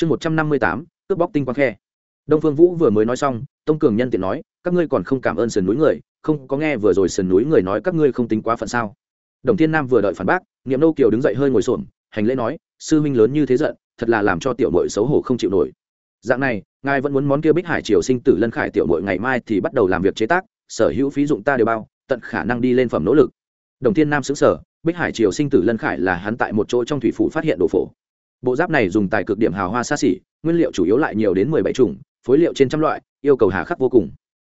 chương một trăm năm mươi tám, cướp bóc tinh quang khe. Đông phương vũ vừa mới nói xong, tông cường nhân tiện nói, các ngươi còn không cảm ơn sườn núi người, không có nghe vừa rồi sườn núi người nói các ngươi không tính quá phận sao. Đồng thiên nam vừa đợi phản bác nghiệm nâu kiều đứng dậy hơi ngồi xổm, hành lễ nói, sư huynh lớn như thế giận, thật là làm cho tiểu mội xấu hổ không chịu nổi. Dạng này, ngài vẫn muốn món kia bích hải triều sinh tử lân khải tiểu mội ngày mai thì bắt đầu làm việc chế tác, sở hữu phí dụng ta đều bao, tận khả năng đi lên phẩm nỗ lực. Đồng thiên nam xứng sở bích hải triều sinh tử lân khải là hắn tại một chỗ trong thủy phủ phát hiện đồ phổ bộ giáp này dùng tài cực điểm hào hoa xa xỉ, nguyên liệu chủ yếu lại nhiều đến mười bảy chủng, phối liệu trên trăm loại, yêu cầu hà khắc vô cùng.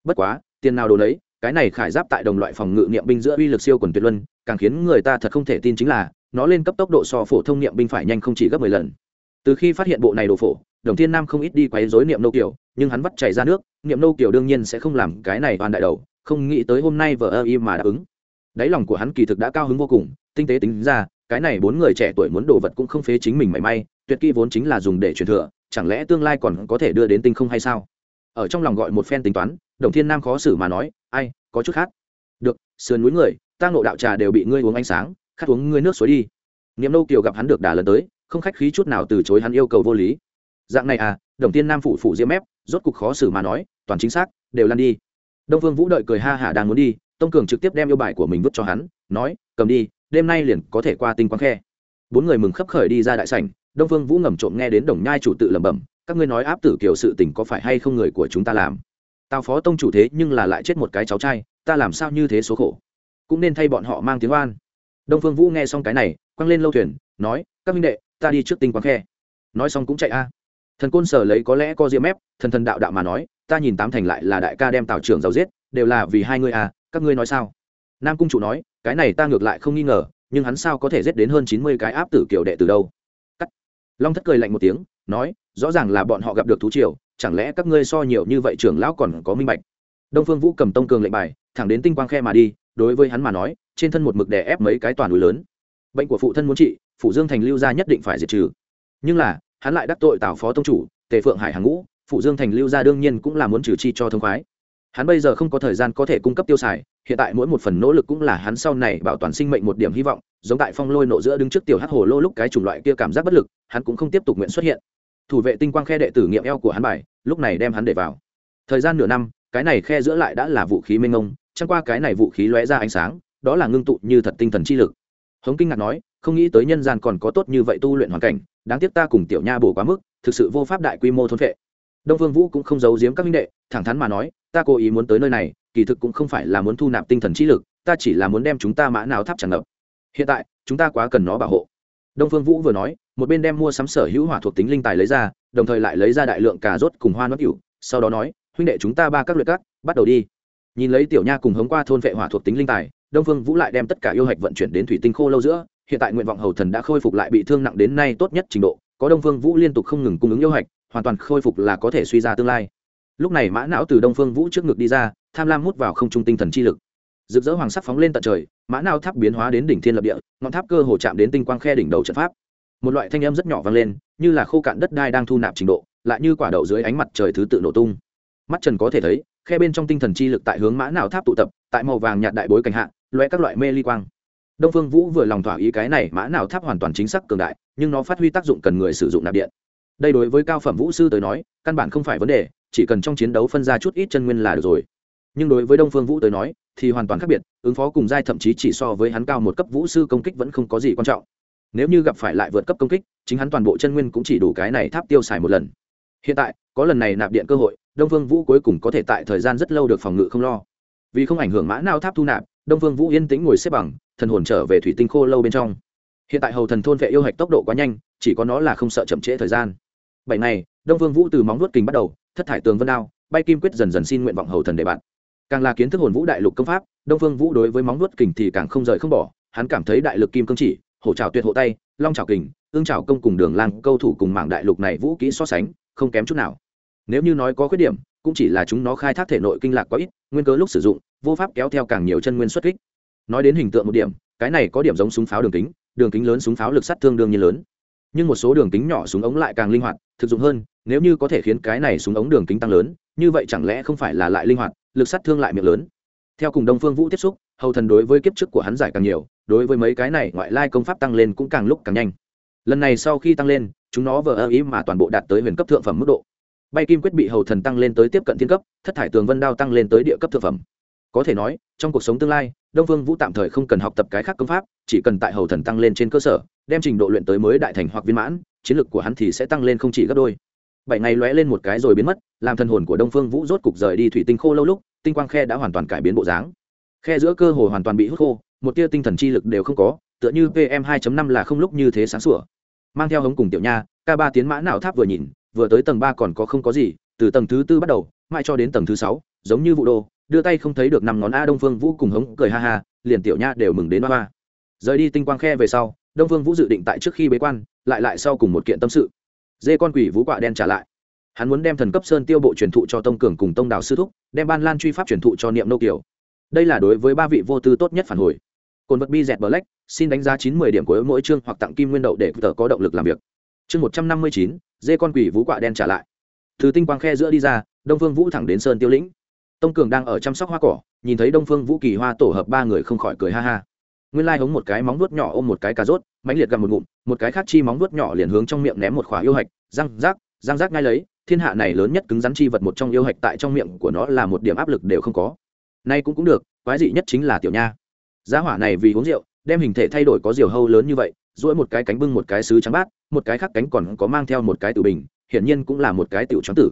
Bất quá, tiền nào đồ đấy cái này khải giáp tại đồng loại phòng ngự niệm binh giữa uy lực siêu quần tuyệt luân, càng khiến người ta thật không thể tin chính là, nó lên cấp tốc độ so phổ thông niệm binh phải nhanh không chỉ gấp mười lần. Từ khi phát hiện bộ này đồ phổ, đồng thiên nam không ít đi quấy dối niệm nâu kiểu nhưng hắn vắt chảy ra nước, niệm nâu kiểu đương nhiên sẽ không làm cái này toàn đại đầu, không nghĩ tới hôm nay vợ ơ y mà đáp ứng. Đáy lòng của hắn kỳ thực đã cao hứng vô cùng, tinh tế tính ra cái này bốn người trẻ tuổi muốn đồ vật cũng không phế chính mình mảy may, tuyệt kỹ vốn chính là dùng để truyền thừa, chẳng lẽ tương lai còn có thể đưa đến tinh không hay sao? Ở trong lòng gọi một phen tính toán, đồng thiên nam khó xử mà nói, ai, có chút khác. Được, sườn núi người, ta ngộ đạo trà đều bị ngươi uống ánh sáng, khát uống ngươi nước suối đi. Niệm nô kiều gặp hắn được đà lần tới, không khách khí chút nào từ chối hắn yêu cầu vô lý. Dạng này à đồng tiên nam phủ phủ diễm ép rốt cục khó xử mà nói, toàn chính xác, đều lăn đi. Đông vương vũ đợi cười ha hả đang muốn đi, tông cường trực tiếp đem yêu bài của mình vứt cho hắn, nói, cầm đi đêm nay liền có thể qua tinh quang khe. Bốn người mừng khấp khởi đi ra đại sảnh, đông phương vũ ngầm trộm nghe đến đồng nhai chủ tự lẩm bẩm, các ngươi nói áp tử kiều sự tình có phải hay không người của chúng ta làm? Tào phó tông chủ thế nhưng là lại chết một cái cháu trai, ta làm sao như thế số khổ? Cũng nên thay bọn họ mang tiếng oan. Đông phương vũ nghe xong cái này, quăng lên lâu thuyền, nói, các minh đệ, ta đi trước tinh quang khe. Nói xong cũng chạy a. Thần côn sở lấy có lẽ có diễm mép, thần thần đạo đạo mà nói, ta nhìn tám thành lại là đại ca đem tào trưởng giàu giết, đều là vì hai ngươi à các ngươi nói sao? Nam cung chủ nói cái này ta ngược lại không nghi ngờ, nhưng hắn sao có thể giết đến hơn chín mươi cái áp tử kiểu đệ từ đâu? Cắt. Long thất cười lạnh một tiếng, nói, rõ ràng là bọn họ gặp được thú triều, chẳng lẽ các ngươi so nhiều như vậy trưởng lão còn có minh bạch? Đông phương vũ cầm tông cường lệnh bài, thẳng đến tinh quang khe mà đi, đối với hắn mà nói, trên thân một mực đè ép mấy cái toàn núi lớn. Bệnh của phụ thân muốn trị, phụ dương thành lưu gia nhất định phải diệt trừ. Nhưng là, hắn lại đắc tội tào phó tông chủ, tề phượng hải hàng ngũ, phụ dương thành lưu gia đương nhiên cũng là muốn trừ chi cho thông khoái hắn bây giờ không có thời gian có thể cung cấp tiêu xài hiện tại mỗi một phần nỗ lực cũng là hắn sau này bảo toàn sinh mệnh một điểm hy vọng giống tại phong lôi nộ giữa đứng trước tiểu hắc hồ lô lúc cái chủng loại kia cảm giác bất lực hắn cũng không tiếp tục nguyện xuất hiện. Thủ vệ tinh quang khe đệ tử nghiệm eo của hắn bài lúc này đem hắn để vào. Thời gian nửa năm cái này khe giữa lại đã là vũ khí minh ngông, chẳng qua cái này vũ khí lóe ra ánh sáng đó là ngưng tụ như thật tinh thần chi lực. Hống kinh ngạc nói không nghĩ tới nhân gian còn có tốt như vậy tu luyện hoàn cảnh đáng tiếc ta cùng tiểu nha bổ quá mức thực sự vô pháp đại quy mô thôn vệ đông vương vũ cũng không giấu giếm các minh đệ, thẳng thắn mà nói, ta cố ý muốn tới nơi này, kỳ thực cũng không phải là muốn thu nạp tinh thần trí lực, ta chỉ là muốn đem chúng ta mã nào tháp tràn ngập. Hiện tại, chúng ta quá cần nó bảo hộ. Đông phương vũ vừa nói, một bên đem mua sắm sở hữu hỏa thuộc tính linh tài lấy ra, đồng thời lại lấy ra đại lượng cà rốt cùng hoa nót cửu sau đó nói, huynh đệ chúng ta ba các luyện các, bắt đầu đi. Nhìn lấy tiểu nha cùng hống qua thôn vệ hỏa thuộc tính linh tài, đông phương vũ lại đem tất cả yêu hạch vận chuyển đến thủy tinh khô lâu giữa, hiện tại nguyện vọng hầu thần đã khôi phục lại bị thương nặng đến nay tốt nhất trình độ, có đông phương vũ liên tục không ngừng cung ứng yêu hạch hoàn toàn khôi phục là có thể suy ra tương lai. Lúc này mã não từ đông phương vũ trước ngực đi ra, tham lam hút vào không trung tinh thần chi lực. Rực rỡ hoàng sắc phóng lên tận trời, mã não tháp biến hóa đến đỉnh thiên lập địa, ngọn tháp cơ hồ chạm đến tinh quang khe đỉnh đầu trận pháp. Một loại thanh âm rất nhỏ vang lên, như là khô cạn đất đai đang thu nạp trình độ, lại như quả đậu dưới ánh mặt trời thứ tự nổ tung. Mắt trần có thể thấy, khe bên trong tinh thần chi lực tại hướng mã não tháp tụ tập, tại màu vàng nhạt đại bối cảnh hạ loe các loại mê ly quang. Đông phương vũ vừa lòng thỏa ý cái này, mã não tháp hoàn toàn chính xác cường đại, nhưng nó phát huy tác dụng cần người sử dụng nạp điện đây đối với cao phẩm vũ sư tới nói, căn bản không phải vấn đề, chỉ cần trong chiến đấu phân ra chút ít chân nguyên là được rồi. Nhưng đối với đông phương vũ tới nói, thì hoàn toàn khác biệt, ứng phó cùng giai thậm chí chỉ so với hắn cao một cấp vũ sư công kích vẫn không có gì quan trọng. Nếu như gặp phải lại vượt cấp công kích, chính hắn toàn bộ chân nguyên cũng chỉ đủ cái này tháp tiêu xài một lần. Hiện tại, có lần này nạp điện cơ hội, đông phương vũ cuối cùng có thể tại thời gian rất lâu được phòng ngự không lo. Vì không ảnh hưởng mã nào tháp thu nạp, đông phương vũ yên tĩnh ngồi xếp bằng, thần hồn trở về thủy tinh khô lâu bên trong. Hiện tại hầu thần thôn vệ yêu hạch tốc độ quá nhanh, chỉ có nó là không sợ chậm trễ thời gian bảy ngày, đông vương vũ từ móng vuốt kình bắt đầu, thất thải tường vân đao, bay kim quyết dần dần xin nguyện vọng hầu thần để bạn. Càng là kiến thức hồn vũ đại lục công pháp, đông phương vũ đối với móng vuốt kình thì càng không rời không bỏ, hắn cảm thấy đại lực kim cương chỉ, hổ trào tuyệt hộ tay, long trào kình, ương trào công cùng đường lang câu thủ cùng mảng đại lục này vũ kỹ so sánh, không kém chút nào. Nếu như nói có khuyết điểm, cũng chỉ là chúng nó khai thác thể nội kinh lạc quá ít, nguyên cớ lúc sử dụng, vô pháp kéo theo càng nhiều chân nguyên xuất kích. Nói đến hình tượng một điểm, cái này có điểm giống súng pháo đường kính đường kính lớn súng pháo lực sát thương đương nhiên lớn nhưng một số đường kính nhỏ súng ống lại càng linh hoạt, thực dụng hơn, nếu như có thể khiến cái này súng ống đường kính tăng lớn, như vậy chẳng lẽ không phải là lại linh hoạt, lực sát thương lại miệng lớn. Theo cùng đông phương vũ tiếp xúc, hầu thần đối với kiếp trước của hắn giải càng nhiều, đối với mấy cái này ngoại lai công pháp tăng lên cũng càng lúc càng nhanh. Lần này sau khi tăng lên, chúng nó vờ ơ ý mà toàn bộ đạt tới huyền cấp thượng phẩm mức độ. Bay kim quyết bị hầu thần tăng lên tới tiếp cận thiên cấp, thất thải tường vân đao tăng lên tới địa cấp thượng phẩm. Có thể nói, trong cuộc sống tương lai, đông vương vũ tạm thời không cần học tập cái khác công pháp, chỉ cần tại hầu thần tăng lên trên cơ sở đem trình độ luyện tới mới đại thành hoặc viên mãn, chiến lược của hắn thì sẽ tăng lên không chỉ gấp đôi. Bảy ngày lóe lên một cái rồi biến mất, làm thần hồn của đông phương vũ rốt cục rời đi thủy tinh khô lâu lúc, tinh quang khe đã hoàn toàn cải biến bộ dáng. Khe giữa cơ hồ hoàn toàn bị hút khô, một tia tinh thần chi lực đều không có, tựa như pm 2.5 là không lúc như thế sáng sủa. Mang theo hống cùng tiểu nha k ba tiến mã não tháp vừa nhìn, vừa tới tầng ba còn có không có gì, từ tầng thứ tư bắt đầu, mãi cho đến tầng thứ sáu, giống như vụ đồ đưa tay không thấy được năm ngón a đông phương vũ cùng hống cười ha ha, liền tiểu nha đều mừng đến ba ba rời đi tinh quang khe về sau đông phương vũ dự định tại trước khi bế quan lại lại sau cùng một kiện tâm sự. Dê con quỷ vũ quạ đen trả lại. Hắn muốn đem thần cấp sơn tiêu bộ truyền thụ cho tông cường cùng tông đào sư thúc đem ban lan truy pháp truyền thụ cho niệm nô kiều. Đây là đối với ba vị vô tư tốt nhất phản hồi. Cồn vật bi dẹt bờ lách, xin đánh giá chín mươi điểm của mỗi chương hoặc tặng kim nguyên đậu để tờ có động lực làm việc. Chương một trăm năm mươi chín dê con quỷ vũ quạ đen trả lại. Từ tinh quang khe giữa đi ra đông phương vũ thẳng đến sơn tiêu lĩnh. Tông cường đang ở chăm sóc hoa cỏ nhìn thấy đông phương vũ kỳ hoa tổ hợp ba người không khỏi cười ha ha nguyên lai hống một cái móng vuốt nhỏ ôm một cái cà rốt, mãnh liệt gặm một ngụm, một cái khác chi móng vuốt nhỏ liền hướng trong miệng ném một khỏa yêu hạch, răng, rác răng rác ngay lấy, thiên hạ này lớn nhất cứng rắn chi vật một trong yêu hạch tại trong miệng của nó là một điểm áp lực đều không có. Nay cũng cũng được, quái dị nhất chính là tiểu nha. Giá hỏa này vì uống rượu, đem hình thể thay đổi có diều hâu lớn như vậy, duỗi một cái cánh bưng một cái sứ trắng bát, một cái khác cánh còn có mang theo một cái tử bình, hiển nhiên cũng là một cái tiểu choáng tử.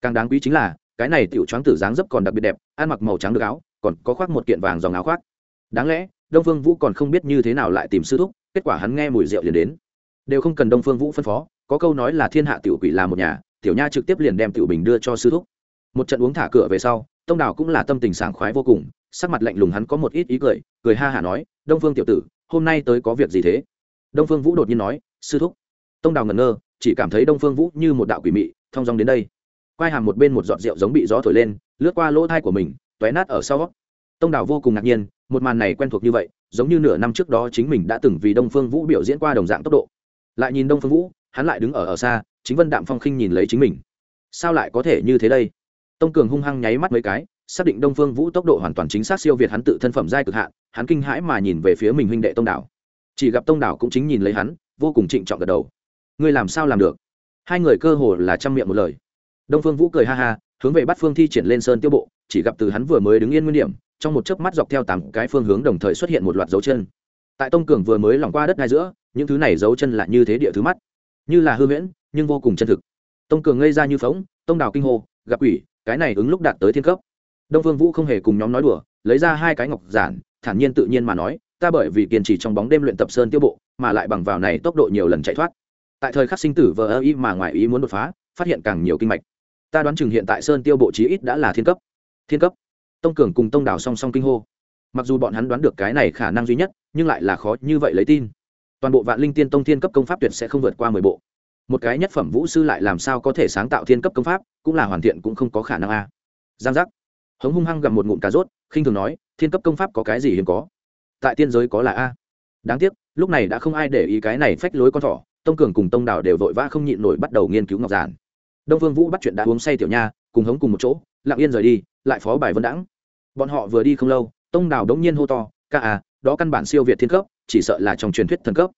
Càng đáng quý chính là, cái này tiểu choáng tử dáng dấp còn đặc biệt đẹp, ăn mặc màu trắng được áo, còn có khoác một kiện vàng dòng áo khoác. Đáng lẽ đông phương vũ còn không biết như thế nào lại tìm sư thúc, kết quả hắn nghe mùi rượu liền đến. Đều không cần đông phương vũ phân phó, có câu nói là thiên hạ tiểu quỷ là một nhà, tiểu nha trực tiếp liền đem tiểu bình đưa cho sư thúc. Một trận uống thả cửa về sau, tông đào cũng là tâm tình sảng khoái vô cùng, sắc mặt lạnh lùng hắn có một ít ý cười cười ha hả nói, đông phương tiểu tử, hôm nay tới có việc gì thế? Đông phương vũ đột nhiên nói, sư thúc. Tông đào ngẩn ngơ, chỉ cảm thấy đông phương vũ như một đạo quỷ mị, thong dong đến đây. Quai hàm một bên một giọt rượu giống bị gió thổi lên, lướt qua lỗ thai của mình t nát ở sau tông đào vô cùng ngạc nhiên một màn này quen thuộc như vậy, giống như nửa năm trước đó chính mình đã từng vì đông phương vũ biểu diễn qua đồng dạng tốc độ. Lại nhìn đông phương vũ, hắn lại đứng ở ở xa, chính vân đạm phong khinh nhìn lấy chính mình. Sao lại có thể như thế đây? Tông cường hung hăng nháy mắt mấy cái, xác định đông phương vũ tốc độ hoàn toàn chính xác siêu việt hắn tự thân phẩm giai cực hạn, hắn kinh hãi mà nhìn về phía mình huynh đệ tông đảo. Chỉ gặp tông đảo cũng chính nhìn lấy hắn, vô cùng trịnh trọng gật đầu. Ngươi làm sao làm được? Hai người cơ hồ là chăm miệng một lời. Đông phương vũ cười ha ha, hướng về bắt phương thi triển lên sơn tiêu bộ, chỉ gặp từ hắn vừa mới đứng yên nguyên điểm trong một chớp mắt dọc theo tám cái phương hướng đồng thời xuất hiện một loạt dấu chân. Tại tông cường vừa mới lỏng qua đất ngay giữa, những thứ này dấu chân lại như thế địa thứ mắt. Như là hư huyễn, nhưng vô cùng chân thực. Tông cường ngây ra như phóng, tông đào kinh hô, gặp quỷ, cái này ứng lúc đạt tới thiên cấp. Đông phương vũ không hề cùng nhóm nói đùa, lấy ra hai cái ngọc giản, thản nhiên tự nhiên mà nói, ta bởi vì kiên trì trong bóng đêm luyện tập sơn tiêu bộ, mà lại bằng vào này tốc độ nhiều lần chạy thoát. Tại thời khắc sinh tử vờ ơ y mà ngoài ý muốn đột phá, phát hiện càng nhiều kinh mạch. Ta đoán chừng hiện tại sơn tiêu bộ chí ít đã là thiên cấp. Thiên cấp? Tông cường cùng tông đảo song song kinh hô. Mặc dù bọn hắn đoán được cái này khả năng duy nhất, nhưng lại là khó như vậy lấy tin. Toàn bộ vạn linh tiên tông thiên cấp công pháp tuyệt sẽ không vượt qua mười bộ. Một cái nhất phẩm vũ sư lại làm sao có thể sáng tạo thiên cấp công pháp, cũng là hoàn thiện cũng không có khả năng a. Giang giác. Hống hung hăng gặm một ngụm cà rốt, khinh thường nói, thiên cấp công pháp có cái gì hiếm có? Tại tiên giới có là a. Đáng tiếc, lúc này đã không ai để ý cái này phách lối con thỏ, tông cường cùng tông đào đều vội vã không nhịn nổi bắt đầu nghiên cứu ngọc giản. Đông vương vũ bắt chuyện đã uống say tiểu nha, cùng hống cùng một chỗ, lặng yên rời đi, lại phó bài vân đãng bọn họ vừa đi không lâu, tông đào đống nhiên hô to, ca à đó căn bản siêu việt thiên cấp, chỉ sợ là trong truyền thuyết thần cấp.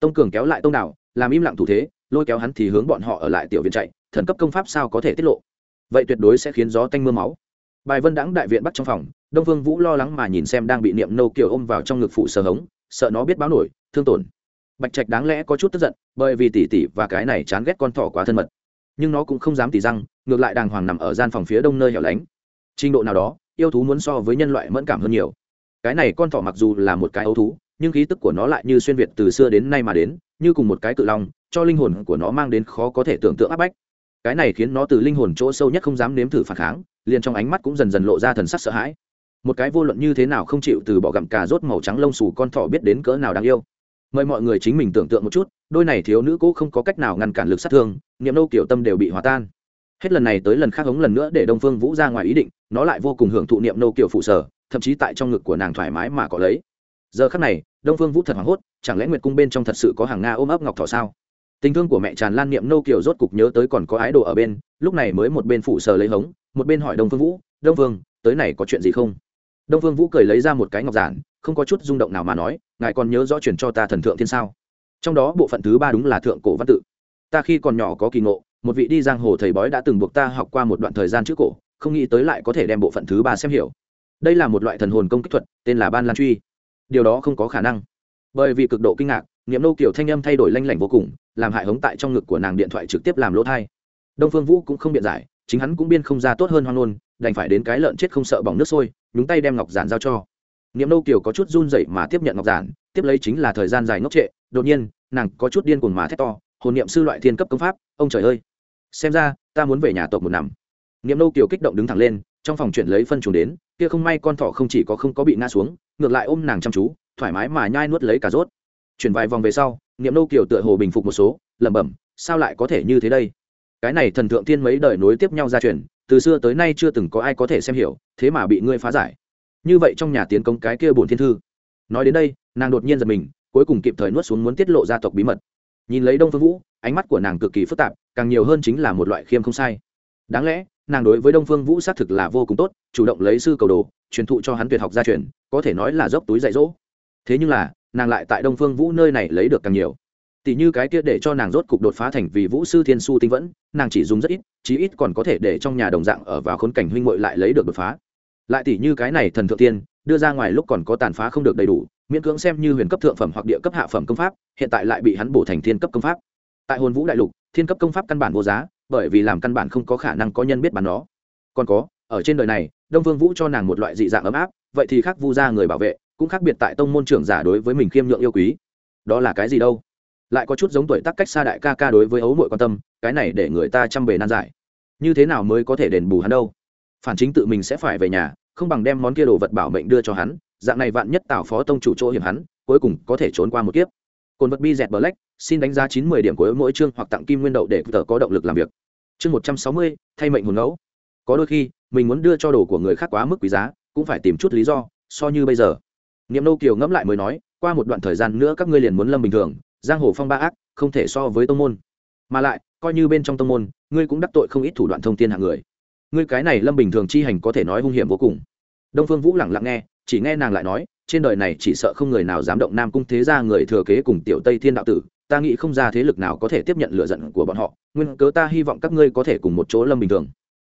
Tông cường kéo lại tông đào, làm im lặng thủ thế, lôi kéo hắn thì hướng bọn họ ở lại tiểu viện chạy, thần cấp công pháp sao có thể tiết lộ? Vậy tuyệt đối sẽ khiến gió tanh mưa máu. Bài vân đãng đại viện bắt trong phòng, đông vương vũ lo lắng mà nhìn xem đang bị niệm nâu kiểu ôm vào trong ngực phụ sờ hống, sợ nó biết báo nổi, thương tổn. Bạch trạch đáng lẽ có chút tức giận, bởi vì tỷ tỷ và cái này chán ghét con thỏ quá thân mật. Nhưng nó cũng không dám tỉ răng, ngược lại đàng hoàng nằm ở gian phòng phía đông nơi hẻo lánh. Trình độ nào đó yêu thú muốn so với nhân loại mẫn cảm hơn nhiều. Cái này con thỏ mặc dù là một cái ấu thú, nhưng khí tức của nó lại như xuyên việt từ xưa đến nay mà đến, như cùng một cái cự long, cho linh hồn của nó mang đến khó có thể tưởng tượng áp bách. Cái này khiến nó từ linh hồn chỗ sâu nhất không dám nếm thử phản kháng, liền trong ánh mắt cũng dần dần lộ ra thần sắc sợ hãi. Một cái vô luận như thế nào không chịu từ bỏ gặm cà rốt màu trắng lông xù con thỏ biết đến cỡ nào đáng yêu. Mời mọi người chính mình tưởng tượng một chút, đôi này thiếu nữ cũ không có cách nào ngăn cản lực sát thương, niệm nâu kiểu tâm đều bị hòa tan hết lần này tới lần khác hống lần nữa để đông phương vũ ra ngoài ý định, nó lại vô cùng hưởng thụ niệm nô kiểu phụ sở, thậm chí tại trong ngực của nàng thoải mái mà có lấy. Giờ khắc này, đông phương vũ thật hoảng hốt, chẳng lẽ nguyệt cung bên trong thật sự có hàng nga ôm ấp ngọc thỏ sao? Tình thương của mẹ tràn lan niệm nô kiểu rốt cục nhớ tới còn có ái đồ ở bên, lúc này mới một bên phụ sở lấy hống, một bên hỏi đông phương vũ, đông phương, tới này có chuyện gì không? Đông phương vũ cười lấy ra một cái ngọc giản, không có chút rung động nào mà nói, ngài còn nhớ rõ chuyển cho ta thần thượng thiên sao? Trong đó bộ phận thứ ba đúng là thượng cổ văn tự. Ta khi còn nhỏ có kỳ ngộ một vị đi giang hồ thầy bói đã từng buộc ta học qua một đoạn thời gian trước cổ, không nghĩ tới lại có thể đem bộ phận thứ ba xem hiểu. Đây là một loại thần hồn công kích thuật, tên là ban lan truy. Điều đó không có khả năng. Bởi vì cực độ kinh ngạc, niệm nô kiểu thanh âm thay đổi lanh lảnh vô cùng, làm hại hống tại trong ngực của nàng điện thoại trực tiếp làm lỗ thai. Đông phương vũ cũng không biện giải, chính hắn cũng biên không ra tốt hơn hoang nôn đành phải đến cái lợn chết không sợ bỏng nước sôi, nhúng tay đem ngọc giản giao cho. Niệm nô kiều có chút run dậy mà tiếp nhận ngọc giản, tiếp lấy chính là thời gian dài ngốc trệ, đột nhiên, nàng có chút điên cuồng mà thét to, hồn niệm sư loại thiên cấp công pháp, ông trời ơi! Xem ra, ta muốn về nhà tộc một năm niệm nô kiều kích động đứng thẳng lên, trong phòng chuyển lấy phân chuồng đến, kia không may con thỏ không chỉ có không có bị ngã xuống, ngược lại ôm nàng chăm chú, thoải mái mà nhai nuốt lấy cả rốt. Chuyển vài vòng về sau niệm nô kiều tựa hồ bình phục một số, lẩm bẩm, sao lại có thể như thế đây? Cái này thần thượng tiên mấy đời nối tiếp nhau ra truyền, từ xưa tới nay chưa từng có ai có thể xem hiểu, thế mà bị ngươi phá giải. Như vậy trong nhà tiến công cái kia bổn thiên thư. Nói đến đây, nàng đột nhiên giật mình, cuối cùng kịp thời nuốt xuống muốn tiết lộ gia tộc bí mật. Nhìn lấy đông phương vũ, ánh mắt của nàng cực kỳ phức tạp càng nhiều hơn chính là một loại khiêm không sai. Đáng lẽ, nàng đối với đông phương vũ xác thực là vô cùng tốt, chủ động lấy sư cầu đồ, truyền thụ cho hắn tuyệt học gia truyền, có thể nói là dốc túi dạy dỗ. Thế nhưng là, nàng lại tại đông phương vũ nơi này lấy được càng nhiều. Tỷ như cái kia để cho nàng rốt cục đột phá thành vì vũ sư thiên su tinh vẫn, nàng chỉ dùng rất ít, chí ít còn có thể để trong nhà đồng dạng ở vào khốn cảnh huynh muội lại lấy được đột phá. Lại tỷ như cái này thần thượng tiên, đưa ra ngoài lúc còn có tàn phá không được đầy đủ, miễn cưỡng xem như huyền cấp thượng phẩm hoặc địa cấp hạ phẩm công pháp, hiện tại lại bị hắn bổ thành thiên cấp công pháp. Tại hồn vũ đại lục thiên cấp công pháp căn bản vô giá, bởi vì làm căn bản không có khả năng có nhân biết bán nó. Còn có, ở trên đời này, đông vương vũ cho nàng một loại dị dạng ấm áp, vậy thì khác vu Gia người bảo vệ, cũng khác biệt tại tông môn trưởng giả đối với mình khiêm nhượng yêu quý. Đó là cái gì đâu? Lại có chút giống tuổi tác cách xa đại ca ca đối với ấu muội quan tâm, cái này để người ta chăm bề nan giải. Như thế nào mới có thể đền bù hắn đâu? Phản chính tự mình sẽ phải về nhà, không bằng đem món kia đồ vật bảo mệnh đưa cho hắn, dạng này vạn nhất tảo phó tông chủ chỗ hiểm hắn, cuối cùng có thể trốn qua một kiếp cồn vật bi dẹt black, xin đánh giá chín mươi điểm của mỗi chương hoặc tặng kim nguyên đậu để tờ có động lực làm việc. Chương một trăm sáu mươi, thay mệnh hồn ngẫu. Có đôi khi, mình muốn đưa cho đồ của người khác quá mức quý giá, cũng phải tìm chút lý do, so như bây giờ. Niệm nô kiều ngẫm lại mới nói, qua một đoạn thời gian nữa các ngươi liền muốn lâm bình thường, giang hồ phong ba ác, không thể so với tông môn. Mà lại, coi như bên trong tông môn, ngươi cũng đắc tội không ít thủ đoạn thông tin hạng người. Ngươi cái này lâm bình thường chi hành có thể nói hung hiểm vô cùng. Đông phương vũ lẳng lặng nghe, chỉ nghe nàng lại nói trên đời này chỉ sợ không người nào dám động nam cung thế gia người thừa kế cùng tiểu tây thiên đạo tử, ta nghĩ không ra thế lực nào có thể tiếp nhận lựa giận của bọn họ, nguyên cớ ta hy vọng các ngươi có thể cùng một chỗ lâm bình thường.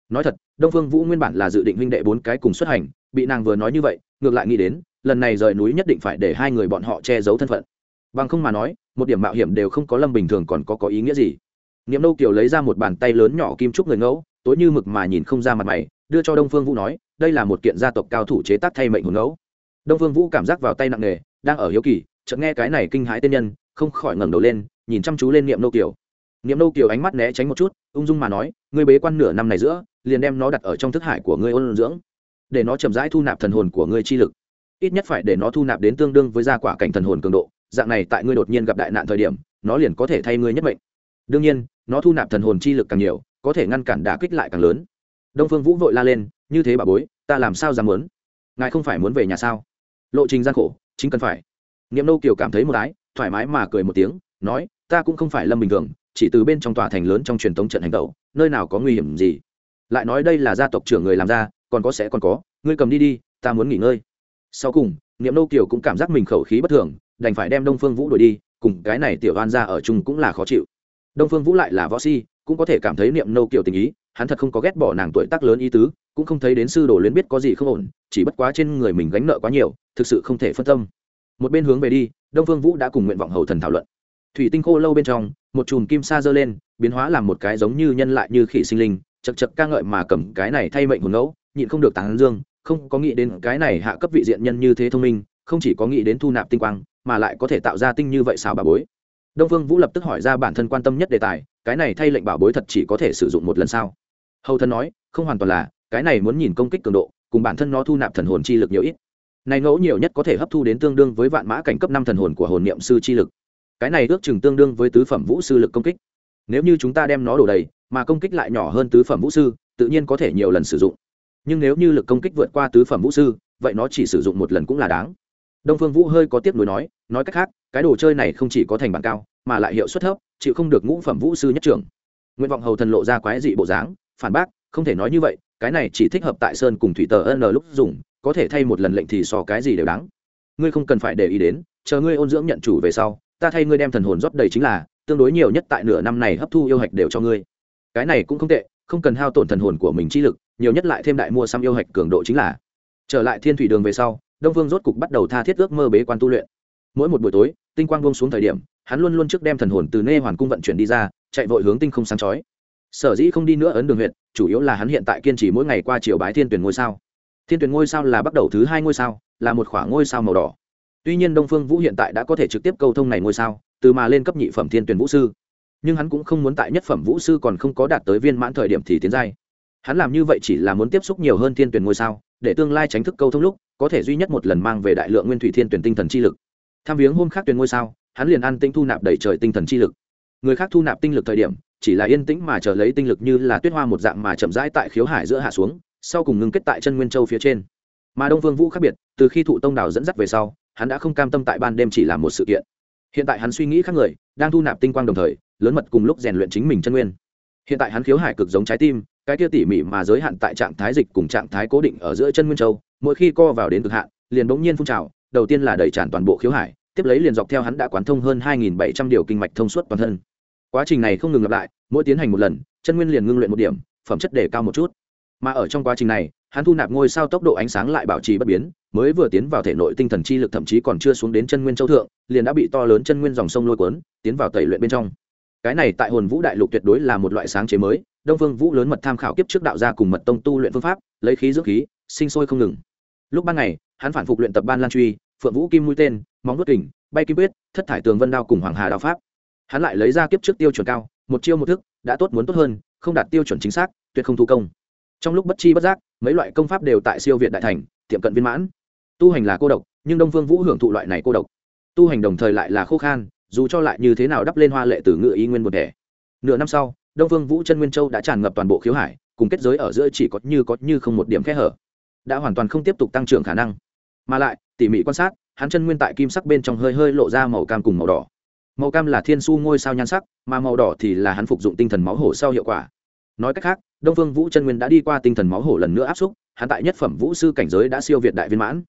Nói thật, đông phương vũ nguyên bản là dự định huynh đệ bốn cái cùng xuất hành, bị nàng vừa nói như vậy, ngược lại nghĩ đến, lần này rời núi nhất định phải để hai người bọn họ che giấu thân phận. Bằng không mà nói, một điểm mạo hiểm đều không có lâm bình thường còn có có ý nghĩa gì. Niệm nâu kiều lấy ra một bàn tay lớn nhỏ kim trúc người ngẫu, tối như mực mà nhìn không ra mặt mày, đưa cho đông phương vũ nói, đây là một kiện gia tộc cao thủ chế tác thay mệnh hồn ngẫu đông phương vũ cảm giác vào tay nặng nề, đang ở hiếu kỳ, chợt nghe cái này kinh hãi tên nhân, không khỏi ngẩng đầu lên, nhìn chăm chú lên niệm Nô kiều. Niệm Nô kiều ánh mắt né tránh một chút, ung dung mà nói, ngươi bế quan nửa năm này giữa, liền đem nó đặt ở trong thức hải của ngươi ôn dưỡng, để nó chậm rãi thu nạp thần hồn của ngươi chi lực. Ít nhất phải để nó thu nạp đến tương đương với gia quả cảnh thần hồn cường độ, dạng này tại ngươi đột nhiên gặp đại nạn thời điểm, nó liền có thể thay ngươi nhất mệnh. Đương nhiên, nó thu nạp thần hồn chi lực càng nhiều, có thể ngăn cản đả kích lại càng lớn. Đông phương vũ vội la lên, như thế bà bối, ta làm sao dám muốn? Ngài không phải muốn về nhà sao? Lộ trình gian khổ, chính cần phải. Niệm nô kiều cảm thấy một ái, thoải mái mà cười một tiếng, nói, ta cũng không phải lâm bình thường, chỉ từ bên trong tòa thành lớn trong truyền thống trận hành tẩu, nơi nào có nguy hiểm gì? Lại nói đây là gia tộc trưởng người làm ra, còn có sẽ còn có, ngươi cầm đi đi, ta muốn nghỉ ngơi. Sau cùng niệm nô kiều cũng cảm giác mình khẩu khí bất thường, đành phải đem đông phương vũ đuổi đi, cùng cái này tiểu oan ra ở chung cũng là khó chịu. Đông phương vũ lại là võ si, cũng có thể cảm thấy niệm nâu kiều tình ý hắn thật không có ghét bỏ nàng tuổi tác lớn ý tứ, cũng không thấy đến sư đồ luyến biết có gì không ổn, chỉ bất quá trên người mình gánh nợ quá nhiều, thực sự không thể phân tâm. Một bên hướng về đi, đông phương vũ đã cùng nguyện vọng hầu thần thảo luận. Thủy tinh khô lâu bên trong, một chùm kim sa dơ lên, biến hóa làm một cái giống như nhân lại như khỉ sinh linh, chật chật ca ngợi mà cầm cái này thay mệnh hồn ngẫu, nhịn không được tán dương, không có nghĩ đến cái này hạ cấp vị diện nhân như thế thông minh, không chỉ có nghĩ đến thu nạp tinh quang, mà lại có thể tạo ra tinh như vậy xào bà bối. Đông phương vũ lập tức hỏi ra bản thân quan tâm nhất đề tài, cái này thay lệnh bảo bối thật chỉ có thể sử dụng một lần sao? Hầu thân nói, không hoàn toàn là, cái này muốn nhìn công kích cường độ, cùng bản thân nó thu nạp thần hồn chi lực nhiều ít. Này ngẫu nhiều nhất có thể hấp thu đến tương đương với vạn mã cảnh cấp năm thần hồn của hồn niệm sư chi lực. Cái này ước chừng tương đương với tứ phẩm vũ sư lực công kích. Nếu như chúng ta đem nó đổ đầy, mà công kích lại nhỏ hơn tứ phẩm vũ sư, tự nhiên có thể nhiều lần sử dụng. Nhưng nếu như lực công kích vượt qua tứ phẩm vũ sư, vậy nó chỉ sử dụng một lần cũng là đáng. Đông phương vũ hơi có tiếp nối nói nói cách khác, cái đồ chơi này không chỉ có thành bản cao, mà lại hiệu suất thấp, chịu không được ngũ phẩm vũ sư nhất trưởng. Nguyện vọng hầu thần lộ ra quái dị bộ dáng phản bác, không thể nói như vậy, cái này chỉ thích hợp tại sơn cùng thủy tờ n lúc dùng, có thể thay một lần lệnh thì so cái gì đều đáng. Ngươi không cần phải để ý đến, chờ ngươi ôn dưỡng nhận chủ về sau, ta thay ngươi đem thần hồn rót đầy chính là, tương đối nhiều nhất tại nửa năm này hấp thu yêu hạch đều cho ngươi. Cái này cũng không tệ, không cần hao tổn thần hồn của mình chi lực, nhiều nhất lại thêm đại mua xăm yêu hạch cường độ chính là. Trở lại thiên thủy đường về sau, đông vương rốt cục bắt đầu tha thiết ước mơ bế quan tu luyện. Mỗi một buổi tối, tinh quang bông xuống thời điểm, hắn luôn luôn trước đem thần hồn từ nê hoàn cung vận chuyển đi ra, chạy vội hướng tinh không sáng chói sở dĩ không đi nữa ấn đường huyện chủ yếu là hắn hiện tại kiên trì mỗi ngày qua chiều bái thiên tuyển ngôi sao. Thiên tuyển ngôi sao là bắt đầu thứ hai ngôi sao, là một khoảng ngôi sao màu đỏ. Tuy nhiên đông phương vũ hiện tại đã có thể trực tiếp câu thông này ngôi sao, từ mà lên cấp nhị phẩm thiên tuyển vũ sư. Nhưng hắn cũng không muốn tại nhất phẩm vũ sư còn không có đạt tới viên mãn thời điểm thì tiến giai. Hắn làm như vậy chỉ là muốn tiếp xúc nhiều hơn thiên tuyển ngôi sao, để tương lai tránh thức câu thông lúc, có thể duy nhất một lần mang về đại lượng nguyên thủy thiên tuyển tinh thần chi lực. Tham viếng hôm khác tuyển ngôi sao, hắn liền ăn tinh thu nạp đầy trời tinh thần chi lực. Người khác thu nạp tinh lực thời điểm chỉ là yên tĩnh mà chờ lấy tinh lực như là tuyết hoa một dạng mà chậm rãi tại khiếu hải giữa hạ xuống, sau cùng ngưng kết tại chân nguyên châu phía trên. Mà đông vương vũ khác biệt, từ khi thụ tông đảo dẫn dắt về sau, hắn đã không cam tâm tại ban đêm chỉ làm một sự kiện. Hiện tại hắn suy nghĩ khác người, đang thu nạp tinh quang đồng thời, lớn mật cùng lúc rèn luyện chính mình chân nguyên. Hiện tại hắn khiếu hải cực giống trái tim, cái kia tỉ mỉ mà giới hạn tại trạng thái dịch cùng trạng thái cố định ở giữa chân nguyên châu, mỗi khi co vào đến cực hạn, liền bỗng nhiên phun trào, đầu tiên là đẩy tràn toàn bộ khiếu hải, tiếp lấy liền dọc theo hắn đã quán thông hơn 2.700 điều kinh mạch thông suốt toàn thân quá trình này không ngừng lặp lại, mỗi tiến hành một lần, chân nguyên liền ngưng luyện một điểm, phẩm chất để cao một chút. Mà ở trong quá trình này, hắn thu nạp ngôi sao tốc độ ánh sáng lại bảo trì bất biến, mới vừa tiến vào thể nội tinh thần chi lực thậm chí còn chưa xuống đến chân nguyên châu thượng, liền đã bị to lớn chân nguyên dòng sông lôi cuốn, tiến vào tẩy luyện bên trong. Cái này tại hồn vũ đại lục tuyệt đối là một loại sáng chế mới, đông phương vũ lớn mật tham khảo kiếp trước đạo gia cùng mật tông tu luyện phương pháp, lấy khí dưỡng khí, sinh sôi không ngừng. Lúc ban ngày, hắn phản phục luyện tập ban lan truy, phượng vũ kim mũi tên, móng nuốt kình, bay kim quyết, thất thải tường vân đao cùng hoàng hà đạo pháp hắn lại lấy ra kiếp trước tiêu chuẩn cao, một chiêu một thức, đã tốt muốn tốt hơn, không đạt tiêu chuẩn chính xác, tuyệt không thu công. Trong lúc bất chi bất giác, mấy loại công pháp đều tại siêu việt đại thành, tiệm cận viên mãn. Tu hành là cô độc, nhưng đông phương vũ hưởng thụ loại này cô độc. Tu hành đồng thời lại là khô khan, dù cho lại như thế nào đắp lên hoa lệ từ ngự ý nguyên một đẻ. Nửa năm sau, đông phương vũ chân nguyên châu đã tràn ngập toàn bộ khiếu hải, cùng kết giới ở giữa chỉ có như có như không một điểm kẽ hở. Đã hoàn toàn không tiếp tục tăng trưởng khả năng. Mà lại, tỉ mỉ quan sát, hắn chân nguyên tại kim sắc bên trong hơi hơi lộ ra màu cam cùng màu đỏ màu cam là thiên su ngôi sao nhan sắc, mà màu đỏ thì là hắn phục dụng tinh thần máu hổ sau hiệu quả. Nói cách khác, đông phương vũ chân nguyên đã đi qua tinh thần máu hổ lần nữa áp xúc, hắn tại nhất phẩm vũ sư cảnh giới đã siêu việt đại viên mãn.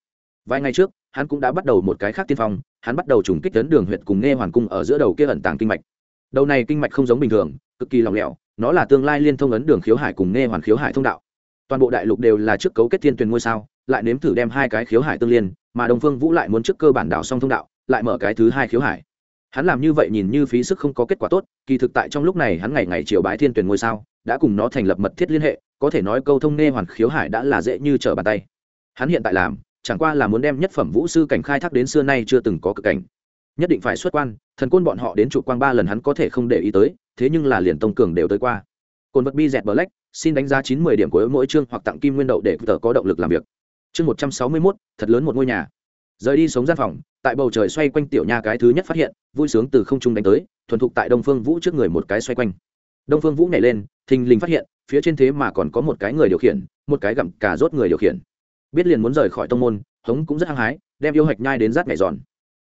Vài ngày trước, hắn cũng đã bắt đầu một cái khác tiên phong, hắn bắt đầu trùng kích tấn đường huyện cùng nghe hoàn cung ở giữa đầu kia ẩn tàng kinh mạch. Đầu này kinh mạch không giống bình thường, cực kỳ lỏng lẻo, nó là tương lai liên thông ấn đường khiếu hải cùng nghe hoàn khiếu hải thông đạo. Toàn bộ đại lục đều là trước cấu kết thiên tuyền ngôi sao, lại nếm thử đem hai cái khiếu hải tương liên, mà đồng phương vũ lại muốn trước cơ bản đảo xong thông đạo, lại mở cái thứ hai khiếu hải hắn làm như vậy nhìn như phí sức không có kết quả tốt, kỳ thực tại trong lúc này hắn ngày ngày chiều bái thiên tuyển ngôi sao, đã cùng nó thành lập mật thiết liên hệ, có thể nói câu thông nê hoàn khiếu hải đã là dễ như trở bàn tay. Hắn hiện tại làm, chẳng qua là muốn đem nhất phẩm vũ sư cảnh khai thác đến xưa nay chưa từng có cực cảnh. Nhất định phải xuất quan, thần côn bọn họ đến trụ quang ba lần hắn có thể không để ý tới, thế nhưng là liền tông cường đều tới qua. Cồn vật bi dẹt bờ lách xin đánh giá chín mươi điểm của mỗi chương hoặc tặng kim nguyên đậu để tờ có động lực làm việc. Chương một trăm sáu mươi mốt, thật lớn một ngôi nhà rời đi sống gian phòng, tại bầu trời xoay quanh tiểu nha cái thứ nhất phát hiện, vui sướng từ không trung đánh tới, thuần thục tại đông phương vũ trước người một cái xoay quanh. Đông phương vũ nhảy lên, thình lình phát hiện, phía trên thế mà còn có một cái người điều khiển, một cái gặm cả rốt người điều khiển. Biết liền muốn rời khỏi tông môn, hống cũng rất hăng hái, đem yêu hạch nhai đến rát ngày giòn.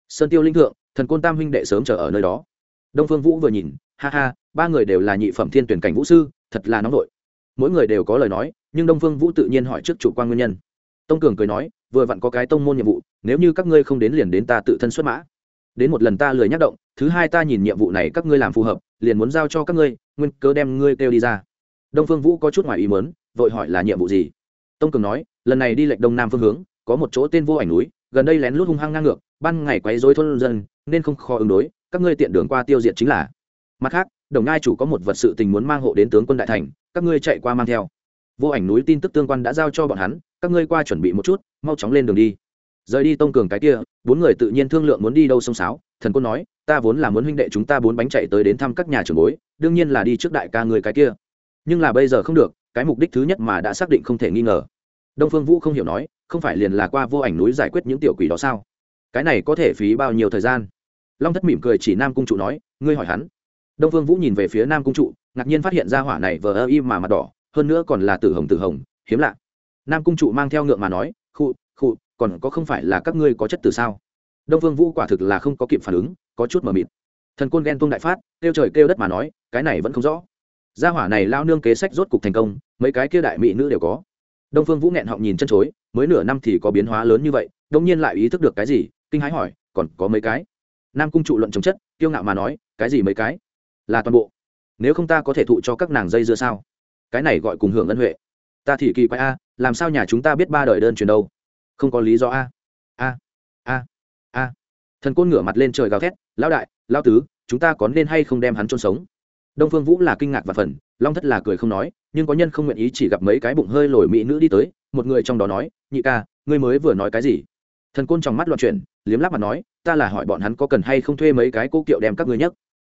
Sơn tiêu linh thượng, thần côn tam huynh đệ sớm chờ ở nơi đó. Đông phương vũ vừa nhìn, ha ha, ba người đều là nhị phẩm thiên tuyển cảnh vũ sư, thật là nóng vội mỗi người đều có lời nói, nhưng đông phương vũ tự nhiên hỏi trước chủ quan nguyên nhân. Tông cường cười nói vừa vặn có cái tông môn nhiệm vụ, nếu như các ngươi không đến liền đến ta tự thân xuất mã. Đến một lần ta lười nhắc động, thứ hai ta nhìn nhiệm vụ này các ngươi làm phù hợp, liền muốn giao cho các ngươi, nguyên cớ đem ngươi kêu đi ra. Đông phương vũ có chút ngoài ý mớn vội hỏi là nhiệm vụ gì? Tông cường nói, lần này đi lệnh đông nam phương hướng, có một chỗ tên vô ảnh núi, gần đây lén lút hung hăng ngang ngược, ban ngày quấy dối thôn dân, nên không khó ứng đối, các ngươi tiện đường qua tiêu diệt chính là. Mặt khác, đồng ngai chủ có một vật sự tình muốn mang hộ đến tướng quân đại thành, các ngươi chạy qua mang theo. Vô ảnh núi tin tức tương quan đã giao cho bọn hắn các ngươi qua chuẩn bị một chút, mau chóng lên đường đi. Rời đi tông cường cái kia, bốn người tự nhiên thương lượng muốn đi đâu sông sáo, thần côn nói, ta vốn là muốn huynh đệ chúng ta bốn bánh chạy tới đến thăm các nhà trưởng bối, đương nhiên là đi trước đại ca người cái kia. Nhưng là bây giờ không được, cái mục đích thứ nhất mà đã xác định không thể nghi ngờ. Đông phương vũ không hiểu nói, không phải liền là qua vô ảnh núi giải quyết những tiểu quỷ đó sao? Cái này có thể phí bao nhiêu thời gian? Long thất mỉm cười chỉ nam cung trụ nói, ngươi hỏi hắn. Đông phương vũ nhìn về phía nam cung trụ, ngạc nhiên phát hiện ra hỏa này vờ ơ im mà mặt đỏ, hơn nữa còn là tử hồng tử hồng, hiếm lạ nam cung trụ mang theo ngượng mà nói, khụ khụ, còn có không phải là các ngươi có chất từ sao? Đông vương vũ quả thực là không có kịp phản ứng, có chút mờ mịt. Thần côn ghen tuông đại phát, kêu trời kêu đất mà nói, cái này vẫn không rõ. Gia hỏa này lao nương kế sách rốt cục thành công, mấy cái kia đại mỹ nữ đều có. Đông phương vũ nghẹn họng nhìn chân chối, mới nửa năm thì có biến hóa lớn như vậy, đông nhiên lại ý thức được cái gì, kinh hãi hỏi, còn có mấy cái? Nam cung trụ luận chống chất, kiêu ngạo mà nói, cái gì mấy cái? Là toàn bộ. Nếu không ta có thể thụ cho các nàng dây dưa sao? Cái này gọi cùng hưởng ân huệ ta thì kỳ quái a, làm sao nhà chúng ta biết ba đời đơn truyền đâu? Không có lý do a. A a a. Thần côn ngửa mặt lên trời gào thét, lão đại, lão tứ, chúng ta có nên hay không đem hắn chôn sống? Đông phương vũ là kinh ngạc và phần long thất là cười không nói, nhưng có nhân không nguyện ý chỉ gặp mấy cái bụng hơi lồi mỹ nữ đi tới, một người trong đó nói, nhị ca, ngươi mới vừa nói cái gì? Thần côn trong mắt loạn chuyển, liếm lắp mặt nói, ta là hỏi bọn hắn có cần hay không thuê mấy cái cô kiệu đem các ngươi nhấc.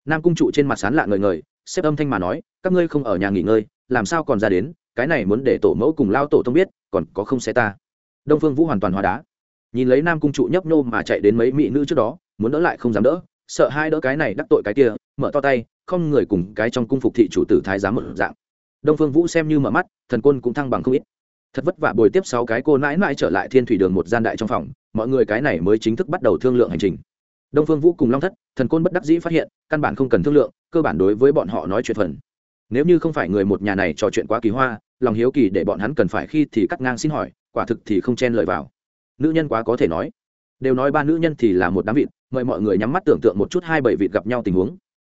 Nam cung trụ trên mặt sán lạ ngời ngời, xếp âm thanh mà nói, các ngươi không ở nhà nghỉ ngơi, làm sao còn ra đến? Cái này muốn để tổ mẫu cùng lao tổ thông biết, còn có không xe ta. Đông phương vũ hoàn toàn hóa đá. Nhìn lấy nam cung trụ nhấp nhô mà chạy đến mấy mỹ nữ trước đó, muốn đỡ lại không dám đỡ, sợ hai đỡ cái này đắc tội cái kia, mở to tay, không người cùng cái trong cung phục thị chủ tử thái giám một dạng. Đông phương vũ xem như mở mắt, thần quân cũng thăng bằng không ít. Thật vất vả bồi tiếp sáu cái cô nãi nãi trở lại thiên thủy đường một gian đại trong phòng, mọi người cái này mới chính thức bắt đầu thương lượng hành trình. Đông phương vũ cùng long thất, thần côn bất đắc dĩ phát hiện, căn bản không cần thương lượng, cơ bản đối với bọn họ nói chuyện phần nếu như không phải người một nhà này trò chuyện quá kỳ hoa, lòng hiếu kỳ để bọn hắn cần phải khi thì cắt ngang xin hỏi, quả thực thì không chen lời vào. Nữ nhân quá có thể nói. Đều nói ba nữ nhân thì là một đám vịt, mời mọi người nhắm mắt tưởng tượng một chút hai bảy vịt gặp nhau tình huống.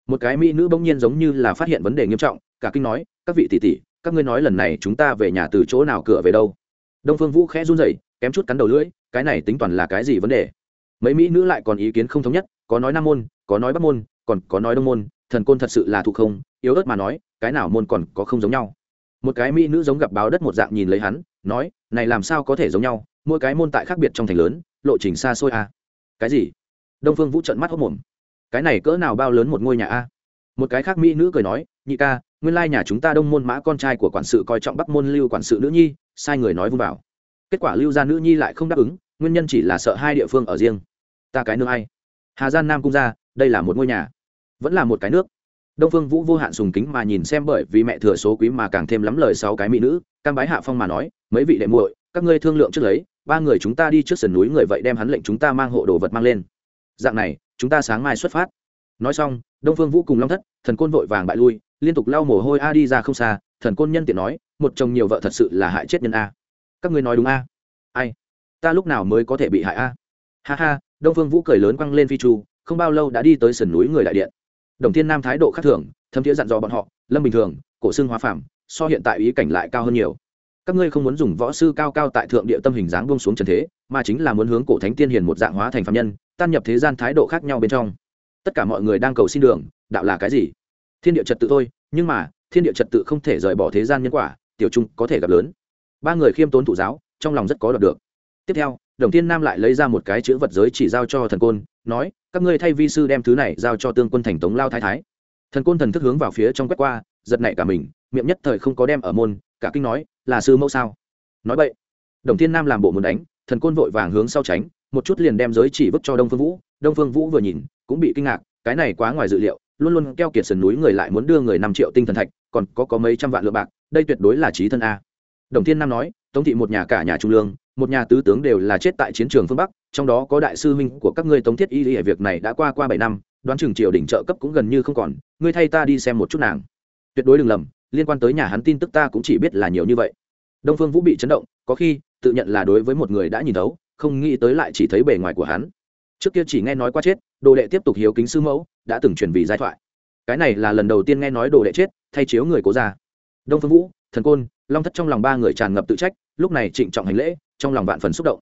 Một cái mỹ nữ bỗng nhiên giống như là phát hiện vấn đề nghiêm trọng, cả kinh nói, các vị tỷ tỷ, các ngươi nói lần này chúng ta về nhà từ chỗ nào cửa về đâu? Đông phương vũ khẽ run rẩy, kém chút cắn đầu lưỡi, cái này tính toàn là cái gì vấn đề? Mấy mỹ nữ lại còn ý kiến không thống nhất, có nói nam môn, có nói bắc môn, còn có nói đông môn, thần côn thật sự là thụ không yếu ớt mà nói, cái nào môn còn có không giống nhau. Một cái mỹ nữ giống gặp báo đất một dạng nhìn lấy hắn, nói, này làm sao có thể giống nhau? Mỗi cái môn tại khác biệt trong thành lớn, lộ trình xa xôi à. cái gì? Đông phương vũ trận mắt hốc mồm. Cái này cỡ nào bao lớn một ngôi nhà a? Một cái khác mỹ nữ cười nói, nhị ca, nguyên lai nhà chúng ta đông môn mã con trai của quản sự coi trọng bắc môn lưu quản sự nữ nhi, sai người nói vung vào. Kết quả lưu gia nữ nhi lại không đáp ứng, nguyên nhân chỉ là sợ hai địa phương ở riêng. Ta cái nước hay? hà giang nam cung ra đây là một ngôi nhà. Vẫn là một cái nước đông phương vũ vô hạn sùng kính mà nhìn xem bởi vì mẹ thừa số quý mà càng thêm lắm lời sáu cái mỹ nữ, cam bái hạ phong mà nói, mấy vị đệ muội, các ngươi thương lượng trước lấy, ba người chúng ta đi trước sườn núi người vậy đem hắn lệnh chúng ta mang hộ đồ vật mang lên. Dạng này, chúng ta sáng mai xuất phát. Nói xong, đông phương vũ cùng long thất, thần côn vội vàng bại lui, liên tục lau mồ hôi a đi ra không xa, thần côn nhân tiện nói, một chồng nhiều vợ thật sự là hại chết nhân a. Các ngươi nói đúng a. Ai? Ta lúc nào mới có thể bị hại a? Ha ha, đông phương vũ cười lớn quăng lên phi chu, không bao lâu đã đi tới sườn núi người đại điện đồng thiên nam thái độ khác thường thâm thiế dặn dò bọn họ lâm bình thường cổ xưng hóa phàm, so hiện tại ý cảnh lại cao hơn nhiều. Các ngươi không muốn dùng võ sư cao cao tại thượng địa tâm hình dáng buông xuống trần thế mà chính là muốn hướng cổ thánh tiên hiền một dạng hóa thành phạm nhân tan nhập thế gian thái độ khác nhau bên trong. Tất cả mọi người đang cầu xin đường đạo là cái gì? Thiên địa trật tự thôi nhưng mà thiên địa trật tự không thể rời bỏ thế gian nhân quả tiểu trung có thể gặp lớn. Ba người khiêm tốn thủ giáo trong lòng rất có đoạt được tiếp theo, đồng thiên nam lại lấy ra một cái chữ vật giới chỉ giao cho thần côn, nói, các ngươi thay vi sư đem thứ này giao cho tương quân thành tống lao thái thái. Thần côn thần thức hướng vào phía trong quét qua, giật nảy cả mình, miệng nhất thời không có đem ở môn, cả kinh nói, là sư mẫu sao? Nói vậy đồng thiên nam làm bộ muốn đánh, thần côn vội vàng hướng sau tránh, một chút liền đem giới chỉ vứt cho đông phương vũ. Đông phương vũ vừa nhìn, cũng bị kinh ngạc, cái này quá ngoài dự liệu, luôn luôn keo kiệt sườn núi người lại muốn đưa người năm triệu tinh thần thạch, còn có có mấy trăm vạn lượng bạc, đây tuyệt đối là trí thân a. Đồng thiên nam nói, tống thị một nhà cả nhà trung lương một nhà tứ tướng đều là chết tại chiến trường phương bắc, trong đó có đại sư huynh của các ngươi tống thiết y lý việc này đã qua qua bảy năm, đoán chừng triều đỉnh trợ cấp cũng gần như không còn, ngươi thay ta đi xem một chút nàng. Tuyệt đối đừng lầm, liên quan tới nhà hắn tin tức ta cũng chỉ biết là nhiều như vậy. Đông phương vũ bị chấn động, có khi, tự nhận là đối với một người đã nhìn thấu, không nghĩ tới lại chỉ thấy bề ngoài của hắn. Trước kia chỉ nghe nói qua chết, đồ đệ tiếp tục hiếu kính sư mẫu, đã từng truyền vì giai thoại. Cái này là lần đầu tiên nghe nói đồ đệ chết, thay chiếu người cố ra đông phương vũ, thần côn, long thất trong lòng ba người tràn ngập tự trách, lúc này trịnh trọng hành lễ trong lòng vạn phần xúc động.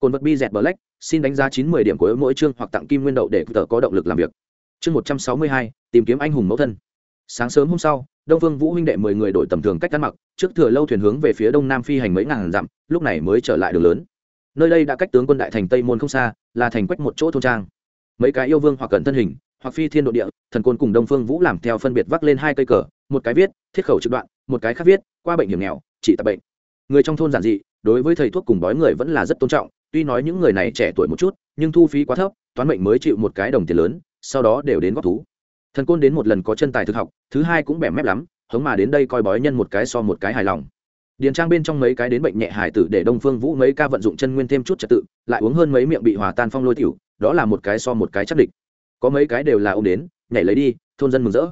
Cồn vật bi dẹt black, xin đánh giá chín mươi điểm của mỗi chương hoặc tặng kim nguyên đậu để tờ có động lực làm việc. Chương một trăm sáu mươi hai, tìm kiếm anh hùng mẫu thân. Sáng sớm hôm sau, đông vương vũ huynh đệ mười người đổi tầm thường cách ăn mặc, trước thừa lâu thuyền hướng về phía đông nam phi hành mấy ngàn dặm, lúc này mới trở lại đường lớn. Nơi đây đã cách tướng quân đại thành tây môn không xa, là thành quách một chỗ thôn trang. Mấy cái yêu vương hoặc cận thân hình, hoặc phi thiên độ địa, thần côn cùng đông phương vũ làm theo phân biệt vác lên hai cây cờ, một cái viết, thiết khẩu trực đoạn, một cái khác viết, qua bệnh hiểm nghèo, trị tập bệnh. Người trong thôn giản dị đối với thầy thuốc cùng bói người vẫn là rất tôn trọng, tuy nói những người này trẻ tuổi một chút, nhưng thu phí quá thấp, toán mệnh mới chịu một cái đồng tiền lớn, sau đó đều đến góp thú. Thần côn đến một lần có chân tài thực học, thứ hai cũng bẻ mép lắm, hống mà đến đây coi bói nhân một cái so một cái hài lòng. Điền trang bên trong mấy cái đến bệnh nhẹ hải tử để đông phương vũ mấy ca vận dụng chân nguyên thêm chút trật tự, lại uống hơn mấy miệng bị hòa tan phong lôi tiểu, đó là một cái so một cái chắc địch. Có mấy cái đều là ông đến, nhảy lấy đi, thôn dân mừng rỡ.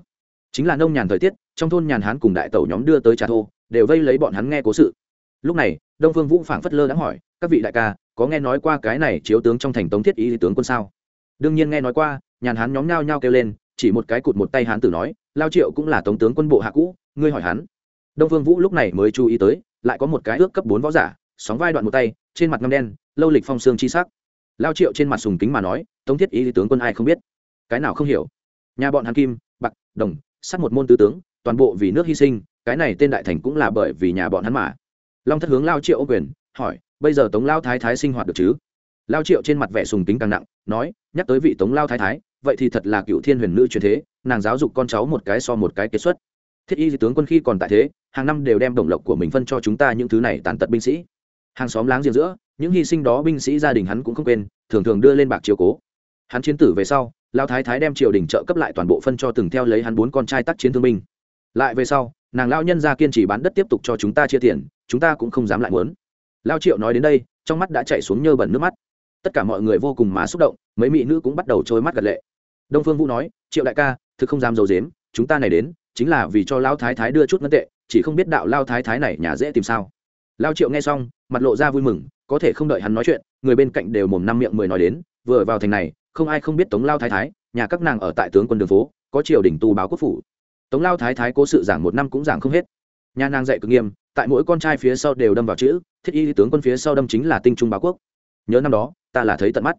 Chính là nông nhàn thời tiết, trong thôn nhàn hán cùng đại tẩu nhóm đưa tới trà thô, đều vây lấy bọn hắn nghe cố sự. Lúc này đông phương vũ phảng phất lơ đã hỏi, các vị đại ca, có nghe nói qua cái này chiếu tướng trong thành tống thiết ý tướng quân sao? Đương nhiên nghe nói qua, nhàn hán nhóm nhao nhao kêu lên, chỉ một cái cụt một tay hán tử nói, lao triệu cũng là tống tướng quân bộ hạ cũ, ngươi hỏi hắn. Đông phương vũ lúc này mới chú ý tới, lại có một cái ước cấp bốn võ giả, sóng vai đoạn một tay, trên mặt ngâm đen, lâu lịch phong xương chi sắc. Lao triệu trên mặt sùng kính mà nói, tống thiết ý tướng quân ai không biết? Cái nào không hiểu? Nhà bọn hàn kim, bạc, đồng sắt một môn tứ tướng, toàn bộ vì nước hy sinh, cái này tên đại thành cũng là bởi vì nhà bọn hắn mà long thất hướng lao triệu ô quyền, hỏi, bây giờ tống lao thái thái sinh hoạt được chứ? Lao triệu trên mặt vẻ sùng kính càng nặng, nói, nhắc tới vị tống lao thái thái, vậy thì thật là cựu thiên huyền nữ truyền thế, nàng giáo dục con cháu một cái so một cái kết xuất. Thiết y tướng quân khi còn tại thế, hàng năm đều đem đồng lộc của mình phân cho chúng ta những thứ này tàn tật binh sĩ. Hàng xóm láng giềng giữa, những hy sinh đó binh sĩ gia đình hắn cũng không quên, thường thường đưa lên bạc chiều cố. Hắn chiến tử về sau, lao thái thái đem triều đình trợ cấp lại toàn bộ phân cho từng theo lấy hắn bốn con trai tác chiến thương binh. Lại về sau nàng lao nhân ra kiên trì bán đất tiếp tục cho chúng ta chia tiền, chúng ta cũng không dám lại muốn. Lao triệu nói đến đây, trong mắt đã chạy xuống nhơ bẩn nước mắt. Tất cả mọi người vô cùng má xúc động, mấy mỹ nữ cũng bắt đầu trôi mắt gật lệ. Đông phương vũ nói, triệu đại ca, thực không dám d i ấ u dếm chúng ta này đến, chính là vì cho lao thái thái đưa chút ngân tệ, chỉ không biết đạo lao thái thái này nhà dễ tìm sao. Lao triệu nghe xong, mặt lộ ra vui mừng, có thể không đợi hắn nói chuyện, người bên cạnh đều mồm năm miệng mười nói đến, vừa vào thành này, không ai không biết tống lao thái thái, nhà các nàng ở tại tướng quân đường phố, có triều đình tu báo quốc phủ tống lao thái thái cố sự giảng một năm cũng giảng không hết. Nhà nàng dạy cực nghiêm, tại mỗi con trai phía sau đều đâm vào chữ, thiết y tướng quân phía sau đâm chính là tinh trung báo quốc. Nhớ năm đó, ta là thấy tận mắt.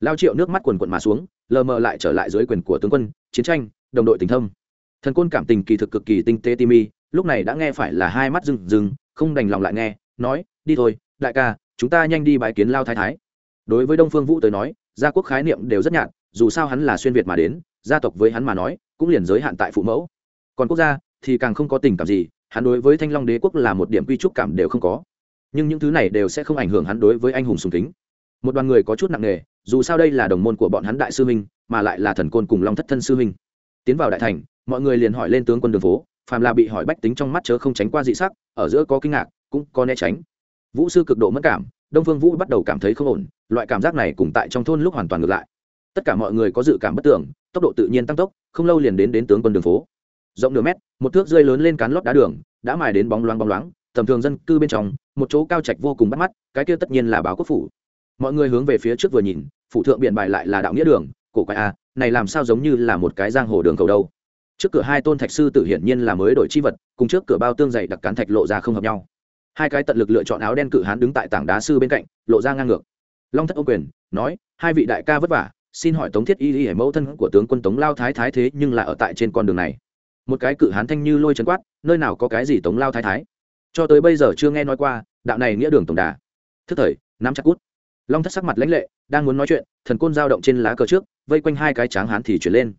Lao triệu nước mắt quần quận mà xuống, lờ mờ lại trở lại dưới quyền của tướng quân, chiến tranh, đồng đội tình thâm. Thần côn cảm tình kỳ thực cực kỳ tinh tế tim mi lúc này đã nghe phải là hai mắt rừng rừng không đành lòng lại nghe, nói, đi thôi, đại ca, chúng ta nhanh đi bãi kiến lao thái thái. Đối với đông phương vũ tới nói, gia quốc khái niệm đều rất nhạt, dù sao hắn là xuyên việt mà đến, gia tộc với hắn mà nói, cũng liền giới hạn tại phụ mẫu còn quốc gia thì càng không có tình cảm gì, hắn đối với thanh long đế quốc là một điểm quy trúc cảm đều không có. Nhưng những thứ này đều sẽ không ảnh hưởng hắn đối với anh hùng sùng kính. Một đoàn người có chút nặng nề, dù sao đây là đồng môn của bọn hắn đại sư minh mà lại là thần côn cùng long thất thân sư minh tiến vào đại thành, mọi người liền hỏi lên tướng quân đường phố phàm là bị hỏi bách tính trong mắt chớ không tránh qua dị sắc, ở giữa có kinh ngạc, cũng có né tránh. Vũ sư cực độ mất cảm, đông phương vũ bắt đầu cảm thấy không ổn, loại cảm giác này cùng tại trong thôn lúc hoàn toàn ngược lại. Tất cả mọi người có dự cảm bất tưởng, tốc độ tự nhiên tăng tốc, không lâu liền đến đến tướng quân đường phố rộng nửa mét một thước rơi lớn lên cán lót đá đường đã mài đến bóng loáng bóng loáng tầm thường dân cư bên trong một chỗ cao trạch vô cùng bắt mắt cái kia tất nhiên là báo quốc phủ. Mọi người hướng về phía trước vừa nhìn phủ thượng biển bài lại là đạo nghĩa đường cổ quái a à, này làm sao giống như là một cái giang hồ đường cầu đâu. Trước cửa hai tôn thạch sư tử hiển nhiên là mới đổi chi vật cùng trước cửa bao tương dày đặc cán thạch lộ ra không hợp nhau. Hai cái tận lực lựa chọn áo đen cự hán đứng tại tảng đá sư bên cạnh lộ ra ngang ngược. Long thất ô quyền nói hai vị đại ca vất vả xin hỏi tống thiết y y hải mẫu thân của tướng quân tống lao thái thái thế nhưng là ở tại trên con đường này một cái cự hán thanh như lôi chấn quát, nơi nào có cái gì tống lao thái thái. Cho tới bây giờ chưa nghe nói qua, đạo này nghĩa đường tổng đà. Thức thời, nắm chặt cút. Long thất sắc mặt lãnh lệ, đang muốn nói chuyện, thần côn dao động trên lá cờ trước, vây quanh hai cái tráng hán thì chuyển lên.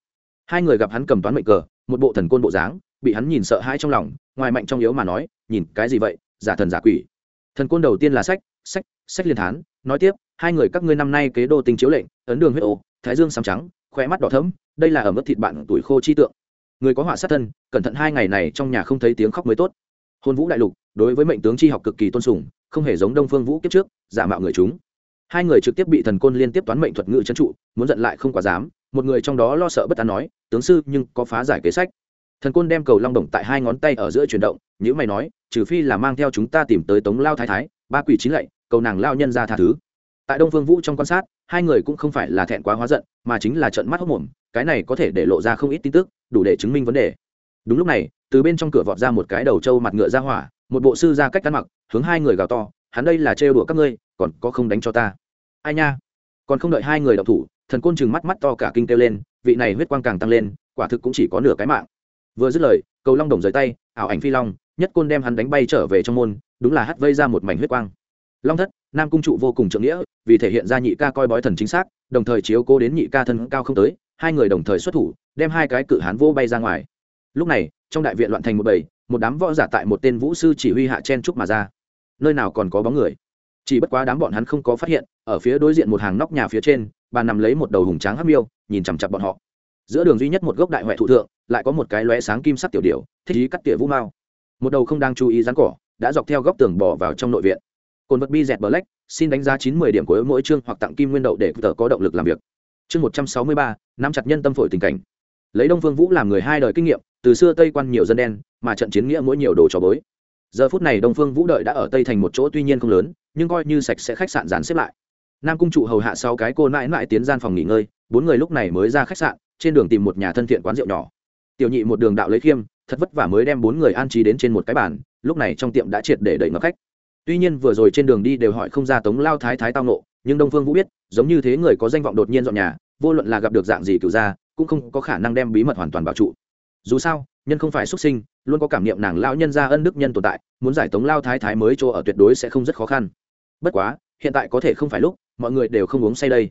Hai người gặp hắn cầm toán mệnh cờ, một bộ thần côn bộ dáng, bị hắn nhìn sợ hãi trong lòng, ngoài mạnh trong yếu mà nói, nhìn cái gì vậy, giả thần giả quỷ. Thần côn đầu tiên là sách sách sách liên thán, nói tiếp, hai người các ngươi năm nay kế đô tình chiếu lệnh, ấn đường huyết ô, thái dương sáng trắng khoe mắt đỏ thấm đây là ở mức thịt bạn tuổi khô chi tượng người có họa sát thân, cẩn thận hai ngày này trong nhà không thấy tiếng khóc mới tốt. Hôn vũ đại lục, đối với mệnh tướng tri học cực kỳ tôn sùng, không hề giống đông phương vũ kiếp trước, giả mạo người chúng. Hai người trực tiếp bị thần côn liên tiếp toán mệnh thuật ngự trấn trụ, muốn giận lại không quá dám, một người trong đó lo sợ bất an nói, tướng sư, nhưng có phá giải kế sách. Thần côn đem cầu long đồng tại hai ngón tay ở giữa chuyển động nhữ mày nói, trừ phi là mang theo chúng ta tìm tới tống lao thái thái, ba quỷ chín lạy, cầu nàng lao nhân ra tha thứ. Tại đông phương vũ trong quan sát hai người cũng không phải là thẹn quá hóa giận, mà chính là trận mắt hốc mồm, cái này có thể để lộ ra không ít tin tức, đủ để chứng minh vấn đề. Đúng lúc này, từ bên trong cửa vọt ra một cái đầu trâu mặt ngựa ra hỏa, một bộ sư ra cách cắn mặc, hướng hai người gào to, hắn đây là trêu đùa các ngươi, còn có không đánh cho ta. Ai nha? Còn không đợi hai người đọc thủ, thần côn chừng mắt mắt to cả kinh kêu lên, vị này huyết quang càng tăng lên, quả thực cũng chỉ có nửa cái mạng. Vừa dứt lời, cầu long đồng rời tay, ảo ảnh phi long, nhất côn đem hắn đánh bay trở về trong môn, đúng là hắt vây ra một mảnh huyết quang long thất, nam cung trụ vô cùng trượng nghĩa, vì thể hiện ra nhị ca coi bói thần chính xác, đồng thời chiếu cố đến nhị ca thân cao không tới, hai người đồng thời xuất thủ, đem hai cái cự hán vô bay ra ngoài. Lúc này, trong đại viện loạn thành một bầy, một đám võ giả tại một tên vũ sư chỉ huy hạ chen trúc mà ra. Nơi nào còn có bóng người? Chỉ bất quá đám bọn hắn không có phát hiện, ở phía đối diện một hàng nóc nhà phía trên, bà nằm lấy một đầu hùng tráng hắc miêu, nhìn chằm chặp bọn họ. Giữa đường duy nhất một gốc đại huệ thụ thượng, lại có một cái lóe sáng kim sắc tiểu điểu, thích ý cắt tỉa vũ mao một đầu không đang chú ý rắn cỏ, đã dọc theo góc tường bỏ vào trong nội viện cồn vật bi dẹt black, xin đánh giá chín mươi điểm của mỗi chương hoặc tặng kim nguyên đậu để tờ có động lực làm việc. Chương một trăm sáu mươi ba, nắm chặt nhân tâm phổi tình cảnh. Lấy đông phương vũ làm người hai đời kinh nghiệm, từ xưa tây quan nhiều dân đen, mà trận chiến nghĩa mỗi nhiều đồ trò bối. Giờ phút này đông phương vũ đợi đã ở tây thành một chỗ tuy nhiên không lớn, nhưng coi như sạch sẽ khách sạn dán xếp lại. Nam cung trụ hầu hạ sau cái cô nãi nãi tiến gian phòng nghỉ ngơi, bốn người lúc này mới ra khách sạn, trên đường tìm một nhà thân thiện quán rượu nhỏ. Tiểu nhị một đường đạo lấy khiêm, thật vất vả mới đem bốn người an trí đến trên một cái bàn, lúc này trong tiệm đã triệt để đẩy ngập khách tuy nhiên vừa rồi trên đường đi đều hỏi không ra tống lao thái thái tao nộ nhưng đông phương vũ biết, giống như thế người có danh vọng đột nhiên dọn nhà, vô luận là gặp được dạng gì cựu gia, cũng không có khả năng đem bí mật hoàn toàn bảo trụ. Dù sao, nhân không phải xuất sinh, luôn có cảm niệm nàng lao nhân ra ân đức nhân tồn tại, muốn giải tống lao thái thái mới chỗ ở tuyệt đối sẽ không rất khó khăn. Bất quá, hiện tại có thể không phải lúc, mọi người đều không uống say đây.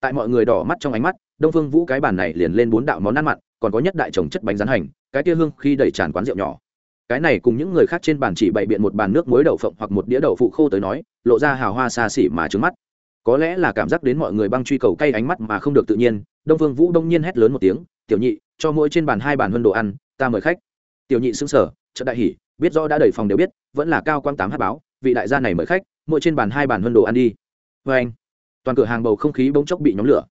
Tại mọi người đỏ mắt trong ánh mắt, đông phương vũ cái bàn này liền lên bốn đạo món ăn mặn, còn có nhất đại trồng chất bánh rán hành, cái tia hương khi đẩy tràn quán rượu nhỏ cái này cùng những người khác trên bàn chỉ bày biện một bàn nước muối đậu phộng hoặc một đĩa đậu phụ khô tới nói, lộ ra hào hoa xa xỉ mà trứng mắt. Có lẽ là cảm giác đến mọi người băng truy cầu cay ánh mắt mà không được tự nhiên, đông vương vũ đông nhiên hét lớn một tiếng, tiểu nhị, cho mỗi trên bàn hai bàn hơn đồ ăn, ta mời khách. Tiểu nhị xứng sở trận đại hỉ, biết rõ đã đầy phòng đều biết, vẫn là cao quang tám hát báo, vị đại gia này mời khách, mỗi trên bàn hai bàn hơn đồ ăn đi. Vê anh, toàn cửa hàng bầu không khí bỗng chốc bị nhóm lửa.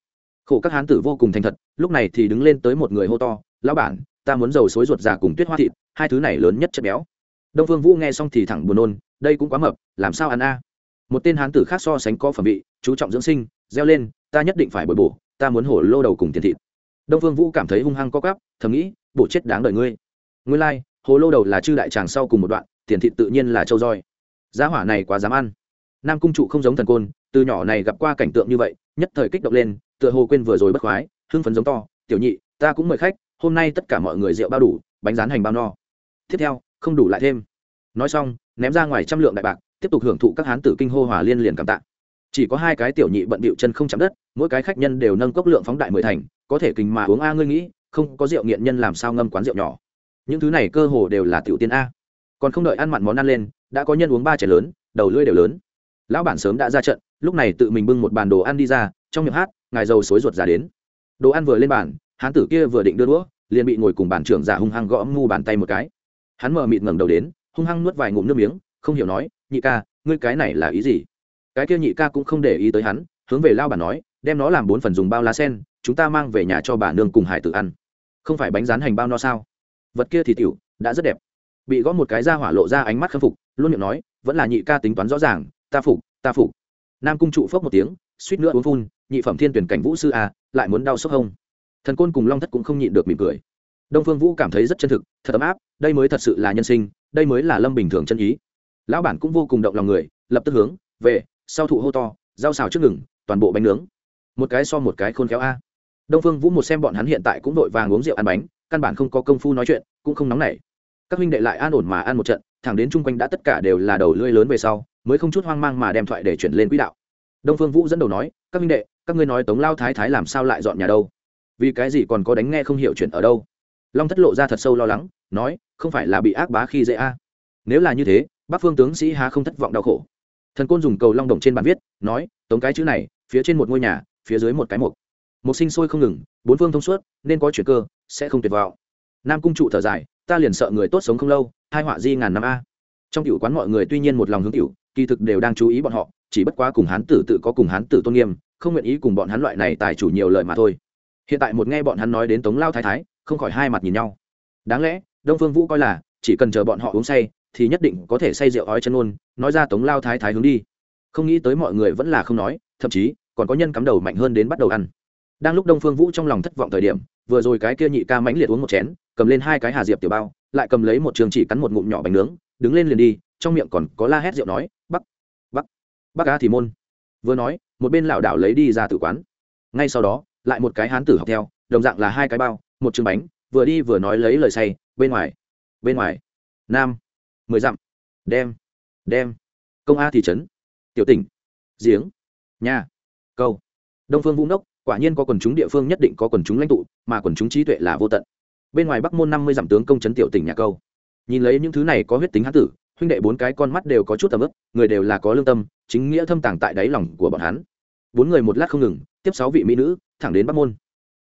Khổ các hán tử vô cùng thành thật, lúc này thì đứng lên tới một người hô to, lão bản ta muốn dầu xối ruột già cùng tuyết hoa thịt hai thứ này lớn nhất chất béo. Đông phương vũ nghe xong thì thẳng buồn nôn đây cũng quá mập làm sao ăn a? Một tên hán tử khác so sánh có phẩm vị chú trọng dưỡng sinh reo lên ta nhất định phải bồi bổ ta muốn hổ lô đầu cùng tiền thịt. Đông phương vũ cảm thấy hung hăng co cắp thầm nghĩ bổ chết đáng đời ngươi. Ngươi lai、like, hồ lô đầu là chư đại tràng sau cùng một đoạn tiền thịt tự nhiên là châu roi. Giá hỏa này quá dám ăn. Nam cung trụ không giống thần côn từ nhỏ này gặp qua cảnh tượng như vậy nhất thời kích động lên tựa hồ quên vừa rồi bất khoái hưng phấn giống to tiểu nhị ta cũng mời khách hôm nay tất cả mọi người rượu bao đủ, bánh rán hành bao no. Tiếp theo, không đủ lại thêm. Nói xong, ném ra ngoài trăm lượng đại bạc, tiếp tục hưởng thụ các hán tử kinh hô hòa liên liền cảm tạ. Chỉ có hai cái tiểu nhị bận bịu chân không chạm đất, mỗi cái khách nhân đều nâng cốc lượng phóng đại mười thành, có thể kinh mà uống a ngươi nghĩ, không có rượu nghiện nhân làm sao ngâm quán rượu nhỏ. Những thứ này cơ hồ đều là tiểu tiên a. Còn không đợi ăn mặn món ăn lên, đã có nhân uống ba chén lớn, đầu lưỡi đều lớn. Lão bản sớm đã ra trận, lúc này tự mình bưng một bàn đồ ăn đi ra, trong miệng hát, ngài dầu xối ruột ra đến. Đồ ăn vừa lên bàn, hán tử kia vừa định đưa đũa liền bị ngồi cùng bàn trưởng giả hung hăng gõ ngu bàn tay một cái. Hắn mở mịt ngẩng đầu đến, hung hăng nuốt vài ngụm nước miếng, không hiểu nói, nhị ca, ngươi cái này là ý gì? Cái kia nhị ca cũng không để ý tới hắn, hướng về lao bà nói, đem nó làm bốn phần dùng bao lá sen, chúng ta mang về nhà cho bà nương cùng hải tử ăn. Không phải bánh rán hành bao no sao? Vật kia thì tiểu, đã rất đẹp. Bị gõ một cái ra hỏa lộ ra ánh mắt khâm phục, luôn miệng nói, vẫn là nhị ca tính toán rõ ràng, ta phục ta phục. Nam cung trụ phốc một tiếng, suýt nữa uống phun, nhị phẩm thiên tuyển cảnh vũ sư a, lại muốn đau sốc hông thần côn cùng long thất cũng không nhịn được mỉm cười. Đông phương vũ cảm thấy rất chân thực, thật ấm áp, đây mới thật sự là nhân sinh, đây mới là lâm bình thường chân ý. Lão bản cũng vô cùng động lòng người, lập tức hướng về, sau thụ hô to, rau xào trước ngừng, toàn bộ bánh nướng. Một cái so một cái khôn khéo a. Đông phương vũ một xem bọn hắn hiện tại cũng vội vàng uống rượu ăn bánh, căn bản không có công phu nói chuyện, cũng không nóng nảy. Các huynh đệ lại an ổn mà ăn một trận, thẳng đến chung quanh đã tất cả đều là đầu lưỡi lớn về sau, mới không chút hoang mang mà đem thoại để chuyển lên quỹ đạo. Đông phương vũ dẫn đầu nói, các huynh đệ, các ngươi nói tống lao thái thái làm sao lại dọn nhà đâu? Vì cái gì còn có đánh nghe không hiểu chuyện ở đâu? Long thất lộ ra thật sâu lo lắng, nói, không phải là bị ác bá khi dễ a. Nếu là như thế bác phương tướng sĩ há không thất vọng đau khổ. Thần côn dùng cầu long đồng trên bàn viết, nói, tống cái chữ này, phía trên một ngôi nhà, phía dưới một cái mục. Một sinh sôi không ngừng, bốn phương thông suốt, nên có chuyện cơ, sẽ không tuyệt vọng. Nam cung trụ thở dài, ta liền sợ người tốt sống không lâu, hai họa di ngàn năm a. Trong tiểu quán mọi người tuy nhiên một lòng hướng tiểu kỳ thực đều đang chú ý bọn họ, chỉ bất quá cùng hán tử tự có cùng hán tử tôn nghiêm, không nguyện ý cùng bọn hắn loại này tài chủ nhiều lời mà thôi hiện tại một nghe bọn hắn nói đến tống lao thái thái, không khỏi hai mặt nhìn nhau. Đáng lẽ, đông phương vũ coi là, chỉ cần chờ bọn họ uống say, thì nhất định có thể say rượu ói chân ôn nói ra tống lao thái thái hướng đi. Không nghĩ tới mọi người vẫn là không nói, thậm chí, còn có nhân cắm đầu mạnh hơn đến bắt đầu ăn. Đang lúc đông phương vũ trong lòng thất vọng thời điểm, vừa rồi cái kia nhị ca mãnh liệt uống một chén, cầm lên hai cái hà diệp tiểu bao, lại cầm lấy một trường chỉ cắn một ngụm nhỏ bánh nướng, đứng lên liền đi, trong miệng còn có la hét rượu nói, bắc bắc bắc á thì môn. Vừa nói, một bên lảo đảo lấy đi ra tử quán. Ngay sau đó lại một cái hán tử học theo, đồng dạng là hai cái bao, một chừng bánh, vừa đi vừa nói lấy lời say, bên ngoài bên ngoài. Nam, mười dặm. Đem đem. Công a thị trấn. Tiểu tỉnh. Giếng. Nhà. Câu. Đông phương vũng đốc quả nhiên có quần chúng địa phương nhất định có quần chúng lãnh tụ, mà quần chúng trí tuệ là vô tận. Bên ngoài bắc môn năm mươi dặm tướng công trấn tiểu tỉnh nhà câu. Nhìn lấy những thứ này có huyết tính hán tử, huynh đệ bốn cái con mắt đều có chút tầm ức người đều là có lương tâm, chính nghĩa thâm tàng tại đáy lòng của bọn hắn. Bốn người một lát không ngừng, tiếp sáu vị mỹ nữ thẳng đến bắc môn.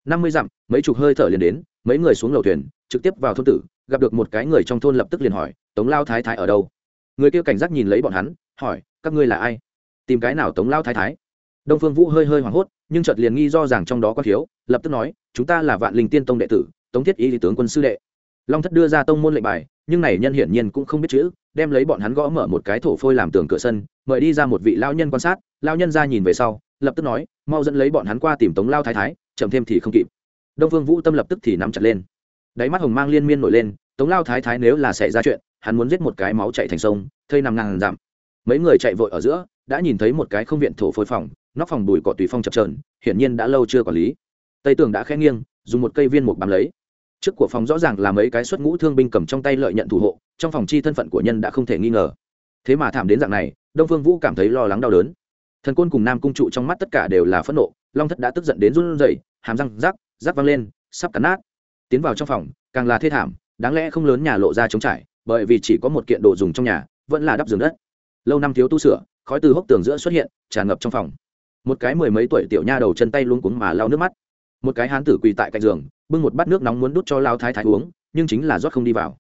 Năm mươi dặm, mấy chục hơi thở liền đến, mấy người xuống lầu thuyền, trực tiếp vào thôn tử, gặp được một cái người trong thôn lập tức liền hỏi, tống lao thái thái ở đâu? Người kia cảnh giác nhìn lấy bọn hắn, hỏi, các ngươi là ai? Tìm cái nào tống lao thái thái? Đông phương vũ hơi hơi hoảng hốt, nhưng chợt liền nghi do rằng trong đó có thiếu, lập tức nói, chúng ta là vạn linh tiên tông đệ tử, tống thiết y lý tướng quân sư đệ. Long thất đưa ra tông môn lệnh bài, nhưng này nhân hiển nhiên cũng không biết chữ, đem lấy bọn hắn gõ mở một cái thổ phôi làm tường cửa sân, mời đi ra một vị lao nhân quan sát lao nhân ra nhìn về sau, lập tức nói mau dẫn lấy bọn hắn qua tìm tống lao thái thái, chậm thêm thì không kịp. Đông phương vũ tâm lập tức thì nắm chặt lên. Đáy mắt hồng mang liên miên nổi lên, tống lao thái thái nếu là xảy ra chuyện, hắn muốn giết một cái máu chạy thành sông, thây nằm ngàn dặm. Mấy người chạy vội ở giữa, đã nhìn thấy một cái không viện thổ phôi phòng, nóc phòng bùi cỏ tùy phong chập trờn hiển nhiên đã lâu chưa quản lý. Tây tường đã khẽ nghiêng, dùng một cây viên mục bám lấy. Trước của phòng rõ ràng là mấy cái xuất ngũ thương binh cầm trong tay lợi nhận thủ hộ, trong phòng chi thân phận của nhân đã không thể nghi ngờ. Thế mà thảm đến dạng này, đông phương vũ cảm thấy lo lắng đau đớn thần côn cùng nam cung trụ trong mắt tất cả đều là phẫn nộ, long thất đã tức giận đến run rẩy, hàm răng rác rác văng lên, sắp cắn nát. Tiến vào trong phòng, càng là thê thảm, đáng lẽ không lớn nhà lộ ra chống trải, bởi vì chỉ có một kiện đồ dùng trong nhà, vẫn là đắp giường đất. Lâu năm thiếu tu sửa, khói từ hốc tường giữa xuất hiện, tràn ngập trong phòng. Một cái mười mấy tuổi tiểu nha đầu chân tay luống cuống mà lau nước mắt. Một cái hán tử quỳ tại cạnh giường, bưng một bát nước nóng muốn đút cho lao thái thái uống, nhưng chính là rót không đi vào.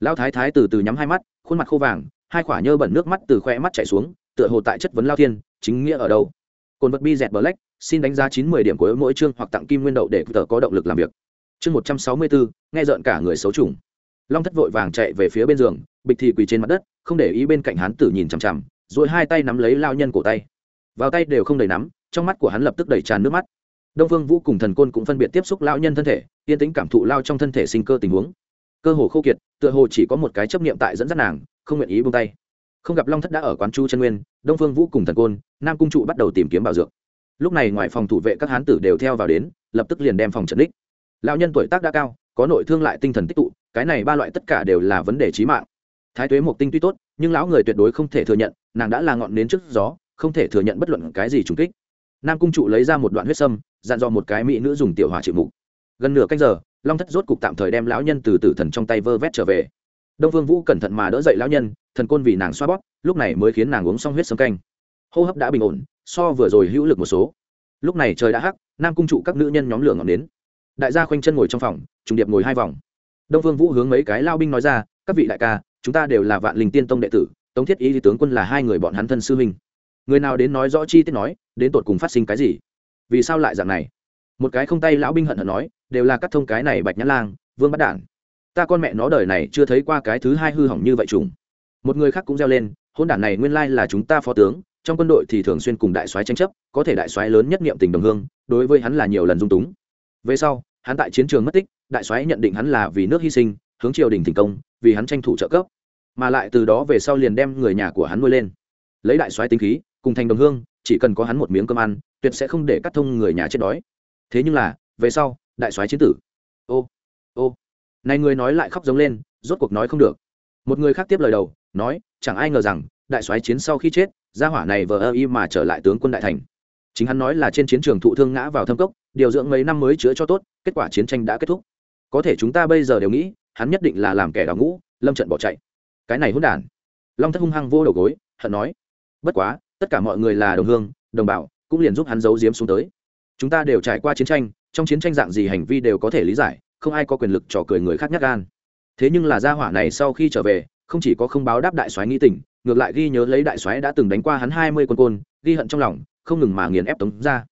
Lao thái thái từ từ nhắm hai mắt, khuôn mặt khô vàng, hai khỏa nhơ bẩn nước mắt từ khoe mắt chảy xuống, tựa hồ tại chất vấn lao thiên chính nghĩa ở đâu? Cồn vật bi dẹt black, xin đánh giá chín mươi điểm của mỗi chương hoặc tặng kim nguyên đậu để tờ có động lực làm việc. Chương một trăm sáu mươi bốn nghe rợn cả người xấu trùng. Long thất vội vàng chạy về phía bên giường, bịch thì quỳ trên mặt đất, không để ý bên cạnh hắn tử nhìn chằm chằm, rồi hai tay nắm lấy lao nhân cổ tay. Vào tay đều không đầy nắm, trong mắt của hắn lập tức đầy tràn nước mắt. Đông phương vũ cùng thần côn cũng phân biệt tiếp xúc lao nhân thân thể, yên tính cảm thụ lao trong thân thể sinh cơ tình huống. Cơ hồ khô kiệt, tựa hồ chỉ có một cái chấp niệm tại dẫn dắt nàng, không nguyện ý buông tay không gặp long thất đã ở quán chu chân nguyên, đông phương vũ cùng thần côn, nam cung trụ bắt đầu tìm kiếm bảo dược. Lúc này ngoài phòng thủ vệ các hán tử đều theo vào đến, lập tức liền đem phòng trận đích. Lão nhân tuổi tác đã cao, có nội thương lại tinh thần tích tụ, cái này ba loại tất cả đều là vấn đề trí mạng. Thái tuế một tinh tuy tốt, nhưng lão người tuyệt đối không thể thừa nhận, nàng đã là ngọn nến trước gió, không thể thừa nhận bất luận cái gì trùng kích. Nam cung trụ lấy ra một đoạn huyết sâm, dặn dò một cái mỹ nữ dùng tiểu hỏa chịu mục. Gần nửa canh giờ, long thất rốt cục tạm thời đem lão nhân từ tử thần trong tay vơ vét trở về. Đông phương vũ cẩn thận mà đỡ dậy lão nhân thần côn vì nàng xoa bóp, lúc này mới khiến nàng uống xong huyết sâm canh. Hô hấp đã bình ổn, so vừa rồi hữu lực một số. Lúc này trời đã hắc, nam cung trụ các nữ nhân nhóm lửa ngọn đến. Đại gia khoanh chân ngồi trong phòng, trùng điệp ngồi hai vòng. Đông phương vũ hướng mấy cái lao binh nói ra, các vị đại ca, chúng ta đều là vạn linh tiên tông đệ tử, tống thiết ý tướng quân là hai người bọn hắn thân sư huynh. Người nào đến nói rõ chi tiết nói, đến tột cùng phát sinh cái gì? Vì sao lại dạng này? Một cái không tay lão binh hận hận nói, đều là các thông cái này bạch nhã lang, vương bắt đản. Ta con mẹ nó đời này chưa thấy qua cái thứ hai hư hỏng như vậy trùng một người khác cũng reo lên hôn đản này nguyên lai là chúng ta phó tướng, trong quân đội thì thường xuyên cùng đại soái tranh chấp, có thể đại soái lớn nhất niệm tình đồng hương, đối với hắn là nhiều lần dung túng. Về sau, hắn tại chiến trường mất tích, đại soái nhận định hắn là vì nước hy sinh, hướng triều đình thành công, vì hắn tranh thủ trợ cấp. Mà lại từ đó về sau liền đem người nhà của hắn nuôi lên. Lấy đại soái tính khí, cùng thành đồng hương, chỉ cần có hắn một miếng cơm ăn, tuyệt sẽ không để cắt thông người nhà chết đói. Thế nhưng là, về sau, đại soái chiến tử. Ô ô. Này người nói lại khóc giống lên, rốt cuộc nói không được. Một người khác tiếp lời đầu nói, chẳng ai ngờ rằng, đại soái chiến sau khi chết, gia hỏa này vờ ơ y mà trở lại tướng quân đại thành. Chính hắn nói là trên chiến trường thụ thương ngã vào thâm cốc, điều dưỡng mấy năm mới chữa cho tốt, kết quả chiến tranh đã kết thúc. Có thể chúng ta bây giờ đều nghĩ, hắn nhất định là làm kẻ đào ngũ, lâm trận bỏ chạy. Cái này hôn đản. Long thất hung hăng vô đầu gối, hận nói, bất quá, tất cả mọi người là đồng hương, đồng bào, cũng liền giúp hắn giấu giếm xuống tới. Chúng ta đều trải qua chiến tranh, trong chiến tranh dạng gì hành vi đều có thể lý giải, không ai có quyền lực trò cười người khác nhắc gan. Thế nhưng là gia hỏa này sau khi trở về không chỉ có không báo đáp đại soái nghĩ tỉnh, ngược lại ghi nhớ lấy đại soái đã từng đánh qua hắn hai mươi quân côn ghi hận trong lòng không ngừng mà nghiền ép tống ra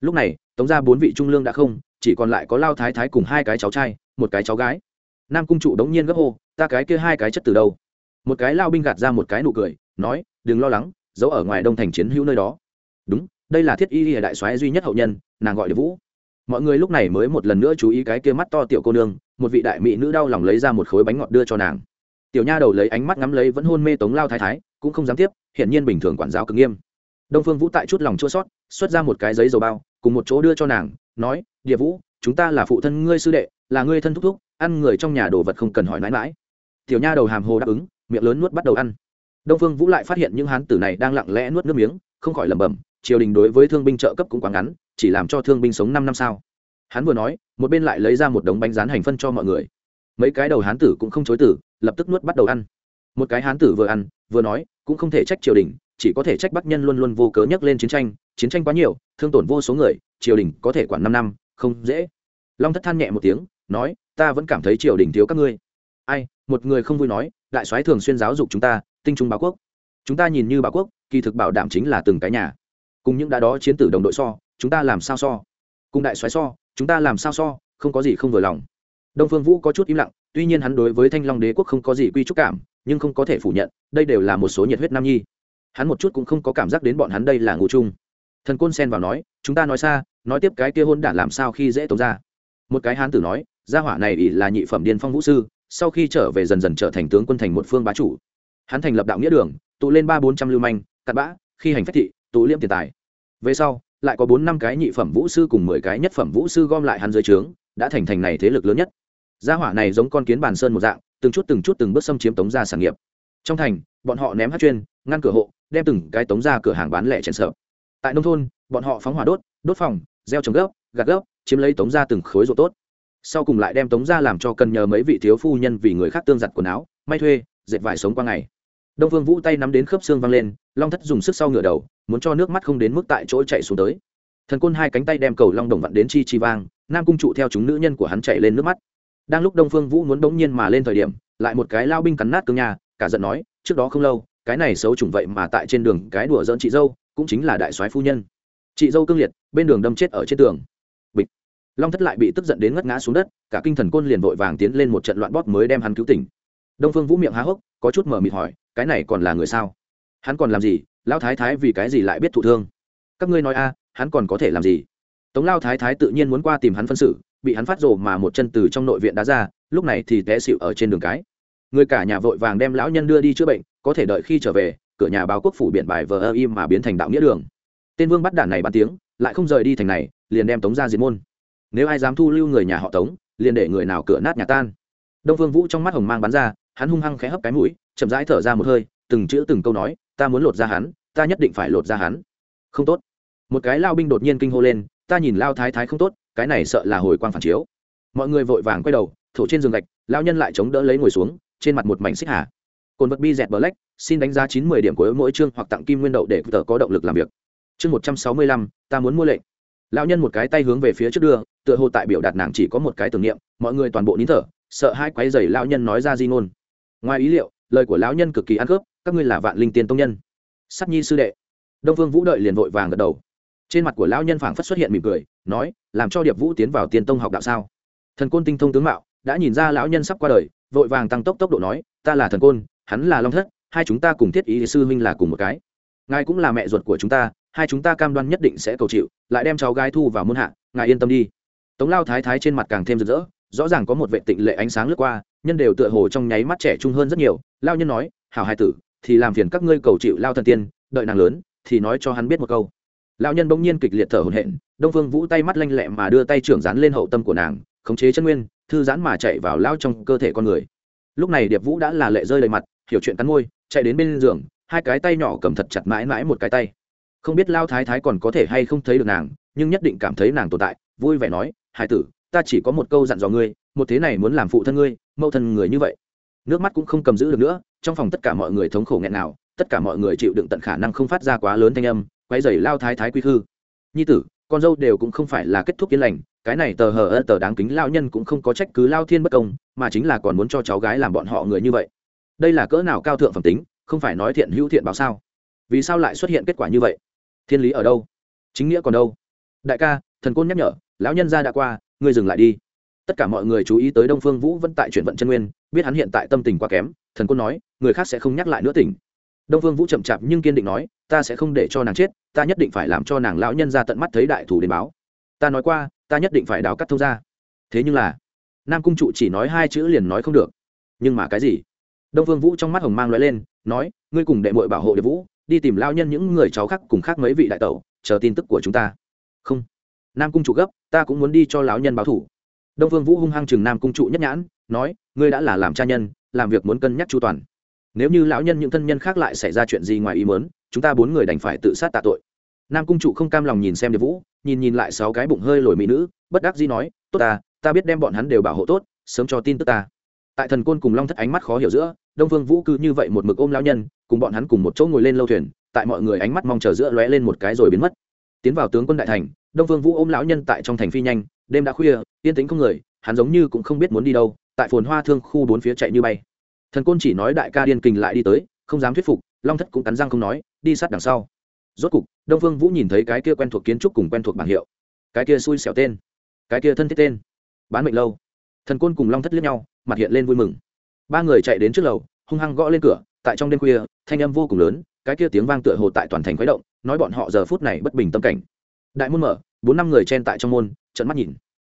lúc này tống ra bốn vị trung lương đã không chỉ còn lại có lao thái thái cùng hai cái cháu trai một cái cháu gái. Nam cung trụ đống nhiên gấp hô ta cái kia hai cái chất từ đâu? Một cái lao binh gạt ra một cái nụ cười nói đừng lo lắng giấu ở ngoài đông thành chiến hữu nơi đó. Đúng đây là thiết y lìa đại soái duy nhất hậu nhân nàng gọi được vũ. Mọi người lúc này mới một lần nữa chú ý cái kia mắt to tiểu cô nương một vị đại mỹ nữ đau lòng lấy ra một khối bánh ngọt đưa cho nàng tiểu nha đầu lấy ánh mắt ngắm lấy vẫn hôn mê tống lao thái thái, cũng không dám tiếp, hiển nhiên bình thường quản giáo cực nghiêm. Đông phương vũ tại chút lòng chua sót, xuất ra một cái giấy dầu bao, cùng một chỗ đưa cho nàng, nói, địa vũ, chúng ta là phụ thân ngươi sư đệ, là ngươi thân thúc thúc, ăn người trong nhà đồ vật không cần hỏi mãi mãi. Tiểu nha đầu hàm hồ đáp ứng, miệng lớn nuốt bắt đầu ăn. Đông phương vũ lại phát hiện những hán tử này đang lặng lẽ nuốt nước miếng, không khỏi lẩm bẩm, triều đình đối với thương binh trợ cấp cũng quá ngắn, chỉ làm cho thương binh sống năm năm sao? Hắn vừa nói, một bên lại lấy ra một đống bánh rán hành phân cho mọi người. Mấy cái đầu hán tử cũng không chối tử lập tức nuốt bắt đầu ăn. Một cái hán tử vừa ăn, vừa nói, cũng không thể trách triều đình, chỉ có thể trách bắc nhân luôn luôn vô cớ nhắc lên chiến tranh chiến tranh quá nhiều, thương tổn vô số người, triều đình có thể quản năm năm, không dễ. Long thất than nhẹ một tiếng, nói, ta vẫn cảm thấy triều đình thiếu các ngươi. Ai, một người không vui nói, đại soái thường xuyên giáo dục chúng ta, tinh trung báo quốc. Chúng ta nhìn như báo quốc, kỳ thực bảo đảm chính là từng cái nhà. Cùng những đã đó chiến tử đồng đội so, chúng ta làm sao so? Cùng đại soái so, chúng ta làm sao so, không có gì không vừa lòng. Đông phương vũ có chút im lặng tuy nhiên hắn đối với thanh long đế quốc không có gì quy trúc cảm, nhưng không có thể phủ nhận, đây đều là một số nhiệt huyết nam nhi. Hắn một chút cũng không có cảm giác đến bọn hắn đây là ngụ chung. Thần côn sen vào nói, chúng ta nói xa, nói tiếp cái kia hôn đản làm sao khi dễ tống ra một cái hán tử nói, gia hỏa này ỷ là nhị phẩm điên phong vũ sư, sau khi trở về dần dần trở thành tướng quân thành một phương bá chủ. Hắn thành lập đạo nghĩa đường, tụ lên ba bốn trăm lưu manh, cặn bã, khi hành phách thị, tụ liêm tiền tài. Về sau, lại có bốn năm cái nhị phẩm vũ sư cùng mười cái nhất phẩm vũ sư gom lại hắn dưới trướng, đã thành thành này thế lực lớn nhất gia hỏa này giống con kiến bàn sơn một dạng, từng chút từng chút từng bước xâm chiếm tống gia sản nghiệp. Trong thành, bọn họ ném hát chuyên, ngăn cửa hộ, đem từng cái tống ra cửa hàng bán lẻ chèn sợ tại nông thôn, bọn họ phóng hỏa đốt đốt phòng, gieo trồng gốc, gạt gốc, chiếm lấy tống ra từng khối ruộng tốt. Sau cùng lại đem tống ra làm cho cần nhờ mấy vị thiếu phu nhân vì người khác tương giặt quần áo, may thuê, dệt vải sống qua ngày. Đông vương vũ tay nắm đến khớp xương văng lên, long thất dùng sức sau ngửa đầu, muốn cho nước mắt không đến mức tại chỗ chạy xuống tới. Thần côn hai cánh tay đem cầu long đồng vặn đến chi chi vang, nam cung trụ theo chúng nữ nhân của hắn chạy lên nước mắt đang lúc đông phương vũ muốn đống nhiên mà lên thời điểm, lại một cái lao binh cắn nát cương nhà, cả giận nói, trước đó không lâu, cái này xấu chủng vậy mà tại trên đường cái đùa dỡn chị dâu, cũng chính là đại soái phu nhân. Chị dâu cương liệt, bên đường đâm chết ở trên tường. Bịch. Long thất lại bị tức giận đến ngất ngã xuống đất, cả kinh thần côn liền vội vàng tiến lên một trận loạn bóp mới đem hắn cứu tỉnh. Đông phương vũ miệng há hốc, có chút mở mịt hỏi, cái này còn là người sao? Hắn còn làm gì? Lao thái thái vì cái gì lại biết thụ thương? Các ngươi nói a, hắn còn có thể làm gì? Tống lao thái thái tự nhiên muốn qua tìm hắn phân xử bị hắn phát rồ mà một chân từ trong nội viện đá ra, lúc này thì té xịu ở trên đường cái. Người cả nhà vội vàng đem lão nhân đưa đi chữa bệnh, có thể đợi khi trở về, cửa nhà báo quốc phủ biển bài vờ ơ im mà biến thành đạo nghĩa đường. Tên vương bắt đản này bàn tiếng, lại không rời đi thành này, liền đem tống ra diệt môn. Nếu ai dám thu lưu người nhà họ tống, liền để người nào cửa nát nhà tan. Đông phương vũ trong mắt hồng mang bắn ra, hắn hung hăng khẽ hấp cái mũi, chậm rãi thở ra một hơi, từng chữ từng câu nói, ta muốn lột ra hắn, ta nhất định phải lột ra hắn. Không tốt. Một cái lao binh đột nhiên kinh hô lên ta nhìn lao thái thái không tốt, cái này sợ là hồi quang phản chiếu. Mọi người vội vàng quay đầu, thổ trên giường gạch lao nhân lại chống đỡ lấy ngồi xuống, trên mặt một mảnh xích hà. Cồn vật bi dẹt black xin đánh giá chín mươi điểm của mỗi chương hoặc tặng kim nguyên đậu để tờ có động lực làm việc. Chương một trăm sáu mươi lăm, ta muốn mua lệnh. Lão nhân một cái tay hướng về phía trước đưa, tựa hồ tại biểu đạt nàng chỉ có một cái tưởng niệm, mọi người toàn bộ nín thở, sợ hai quái dày lão nhân nói ra di ngôn. Ngoài ý liệu, lời của lão nhân cực kỳ ăn khớp, các ngươi là vạn linh tiên tông nhân. Sắc nhi sư đệ. Đông phương vũ đợi liền vội vàng gật đầu trên mặt của lão nhân phảng phất xuất hiện mỉm cười, nói, làm cho điệp vũ tiến vào tiên tông học đạo sao? Thần côn tinh thông tướng mạo đã nhìn ra lão nhân sắp qua đời, vội vàng tăng tốc tốc độ nói, ta là thần côn, hắn là long thất, hai chúng ta cùng thiết ý sư huynh là cùng một cái. Ngài cũng là mẹ ruột của chúng ta, hai chúng ta cam đoan nhất định sẽ cầu chịu, lại đem cháu gái thu vào môn hạ, ngài yên tâm đi. Tống lao thái thái trên mặt càng thêm rực rỡ, rõ ràng có một vệ tịnh lệ ánh sáng lướt qua, nhân đều tựa hồ trong nháy mắt trẻ trung hơn rất nhiều. Lao nhân nói, hảo hai tử, thì làm phiền các ngươi cầu chịu lao thần tiên, đợi nàng lớn, thì nói cho hắn biết một câu lão nhân bỗng nhiên kịch liệt thở hổn hển, đông phương vũ tay mắt lanh lẹ mà đưa tay trưởng dán lên hậu tâm của nàng, khống chế chân nguyên, thư giãn mà chạy vào lao trong cơ thể con người. Lúc này điệp vũ đã là lệ rơi đầy mặt, hiểu chuyện cắn môi, chạy đến bên giường, hai cái tay nhỏ cầm thật chặt mãi mãi một cái tay. Không biết lao thái thái còn có thể hay không thấy được nàng, nhưng nhất định cảm thấy nàng tồn tại, vui vẻ nói, hải tử, ta chỉ có một câu dặn dò ngươi, một thế này muốn làm phụ thân ngươi, mẫu thân người như vậy. Nước mắt cũng không cầm giữ được nữa, trong phòng tất cả mọi người thống khổ nghẹn nào tất cả mọi người chịu đựng tận khả năng không phát ra quá lớn thanh âm quay dày lao thái thái quy khư. Nhi tử, con dâu đều cũng không phải là kết thúc yên lành, cái này tờ hờ ơ tờ đáng kính lao nhân cũng không có trách cứ lao thiên bất công, mà chính là còn muốn cho cháu gái làm bọn họ người như vậy. Đây là cỡ nào cao thượng phẩm tính, không phải nói thiện hữu thiện báo sao? Vì sao lại xuất hiện kết quả như vậy? Thiên lý ở đâu? Chính nghĩa còn đâu? Đại ca, thần côn nhắc nhở, lão nhân gia đã qua, ngươi dừng lại đi. Tất cả mọi người chú ý tới đông phương vũ vẫn tại chuyển vận chân nguyên, biết hắn hiện tại tâm tình quá kém, thần côn nói, người khác sẽ không nhắc lại nữa tỉnh đông phương vũ chậm chạp nhưng kiên định nói, ta sẽ không để cho nàng chết, ta nhất định phải làm cho nàng lão nhân ra tận mắt thấy đại thủ đến báo. Ta nói qua, ta nhất định phải đào cắt thông ra thế nhưng là, nam cung trụ chỉ nói hai chữ liền nói không được. Nhưng mà cái gì? Đông phương vũ trong mắt hồng mang loại lên, nói, ngươi cùng đệ mội bảo hộ đệ vũ, đi tìm lao nhân những người cháu khác cùng khác mấy vị đại tẩu, chờ tin tức của chúng ta. Không. Nam cung trụ gấp, ta cũng muốn đi cho lão nhân báo thủ. Đông phương vũ hung hăng chừng nam cung trụ nhất nhãn, nói, ngươi đã là làm cha nhân, làm việc muốn cân nhắc chu toàn nếu như lão nhân những thân nhân khác lại xảy ra chuyện gì ngoài ý mớn chúng ta bốn người đành phải tự sát tạ tội. Nam cung trụ không cam lòng nhìn xem điệp vũ, nhìn nhìn lại sáu cái bụng hơi lồi mỹ nữ, bất đắc dĩ nói, tốt ta ta biết đem bọn hắn đều bảo hộ tốt, sớm cho tin tức ta. Tại thần côn cùng long thất ánh mắt khó hiểu giữa, đông phương vũ cứ như vậy một mực ôm lão nhân, cùng bọn hắn cùng một chỗ ngồi lên lâu thuyền, tại mọi người ánh mắt mong chờ giữa lóe lên một cái rồi biến mất. Tiến vào tướng quân đại thành, đông phương vũ ôm lão nhân tại trong thành phi nhanh, đêm đã khuya, yên tĩnh không người, hắn giống như cũng không biết muốn đi đâu, tại phồn hoa thương khu bốn phía chạy như bay thần côn chỉ nói đại ca điên kình lại đi tới, không dám thuyết phục, long thất cũng cắn răng không nói, đi sát đằng sau. Rốt cục, đông phương vũ nhìn thấy cái kia quen thuộc kiến trúc cùng quen thuộc bảng hiệu. Cái kia xui xẻo tên. Cái kia thân thiết tên. Bán mệnh lâu. Thần côn cùng long thất liếc nhau, mặt hiện lên vui mừng. Ba người chạy đến trước lầu, hung hăng gõ lên cửa, tại trong đêm khuya, thanh âm vô cùng lớn, cái kia tiếng vang tựa hồ tại toàn thành khuấy động, nói bọn họ giờ phút này bất bình tâm cảnh. Đại môn mở, bốn năm người chen tại trong môn trận mắt nhìn.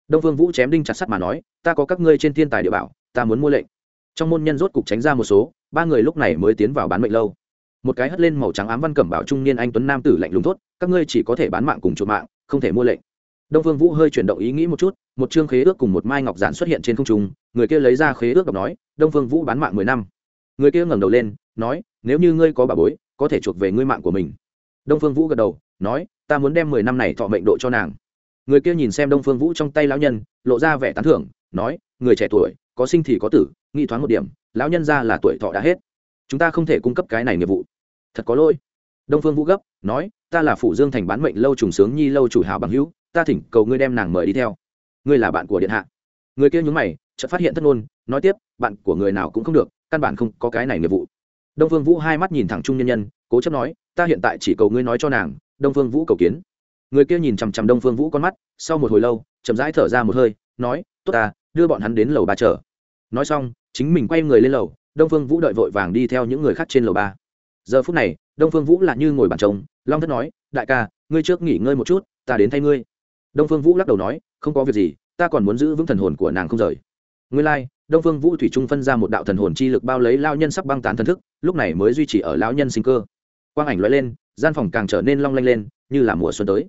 Đông phương vũ chém đinh chặt sắt mà nói, ta có các ngươi trên thiên tài địa bảo, ta muốn mua lệnh trong môn nhân rốt cục tránh ra một số, ba người lúc này mới tiến vào bán mệnh lâu. Một cái hất lên màu trắng ám văn cẩm bảo trung niên anh tuấn nam tử lạnh lùng thốt, các ngươi chỉ có thể bán mạng cùng chuột mạng, không thể mua lệnh. Đông phương vũ hơi chuyển động ý nghĩ một chút, một chương khế ước cùng một mai ngọc giản xuất hiện trên không trung, người kia lấy ra khế ước đọc nói, đông phương vũ bán mạng mười năm. Người kia ngẩng đầu lên, nói, nếu như ngươi có bà bối, có thể chuộc về ngươi mạng của mình. Đông phương vũ gật đầu, nói, ta muốn đem mười năm này thọ mệnh độ cho nàng. Người kia nhìn xem đông phương vũ trong tay lão nhân, lộ ra vẻ tán thưởng, nói, người trẻ tuổi, có sinh thì có tử nghĩ thoáng một điểm, lão nhân ra là tuổi thọ đã hết. Chúng ta không thể cung cấp cái này nghiệp vụ. Thật có lỗi. Đông phương vũ gấp, nói, ta là phủ dương thành bán mệnh lâu trùng sướng nhi lâu chủ hào bằng hữu, ta thỉnh cầu ngươi đem nàng mời đi theo. Ngươi là bạn của điện hạ. Người kia nhúng mày, chợt phát hiện thất ngôn, nói tiếp, bạn của người nào cũng không được, căn bản không có cái này nghiệp vụ. Đông phương vũ hai mắt nhìn thẳng trung nhân nhân, cố chấp nói, ta hiện tại chỉ cầu ngươi nói cho nàng, đông phương vũ cầu kiến. Người kia nhìn chằm chằm đông phương vũ con mắt, sau một hồi lâu, chậm rãi thở ra một hơi, nói, tốt ta, đưa bọn hắn đến lầu ba chờ. Nói xong chính mình quay người lên lầu đông phương vũ đợi vội vàng đi theo những người khác trên lầu ba. Giờ phút này đông phương vũ là như ngồi bàn trống long thất nói đại ca ngươi trước nghỉ ngơi một chút ta đến thay ngươi. Đông phương vũ lắc đầu nói không có việc gì ta còn muốn giữ vững thần hồn của nàng không rời. Ngươi lai、like, đông phương vũ thủy trung phân ra một đạo thần hồn chi lực bao lấy lao nhân sắp băng tán thần thức lúc này mới duy trì ở lao nhân sinh cơ. Quang ảnh l lên gian phòng càng trở nên long lanh lên như là mùa xuân tới.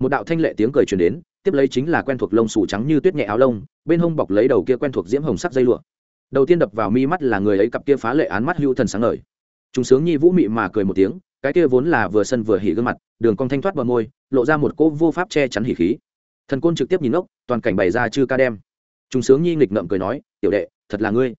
Một đạo thanh lệ tiếng cười truyền đến tiếp lấy chính là quen thuộc lông xù trắng như tuyết nhẹ áo lông bên hông bọc lấy đầu kia quen thuộc diễm hồng sắc dây lụa đầu tiên đập vào mi mắt là người ấy cặp kia phá lệ án mắt hưu thần sáng ngời. Chúng sướng nhi vũ mị mà cười một tiếng, cái kia vốn là vừa sân vừa hỉ gương mặt, đường cong thanh thoát bờ môi, lộ ra một cỗ vô pháp che chắn hỉ khí. Thần côn trực tiếp nhìn ốc toàn cảnh bày ra chư ca đem. Chúng sướng nhi nghịch ngợm cười nói, tiểu đệ, thật là ngươi.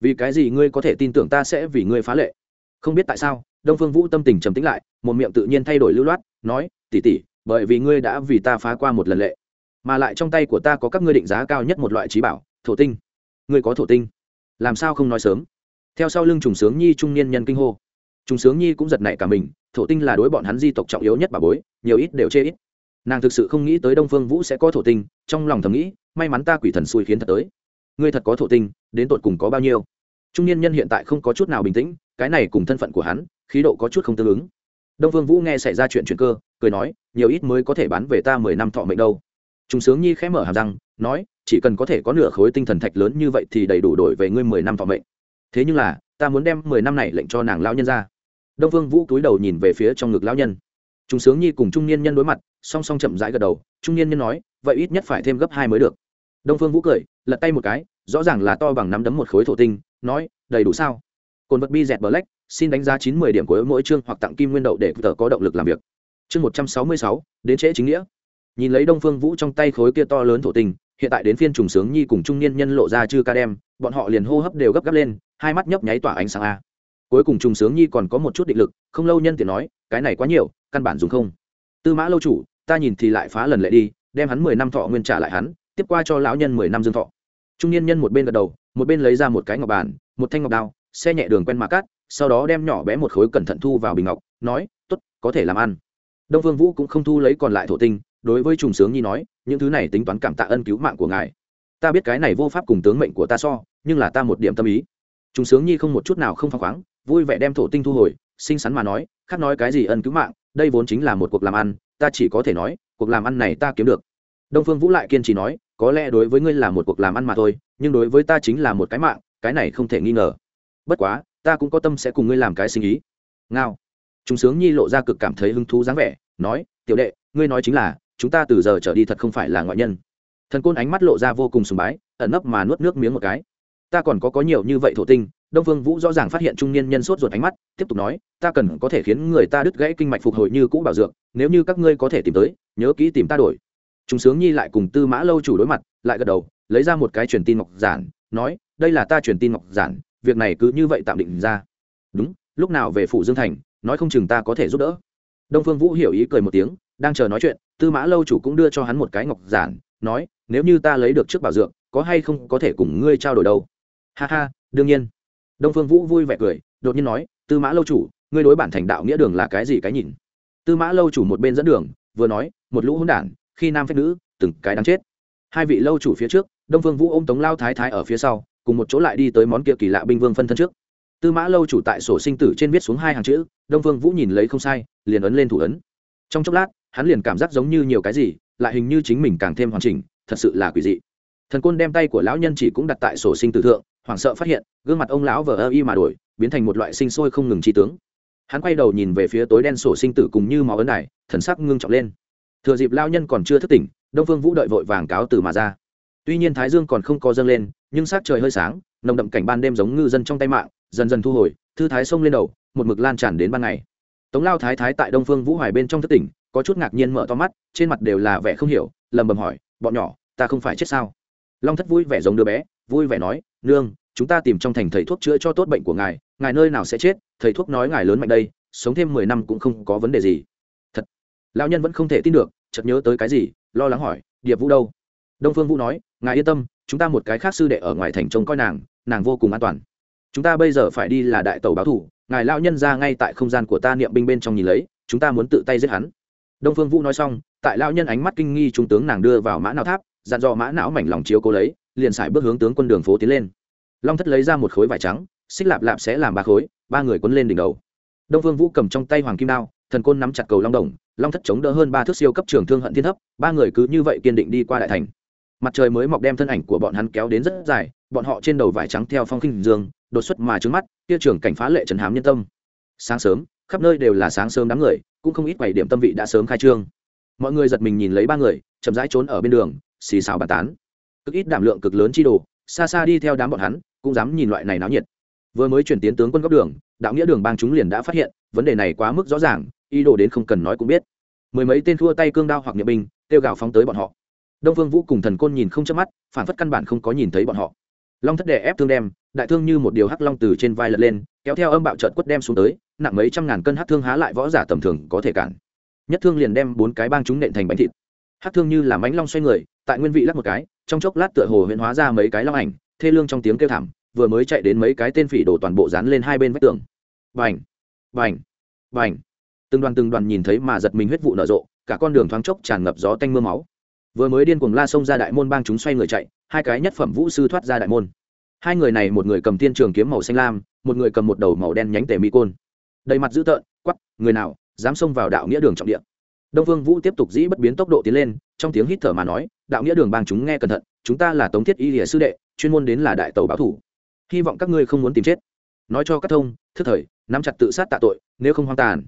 Vì cái gì ngươi có thể tin tưởng ta sẽ vì ngươi phá lệ? Không biết tại sao, đông phương vũ tâm tình trầm tĩnh lại, một miệng tự nhiên thay đổi lưu loát, nói tỉ tỉ bởi vì ngươi đã vì ta phá qua một lần lệ, mà lại trong tay của ta có các ngươi định giá cao nhất một loại trí bảo, thổ tinh. Ngươi có thổ tinh? Làm sao không nói sớm? Theo sau lưng trùng sướng nhi trung niên nhân kinh hô. Trùng sướng nhi cũng giật nảy cả mình, thổ tinh là đối bọn hắn di tộc trọng yếu nhất bà bối, nhiều ít đều chê ít. Nàng thực sự không nghĩ tới đông phương vũ sẽ có thổ tinh, trong lòng thầm nghĩ, may mắn ta quỷ thần xui khiến thật tới. Ngươi thật có thổ tinh, đến tột cùng có bao nhiêu? Trung niên nhân hiện tại không có chút nào bình tĩnh, cái này cùng thân phận của hắn, khí độ có chút không tương ứng. Đông phương vũ nghe xảy ra chuyện chuyện cơ, cười nói, nhiều ít mới có thể bán về ta mười năm thọ mệnh đâu. Chúng sướng nhi khẽ mở hàm răng, nói chỉ cần có thể có nửa khối tinh thần thạch lớn như vậy thì đầy đủ đổi về ngươi mười năm thọ mệnh. Thế nhưng là, ta muốn đem mười năm này lệnh cho nàng lão nhân ra. Đông phương vũ cúi đầu nhìn về phía trong ngực lão nhân. Chúng sướng nhi cùng trung niên nhân đối mặt, song song chậm rãi gật đầu. Trung niên nhân nói, vậy ít nhất phải thêm gấp hai mới được. Đông phương vũ cười, lật tay một cái, rõ ràng là to bằng nắm đấm một khối thổ tinh, nói, đầy đủ sao? Cồn vật bi dẹt black, xin đánh giá chín mươi điểm của mỗi chương hoặc tặng kim nguyên đậu để tờ có động lực làm việc. Chương một trăm sáu mươi sáu, đến trễ chính nghĩa. Nhìn lấy đông phương vũ trong tay khối kia to lớn thổ tinh hiện tại đến phiên trùng sướng nhi cùng trung niên nhân lộ ra chư ca đem, bọn họ liền hô hấp đều gấp gáp lên, hai mắt nhấp nháy tỏa ánh sáng a. Cuối cùng trùng sướng nhi còn có một chút định lực, không lâu nhân tiện nói, cái này quá nhiều, căn bản dùng không. Tư mã lâu chủ, ta nhìn thì lại phá lần lệ đi, đem hắn mười năm thọ nguyên trả lại hắn, tiếp qua cho lão nhân mười năm dương thọ. Trung niên nhân một bên gật đầu, một bên lấy ra một cái ngọc bàn, một thanh ngọc đao, xe nhẹ đường quen mà cắt, sau đó đem nhỏ bé một khối cẩn thận thu vào bình ngọc, nói t ố t có thể làm ăn. Đông phương vũ cũng không thu lấy còn lại thổ tinh đối với trùng sướng nhi nói, những thứ này tính toán cảm tạ ân cứu mạng của ngài. Ta biết cái này vô pháp cùng tướng mệnh của ta so, nhưng là ta một điểm tâm ý. Trùng sướng nhi không một chút nào không phăng khoáng, vui vẻ đem thổ tinh thu hồi, xinh xắn mà nói, khác nói cái gì ân cứu mạng, đây vốn chính là một cuộc làm ăn, ta chỉ có thể nói, cuộc làm ăn này ta kiếm được. Đông phương vũ lại kiên trì nói, có lẽ đối với ngươi là một cuộc làm ăn mà thôi, nhưng đối với ta chính là một cái mạng, cái này không thể nghi ngờ. Bất quá, ta cũng có tâm sẽ cùng ngươi làm cái sinh ý. Ngao. Chúng sướng nhi lộ ra cực cảm thấy hứng thú dáng vẻ, nói, tiểu đệ, ngươi nói chính là chúng ta từ giờ trở đi thật không phải là ngoại nhân. Thần côn ánh mắt lộ ra vô cùng sùng bái, ẩn nấp mà nuốt nước miếng một cái. Ta còn có có nhiều như vậy thổ tinh, đông phương vũ rõ ràng phát hiện trung niên nhân sốt ruột ánh mắt, tiếp tục nói, ta cần có thể khiến người ta đứt gãy kinh mạch phục hồi như cũ bảo dược, nếu như các ngươi có thể tìm tới, nhớ kỹ tìm ta đổi. Chúng sướng nhi lại cùng tư mã lâu chủ đối mặt, lại gật đầu, lấy ra một cái truyền tin ngọc giản, nói, đây là ta truyền tin ngọc giản, việc này cứ như vậy tạm định ra. Đúng, lúc nào về phủ dương thành, nói không chừng ta có thể giúp đỡ. Đông phương vũ hiểu ý cười một tiếng, đang chờ nói chuyện tư mã lâu chủ cũng đưa cho hắn một cái ngọc giản, nói, nếu như ta lấy được trước bảo dược, có hay không có thể cùng ngươi trao đổi đâu? Ha ha, đương nhiên. Đông phương vũ vui vẻ cười, đột nhiên nói, tư mã lâu chủ, ngươi đối bản thành đạo nghĩa đường là cái gì cái nhìn? Tư mã lâu chủ một bên dẫn đường, vừa nói, một lũ hỗn đản, khi nam phép nữ, từng cái đáng chết. Hai vị lâu chủ phía trước, đông phương vũ ôm tống lao thái thái ở phía sau, cùng một chỗ lại đi tới món kia kỳ lạ binh vương phân thân trước. Tư mã lâu chủ tại sổ sinh tử trên viết xuống hai hàng chữ, đông phương vũ nhìn lấy không sai, liền ấn lên thủ ấn. Trong chốc lát hắn liền cảm giác giống như nhiều cái gì, lại hình như chính mình càng thêm hoàn chỉnh, thật sự là quỷ dị. Thần côn đem tay của lão nhân chỉ cũng đặt tại sổ sinh tử thượng, hoảng sợ phát hiện, gương mặt ông lão vờ ơ y mà đổi, biến thành một loại sinh sôi không ngừng chi tướng. Hắn quay đầu nhìn về phía tối đen sổ sinh tử cùng như máu ấn đài, thần sắc ngưng trọng lên. Thừa dịp lao nhân còn chưa thức tỉnh, đông phương vũ đợi vội vàng cáo từ mà ra. Tuy nhiên thái dương còn không có dâng lên, nhưng s trời hơi sáng, nồng đậm cảnh ban đêm giống ngư dân trong tay mạng, dần dần thu hồi, thư thái sông lên đầu, một mực lan tràn đến ban ngày. Tống lao thái thái tại đông phương vũ hoài bên trong thất tỉnh có chút ngạc nhiên mở to mắt, trên mặt đều là vẻ không hiểu, lầm bầm hỏi, bọn nhỏ, ta không phải chết sao? Long thất vui vẻ giống đứa bé, vui vẻ nói, nương, chúng ta tìm trong thành thầy thuốc chữa cho tốt bệnh của ngài ngài nơi nào sẽ chết, thầy thuốc nói ngài lớn mạnh đây, sống thêm mười năm cũng không có vấn đề gì. Thật, lão nhân vẫn không thể tin được, chợt nhớ tới cái gì, lo lắng hỏi, điệp vũ đâu? Đông phương vũ nói, ngài yên tâm, chúng ta một cái khác sư đệ ở ngoài thành trông coi nàng nàng vô cùng an toàn. Chúng ta bây giờ phải đi là đại tàu báo thủ, ngài lão nhân ra ngay tại không gian của ta niệm binh bên trong nhìn lấy, chúng ta muốn tự tay giết hắn đông phương vũ nói xong, tại lão nhân ánh mắt kinh nghi trung tướng nàng đưa vào mã não tháp, dặn dò mã não mảnh lòng chiếu cố lấy, liền sải bước hướng tướng quân đường phố tiến lên. Long thất lấy ra một khối vải trắng, xích lạp lạp sẽ làm ba khối, ba người quấn lên đỉnh đầu. Đông phương vũ cầm trong tay hoàng kim đao, thần côn nắm chặt cầu long đồng, long thất chống đỡ hơn ba thước siêu cấp trường thương hận thiên thấp, ba người cứ như vậy kiên định đi qua đại thành. Mặt trời mới mọc đem thân ảnh của bọn hắn kéo đến rất dài, bọn họ trên đầu vải trắng theo phong khinh dương, đột xuất mà trứng mắt, kia trường cảnh phá lệ trần hám nhân tâm. Sáng sớm, khắp nơi đều là sáng sớm đám người cũng không ít bảy điểm tâm vị đã sớm khai trương. Mọi người giật mình nhìn lấy ba người, chậm rãi trốn ở bên đường, xì xào bàn tán. Cực ít đảm lượng cực lớn chi đồ, xa xa đi theo đám bọn hắn, cũng dám nhìn loại này náo nhiệt. Vừa mới chuyển tiến tướng quân góc đường, đạo nghĩa đường bang chúng liền đã phát hiện, vấn đề này quá mức rõ ràng, ý đồ đến không cần nói cũng biết. Mười mấy tên thua tay cương đao hoặc nhiệm binh, kêu gào phóng tới bọn họ. Đông phương vũ cùng thần côn nhìn không chớp mắt, phản phất căn bản không có nhìn thấy bọn họ long thất đè ép thương đem, đại thương như một điều hắc long từ trên vai lật lên, kéo theo âm bạo trợt quất đem xuống tới, nặng mấy trăm ngàn cân hắc thương há lại võ giả tầm thường có thể cản. Nhất thương liền đem bốn cái bang chúng nện thành bánh thịt. Hắc thương như là mánh long xoay người, tại nguyên vị lắc một cái, trong chốc lát tựa hồ huyễn hóa ra mấy cái long ảnh, thê lương trong tiếng kêu thảm, vừa mới chạy đến mấy cái tên phỉ đổ toàn bộ dán lên hai bên vách tường. Vành vành vành từng đoàn từng đoàn nhìn thấy mà giật mình huyết vụ nở rộ, cả con đường thoáng chốc tràn ngập gió tanh mưa máu vừa mới điên cuồng la xông ra đại môn bang chúng xoay người chạy, hai cái nhất phẩm vũ sư thoát ra đại môn. Hai người này một người cầm tiên trường kiếm màu xanh lam, một người cầm một đầu màu đen nhánh tề mỹ côn. Đầy mặt dữ tợn quắp người nào dám xông vào đạo nghĩa đường trọng địa? Đông vương vũ tiếp tục dĩ bất biến tốc độ tiến lên, trong tiếng hít thở mà nói, đạo nghĩa đường bang chúng nghe cẩn thận, chúng ta là tống thiết y lìa sư đệ, chuyên môn đến là đại tàu báo thủ. Hy vọng các ngươi không muốn tìm chết. Nói cho các thông, thức thời, nắm chặt tự sát tạ tội, nếu không hoang tàn.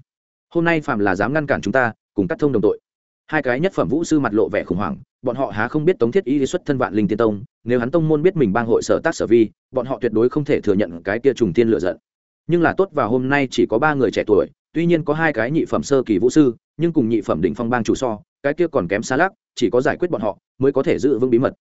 Hôm nay phạm là dám ngăn cản chúng ta, cùng các thông đồng tội hai cái nhất phẩm vũ sư mặt lộ vẻ khủng hoảng, bọn họ há không biết tống thiết y xuất thân vạn linh tiên tông, nếu hắn tông môn biết mình bang hội sở tác sở vi, bọn họ tuyệt đối không thể thừa nhận cái kia trùng tiên lựa giận. Nhưng là tốt vào hôm nay chỉ có ba người trẻ tuổi, tuy nhiên có hai cái nhị phẩm sơ kỳ vũ sư, nhưng cùng nhị phẩm đỉnh phong bang chủ so, cái kia còn kém xa lắc, chỉ có giải quyết bọn họ mới có thể giữ vững bí mật.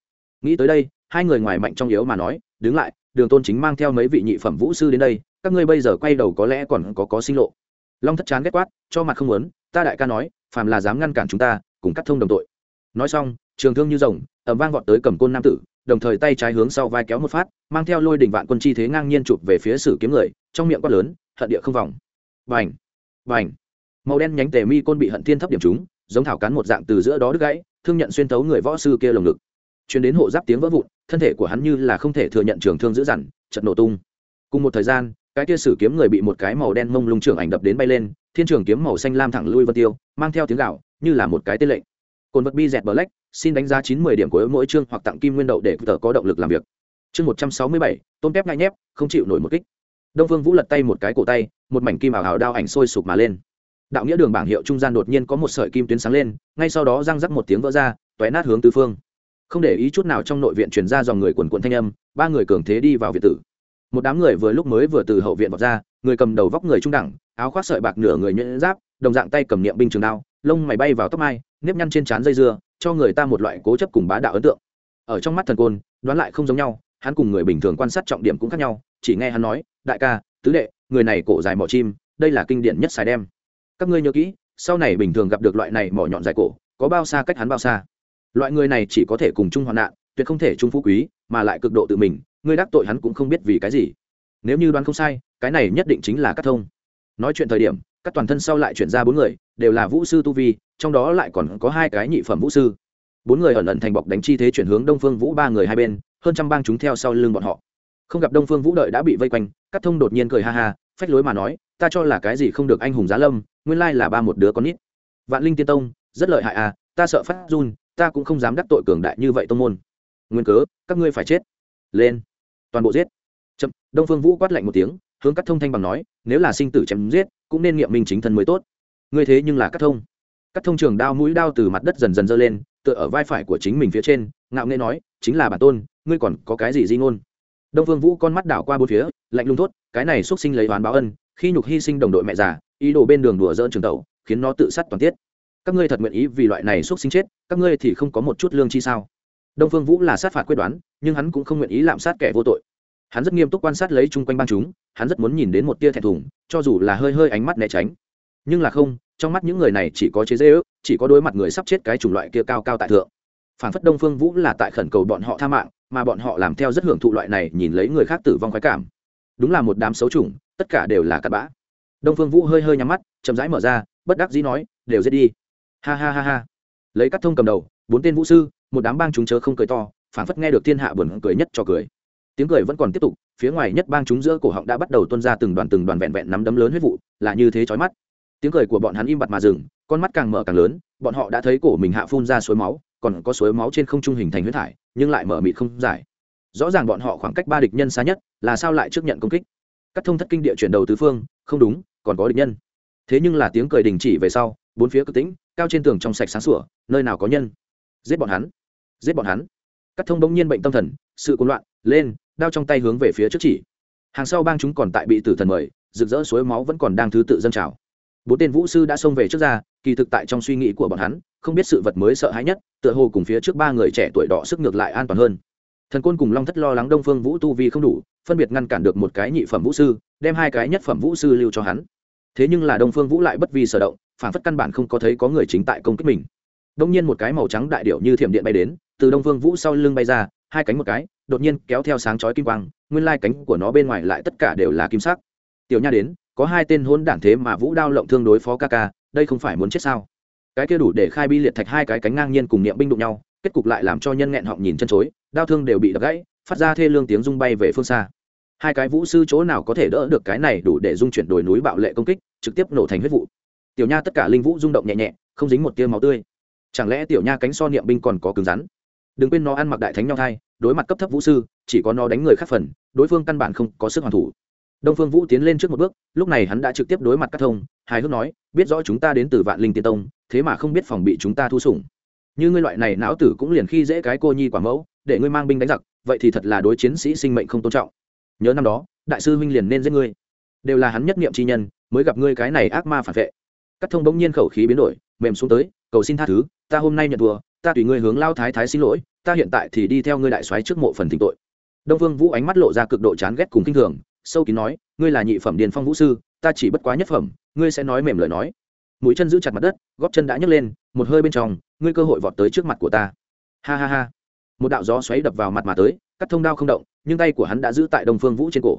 Nghĩ tới đây, hai người ngoài mạnh trong yếu mà nói, đứng lại, đường tôn chính mang theo mấy vị nhị phẩm vũ sư đến đây, các ngươi bây giờ quay đầu có lẽ còn có có sinh lộ. Long thất chán ghét quát, cho mặt không muốn ta đại ca nói, phàm là dám ngăn cản chúng ta, cùng cắt thông đồng tội. Nói xong, trường thương như rồng ẩm vang vọt tới cầm côn nam tử, đồng thời tay trái hướng sau vai kéo một phát, mang theo lôi đỉnh vạn quân chi thế ngang nhiên chụp về phía sử kiếm người, trong miệng quát lớn, hận địa không vòng. Vành vành màu đen nhánh tề mi côn bị hận thiên thấp điểm chúng giống thảo cán một dạng từ giữa đó đứt gãy, thương nhận xuyên tấu người võ sư kia lồng ngực. Chuyến đến hộ giáp tiếng vỡ vụn, thân thể của hắn như là không thể thừa nhận trường thương dữ dằn chật nổ tung. Cùng một thời gian, cái kia sử kiếm người bị một cái màu đen mông lung trưởng ảnh đập đến bay lên thiên trường kiếm màu xanh lam thẳng lui vân tiêu, mang theo tiếng gạo như là một cái tên lệnh. Cồn vật bi dẹt black, xin đánh giá chín mươi điểm của mỗi chương hoặc tặng kim nguyên đậu để tờ có động lực làm việc. Chương một trăm sáu mươi bảy tôn tép ngay nhép, không chịu nổi một kích. Đông phương vũ lật tay một cái cổ tay, một mảnh kim ảo hào đao ảnh sôi sụp mà lên. Đạo nghĩa đường bảng hiệu trung gian đột nhiên có một sợi kim tuyến sáng lên, ngay sau đó răng rắc một tiếng vỡ ra toé nát hướng tứ phương. Không để ý chút nào trong nội viện truyền ra dòng người quần quận thanh âm, ba người cường thế đi vào viện tử một đám người vừa lúc mới vừa từ hậu viện vọt ra, người cầm đầu vóc người trung đẳng, áo khoác sợi bạc nửa người nhuyễn giáp, đồng dạng tay cầm niệm binh trường đao, lông mày bay vào tóc mai, nếp nhăn trên trán dây dưa, cho người ta một loại cố chấp cùng bá đạo ấn tượng. Ở trong mắt thần côn, đoán lại không giống nhau, hắn cùng người bình thường quan sát trọng điểm cũng khác nhau, chỉ nghe hắn nói, đại ca, tứ đệ, người này cổ dài mỏ chim, đây là kinh điển nhất xài đem. Các ngươi nhớ kỹ, sau này bình thường gặp được loại này mỏ nhọn dài cổ, có bao xa cách hắn bao xa? Loại người này chỉ có thể cùng chung hoạn nạn, tuyệt không thể chung phú quý, mà lại cực độ tự mình ngươi đắc tội hắn cũng không biết vì cái gì. Nếu như đoán không sai, cái này nhất định chính là các thông. Nói chuyện thời điểm, các toàn thân sau lại chuyển ra bốn người, đều là vũ sư tu vi, trong đó lại còn có hai cái nhị phẩm vũ sư. Bốn người ẩn ẩn thành bọc đánh chi thế chuyển hướng đông phương vũ ba người hai bên, hơn trăm bang chúng theo sau lưng bọn họ. Không gặp đông phương vũ đợi đã bị vây quanh các thông đột nhiên cười ha ha, phách lối mà nói, ta cho là cái gì không được anh hùng giá lâm, nguyên lai là ba một đứa con nít. Vạn linh tiên tông, rất lợi hại à ta sợ phát run, ta cũng không dám đắc tội cường đại như vậy tông môn. Nguyên cớ, các ngươi phải chết. Lên toàn bộ giết. Chậm, đông phương vũ quát lạnh một tiếng, hướng cắt thông thanh bằng nói, nếu là sinh tử chém giết, cũng nên nghiệm minh chính thân mới tốt. Ngươi thế nhưng là cắt thông. Cắt thông trường đao mũi đao từ mặt đất dần dần dơ lên, tựa ở vai phải của chính mình phía trên, ngạo nghễ nói, chính là bản tôn, ngươi còn có cái gì di ngôn? Đông phương vũ con mắt đảo qua bốn phía, lạnh lùng thốt, cái này xuất sinh lấy oán báo ân, khi nhục hy sinh đồng đội mẹ già, ý đồ bên đường đùa dỡn trường tẩu, khiến nó tự sát toàn tiết. Các ngươi thật nguyện ý vì loại này xuất sinh chết, các ngươi thì không có một chút lương chi sao? Đông phương vũ là sát phạt quyết đoán, nhưng hắn cũng không nguyện ý lạm sát kẻ vô tội. Hắn rất nghiêm túc quan sát lấy chung quanh bang chúng, hắn rất muốn nhìn đến một tia thẹn thùng, cho dù là hơi hơi ánh mắt né tránh. Nhưng là không, trong mắt những người này chỉ có chế dễ ước, chỉ có đối mặt người sắp chết cái chủng loại kia cao cao tại thượng. Phản phất đông phương vũ là tại khẩn cầu bọn họ tha mạng, mà bọn họ làm theo rất hưởng thụ loại này nhìn lấy người khác tử vong khoái cảm. Đúng là một đám xấu chủng, tất cả đều là cặn bã. Đông phương vũ hơi hơi nhắm mắt, chậm rãi mở ra, bất đắc dĩ nói, đều giết đi. Ha ha ha ha. Lấy các thông cầm đầu, bốn tên vũ sư một đám bang chúng chớ không cười to phản phất nghe được thiên hạ buồn cười nhất cho cười. Tiếng cười vẫn còn tiếp tục, phía ngoài nhất bang chúng giữa cổ họng đã bắt đầu tuôn ra từng đoàn từng đoàn vẹn vẹn nắm đấm lớn huyết vụ, là như thế chói mắt. Tiếng cười của bọn hắn im bặt mà dừng, con mắt càng mở càng lớn, bọn họ đã thấy cổ mình hạ phun ra suối máu, còn có suối máu trên không trung hình thành huyết thải, nhưng lại mở mịt không giải. Rõ ràng bọn họ khoảng cách ba địch nhân xa nhất, là sao lại trước nhận công kích? Các thông thất kinh địa chuyển đầu tứ phương, không đúng, còn có địch nhân. Thế nhưng là tiếng cười đình chỉ về sau, bốn phía cực tĩnh, cao trên tường trong sạch sáng sủa, nơi nào có nhân? Giết bọn hắn giết bọn hắn. Cắt thông bỗng nhiên bệnh tâm thần, sự cuốn loạn, lên, đao trong tay hướng về phía trước chỉ. Hàng sau bang chúng còn tại bị tử thần mời, rực rỡ suối máu vẫn còn đang thứ tự dâng trào. Bốn tên vũ sư đã xông về trước ra, kỳ thực tại trong suy nghĩ của bọn hắn, không biết sự vật mới sợ hãi nhất, tựa hồ cùng phía trước ba người trẻ tuổi đỏ sức ngược lại an toàn hơn. Thần côn cùng long thất lo lắng đông phương vũ tu vi không đủ, phân biệt ngăn cản được một cái nhị phẩm vũ sư, đem hai cái nhất phẩm vũ sư lưu cho hắn. Thế nhưng là đông phương vũ lại bất vi sở động, phản phất căn bản không có thấy có người chính tại công kích mình. Đông nhiên một cái màu trắng đại điệu như thiểm điện bay đến từ đông phương vũ sau lưng bay ra, hai cánh một cái, đột nhiên kéo theo sáng chói kim quang, nguyên lai cánh của nó bên ngoài lại tất cả đều là kim sắc. Tiểu nha đến, có hai tên hôn đản thế mà vũ đao lộng thương đối phó ca ca, đây không phải muốn chết sao? Cái kia đủ để khai bi liệt thạch hai cái cánh ngang nhiên cùng niệm binh đụng nhau, kết cục lại làm cho nhân nghẹn họng nhìn chân chối, đao thương đều bị đập gãy, phát ra thê lương tiếng rung bay về phương xa. Hai cái vũ sư chỗ nào có thể đỡ được cái này đủ để dung chuyển đồi núi bạo lệ công kích, trực tiếp nổ thành huyết vụ. Tiểu nha tất cả linh vũ rung động nhẹ nhẹ, không dính một tia máu tươi. Chẳng lẽ tiểu nha cánh so niệm binh còn có cứng rắn? Đừng quên nó ăn mặc đại thánh nhau thai, đối mặt cấp thấp vũ sư, chỉ có nó đánh người khác phần, đối phương căn bản không có sức hoàn thủ. Đông phương vũ tiến lên trước một bước, lúc này hắn đã trực tiếp đối mặt các thông, hài hước nói, biết rõ chúng ta đến từ vạn linh tiên tông, thế mà không biết phòng bị chúng ta thu sủng. Như ngươi loại này não tử cũng liền khi dễ cái cô nhi quả mẫu, để ngươi mang binh đánh giặc, vậy thì thật là đối chiến sĩ sinh mệnh không tôn trọng. Nhớ năm đó, đại sư huynh liền nên giết ngươi. Đều là hắn nhất niệm chi nhân, mới gặp ngươi cái này ác ma phản vệ. Các thông bỗng nhiên khẩu khí biến đổi, mềm xuống tới cầu xin tha thứ, ta hôm nay nhận thua, ta tùy ngươi hướng lao thái thái xin lỗi, ta hiện tại thì đi theo ngươi đại soái trước mộ phần thỉnh tội. Đông vương vũ ánh mắt lộ ra cực độ chán ghét cùng kinh thường, sâu kín nói, ngươi là nhị phẩm điền phong vũ sư, ta chỉ bất quá nhất phẩm, ngươi sẽ nói mềm lời nói. Mũi chân giữ chặt mặt đất, góp chân đã nhấc lên, một hơi bên trong, ngươi cơ hội vọt tới trước mặt của ta. Ha ha ha. Một đạo gió xoáy đập vào mặt mà tới, cắt thông đao không động, nhưng tay của hắn đã giữ tại đông phương vũ trên cổ.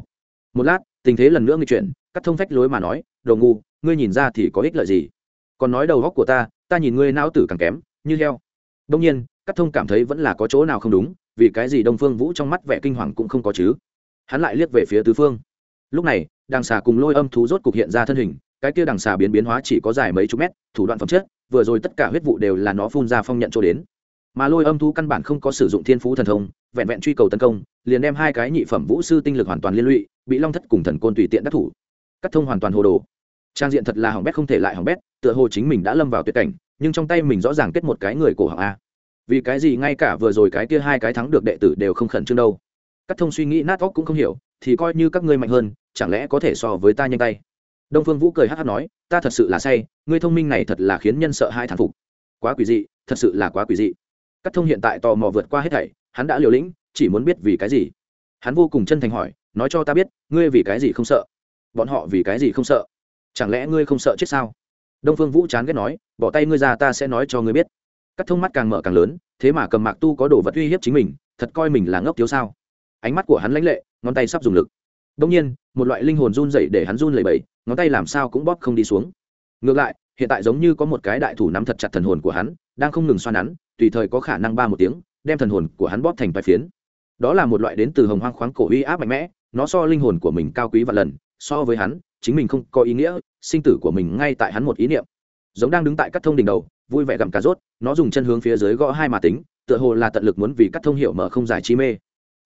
Một lát, tình thế lần nữa nghi chuyển, cắt thông phách lối mà nói, đồ ngu, ngươi nhìn ra thì có ích lợi gì? Còn nói đầu góc của ta ta nhìn ngươi não tử càng kém, như heo. Đông nhiên cắt thông cảm thấy vẫn là có chỗ nào không đúng, vì cái gì đông phương vũ trong mắt vẻ kinh hoàng cũng không có chứ? Hắn lại liếc về phía tứ phương. Lúc này, đằng xà cùng lôi âm thú rốt cục hiện ra thân hình, cái kia đằng xà biến biến hóa chỉ có dài mấy chục mét, thủ đoạn phẩm chất, vừa rồi tất cả huyết vụ đều là nó phun ra phong nhận cho đến. Mà lôi âm thú căn bản không có sử dụng thiên phú thần thông, vẹn vẹn truy cầu tấn công, liền đem hai cái nhị phẩm vũ sư tinh lực hoàn toàn liên lụy, bị long thất cùng thần côn tùy tiện đắc thủ. Cắt thông hoàn toàn hồ đồ trang diện thật là hỏng bét không thể lại hỏng bét, tựa hồ chính mình đã lâm vào tuyệt cảnh, nhưng trong tay mình rõ ràng kết một cái người cổ họng a. Vì cái gì ngay cả vừa rồi cái kia hai cái thắng được đệ tử đều không khẩn trương đâu? Các thông suy nghĩ nát óc cũng không hiểu, thì coi như các ngươi mạnh hơn, chẳng lẽ có thể so với ta nhanh tay? Đông phương vũ cười hát hát nói, ta thật sự là say, ngươi thông minh này thật là khiến nhân sợ hai thằng phục. Quá quỷ dị, thật sự là quá quỷ dị. Các thông hiện tại tò mò vượt qua hết thảy, hắn đã liều lĩnh, chỉ muốn biết vì cái gì. Hắn vô cùng chân thành hỏi, nói cho ta biết, ngươi vì cái gì không sợ? Bọn họ vì cái gì không sợ? Chẳng lẽ ngươi không sợ chết sao? Đông phương vũ chán ghét nói bỏ tay ngươi ra ta sẽ nói cho ngươi biết. Các thông mắt càng mở càng lớn thế mà cầm mạc tu có đồ vật uy hiếp chính mình thật coi mình là ngốc thiếu sao? Ánh mắt của hắn lãnh lệ ngón tay sắp dùng lực. Đông nhiên một loại linh hồn run dậy để hắn run lẩy bẩy ngón tay làm sao cũng bóp không đi xuống. Ngược lại hiện tại giống như có một cái đại thủ nắm thật chặt thần hồn của hắn đang không ngừng xoan hắn, tùy thời có khả năng ba một tiếng đem thần hồn của hắn bóp thành vài phiến. Đó là một loại đến từ hồng hoang khoáng cổ uy áp mạnh mẽ nó so linh hồn của mình cao quý và lần so với hắn chính mình không có ý nghĩa, sinh tử của mình ngay tại hắn một ý niệm. Giống đang đứng tại các thông đỉnh đầu, vui vẻ gặm cà rốt, nó dùng chân hướng phía dưới gõ hai mà tính, tựa hồ là tận lực muốn vì cắt thông hiểu mở không giải chi mê.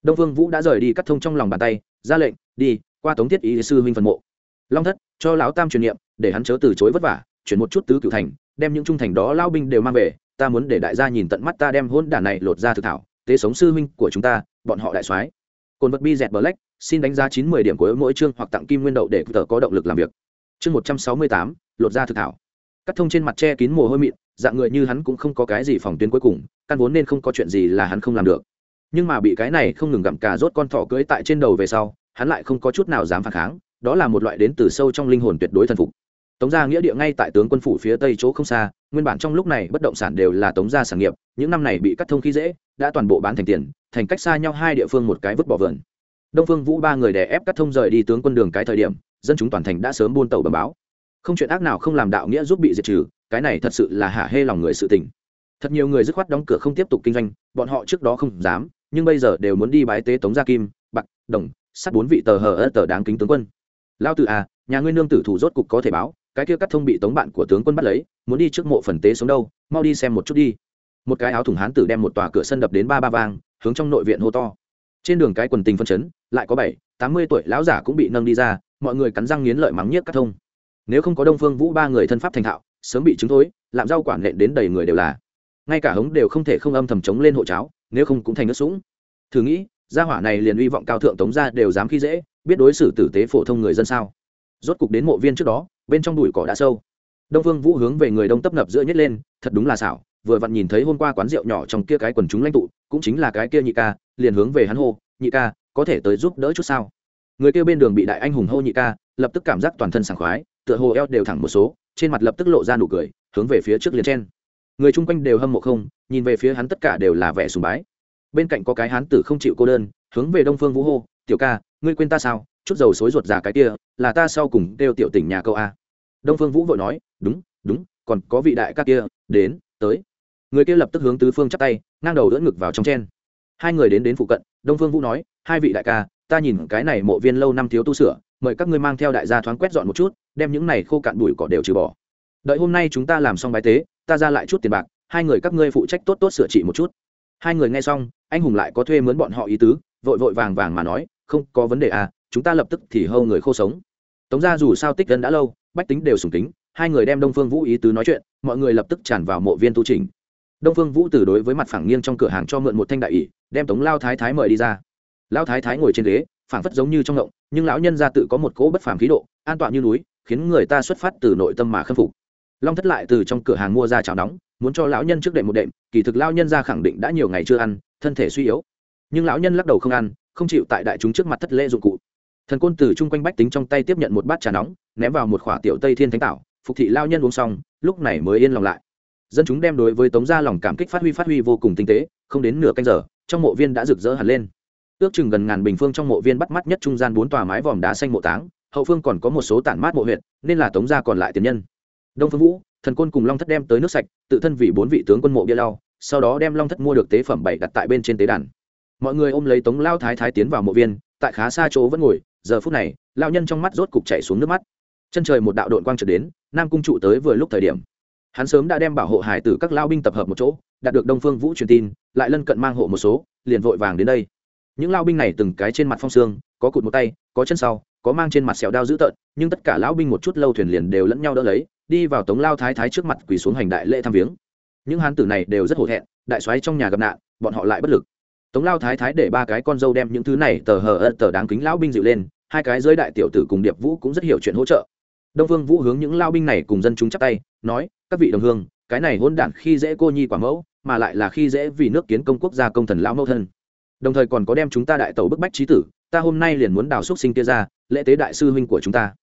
Đông vương vũ đã rời đi cắt thông trong lòng bàn tay, ra lệnh, đi, qua tống thiết ý sư huynh phần mộ. Long thất, cho lão tam truyền niệm, để hắn chớ từ chối vất vả, chuyển một chút tứ cửu thành, đem những trung thành đó lao binh đều mang về, ta muốn để đại gia nhìn tận mắt ta đem hôn đản này lột ra thực thảo, tế sống sư huynh của chúng ta, bọn họ đại soái. Cồn vật bi dẹt black xin đánh giá chín mươi điểm của mỗi chương hoặc tặng kim nguyên đậu để tờ có động lực làm việc. Chương một trăm sáu mươi tám, lột ra thực thảo. Cắt thông trên mặt che kín mồ hôi mịn, dạng người như hắn cũng không có cái gì phòng tuyến cuối cùng, căn vốn nên không có chuyện gì là hắn không làm được. Nhưng mà bị cái này không ngừng gặm cà rốt con thỏ cưỡi tại trên đầu về sau, hắn lại không có chút nào dám phản kháng, đó là một loại đến từ sâu trong linh hồn tuyệt đối thần phục. Tống gia nghĩa địa ngay tại tướng quân phủ phía tây chỗ không xa, nguyên bản trong lúc này bất động sản đều là tống gia sản nghiệp, những năm này bị cắt thông khí dễ, đã toàn bộ bán thành tiền, thành cách xa nhau hai địa phương một cái vứt bỏ vườn đông phương vũ ba người đè ép cắt thông rời đi tướng quân đường cái thời điểm, dân chúng toàn thành đã sớm buôn tàu bờ báo. Không chuyện ác nào không làm đạo nghĩa giúp bị diệt trừ, cái này thật sự là hả hê lòng người sự tình. Thật nhiều người dứt khoát đóng cửa không tiếp tục kinh doanh, bọn họ trước đó không dám, nhưng bây giờ đều muốn đi bái tế tống gia kim, bạc, đồng sắt bốn vị tờ hờ ơ tờ đáng kính tướng quân. Lao tự à nhà ngươi nương tử thủ rốt cục có thể báo, cái kia cắt thông bị tống bạn của tướng quân bắt lấy, muốn đi trước mộ phần tế xuống đâu, mau đi xem một chút đi. Một cái áo thủng hán tử đem một tòa cửa sân đập đến ba ba vang, hướng trong nội viện hô to trên đường cái quần tình phân chấn, lại có bảy, tám mươi tuổi lão giả cũng bị nâng đi ra, mọi người cắn răng nghiến lợi mắng nhiếc các thông. Nếu không có đông phương vũ ba người thân pháp thành thạo, sớm bị chứng thối làm rau quản nện đến đầy người đều là. Ngay cả hống đều không thể không âm thầm chống lên hộ cháo, nếu không cũng thành nước sũng. Thử nghĩ, gia hỏa này liền uy vọng cao thượng tống ra đều dám khi dễ, biết đối xử tử tế phổ thông người dân sao? Rốt cục đến mộ viên trước đó, bên trong đùi cỏ đã sâu. Đông phương vũ hướng về người đông tấp nập giữa nhất lên, thật đúng là xảo vừa vặn nhìn thấy hôm qua quán rượu nhỏ trong kia cái quần chúng lãnh tụ, cũng chính là cái kia nhị ca, liền hướng về hắn hô, nhị ca, có thể tới giúp đỡ chút sao? Người kia bên đường bị đại anh hùng hô nhị ca lập tức cảm giác toàn thân sảng khoái, tựa hồ eo đều thẳng một số, trên mặt lập tức lộ ra nụ cười, hướng về phía trước liền chen. Người chung quanh đều hâm mộ không, nhìn về phía hắn tất cả đều là vẻ sùng bái. Bên cạnh có cái hán tử không chịu cô đơn, hướng về đông phương vũ hô, tiểu ca, ngươi quên ta sao? Chút dầu xối ruột già cái kia, là ta sau cùng đều tiểu tỉnh nhà câu a. Đông phương vũ vội nói, đúng đúng, còn có vị đại ca kia, đến tới. Người kia lập tức hướng tứ phương chắp tay, ngang đầu đỡ ngực vào trong chen. Hai người đến đến phụ cận, đông phương vũ nói, hai vị đại ca, ta nhìn cái này mộ viên lâu năm thiếu tu sửa, mời các ngươi mang theo đại gia thoáng quét dọn một chút, đem những này khô cạn bụi cỏ đều trừ bỏ. Đợi hôm nay chúng ta làm xong bài tế, ta ra lại chút tiền bạc, hai người các ngươi phụ trách tốt tốt sửa trị một chút. Hai người nghe xong, anh hùng lại có thuê mướn bọn họ ý tứ, vội vội vàng vàng mà nói, không có vấn đề à chúng ta lập tức thì hâu người khô sống. Tống ra dù sao tích dân đã lâu, bách tính đều sùng tính hai người đem đông phương vũ ý tứ nói chuyện, mọi người lập tức tràn vào mộ viên tu trình. Đông phương vũ từ đối với mặt phẳng nghiêng trong cửa hàng cho mượn một thanh đại ỷ, đem tống lao thái thái mời đi ra. Lao thái thái ngồi trên ghế, phảng phất giống như trong ngộng, nhưng lão nhân ra tự có một cỗ bất phàm khí độ, an toàn như núi, khiến người ta xuất phát từ nội tâm mà khâm phục. Long thất lại từ trong cửa hàng mua ra cháo nóng, muốn cho lão nhân trước đệm một đệm, kỳ thực lão nhân ra khẳng định đã nhiều ngày chưa ăn, thân thể suy yếu. Nhưng lão nhân lắc đầu không ăn, không chịu tại đại chúng trước mặt thất lễ dụng cụ. Thần côn từ chung quanh bách tính trong tay tiếp nhận một bát trà nóng, ném vào một khỏa tiểu tây thiên thánh tảo phục thị lao nhân uống xong, lúc này mới yên lòng lại. Dân chúng đem đối với tống gia lòng cảm kích phát huy phát huy vô cùng tinh tế, không đến nửa canh giờ, trong mộ viên đã rực rỡ hẳn lên. Ước chừng gần ngàn bình phương trong mộ viên bắt mắt nhất trung gian bốn tòa mái vòm đá xanh mộ táng, hậu phương còn có một số tản mát mộ huyện nên là tống gia còn lại tiền nhân. Đông phương vũ, thần côn cùng long thất đem tới nước sạch, tự thân vì bốn vị tướng quân mộ bia lau, sau đó đem long thất mua được tế phẩm bảy đặt tại bên trên tế đàn. Mọi người ôm lấy tống lao thái thái tiến vào mộ viên, tại khá xa chỗ vẫn ngồi, giờ phút này, lao nhân trong mắt rốt cục chảy xuống nước mắt. Chân trời một đạo đội quang trượt đến nam cung trụ tới vừa lúc thời điểm. Hắn sớm đã đem bảo hộ hải tử các lao binh tập hợp một chỗ, đạt được đông phương vũ truyền tin, lại lân cận mang hộ một số, liền vội vàng đến đây. Những lao binh này từng cái trên mặt phong xương có cụt một tay, có chân sau, có mang trên mặt xẻo đao dữ tợn, nhưng tất cả lão binh một chút lâu thuyền liền đều lẫn nhau đỡ lấy, đi vào tống lao thái thái trước mặt quỳ xuống hành đại lễ thăm viếng. Những hán tử này đều rất hổ thẹn, đại soái trong nhà gặp nạn, bọn họ lại bất lực. Tống lao thái thái để ba cái con dâu đem những thứ này tờ hờ ân tờ đáng kính lão binh dịu lên, hai cái giới đại tiểu tử cùng điệp vũ cũng rất hiểu chuyện hỗ trợ đông vương vũ hướng những lao binh này cùng dân chúng chắp tay nói các vị đồng hương cái này hôn đản khi dễ cô nhi quả mẫu mà lại là khi dễ vì nước kiến công quốc gia công thần lão mẫu thân. Đồng thời còn có đem chúng ta đại tẩu bức bách trí tử ta hôm nay liền muốn đào xúc sinh kia ra lễ tế đại sư huynh của chúng ta.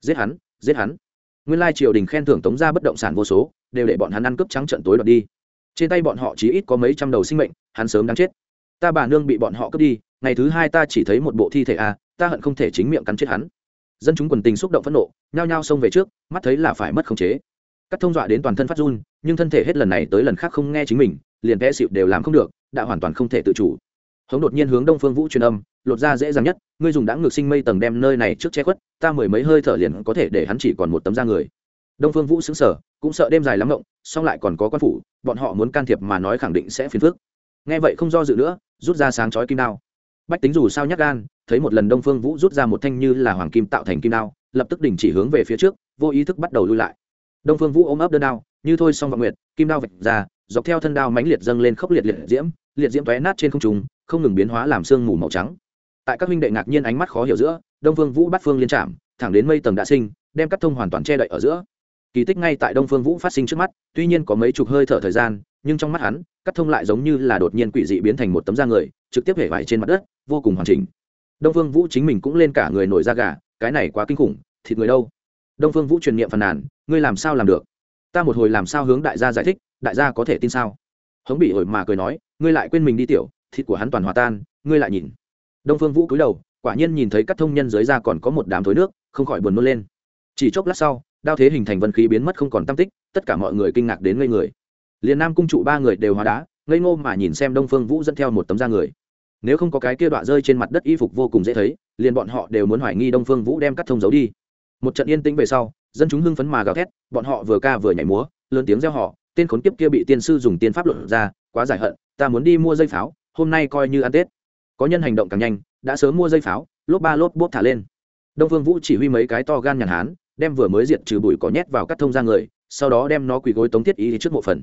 Giết hắn giết hắn. Nguyên lai triều đình khen thưởng tống gia bất động sản vô số đều để bọn hắn ăn cướp trắng trận tối đoạt đi. Trên tay bọn họ chỉ ít có mấy trăm đầu sinh mệnh hắn sớm đáng chết. Ta bà nương bị bọn họ cướp đi ngày thứ hai ta chỉ thấy một bộ thi thể a à, ta hận không thể chính miệng cắn chết hắn dân chúng quần tình xúc động phẫn nộ, nhao nhao xông về trước, mắt thấy là phải mất khống chế. Cắt thông dọa đến toàn thân phát run, nhưng thân thể hết lần này tới lần khác không nghe chính mình, liền vẽ xịu đều làm không được, đã hoàn toàn không thể tự chủ. Hống đột nhiên hướng đông phương vũ truyền âm, lột ra dễ dàng nhất, ngươi dùng đã ngược sinh mây tầng đem nơi này trước che khuất, ta mười mấy hơi thở liền có thể để hắn chỉ còn một tấm da người. Đông phương vũ xứng sở cũng sợ đêm dài lắm rộng song lại còn có quan phủ, bọn họ muốn can thiệp mà nói khẳng định sẽ phiền phức. Nghe vậy không do dự nữa, rút ra sáng chói kim đao bách tính dù sao nhắc gan, thấy một lần đông phương vũ rút ra một thanh như là hoàng kim tạo thành kim đao, lập tức đình chỉ hướng về phía trước, vô ý thức bắt đầu lui lại. Đông phương vũ ôm ấp đơn đao, như thôi xong vọng nguyệt, kim đao vạch ra, dọc theo thân đao mánh liệt dâng lên khốc liệt liệt diễm liệt diễm tóe nát trên không trung, không ngừng biến hóa làm sương mù màu trắng. Tại các huynh đệ ngạc nhiên ánh mắt khó hiểu giữa, đông phương vũ bắt phương liên trạm, thẳng đến mây tầng đã sinh, đem cắt thông hoàn toàn che đậy ở giữa. Kỳ tích ngay tại đông phương vũ phát sinh trước mắt, tuy nhiên có mấy chục hơi thở thời gian, nhưng trong mắt hắn cắt thông lại giống như là đột nhiên quỷ dị biến thành một tấm da người, trực tiếp hể vải trên mặt đất, vô cùng hoàn chỉnh. Đông phương vũ chính mình cũng lên cả người nổi da gà, cái này quá kinh khủng, thịt người đâu? Đông phương vũ truyền niệm phàn nàn, ngươi làm sao làm được? Ta một hồi làm sao hướng đại gia giải thích, đại gia có thể tin sao? Hống bị ổi mà cười nói, ngươi lại quên mình đi tiểu, thịt của hắn toàn hòa tan, ngươi lại nhìn. Đông phương vũ cúi đầu, quả nhiên nhìn thấy các thông nhân dưới da còn có một đám thối nước, không khỏi buồn nôn lên. Chỉ chốc lát sau, đao thế hình thành vân khí biến mất không còn tam tích, tất cả mọi người kinh ngạc đến ngây người liền nam cung trụ ba người đều hóa đá, ngây ngô mà nhìn xem đông phương vũ dẫn theo một tấm da người. Nếu không có cái kia đoạn rơi trên mặt đất y phục vô cùng dễ thấy, liền bọn họ đều muốn hoài nghi đông phương vũ đem cắt thông giấu đi. Một trận yên tĩnh về sau, dân chúng hưng phấn mà gào thét, bọn họ vừa ca vừa nhảy múa, lớn tiếng reo họ tên khốn kiếp kia bị tiên sư dùng tiên pháp luận ra, quá giải hận, ta muốn đi mua dây pháo, hôm nay coi như ăn tết. Có nhân hành động càng nhanh, đã sớm mua dây pháo, lốp ba lốp bốp thả lên. Đông phương vũ chỉ huy mấy cái to gan nhàn hán, đem vừa mới diệt trừ bụi cỏ nhét vào cắt thông ra người, sau đó đem nó quỳ gối tống thiết ý trước mộ phần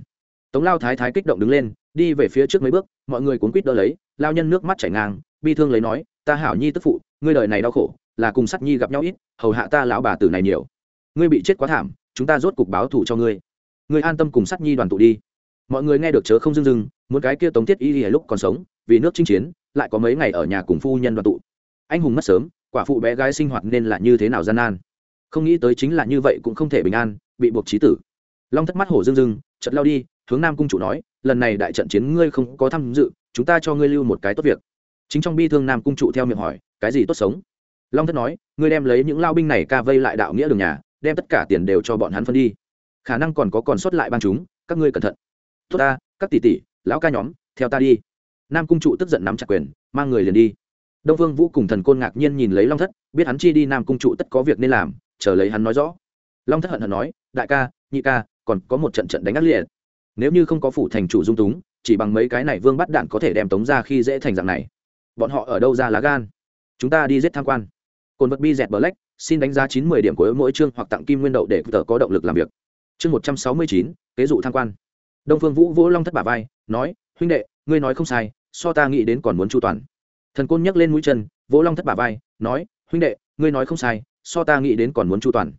tống lao thái thái kích động đứng lên, đi về phía trước mấy bước, mọi người cuốn quýt đỡ lấy, lao nhân nước mắt chảy ngang, bi thương lấy nói, ta hảo nhi tức phụ, ngươi đời này đau khổ, là cùng sắt nhi gặp nhau ít, hầu hạ ta lão bà tử này nhiều. Ngươi bị chết quá thảm, chúng ta rốt cục báo thù cho ngươi. Ngươi an tâm cùng sắt nhi đoàn tụ đi. Mọi người nghe được chớ không dưng dưng, muốn cái kia tống thiết y lúc còn sống, vì nước chinh chiến, lại có mấy ngày ở nhà cùng phu nhân đoàn tụ. Anh hùng mất sớm, quả phụ bé gái sinh hoạt nên là như thế nào gian nan? Không nghĩ tới chính là như vậy cũng không thể bình an, bị buộc trí tử. Long thất mắt hổ dưng dưng trận lao đi hướng nam cung chủ nói, lần này đại trận chiến ngươi không có tham dự, chúng ta cho ngươi lưu một cái tốt việc. Chính trong bi thương nam cung trụ theo miệng hỏi, cái gì tốt sống? Long thất nói, ngươi đem lấy những lao binh này ca vây lại đạo nghĩa đường nhà, đem tất cả tiền đều cho bọn hắn phân đi. Khả năng còn có còn sót lại ban chúng, các ngươi cẩn thận. Tốt ta, các tỷ tỷ, lão ca nhóm, theo ta đi. Nam cung trụ tức giận nắm chặt quyền, mang người liền đi. Đông vương vũ cùng thần côn ngạc nhiên nhìn lấy long thất, biết hắn chi đi nam cung trụ tất có việc nên làm, chờ lấy hắn nói rõ. Long thất hận hận nói, đại ca, nhị ca, còn có một trận trận đánh ác liệt nếu như không có phủ thành chủ dung túng, chỉ bằng mấy cái này vương bắt đạn có thể đem tống ra khi dễ thành dạng này. Bọn họ ở đâu ra lá gan? Chúng ta đi giết tham quan. Cồn vật bi dẹt black, xin đánh giá chín mươi điểm của mỗi chương hoặc tặng kim nguyên đậu để tờ có động lực làm việc. Chương một trăm sáu mươi chín, kế dụ tham quan. Đông phương vũ vỗ long thất bà vai, nói, huynh đệ, ngươi nói không sai, so ta nghĩ đến còn muốn chu toàn. Thần côn nhấc lên mũi chân, vỗ long thất bà vai, nói, huynh đệ, ngươi nói không sai, so ta nghĩ đến còn muốn chu toàn.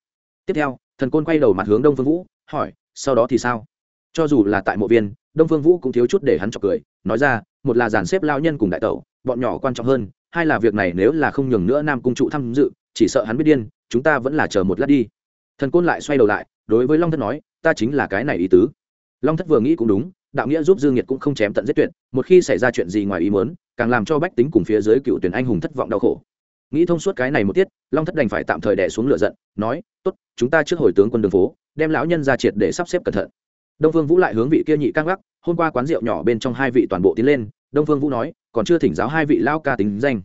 Tiếp theo, thần côn quay đầu mặt hướng đông phương vũ, hỏi, sau đó thì sao? Cho dù là tại mộ viên, đông phương vũ cũng thiếu chút để hắn chọc cười, nói ra, một là dàn xếp lao nhân cùng đại tẩu, bọn nhỏ quan trọng hơn, hai là việc này nếu là không nhường nữa nam cung trụ tham dự, chỉ sợ hắn biết điên, chúng ta vẫn là chờ một lát đi. Thần côn lại xoay đầu lại, đối với long thất nói, ta chính là cái này ý tứ. Long thất vừa nghĩ cũng đúng, đạo nghĩa giúp dương nhiệt cũng không chém tận giết tuyệt, một khi xảy ra chuyện gì ngoài ý muốn, càng làm cho bách tính cùng phía dưới cựu tuyển anh hùng thất vọng đau khổ. Nghĩ thông suốt cái này một tiết, long thất đành phải tạm thời đẻ xuống lửa giận, nói, tốt, chúng ta trước hồi tướng quân đường phố, đem lão nhân ra triệt để sắp xếp cẩn thận đông phương vũ lại hướng vị kia nhị căng gác hôm qua quán rượu nhỏ bên trong hai vị toàn bộ tiến lên, đông phương vũ nói, còn chưa thỉnh giáo hai vị lao ca tính danh.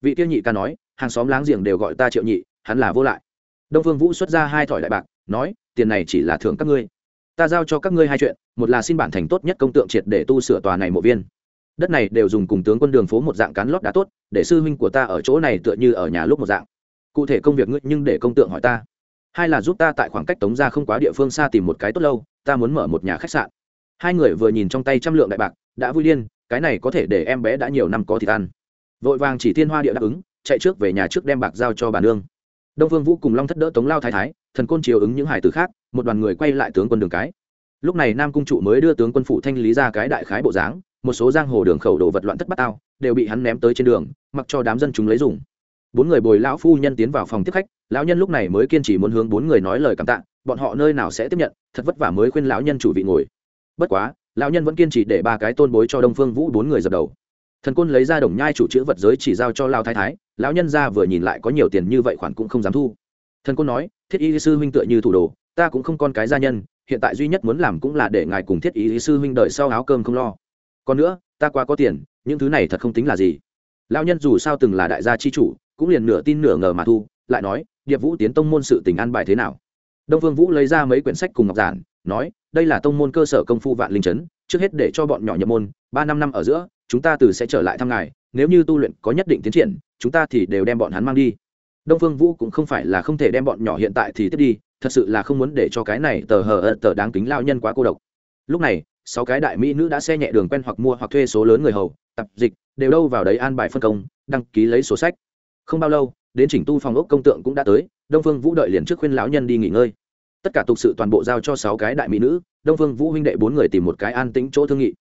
Vị kia nhị ca nói, hàng xóm láng giềng đều gọi ta triệu nhị, hắn là vô lại. Đông phương vũ xuất ra hai thỏi đại bạc, nói, tiền này chỉ là thưởng các ngươi. Ta giao cho các ngươi hai chuyện, một là xin bản thành tốt nhất công tượng triệt để tu sửa tòa này mộ viên. Đất này đều dùng cùng tướng quân đường phố một dạng cán lót đá tốt, để sư huynh của ta ở chỗ này tựa như ở nhà lúc một dạng. Cụ thể công việc ngươi nhưng để công tượng hỏi ta hai là giúp ta tại khoảng cách tống ra không quá địa phương xa tìm một cái tốt lâu, ta muốn mở một nhà khách sạn. Hai người vừa nhìn trong tay trăm lượng đại bạc, đã vui điên, cái này có thể để em bé đã nhiều năm có thịt ăn. Vội vàng chỉ thiên hoa địa đáp ứng, chạy trước về nhà trước đem bạc giao cho bà nương. Đông vương vũ cùng long thất đỡ tống lao thái thái, thần côn chiều ứng những hải tử khác, một đoàn người quay lại tướng quân đường cái. Lúc này nam cung trụ mới đưa tướng quân phụ thanh lý ra cái đại khái bộ dáng, một số giang hồ đường khẩu đồ vật loạn thất bát tao đều bị hắn ném tới trên đường, mặc cho đám dân chúng lấy dùng bốn người bồi lão phu nhân tiến vào phòng tiếp khách, lão nhân lúc này mới kiên trì muốn hướng bốn người nói lời cảm tạ, bọn họ nơi nào sẽ tiếp nhận, thật vất vả mới khuyên lão nhân chủ vị ngồi. Bất quá, lão nhân vẫn kiên trì để ba cái tôn bối cho đông phương vũ bốn người dập đầu. Thần côn lấy ra đồng nhai chủ chữ vật giới chỉ giao cho lao thái thái, lão nhân ra vừa nhìn lại có nhiều tiền như vậy khoản cũng không dám thu. Thần côn nói, thiết y sư huynh tựa như thủ đồ, ta cũng không con cái gia nhân, hiện tại duy nhất muốn làm cũng là để ngài cùng thiết y sư huynh đợi sau áo cơm không lo. Còn nữa, ta quá có tiền, những thứ này thật không tính là gì. Lão nhân dù sao từng là đại gia chi chủ cũng liền nửa tin nửa ngờ mà thu, lại nói, điệp vũ tiến tông môn sự tình an bài thế nào? Đông phương vũ lấy ra mấy quyển sách cùng ngọc giản, nói, đây là tông môn cơ sở công phu vạn linh trấn trước hết để cho bọn nhỏ nhập môn, ba năm năm ở giữa, chúng ta từ sẽ trở lại thăm ngài, nếu như tu luyện có nhất định tiến triển, chúng ta thì đều đem bọn hắn mang đi. Đông phương vũ cũng không phải là không thể đem bọn nhỏ hiện tại thì tiếp đi, thật sự là không muốn để cho cái này tờ hờ ơ tờ đáng kính lao nhân quá cô độc. Lúc này, sáu cái đại mỹ nữ đã xe nhẹ đường quen hoặc mua hoặc thuê số lớn người hầu, tập dịch, đều đâu vào đấy an bài phân công, đăng ký lấy số sách không bao lâu, đến chỉnh tu phòng ốc công tượng cũng đã tới, đông phương vũ đợi liền trước khuyên lão nhân đi nghỉ ngơi. Tất cả tục sự toàn bộ giao cho sáu cái đại mỹ nữ, đông phương vũ huynh đệ bốn người tìm một cái an tĩnh chỗ thương nghị.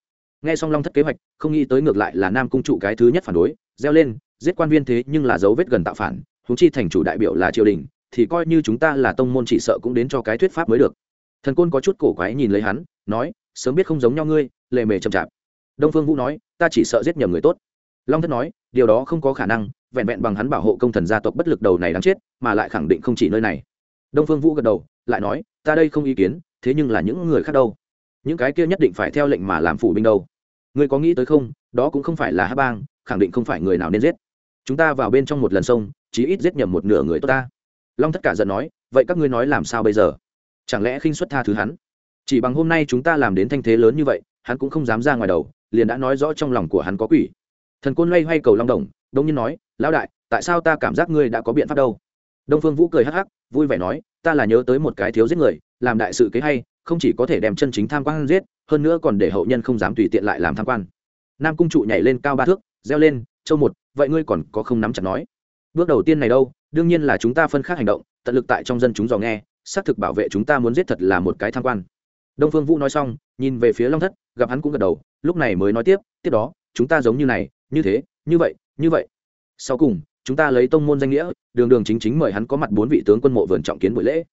Nghe xong long thất kế hoạch, không nghĩ tới ngược lại là nam cung trụ cái thứ nhất phản đối gieo lên, giết quan viên thế nhưng là dấu vết gần tạo phản húng chi thành chủ đại biểu là triều đình, thì coi như chúng ta là tông môn chỉ sợ cũng đến cho cái thuyết pháp mới được. Thần côn có chút cổ quái nhìn lấy hắn, nói, sớm biết không giống nhau ngươi, lề mề chậm chạp. Đông phương vũ nói, ta chỉ sợ giết nhầm người tốt. Long thất nói điều đó không có khả năng, vẹn vẹn bằng hắn bảo hộ công thần gia tộc bất lực đầu này đáng chết, mà lại khẳng định không chỉ nơi này. Đông phương vũ gật đầu, lại nói, ta đây không ý kiến, thế nhưng là những người khác đâu. Những cái kia nhất định phải theo lệnh mà làm phủ binh đâu. Ngươi có nghĩ tới không? Đó cũng không phải là hát bang, khẳng định không phải người nào nên giết. Chúng ta vào bên trong một lần sông, chí ít giết nhầm một nửa người tốt ta. Long tất cả giận nói, vậy các ngươi nói làm sao bây giờ? Chẳng lẽ khinh xuất tha thứ hắn? Chỉ bằng hôm nay chúng ta làm đến thanh thế lớn như vậy, hắn cũng không dám ra ngoài đầu, liền đã nói rõ trong lòng của hắn có quỷ thần côn loay hoay cầu long đồng đông nhiên nói, lão đại, tại sao ta cảm giác ngươi đã có biện pháp đâu? Đông phương vũ cười hắc hắc, vui vẻ nói, ta là nhớ tới một cái thiếu giết người, làm đại sự kế hay, không chỉ có thể đem chân chính tham quan giết, hơn nữa còn để hậu nhân không dám tùy tiện lại làm tham quan. Nam cung trụ nhảy lên cao ba thước, reo lên, châu một, vậy ngươi còn có không nắm chặt nói? Bước đầu tiên này đâu, đương nhiên là chúng ta phân khác hành động, tận lực tại trong dân chúng dò nghe, xác thực bảo vệ chúng ta muốn giết thật là một cái tham quan. Đông phương vũ nói xong, nhìn về phía long thất, gặp hắn cũng gật đầu, lúc này mới nói tiếp tiếp đó, chúng ta giống như này như thế, như vậy như vậy. Sau cùng, chúng ta lấy tông môn danh nghĩa, đường đường chính chính mời hắn có mặt bốn vị tướng quân mộ vườn trọng kiến buổi lễ.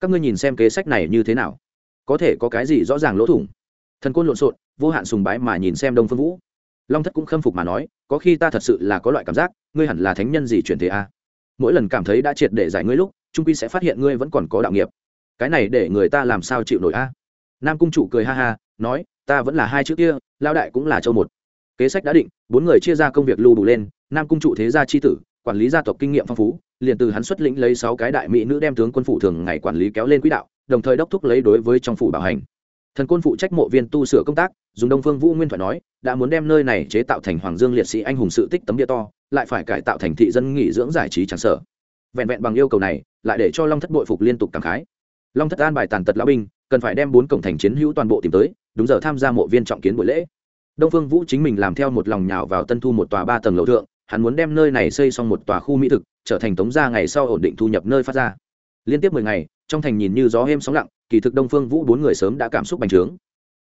Các ngươi nhìn xem kế sách này như thế nào? Có thể có cái gì rõ ràng lỗ thủng? Thần côn lộn xộn, vô hạn sùng bái mà nhìn xem đông phương vũ. Long thất cũng khâm phục mà nói, có khi ta thật sự là có loại cảm giác, ngươi hẳn là thánh nhân gì chuyển thế a mỗi lần cảm thấy đã triệt để giải ngươi lúc, trung quy sẽ phát hiện ngươi vẫn còn có đạo nghiệp. Cái này để người ta làm sao chịu nổi a? Nam cung chủ cười ha ha, nói, ta vẫn là hai chữ kia lao đại cũng là châu một kế sách đã định, bốn người chia ra công việc lưu đủ lên, nam cung trụ thế gia chi tử, quản lý gia tộc kinh nghiệm phong phú, liền từ hắn xuất lĩnh lấy sáu cái đại mỹ nữ đem tướng quân phụ thường ngày quản lý kéo lên quỹ đạo, đồng thời đốc thúc lấy đối với trong phủ bảo hành. Thần quân phụ trách mộ viên tu sửa công tác, dùng đông phương vũ nguyên thoại nói, đã muốn đem nơi này chế tạo thành hoàng dương liệt sĩ anh hùng sự tích tấm địa to, lại phải cải tạo thành thị dân nghỉ dưỡng giải trí tràn sở. Vẹn vẹn bằng yêu cầu này, lại để cho long thất bội phục liên tục cảm khái. Long thất an bài tàn tật lão binh, cần phải đem bốn cổng thành chiến hữu toàn bộ tìm tới, đúng giờ tham gia mộ viên trọng kiến buổi lễ đông phương vũ chính mình làm theo một lòng nhào vào tân thu một tòa ba tầng lầu thượng, hắn muốn đem nơi này xây xong một tòa khu mỹ thực, trở thành tống gia ngày sau ổn định thu nhập nơi phát ra. Liên tiếp mười ngày, trong thành nhìn như gió êm sóng lặng, kỳ thực đông phương vũ bốn người sớm đã cảm xúc bành trướng.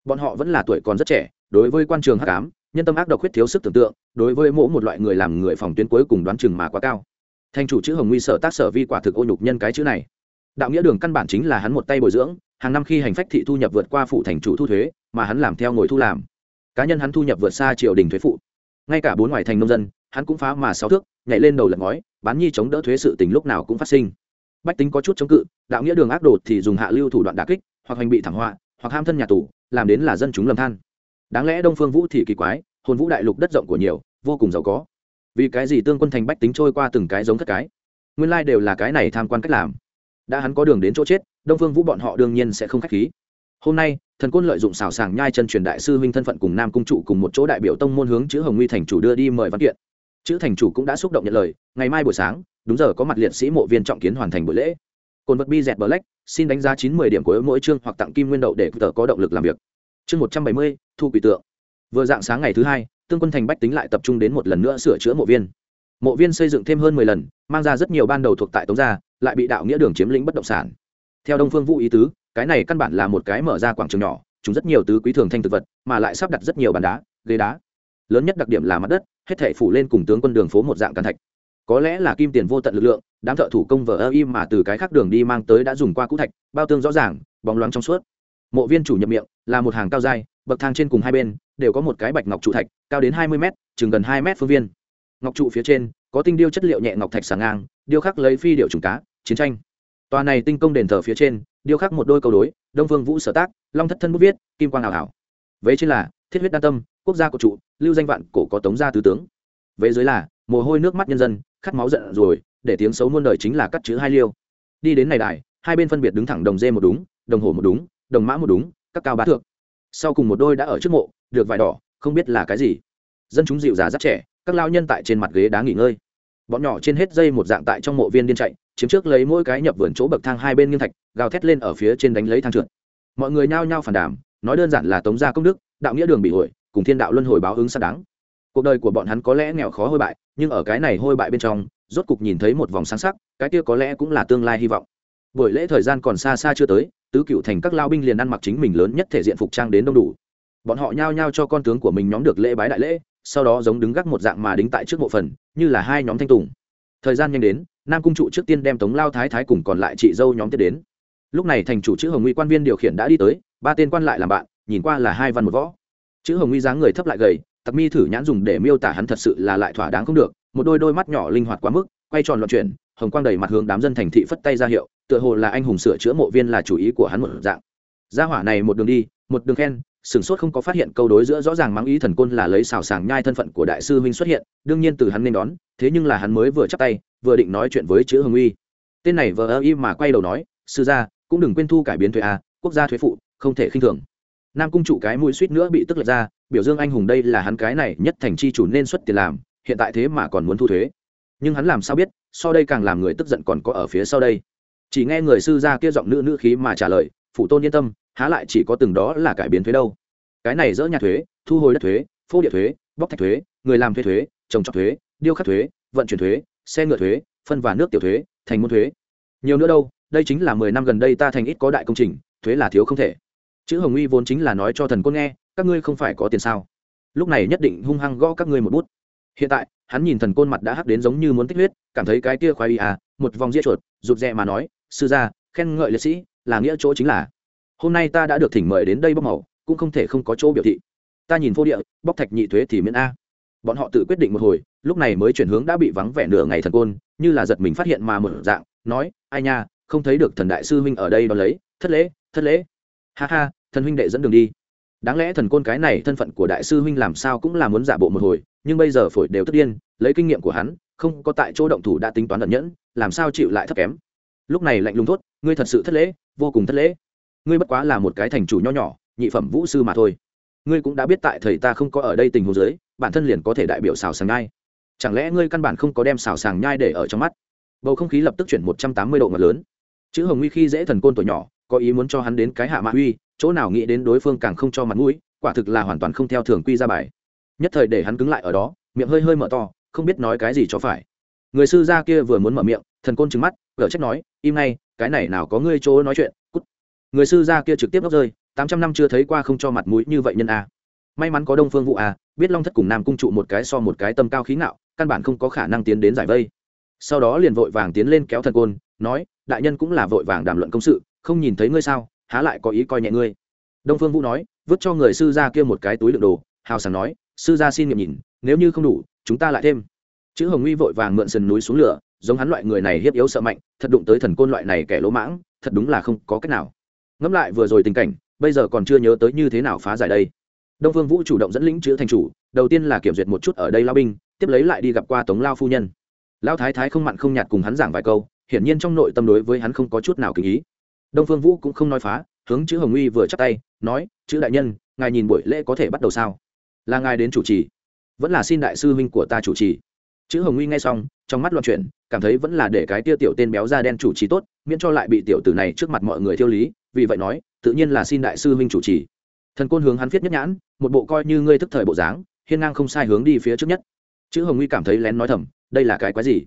Bọn họ vẫn là tuổi còn rất trẻ, đối với quan trường hắc ám, nhân tâm ác độc khuyết thiếu sức tưởng tượng, đối với mỗi một loại người làm người phòng tuyến cuối cùng đoán chừng mà quá cao. Thành chủ chữ hồng nguy sở tác sở vi quả thực ô nhục nhân cái chữ này. Đạo nghĩa đường căn bản chính là hắn một tay bồi dưỡng, hàng năm khi hành phách thị thu nhập vượt qua phụ thành chủ thu thuế, mà hắn làm theo ngồi thu làm cá nhân hắn thu nhập vượt xa triều đình thuế phụ. Ngay cả bốn ngoài thành nông dân, hắn cũng phá mà sáu thước, nhảy lên đầu lật ngói, bán nhi chống đỡ thuế sự tình lúc nào cũng phát sinh. Bách tính có chút chống cự, đạo nghĩa đường ác đột thì dùng hạ lưu thủ đoạn đà kích, hoặc hành bị thảm họa, hoặc ham thân nhà tù, làm đến là dân chúng lầm than. Đáng lẽ đông phương vũ thì kỳ quái, hồn vũ đại lục đất rộng của nhiều, vô cùng giàu có. Vì cái gì tương quân thành bách tính trôi qua từng cái giống thất cái? Nguyên lai đều là cái này tham quan cách làm. Đã hắn có đường đến chỗ chết, đông phương vũ bọn họ đương nhiên sẽ không k h á c h khí hôm nay, thần quân lợi dụng xào sàng nhai chân truyền đại sư huynh thân phận cùng nam cung trụ cùng một chỗ đại biểu tông môn hướng chữ hồng nguy thành chủ đưa đi mời văn kiện. Chữ thành chủ cũng đã xúc động nhận lời, ngày mai buổi sáng, đúng giờ có mặt liệt sĩ mộ viên trọng kiến hoàn thành buổi lễ. Cồn vật bi dẹt black, xin đánh giá chín mươi điểm của mỗi chương hoặc tặng kim nguyên đậu để tờ có động lực làm việc. Chương một trăm bảy mươi, thu quỷ tượng. Vừa dạng sáng ngày thứ hai, tương quân thành bách tính lại tập trung đến một lần nữa sửa chữa mộ viên. Mộ viên xây dựng thêm hơn mười lần, mang ra rất nhiều ban đầu thuộc tại tống gia, lại bị đạo nghĩa đường chiếm lĩnh bất động sản. Theo đông phương vũ ý tứ cái này căn bản là một cái mở ra quảng trường nhỏ, chúng rất nhiều tứ quý thường thanh thực vật, mà lại sắp đặt rất nhiều bàn đá, ghế đá. Lớn nhất đặc điểm là mặt đất, hết thể phủ lên cùng tướng quân đường phố một dạng càn thạch. Có lẽ là kim tiền vô tận lực lượng, đám thợ thủ công vờ ơ im mà từ cái khác đường đi mang tới đã dùng qua cũ thạch, bao tương rõ ràng, bóng loáng trong suốt. Mộ viên chủ nhập miệng, là một hàng cao dai bậc thang trên cùng hai bên, đều có một cái bạch ngọc trụ thạch, cao đến hai mươi m chừng gần hai m phương viên. Ngọc trụ phía trên, có tinh điêu chất liệu nhẹ ngọc thạch sàng ngang, điêu khắc lấy phi điệu trùng cá, chiến tranh. Tòa này tinh công đền thờ phía trên điêu khắc một đôi câu đối, đông vương vũ sở tác, long thất thân bút viết, kim quang ảo hảo vế trên là, thiết huyết đa tâm, quốc gia của trụ, lưu danh vạn cổ có tống gia tứ tướng. Vế dưới là, mồ hôi nước mắt nhân dân, khát máu giận rồi, để tiếng xấu muôn đời chính là cắt chữ hai liêu. Đi đến này đài, hai bên phân biệt đứng thẳng đồng dê một đúng, đồng hồ một đúng, đồng mã một đúng, các cao bá thượng. Sau cùng một đôi đã ở trước mộ, được vải đỏ, không biết là cái gì. Dân chúng dịu già rất trẻ, các lao nhân tại trên mặt ghế đá nghỉ ngơi. Bọn nhỏ trên hết dây một dạng tại trong mộ viên điên chạy, chiếm trước lấy mỗi cái nhập vườn chỗ bậc thang hai bên nghiêng thạch gào thét lên ở phía trên đánh lấy thang trượt. Mọi người nhao nhao phản đảm nói đơn giản là tống gia công đức, đạo nghĩa đường bị hội, cùng thiên đạo luân hồi báo ứng xác đáng. Cuộc đời của bọn hắn có lẽ nghèo khó hôi bại, nhưng ở cái này hôi bại bên trong, rốt cục nhìn thấy một vòng sáng sắc, cái kia có lẽ cũng là tương lai hy vọng. Buổi lễ thời gian còn xa xa chưa tới, tứ cựu thành các lao binh liền ăn mặc chính mình lớn nhất thể diện phục trang đến đông đủ. Bọn họ nhao nhao cho con tướng của mình nhóm được lễ bái đại lễ, sau đó giống đứng gác một dạng mà đính tại trước mộ phần, như là hai nhóm thanh tùng. Thời gian nhanh đến, nam cung trụ trước tiên đem tống lao thái thái cùng còn lại chị dâu nhóm tiếp đến lúc này thành chủ chữ hồng nguy quan viên điều khiển đã đi tới, ba tên quan lại làm bạn, nhìn qua là hai văn một võ. Chữ hồng nguy dáng người thấp lại gầy, tặc mi thử nhãn dùng để miêu tả hắn thật sự là lại thỏa đáng không được, một đôi đôi mắt nhỏ linh hoạt quá mức, quay tròn loạn chuyển, hồng quang đầy mặt hướng đám dân thành thị phất tay ra hiệu, tựa hồ là anh hùng sửa chữa mộ viên là chủ ý của hắn một dạng. Gia hỏa này một đường đi, một đường khen sửng sốt không có phát hiện câu đối giữa rõ ràng mang ý thần côn là lấy xào sàng nhai thân phận của đại sư huynh xuất hiện, đương nhiên từ hắn nên đón, thế nhưng là hắn mới vừa chắp tay, vừa định nói chuyện với chữ hồng uy tên này vờ ơ y mà quay đầu nói, sư gia cũng đừng quên thu cải biến thuế a, quốc gia thuế phụ, không thể khinh thường. Nam cung trụ cái mũi suýt nữa bị tức lật ra, biểu dương anh hùng đây là hắn cái này nhất thành chi chủ nên xuất tiền làm, hiện tại thế mà còn muốn thu thuế. Nhưng hắn làm sao biết, so đây càng làm người tức giận còn có ở phía sau đây. Chỉ nghe người sư gia kia giọng nữ nữ khí mà trả lời, phụ tôn yên tâm, há lại chỉ có từng đó là cải biến thuế đâu. Cái này dỡ nhà thuế, thu hồi đất thuế, phô địa thuế, bóc thạch thuế, người làm thuế thuế, trồng trọt thuế, điêu khắc thuế, vận chuyển thuế, xe ngựa thuế, phân và nước tiểu thuế, thành môn thuế. Nhiều nữa đâu đây chính là mười năm gần đây ta thành ít có đại công trình, thuế là thiếu không thể. Chữ hồng uy vốn chính là nói cho thần côn nghe, các ngươi không phải có tiền sao? Lúc này nhất định hung hăng gõ các ngươi một bút. Hiện tại, hắn nhìn thần côn mặt đã hắc đến giống như muốn tích huyết, cảm thấy cái kia khoái y à một vòng ria chuột, rụt rè mà nói, sư gia, khen ngợi liệt sĩ, là nghĩa chỗ chính là. Hôm nay ta đã được thỉnh mời đến đây bóc màu, cũng không thể không có chỗ biểu thị. Ta nhìn vô địa, bóc thạch nhị thuế thì miễn a. Bọn họ tự quyết định một hồi, lúc này mới chuyển hướng đã bị vắng vẻ nửa ngày thần côn, như là giật mình phát hiện mà một dạng, nói, ai nha không thấy được thần đại sư huynh ở đây đón lấy, thất lễ thất lễ. Ha ha, thần huynh đệ dẫn đường đi. Đáng lẽ thần côn cái này thân phận của đại sư huynh làm sao cũng là muốn giả bộ một hồi, nhưng bây giờ phổi đều tức điên, lấy kinh nghiệm của hắn, không có tại chỗ động thủ đã tính toán lẫn nhẫn, làm sao chịu lại thấp kém. Lúc này lạnh lùng thốt, ngươi thật sự thất lễ, vô cùng thất lễ. Ngươi bất quá là một cái thành chủ nho nhỏ, nhị phẩm vũ sư mà thôi. Ngươi cũng đã biết tại thầy ta không có ở đây tình huống giới bản thân liền có thể đại biểu xào sàng nhai. Chẳng lẽ ngươi căn bản không có đem xào sàng nhai để ở trong mắt? Bầu không khí lập tức chuyển một trăm tám mươi độ ngọt lớn chữ hồng nguy khi dễ thần côn tuổi nhỏ, có ý muốn cho hắn đến cái hạ mạ uy, chỗ nào nghĩ đến đối phương càng không cho mặt mũi, quả thực là hoàn toàn không theo thường quy ra bài. Nhất thời để hắn cứng lại ở đó, miệng hơi hơi mở to, không biết nói cái gì cho phải. Người sư gia kia vừa muốn mở miệng, thần côn trừng mắt gỡ trách nói, im ngay, cái này nào có ngươi chỗ nói chuyện, cút. Người sư gia kia trực tiếp ngốc rơi, tám trăm năm chưa thấy qua không cho mặt mũi như vậy nhân a. May mắn có đông phương vụ a, biết long thất cùng nam cung trụ một cái so một cái tâm cao khí ngạo, căn bản không có khả năng tiến đến giải vây sau đó liền vội vàng tiến lên kéo thần côn, nói, đại nhân cũng là vội vàng đàm luận công sự, không nhìn thấy ngươi sao, há lại có ý coi nhẹ ngươi. Đông phương vũ nói, vứt cho người sư gia kia một cái túi đựng đồ. Hào sảng nói, sư gia xin nghiệm nhìn, nếu như không đủ, chúng ta lại thêm. Chữ hồng nguy vội vàng mượn sườn núi xuống lửa, giống hắn loại người này hiếp yếu sợ mạnh, thật đụng tới thần côn loại này kẻ lỗ mãng, thật đúng là không có cách nào. Ngẫm lại vừa rồi tình cảnh, bây giờ còn chưa nhớ tới như thế nào phá giải đây. Đông phương vũ chủ động dẫn lĩnh chữ thành chủ, đầu tiên là kiểm duyệt một chút ở đây lao binh, tiếp lấy lại đi gặp qua tống lao phu nhân. Lão thái thái không mặn không nhạt cùng hắn giảng vài câu, hiển nhiên trong nội tâm đối với hắn không có chút nào kinh ý. Đông phương vũ cũng không nói phá, hướng chữ hồng uy vừa chắc tay, nói, chữ đại nhân, ngài nhìn buổi lễ có thể bắt đầu sao? Là ngài đến chủ trì, vẫn là xin đại sư huynh của ta chủ trì. Chữ hồng uy nghe xong, trong mắt loạn chuyển, cảm thấy vẫn là để cái tia tiểu tên béo da đen chủ trì tốt, miễn cho lại bị tiểu tử này trước mặt mọi người thiêu lý, vì vậy nói, tự nhiên là xin đại sư huynh chủ trì. Thần côn hướng hắn viết nhất nhãn, một bộ coi như ngươi thức thời bộ dáng, hiên ngang không sai hướng đi phía trước nhất. Chữ hồng uy cảm thấy lén nói thầm đây là cái quái gì?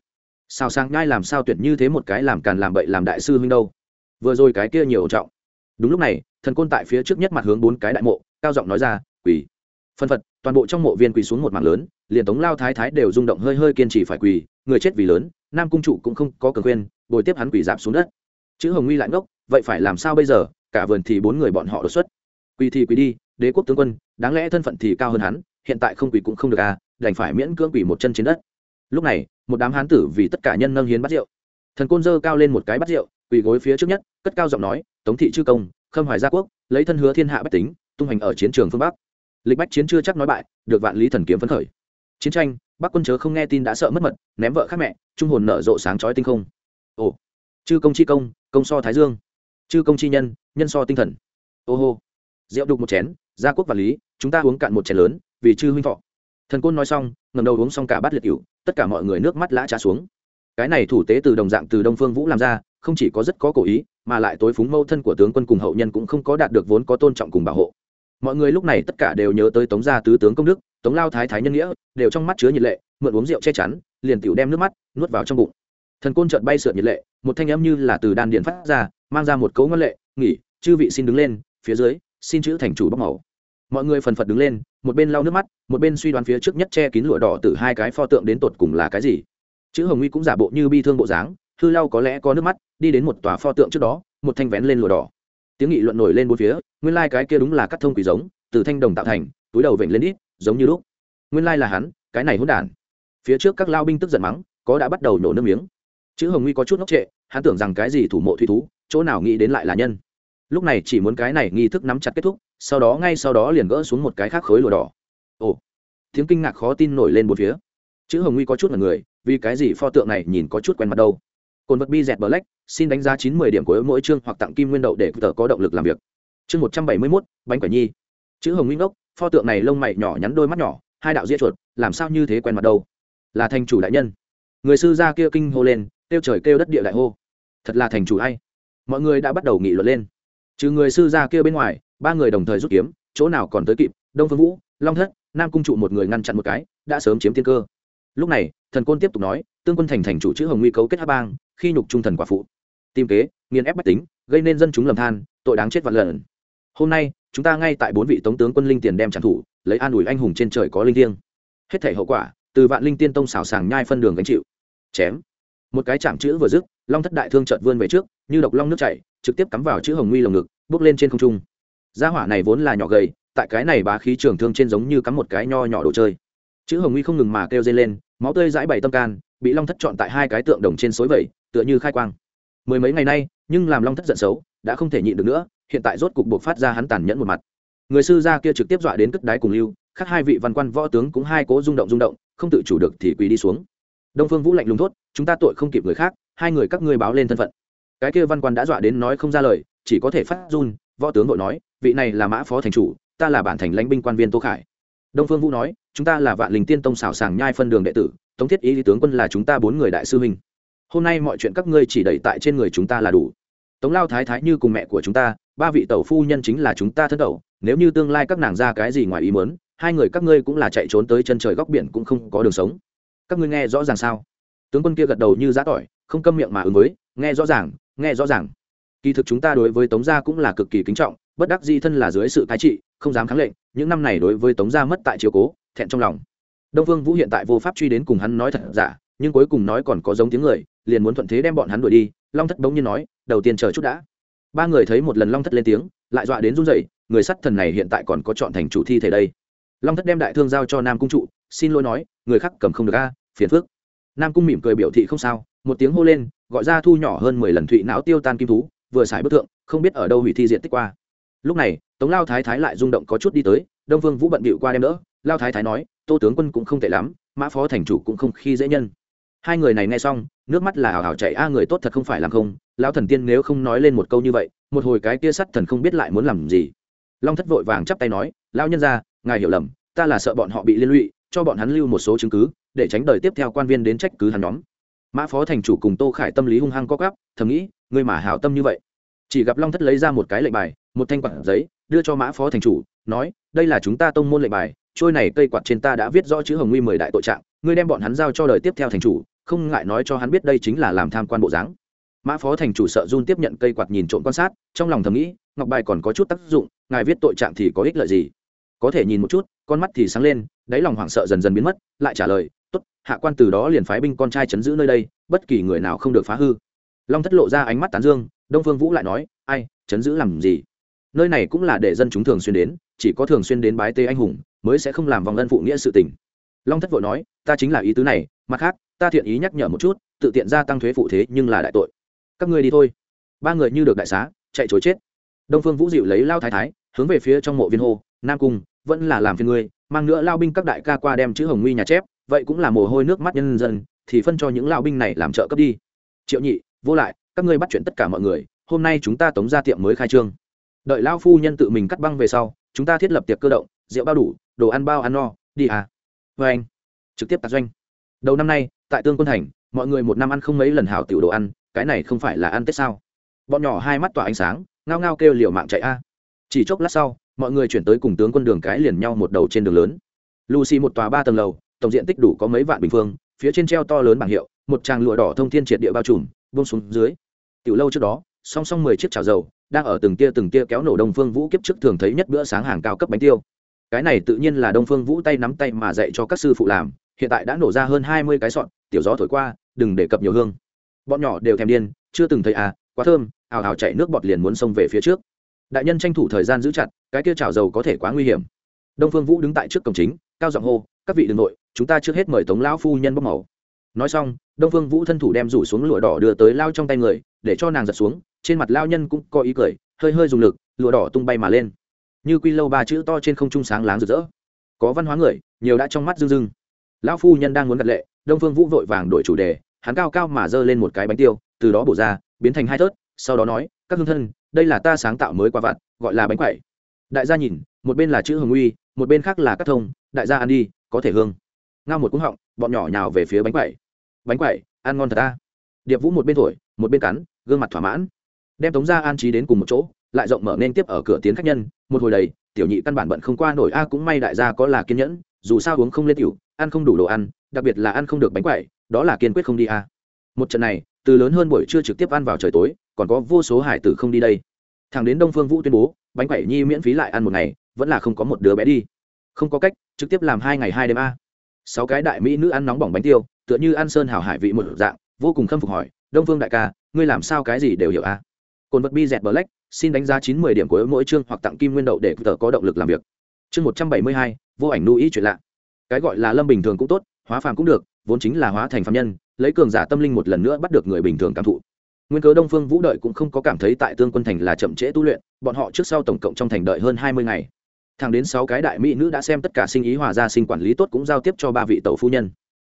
Sao sang ngai làm sao tuyển như thế một cái làm càn làm bậy làm đại sư huynh đâu? Vừa rồi cái kia nhiều trọng. Đúng lúc này, thần côn tại phía trước nhất mặt hướng bốn cái đại mộ, cao giọng nói ra, quỳ. Phân phật, toàn bộ trong mộ viên quỳ xuống một mảng lớn, liền tống lao thái thái đều rung động hơi hơi kiên trì phải quỳ, người chết vì lớn, nam cung trụ cũng không có cường khuyên, bồi tiếp hắn quỳ giảm xuống đất. Chữ hồng nguy lại ngốc, vậy phải làm sao bây giờ? Cả vườn thì bốn người bọn họ đột xuất. Quỳ thì quỳ đi, đế quốc tướng quân, đáng lẽ thân phận thì cao hơn hắn, hiện tại không quỳ cũng không được à đành phải miễn cưỡng quỳ một chân trên đất lúc này, một đám hán tử vì tất cả nhân nâng hiến bắt rượu. Thần côn dơ cao lên một cái bắt rượu, quỳ gối phía trước nhất, cất cao giọng nói, tống thị chư công, khâm hoài gia quốc, lấy thân hứa thiên hạ bách tính, tung hành ở chiến trường phương bắc. Lịch bách chiến chưa chắc nói bại, được vạn lý thần kiếm phấn khởi. Chiến tranh, bắc quân chớ không nghe tin đã sợ mất mật, ném vợ khác mẹ, trung hồn nở rộ sáng chói tinh không. Ồ, chư công chi công công so thái dương. Chư công chi nhân nhân so tinh thần. Ô hô. Rượu đục một chén, gia quốc và lý, chúng ta uống cạn một chén lớn, vì chư huynh thọ thần côn nói xong ngầm đầu uống xong cả bát liệt cựu tất cả mọi người nước mắt lã trá xuống. Cái này thủ tế từ đồng dạng từ đông phương vũ làm ra, không chỉ có rất có cổ ý, mà lại tối phúng mâu thân của tướng quân cùng hậu nhân cũng không có đạt được vốn có tôn trọng cùng bảo hộ. Mọi người lúc này tất cả đều nhớ tới tống gia tứ tướng công đức, tống lao thái thái nhân nghĩa, đều trong mắt chứa nhiệt lệ, mượn uống rượu che chắn, liền tiểu đem nước mắt, nuốt vào trong bụng. Thần côn chợt bay sượt nhiệt lệ, một thanh âm như là từ đan điện phát ra, mang ra một cấu ngân lệ, nghỉ, chư vị xin đứng lên, phía dưới, xin chữ thành chủ bóc màu mọi người phần phật đứng lên, một bên lau nước mắt, một bên suy đoán phía trước nhất che kín lụa đỏ từ hai cái pho tượng đến tột cùng là cái gì. Chữ hồng nguy cũng giả bộ như bi thương bộ dáng, hư lau có lẽ có nước mắt, đi đến một tòa pho tượng trước đó, một thanh vén lên lụa đỏ. Tiếng nghị luận nổi lên bốn phía, nguyên lai、like、cái kia đúng là cắt thông quỷ giống, từ thanh đồng tạo thành, túi đầu vểnh lên ít, giống như lúc. Nguyên lai là hắn, cái này hỗn đản. Phía trước các lao binh tức giận mắng, có đã bắt đầu nổ nước miếng. Chữ hồng nguy có chút ngốc trệ, hắn tưởng rằng cái gì thủ mộ thủy thú, chỗ nào nghĩ đến lại là nhân lúc này chỉ muốn cái này nghi thức nắm chặt kết thúc, sau đó ngay sau đó liền gỡ xuống một cái khác khối lụa đỏ. Ồ, tiếng kinh ngạc khó tin nổi lên một phía. Chữ hồng nguy có chút là người, vì cái gì pho tượng này nhìn có chút quen mặt đâu? Cồn vật bi dẹt black, xin đánh giá chín mươi điểm của mỗi chương hoặc tặng kim nguyên đậu để tờ có động lực làm việc. Chương một trăm bảy mươi mốt, bánh quả nhi. Chữ hồng nguy ngốc, pho tượng này lông mày nhỏ nhắn đôi mắt nhỏ, hai đạo diễn chuột, làm sao như thế quen mặt đâu? Là thành chủ đại nhân. Người sư gia kia kinh hô lên, kêu trời kêu đất địa đại hô. Thật là thành chủ hay. Mọi người đã bắt đầu nghị luận lên trừ người sư gia kia bên ngoài, ba người đồng thời rút kiếm, chỗ nào còn tới kịp, đông phương vũ, long thất, nam cung trụ một người ngăn chặn một cái, đã sớm chiếm tiên cơ. Lúc này, thần côn tiếp tục nói, tương quân thành thành chủ chữ hồng nguy cấu kết hát bang, khi nhục trung thần quả phụ. Tìm kế, nghiền ép bách tính, gây nên dân chúng lầm than, tội đáng chết vạn lần. Hôm nay, chúng ta ngay tại bốn vị tống tướng quân linh tiền đem trả thủ, lấy an ủi anh hùng trên trời có linh thiêng. Hết thể hậu quả, từ vạn linh tiên tông xảo sàng nhai phân đường gánh chịu. Chém. Một cái chạm chữ vừa dứt, long thất đại thương trợt vươn về trước, như độc long nước chảy trực tiếp cắm vào chữ hồng nguy lồng ngực, bước lên trên không trung. Gia hỏa này vốn là nhỏ gầy, tại cái này bá khí trường thương trên giống như cắm một cái nho nhỏ đồ chơi. Chữ hồng nguy không ngừng mà kêu dây lên, máu tươi dãi bảy tâm can, bị long thất chọn tại hai cái tượng đồng trên suối vẩy, tựa như khai quang. Mười mấy ngày nay, nhưng làm long thất giận xấu, đã không thể nhịn được nữa, hiện tại rốt cục buộc phát ra hắn tàn nhẫn một mặt. Người sư gia kia trực tiếp dọa đến cất đáy cùng lưu, khác hai vị văn quan võ tướng cũng hai cố rung động rung động, không tự chủ được thì quỳ đi xuống. Đông phương vũ lạnh lùng thốt, chúng ta tội không kịp người khác, hai người các ngươi báo lên thân phận cái kia văn quan đã dọa đến nói không ra lời, chỉ có thể phát run, võ tướng vội nói, vị này là mã phó thành chủ, ta là bản thành lãnh binh quan viên tô khải. Đông phương vũ nói, chúng ta là vạn linh tiên tông xảo sàng nhai phân đường đệ tử, tống thiết ý lý tướng quân là chúng ta bốn người đại sư huynh. Hôm nay mọi chuyện các ngươi chỉ đẩy tại trên người chúng ta là đủ. Tống lao thái thái như cùng mẹ của chúng ta, ba vị tẩu phu nhân chính là chúng ta thân tẩu, nếu như tương lai các nàng ra cái gì ngoài ý mớn hai người các ngươi cũng là chạy trốn tới chân trời góc biển cũng không có đường sống. Các ngươi nghe rõ ràng sao? Tướng quân kia gật đầu như giã tỏi, không câm miệng mà ứng với, nghe rõ ràng nghe rõ ràng. Kỳ thực chúng ta đối với tống gia cũng là cực kỳ kính trọng, bất đắc di thân là dưới sự cai trị, không dám kháng lệnh, những năm này đối với tống gia mất tại chiều cố, thẹn trong lòng. Đông vương vũ hiện tại vô pháp truy đến cùng hắn nói thật giả, nhưng cuối cùng nói còn có giống tiếng người, liền muốn thuận thế đem bọn hắn đuổi đi, long thất bỗng nhiên nói, đầu tiên chờ chút đã. Ba người thấy một lần long thất lên tiếng, lại dọa đến run rẩy, người sắt thần này hiện tại còn có chọn thành chủ thi thể đây. Long thất đem đại thương giao cho nam cung trụ, xin lỗi nói, người khác cầm không được a, phiền phước nam cung mỉm cười biểu thị không sao, một tiếng hô lên gọi ra thu nhỏ hơn mười lần thụy não tiêu tan kim thú, vừa xài bức tượng không biết ở đâu hủy thi diện tích qua. Lúc này, tống lao thái thái lại rung động có chút đi tới, đông vương vũ bận bịu qua đem đỡ. Lao thái thái nói, tô tướng quân cũng không tệ lắm, mã phó thành chủ cũng không khi dễ nhân. Hai người này nghe xong, nước mắt là hào hào chạy a, người tốt thật không phải làm không, lão thần tiên nếu không nói lên một câu như vậy, một hồi cái kia sắt thần không biết lại muốn làm gì. Long thất vội vàng chắp tay nói, lão nhân ra ngài hiểu lầm, ta là sợ bọn họ bị liên lụy, cho bọn hắn lưu một số chứng cứ, để tránh đời tiếp theo quan viên đến trách cứ hắn nhóm mã phó thành chủ cùng tô khải tâm lý hung hăng co gắp thầm nghĩ người mà hảo tâm như vậy. Chỉ gặp long thất lấy ra một cái lệnh bài, một thanh quạt giấy, đưa cho mã phó thành chủ, nói, đây là chúng ta tông môn lệnh bài, trôi này cây quạt trên ta đã viết rõ chữ hồng nguy mười đại tội trạng, ngươi đem bọn hắn giao cho đời tiếp theo thành chủ, không ngại nói cho hắn biết đây chính là làm tham quan bộ dáng. Mã phó thành chủ sợ run tiếp nhận cây quạt nhìn trộm quan sát, trong lòng thầm nghĩ, ngọc bài còn có chút tác dụng, ngài viết tội trạng thì có ích lợi gì? Có thể nhìn một chút, con mắt thì sáng lên, đáy lòng hoảng sợ dần dần biến mất, lại trả lời hạ quan từ đó liền phái binh con trai chấn giữ nơi đây, bất kỳ người nào không được phá hư. Long thất lộ ra ánh mắt tán dương, đông phương vũ lại nói, ai, chấn giữ làm gì? Nơi này cũng là để dân chúng thường xuyên đến, chỉ có thường xuyên đến bái tê anh hùng mới sẽ không làm vòng ân phụ nghĩa sự tình. Long thất vội nói, ta chính là ý tứ này, mặt khác, ta thiện ý nhắc nhở một chút, tự tiện gia tăng thuế phụ thế nhưng là đại tội. Các ngươi đi thôi. Ba người như được đại xá, chạy chối chết. Đông phương vũ dịu lấy lao thái thái, hướng về phía trong mộ viên hồ nam cung, vẫn là làm phiền ngươi, mang nữa lao binh các đại ca qua đem chữ hồng nguy nhà chép vậy cũng là mồ hôi nước mắt nhân dân, thì phân cho những lao binh này làm trợ cấp đi. Triệu nhị, vô lại, các ngươi bắt chuyện tất cả mọi người, hôm nay chúng ta tống ra tiệm mới khai trương. Đợi lao phu nhân tự mình cắt băng về sau, chúng ta thiết lập tiệc cơ động, rượu bao đủ, đồ ăn bao ăn no, đi à. Vê anh. Trực tiếp tạc doanh. Đầu năm nay, tại tương quân thành, mọi người một năm ăn không mấy lần hảo tiểu đồ ăn, cái này không phải là ăn tết sao? Bọn nhỏ hai mắt tỏa ánh sáng, ngao ngao kêu liều mạng chạy a. Chỉ chốc lát sau, mọi người chuyển tới cùng tướng quân đường cái liền nhau một đầu trên đường lớn. Lucy một tòa ba tầng lầu tổng diện tích đủ có mấy vạn bình phương, phía trên treo to lớn bảng hiệu, một tràng lụa đỏ thông thiên triệt địa bao trùm bông xuống dưới. Tiểu lâu trước đó, song song mười chiếc chảo dầu, đang ở từng tia từng tia kéo nổ đông phương vũ kiếp trước thường thấy nhất bữa sáng hàng cao cấp bánh tiêu. Cái này tự nhiên là đông phương vũ tay nắm tay mà dạy cho các sư phụ làm, hiện tại đã nổ ra hơn hai mươi cái sọn tiểu gió thổi qua, đừng để cập nhiều hương. Bọn nhỏ đều thèm điên, chưa từng thấy à quá thơm, ào ào chạy nước bọt liền muốn xông về phía trước. Đại nhân tranh thủ thời gian giữ chặt, cái kia chảo dầu có thể quá nguy hiểm. Đông phương vũ đứng tại trước cổng chính, cao giọng hô các vị đ ừ n g nội, chúng ta trước hết mời tống lão phu nhân bóc màu. Nói xong, đông phương vũ thân thủ đem rủ xuống lụa đỏ đưa tới lao trong tay người, để cho nàng giật xuống, trên mặt lao nhân cũng có ý cười, hơi hơi dùng lực, lụa đỏ tung bay mà lên. Như quy lâu ba chữ to trên không trung sáng láng rực rỡ. Có văn hóa người, nhiều đã trong mắt rưng rưng. Lão phu nhân đang muốn gật lệ, đông phương vũ vội vàng đổi chủ đề, hắn cao cao mà giơ lên một cái bánh tiêu, từ đó bổ ra, biến thành hai thớt, sau đó nói, các hương thân, đây là ta sáng tạo mới qua vặt, gọi là bánh quậy đại gia nhìn, một bên là chữ hồng uy, một bên khác là các thông, đại gia ăn đi có thể hương. Ngao một cúng họng, bọn nhỏ nhào về phía bánh quẩy. Bánh quẩy, ăn ngon thật ta điệp vũ một bên thổi, một bên cắn, gương mặt thỏa mãn. Đem tống ra an trí đến cùng một chỗ, lại rộng mở nên tiếp ở cửa tiến khách nhân, một hồi đầy, tiểu nhị căn bản bận không qua nổi a, cũng may đại gia có là kiên nhẫn, dù sao uống không lên tiểu, ăn không đủ đồ ăn, đặc biệt là ăn không được bánh quẩy, đó là kiên quyết không đi a. Một trận này, từ lớn hơn buổi trưa trực tiếp ăn vào trời tối, còn có vô số hải tử không đi đây. Thằng đến đông phương vũ tuyên bố, bánh quẩy nhi miễn phí lại ăn một ngày, vẫn là không có một đứa bé đi. Không có cách trực tiếp làm hai ngày hai đêm a. Sáu cái đại mỹ nữ ăn nóng bỏng bánh tiêu, tựa như ăn sơn hào hải vị một dạng, vô cùng khâm phục hỏi, đông phương đại ca, ngươi làm sao cái gì đều hiểu a? Cồn vật bi dẹt black, xin đánh giá chín mươi điểm của mỗi chương hoặc tặng kim nguyên đậu để tờ có động lực làm việc. Chương một trăm bảy mươi hai, vô ảnh lưu ý chuyện lạ. Cái gọi là lâm bình thường cũng tốt, hóa phàm cũng được, vốn chính là hóa thành phạm nhân, lấy cường giả tâm linh một lần nữa bắt được người bình thường cảm thụ. Nguyên cớ đông phương vũ đợi cũng không có cảm thấy tại tương quân thành là chậm trễ tu luyện, bọn họ trước sau tổng cộng trong thành đợi hơn hai mươi ngày thẳng đến sáu cái đại mỹ nữ đã xem tất cả sinh ý hòa gia sinh quản lý tốt cũng giao tiếp cho ba vị tẩu phu nhân.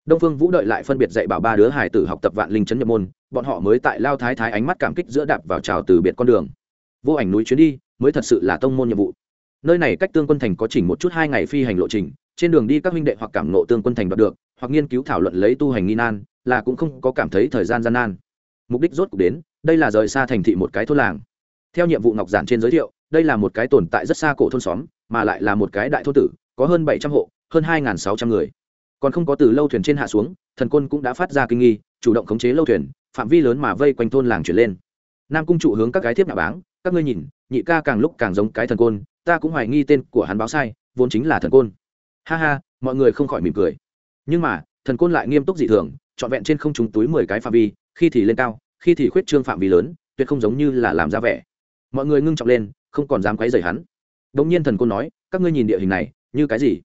Đông phương vũ đợi lại phân biệt dạy bảo ba đứa hải tử học tập vạn linh chấn nhập môn, bọn họ mới tại lao thái thái ánh mắt cảm kích giữa đạp vào trào từ biệt con đường. Vô ảnh núi chuyến đi, mới thật sự là tông môn nhiệm vụ. Nơi này cách tương quân thành có chỉnh một chút hai ngày phi hành lộ trình, trên đường đi các huynh đệ hoặc cảm nộ tương quân thành đoạt được, hoặc nghiên cứu thảo luận lấy tu hành nghi nan, là cũng không có cảm thấy thời gian gian nan. Mục đích rốt cuộc đến, đây là rời xa thành thị một cái thôn làng. Theo nhiệm vụ ngọc giản trên giới thiệu, đây là một cái tồn tại rất xa cổ thôn xóm mà lại là một cái đại thôn tử, có hơn bảy trăm hộ, hơn hai sáu trăm người. Còn không có từ lâu thuyền trên hạ xuống, thần quân cũng đã phát ra kinh nghi, chủ động khống chế lâu thuyền, phạm vi lớn mà vây quanh thôn làng chuyển lên. Nam cung trụ hướng các cái thiếp nhà báng, các ngươi nhìn, nhị ca càng lúc càng giống cái thần côn, ta cũng hoài nghi tên của hắn báo sai, vốn chính là thần côn. Ha ha, mọi người không khỏi mỉm cười. Nhưng mà, thần côn lại nghiêm túc dị thường, trọn vẹn trên không trúng túi mười cái phạm vi, khi thì lên cao, khi thì khuyết trương phạm vi lớn, tuyệt không giống như là làm ra vẻ. Mọi người ngưng trọng lên, không còn dám quấy rầy hắn đông nhiên thần côn nói, các ngươi nhìn địa hình này, như cái gì?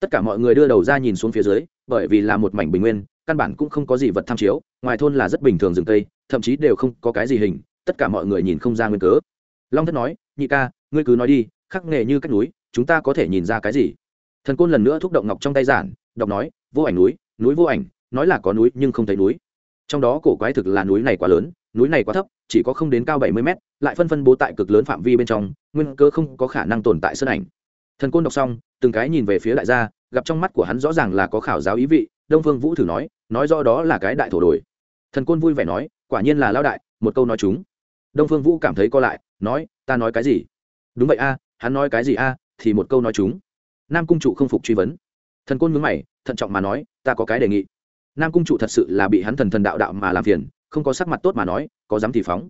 Tất cả mọi người đưa đầu ra nhìn xuống phía dưới, bởi vì là một mảnh bình nguyên, căn bản cũng không có gì vật tham chiếu, ngoài thôn là rất bình thường rừng tây thậm chí đều không có cái gì hình, tất cả mọi người nhìn không ra nguyên cớ. Long thất nói, nhị ca, ngươi cứ nói đi, khắc nghề như cách núi, chúng ta có thể nhìn ra cái gì? Thần côn lần nữa thúc động ngọc trong tay giản, đọc nói, vô ảnh núi núi vô ảnh, nói là có núi nhưng không thấy núi. Trong đó cổ quái thực là núi này quá lớn, núi này quá thấp chỉ có không đến cao bảy mươi mét, lại phân phân bố tại cực lớn phạm vi bên trong, nguyên cơ không có khả năng tồn tại sơn ảnh. Thần côn đọc xong, từng cái nhìn về phía đại gia, gặp trong mắt của hắn rõ ràng là có khảo giáo ý vị, đông phương vũ thử nói nói do đó là cái đại thổ đồi. Thần côn vui vẻ nói, quả nhiên là lao đại, một câu nói chúng. Đông phương vũ cảm thấy co lại, nói, ta nói cái gì? Đúng vậy a, hắn nói cái gì a, thì một câu nói chúng. Nam cung trụ không phục truy vấn. Thần côn mướn mày, thận trọng mà nói, ta có cái đề nghị. Nam cung trụ thật sự là bị hắn thần thần đạo đạo mà làm phiền, không có sắc mặt tốt mà nói có dám thì phóng.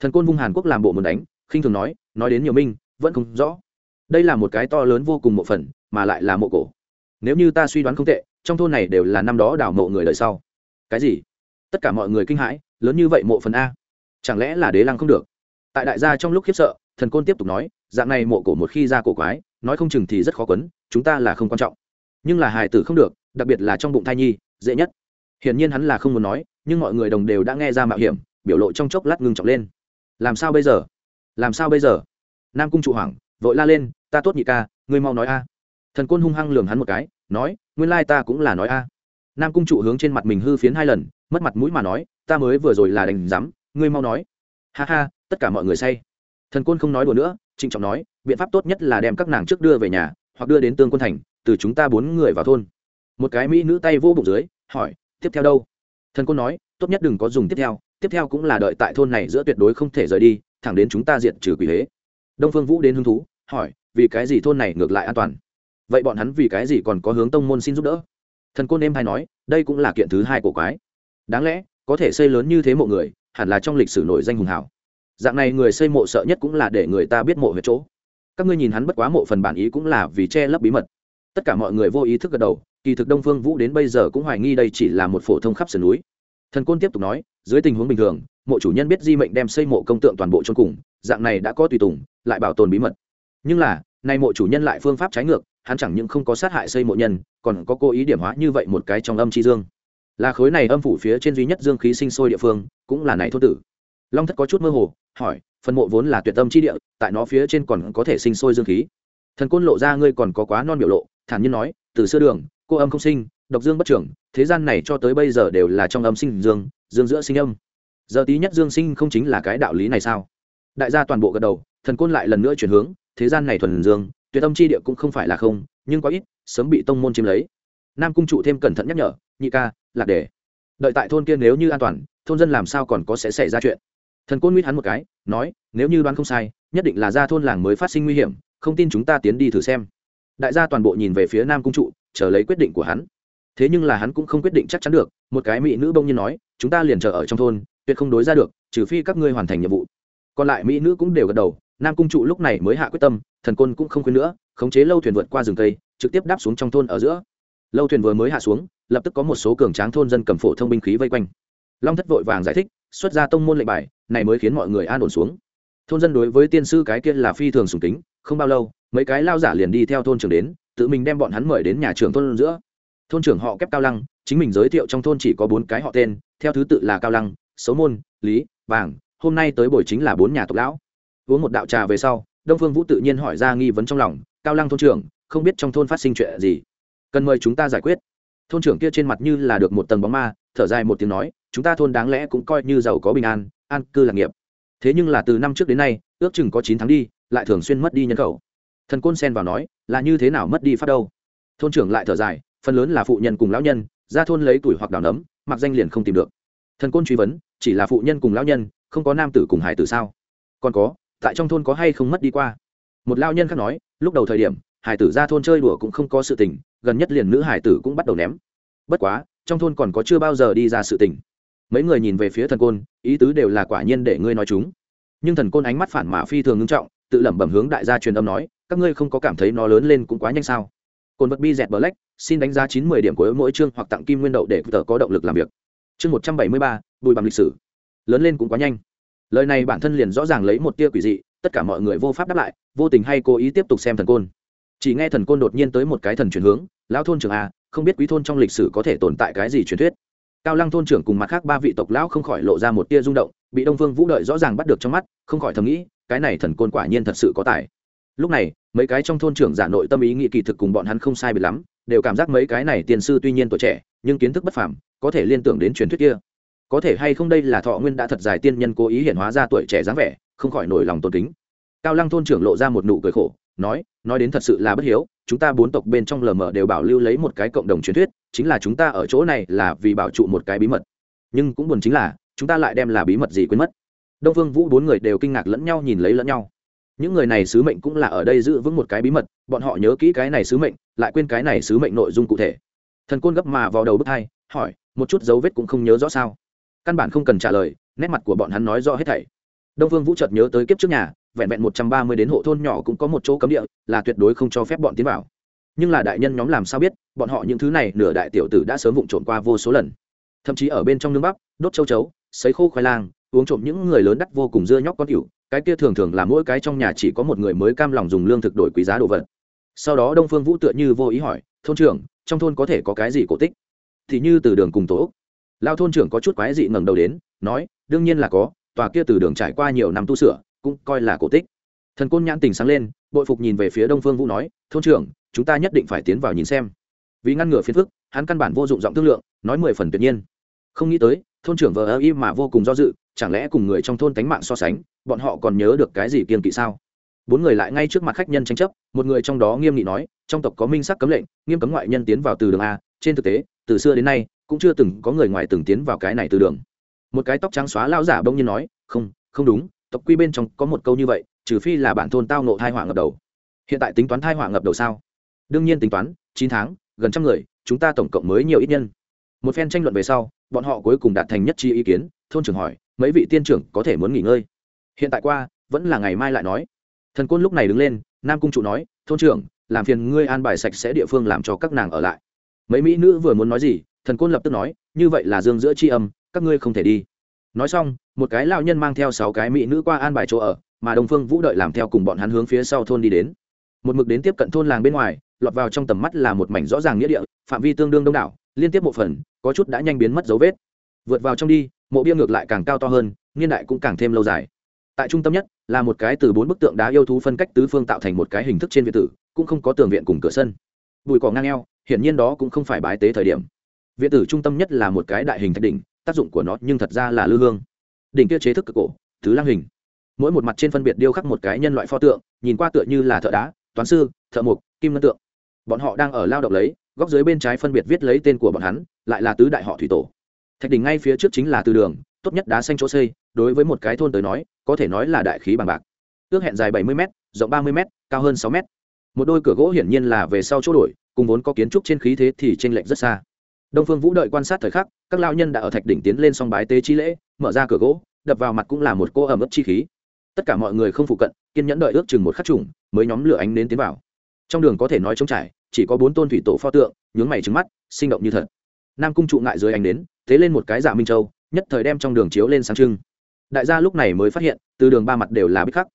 Thần côn vung hàn quốc làm bộ muốn đánh, khinh thường nói nói đến nhiều minh, vẫn không rõ. Đây là một cái to lớn vô cùng mộ phần, mà lại là mộ cổ. Nếu như ta suy đoán không tệ, trong thôn này đều là năm đó đào mộ người đời sau. Cái gì? Tất cả mọi người kinh hãi, lớn như vậy mộ phần a? Chẳng lẽ là đế lăng không được? Tại đại gia trong lúc khiếp sợ, thần côn tiếp tục nói, dạng này mộ cổ một khi ra cổ quái, nói không chừng thì rất khó quấn, chúng ta là không quan trọng. Nhưng là hài tử không được, đặc biệt là trong bụng thai nhi, dễ nhất. Hiển nhiên hắn là không muốn nói, nhưng mọi người đồng đều đã nghe ra mạo hiểm biểu lộ trong chốc lát ngưng trọng lên. Làm sao bây giờ? Làm sao bây giờ? Nam cung trụ hoảng, vội la lên, ta tốt nhị ca, ngươi mau nói a. Thần côn hung hăng lường hắn một cái, nói, nguyên lai ta cũng là nói a. Nam cung trụ hướng trên mặt mình hư phiến hai lần, mất mặt mũi mà nói, ta mới vừa rồi là đành rắm ngươi mau nói. Ha ha, tất cả mọi người say. Thần côn không nói đùa nữa, trịnh trọng nói, biện pháp tốt nhất là đem các nàng trước đưa về nhà, hoặc đưa đến tương quân thành, từ chúng ta bốn người vào thôn. Một cái mỹ nữ tay vô bụng dưới, hỏi, tiếp theo đâu? Thần côn nói, tốt nhất đừng có dùng tiếp theo tiếp theo cũng là đợi tại thôn này giữa tuyệt đối không thể rời đi, thẳng đến chúng ta diệt trừ quỷ hế. đông phương vũ đến hứng thú, hỏi, vì cái gì thôn này ngược lại an toàn? Vậy bọn hắn vì cái gì còn có hướng tông môn xin giúp đỡ? Thần côn em hay nói, đây cũng là kiện thứ hai của quái. Đáng lẽ, có thể xây lớn như thế mộ người, hẳn là trong lịch sử nổi danh hùng hảo. Dạng này người xây mộ sợ nhất cũng là để người ta biết mộ về chỗ. Các ngươi nhìn hắn bất quá mộ phần bản ý cũng là vì che lấp bí mật. Tất cả mọi người vô ý thức gật đầu, kỳ thực đông phương vũ đến bây giờ cũng hoài nghi đây chỉ là một phổ thông khắp sườn núi thần côn tiếp tục nói, dưới tình huống bình thường, mộ chủ nhân biết di mệnh đem xây mộ công tượng toàn bộ trong cùng, dạng này đã có tùy tùng, lại bảo tồn bí mật. Nhưng là, nay mộ chủ nhân lại phương pháp trái ngược, hắn chẳng những không có sát hại xây mộ nhân, còn có cố ý điểm hóa như vậy một cái trong âm chi dương. Là khối này âm phủ phía trên duy nhất dương khí sinh sôi địa phương, cũng là này thô tử. Long thất có chút mơ hồ, hỏi, phần mộ vốn là tuyệt tâm chi địa, tại nó phía trên còn có thể sinh sôi dương khí. Thần côn lộ ra ngươi còn có quá non biểu lộ, thản nhiên nói, từ xưa đường, cô âm không sinh độc dương bất trưởng, thế gian này cho tới bây giờ đều là trong âm sinh dương dương giữa sinh âm. Giờ tí nhất dương sinh không chính là cái đạo lý này sao? Đại gia toàn bộ gật đầu, thần côn lại lần nữa chuyển hướng, thế gian này thuần dương, tuyệt âm chi địa cũng không phải là không, nhưng có ít, sớm bị tông môn chiếm lấy. Nam cung trụ thêm cẩn thận nhắc nhở, nhị ca, lạc đề. Đợi tại thôn kia nếu như an toàn, thôn dân làm sao còn có sẽ xảy ra chuyện? Thần côn nguyết hắn một cái, nói, nếu như đoán không sai, nhất định là ra thôn làng mới phát sinh nguy hiểm, không tin chúng ta tiến đi thử xem. Đại gia toàn bộ nhìn về phía nam cung trụ, chờ lấy quyết định của hắn thế nhưng là hắn cũng không quyết định chắc chắn được, một cái mỹ nữ bông nhiên nói, chúng ta liền chờ ở trong thôn, tuyệt không đối ra được, trừ phi các ngươi hoàn thành nhiệm vụ. Còn lại mỹ nữ cũng đều gật đầu, nam cung trụ lúc này mới hạ quyết tâm, thần côn cũng không khuyên nữa, khống chế lâu thuyền vượt qua rừng cây, trực tiếp đáp xuống trong thôn ở giữa. Lâu thuyền vừa mới hạ xuống, lập tức có một số cường tráng thôn dân cầm phổ thông binh khí vây quanh. Long thất vội vàng giải thích, xuất ra tông môn lệnh bài, này mới khiến mọi người an ổn xuống. Thôn dân đối với tiên sư cái kia là phi thường sùng kính, không bao lâu, mấy cái lao giả liền đi theo thôn trường đến, tự mình đem bọn hắn mời đến nhà trường thôn giữa thôn trưởng họ kép cao lăng, chính mình giới thiệu trong thôn chỉ có bốn cái họ tên, theo thứ tự là cao lăng, xấu môn, lý, vàng, hôm nay tới buổi chính là bốn nhà tộc lão. Uống một đạo trà về sau, đông phương vũ tự nhiên hỏi ra nghi vấn trong lòng, cao lăng thôn trưởng, không biết trong thôn phát sinh chuyện gì? Cần mời chúng ta giải quyết. Thôn trưởng kia trên mặt như là được một tầng bóng ma, thở dài một tiếng nói, chúng ta thôn đáng lẽ cũng coi như giàu có bình an an cư lạc nghiệp. Thế nhưng là từ năm trước đến nay, ước chừng có chín tháng đi, lại thường xuyên mất đi nhân khẩu. Thần côn sen vào nói, là như thế nào mất đi phát đâu? Thôn trưởng lại thở dài phần lớn là phụ nhân cùng lão nhân, ra thôn lấy tuổi hoặc đào nấm, mặc danh liền không tìm được. Thần côn truy vấn, chỉ là phụ nhân cùng lão nhân, không có nam tử cùng hải tử sao? Còn có, tại trong thôn có hay không mất đi qua? Một lao nhân khác nói, lúc đầu thời điểm, hải tử ra thôn chơi đùa cũng không có sự tình, gần nhất liền nữ hải tử cũng bắt đầu ném. Bất quá, trong thôn còn có chưa bao giờ đi ra sự tình. Mấy người nhìn về phía thần côn, ý tứ đều là quả nhiên để ngươi nói chúng. Nhưng thần côn ánh mắt phản mã phi thường ngưng trọng, tự lẩm bẩm hướng đại gia truyền âm nói, các ngươi không có cảm thấy nó lớn lên cũng quá nhanh sao? Cồn vật bi dẹt bờ lách xin đánh giá chín mươi điểm của mỗi chương hoặc tặng kim nguyên đậu để tờ có động lực làm việc. Chương một trăm bảy mươi ba, bùi bằng lịch sử. Lớn lên cũng quá nhanh. Lời này bản thân liền rõ ràng lấy một tia quỷ dị, tất cả mọi người vô pháp đáp lại, vô tình hay cố ý tiếp tục xem thần côn. Chỉ nghe thần côn đột nhiên tới một cái thần chuyển hướng, lão thôn trưởng a không biết quý thôn trong lịch sử có thể tồn tại cái gì truyền thuyết. Cao lăng thôn trưởng cùng mặt khác ba vị tộc lão không khỏi lộ ra một tia rung động, bị đông vương vũ đợi rõ ràng bắt được trong mắt, không khỏi thầm nghĩ, cái này thần côn quả nhiên thật sự có tài lúc này, mấy cái trong thôn trưởng giả nội tâm ý nghĩ kỳ thực cùng bọn hắn không sai bị lắm, đều cảm giác mấy cái này tiền sư tuy nhiên tuổi trẻ, nhưng kiến thức bất phàm, có thể liên tưởng đến truyền thuyết kia. Có thể hay không đây là thọ nguyên đã thật dài tiên nhân cố ý hiện hóa ra tuổi trẻ dáng vẻ, không khỏi nổi lòng tôn kính. Cao lăng thôn trưởng lộ ra một nụ cười khổ, nói nói đến thật sự là bất hiếu, chúng ta bốn tộc bên trong lờ mờ đều bảo lưu lấy một cái cộng đồng truyền thuyết, chính là chúng ta ở chỗ này là vì bảo trụ một cái bí mật. Nhưng cũng buồn chính là, chúng ta lại đem là bí mật gì quên mất. Đông phương vũ bốn người đều kinh ngạc lẫn nhau nhìn lấy lẫn nhau những người này sứ mệnh cũng là ở đây giữ vững một cái bí mật, bọn họ nhớ kỹ cái này sứ mệnh, lại quên cái này sứ mệnh nội dung cụ thể. Thần côn gấp mà vào đầu bước hai, hỏi, một chút dấu vết cũng không nhớ rõ sao? Căn bản không cần trả lời, nét mặt của bọn hắn nói rõ hết thảy. Đông phương vũ chợt nhớ tới kiếp trước nhà, vẹn vẹn một trăm ba mươi đến hộ thôn nhỏ cũng có một chỗ cấm địa, là tuyệt đối không cho phép bọn tiến vào. Nhưng là đại nhân nhóm làm sao biết, bọn họ những thứ này nửa đại tiểu tử đã sớm vụng trộm qua vô số lần. Thậm chí ở bên trong nương bắp, đốt châu chấu, sấy khô khoai lang, uống trộm những người lớn đắt vô cùng dưa nhóc con cừu cái kia thường thường là mỗi cái trong nhà chỉ có một người mới cam lòng dùng lương thực đổi quý giá đồ vật. Sau đó đông phương vũ tựa như vô ý hỏi, thôn trưởng, trong thôn có thể có cái gì cổ tích? Thì như từ đường cùng tổ lao thôn trưởng có chút quái dị ngẩng đầu đến, nói, đương nhiên là có, tòa kia từ đường trải qua nhiều năm tu sửa, cũng coi là cổ tích. Thần côn nhãn tình sáng lên, bội phục nhìn về phía đông phương vũ nói, thôn trưởng, chúng ta nhất định phải tiến vào nhìn xem. Vì ngăn ngừa phiền phức, hắn căn bản vô dụng giọng thương lượng, nói mười phần tuyệt nhiên. Không nghĩ tới, thôn trưởng vờ ơ y mà vô cùng do dự, chẳng lẽ cùng người trong thôn tánh mạng so sánh bọn họ còn nhớ được cái gì kiên kỵ sao? Bốn người lại ngay trước mặt khách nhân tranh chấp, một người trong đó nghiêm nghị nói, trong tộc có minh sắc cấm lệnh, nghiêm cấm ngoại nhân tiến vào từ đường a, trên thực tế, từ xưa đến nay, cũng chưa từng có người ngoài từng tiến vào cái này từ đường. Một cái tóc trắng xóa lao giả bỗng nhiên nói, không không đúng, tộc quy bên trong có một câu như vậy, trừ phi là bản thôn tao nộ thai họa ngập đầu. Hiện tại tính toán thai họa ngập đầu sao? Đương nhiên tính toán, chín tháng, gần trăm người, chúng ta tổng cộng mới nhiều ít nhân. Một phen tranh luận về sau, bọn họ cuối cùng đạt thành nhất trí ý kiến, thôn trưởng hỏi, mấy vị tiên trưởng có thể muốn nghỉ ngơi? Hiện tại qua, vẫn là ngày mai lại nói. Thần côn lúc này đứng lên, nam cung trụ nói, thôn trưởng, làm phiền ngươi an bài sạch sẽ địa phương làm cho các nàng ở lại. Mấy mỹ nữ vừa muốn nói gì, thần côn lập tức nói, như vậy là dương giữa c âm, các ngươi không thể đi. Nói xong, một cái lao nhân mang theo sáu cái mỹ nữ qua an bài chỗ ở, mà đồng phương vũ đợi làm theo cùng bọn hắn hướng phía sau thôn đi đến. Một mực đến tiếp cận thôn làng bên ngoài, lọt vào trong tầm mắt là một mảnh rõ ràng nghĩa địa, phạm vi tương đương đông đảo, liên tiếp một phần, có chút đã nhanh biến mất dấu vết. Vượt vào trong đi, mộ bia ngược lại càng cao to hơn, niên đại cũng càng thêm lâu dài tại trung tâm nhất là một cái từ bốn bức tượng đá yêu thú phân cách tứ phương tạo thành một cái hình thức trên viện tử, cũng không có tường viện cùng cửa sân. Bụi cỏ ngang eo hiển nhiên đó cũng không phải bái tế thời điểm. Viện tử trung tâm nhất là một cái đại hình thạch đỉnh, tác dụng của nó nhưng thật ra là lư hương. Đỉnh kia chế thức cực cổ, thứ lang hình. Mỗi một mặt trên phân biệt điêu khắc một cái nhân loại pho tượng, nhìn qua tựa như là thợ đá, toán sư, thợ mộc, kim ngân tượng. Bọn họ đang ở lao động lấy, góc dưới bên trái phân biệt viết lấy tên của bọn hắn, lại là tứ đại họ thủy tổ. Thạch đỉnh ngay phía trước chính là từ đường, tốt nhất đá xanh chỗ xây, đối với một cái thôn tới nói có thể nói là đại khí bằng bạc. Ước hẹn dài bảy mươi m rộng ba mươi m cao hơn sáu m một đôi cửa gỗ hiển nhiên là về sau chỗ đổi, cùng vốn có kiến trúc trên khí thế thì t r ê n lệch rất xa. Đông phương vũ đợi quan sát thời khắc, các lao nhân đã ở thạch đỉnh tiến lên song bái tế chi lễ, mở ra cửa gỗ, đập vào mặt cũng là một cô ẩm ướt chi khí. Tất cả mọi người không phụ cận, kiên nhẫn đợi ước chừng một khắc trùng, mới nhóm lửa ánh đến tiến vào. Trong đường có thể nói trống trải, chỉ có bốn tôn thủy tổ pho tượng, nhướng mày trứng mắt, sinh động như thật. Nam cung trụ ngại dưới ánh đến thế lên một cái dạ minh châu, nhất thời đem trong đường chiếu lên sáng trưng đại gia lúc này mới phát hiện, từ đường ba mặt đều là bích khắc.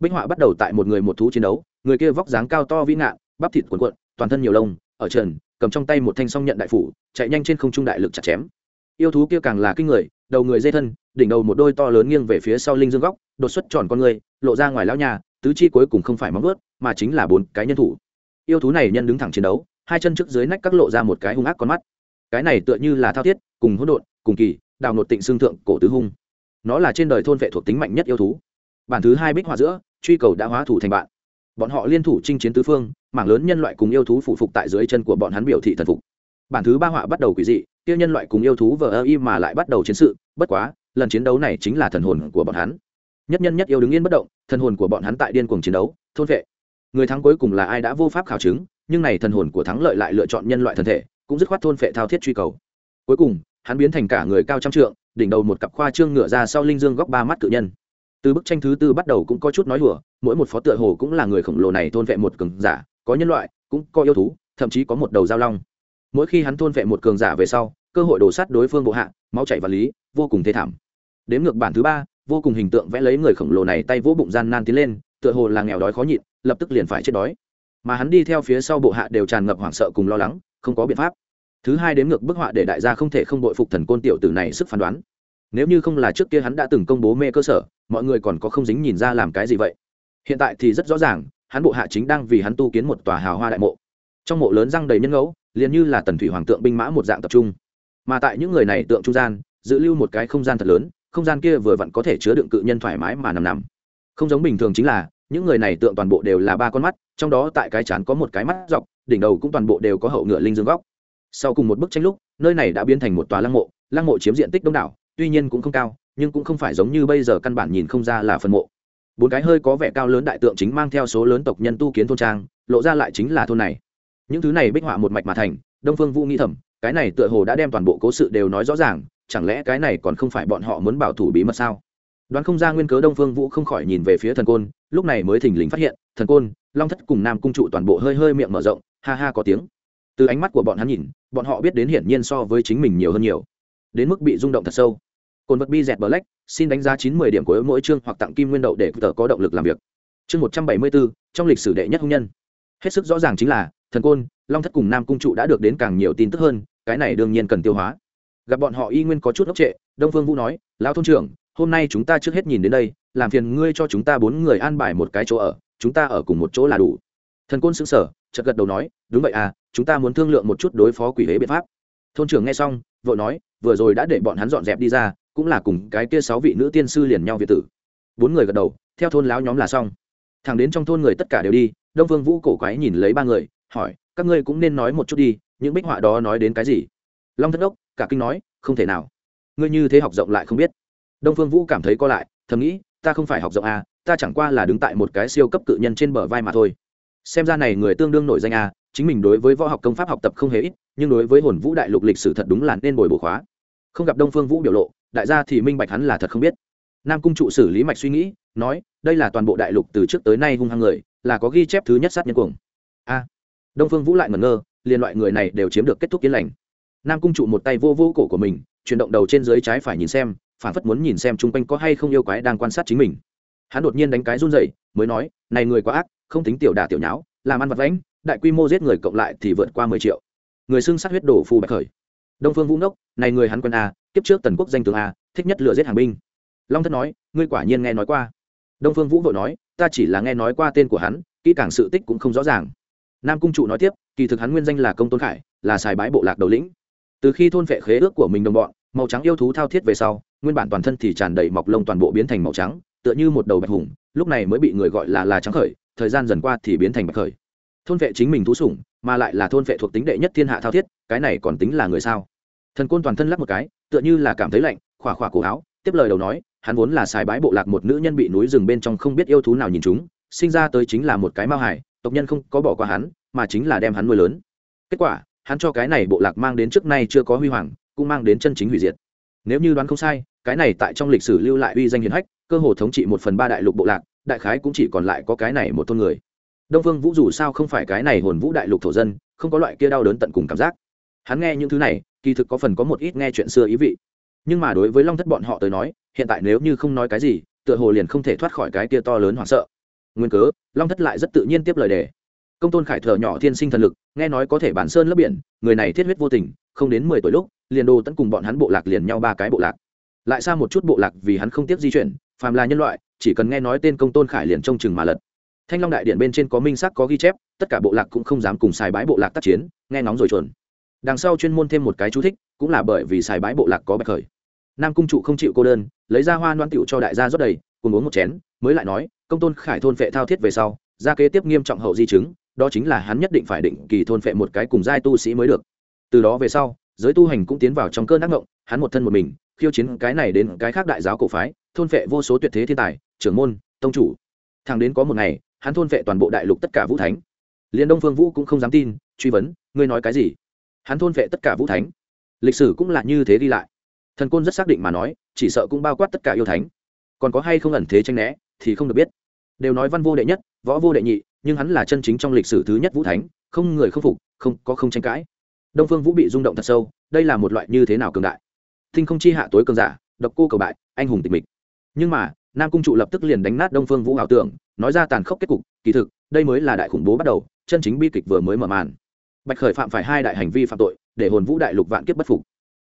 Bích họa bắt đầu tại một người một thú chiến đấu, người kia vóc dáng cao to vĩ ngạn, bắp thịt cuộn cuộn, toàn thân nhiều lông, ở trần, cầm trong tay một thanh song nhận đại phủ, chạy nhanh trên không trung đại lực chặt chém. Yêu thú kia càng là kinh người, đầu người dây thân, đỉnh đầu một đôi to lớn nghiêng về phía sau linh dương góc, đột xuất tròn con người, lộ ra ngoài lão nhà, tứ chi cuối cùng không phải móng vớt mà chính là bốn cái nhân thủ. Yêu thú này nhân đứng thẳng chiến đấu, hai chân trước dưới nách các lộ ra một cái hung ác con mắt. Cái này tựa như là thao thiết, cùng hỗn độn, cùng kỳ, đào nột tịnh xương thượng cổ tứ hung nó là trên đời thôn vệ thuộc tính mạnh nhất yêu thú. Bản thứ hai bích họa giữa, truy cầu đã hóa thủ thành bạn. Bọn họ liên thủ chinh chiến tứ phương, mảng lớn nhân loại cùng yêu thú phụ phục tại dưới chân của bọn hắn biểu thị thần phục. Bản thứ ba họa bắt đầu quỷ dị tiêu nhân loại cùng yêu thú vờ ơ y mà lại bắt đầu chiến sự, bất quá, lần chiến đấu này chính là thần hồn của bọn hắn. Nhất nhân nhất yêu đứng yên bất động, thần hồn của bọn hắn tại điên cuồng chiến đấu, thôn vệ. Người thắng cuối cùng là ai đã vô pháp khảo chứng, nhưng này thần hồn của thắng lợi lại lựa chọn nhân loại thân thể, cũng dứt khoát thôn phệ thao thiết truy cầu. Cuối cùng hắn biến thành cả người cao trăm trượng, đỉnh đầu một cặp khoa trương ngựa ra sau linh dương góc ba mắt cự nhân. Từ bức tranh thứ tư bắt đầu cũng có chút nói đùa, mỗi một phó tựa hồ cũng là người khổng lồ này thôn vệ một cường giả, có nhân loại, cũng có yêu thú, thậm chí có một đầu giao long. Mỗi khi hắn thôn vệ một cường giả về sau, cơ hội đổ sát đối phương bộ hạ, máu chảy và lý, vô cùng thê thảm. Đếm ngược bản thứ ba, vô cùng hình tượng vẽ lấy người khổng lồ này tay vỗ bụng gian nan tiến lên, tựa hồ là nghèo đói khó nhịn, lập tức liền phải chết đói. Mà hắn đi theo phía sau bộ hạ đều tràn ngập hoảng sợ cùng lo lắng, không có biện pháp thứ hai đến ngược bức họa để đại gia không thể không đội phục thần côn tiểu tử này sức phán đoán. Nếu như không là trước kia hắn đã từng công bố mê cơ sở, mọi người còn có không dính nhìn ra làm cái gì vậy? Hiện tại thì rất rõ ràng, hắn bộ hạ chính đang vì hắn tu kiến một tòa hào hoa đại mộ. Trong mộ lớn răng đầy nhân ngẫu, liền như là tần thủy hoàng tượng binh mã một dạng tập trung. Mà tại những người này tượng trung gian giữ lưu một cái không gian thật lớn, không gian kia vừa vặn có thể chứa đựng cự nhân thoải mái mà nằm nằm. Không giống bình thường chính là, những người này tượng toàn bộ đều là ba con mắt, trong đó tại cái chán có một cái mắt dọc, đỉnh đầu cũng toàn bộ đều có hậu ngựa linh dương góc sau cùng một bức tranh lúc, nơi này đã biến thành một tòa lăng mộ lăng mộ chiếm diện tích đông đảo, tuy nhiên cũng không cao, nhưng cũng không phải giống như bây giờ căn bản nhìn không ra là phần mộ. Bốn cái hơi có vẻ cao lớn đại tượng chính mang theo số lớn tộc nhân tu kiến thôn trang, lộ ra lại chính là thôn này. Những thứ này bích họa một mạch mà thành, đông phương vũ nghĩ thầm, cái này tựa hồ đã đem toàn bộ cố sự đều nói rõ ràng, chẳng lẽ cái này còn không phải bọn họ muốn bảo thủ bí mật sao? Đoán không ra nguyên cớ đông phương vũ không khỏi nhìn về phía thần côn, lúc này mới thình lình phát hiện, thần côn, long thất cùng nam cung trụ toàn bộ hơi hơi miệng mở rộng, ha ha có tiếng từ ánh mắt của bọn hắn nhìn, bọn họ biết đến hiển nhiên so với chính mình nhiều hơn nhiều. Đến mức bị rung động thật sâu. Cồn vật bi dẹt black, xin đánh giá chín mươi điểm của mỗi chương hoặc tặng kim nguyên đậu để tờ có động lực làm việc. Chương một trăm bảy mươi bốn, trong lịch sử đệ nhất hôn nhân. Hết sức rõ ràng chính là, thần côn, long thất cùng nam cung trụ đã được đến càng nhiều tin tức hơn, cái này đương nhiên cần tiêu hóa. Gặp bọn họ y nguyên có chút ngốc trệ, đông phương vũ nói, lão thôn trưởng, hôm nay chúng ta trước hết nhìn đến đây, làm phiền ngươi cho chúng ta bốn người an bài một cái chỗ ở, chúng ta ở cùng một chỗ là đủ. Thần côn xứng sở chợt gật đầu nói, đúng vậy à chúng ta muốn thương lượng một chút đối phó quỷ huế biện pháp. Thôn trưởng nghe xong vội nói vừa rồi đã để bọn hắn dọn dẹp đi ra cũng là cùng cái kia sáu vị nữ tiên sư liền nhau việt tử. Bốn người gật đầu theo thôn lão nhóm là xong. Thằng đến trong thôn người tất cả đều đi đông vương vũ cổ quái nhìn lấy ba người hỏi các ngươi cũng nên nói một chút đi những bích họa đó nói đến cái gì? Long thất đốc cả kinh nói không thể nào. Ngươi như thế học rộng lại không biết. Đông phương vũ cảm thấy co lại thầm nghĩ ta không phải học rộng à, ta chẳng qua là đứng tại một cái siêu cấp cự nhân trên bờ vai mà thôi. Xem ra này người tương đương nổi danh à, chính mình đối với võ học công pháp học tập không hề ít, nhưng đối với hồn vũ đại lục lịch sử thật đúng là nên bồi bổ khóa. Không gặp đông phương vũ biểu lộ, đại gia thì minh bạch hắn là thật không biết. Nam cung trụ xử lý mạch suy nghĩ, nói, đây là toàn bộ đại lục từ trước tới nay hung hăng người, là có ghi chép thứ nhất sát nhân cuồng. A. Đông phương vũ lại ngẩn ngơ liên loại người này đều chiếm được kết thúc yên lành. Nam cung trụ một tay vô vô cổ của mình, chuyển động đầu trên dưới trái phải nhìn xem phản phất muốn nhìn xem chung quanh có hay không yêu quái đang quan sát chính mình. Hắn đột nhiên đánh cái run rẩy, mới nói, này người quá ác, không tính tiểu đà tiểu nháo, làm ăn vật lãnh đại quy mô giết người cộng lại thì vượt qua mười triệu. Người xưng sát huyết đổ phù bạch khởi. Đông phương vũ nốc, này người hắn quân a kiếp trước tần quốc danh tướng a thích nhất lựa giết hàng binh. Long thất nói ngươi quả nhiên nghe nói qua. Đông phương vũ vội nói ta chỉ là nghe nói qua tên của hắn kỹ càng sự tích cũng không rõ ràng. Nam cung trụ nói tiếp kỳ thực hắn nguyên danh là công tôn khải là xài bái bộ lạc đầu lĩnh. Từ khi thôn vệ khế ước của mình đồng bọn màu trắng yêu thú thao thiết về sau nguyên bản toàn thân thì tràn đầy mọc lông toàn bộ biến thành màu trắng tựa như một đầu bạch hùng lúc này mới bị người gọi là là trắng khởi thời gian dần qua thì biến thành bạch khởi thôn vệ chính mình thú sủng, mà lại là thôn vệ thuộc tính đệ nhất thiên hạ thao thiết, cái này còn tính là người sao? Thần côn toàn thân lắp một cái, tựa như là cảm thấy lạnh, khỏa khỏa cổ áo, tiếp lời đầu nói, hắn vốn là xài bái bộ lạc một nữ nhân bị núi rừng bên trong không biết yêu thú nào nhìn chúng, sinh ra tới chính là một cái mao hải tộc nhân không có bỏ qua hắn, mà chính là đem hắn nuôi lớn. Kết quả, hắn cho cái này bộ lạc mang đến trước nay chưa có huy hoàng, cũng mang đến chân chính hủy diệt. Nếu như đoán không sai, cái này tại trong lịch sử lưu lại uy danh hiền hách, cơ hồ thống trị một phần ba đại lục bộ lạc, đại khái cũng chỉ còn lại có cái này một thôn người đông phương vũ dù sao không phải cái này hồn vũ đại lục thổ dân, không có loại kia đau đớn tận cùng cảm giác. Hắn nghe những thứ này, kỳ thực có phần có một ít nghe chuyện xưa ý vị. Nhưng mà đối với long thất bọn họ tới nói, hiện tại nếu như không nói cái gì, tựa hồ liền không thể thoát khỏi cái kia to lớn hoảng sợ. Nguyên cớ, long thất lại rất tự nhiên tiếp lời đề. Công tôn khải thở nhỏ thiên sinh thần lực, nghe nói có thể bản sơn lấp biển, người này thiết huyết vô tình, không đến mười tuổi lúc, liền đồ tẫn cùng bọn hắn bộ lạc liền nhau ba cái bộ lạc. Lại xa một chút bộ lạc vì hắn không tiếp di chuyển, phàm là nhân loại, chỉ cần nghe nói tên công tôn khải liền trông chừng mà lật thanh long đại điện bên trên có minh sắc, có ghi chép, tất cả bộ lạc cũng không dám cùng xài bãi bộ lạc tác chiến, nghe nóng rồi chuẩn đằng sau chuyên môn thêm một cái chú thích, cũng là bởi vì xài bãi bộ lạc có bạch khởi. Nam cung trụ không chịu cô đơn, lấy ra hoa loan tựu cho đại gia rót đầy, cùng uống một chén, mới lại nói, công tôn khải thôn vệ thao thiết về sau ra kế tiếp nghiêm trọng hậu di chứng, đó chính là hắn nhất định phải định kỳ thôn phệ một cái cùng giai tu sĩ mới được. Từ đó về sau, giới tu hành cũng tiến vào trong cơn ác ngộng hắn một thân một mình, khiêu chiến cái này đến cái khác đại giáo cổ phái, thôn phệ vô số tuyệt thế thiên tài, trưởng môn, tông chủ. Thằng đến có một ngày hắn thôn vệ toàn bộ đại lục tất cả vũ thánh. Liền đông phương vũ cũng không dám tin, truy vấn, ngươi nói cái gì? Hắn thôn vệ tất cả vũ thánh. Lịch sử cũng là như thế đi lại. Thần côn rất xác định mà nói, chỉ sợ cũng bao quát tất cả yêu thánh. Còn có hay không ẩn thế tranh né, thì không được biết. Đều nói văn vô đệ nhất, võ vô đệ nhị, nhưng hắn là chân chính trong lịch sử thứ nhất vũ thánh, không người không phục, không có không tranh cãi. Đông phương vũ bị rung động thật sâu, đây là một loại như thế nào cường đại? Thinh không chi hạ tối cường giả, độc cô cầu bại, anh hùng tịch mịch. Nhưng mà nam cung trụ lập tức liền đánh nát đông phương vũ ảo tưởng, nói ra tàn khốc kết cục, kỳ thực, đây mới là đại khủng bố bắt đầu, chân chính bi kịch vừa mới mở màn. Bạch khởi phạm phải hai đại hành vi phạm tội, để hồn vũ đại lục vạn kiếp bất phục.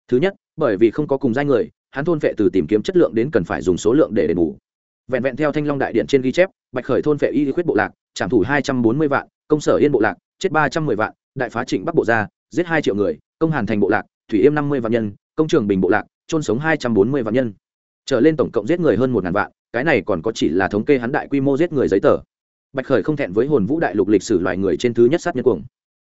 Thứ nhất, bởi vì không có cùng danh người, hắn thôn vệ từ tìm kiếm chất lượng đến cần phải dùng số lượng để đền bù. Vẹn vẹn theo thanh long đại điện trên ghi chép, bạch khởi thôn vệ y khuyết bộ lạc, trảm thủ hai trăm bốn mươi vạn, công sở yên bộ lạc, chết ba trăm mười vạn, đại phá trịnh bắc bộ gia, giết hai triệu người, công hàn thành bộ lạc, thủy yêm năm mươi vạn nhân, công trường bình bộ lạc trôn sống hai trăm bốn mươi vạn nhân. Trở lên tổng cộng giết người hơn một ngàn vạn cái này còn có chỉ là thống kê hắn đại quy mô giết người giấy tờ. Bạch khởi không thẹn với hồn vũ đại lục lịch sử loài người trên thứ nhất sát nhân cuồng.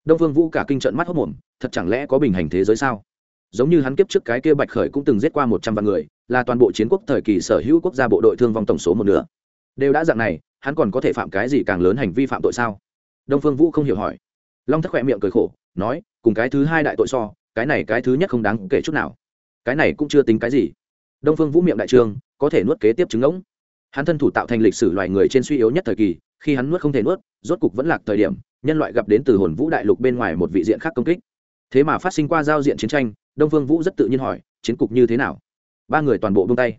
Đông vương vũ cả kinh trận mắt hốc mồm thật chẳng lẽ có bình hành thế giới sao? Giống như hắn kiếp trước cái kia bạch khởi cũng từng giết qua một trăm vạn người, là toàn bộ chiến quốc thời kỳ sở hữu quốc gia bộ đội thương vong tổng số một nửa. Đều đã dạng này, hắn còn có thể phạm cái gì càng lớn hành vi phạm tội sao? Đông phương vũ không hiểu hỏi. Long thất khỏe miệng cười khổ, nói, cùng cái thứ hai đại tội so, cái này cái thứ nhất không đáng kể chút nào. Cái này cũng chưa tính cái gì. Đông phương vũ miệng đại trương có thể nuốt kế tiếp chứng ngỗng hắn thân thủ tạo thành lịch sử loài người trên suy yếu nhất thời kỳ, khi hắn nuốt không thể nuốt, rốt cục vẫn lạc thời điểm, nhân loại gặp đến từ hồn vũ đại lục bên ngoài một vị diện khác công kích. Thế mà phát sinh qua giao diện chiến tranh, đông phương vũ rất tự nhiên hỏi, chiến cục như thế nào? Ba người toàn bộ buông tay.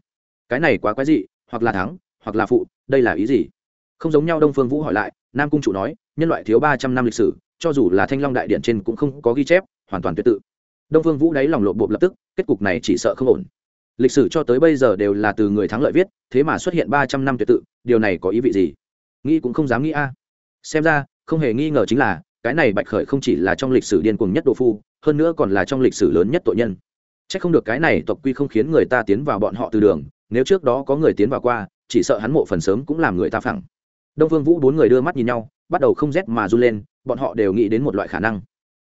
Cái này quá quái dị, hoặc là thắng, hoặc là phụ, đây là ý gì? Không giống nhau, đông phương vũ hỏi lại, nam cung chủ nói, nhân loại thiếu ba trăm năm lịch sử, cho dù là thanh long đại điện trên cũng không có ghi chép, hoàn toàn tuyệt tự. Đông phương vũ đáy lòng lộ bộp lập tức, kết cục này chỉ sợ không ổn lịch sử cho tới bây giờ đều là từ người thắng lợi viết, thế mà xuất hiện ba trăm năm tuyệt tự, điều này có ý vị gì? Nghĩ cũng không dám nghĩ a. Xem ra, không hề nghi ngờ chính là, cái này bạch khởi không chỉ là trong lịch sử điên cuồng nhất đồ phu, hơn nữa còn là trong lịch sử lớn nhất tội nhân. C h ắ c không được cái này tộc quy không khiến người ta tiến vào bọn họ từ đường, nếu trước đó có người tiến vào qua, chỉ sợ hắn mộ phần sớm cũng làm người ta phẳng. Đông phương vũ bốn người đưa mắt nhìn nhau, bắt đầu không rét mà run lên, bọn họ đều nghĩ đến một loại khả năng.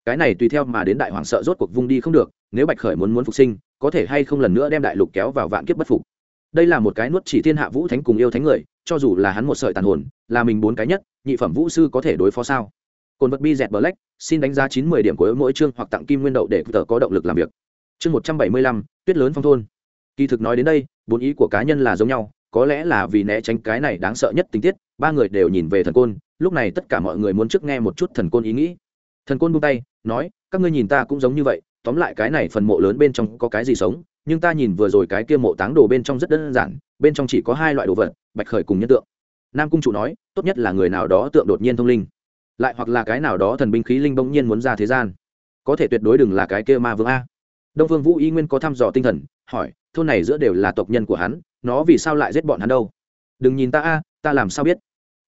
Cái này tùy theo mà đến đại hoàng sợ rốt cuộc vung đi không được, nếu bạch khởi muốn muốn phục sinh có thể hay không lần nữa đem đại lục kéo vào vạn kiếp bất phục. Đây là một cái nuốt chỉ thiên hạ vũ thánh cùng yêu thánh người, cho dù là hắn một sợi tàn hồn, là mình bốn cái nhất, nhị phẩm vũ sư có thể đối phó sao? Cồn vật bi dẹt black, xin đánh giá chín mươi điểm của mỗi chương hoặc tặng kim nguyên đậu để tờ có động lực làm việc. Chương một trăm bảy mươi lăm, tuyết lớn phong thôn. Kỳ thực nói đến đây, bốn ý của cá nhân là giống nhau, có lẽ là vì né tránh cái này đáng sợ nhất tình tiết, ba người đều nhìn về thần côn, lúc này tất cả mọi người muốn trước nghe một chút thần côn ý nghĩ. Thần côn buông tay, nói, các ngươi nhìn ta cũng giống như vậy tóm lại cái này phần mộ lớn bên trong có cái gì sống, nhưng ta nhìn vừa rồi cái kia mộ táng đồ bên trong rất đơn giản, bên trong chỉ có hai loại đồ vật, bạch khởi cùng nhân tượng. Nam cung chủ nói, tốt nhất là người nào đó tượng đột nhiên thông linh. Lại hoặc là cái nào đó thần binh khí linh bỗng nhiên muốn ra thế gian. Có thể tuyệt đối đừng là cái kia ma vương a. Đông phương vũ y nguyên có thăm dò tinh thần, hỏi, thôn này giữa đều là tộc nhân của hắn, nó vì sao lại giết bọn hắn đâu? Đừng nhìn ta a, ta làm sao biết?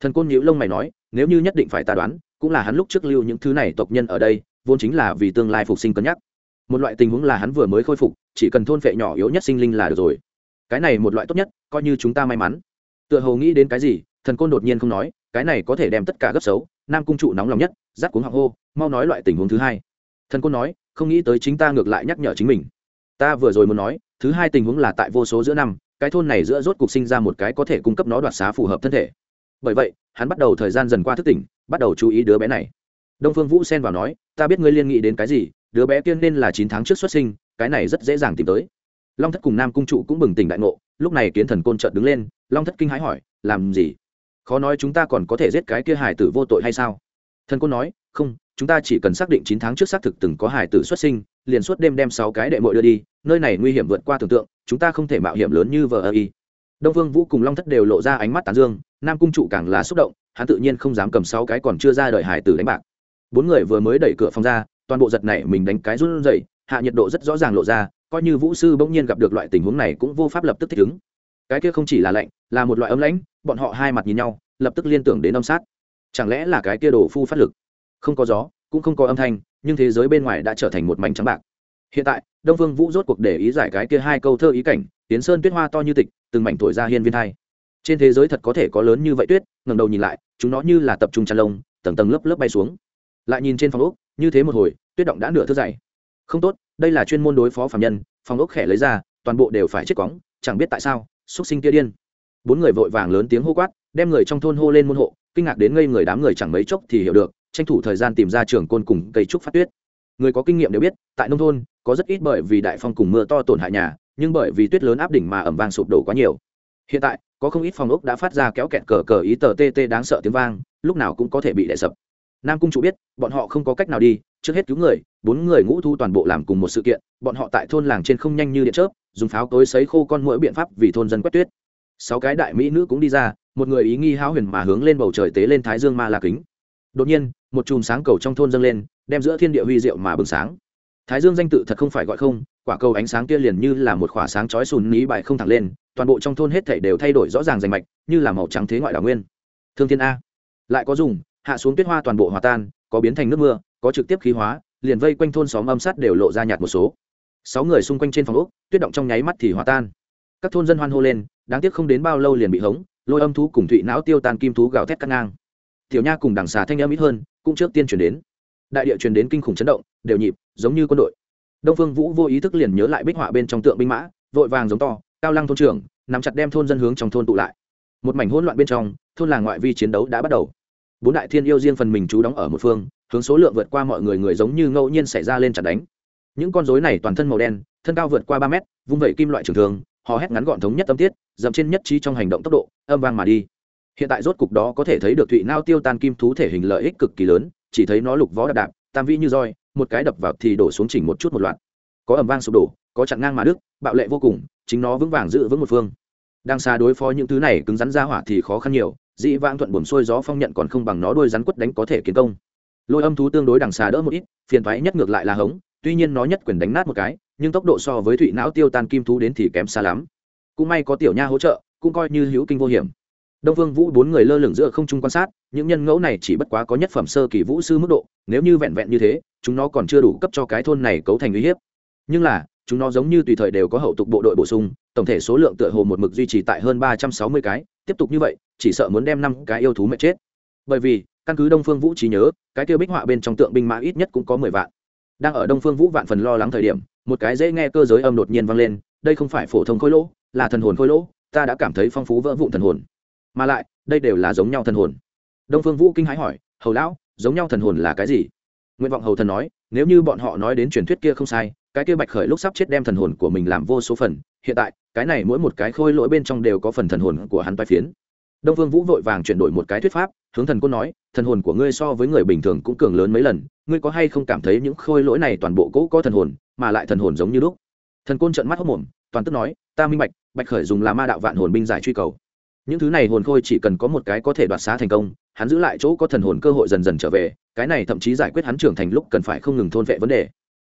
Thần côn nhữ lông mày nói, nếu như nhất định phải ta đoán, cũng là hắn lúc trước lưu những thứ này tộc nhân ở đây, vốn chính là vì tương lai phục sinh cân nhắc một loại tình huống là hắn vừa mới khôi phục, chỉ cần thôn phệ nhỏ yếu nhất sinh linh là được rồi. Cái này một loại tốt nhất, coi như chúng ta may mắn. Tựa hồ nghĩ đến cái gì, thần côn đột nhiên không nói, cái này có thể đem tất cả gấp xấu, nam cung trụ nóng lòng nhất giáp cuống họng hô, mau nói loại tình huống thứ hai. Thần côn nói, không nghĩ tới chính ta ngược lại nhắc nhở chính mình. Ta vừa rồi muốn nói, thứ hai tình huống là tại vô số giữa năm, cái thôn này giữa rốt cục sinh ra một cái có thể cung cấp nó đoạt xá phù hợp thân thể. Bởi vậy, hắn bắt đầu thời gian dần qua thức tỉnh, bắt đầu chú ý đứa bé này. Đông phương vũ xen vào nói, ta biết ngươi liên nghĩ đến cái gì đứa bé tiên nên là chín tháng trước xuất sinh, cái này rất dễ dàng tìm tới. Long thất cùng nam cung trụ cũng bừng tỉnh đại ngộ, lúc này kiến thần côn trợt đứng lên, long thất kinh hãi hỏi, làm gì? Khó nói chúng ta còn có thể giết cái kia hải tử vô tội hay sao? Thần côn nói, không, chúng ta chỉ cần xác định chín tháng trước xác thực từng có hải tử xuất sinh, liền suốt đêm đem sáu cái đệ mội đưa đi, nơi này nguy hiểm vượt qua tưởng tượng, chúng ta không thể mạo hiểm lớn như vờ ơ y. Đông vương vũ cùng long thất đều lộ ra ánh mắt tán dương, nam cung trụ càng là xúc động, hắn tự nhiên không dám cầm sáu cái còn chưa ra đợi hải tử đánh bạc. Bốn người vừa mới đẩy cửa phòng ra toàn bộ giật này mình đánh cái run rẩy, hạ nhiệt độ rất rõ ràng lộ ra, coi như vũ sư bỗng nhiên gặp được loại tình huống này cũng vô pháp lập tức thích ứng. Cái kia không chỉ là lạnh, là một loại ấm lãnh, bọn họ hai mặt nhìn nhau, lập tức liên tưởng đến âm sát. Chẳng lẽ là cái kia đồ phu phát lực? Không có gió, cũng không có âm thanh, nhưng thế giới bên ngoài đã trở thành một mảnh trắng bạc. Hiện tại, đông vương vũ rốt cuộc để ý giải cái kia hai câu thơ ý cảnh tiến sơn tuyết hoa to như tịch, từng mảnh thổi ra hiên viên thai trên thế giới thật có thể có lớn như vậy tuyết, ngẩng đầu nhìn lại, chúng nó như là tập trung chăn lông, tầng tầng lớp lớp bay xuống. Lại nhìn trên phòng ốc như thế một hồi, tuyết động đã nửa thước dày. Không tốt, đây là chuyên môn đối phó phạm nhân, phòng ốc khẽ lấy ra, toàn bộ đều phải chết cóng chẳng biết tại sao, xúc sinh kia điên. Bốn người vội vàng lớn tiếng hô quát, đem người trong thôn hô lên môn hộ, kinh ngạc đến ngây người đám người chẳng mấy chốc thì hiểu được, tranh thủ thời gian tìm ra trường côn cùng cây trúc phát tuyết. Người có kinh nghiệm đều biết, tại nông thôn, có rất ít bởi vì đại phong cùng mưa to tổn hại nhà, nhưng bởi vì tuyết lớn áp đỉnh mà ẩm vang sụp đổ quá nhiều. Hiện tại, có không ít phòng ốc đã phát ra kéo kẹt cờ cờ ý tờ tê đáng sợ tiếng vang, lúc nào cũng có thể bị đè sập nam cung chủ biết, bọn họ không có cách nào đi, trước hết cứu người, bốn người ngũ thu toàn bộ làm cùng một sự kiện, bọn họ tại thôn làng trên không nhanh như điện chớp, dùng pháo cối sấy khô con mỗi biện pháp vì thôn dân quét tuyết. Sáu cái đại mỹ nữ cũng đi ra, một người ý nghi háo huyền mà hướng lên bầu trời tế lên thái dương ma la kính. Đột nhiên, một chùm sáng cầu trong thôn dâng lên, đem giữa thiên địa huy diệu mà bừng sáng. Thái dương danh tự thật không phải gọi không, quả cầu ánh sáng kia liền như là một khỏa sáng chói sùn ní bại không thẳng lên, toàn bộ trong thôn hết thảy đều thay đổi rõ ràng rành mạch, như là màu trắng thế ngoại đảo nguyên. Thương thiên a, lại có dùng hạ xuống tuyết hoa toàn bộ hòa tan, có biến thành nước mưa, có trực tiếp khí hóa, liền vây quanh thôn xóm âm sát đều lộ ra nhạt một số. Sáu người xung quanh trên phòng úc tuyết động trong nháy mắt thì hòa tan. Các thôn dân hoan hô lên, đáng tiếc không đến bao lâu liền bị hống, lôi âm thú cùng thụy não tiêu tan kim thú gào thét cắt ngang. Tiểu nha cùng đằng xà thanh âm ít hơn, cũng trước tiên chuyển đến. Đại địa truyền đến kinh khủng chấn động, đều nhịp, giống như quân đội. Đông phương vũ vô ý thức liền nhớ lại bích họa bên trong tượng binh mã, vội vàng giống to, cao lăng thôn trưởng, nắm chặt đem thôn dân hướng trong thôn tụ lại. Một mảnh hỗn loạn bên trong, thôn làng ngoại vi chiến đấu đã bắt đầu bốn đại thiên yêu riêng phần mình chú đóng ở một phương, hướng số lượng vượt qua mọi người người giống như ngẫu nhiên xảy ra lên chặt đánh. Những con rối này toàn thân màu đen, thân cao vượt qua ba mét, vung vẩy kim loại trường thường họ hét ngắn gọn thống nhất tâm tiết, dậm trên nhất trí trong hành động tốc độ, âm vang mà đi. Hiện tại rốt cục đó có thể thấy được thụy nao tiêu tan kim thú thể hình lợi ích cực kỳ lớn, chỉ thấy nó lục võ đạp đạp, tam vĩ như roi, một cái đập vào thì đổ xuống chỉnh một chút một loạt. Có ẩm vang sụp đổ, có chặn ngang mà đức bạo lệ vô cùng, chính nó vững vàng giữ vững một phương. Đang xa đối phó những thứ này cứng rắn ra hỏa thì khó khăn nhiều dĩ vãng thuận buồm xuôi gió phong nhận còn không bằng nó đôi rắn quất đánh có thể kiến công. Lôi âm thú tương đối đằng xà đỡ một ít, phiền thoái nhất ngược lại là hống, tuy nhiên nó nhất quyền đánh nát một cái, nhưng tốc độ so với thụy não tiêu tan kim thú đến thì kém xa lắm. Cũng may có tiểu nha hỗ trợ, cũng coi như hữu kinh vô hiểm. Đông vương vũ bốn người lơ lửng giữa không trung quan sát, những nhân ngẫu này chỉ bất quá có nhất phẩm sơ kỳ vũ sư mức độ, nếu như vẹn vẹn như thế, chúng nó còn chưa đủ cấp cho cái thôn này cấu thành uy hiếp. Nhưng là, chúng nó giống như tùy thời đều có hậu tục bộ đội bổ sung, tổng thể số lượng tựa hồ một mực duy trì tại hơn ba trăm sáu mươi cái tiếp tục như vậy, chỉ sợ muốn đem năm cái yêu thú mệt chết. Bởi vì, căn cứ đông phương vũ trí nhớ, cái tiêu bích họa bên trong tượng binh mã ít nhất cũng có mười vạn. Đang ở đông phương vũ vạn phần lo lắng thời điểm, một cái dễ nghe cơ giới âm đột nhiên vang lên, đây không phải phổ thông khối lỗ, là thần hồn khối lỗ, ta đã cảm thấy phong phú vỡ vụn thần hồn. Mà lại, đây đều là giống nhau thần hồn. Đông phương vũ kinh hãi hỏi, hầu lão, giống nhau thần hồn là cái gì? Nguyện vọng hầu thần nói, nếu như bọn họ nói đến truyền thuyết kia không sai, cái kia bạch khởi lúc sắp chết đem thần hồn của mình làm vô số phần, hiện tại cái này mỗi một cái khôi lỗi bên trong đều có phần thần hồn của hắn toái phiến. Đông vương vũ vội vàng chuyển đổi một cái thuyết pháp, hướng thần côn nói, thần hồn của ngươi so với người bình thường cũng cường lớn mấy lần, ngươi có hay không cảm thấy những khôi lỗi này toàn bộ cỗ có thần hồn, mà lại thần hồn giống như lúc? Thần côn trợn mắt hốc mồm, toàn tức nói, ta minh bạch bạch khởi dùng là ma đạo vạn hồn binh giải truy cầu. Những thứ này hồn khôi chỉ cần có một cái có thể đoạt xá thành công, hắn giữ lại chỗ có thần hồn cơ hội dần dần trở về, cái này thậm chí giải quyết hắn trưởng thành lúc cần phải không ngừng thôn vệ vấn đề.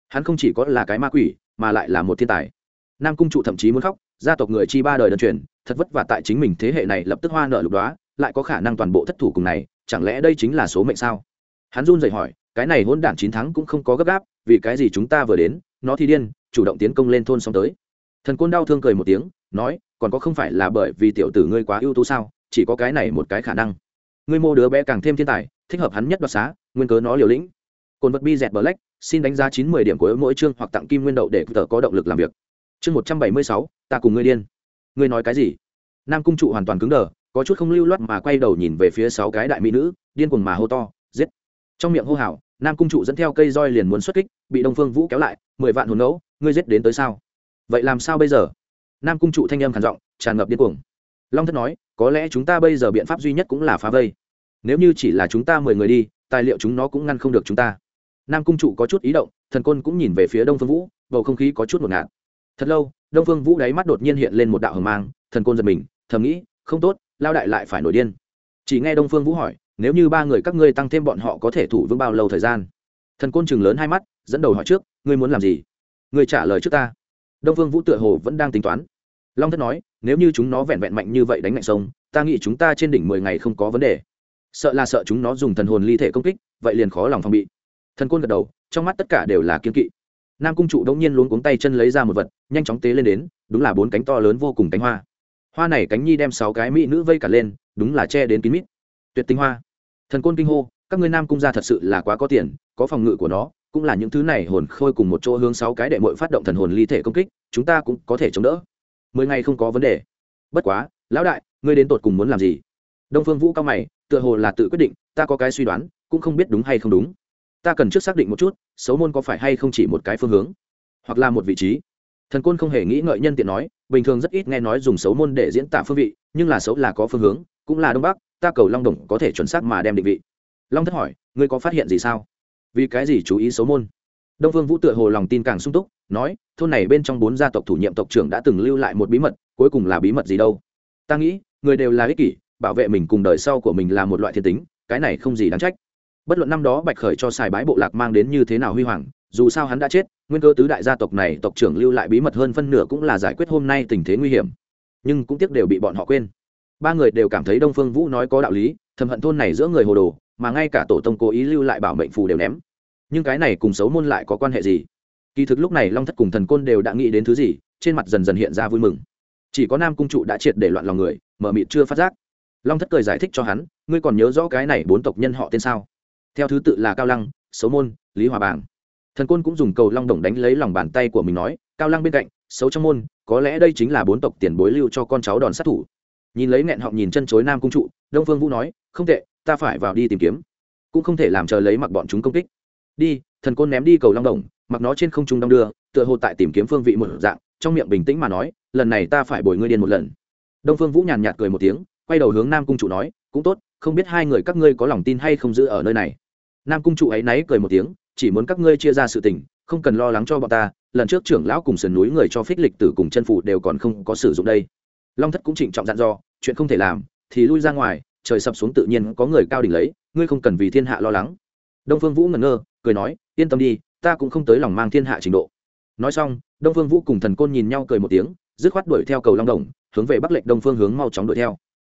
Hắn không chỉ có là cái ma quỷ, mà lại là một thiên tài. Nam cung trụ thậm chí muốn khóc gia tộc người chi ba đời đơn truyền, thật vất vả tại chính mình thế hệ này lập tức hoa nợ lục đó lại có khả năng toàn bộ thất thủ cùng này, chẳng lẽ đây chính là số mệnh sao? Hắn run dậy hỏi, cái này hôn đản chín tháng cũng không có gấp gáp, vì cái gì chúng ta vừa đến, nó thì điên, chủ động tiến công lên thôn xong tới. Thần côn đau thương cười một tiếng, nói, còn có không phải là bởi vì tiểu tử ngươi quá ưu tú sao, chỉ có cái này một cái khả năng. Ngươi mô đứa bé càng thêm thiên tài, thích hợp hắn nhất đoạt xá, nguyên cớ nó liều lĩnh. Cồn vật bi dẹt black, xin đánh giá chín mươi điểm của mỗi chương hoặc tặng kim nguyên đậu để tờ có động lực làm việc chương một trăm bảy mươi sáu, ta cùng ngươi điên. Ngươi nói cái gì? Nam cung trụ hoàn toàn cứng đờ, có chút không lưu loát mà quay đầu nhìn về phía sáu cái đại mỹ nữ, điên cuồng mà hô to, giết. Trong miệng hô hào, nam cung trụ dẫn theo cây roi liền muốn xuất kích, bị đông phương vũ kéo lại, mười vạn hồn ngẫu ngươi giết đến tới sao? Vậy làm sao bây giờ? Nam cung trụ thanh âm khản giọng, tràn ngập điên cuồng. Long thất nói, có lẽ chúng ta bây giờ biện pháp duy nhất cũng là phá vây. Nếu như chỉ là chúng ta mười người đi, tài liệu chúng nó cũng ngăn không được chúng ta. Nam cung trụ có chút ý động, thần côn cũng nhìn về phía đông phương vũ, bầu không khí có chút ngột ngạt thật lâu, đông phương vũ đáy mắt đột nhiên hiện lên một đạo hờ mang, thần côn giật mình, thầm nghĩ, không tốt, lao đại lại phải nổi điên. Chỉ nghe đông phương vũ hỏi, nếu như ba người các ngươi tăng thêm bọn họ có thể thủ vững bao lâu thời gian? Thần côn chừng lớn hai mắt, dẫn đầu hỏi trước, ngươi muốn làm gì? Ngươi trả lời trước ta. Đông phương vũ tựa hồ vẫn đang tính toán. Long thất nói, nếu như chúng nó vẹn vẹn mạnh như vậy đánh mạnh sông, ta nghĩ chúng ta trên đỉnh mười ngày không có vấn đề. Sợ là sợ chúng nó dùng thần hồn ly thể công kích, vậy liền khó lòng phòng bị. Thần côn gật đầu, trong mắt tất cả đều là kiên kỵ nam cung trụ đông nhiên luống cuống tay chân lấy ra một vật, nhanh chóng tế lên đến, đúng là bốn cánh to lớn vô cùng cánh hoa. Hoa này cánh nhi đem sáu cái mỹ nữ vây cả lên, đúng là che đến kín mít. Tuyệt tinh hoa. Thần côn kinh hô, các ngươi nam cung gia thật sự là quá có tiền, có phòng ngự của nó, cũng là những thứ này hồn khôi cùng một chỗ hướng sáu cái đệ mội phát động thần hồn ly thể công kích, chúng ta cũng có thể chống đỡ. Mười ngày không có vấn đề. Bất quá, lão đại, ngươi đến tột cùng muốn làm gì? Đông phương vũ cao mày, tựa hồ là tự quyết định, ta có cái suy đoán, cũng không biết đúng hay không đúng ta cần trước xác định một chút, xấu môn có phải hay không chỉ một cái phương hướng, hoặc là một vị trí. Thần côn không hề nghĩ ngợi nhân tiện nói, bình thường rất ít nghe nói dùng xấu môn để diễn tả phương vị, nhưng là xấu là có phương hướng, cũng là đông bắc, ta cầu long đồng có thể chuẩn xác mà đem định vị. Long thất hỏi, ngươi có phát hiện gì sao? Vì cái gì chú ý xấu môn? Đông phương vũ tựa hồ lòng tin càng sung túc, nói, thôn này bên trong bốn gia tộc thủ nhiệm tộc trưởng đã từng lưu lại một bí mật, cuối cùng là bí mật gì đâu? Ta nghĩ, người đều là ích kỷ, bảo vệ mình cùng đời sau của mình là một loại thiên tính, cái này không gì đáng trách bất luận năm đó bạch khởi cho xài bái bộ lạc mang đến như thế nào huy hoàng, dù sao hắn đã chết, nguyên cơ tứ đại gia tộc này tộc trưởng lưu lại bí mật hơn phân nửa cũng là giải quyết hôm nay tình thế nguy hiểm. Nhưng cũng tiếc đều bị bọn họ quên. Ba người đều cảm thấy đông phương vũ nói có đạo lý, thầm hận thôn này giữa người hồ đồ, mà ngay cả tổ tông cố ý lưu lại bảo mệnh phù đều ném. Nhưng cái này cùng xấu môn lại có quan hệ gì? Kỳ thực lúc này long thất cùng thần côn đều đã nghĩ đến thứ gì, trên mặt dần dần hiện ra vui mừng. Chỉ có nam cung trụ đã triệt để loạn lòng người, mở mịt chưa phát giác. Long thất cười giải thích cho hắn, ngươi còn nhớ rõ cái này bốn tộc nhân họ tên sao? Theo thứ tự là cao lăng, xấu môn, lý hòa bảng. thần côn cũng dùng cầu long đồng đánh lấy lòng bàn tay của mình nói, cao lăng bên cạnh, xấu trong môn, có lẽ đây chính là bốn tộc tiền bối lưu cho con cháu đòn sát thủ. Nhìn lấy nghẹn họng nhìn chân chối nam cung trụ, đông phương vũ nói, không tệ, ta phải vào đi tìm kiếm. Cũng không thể làm chờ lấy mặc bọn chúng công kích. Đi. Thần côn ném đi cầu long đồng, mặc nó trên không trung đong đưa, tựa hồ tại tìm kiếm phương vị một dạng, trong miệng bình tĩnh mà nói, lần này ta phải bồi ngươi điên một lần. Đông phương vũ nhàn nhạt cười một tiếng, quay đầu hướng nam cung trụ nói, cũng tốt, không biết hai người các ngươi có lòng tin hay không giữ ở nơi này nam cung trụ ấy náy cười một tiếng, chỉ muốn các ngươi chia ra sự tình, không cần lo lắng cho bọn ta, lần trước trưởng lão cùng sườn núi người cho phích lịch tử cùng chân phụ đều còn không có sử dụng đây. Long thất cũng trịnh trọng dặn dò, chuyện không thể làm, thì lui ra ngoài, trời sập xuống tự nhiên có người cao đỉnh lấy, ngươi không cần vì thiên hạ lo lắng. Đông phương vũ ngẩn ngơ, cười nói, yên tâm đi, ta cũng không tới lòng mang thiên hạ trình độ. Nói xong, đông phương vũ cùng thần côn nhìn nhau cười một tiếng, dứt khoát đuổi theo cầu long đồng, hướng về bắc lệnh đông phương hướng mau chóng đuổi theo.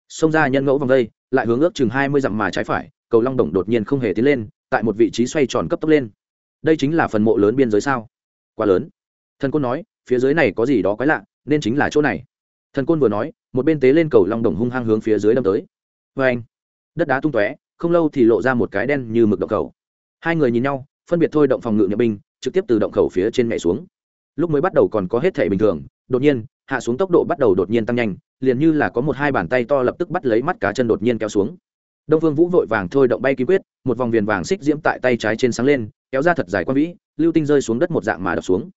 Xông ra nhân ngẫu vòng đây, lại hướng ước chừng hai mươi dặm mà trái phải, cầu long đồng đột nhiên không hề tiến lên tại một vị trí xoay tròn cấp tốc lên. Đây chính là phần mộ lớn biên giới sao? Quá lớn. Thần côn nói, phía dưới này có gì đó quái lạ, nên chính là chỗ này. Thần côn vừa nói, một bên tế lên cầu long đồng hung hăng hướng phía dưới đâm tới. Vê anh, đất đá tung tóe, không lâu thì lộ ra một cái đen như mực động cầu. Hai người nhìn nhau, phân biệt thôi động phòng ngự nhập binh, trực tiếp từ động khẩu phía trên mẹ xuống. Lúc mới bắt đầu còn có hết thể bình thường, đột nhiên, hạ xuống tốc độ bắt đầu đột nhiên tăng nhanh, liền như là có một hai bàn tay to lập tức bắt lấy mắt cá chân đột nhiên kéo xuống đông phương vũ vội vàng thôi động bay ký quyết, một vòng viền vàng xích diễm tại tay trái trên sáng lên, kéo ra thật dài quan vĩ, lưu tinh rơi xuống đất một dạng mà đập xuống.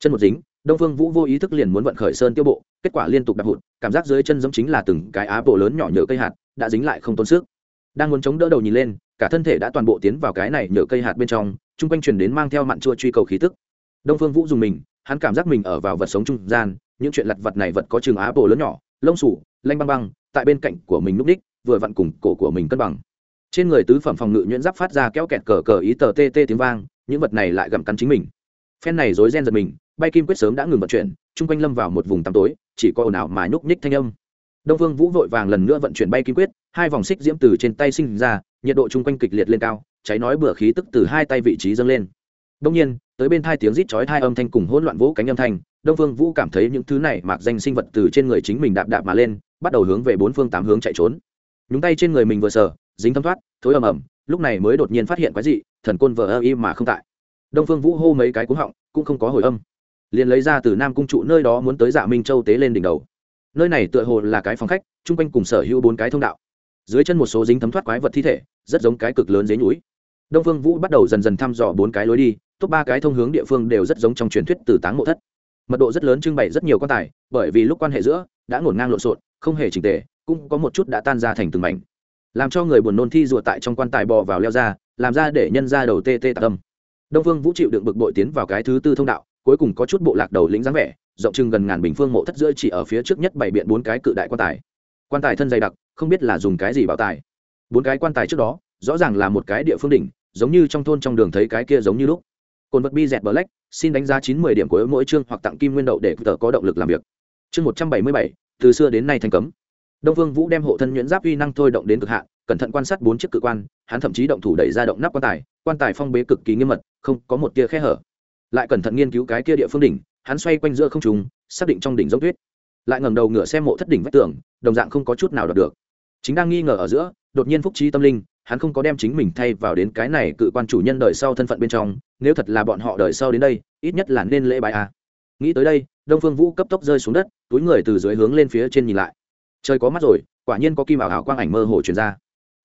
Chân một dính, đông phương vũ vô ý thức liền muốn vận khởi sơn tiêu bộ, kết quả liên tục đập hụt, cảm giác dưới chân giống chính là từng cái á bộ lớn nhỏ nhựa cây hạt, đã dính lại không tốn sức. Đang muốn chống đỡ đầu nhìn lên, cả thân thể đã toàn bộ tiến vào cái này nhựa cây hạt bên trong, chung quanh truyền đến mang theo mặn chua truy cầu khí tức. Đông phương vũ dùng mình, hắn cảm giác mình ở vào vật sống trung gian, những chuyện lặt vật này vật có chừng á bộ lớn nhỏ, lông sủ lanh băng băng, tại bên cạnh của mình núp đích vừa vặn cùng cổ của mình cân bằng. Trên người tứ phẩm phòng ngự nhuyễn giáp phát ra kéo kẹt cờ cờ ý tờ tê tê tiếng vang, những vật này lại gặm cắn chính mình. Phen này rối ren giật mình, bay kim quyết sớm đã ngừng vận chuyển, chung quanh lâm vào một vùng tăm tối, chỉ có ồn ào mà nhúc nhích thanh âm. Đông vương vũ vội vàng lần nữa vận chuyển bay kim quyết, hai vòng xích diễm từ trên tay sinh ra, nhiệt độ chung quanh kịch liệt lên cao, cháy nói bừa khí tức từ hai tay vị trí dâng lên. Đông nhiên, tới bên thai tiếng rít chói hai âm thanh cùng hỗn loạn vỗ cánh âm thanh, đông vương vũ cảm thấy những thứ này mạc danh sinh vật từ trên người chính mình đạp đạp mà lên, bắt đầu hướng về bốn phương tám hướng chạy trốn nhúng tay trên người mình vừa sờ, dính thấm thoát, thối ầm ầm, lúc này mới đột nhiên phát hiện quái dị, thần côn vờ ơ y mà không tại. Đông phương vũ hô mấy cái cú họng, cũng không có hồi âm. Liền lấy ra từ nam cung trụ nơi đó muốn tới dạ minh châu tế lên đỉnh đầu. Nơi này tựa hồ là cái phòng khách, chung quanh cùng sở hữu bốn cái thông đạo. Dưới chân một số dính thấm thoát quái vật thi thể, rất giống cái cực lớn dế núi đông phương vũ bắt đầu dần dần thăm dò bốn cái lối đi, top ba cái thông hướng địa phương đều rất giống trong truyền thuyết từ táng mộ thất. Mật độ rất lớn trưng bày rất nhiều quan tài, bởi vì lúc quan hệ giữa, đã ngổn ngang lộn xộn, không hề trình tề cũng có một chút đã tan ra thành từng mảnh, làm cho người buồn nôn thi ruột tại trong quan tài bò vào leo ra, làm ra để nhân ra đầu tê tê tạ tâm. Đông phương vũ chịu đựng bực bội tiến vào cái thứ tư thông đạo, cuối cùng có chút bộ lạc đầu lĩnh dáng vẻ, rộng chừng gần ngàn bình phương mộ thất rưỡi chỉ ở phía trước nhất bảy biện bốn cái cự đại quan tài. Quan tài thân dày đặc, không biết là dùng cái gì bảo tài. Bốn cái quan tài trước đó, rõ ràng là một cái địa phương đỉnh, giống như trong thôn trong đường thấy cái kia giống như lúc. Cồn vật bi dẹt black, xin đánh giá chín mươi điểm của mỗi chương hoặc tặng kim nguyên đậu để tờ có động lực làm việc. Chương một trăm bảy mươi bảy, từ xưa đến nay thành cấm đông vương vũ đem hộ thân nhuyễn giáp uy năng thôi động đến cực hạn, cẩn thận quan sát bốn chiếc cự quan, hắn thậm chí động thủ đẩy ra động nắp quan tài quan tài phong bế cực kỳ nghiêm mật, không có một tia khe hở. Lại cẩn thận nghiên cứu cái kia địa phương đỉnh, hắn xoay quanh giữa không trùng xác định trong đỉnh giống tuyết. Lại ngẩng đầu ngửa xem mộ thất đỉnh vách tường, đồng dạng không có chút nào đọc được. Chính đang nghi ngờ ở giữa, đột nhiên phúc trí tâm linh, hắn không có đem chính mình thay vào đến cái này cự quan chủ nhân đời sau thân phận bên trong, nếu thật là bọn họ đời sau đến đây, ít nhất là nên lễ bài a. Nghĩ tới đây, đông phương vũ cấp tốc rơi xuống đất, túi người từ dưới hướng lên phía trên nhìn lại trời có mắt rồi quả nhiên có kim ảo hảo quang ảnh mơ hồ truyền ra.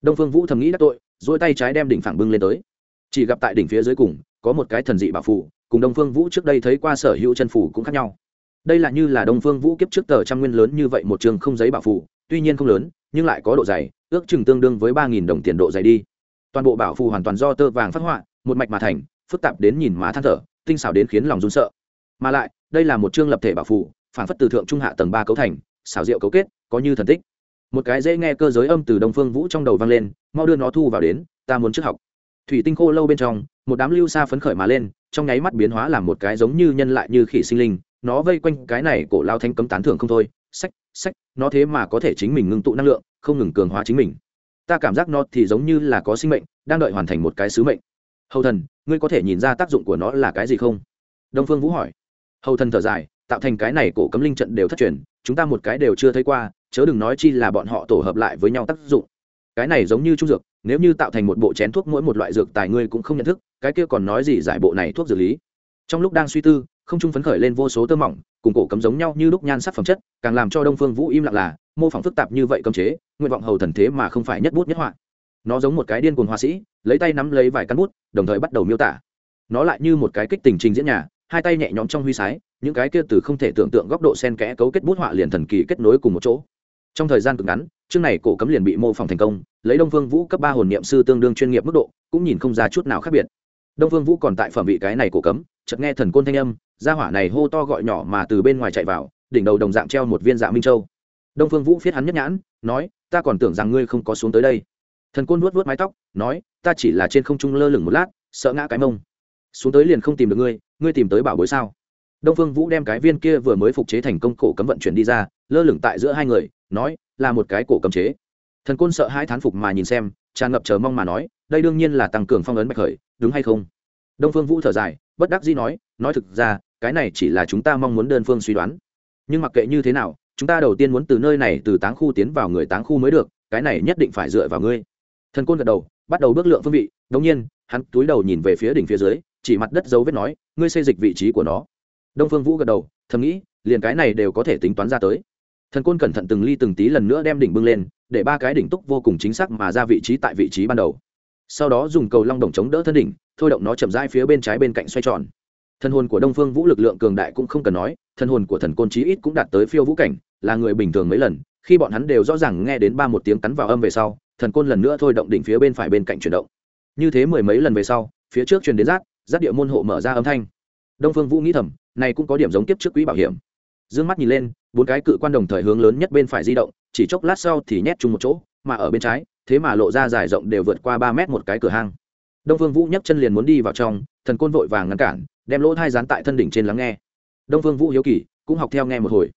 Đông phương vũ thầm nghĩ đắc tội dỗi tay trái đem đỉnh phẳng bưng lên tới. Chỉ gặp tại đỉnh phía dưới cùng có một cái thần dị bảo phủ, cùng đông phương vũ trước đây thấy qua sở hữu chân phủ cũng khác nhau. Đây là như là đông phương vũ kiếp trước tờ trăm nguyên lớn như vậy một trường không giấy bảo phủ, tuy nhiên không lớn nhưng lại có độ dày ước chừng tương đương với ba nghìn đồng tiền độ dày đi. Toàn bộ bảo phù hoàn toàn do tơ vàng phát họa một mạch mà thành phức tạp đến nhìn má than thở tinh xảo đến khiến lòng run sợ. Mà lại đây là một chương lập thể bảo phù phản phất từ thượng trung hạ tầng ba cấu thành xảo diệu cấu kết, có như thần tích. Một cái dễ nghe cơ giới âm từ đông phương vũ trong đầu vang lên, mau đưa nó thu vào đến, ta muốn trước học. Thủy tinh khô lâu bên trong, một đám lưu xa phấn khởi mà lên, trong nháy mắt biến hóa làm một cái giống như nhân lại như khỉ sinh linh, nó vây quanh cái này cổ lao thanh cấm tán thưởng không thôi sách sách nó thế mà có thể chính mình ngưng tụ năng lượng, không ngừng cường hóa chính mình. Ta cảm giác nó thì giống như là có sinh mệnh, đang đợi hoàn thành một cái sứ mệnh. Hầu thần, ngươi có thể nhìn ra tác dụng của nó là cái gì không? Đông phương vũ hỏi. Hầu thần thở dài tạo thành cái này cổ cấm linh trận đều thất truyền, chúng ta một cái đều chưa thấy qua, chớ đừng nói chi là bọn họ tổ hợp lại với nhau tác dụng. Cái này giống như trung dược, nếu như tạo thành một bộ chén thuốc mỗi một loại dược tài ngươi cũng không nhận thức, cái kia còn nói gì giải bộ này thuốc dược lý? Trong lúc đang suy tư, không trung phấn khởi lên vô số tơ mỏng, cùng cổ cấm giống nhau như lúc nhan sắc phẩm chất, càng làm cho đông phương vũ im lặng là, mô phỏng phức tạp như vậy cấm chế, nguyện vọng hầu thần thế mà không phải nhất bút nhất họa. Nó giống một cái điên cuồng họa sĩ, lấy tay nắm lấy vài căn bút, đồng thời bắt đầu miêu tả. Nó lại như một cái kích tình trình diễn nhà hai tay nhẹ nhõm trong huy sái, những cái kia từ không thể tưởng tượng góc độ sen kẽ cấu kết bút họa liền thần kỳ kết nối cùng một chỗ. Trong thời gian cực ngắn, chương này cổ cấm liền bị mô phỏng thành công, lấy đông phương vũ cấp ba hồn niệm sư tương đương chuyên nghiệp mức độ, cũng nhìn không ra chút nào khác biệt. Đông phương vũ còn tại phẩm vị cái này cổ cấm, chợt nghe thần côn thanh âm, gia hỏa này hô to gọi nhỏ mà từ bên ngoài chạy vào, đỉnh đầu đồng dạng treo một viên dạ minh châu. Đông phương vũ phiết hắn nhất nhãn, nói, ta còn tưởng rằng ngươi không có xuống tới đây. Thần côn vuốt vuốt mái tóc, nói, ta chỉ là trên không trung lơ lửng một lát, sợ ngã cái mông xuống tới liền không tìm được ngươi ngươi tìm tới bảo bối sao? Đông phương vũ đem cái viên kia vừa mới phục chế thành công cổ cấm vận chuyển đi ra, lơ lửng tại giữa hai người, nói, là một cái cổ cấm chế. Thần côn sợ hai thán phục mà nhìn xem, tràn ngập chờ mong mà nói, đây đương nhiên là tăng cường phong ấn bạch khởi, đúng hay không? Đông phương vũ thở dài, bất đắc dĩ nói nói thực ra, cái này chỉ là chúng ta mong muốn đơn phương suy đoán. Nhưng mặc kệ như thế nào, chúng ta đầu tiên muốn từ nơi này, từ táng khu tiến vào người táng khu mới được, cái này nhất định phải dựa vào ngươi. Thần côn gật đầu, bắt đầu bước lượng phương vị đống nhiên, hắn túi đầu nhìn về phía đỉnh phía dưới chỉ mặt đất dấu vết nói, ngươi xây dịch vị trí của nó. Đông phương vũ gật đầu, thầm nghĩ, liền cái này đều có thể tính toán ra tới. Thần côn cẩn thận từng ly từng tí lần nữa đem đỉnh bưng lên, để ba cái đỉnh túc vô cùng chính xác mà ra vị trí tại vị trí ban đầu. Sau đó dùng cầu long đồng chống đỡ thân đỉnh, thôi động nó chậm rãi phía bên trái bên cạnh xoay tròn. Thân hồn của đông phương vũ lực lượng cường đại cũng không cần nói thân hồn của thần côn chí ít cũng đạt tới phiêu vũ cảnh, là người bình thường mấy lần, khi bọn hắn đều rõ ràng nghe đến ba một tiếng cắn vào âm về sau, thần côn lần nữa thôi động đỉnh phía bên phải bên cạnh chuyển động. Như thế mười mấy lần về sau, phía trước truyền đến rác giác địa môn hộ mở ra âm thanh. Đông phương vũ nghĩ thầm, này cũng có điểm giống tiếp trước quỹ bảo hiểm. D ư ơ n g mắt nhìn lên, bốn cái cự quan đồng thời hướng lớn nhất bên phải di động, chỉ chốc lát sau thì nhét chung một chỗ, mà ở bên trái, thế mà lộ ra dài rộng đều vượt qua ba mét một cái cửa hang. Đông phương vũ nhấc chân liền muốn đi vào trong, thần côn vội vàng ngăn cản, đem lỗ thai dán tại thân đỉnh trên lắng nghe. Đông phương vũ hiếu kỳ, cũng học theo nghe một hồi.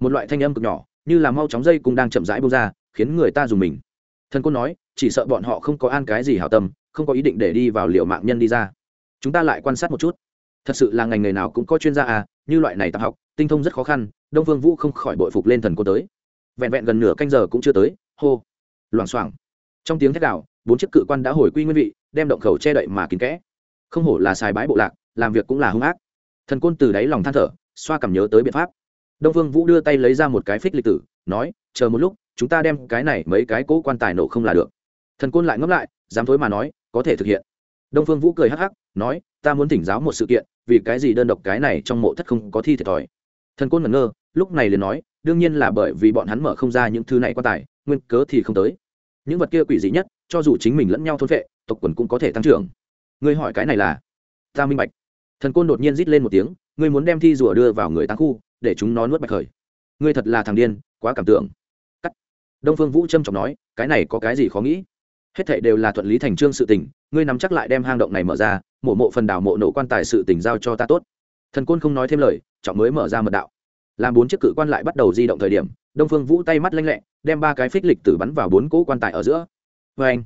Một loại thanh âm cực nhỏ, như là mau chóng dây cũng đang chậm rãi bông ra, khiến người ta dùng mình. Thần côn nói, chỉ sợ bọn họ không có an cái gì hảo tâm, không có ý định để đi vào liệu mạng nhân đi ra chúng ta lại quan sát một chút. Thật sự là ngành nghề nào cũng có chuyên gia à như loại này tạp học, tinh thông rất khó khăn, đông phương vũ không khỏi bội phục lên thần côn tới. Vẹn vẹn gần nửa canh giờ cũng chưa tới, hô. Loảng xoảng. Trong tiếng thét đạo bốn chiếc cự quan đã hồi quy nguyên vị, đem động khẩu che đậy mà kín kẽ. Không hổ là xài bãi bộ lạc, làm việc cũng là hung ác. Thần côn từ đáy lòng than thở, xoa cảm nhớ tới biện pháp. Đông phương vũ đưa tay lấy ra một cái phích lịch tử, nói, chờ một lúc, chúng ta đem cái này mấy cái cỗ quan tài nổ không là được. Thần côn lại ngẫm lại, dám thối mà nói, có thể thực hiện đông phương vũ cười hắc hắc, nói, ta muốn thỉnh giáo một sự kiện, vì cái gì đơn độc cái này trong mộ thất không có thi thiệt thòi? Thần côn ngẩn ngơ, lúc này liền nói, đương nhiên là bởi vì bọn hắn mở không ra những thứ này quan tài, nguyên cớ thì không tới. Những vật kia quỷ dị nhất, cho dù chính mình lẫn nhau thôn vệ, tộc quần cũng có thể tăng trưởng. Ngươi hỏi cái này là, ta minh bạch. Thần côn đột nhiên rít lên một tiếng, ngươi muốn đem thi rùa đưa vào người tăng khu, để chúng nó nuốt bạch khởi. Ngươi thật là thằng điên, quá cảm tưởng. Cắt. Đông phương vũ trâm trọng nói, cái này có cái gì khó nghĩ? Hết thảy đều là thuận lý thành trương sự tình ngươi nắm chắc lại đem hang động này mở ra, mộ mộ phần đảo mộ nổ quan tài sự tình giao cho ta tốt. Thần côn không nói thêm lời, trọng mới mở ra mật đạo. Làm bốn chiếc cự quan lại bắt đầu di động thời điểm, đông phương vũ tay mắt lanh lẹ, đem ba cái phích lịch tử bắn vào bốn cỗ quan tài ở giữa. Vê anh,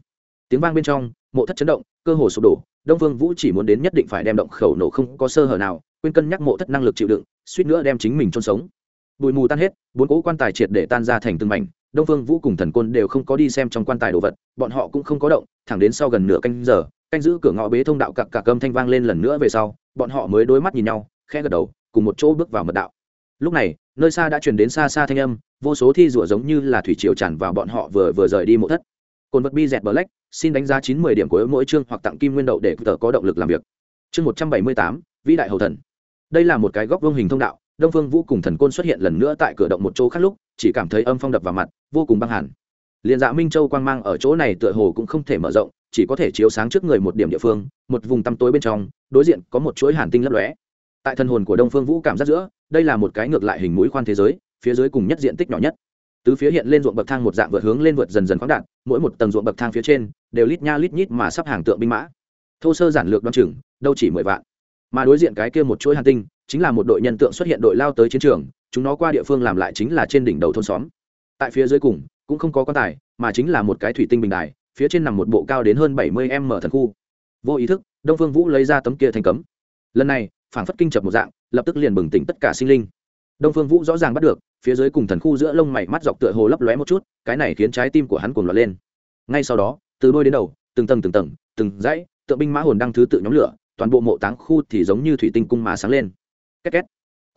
tiếng vang bên trong, mộ thất chấn động, cơ hồ sụp đổ, đông phương vũ chỉ muốn đến nhất định phải đem động khẩu nổ không có sơ hở nào, quên cân nhắc mộ thất năng lực chịu đựng, suýt nữa đem chính mình chôn sống. Bụi mù tan hết, bốn cỗ quan tài triệt để tan ra thành từng mảnh đông phương vũ cùng thần côn đều không có đi xem trong quan tài đồ vật, bọn họ cũng không có động, thẳng đến sau gần nửa canh giờ, canh giữ cửa ngõ bế thông đạo cặp cả cơm thanh vang lên lần nữa về sau, bọn họ mới đôi mắt nhìn nhau khe gật đầu, cùng một chỗ bước vào mật đạo. Lúc này, nơi xa đã truyền đến xa xa thanh âm, vô số thi rủa giống như là thủy triều tràn vào bọn họ vừa vừa rời đi mộ thất. Cồn vật bi dẹt black, xin đánh giá chín mươi điểm của mỗi chương hoặc tặng kim nguyên đậu để tờ có động lực làm việc. Chương một trăm bảy mươi tám, vĩ đại hầu thần. Đây là một cái góc vương hình thông đạo đông phương vũ cùng thần côn xuất hiện lần nữa tại cửa động một chỗ khác lúc, chỉ cảm thấy âm phong đập vào mặt, vô cùng băng hẳn. Liền dạ minh châu quang mang ở chỗ này tựa hồ cũng không thể mở rộng, chỉ có thể chiếu sáng trước người một điểm địa phương, một vùng tăm tối bên trong, đối diện có một chuỗi hàn tinh lấp lóe. Tại thân hồn của đông phương vũ cảm giác giữa, đây là một cái ngược lại hình mũi khoan thế giới, phía dưới cùng nhất diện tích nhỏ nhất. Tứ phía hiện lên ruộng bậc thang một dạng vượt hướng lên vượt dần dần khoáng đạt, mỗi một tầng ruộng bậc thang phía trên đều lít nha lít nhít mà sắp hàng tượng binh mã. Thô sơ giản lược đ o chừng, đâu chỉ mười vạn. Mà đối diện cái kia một chuỗi hàn tinh chính là một đội nhân tượng xuất hiện đội lao tới chiến trường, chúng nó qua địa phương làm lại chính là trên đỉnh đầu thôn xóm. Tại phía dưới cùng, cũng không có quan tài, mà chính là một cái thủy tinh bình đài, phía trên nằm một bộ cao đến hơn bảy mươi m thần khu. Vô ý thức, đông phương vũ lấy ra tấm kia thành cấm. Lần này phản phất kinh chập một dạng, lập tức liền bừng tỉnh tất cả sinh linh. Đông phương vũ rõ ràng bắt được, phía dưới cùng thần khu giữa lông mày mắt dọc tựa hồ lấp lóe một chút, cái này khiến trái tim của hắn cuồng loạn lên. Ngay sau đó, từ đôi đến đầu, từng tầng từng tầng, từng dãy, tượng binh mã hồn đăng thứ tự nhóm lửa, toàn bộ mộ táng khu thì giống như thủy tinh cung mà sáng lên két két.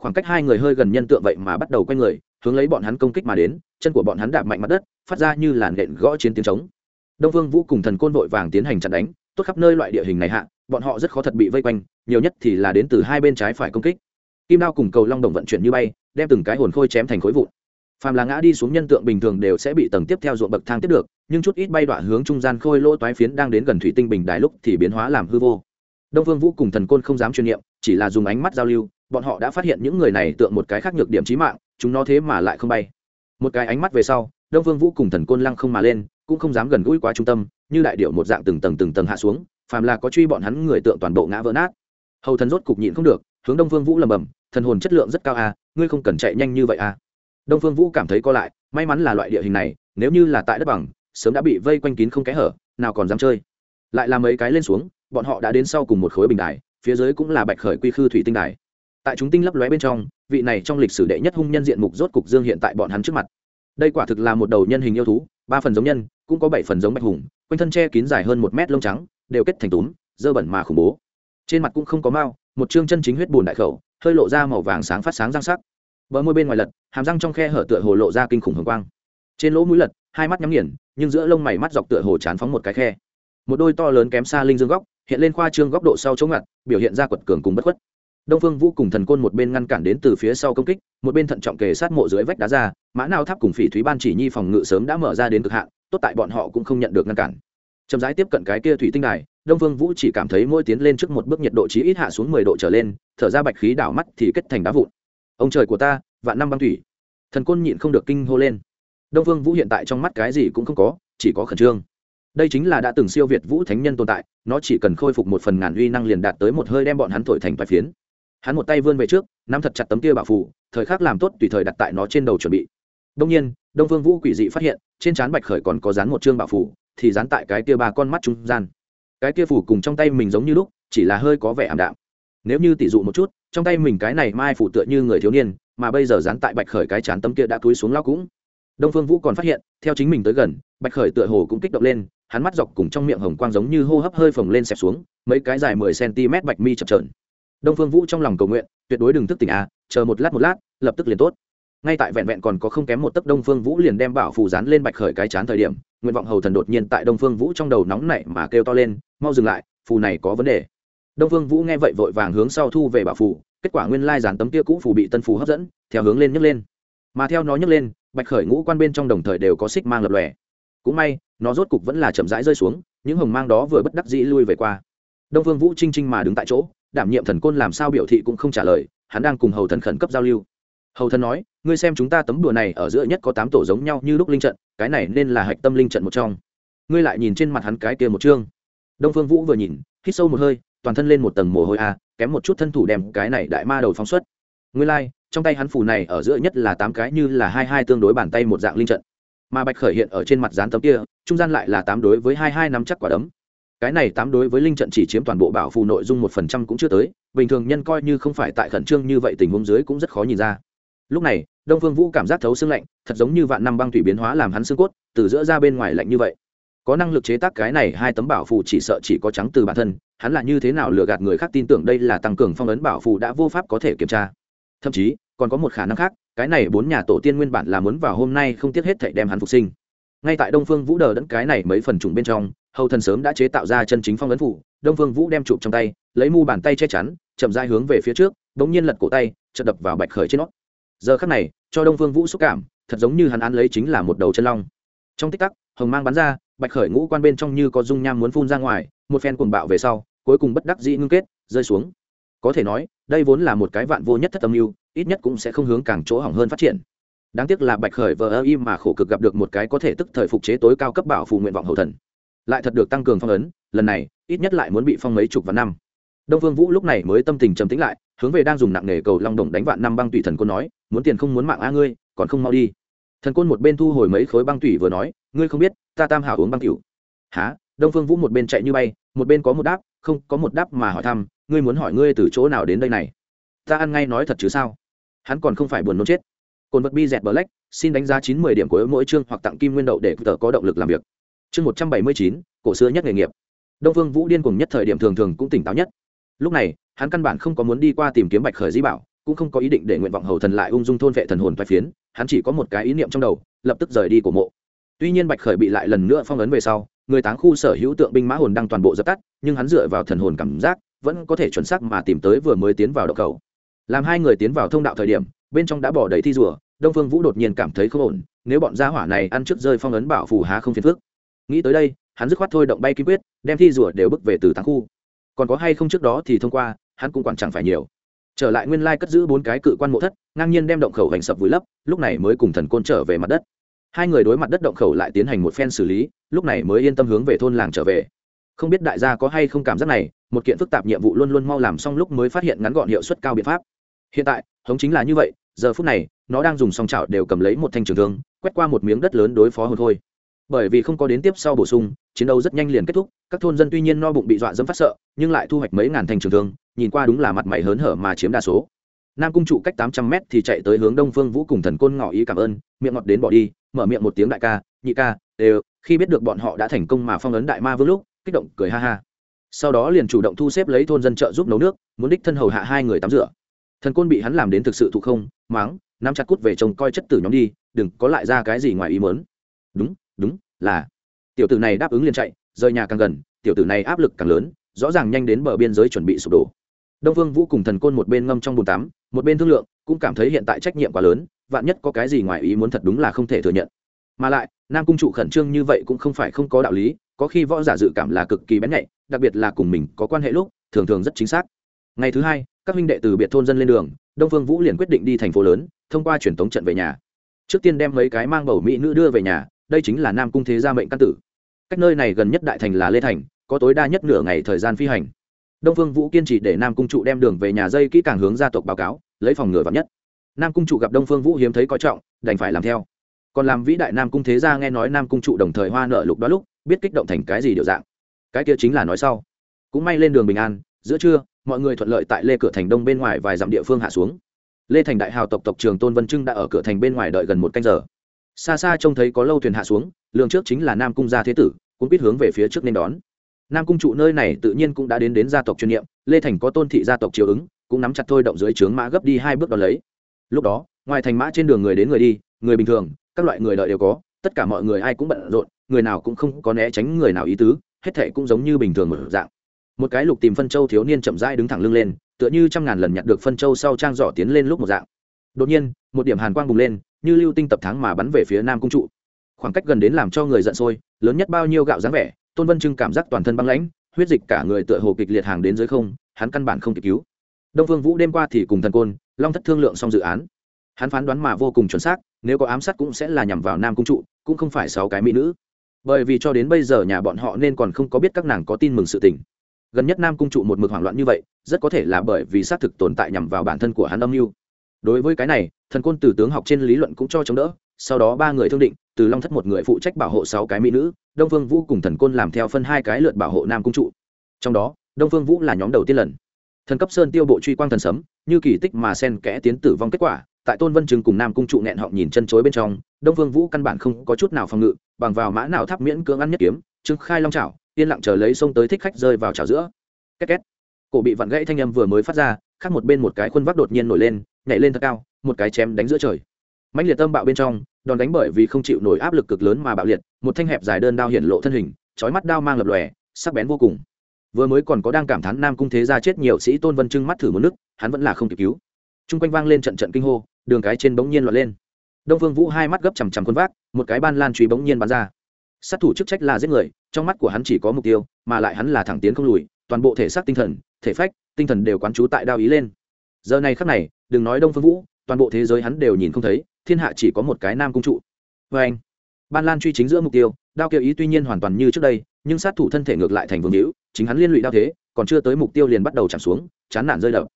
Khoảng cách hai người hơi gần nhân tượng vậy mà bắt đầu quay người, hướng lấy bọn hắn công kích mà đến, chân của bọn hắn đạp mạnh mặt đất, phát ra như làn nện gõ chiến tiếng trống. Đông vương vũ cùng thần côn vội vàng tiến hành chặn đánh, tốt khắp nơi loại địa hình này hạ, bọn họ rất khó thật bị vây quanh, nhiều nhất thì là đến từ hai bên trái phải công kích. Kim đao cùng cầu long đồng vận chuyển như bay, đem từng cái hồn khôi chém thành khối vụn. Phàm là ngã đi xuống nhân tượng bình thường đều sẽ bị tầng tiếp theo ruộng bậc thang tiếp được, nhưng chút ít bay đoạn hướng trung gian khôi lỗ toái phiến đang đến gần thủy tinh bình đài lúc thì biến hóa làm hư vô. Đông vương vũ cùng thần côn không dám chuyên niệm, chỉ là dùng ánh mắt giao lưu bọn họ đã phát hiện những người này tượng một cái khác nhược điểm chí mạng, chúng nó thế mà lại không bay. Một cái ánh mắt về sau, đông vương vũ cùng thần côn lăng không mà lên, cũng không dám gần gũi quá trung tâm, như đại điệu một dạng từng tầng từng tầng hạ xuống, phàm là có truy bọn hắn người tượng toàn bộ ngã vỡ nát. Hầu thần rốt cục nhịn không được, hướng đông vương vũ lầm bầm, thần hồn chất lượng rất cao à ngươi không cần chạy nhanh như vậy à. Đông phương vũ cảm thấy co lại, may mắn là loại địa hình này, nếu như là tại đất bằng, sớm đã bị vây quanh kín không kẽ hở, nào còn dám chơi. Lại làm mấy cái lên xuống, bọn họ đã đến sau cùng một khối bình đài, phía dưới cũng là bạch khởi quy khư thủy tinh đài tại chúng tinh lấp lóe bên trong, vị này trong lịch sử đệ nhất hung nhân diện mục rốt cục dương hiện tại bọn hắn trước mặt. Đây quả thực là một đầu nhân hình yêu thú, ba phần giống nhân, cũng có bảy phần giống bạch hùng, quanh thân che kín dài hơn một mét lông trắng, đều kết thành túm, dơ bẩn mà khủng bố. Trên mặt cũng không có mao, một chương chân chính huyết bùn đại khẩu, hơi lộ ra màu vàng sáng phát sáng răng sắc. Bờ môi bên ngoài lật, hàm răng trong khe hở tựa hồ lộ ra kinh khủng hồng quang. Trên lỗ mũi lật, hai mắt nhắm nghiền, nhưng giữa lông mày mắt dọc tựa hồ chán phóng một cái khe. Một đôi to lớn kém xa linh dương góc, hiện lên khoa trương góc độ sau chống ngặt, biểu hiện ra quật cường cùng bất khuất đông phương vũ cùng thần côn một bên ngăn cản đến từ phía sau công kích, một bên thận trọng kề sát mộ dưới vách đá ra, mã nao tháp cùng phỉ thúy ban chỉ nhi phòng ngự sớm đã mở ra đến cực hạn, tốt tại bọn họ cũng không nhận được ngăn cản. Chậm rãi tiếp cận cái kia thủy tinh đài, đông phương vũ chỉ cảm thấy mỗi tiến lên trước một bước nhiệt độ chí ít hạ xuống mười độ trở lên, thở ra bạch khí đảo mắt thì kết thành đá vụn. Ông trời của ta, vạn năm băng thủy. Thần côn nhịn không được kinh hô lên. Đông phương vũ hiện tại trong mắt cái gì cũng không có, chỉ có khẩn trương. Đây chính là đã từng siêu việt vũ thánh nhân tồn tại, nó chỉ cần khôi phục một phần ngàn uy năng liền đạt tới một hơi đem bọn hắn thổi thành vài phiến hắn một tay vươn về trước, nắm thật chặt tấm kia bảo phủ thời khắc làm tốt tùy thời đặt tại nó trên đầu chuẩn bị. Đông nhiên, đông Vương vũ quỷ dị phát hiện, trên trán bạch khởi còn có dán một chương bảo phủ thì dán tại cái kia ba con mắt trung gian. Cái kia phủ cùng trong tay mình giống như lúc, chỉ là hơi có vẻ ảm đạm. Nếu như tỷ dụ một chút, trong tay mình cái này mai phủ tựa như người thiếu niên, mà bây giờ dán tại bạch khởi cái chán tấm kia đã túi xuống lao cũng. Đông phương vũ còn phát hiện, theo chính mình tới gần, bạch khởi tựa hồ cũng kích động lên, hắn mắt dọc cùng trong miệng hồng quang giống như hô hấp hơi phồng lên xẹp xuống, mấy cái dài mười cm bạch mi chập trờn đông phương vũ trong lòng cầu nguyện, tuyệt đối đừng thức tỉnh à chờ một lát một lát, lập tức liền tốt. Ngay tại vẹn vẹn còn có không kém một tấc đông phương vũ liền đem bảo phù dán lên bạch khởi cái chán thời điểm, nguyện vọng hầu thần đột nhiên tại đông phương vũ trong đầu nóng nảy mà kêu to lên, mau dừng lại, phù này có vấn đề. Đông phương vũ nghe vậy vội vàng hướng sau thu về bảo phù, kết quả nguyên lai dán tấm kia cũ phù bị tân phù hấp dẫn, theo hướng lên nhấc lên. Mà theo nó nhấc lên, bạch khởi ngũ quan bên trong đồng thời đều có xích mang lập lòe. Cũng may, nó rốt cục vẫn là chậm rãi rơi xuống, những hồng mang đó vừa bất đắc dĩ lui về qua. Đông phương vũ chinh chinh mà đứng tại chỗ đảm nhiệm thần côn làm sao biểu thị cũng không trả lời hắn đang cùng hầu thần khẩn cấp giao lưu. Hầu thần nói ngươi xem chúng ta tấm đùa này ở giữa nhất có tám tổ giống nhau như lúc linh trận cái này nên là hạch tâm linh trận một trong. Ngươi lại nhìn trên mặt hắn cái kia một chương. Đông phương vũ vừa nhìn hít sâu một hơi toàn thân lên một tầng mồ hôi a kém một chút thân thủ đem cái này đại ma đầu phóng xuất. Ngươi lai、like, trong tay hắn phủ này ở giữa nhất là tám cái như là hai hai tương đối bàn tay một dạng linh trận. Mà bạch khởi hiện ở trên mặt dán tấm kia trung gian lại là tám đối với hai hai năm chắc quả đấm cái này tám đối với linh trận chỉ chiếm toàn bộ bảo phù nội dung một phần trăm cũng chưa tới, bình thường nhân coi như không phải tại khẩn trương như vậy tình huống dưới cũng rất khó nhìn ra. Lúc này, đông phương vũ cảm giác thấu xương lạnh, thật giống như vạn năm băng thủy biến hóa làm hắn xương cốt, từ giữa ra bên ngoài lạnh như vậy. Có năng lực chế tác cái này hai tấm bảo phù chỉ sợ chỉ có trắng từ bản thân, hắn là như thế nào lừa gạt người khác tin tưởng đây là tăng cường phong ấn bảo phù đã vô pháp có thể kiểm tra. Thậm chí, còn có một khả năng khác, cái này bốn nhà tổ tiên nguyên bản là muốn vào hôm nay không tiếc hết thảy đem hắn phục sinh. Ngay tại đông phương vũ đờ đẫn cái này mấy phần trùng bên trong hầu thần sớm đã chế tạo ra chân chính phong ấn phủ, đông phương vũ đem chụp trong tay, lấy mu bàn tay che chắn, chậm dai hướng về phía trước đ ỗ n g nhiên lật cổ tay chật đập vào bạch khởi trên nót giờ khắc này, cho đông phương vũ xúc cảm, thật giống như hắn án lấy chính là một đầu chân long. Trong tích tắc, hồng mang bắn ra, bạch khởi ngũ quan bên trong như có dung nham muốn phun ra ngoài, một phen cuồng bạo về sau, cuối cùng bất đắc dĩ ngưng kết, rơi xuống. Có thể nói, đây vốn là một cái vạn vô nhất thất âm mưu, ít nhất cũng sẽ không hướng càng chỗ hỏng hơn phát triển. Đáng tiếc là bạch khởi vờ ơ im mà khổ cực gặp được một cái có thể tức thời phục chế tối cao cấp bảo phù nguyện vọng hậu thần lại thật được tăng cường phong ấn, lần này, ít nhất lại muốn bị phong mấy chục vạn năm. Đông Phương vũ lúc này mới tâm tình trầm tĩnh lại, hướng về đang dùng nặng nghề cầu long đồng đánh vạn năm băng tùy thần côn nói, muốn tiền không muốn mạng a ngươi, còn không mau đi. Thần côn một bên thu hồi mấy khối băng tủy vừa nói, ngươi không biết, ta tam hảo uống băng cửu há đông phương vũ một bên chạy như bay, một bên có một đáp, không, có một đáp mà hỏi thăm, ngươi muốn hỏi ngươi từ chỗ nào đến đây này? Ta ăn ngay nói thật chứ sao? Hắn còn không phải buồn nôn chết. Cồn vật bi dẹt bờ lách xin đánh giá chín mươi điểm của mỗi chương hoặc tặng kim nguyên đậu để tờ có động lực làm việc chương một trăm bảy mươi chín, cổ xưa nhất nghề nghiệp. Đông phương vũ điên cùng nhất thời điểm thường thường cũng tỉnh táo nhất. Lúc này, hắn căn bản không có muốn đi qua tìm kiếm bạch khởi di bảo, cũng không có ý định để nguyện vọng hầu thần lại ung dung thôn vệ thần hồn toai phiến, hắn chỉ có một cái ý niệm trong đầu, lập tức rời đi của mộ. Tuy nhiên bạch khởi bị lại lần nữa phong ấn về sau, người táng khu sở hữu tượng binh mã hồn đang toàn bộ dập tắt, nhưng hắn dựa vào thần hồn cảm giác, vẫn có thể chuẩn xác mà tìm tới vừa mới tiến vào đậu cầu làm hai người tiến vào thông đạo thời điểm, bên trong đã bỏ đầy thi rùa, đông phương vũ đột nhiên cảm thấy không ổn, nếu bọn gia hỏa này ăn trước rơi phong ấn bảo phù há không phiền phức nghĩ tới đây, hắn dứt khoát thôi động bay kim quyết, đem thi rùa đều bước về từ thắng khu. Còn có hay không trước đó thì thông qua, hắn cũng quản chẳng phải nhiều. Trở lại nguyên lai cất giữ bốn cái cự quan mộ thất, ngang nhiên đem động khẩu hành sập vùi lấp, lúc này mới cùng thần côn trở về mặt đất. Hai người đối mặt đất động khẩu lại tiến hành một phen xử lý, lúc này mới yên tâm hướng về thôn làng trở về. Không biết đại gia có hay không cảm giác này, một kiện phức tạp nhiệm vụ luôn luôn mau làm xong lúc mới phát hiện ngắn gọn hiệu suất cao biện pháp. Hiện tại, hống chính là như vậy, giờ phút này, nó đang dùng song chảo đều cầm lấy một thanh trường thương, quét qua một miếng đất lớn đối phó hồn thôi bởi vì không có đến tiếp sau bổ sung, chiến đấu rất nhanh liền kết thúc, các thôn dân tuy nhiên no bụng bị dọa dẫm phát sợ, nhưng lại thu hoạch mấy ngàn thành trường thương, nhìn qua đúng là mặt mày hớn hở mà chiếm đa số. Nam cung trụ cách tám trăm mét thì chạy tới hướng đông phương vũ cùng thần côn ngỏ ý cảm ơn, miệng ngọt đến bỏ đi, mở miệng một tiếng đại ca, nhị ca, đều, khi biết được bọn họ đã thành công mà phong ấn đại ma vương lúc, kích động cười ha ha. Sau đó liền chủ động thu xếp lấy thôn dân trợ giúp nấu nước, muốn đích thân hầu hạ hai người tắm rửa. Thần côn bị hắn làm đến thực sự thụ không, máng, nắm chặt cút về chồng coi chất tử nhóm đi, đừng có lại ra cái gì ngoài ý mớn đúng đúng, là. Tiểu tử này đáp ứng liền chạy, rời nhà càng gần, tiểu tử này áp lực càng lớn, rõ ràng nhanh đến bờ biên giới chuẩn bị sụp đổ. Đông vương vũ cùng thần côn một bên ngâm trong bồn tắm, một bên thương lượng, cũng cảm thấy hiện tại trách nhiệm quá lớn, vạn nhất có cái gì ngoài ý muốn thật đúng là không thể thừa nhận. Mà lại, nam cung trụ khẩn trương như vậy cũng không phải không có đạo lý, có khi võ giả dự cảm là cực kỳ bén nhạy, đặc biệt là cùng mình có quan hệ lúc, thường thường rất chính xác. Ngày thứ hai, các huynh đệ từ biệt thôn dân lên đường, đông phương vũ liền quyết định đi thành phố lớn, thông qua truyền thống trận về nhà. Trước tiên đem mấy cái mang bầu mỹ nữ đưa về nhà đây chính là nam cung thế gia mệnh căn tử. Cách nơi này gần nhất đại thành là lê thành, có tối đa nhất nửa ngày thời gian phi hành. Đông phương vũ kiên trì để nam cung trụ đem đường về nhà dây kỹ càng hướng gia tộc báo cáo, lấy phòng ngừa vắng nhất. Nam cung trụ gặp đông phương vũ hiếm thấy coi trọng, đành phải làm theo. Còn làm vĩ đại nam cung thế gia nghe nói nam cung trụ đồng thời hoa nợ lục đó lúc, biết kích động thành cái gì điều dạng. Cái kia chính là nói sau. Cũng may lên đường bình an, giữa trưa, mọi người thuận lợi tại lê cửa thành đông bên ngoài vài dặm địa phương hạ xuống. Lê thành đại hào tộc tộc trường tôn vân trưng đã ở cửa thành bên ngoài đợi gần một canh giờ xa xa trông thấy có lâu thuyền hạ xuống, lường trước chính là nam cung gia thế tử cũng biết hướng về phía trước nên đón. Nam cung trụ nơi này tự nhiên cũng đã đến đến gia tộc chuyên nhiệm lê thành có tôn thị gia tộc chiều ứng, cũng nắm chặt thôi động dưới trướng mã gấp đi hai bước đ ó lấy. Lúc đó, ngoài thành mã trên đường người đến người đi, người bình thường, các loại người đợi đều có, tất cả mọi người ai cũng bận rộn, người nào cũng không có né tránh người nào ý tứ, hết thệ cũng giống như bình thường một dạng. Một cái lục tìm phân châu thiếu niên chậm rãi đứng thẳng lưng lên, tựa như trăm ngàn lần nhặt được phân châu sau trang giỏ tiến lên lúc một dạng. Đột nhiên, một điểm hàn quang bùng lên như lưu tinh tập thắng mà bắn về phía nam cung trụ. Khoảng cách gần đến làm cho người giận sôi, lớn nhất bao nhiêu gạo dáng vẻ, tôn vân trưng cảm giác toàn thân băng lãnh, huyết dịch cả người tựa hồ kịch liệt hàng đến dưới không, hắn căn bản không kịp cứu. Đông phương vũ đêm qua thì cùng thần côn, long thất thương lượng xong dự án. Hắn phán đoán mà vô cùng chuẩn xác, nếu có ám sát cũng sẽ là nhằm vào nam cung trụ, cũng không phải sáu cái mỹ nữ. Bởi vì cho đến bây giờ nhà bọn họ nên còn không có biết các nàng có tin mừng sự tình. Gần nhất nam cung trụ một mực hoảng loạn như vậy, rất có thể là bởi vì xác thực tồn tại nhằm vào bản thân của hắn âm mưu đối với cái này, thần côn từ tướng học trên lý luận cũng cho chống đỡ, sau đó ba người thương định, từ long thất một người phụ trách bảo hộ sáu cái mỹ nữ, đông phương vũ cùng thần côn làm theo phân hai cái lượt bảo hộ nam cung trụ. Trong đó, đông phương vũ là nhóm đầu tiên lần. Thần cấp sơn tiêu bộ truy quang thần sấm, như kỳ tích mà sen kẽ tiến tử vong kết quả, tại tôn vân chừng cùng nam cung trụ nghẹn họng nhìn chân chối bên trong, đông phương vũ căn bản không có chút nào phòng ngự, bằng vào mã nào tháp miễn cưỡng ăn nhất kiếm trưng khai long trào yên lặng chờ lấy xông tới thích khách rơi vào trào giữa. Két két. Cổ bị vặn gãy thanh âm vừa mới phát ra, khác một bên một cái khuôn vác đột nhiên nổi lên nhảy lên thật cao, một cái chém đánh giữa trời. Mãnh liệt tâm bạo bên trong, đòn đánh bởi vì không chịu nổi áp lực cực lớn mà bạo liệt, một thanh hẹp dài đơn đao hiện lộ thân hình, chói mắt đao mang lập lòe, sắc bén vô cùng. Vừa mới còn có đang cảm thán nam cung thế gia chết nhiều sĩ tôn vân trưng mắt thử một nước, hắn vẫn là không kịp cứu. Trung quanh vang lên trận trận kinh hô, đường cái trên bỗng nhiên loạn lên. Đông vương vũ hai mắt gấp chằm chằm khuôn vác, một cái ban lan truy bỗng nhiên bắn ra. Sát thủ chức trách là giết người, trong mắt của hắn chỉ có mục tiêu, mà lại hắn là thẳng tiến không lùi, toàn bộ thể xác tinh thần, thể phách, tinh thần đều quán trú tại đao ý lên. Giờ này khắc này đừng nói đông phương vũ toàn bộ thế giới hắn đều nhìn không thấy thiên hạ chỉ có một cái nam cung trụ vê anh ban lan truy chính giữa mục tiêu đao kêu ý tuy nhiên hoàn toàn như trước đây nhưng sát thủ thân thể ngược lại thành vương hữu chính hắn liên lụy đao thế còn chưa tới mục tiêu liền bắt đầu chạm xuống chán nản rơi đập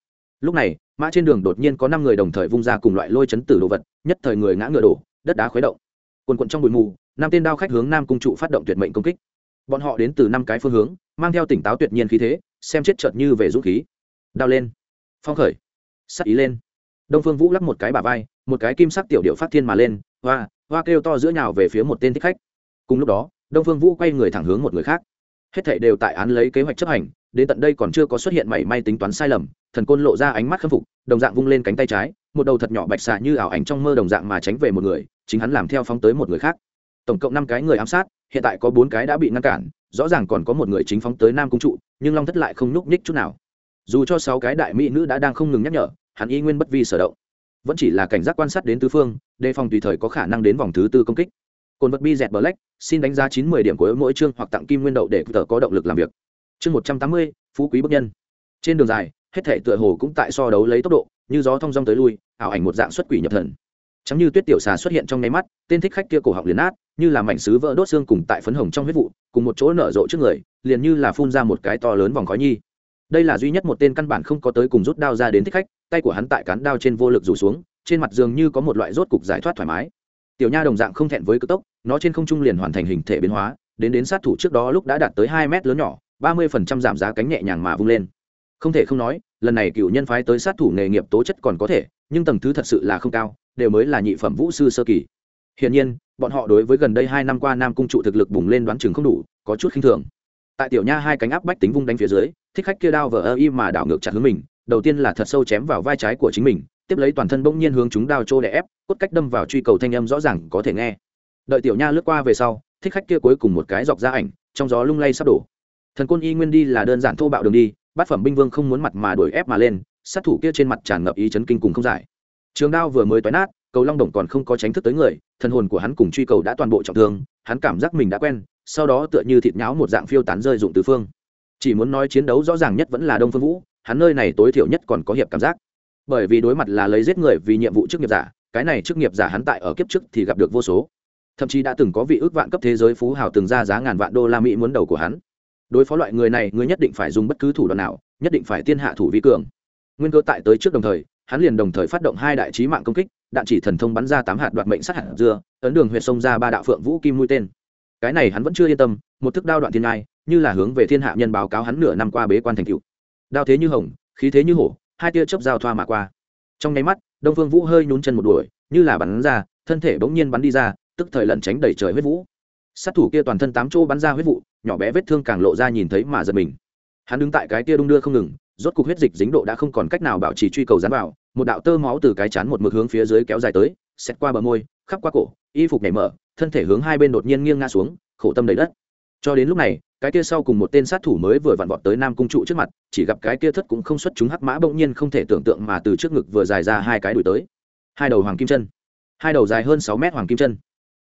lúc này mã trên đường đột nhiên có năm người đồng thời vung ra cùng loại lôi chấn tử đồ vật nhất thời người ngã ngựa đổ đất đá khuấy động quần quận trong bụi mù năm tên đao khách hướng nam cung trụ phát động tuyệt mệnh công kích bọn họ đến từ năm cái phương hướng mang theo tỉnh táo tuyệt nhiên khí thế xem chết chợt như về dũng khí đao lên phong khởi sắc ý lên đông phương vũ lắc một cái bả vai, một cái kim sắc tiểu điệu phát thiên mà lên, hoa hoa kêu to giữa nhào về phía một tên thích khách. Cùng lúc đó, đông phương vũ quay người thẳng hướng một người khác. Hết thảy đều tại án lấy kế hoạch chấp hành, đến tận đây còn chưa có xuất hiện mảy may tính toán sai lầm, thần côn lộ ra ánh mắt khâm phục, đồng dạng vung lên cánh tay trái, một đầu thật nhỏ bạch xạ như ảo ảnh trong mơ đồng dạng mà tránh về một người, chính hắn làm theo phóng tới một người khác. Tổng cộng năm cái người ám sát, hiện tại có bốn cái đã bị ngăn cản, rõ ràng còn có một người chính phóng tới nam cung trụ, nhưng long thất lại không nhúc nhích chút nào. Dù cho sáu cái đại mỹ nữ đã đang không ngừng nhắc nhở hắn y nguyên bất vi sở động. Vẫn chỉ là cảnh giác quan sát đến tứ phương, đề phòng tùy thời có khả năng đến vòng thứ tư công kích. Cồn vật bi dẹt black, xin đánh giá chín mươi điểm của mỗi chương hoặc tặng kim nguyên đậu để tờ có động lực làm việc. Chương một trăm tám mươi, phú quý bất nhân. Trên đường dài, hết thể tựa hồ cũng tại so đấu lấy tốc độ, như gió thong dong tới lui, ảo ảnh một dạng xuất quỷ nhập thần. Chẳng như tuyết tiểu xà xuất hiện trong nháy mắt, tên thích khách kia cổ họng liền nát, như là mảnh sứ vỡ đốt xương cùng tại phấn hồng trong huyết vụ, cùng một chỗ nở rộ trước người, liền như là phun ra một cái to lớn vòng khói nhi đây là duy nhất một tên căn bản không có tới cùng rút đao ra đến thích khách, tay của hắn tại cán đao trên vô lực rủ xuống, trên mặt dường như có một loại rốt cục giải thoát thoải mái. Tiểu nha đồng dạng không thẹn với cực tốc, nó trên không trung liền hoàn thành hình thể biến hóa, đến đến sát thủ trước đó lúc đã đạt tới hai mét lớn nhỏ, ba mươi phần trăm giảm giá cánh nhẹ nhàng mà vung lên. Không thể không nói, lần này cựu nhân phái tới sát thủ nghề nghiệp tố chất còn có thể, nhưng tầng thứ thật sự là không cao, đều mới là nhị phẩm vũ sư sơ kỳ. Hiển nhiên, bọn họ đối với gần đây hai năm qua nam cung trụ thực lực bùng lên đoán chừng không đủ, có chút khinh thường. Tại tiểu nha hai cánh áp bách tính vung đánh phía dưới thích khách kia đao vờ ơ y mà đảo ngược chặt hướng mình, đầu tiên là thật sâu chém vào vai trái của chính mình, tiếp lấy toàn thân bỗng nhiên hướng chúng đao trô đè ép, cốt cách đâm vào truy cầu thanh âm rõ ràng có thể nghe. Đợi tiểu nha lướt qua về sau, thích khách kia cuối cùng một cái dọc ra ảnh, trong gió lung lay sắp đổ. Thần côn y nguyên đi là đơn giản thô bạo đường đi, bát phẩm binh vương không muốn mặt mà đuổi ép mà lên, sát thủ kia trên mặt tràn ngập ý chấn kinh cùng không giải. Trường đao vừa mới toái nát, cầu long đồng còn không có tránh thức tới người, thần hồn của hắn cùng truy cầu đã toàn bộ trọng thương, hắn cảm giác mình đã quen, sau đó tựa như thịt nháo một dạng phiêu tán rơi dụng tứ phương chỉ muốn nói chiến đấu rõ ràng nhất vẫn là đông phương vũ, hắn nơi này tối thiểu nhất còn có hiệp cảm giác. Bởi vì đối mặt là lấy giết người vì nhiệm vụ chức nghiệp giả, cái này chức nghiệp giả hắn tại ở kiếp trước thì gặp được vô số. Thậm chí đã từng có vị ước vạn cấp thế giới phú hào từng ra giá ngàn vạn đô la mỹ muốn đầu của hắn. Đối phó loại người này, ngươi nhất định phải dùng bất cứ thủ đoạn nào, nhất định phải tiên hạ thủ vi cường. Nguyên cơ tại tới trước đồng thời, hắn liền đồng thời phát động hai đại trí mạng công kích, đạn chỉ thần thông bắn ra tám hạt đoạt mệnh sát hạt dưa, ấn đường huyệt sông ra ba đạo phượng vũ kim mũi tên. Cái này hắn vẫn chưa yên tâm, một thức đao đoạn thiên ngai như là hướng về thiên hạ nhân báo cáo hắn nửa năm qua bế quan thành cựu đao thế như hồng, khí thế như hổ, hai tia chớp giao thoa mà qua. Trong nháy mắt, đông phương vũ hơi nhún chân một đuổi, như là bắn ra, thân thể bỗng nhiên bắn đi ra, tức thời lẩn tránh đẩy trời huyết vũ. Sát thủ kia toàn thân tám chỗ bắn ra huyết vụ, nhỏ bé vết thương càng lộ ra nhìn thấy mà giật mình. Hắn đứng tại cái kia đung đưa không ngừng, rốt cục huyết dịch dính độ đã không còn cách nào bảo trì truy cầu dán vào, một đạo tơ máu từ cái chán một mực hướng phía dưới kéo dài tới xét qua bờ môi, khắp qua cổ, y phục nhảy mở, thân thể hướng hai bên đột nhiên nghiêng ngã xuống, khổ tâm đầy đất. Cho đến lúc này cái kia sau cùng một tên sát thủ mới vừa vặn vọt tới nam cung trụ trước mặt, chỉ gặp cái kia thất cũng không xuất chúng hắc mã bỗng nhiên không thể tưởng tượng mà từ trước ngực vừa dài ra hai cái đuổi tới. Hai đầu hoàng kim chân. Hai đầu dài hơn sáu mét hoàng kim chân.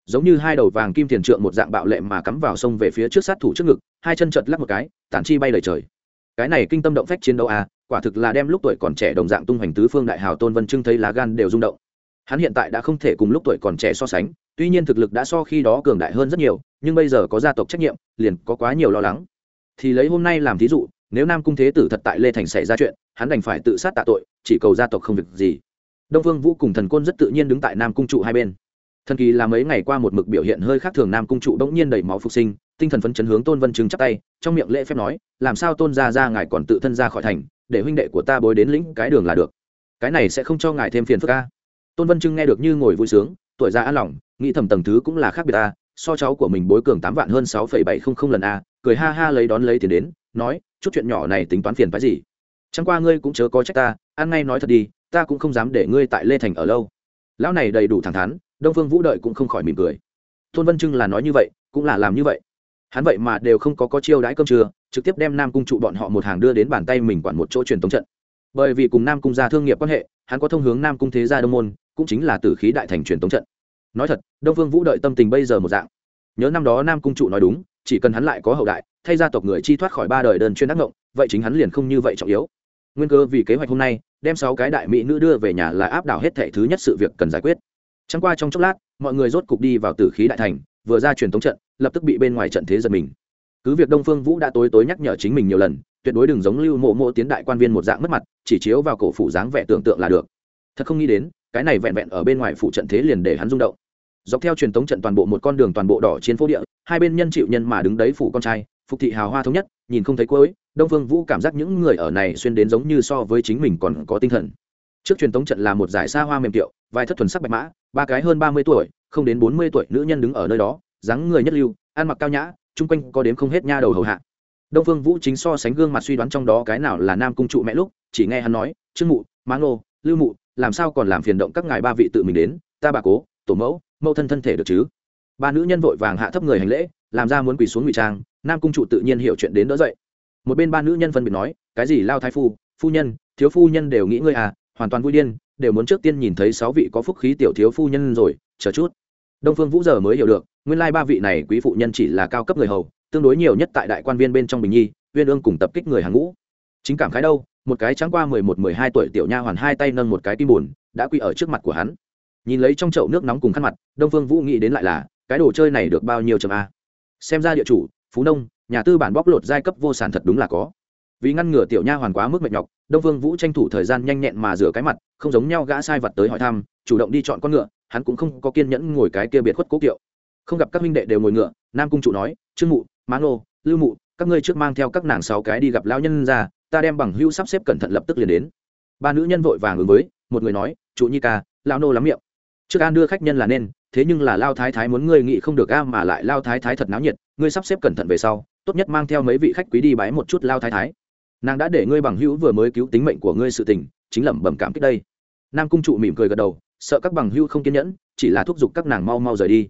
Giống như hai đầu vàng kim tiền trượng một dạng bạo lệ mà cắm vào sông về phía trước sát thủ trước ngực, hai chân chật lắc một cái, tản chi bay lời trời. Cái này kinh tâm động phách chiến đấu à quả thực là đem lúc tuổi còn trẻ đồng dạng tung hoành tứ phương đại hào tôn vân trưng thấy lá gan đều rung động. Hắn hiện tại đã không thể cùng lúc tuổi còn trẻ so sánh tuy nhiên thực lực đã so khi đó cường đại hơn rất nhiều, nhưng bây giờ có gia tộc trách nhiệm, liền có quá nhiều lo lắng. Thì lấy hôm nay làm thí dụ, nếu nam cung thế tử thật tại lê thành xảy ra chuyện, hắn đành phải tự sát tạ tội, chỉ cầu gia tộc không việc gì. Đông phương vũ cùng thần côn rất tự nhiên đứng tại nam cung trụ hai bên. Thần kỳ là mấy ngày qua một mực biểu hiện hơi khác thường nam cung trụ đ ỗ n g nhiên đầy máu phục sinh, tinh thần phấn chấn hướng tôn vân chứng chắc tay, trong miệng lễ phép nói, làm sao tôn ra ra ngài còn tự thân ra khỏi thành, để huynh đệ của ta bối đến lĩnh cái đường là được. Cái này sẽ không cho ngài thêm phiền phức ca tôn vân trưng nghe được như ngồi vui sướng, tuổi già an lòng nghĩ thầm tầng thứ cũng là khác biệt ta, so cháu của mình bối cường tám vạn hơn sáu phẩy bảy không không lần a, cười ha ha lấy đón lấy tiền đến, nói, chút chuyện nhỏ này tính toán phiền phái gì? Chẳng qua ngươi cũng chớ có trách ta, ăn ngay nói thật đi, ta cũng không dám để ngươi tại lê thành ở lâu. Lão này đầy đủ thẳng thắn, đông phương vũ đợi cũng không khỏi mỉm cười. Thôn vân trưng là nói như vậy, cũng là làm như vậy. Hắn vậy mà đều không có có chiêu đãi cơm trưa, trực tiếp đem nam cung trụ bọn họ một hàng đưa đến bàn tay mình quản một chỗ truyền tống trận. Bởi vì cùng nam cung gia thương nghiệp quan hệ, hắn có thông hướng nam cung thế gia đông môn, cũng chính là tử khí đại thành truyền tống trận nói thật, đông phương vũ đợi tâm tình bây giờ một dạng. Nhớ năm đó nam cung trụ nói đúng, chỉ cần hắn lại có hậu đại, thay gia tộc người chi thoát khỏi ba đời đơn chuyên đắc ngộng, vậy chính hắn liền không như vậy trọng yếu. Nguyên cơ vì kế hoạch hôm nay, đem sáu cái đại mỹ nữ đưa về nhà là áp đảo hết thệ thứ nhất sự việc cần giải quyết. Chẳng qua trong chốc lát, mọi người rốt cục đi vào tử khí đại thành, vừa ra truyền thống trận, lập tức bị bên ngoài trận thế giật mình. Cứ việc đông phương vũ đã tối tối nhắc nhở chính mình nhiều lần, tuyệt đối đừng giống lưu mộ mộ tiến đại quan viên một dạng mất mặt, chỉ chiếu vào cổ phủ dáng vẻ tưởng tượng là được. Thật không nghĩ đến cái này vẹn vẹn ở bên ngoài phụ trận thế liền để hắn rung động. Dọc theo truyền thống trận toàn bộ một con đường toàn bộ đỏ trên phố địa, hai bên nhân chịu nhân mà đứng đấy phủ con trai, phục thị hào hoa thống nhất, nhìn không thấy cuối, đông phương vũ cảm giác những người ở này xuyên đến giống như so với chính mình còn có tinh thần. Trước truyền thống trận là một giải xa hoa mềm tiệu, vài thất thuần sắc bạch mã, ba cái hơn ba mươi tuổi, không đến bốn mươi tuổi nữ nhân đứng ở nơi đó, dáng người nhất lưu, ăn mặc cao nhã, chung quanh có đếm không hết nha đầu hầu hạ. Đông phương vũ chính so sánh gương mặt suy đoán trong đó cái nào là nam cung trụ mẹ lúc, chỉ nghe hắn nói, trương mụ má ngô, lưu mụ làm sao còn làm phiền động các ngài ba vị tự mình đến, ta bà cố, tổ mẫu mẫu thân thân thể được chứ? Ba nữ nhân vội vàng hạ thấp người hành lễ, làm ra muốn quỳ xuống ngụy trang, nam cung trụ tự nhiên hiểu chuyện đến đỡ dậy. Một bên ba nữ nhân phân biệt nói, cái gì lao thái phu phu nhân, thiếu phu nhân đều nghĩ ngươi à hoàn toàn vui điên, đều muốn trước tiên nhìn thấy sáu vị có phúc khí tiểu thiếu phu nhân rồi, chờ chút. Đông phương vũ giờ mới hiểu được, nguyên lai ba vị này quý phụ nhân chỉ là cao cấp người hầu, tương đối nhiều nhất tại đại quan viên bên trong bình nhi, uyên ương cùng tập kích người hàng ngũ. Chính cảm khái đâu một cái trắng qua mười một, mười hai tuổi tiểu nha hoàn hai tay nâng một cái kim bùn, đã quy ở trước mặt của hắn. Nhìn lấy trong chậu nước nóng cùng khăn mặt, đông phương vũ nghĩ đến lại là, cái đồ chơi này được bao nhiêu chấm a? Xem ra địa chủ, phú nông, nhà tư bản bóc lột giai cấp vô sản thật đúng là có. Vì ngăn ngừa tiểu nha hoàn quá mức mệt nhọc, đông vương vũ tranh thủ thời gian nhanh nhẹn mà rửa cái mặt, không giống nhau gã sai vật tới hỏi thăm, chủ động đi chọn con ngựa, hắn cũng không có kiên nhẫn ngồi cái kia biệt khuất cố kiệu. Không gặp các minh đệ đều ngồi ngựa, nam cung chủ nói, trương mụ, má ngô, lưu mụ, các ngươi trước mang theo các nàng sáu cái đi gặp lão nhân ra ta đem bằng hữu sắp xếp cẩn thận lập tức liền đến. Ba nữ nhân vội vàng ứng với, một người nói, chủ nhi ca lao nô lắm miệng. Trước an đưa khách nhân là nên, thế nhưng là lao thái thái muốn ngươi nghĩ không được a mà lại lao thái thái thật náo nhiệt, ngươi sắp xếp cẩn thận về sau, tốt nhất mang theo mấy vị khách quý đi bái một chút lao thái thái. Nàng đã để ngươi bằng hữu vừa mới cứu tính mệnh của ngươi sự tình, chính lẩm bẩm cảm kích đây. Nam cung trụ mỉm cười gật đầu, sợ các bằng hữu không kiên nhẫn, chỉ là thúc giục các nàng mau mau rời đi.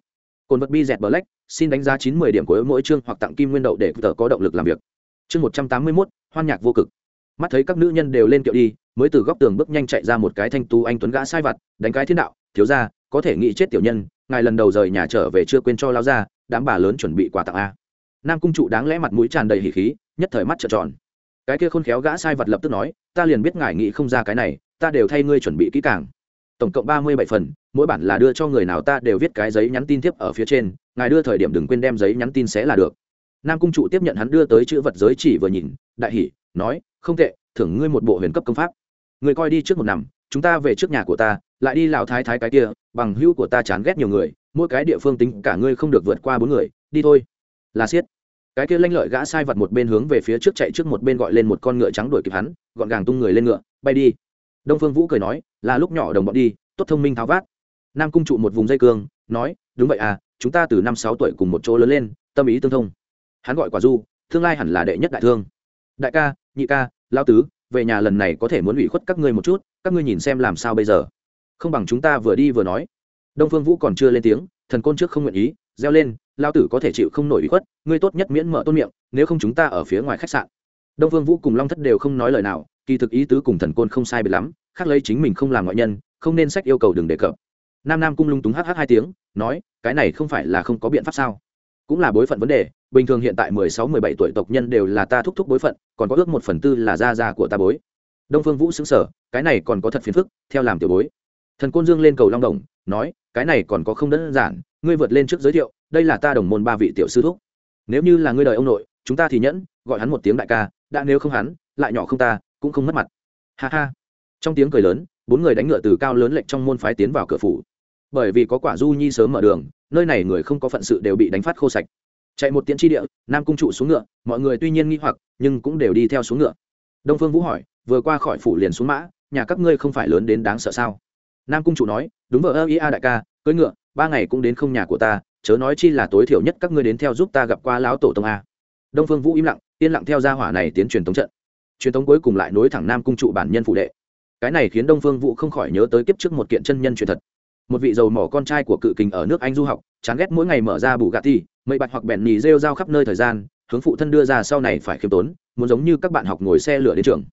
Cồn vật bi dẹt black, xin đánh giá chín mươi điểm của mỗi chương hoặc tặng kim nguyên đậu để tờ có động lực làm việc chương một trăm tám mươi mốt, hoan nhạc vô cực. Mắt thấy các nữ nhân đều lên kiệu đi, mới từ góc tường bước nhanh chạy ra một cái thanh tú anh tuấn gã sai vặt, đánh cái thiên đạo, thiếu ra có thể nghĩ chết tiểu nhân, ngài lần đầu rời nhà trở về chưa quên cho lao ra đám bà lớn chuẩn bị quà tặng a. Nam cung trụ đáng lẽ mặt mũi tràn đầy hỉ khí, nhất thời mắt trợn tròn. Cái kia khôn khéo gã sai vật lập tức nói, ta liền biết ngài nghĩ không ra cái này, ta đều thay ngươi chuẩn bị kỹ càng. Tổng cộng ba mươi bảy phần, mỗi bản là đưa cho người nào ta đều viết cái giấy nhắn tin tiếp ở phía trên, ngài đưa thời điểm đừng quên đem giấy nhắn tin sẽ là được nam cung trụ tiếp nhận hắn đưa tới chữ vật giới chỉ vừa nhìn, đại hỷ nói, không tệ, thưởng ngươi một bộ huyền cấp công pháp. Người coi đi trước một năm chúng ta về trước nhà của ta, lại đi lào thái thái cái kia, bằng hữu của ta chán ghét nhiều người, mỗi cái địa phương tính cả ngươi không được vượt qua bốn người, đi thôi. Là siết. Cái kia lanh lợi gã sai vật một bên hướng về phía trước chạy trước một bên gọi lên một con ngựa trắng đuổi kịp hắn, gọn gàng tung người lên ngựa, bay đi. Đông phương vũ cười nói, là lúc nhỏ đồng bọn đi, tốt thông minh tháo vát. Nam cung trụ một vùng dây cương, nói, đúng vậy à chúng ta từ năm sáu tuổi cùng một chỗ lớn lên, tâm ý tương thông hắn gọi quả du, tương lai hẳn là đệ nhất đại thương. Đại ca, nhị ca lao tứ, về nhà lần này có thể muốn ủy khuất các ngươi một chút, các ngươi nhìn xem làm sao bây giờ. Không bằng chúng ta vừa đi vừa nói. Đông phương vũ còn chưa lên tiếng, thần côn trước không nguyện ý, reo lên lao tử có thể chịu không nổi ủy khuất, ngươi tốt nhất miễn mở tôn miệng, nếu không chúng ta ở phía ngoài khách sạn. Đông phương vũ cùng long thất đều không nói lời nào, kỳ thực ý tứ cùng thần côn không sai biệt lắm, khác lấy chính mình không làm ngoại nhân, không nên sách yêu cầu đừng đề cập. Nam nam cung lung túng hh hai tiếng, nói, cái này không phải là không có biện pháp sao? Cũng là bối phận vấn đề bình thường hiện tại mười sáu, mười bảy tuổi tộc nhân đều là ta thúc thúc bối phận, còn có ước một phần tư là gia gia của ta bối. Đông phương vũ xứng sở cái này còn có thật phiền phức, theo làm tiểu bối. Thần côn dương lên cầu long đồng, nói, cái này còn có không đơn giản, ngươi vượt lên trước giới thiệu, đây là ta đồng môn ba vị tiểu sư thúc. Nếu như là ngươi đời ông nội, chúng ta thì nhẫn, gọi hắn một tiếng đại ca, đã nếu không hắn, lại nhỏ không ta, cũng không mất mặt. Ha ha. Trong tiếng cười lớn, bốn người đánh ngựa từ cao lớn lệnh trong môn phái tiến vào cửa phủ. Bởi vì có quả du nhi sớm mở đường, nơi này người không có phận sự đều bị đánh phát khô sạch chạy một tiễn tri địa, nam cung trụ xuống ngựa, mọi người tuy nhiên nghi hoặc, nhưng cũng đều đi theo xuống ngựa. Đông phương vũ hỏi, vừa qua khỏi phủ liền xuống mã, nhà các ngươi không phải lớn đến đáng sợ sao? Nam cung trụ nói, đúng vợ ơ ý a đại ca, cưỡi ngựa, ba ngày cũng đến không nhà của ta, chớ nói chi là tối thiểu nhất các ngươi đến theo giúp ta gặp qua lão tổ tông a. Đông phương vũ im lặng, yên lặng theo gia hỏa này tiến truyền tống trận. Truyền tống cuối cùng lại nối thẳng nam cung trụ bản nhân phụ đệ. Cái này khiến đông phương vũ không khỏi nhớ tới kiếp trước một kiện chân nhân truyền thật. Một vị dầu mỏ con trai của cự kình ở nước anh du học, chán ghét mỗi ngày mở ra bù gà thi mây bạch hoặc bèn nhì rêu rao khắp nơi thời gian, hướng phụ thân đưa ra sau này phải khiêm tốn, muốn giống như các bạn học ngồi xe lửa đến trường.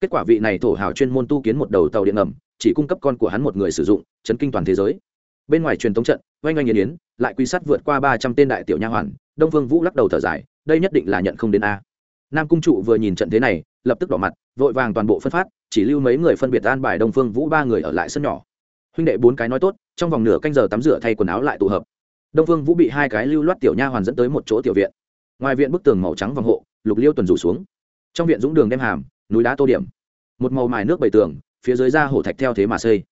Kết quả vị này thổ hào chuyên môn tu kiến một đầu tàu điện ngầm, chỉ cung cấp con của hắn một người sử dụng, chấn kinh toàn thế giới. Bên ngoài truyền thống trận, oanh oanh nghiền yến, lại quy sát vượt qua ba trăm tên đại tiểu nha hoàn, đông vương vũ lắc đầu thở dài, đây nhất định là nhận không đến a. Nam cung trụ vừa nhìn trận thế này, lập tức đỏ mặt, vội vàng toàn bộ phân phát, chỉ lưu mấy người phân biệt an bài đông phương vũ ba người ở lại sân nhỏ. Huynh đệ bốn cái nói tốt, trong vòng nửa canh giờ tắm rửa thay quần áo lại tụ hợp đông phương vũ bị hai cái lưu loát tiểu nha hoàn dẫn tới một chỗ tiểu viện. Ngoài viện bức tường màu trắng vòng hộ, lục liêu tuần rủ xuống. Trong viện dũng đường đem hàm, núi đá tô điểm. Một màu mài nước bầy tường, phía dưới ra hổ thạch theo thế mà xây.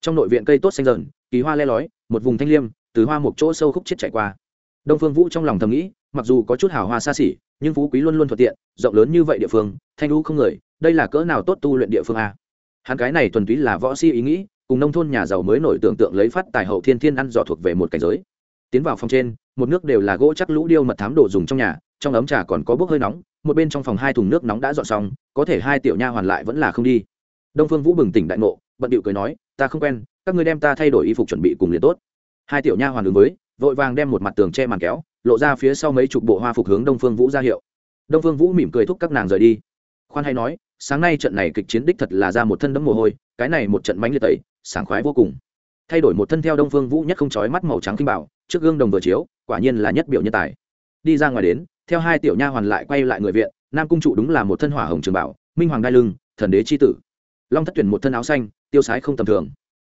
Trong nội viện cây tốt xanh dần, kỳ hoa le lói, một vùng thanh liêm, từ hoa một chỗ sâu khúc chết chạy qua. Đông phương vũ trong lòng thầm nghĩ, mặc dù có chút hào hoa xa xỉ, nhưng phú quý luôn luôn thuận tiện, rộng lớn như vậy địa phương, thanh lũ không người, đây là cỡ nào tốt tu luyện địa phương a? Hắn cái này thuần túy là võ si ý nghĩ, cùng nông thôn nhà giàu mới nổi tưởng tượng lấy phát tài hậu thiên thiên ăn dò thuộc về một cảnh giới tiến vào phòng trên, một nước đều là gỗ chắc lũ điêu mật thám đồ dùng trong nhà, trong ấm trà còn có bốc hơi nóng, một bên trong phòng hai thùng nước nóng đã dọn xong, có thể hai tiểu nha hoàn lại vẫn là không đi. Đông phương vũ bừng tỉnh đại ngộ, bận điệu cười nói, ta không quen, các ngươi đem ta thay đổi y phục chuẩn bị cùng liền tốt. Hai tiểu nha hoàn ứng với, vội vàng đem một mặt tường che màn kéo, lộ ra phía sau mấy chục bộ hoa phục hướng đông phương vũ ra hiệu. Đông phương vũ mỉm cười thúc các nàng rời đi. Khoan hay nói, sáng nay trận này kịch chiến đích thật là ra một thân đấm mồ hôi, cái này một trận mánh liệt tẩy, sảng khoái vô cùng. Thay đổi một thân theo đông phương vũ nhất không chói mắt màu trắng kinh bảo trước gương đồng vừa chiếu, quả nhiên là nhất biểu nhân tài. Đi ra ngoài đến, theo hai tiểu nha hoàn lại quay lại người viện, nam cung trụ đúng là một thân hỏa hồng trường bảo, minh hoàng đai lưng, thần đế c tử. Long thất tuyển một thân áo xanh, tiêu sái không tầm thường.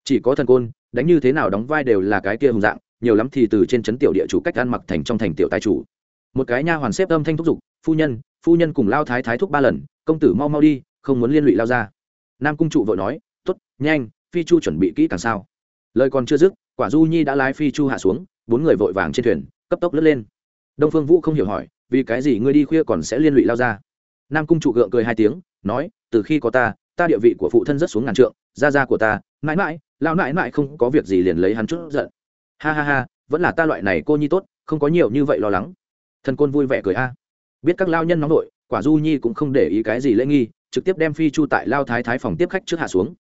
Chỉ có thần côn, đánh như thế nào đóng vai đều là cái kia hùng dạng, nhiều lắm thì từ trên trấn tiểu địa chủ cách ăn mặc thành trong thành tiểu tài chủ. Một cái nha hoàn xếp âm thanh thúc giục, phu nhân phu nhân cùng lao thái thái thúc ba lần, công tử mau mau đi, không muốn liên lụy lao ra. Nam cung trụ vội nói t ố t nhanh, phi chu chuẩn bị kỹ càng sao. Lời còn chưa dứt quả du nhi đã lái phi chu hạ xuống, bốn người vội vàng trên thuyền, cấp tốc lướt lên. Đông phương vũ không hiểu hỏi, vì cái gì ngươi đi khuya còn sẽ liên lụy lao ra? Nam cung trụ gượng cười hai tiếng, nói, từ khi có ta ta địa vị của phụ thân rất xuống ngàn trượng, gia gia của ta, mãi mãi lao mãi mãi không có việc gì liền lấy hắn chút giận. Ha ha ha, vẫn là ta loại này cô nhi tốt, không có nhiều như vậy lo lắng. Thần côn vui vẻ cười a. Biết các lao nhân nóng nội, quả du nhi cũng không để ý cái gì lễ nghi, trực tiếp đem phi chu tại lao thái thái phòng tiếp khách trước hạ xuống.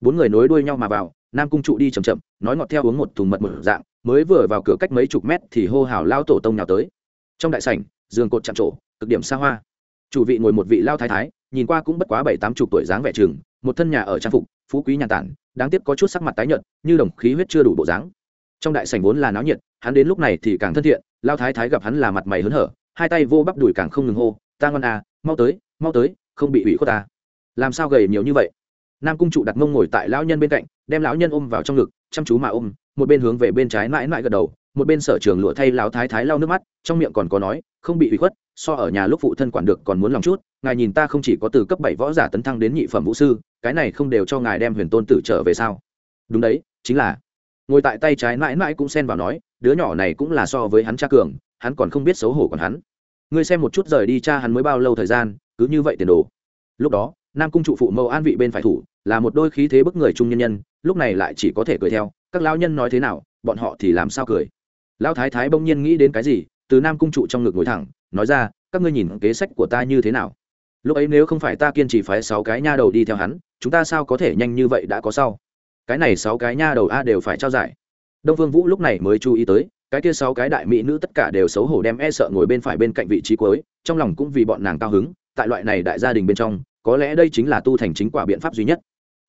Bốn người nối đuôi nhau mà vào nam cung trụ đi chầm chậm, nói ngọt theo uống một thùng mật một dạng, mới vừa vào cửa cách mấy chục mét thì hô hào lao tổ tông nhào tới. Trong đại sảnh, giường cột chạm trổ, cực điểm xa hoa. Chủ vị ngồi một vị lao thái thái, nhìn qua cũng bất quá bảy tám chục tuổi dáng vẻ trường, một thân nhà ở trang phục, phú quý nhà tản, đáng tiếc có chút sắc mặt tái nhợt, như đồng khí huyết chưa đủ bộ dáng. Trong đại sảnh vốn là náo nhiệt, hắn đến lúc này thì càng thân thiện, lao thái thái gặp hắn là mặt mày hớn hở, hai tay vô bắp đùi càng không ngừng hô, ta ngon à mau tới mau tới, không bị ủy khuất ta. Làm sao gầy nhiều như vậy? Nam cung trụ đặt mông ngồi tại lão nhân bên cạnh đem lão nhân ôm vào trong ngực, chăm chú mà ôm, một bên hướng về bên trái mãi mãi gật đầu, một bên sở trường lụa thay lão thái thái lau nước mắt, trong miệng còn có nói, không bị ủy khuất, so ở nhà lúc phụ thân quản được còn muốn lòng chút, ngài nhìn ta không chỉ có từ cấp bảy võ giả tấn thăng đến nhị phẩm vũ sư, cái này không đều cho ngài đem huyền tôn tử trở về sao? Đúng đấy, chính là. Ngồi tại tay trái mãi mãi cũng xen vào nói, đứa nhỏ này cũng là so với hắn cha cường, hắn còn không biết xấu hổ còn hắn. Ngươi xem một chút rời đi cha hắn mới bao lâu thời gian, cứ như vậy tiền đồ. Lúc đó, nam cung trụ phụ mẫu an vị bên phải thủ, là một đôi khí thế bức người trung nhân nhân lúc này lại chỉ có thể cười theo, các lão nhân nói thế nào, bọn họ thì làm sao cười. Lão thái thái bỗng nhiên nghĩ đến cái gì, từ nam cung trụ trong ngực ngồi thẳng, nói ra, các ngươi nhìn kế sách của ta như thế nào. Lúc ấy nếu không phải ta kiên trì phái sáu cái nha đầu đi theo hắn, chúng ta sao có thể nhanh như vậy đã có sau? Cái này sáu cái nha đầu a đều phải trao giải. Đông vương vũ lúc này mới chú ý tới, cái kia sáu cái đại mỹ nữ tất cả đều xấu hổ đem e sợ ngồi bên phải bên cạnh vị trí cuối, trong lòng cũng vì bọn nàng cao hứng, tại loại này đại gia đình bên trong, có lẽ đây chính là tu thành chính quả biện pháp duy nhất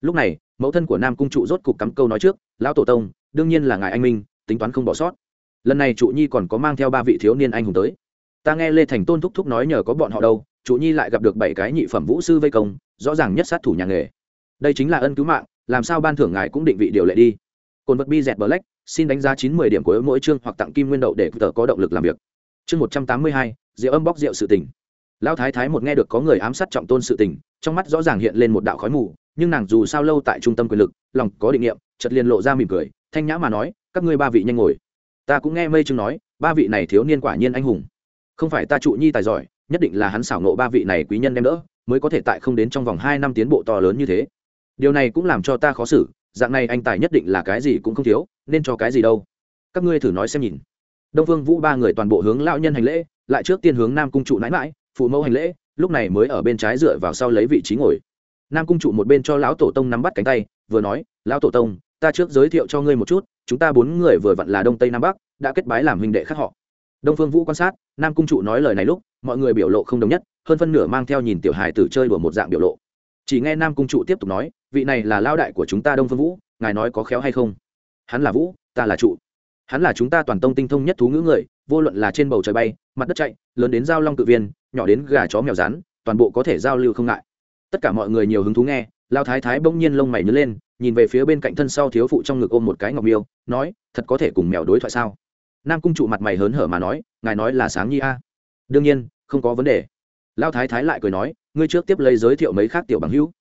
lúc này, mẫu thân của nam cung trụ rốt cục cắm câu nói trước, lão tổ tông, đương nhiên là ngài anh minh, tính toán không bỏ sót. Lần này trụ nhi còn có mang theo ba vị thiếu niên anh hùng tới. Ta nghe lê thành tôn thúc thúc nói nhờ có bọn họ đâu, trụ nhi lại gặp được bảy cái nhị phẩm vũ sư vây công, rõ ràng nhất sát thủ nhà nghề. Đây chính là ân cứu mạng, làm sao ban thưởng ngài cũng định vị điều lệ đi. Cồn vật bi dẹt black, xin đánh giá chín mươi điểm của mỗi chương hoặc tặng kim nguyên đậu để tờ có động lực làm việc. Chương một trăm tám mươi hai rượu âm bóc rượu sự tình. Lão thái thái một nghe được có người ám sát trọng tôn sự tình, trong mắt rõ ràng hiện lên một đạo khói mù nhưng nàng dù sao lâu tại trung tâm quyền lực, lòng có định nghiệm chật liền lộ ra mỉm cười, thanh nhã mà nói, các ngươi ba vị nhanh ngồi. Ta cũng nghe mây chương nói, ba vị này thiếu niên quả nhiên anh hùng. Không phải ta trụ nhi tài giỏi, nhất định là hắn xảo nộ ba vị này quý nhân đem đỡ, mới có thể tại không đến trong vòng hai năm tiến bộ to lớn như thế. Điều này cũng làm cho ta khó xử, dạng này anh tài nhất định là cái gì cũng không thiếu, nên cho cái gì đâu. Các ngươi thử nói xem nhìn. Đông phương vũ ba người toàn bộ hướng lão nhân hành lễ, lại trước tiên hướng nam cung trụ nãi mãi phụ mẫu hành lễ, lúc này mới ở bên trái dựa vào sau lấy vị trí ngồi nam cung trụ một bên cho lão tổ tông nắm bắt cánh tay, vừa nói, lão tổ tông, ta trước giới thiệu cho ngươi một chút, chúng ta bốn người vừa vặn là đông tây nam bắc, đã kết bái làm huynh đệ khác họ. Đông phương vũ quan sát, nam cung trụ nói lời này lúc, mọi người biểu lộ không đồng nhất, hơn phân nửa mang theo nhìn tiểu hài tử chơi đùa một dạng biểu lộ. Chỉ nghe nam cung trụ tiếp tục nói, vị này là lao đại của chúng ta đông phương vũ, ngài nói có khéo hay không? Hắn là vũ, ta là trụ. Hắn là chúng ta toàn tông tinh thông nhất thú ngữ người, vô luận là trên bầu trời bay, mặt đất chạy, lớn đến giao long tự viên, nhỏ đến gà chó mèo rán toàn bộ có thể giao lưu không ngại tất cả mọi người nhiều hứng thú nghe lao thái thái bỗng nhiên lông mày nhớ lên nhìn về phía bên cạnh thân sau thiếu phụ trong ngực ôm một cái ngọc miêu nói thật có thể cùng mèo đối thoại sao? Nam cung trụ mặt mày hớn hở mà nói ngài nói là sáng nhi a. Đương nhiên không có vấn đề. Lao thái thái lại cười nói ngươi trước tiếp lấy giới thiệu mấy khác tiểu bằng hữu.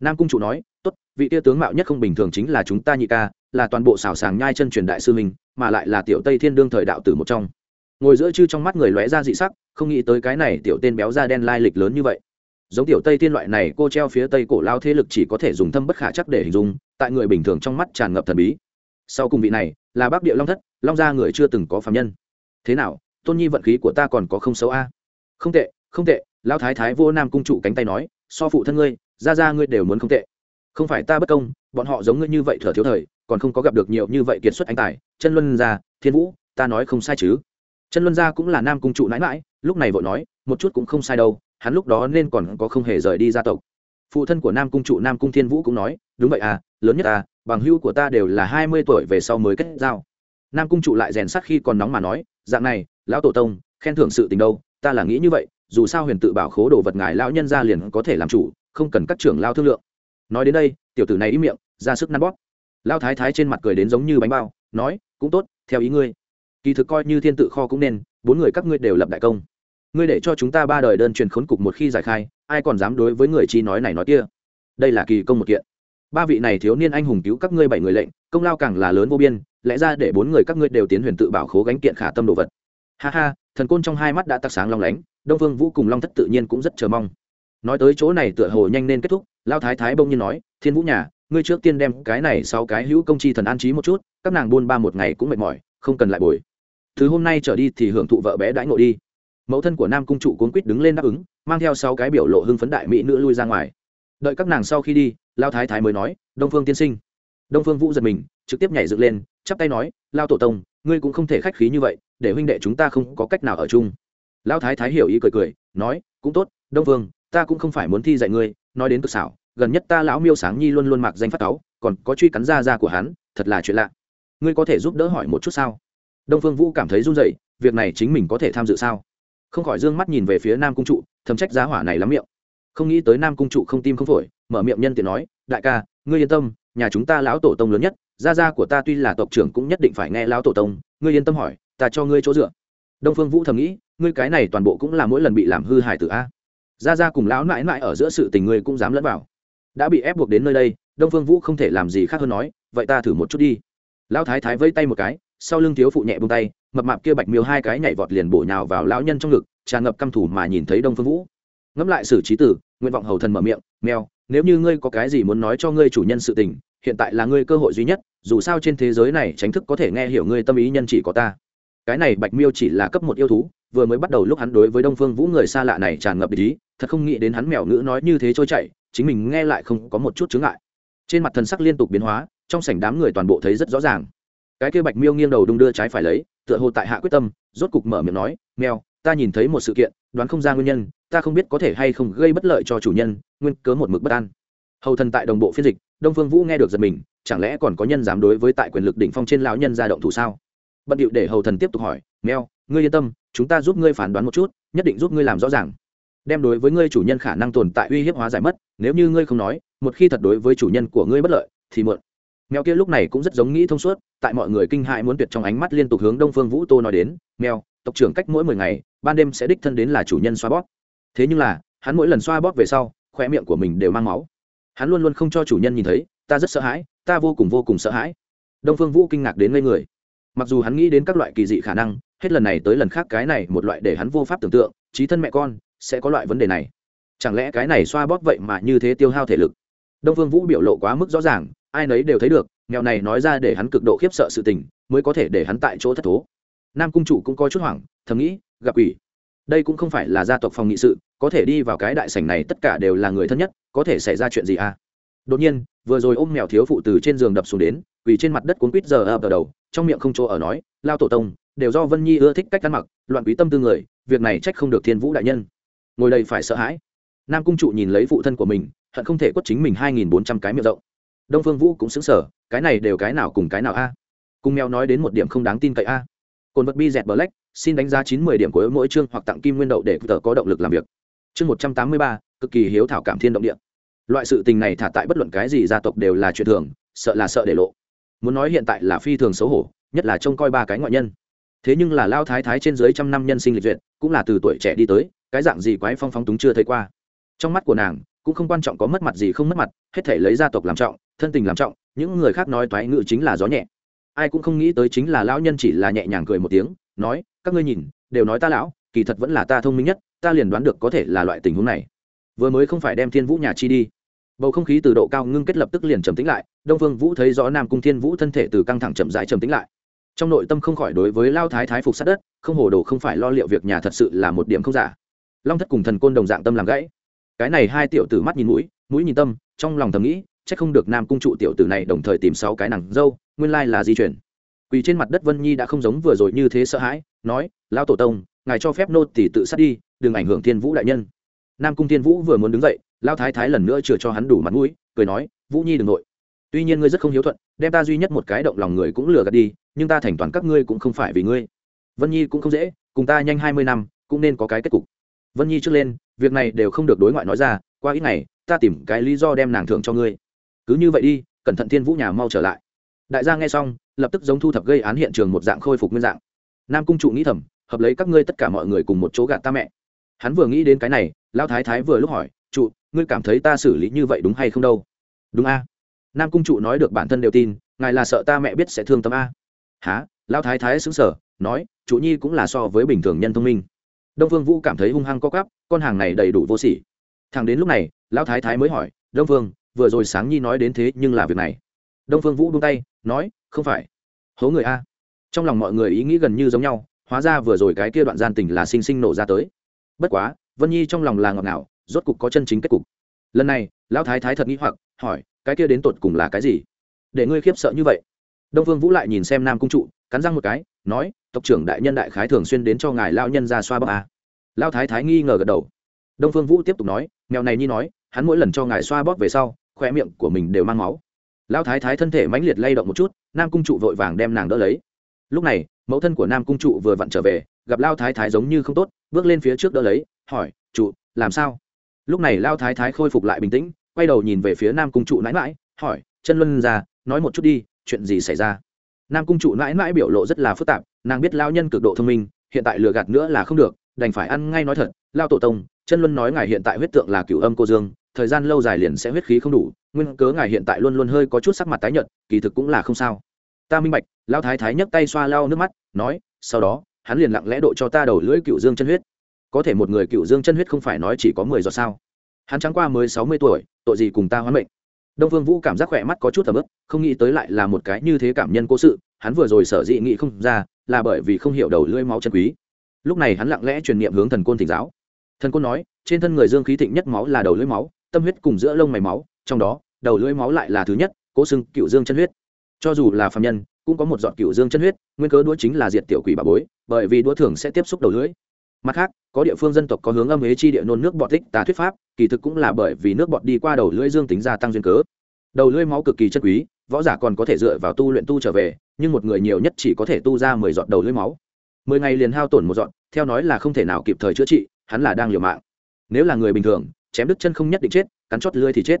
Nam cung trụ nói tốt vị tia tướng mạo nhất không bình thường chính là chúng ta nhị ca là toàn bộ xảo sàng nhai chân truyền đại sư mình, mà lại là tiểu tây thiên đương thời đạo tử một trong. Ngồi giữa chư trong mắt người lóe ra dị sắc không nghĩ tới cái này tiểu tên béo da đen lai lịch lớn như vậy giống tiểu tây thiên loại này, cô treo phía tây cổ lao thế lực chỉ có thể dùng thâm bất khả chắc để hình dung, tại người bình thường trong mắt tràn ngập thần bí. Sau cùng vị này, là bắc địa long thất, long gia người chưa từng có phạm nhân. Thế nào, tôn nhi vận khí của ta còn có không xấu a? Không tệ không tệ lao thái thái vô nam cung trụ cánh tay nói, so phụ thân ngươi ra ra ngươi đều muốn không tệ. Không phải ta bất công, bọn họ giống ngươi như vậy thở thiếu thời, còn không có gặp được nhiều như vậy kiệt xuất anh tài, chân luân gia, thiên vũ, ta nói không sai chứ. Chân luân gia cũng là nam cung trụ nãi mãi lúc này vội nói, một chút cũng không sai đâu hắn lúc đó nên còn có không hề rời đi gia tộc. Phụ thân của nam cung trụ nam cung thiên vũ cũng nói, đúng vậy à lớn nhất à bằng hưu của ta đều là hai mươi tuổi về sau mới kết giao. Nam cung trụ lại rèn sắc khi còn nóng mà nói, dạng này, lão tổ tông, khen thưởng sự tình đâu, ta là nghĩ như vậy, dù sao huyền tự bảo khố đồ vật ngài lão nhân ra liền có thể làm chủ, không cần các trưởng lao thương lượng. Nói đến đây, tiểu tử này ý miệng, ra sức năn bóp. Lao thái thái trên mặt cười đến giống như bánh bao, nói, cũng tốt, theo ý ngươi. Kỳ thực coi như thiên tự kho cũng nên, bốn người các ngươi đều lập đại công ngươi để cho chúng ta ba đời đơn truyền khốn cục một khi giải khai, ai còn dám đối với người chi nói này nói kia? Đây là kỳ công một kiện. Ba vị này thiếu niên anh hùng cứu các ngươi bảy người lệnh, công lao càng là lớn vô biên, lẽ ra để bốn người các ngươi đều tiến huyền tự bảo khố gánh kiện khả tâm đồ vật. Ha ha, thần côn trong hai mắt đã tắc sáng long lánh, đông vương vũ cùng long thất tự nhiên cũng rất chờ mong. Nói tới chỗ này tựa hồ nhanh nên kết thúc, lao thái thái bông nhiên nói, thiên vũ nhà, ngươi trước tiên đem cái này sau cái hữu công chi thần an trí một chút, các nàng buôn ba một ngày cũng mệt mỏi, không cần lại bồi. Từ hôm nay trở đi thì hưởng thụ vợ bé đãi ngộ đi mẫu thân của nam cung trụ cuốn quýt đứng lên đáp ứng, mang theo sáu cái biểu lộ hưng phấn đại mỹ nữ lui ra ngoài. Đợi các nàng sau khi đi, lao thái thái mới nói, đông phương tiên sinh. Đông phương vũ giật mình, trực tiếp nhảy dựng lên, chắp tay nói, lao tổ tông, ngươi cũng không thể khách khí như vậy, để huynh đệ chúng ta không có cách nào ở chung. Lao thái thái hiểu ý cười cười, nói, cũng tốt, đông phương, ta cũng không phải muốn thi dạy ngươi, nói đến cực xảo, gần nhất ta lão miêu sáng nhi luôn luôn mặc danh phát cáu, còn có truy cắn da da của hắn, thật là chuyện lạ. Ngươi có thể giúp đỡ hỏi một chút sao? Đông phương vũ cảm thấy run rẩy, việc này chính mình có thể tham dự sao? Không khỏi d ư ơ n g mắt nhìn về phía nam cung trụ, thầm trách giá hỏa này lắm miệng. Không nghĩ tới nam cung trụ không tim không phổi, mở miệng nhân tiện nói, đại ca, ngươi yên tâm, nhà chúng ta lão tổ tông lớn nhất, gia gia của ta tuy là tộc trưởng cũng nhất định phải nghe lão tổ tông, ngươi yên tâm hỏi, ta cho ngươi chỗ dựa. Đông phương vũ thầm nghĩ, ngươi cái này toàn bộ cũng là mỗi lần bị làm hư hại từ a. Gia gia cùng lão mãi mãi ở giữa sự tình ngươi cũng dám lẫn vào. Đã bị ép buộc đến nơi đây, đông phương vũ không thể làm gì khác hơn nói, vậy ta thử một chút đi. Lão thái thái vây tay một cái, sau lưng thiếu phụ nhẹ bông tay mập mạp kia bạch miêu hai cái nhảy vọt liền bổ nhào vào lão nhân trong ngực, tràn ngập căm thủ mà nhìn thấy đông phương vũ. Ngẫm lại xử trí tử, nguyện vọng hầu thần mở miệng, mèo, nếu như ngươi có cái gì muốn nói cho ngươi chủ nhân sự tình, hiện tại là ngươi cơ hội duy nhất, dù sao trên thế giới này tránh thức có thể nghe hiểu ngươi tâm ý nhân chỉ có ta. Cái này bạch miêu chỉ là cấp một yêu thú, vừa mới bắt đầu lúc hắn đối với đông phương vũ người xa lạ này tràn ngập ý, thật không nghĩ đến hắn mèo ngữ nói như thế trôi chảy, chính mình nghe lại không có một chút chướng ngại. Trên mặt thần sắc liên tục biến hóa, trong sảnh đám người toàn bộ thấy rất rõ ràng. Cái kia bạch miêu nghiêng đầu đung đưa trái phải lấy tựa hồ tại hạ quyết tâm, rốt cục mở miệng nói, mèo, ta nhìn thấy một sự kiện, đoán không ra nguyên nhân, ta không biết có thể hay không gây bất lợi cho chủ nhân, nguyên cớ một mực bất an. Hầu thần tại đồng bộ phiên dịch, đông phương vũ nghe được giật mình, chẳng lẽ còn có nhân dám đối với tại quyền lực đỉnh phong trên lão nhân ra động thủ sao? Bận điệu để hầu thần tiếp tục hỏi, mèo, ngươi yên tâm, chúng ta giúp ngươi phán đoán một chút, nhất định giúp ngươi làm rõ ràng. Đem đối với ngươi chủ nhân khả năng tồn tại uy hiếp hóa giải mất, nếu như ngươi không nói, một khi thật đối với chủ nhân của ngươi bất lợi, thì mượn mèo kia lúc này cũng rất giống nghĩ thông suốt, tại mọi người kinh hại muốn tuyệt trong ánh mắt liên tục hướng đông phương vũ tô nói đến, mèo, tộc trưởng cách mỗi mười ngày, ban đêm sẽ đích thân đến là chủ nhân xoa bóp. Thế nhưng là, hắn mỗi lần xoa bóp về sau khoe miệng của mình đều mang máu. Hắn luôn luôn không cho chủ nhân nhìn thấy, ta rất sợ hãi, ta vô cùng vô cùng sợ hãi. Đông phương vũ kinh ngạc đến ngây người. Mặc dù hắn nghĩ đến các loại kỳ dị khả năng, hết lần này tới lần khác cái này một loại để hắn vô pháp tưởng tượng trí thân mẹ con, sẽ có loại vấn đề này. Chẳng lẽ cái này xoa bóp vậy mà như thế tiêu hao thể lực? Đông phương vũ biểu lộ quá mức rõ ràng ai nấy đều thấy được nghèo này nói ra để hắn cực độ khiếp sợ sự tình, mới có thể để hắn tại chỗ thất thố. Nam cung chủ cũng có chút hoảng, thầm nghĩ, gặp ủy đây cũng không phải là gia tộc phòng nghị sự, có thể đi vào cái đại sảnh này tất cả đều là người thân nhất, có thể xảy ra chuyện gì à? Đột nhiên, vừa rồi ôm mèo thiếu phụ từ trên giường đập xuống đến, quỳ trên mặt đất cuốn quýt giờ ập ở đầu, trong miệng không chỗ ở nói, lao tổ tông, đều do vân nhi ưa thích cách ăn mặc, loạn quý tâm tư người, việc này trách không được thiên vũ đại nhân. Ngồi đây phải sợ hãi. Nam cung trụ nhìn lấy phụ thân của mình, hận không thể quất chính mình hai nghìn bốn trăm cái miệng rộng đông phương vũ cũng xứng sở cái này đều cái nào cùng cái nào a? Cùng mèo nói đến một điểm không đáng tin cậy a. Cồn vật bi dẹt black, xin đánh giá chín mươi điểm của mỗi chương hoặc tặng kim nguyên đậu để tờ có động lực làm việc. Chương một trăm tám mươi ba, cực kỳ hiếu thảo cảm thiên động địa. Loại sự tình này thả tại bất luận cái gì gia tộc đều là chuyện thường, sợ là sợ để lộ. Muốn nói hiện tại là phi thường xấu hổ, nhất là trông coi ba cái ngoại nhân. Thế nhưng là lao thái thái trên dưới trăm năm nhân sinh lịch duyệt, cũng là từ tuổi trẻ đi tới, cái dạng gì quái phong phóng túng chưa thấy qua. Trong mắt của nàng, cũng không quan trọng có mất mặt gì không mất mặt, hết thể lấy gia tộc làm trọng thân tình làm trọng, những người khác nói toái ngự chính là gió nhẹ. Ai cũng không nghĩ tới chính là lão nhân chỉ là nhẹ nhàng cười một tiếng, nói, các ngươi nhìn, đều nói ta lão, kỳ thật vẫn là ta thông minh nhất, ta liền đoán được có thể là loại tình huống này. Vừa mới không phải đem thiên vũ nhà chi đi. Bầu không khí từ độ cao ngưng kết lập tức liền trầm tĩnh lại, đông phương vũ thấy rõ nam cung thiên vũ thân thể từ căng thẳng chậm rãi trầm tĩnh lại. Trong nội tâm không khỏi đối với lao thái thái phục sát đất, không hồ đồ không phải lo liệu việc nhà thật sự là một điểm không giả. Long thất cùng thần côn đồng dạng tâm làm gãy. Cái này hai tiểu tử mắt nhìn mũi mũi nhìn tâm, trong lòng thầm nghĩ c h ắ c không được nam cung trụ tiểu tử này đồng thời tìm sáu cái nàng dâu, nguyên lai là di chuyển. Quỳ trên mặt đất vân nhi đã không giống vừa rồi như thế sợ hãi, nói lao tổ tông, ngài cho phép nô tỷ tự sát đi, đừng ảnh hưởng thiên vũ đại nhân. Nam cung thiên vũ vừa muốn đứng dậy lao thái thái lần nữa chừa cho hắn đủ mặt mũi, cười nói, vũ nhi đ ừ n g nội tuy nhiên ngươi rất không hiếu thuận, đem ta duy nhất một cái động lòng người cũng lừa gạt đi, nhưng ta thành toàn các ngươi cũng không phải vì ngươi. Vân nhi cũng không dễ, cùng ta nhanh hai mươi năm, cũng nên có cái kết cục. Vân nhi trước lên, việc này đều không được đối ngoại nói ra, qua ít ngày, ta tìm cái lý do đem nàng thưởng cho ngươi cứ như vậy đi, cẩn thận thiên vũ nhà mau trở lại. Đại gia nghe xong, lập tức giống thu thập gây án hiện trường một dạng khôi phục nguyên dạng. Nam cung trụ nghĩ thầm, hợp lấy các ngươi tất cả mọi người cùng một chỗ gạt ta mẹ. Hắn vừa nghĩ đến cái này lao thái thái vừa lúc hỏi, trụ, ngươi cảm thấy ta xử lý như vậy đúng hay không đâu? Đúng a. Nam cung trụ nói được bản thân đều tin, ngài là sợ ta mẹ biết sẽ thương tâm a. Há lao thái thái xứng sở nói chủ nhi cũng là so với bình thường nhân thông minh. Đông phương vũ cảm thấy hung hăng co cắp con hàng này đầy đủ vô sỉ. Thằng đến lúc này, lão thái thái mới hỏi, đông phương vừa rồi sáng nhi nói đến thế nhưng là việc này. Đông phương vũ buông tay, nói, không phải. Hố người a. Trong lòng mọi người ý nghĩ gần như giống nhau, hóa ra vừa rồi cái kia đoạn gian tình là sinh sinh nổ ra tới. Bất quá, vân nhi trong lòng là ngọt ngào, rốt cục có chân chính kết cục. Lần này, lão thái thái thật nghĩ hoặc, hỏi, cái kia đến tột cùng là cái gì? Để ngươi khiếp sợ như vậy. Đông phương vũ lại nhìn xem nam cung trụ, cắn răng một cái, nói, tộc trưởng đại nhân đại khái thường xuyên đến cho ngài lao nhân ra xoa bóp a. Lao thái thái nghi ngờ gật đầu. Đông phương vũ tiếp tục nói, mèo này nhi nói, hắn mỗi lần cho ngài xoa bóp về sau khoe miệng của mình đều mang máu. Lão thái thái thân thể mãnh liệt lay động một chút, nam cung trụ vội vàng đem nàng đỡ lấy. Lúc này, mẫu thân của nam cung trụ vừa vặn trở về, gặp lao thái thái giống như không tốt, bước lên phía trước đỡ lấy, hỏi, trụ, làm sao? Lúc này lao thái thái khôi phục lại bình tĩnh, quay đầu nhìn về phía nam cung trụ nãi mãi hỏi, chân luân ra, nói một chút đi, chuyện gì xảy ra? Nam cung trụ nãi mãi biểu lộ rất là phức tạp, nàng biết lao nhân cực độ thông minh, hiện tại lừa gạt nữa là không được, đành phải ăn ngay nói thật lao tổ tông, chân luân nói ngài hiện tại huyết tượng là cựu âm cô dương thời gian lâu dài liền sẽ huyết khí không đủ, nguyên cớ ngài hiện tại luôn luôn hơi có chút sắc mặt tái nhợt, kỳ thực cũng là không sao. Ta minh bạch lao thái thái nhấc tay xoa lao nước mắt, nói, sau đó, hắn liền lặng lẽ độ cho ta đầu lưỡi cựu dương chân huyết. Có thể một người cựu dương chân huyết không phải nói chỉ có mười giọt sao? Hắn trắng qua mới sáu mươi tuổi, tội gì cùng ta hoán mệnh? Đông phương vũ cảm giác khỏe mắt có chút tầm ức không nghĩ tới lại là một cái như thế cảm nhân cố sự, hắn vừa rồi sở dị nghĩ không ra, là bởi vì không hiểu đầu lưỡi máu chân quý. Lúc này hắn lặng lẽ truyền niệm hướng thần côn thỉnh giáo. Thần côn nói, trên thân người dương khí thịnh nhất máu là đầu lưỡi máu tâm huyết cùng giữa lông mày máu, trong đó, đầu lưỡi máu lại là thứ nhất, cố xưng cựu dương chân huyết. Cho dù là phạm nhân, cũng có một giọt cựu dương chân huyết, nguyên cớ đũa chính là diệt tiểu quỷ bà bối, bởi vì đũa thường sẽ tiếp xúc đầu lưỡi. Mặt khác, có địa phương dân tộc có hướng âm ế chi địa nôn nước bọt tích tà thuyết pháp, kỳ thực cũng là bởi vì nước bọt đi qua đầu lưỡi dương tính gia tăng duyên cớ. Đầu lưỡi máu cực kỳ chân quý, võ giả còn có thể dựa vào tu luyện tu trở về, nhưng một người nhiều nhất chỉ có thể tu ra mười giọt đầu lưỡi máu. Mười ngày liền hao tổn một giọt, theo nói là không thể nào kịp thời chữa trị, hắn là đang liều mạng. Nếu là người bình thường chém đứt chân không nhất định chết, cắn chót lưỡi thì chết.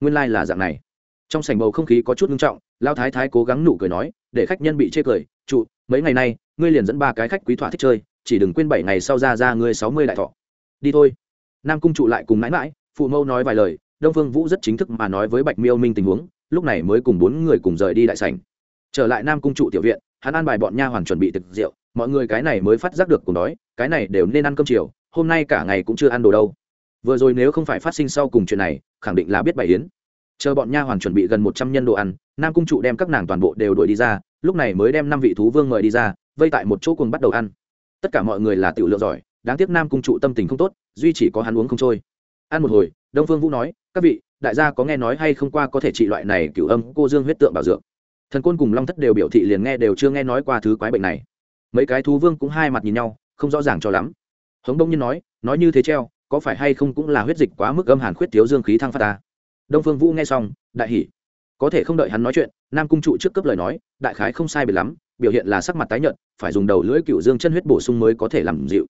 Nguyên lai là dạng này. Trong sảnh bầu không khí có chút ngưng trọng, lao thái thái cố gắng nụ cười nói, để khách nhân bị chê cười, trụ, mấy ngày nay, ngươi liền dẫn ba cái khách quý thỏa thích chơi, chỉ đừng quên bảy ngày sau ra ra ngươi sáu mươi đại thọ. Đi thôi. Nam cung trụ lại cùng mãi mãi, phụ mâu nói vài lời, đông phương vũ rất chính thức mà nói với bạch miêu minh tình huống, lúc này mới cùng bốn người cùng rời đi đại sảnh. Trở lại nam cung trụ tiểu viện, hắn ăn bài bọn nha hoàn chuẩn bị thực rượu, mọi người cái này mới phát giác được cùng đói, cái này đều nên ăn cơm chiều, hôm nay cả ngày cũng chưa ăn đồ đâu vừa rồi nếu không phải phát sinh sau cùng chuyện này, khẳng định là biết bày yến. Chờ bọn nha hoàn chuẩn bị gần một trăm nhân đồ ăn, nam cung trụ đem các nàng toàn bộ đều đuổi đi ra, lúc này mới đem năm vị thú vương mời đi ra, vây tại một chỗ cùng bắt đầu ăn. Tất cả mọi người là tiểu lượng giỏi, đáng tiếc nam cung trụ tâm tình không tốt, duy chỉ có hắn uống không trôi. Ăn một hồi, đông phương vũ nói, các vị, đại gia có nghe nói hay không qua có thể trị loại này cửu âm cô dương huyết tượng bảo dưỡng thần côn cùng long thất đều biểu thị liền nghe đều chưa nghe nói qua thứ quái bệnh này. Mấy cái thú vương cũng hai mặt nhìn nhau, không rõ ràng cho lắm. Hống đông nhiên nói nói như thế treo có phải hay không cũng là huyết dịch quá mức âm hàn khuyết thiếu dương khí thăng phát ta? Đông phương vũ nghe xong, đại hỉ. Có thể không đợi hắn nói chuyện, nam cung trụ trước cấp lời nói, đại khái không sai biệt lắm, biểu hiện là sắc mặt tái nhợt, phải dùng đầu lưỡi cựu dương chân huyết bổ sung mới có thể làm dịu.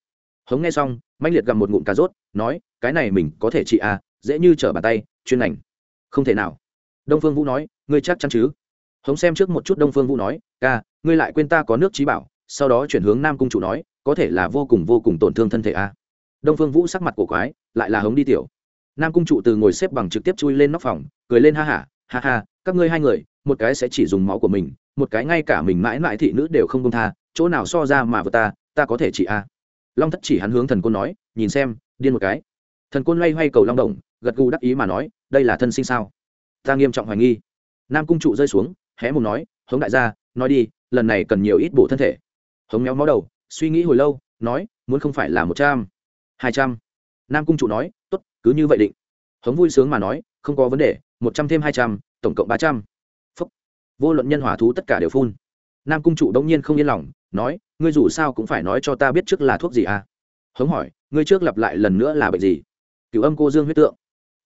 Hống nghe xong mạnh liệt gặm một ngụm cà rốt, nói, cái này mình có thể trị à dễ như trở bàn tay, chuyên ngành. Không thể nào. Đông phương vũ nói, ngươi chắc chắn chứ? Hống xem trước một chút đông phương vũ nói, ca, ngươi lại quên ta có nước trí bảo, sau đó chuyển hướng nam cung chủ nói, có thể là vô cùng vô cùng tổn thương thân thể a à đông phương vũ sắc mặt cổ quái lại là hống đi tiểu. Nam cung trụ từ ngồi xếp bằng trực tiếp chui lên nóc phòng cười lên ha hả ha, ha ha các ngươi hai người một cái sẽ chỉ dùng máu của mình một cái ngay cả mình mãi mãi thị nữ đều không công tha chỗ nào so ra mà vợ ta ta có thể chỉ a. Long thất chỉ hắn hướng thần côn nói nhìn xem điên một cái. Thần côn loay hoay cầu long đồng gật gù đắc ý mà nói đây là thân sinh sao? Ta nghiêm trọng hoài nghi. Nam cung trụ rơi xuống hé mồm nói hống đại gia nói đi lần này cần nhiều ít bổ thân thể. Hống méo máu đầu suy nghĩ hồi lâu nói muốn không phải là một trăm hai trăm. Nam cung trụ nói t ố t cứ như vậy định. Hống vui sướng mà nói, không có vấn đề, một trăm thêm hai trăm, tổng cộng ba trăm. Phúc. Vô luận nhân hỏa thú tất cả đều phun. Nam cung trụ đ ỗ n g nhiên không yên lòng, nói, ngươi dù sao cũng phải nói cho ta biết trước là thuốc gì à? Hống hỏi, ngươi trước lặp lại lần nữa là bệnh gì? Cựu âm cô dương huyết tượng.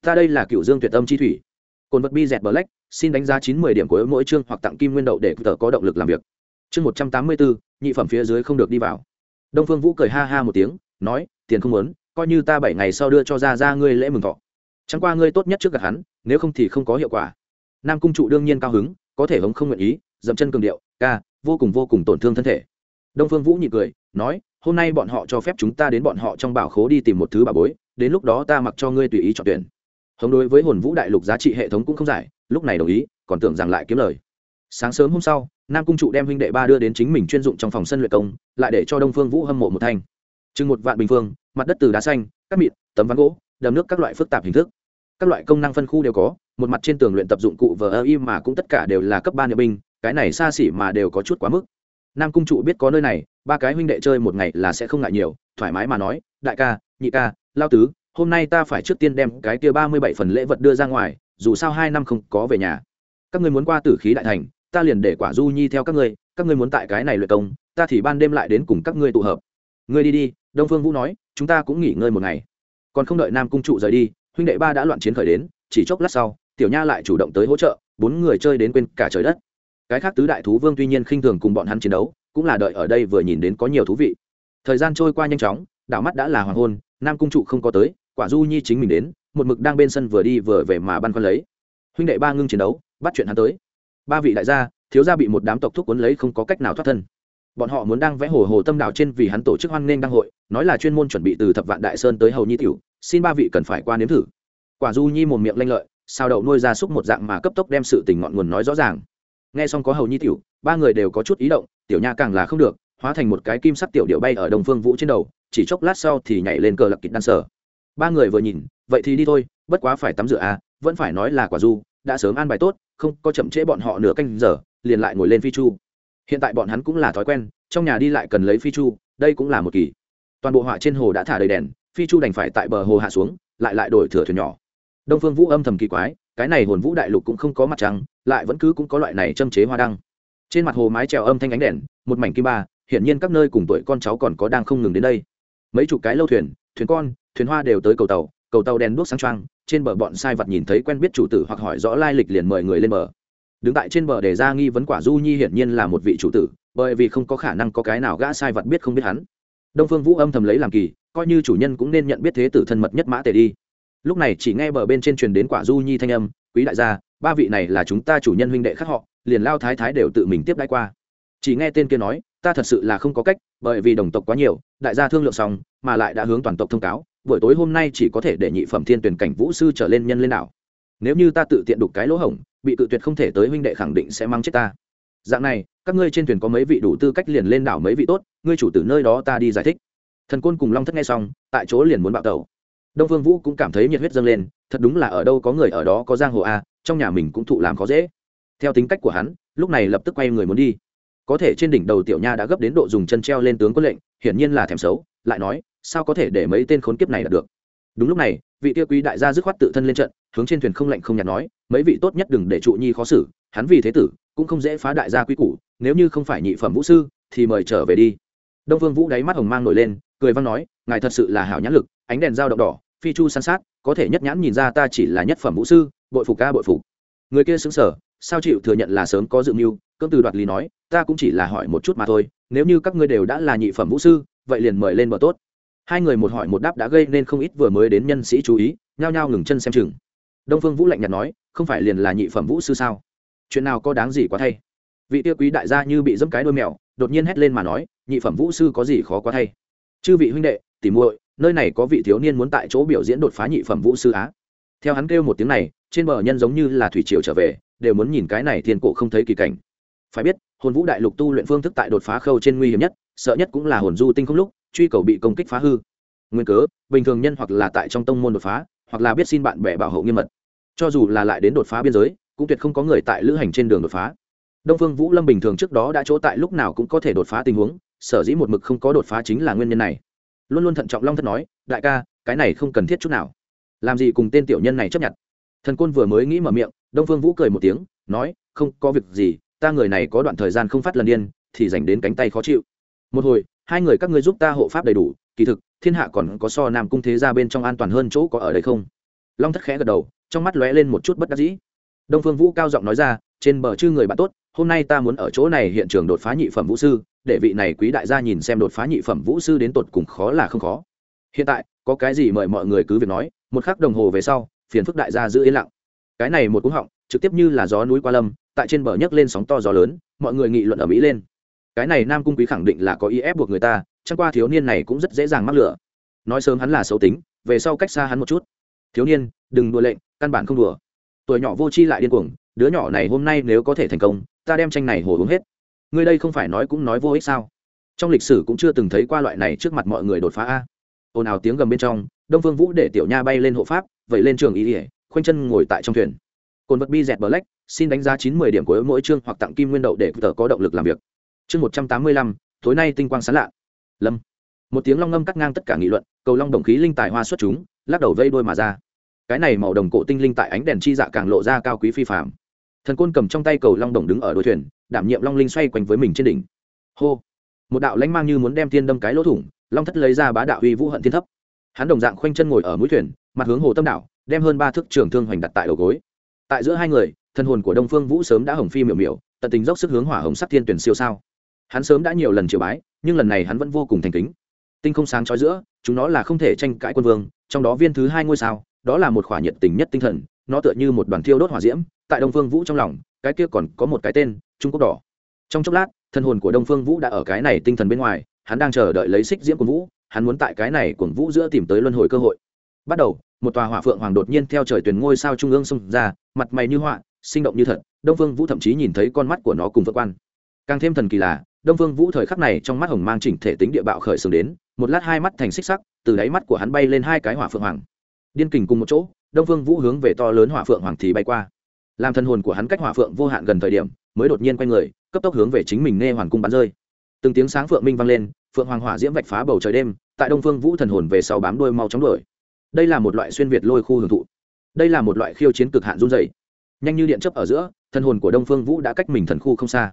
Ta đây là cựu dương tuyệt âm chi thủy. Cồn vật bi dẹt black, xin đánh giá chín mươi điểm của mỗi chương hoặc tặng kim nguyên đậu để tờ có động lực làm việc. Chương một trăm tám mươi bốn nhị phẩm phía dưới không được đi vào. Đông phương vũ cười ha ha một tiếng, nói tiền không muốn, coi như ta bảy ngày sau đưa cho ra ra ngươi lễ mừng thọ. Chẳng qua ngươi tốt nhất trước gặp hắn, nếu không thì không có hiệu quả. Nam cung trụ đương nhiên cao hứng, có thể hống không nguyện ý, dậm chân cường điệu, ca, vô cùng vô cùng tổn thương thân thể. Đông phương vũ nhị cười, nói, hôm nay bọn họ cho phép chúng ta đến bọn họ trong bảo khố đi tìm một thứ bà bối, đến lúc đó ta mặc cho ngươi tùy ý chọn tuyển. Hống đối với hồn vũ đại lục giá trị hệ thống cũng không giải, lúc này đồng ý, còn tưởng rằng lại kiếm lời. Sáng sớm hôm sau, nam cung trụ đem huynh đệ ba đưa đến chính mình chuyên dụng trong phòng sân luyện công, lại để cho đông phương vũ hâm mộ một thanh. Chừng một vạn bình phương mặt đất từ đá xanh cắt mịn tấm ván gỗ đầm nước các loại phức tạp hình thức. Các loại công năng phân khu đều có một mặt trên tường luyện tập dụng cụ vờ ơ y mà cũng tất cả đều là cấp ba niệm binh cái này xa xỉ mà đều có chút quá mức. Nam cung trụ biết có nơi này ba cái huynh đệ chơi một ngày là sẽ không ngại nhiều thoải mái mà nói đại ca nhị ca lao tứ hôm nay ta phải trước tiên đem cái kia ba mươi bảy phần lễ vật đưa ra ngoài dù sao hai năm không có về nhà. Các người muốn qua tử khí đại thành ta liền để quả du nhi theo các người, các người muốn tại cái này luyện công ta thì ban đêm lại đến cùng các ngươi tụ hợp. Ngươi đi đi đông phương vũ nói chúng ta cũng nghỉ ngơi một ngày. Còn không đợi nam cung trụ rời đi, huynh đệ ba đã loạn chiến khởi đến, chỉ chốc lát sau, tiểu nha lại chủ động tới hỗ trợ, bốn người chơi đến quên cả trời đất. Cái khác tứ đại thú vương tuy nhiên khinh thường cùng bọn hắn chiến đấu, cũng là đợi ở đây vừa nhìn đến có nhiều thú vị. Thời gian trôi qua nhanh chóng, đảo mắt đã là hoàng hôn, nam cung trụ không có tới, quả du nhi chính mình đến, một mực đang bên sân vừa đi vừa về mà băn khoăn lấy. Huynh đệ ba ngưng chiến đấu, bắt chuyện hắn tới. Ba vị đại gia, thiếu gia bị một đám tộc thúc cuốn lấy không có cách nào thoát thân bọn họ muốn đang vẽ hồ hồ tâm đảo trên vì hắn tổ chức hoan nghênh đăng hội, nói là chuyên môn chuẩn bị từ thập vạn đại sơn tới hầu nhi tiểu, xin ba vị cần phải qua nếm thử. Quả du nhi một miệng lanh lợi, sao đậu nuôi ra súc một dạng mà cấp tốc đem sự tình ngọn nguồn nói rõ ràng. Nghe xong có hầu nhi tiểu, ba người đều có chút ý động, tiểu nha càng là không được, hóa thành một cái kim sắc tiểu điệu bay ở đồng phương vũ trên đầu, chỉ chốc lát sau thì nhảy lên cờ lập kịch đan sở. Ba người vừa nhìn, vậy thì đi thôi, bất quá phải tắm rửa à vẫn phải nói là quả du, đã sớm an bài tốt, không có chậm trễ bọn họ nửa canh giờ, liền lại ngồi lên phi chu hiện tại bọn hắn cũng là thói quen, trong nhà đi lại cần lấy phi chu, đây cũng là một kỳ. Toàn bộ họa trên hồ đã thả đầy đèn, phi chu đành phải tại bờ hồ hạ xuống, lại lại đổi thừa thuyền nhỏ. Đông phương vũ âm thầm kỳ quái, cái này hồn vũ đại lục cũng không có mặt trăng, lại vẫn cứ cũng có loại này châm chế hoa đăng. Trên mặt hồ mái trèo âm thanh ánh đèn, một mảnh kim ba, hiển nhiên các nơi cùng tuổi con cháu còn có đang không ngừng đến đây. Mấy chục cái lâu thuyền thuyền con, thuyền hoa đều tới cầu tàu cầu tàu đèn đuốc sáng trăng trên bờ bọn sai vật nhìn thấy quen biết chủ tử hoặc hỏi rõ lai lịch liền mời người lên bờ đứng tại trên bờ để ra nghi vấn quả du nhi hiển nhiên là một vị chủ tử, bởi vì không có khả năng có cái nào gã sai vật biết không biết hắn. Đông phương vũ âm thầm lấy làm kỳ, coi như chủ nhân cũng nên nhận biết thế tử thân mật nhất mã tề đi. Lúc này chỉ nghe bờ bên trên truyền đến quả du nhi thanh âm, quý đại gia, ba vị này là chúng ta chủ nhân huynh đệ khác họ, liền lao thái thái đều tự mình tiếp đãi qua. Chỉ nghe tên kia nói, ta thật sự là không có cách, bởi vì đồng tộc quá nhiều, đại gia thương lượng xong, mà lại đã hướng toàn tộc thông cáo, buổi tối hôm nay chỉ có thể để nhị phẩm thiên tuyển cảnh vũ sư trở lên nhân lên đảo. Nếu như ta tự tiện đục cái lỗ hổng bị cự tuyệt không thể tới huynh đệ khẳng định sẽ mang chết ta. Dạng này, các ngươi trên thuyền có mấy vị đủ tư cách liền lên đảo mấy vị tốt, ngươi chủ tử nơi đó ta đi giải thích. Thần côn cùng long thất nghe xong, tại chỗ liền muốn bạo tẩu. Đông phương vũ cũng cảm thấy nhiệt huyết dâng lên, thật đúng là ở đâu có người ở đó có giang hồ a trong nhà mình cũng thụ làm khó dễ. Theo tính cách của hắn, lúc này lập tức quay người muốn đi. Có thể trên đỉnh đầu tiểu nha đã gấp đến độ dùng chân treo lên tướng quân lệnh, hiển nhiên là thèm xấu, lại nói, sao có thể để mấy tên khốn kiếp này đạt được? Đúng lúc này vị kia quý đại gia dứt khoát tự thân lên trận, hướng trên thuyền không lạnh không nhạt nói, mấy vị tốt nhất đừng để trụ nhi khó xử, hắn vì thế tử, cũng không dễ phá đại gia quý củ, nếu như không phải nhị phẩm vũ sư, thì mời trở về đi. Đông vương vũ đáy mắt hồng mang nổi lên, cười văn nói, ngài thật sự là hảo nhãn lực, ánh đèn dao động đỏ, phi chu san sát, có thể nhất nhãn nhìn ra ta chỉ là nhất phẩm vũ sư, bội phục ca bội phục. Người kia xứng sở sao chịu thừa nhận là sớm có dự mưu Cương từ đoạt lý nói, ta cũng chỉ là hỏi một chút mà thôi, nếu như các ngươi đều đã là nhị phẩm vũ sư, vậy liền mời lên bờ tốt hai người một hỏi một đáp đã gây nên không ít vừa mới đến nhân sĩ chú ý, nhao nhao ngừng chân xem chừng. Đông phương vũ lạnh nhạt nói, không phải liền là nhị phẩm vũ sư sao? Chuyện nào có đáng gì quá thay? Vị tiêu quý đại gia như bị dẫm cái đôi mèo, đột nhiên hét lên mà nói, nhị phẩm vũ sư có gì khó quá thay? Chư vị huynh đệ, tỉ muội, nơi này có vị thiếu niên muốn tại chỗ biểu diễn đột phá nhị phẩm vũ sư á? Theo hắn kêu một tiếng này, trên bờ nhân giống như là thủy triều trở về, đều muốn nhìn cái này thiên cổ không thấy kỳ cảnh. Phải biết, hồn vũ đại lục tu luyện phương thức tại đột phá khâu trên nguy hiểm nhất, sợ nhất cũng là hồn du tinh không lúc truy cầu bị công kích phá hư. Nguyên cớ, bình thường nhân hoặc là tại trong tông môn đột phá, hoặc là biết xin bạn bè bảo hộ nghiêm mật. Cho dù là lại đến đột phá biên giới, cũng tuyệt không có người tại lữ hành trên đường đột phá. Đông phương vũ lâm bình thường trước đó đã chỗ tại lúc nào cũng có thể đột phá tình huống, sở dĩ một mực không có đột phá chính là nguyên nhân này. Luôn luôn thận trọng long thất nói, đại ca, cái này không cần thiết chút nào. Làm gì cùng tên tiểu nhân này chấp nhận? Thần côn vừa mới nghĩ mở miệng, đông phương vũ cười một tiếng, nói, không có việc gì, ta người này có đoạn thời gian không phát lần điên, thì dành đến cánh tay khó chịu. Một hồi hai người các ngươi giúp ta hộ pháp đầy đủ, kỳ thực, thiên hạ còn có so nam cung thế ra bên trong an toàn hơn chỗ có ở đây không? Long thất khẽ gật đầu, trong mắt lóe lên một chút bất đắc dĩ. Đông phương vũ cao giọng nói ra, trên bờ chư người bạn tốt, hôm nay ta muốn ở chỗ này hiện trường đột phá nhị phẩm vũ sư, để vị này quý đại gia nhìn xem đột phá nhị phẩm vũ sư đến tột cùng khó là không khó. Hiện tại, có cái gì mời mọi người cứ việc nói, một khắc đồng hồ về sau, phiền phức đại gia giữ yên lặng. Cái này một cú họng, trực tiếp như là gió núi qua lâm, tại trên bờ nhấc lên sóng to gió lớn, mọi người nghị luận ở mỹ lên cái này nam cung quý khẳng định là có ý ép buộc người ta chẳng qua thiếu niên này cũng rất dễ dàng mắc lửa. Nói sớm hắn là xấu tính về sau cách xa hắn một chút. Thiếu niên đừng đùa lệnh căn bản không đùa. Tuổi nhỏ vô tri lại điên cuồng đứa nhỏ này hôm nay nếu có thể thành công ta đem tranh này hồ uống hết. Ngươi đây không phải nói cũng nói vô ích sao? Trong lịch sử cũng chưa từng thấy qua loại này trước mặt mọi người đột phá a. Ồn ào tiếng gầm bên trong đông phương vũ để tiểu nha bay lên hộ pháp vậy lên trường ý ỉa khoanh chân ngồi tại trong thuyền. Cồn vật bi dẹt bờ lách, xin đánh giá chín mươi điểm của mỗi chương hoặc tặng kim nguyên đậu để tờ có động lực làm việc chương một trăm tám mươi lăm tối nay tinh quang sán lạ. Lâm. Một tiếng long ngâm cắt ngang tất cả nghị luận cầu long đồng khí linh tài hoa xuất chúng lắc đầu vây đôi mà ra. Cái này màu đồng cổ tinh linh tại ánh đèn chi dạ càng lộ ra cao quý phi phạm thần côn cầm trong tay cầu long đồng đứng ở đôi thuyền đảm nhiệm long linh xoay quanh với mình trên đỉnh. Hô. Một đạo lãnh mang như muốn đem thiên đâm cái lỗ thủng long thất lấy ra bá đạo uy vũ hận thiên thấp. Hắn đồng dạng khoanh chân ngồi ở mũi thuyền mặt hướng hồ tâm đảo, đem hơn ba thước trường thương hoành đặt tại đầu gối. Tại giữa hai người thân hồn của đông phương vũ sớm đã hồng phi miểu miểu tận tình dốc sức hướng hỏa hồng sắc thiên tuyển siêu sao hắn sớm đã nhiều lần triều bái, nhưng lần này hắn vẫn vô cùng thành kính. Tinh không sáng trói giữa, chúng nó là không thể tranh cãi quân vương, trong đó viên thứ hai ngôi sao, đó là một khỏa nhiệt tình nhất tinh thần, nó tựa như một đoàn thiêu đốt hỏa diễm, tại đông phương vũ trong lòng, cái kia còn có một cái tên, trung quốc đỏ. Trong chốc lát, thân hồn của đông phương vũ đã ở cái này tinh thần bên ngoài, hắn đang chờ đợi lấy xích diễm của vũ, hắn muốn tại cái này của vũ giữa tìm tới luân hồi cơ hội. Bắt đầu, một tòa hỏa phượng hoàng đột nhiên theo trời tuyển ngôi sao trung ương xông ra, mặt mày như họa, sinh động như thật, đông phương vũ thậm chí nhìn thấy con mắt của nó cùng vượt quan. Càng thêm thần kỳ là đông phương vũ thời khắc này trong mắt hồng mang chỉnh thể tính địa bạo khởi sướng đến, một lát hai mắt thành xích sắc, từ đáy mắt của hắn bay lên hai cái hỏa phượng hoàng. Điên kình cùng một chỗ, đông phương vũ hướng về to lớn hỏa phượng hoàng thì bay qua. Làm thân hồn của hắn cách hỏa phượng vô hạn gần thời điểm, mới đột nhiên quay người, cấp tốc hướng về chính mình nghe hoàn cung bắn rơi. Từng tiếng sáng phượng minh vang lên, phượng hoàng hỏa diễm vạch phá bầu trời đêm, tại đông phương vũ thần hồn về sau bám đuôi mau chóng đuổi. Đây là một loại xuyên việt lôi khu hưởng thụ. Đây là một loại khiêu chiến cực hạn run dày nhanh như điện chấp ở giữa thần hồn của đông phương vũ đã cách mình thần khu không xa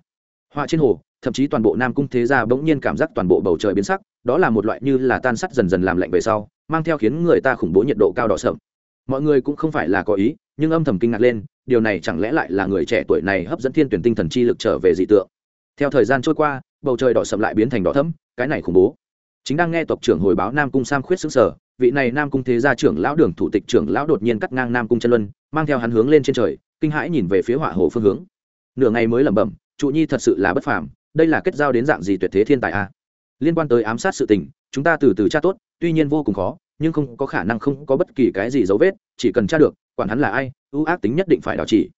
họa trên hồ, thậm chí toàn bộ nam cung thế gia bỗng nhiên cảm giác toàn bộ bầu trời biến sắc, đó là một loại như là tan sắt dần dần làm lạnh về sau, mang theo khiến người ta khủng bố nhiệt độ cao đỏ sậm. Mọi người cũng không phải là có ý, nhưng âm thầm kinh ngạc lên, điều này chẳng lẽ lại là người trẻ tuổi này hấp dẫn thiên tuyển tinh thần chi lực trở về dị tượng? Theo thời gian trôi qua, bầu trời đỏ sậm lại biến thành đỏ thấm cái này khủng bố. Chính đang nghe tộc trưởng hồi báo nam cung sam khuyết xứng sở vị này nam cung thế gia trưởng lão đường thủ tịch trưởng lão đột nhiên cắt ngang nam cung chân luân, mang theo hắn hướng lên trên trời, kinh hãi nhìn về phía hỏa hồ phương hướng. Nửa ngày mới lẩm bẩm trụ nhi thật sự là bất phàm, đây là kết giao đến dạng gì tuyệt thế thiên tài a? Liên quan tới ám sát sự tình, chúng ta từ từ tra tốt, tuy nhiên vô cùng khó, nhưng không có khả năng không có bất kỳ cái gì dấu vết, chỉ cần tra được, quản hắn là ai, ưu ác tính nhất định phải đảo chỉ.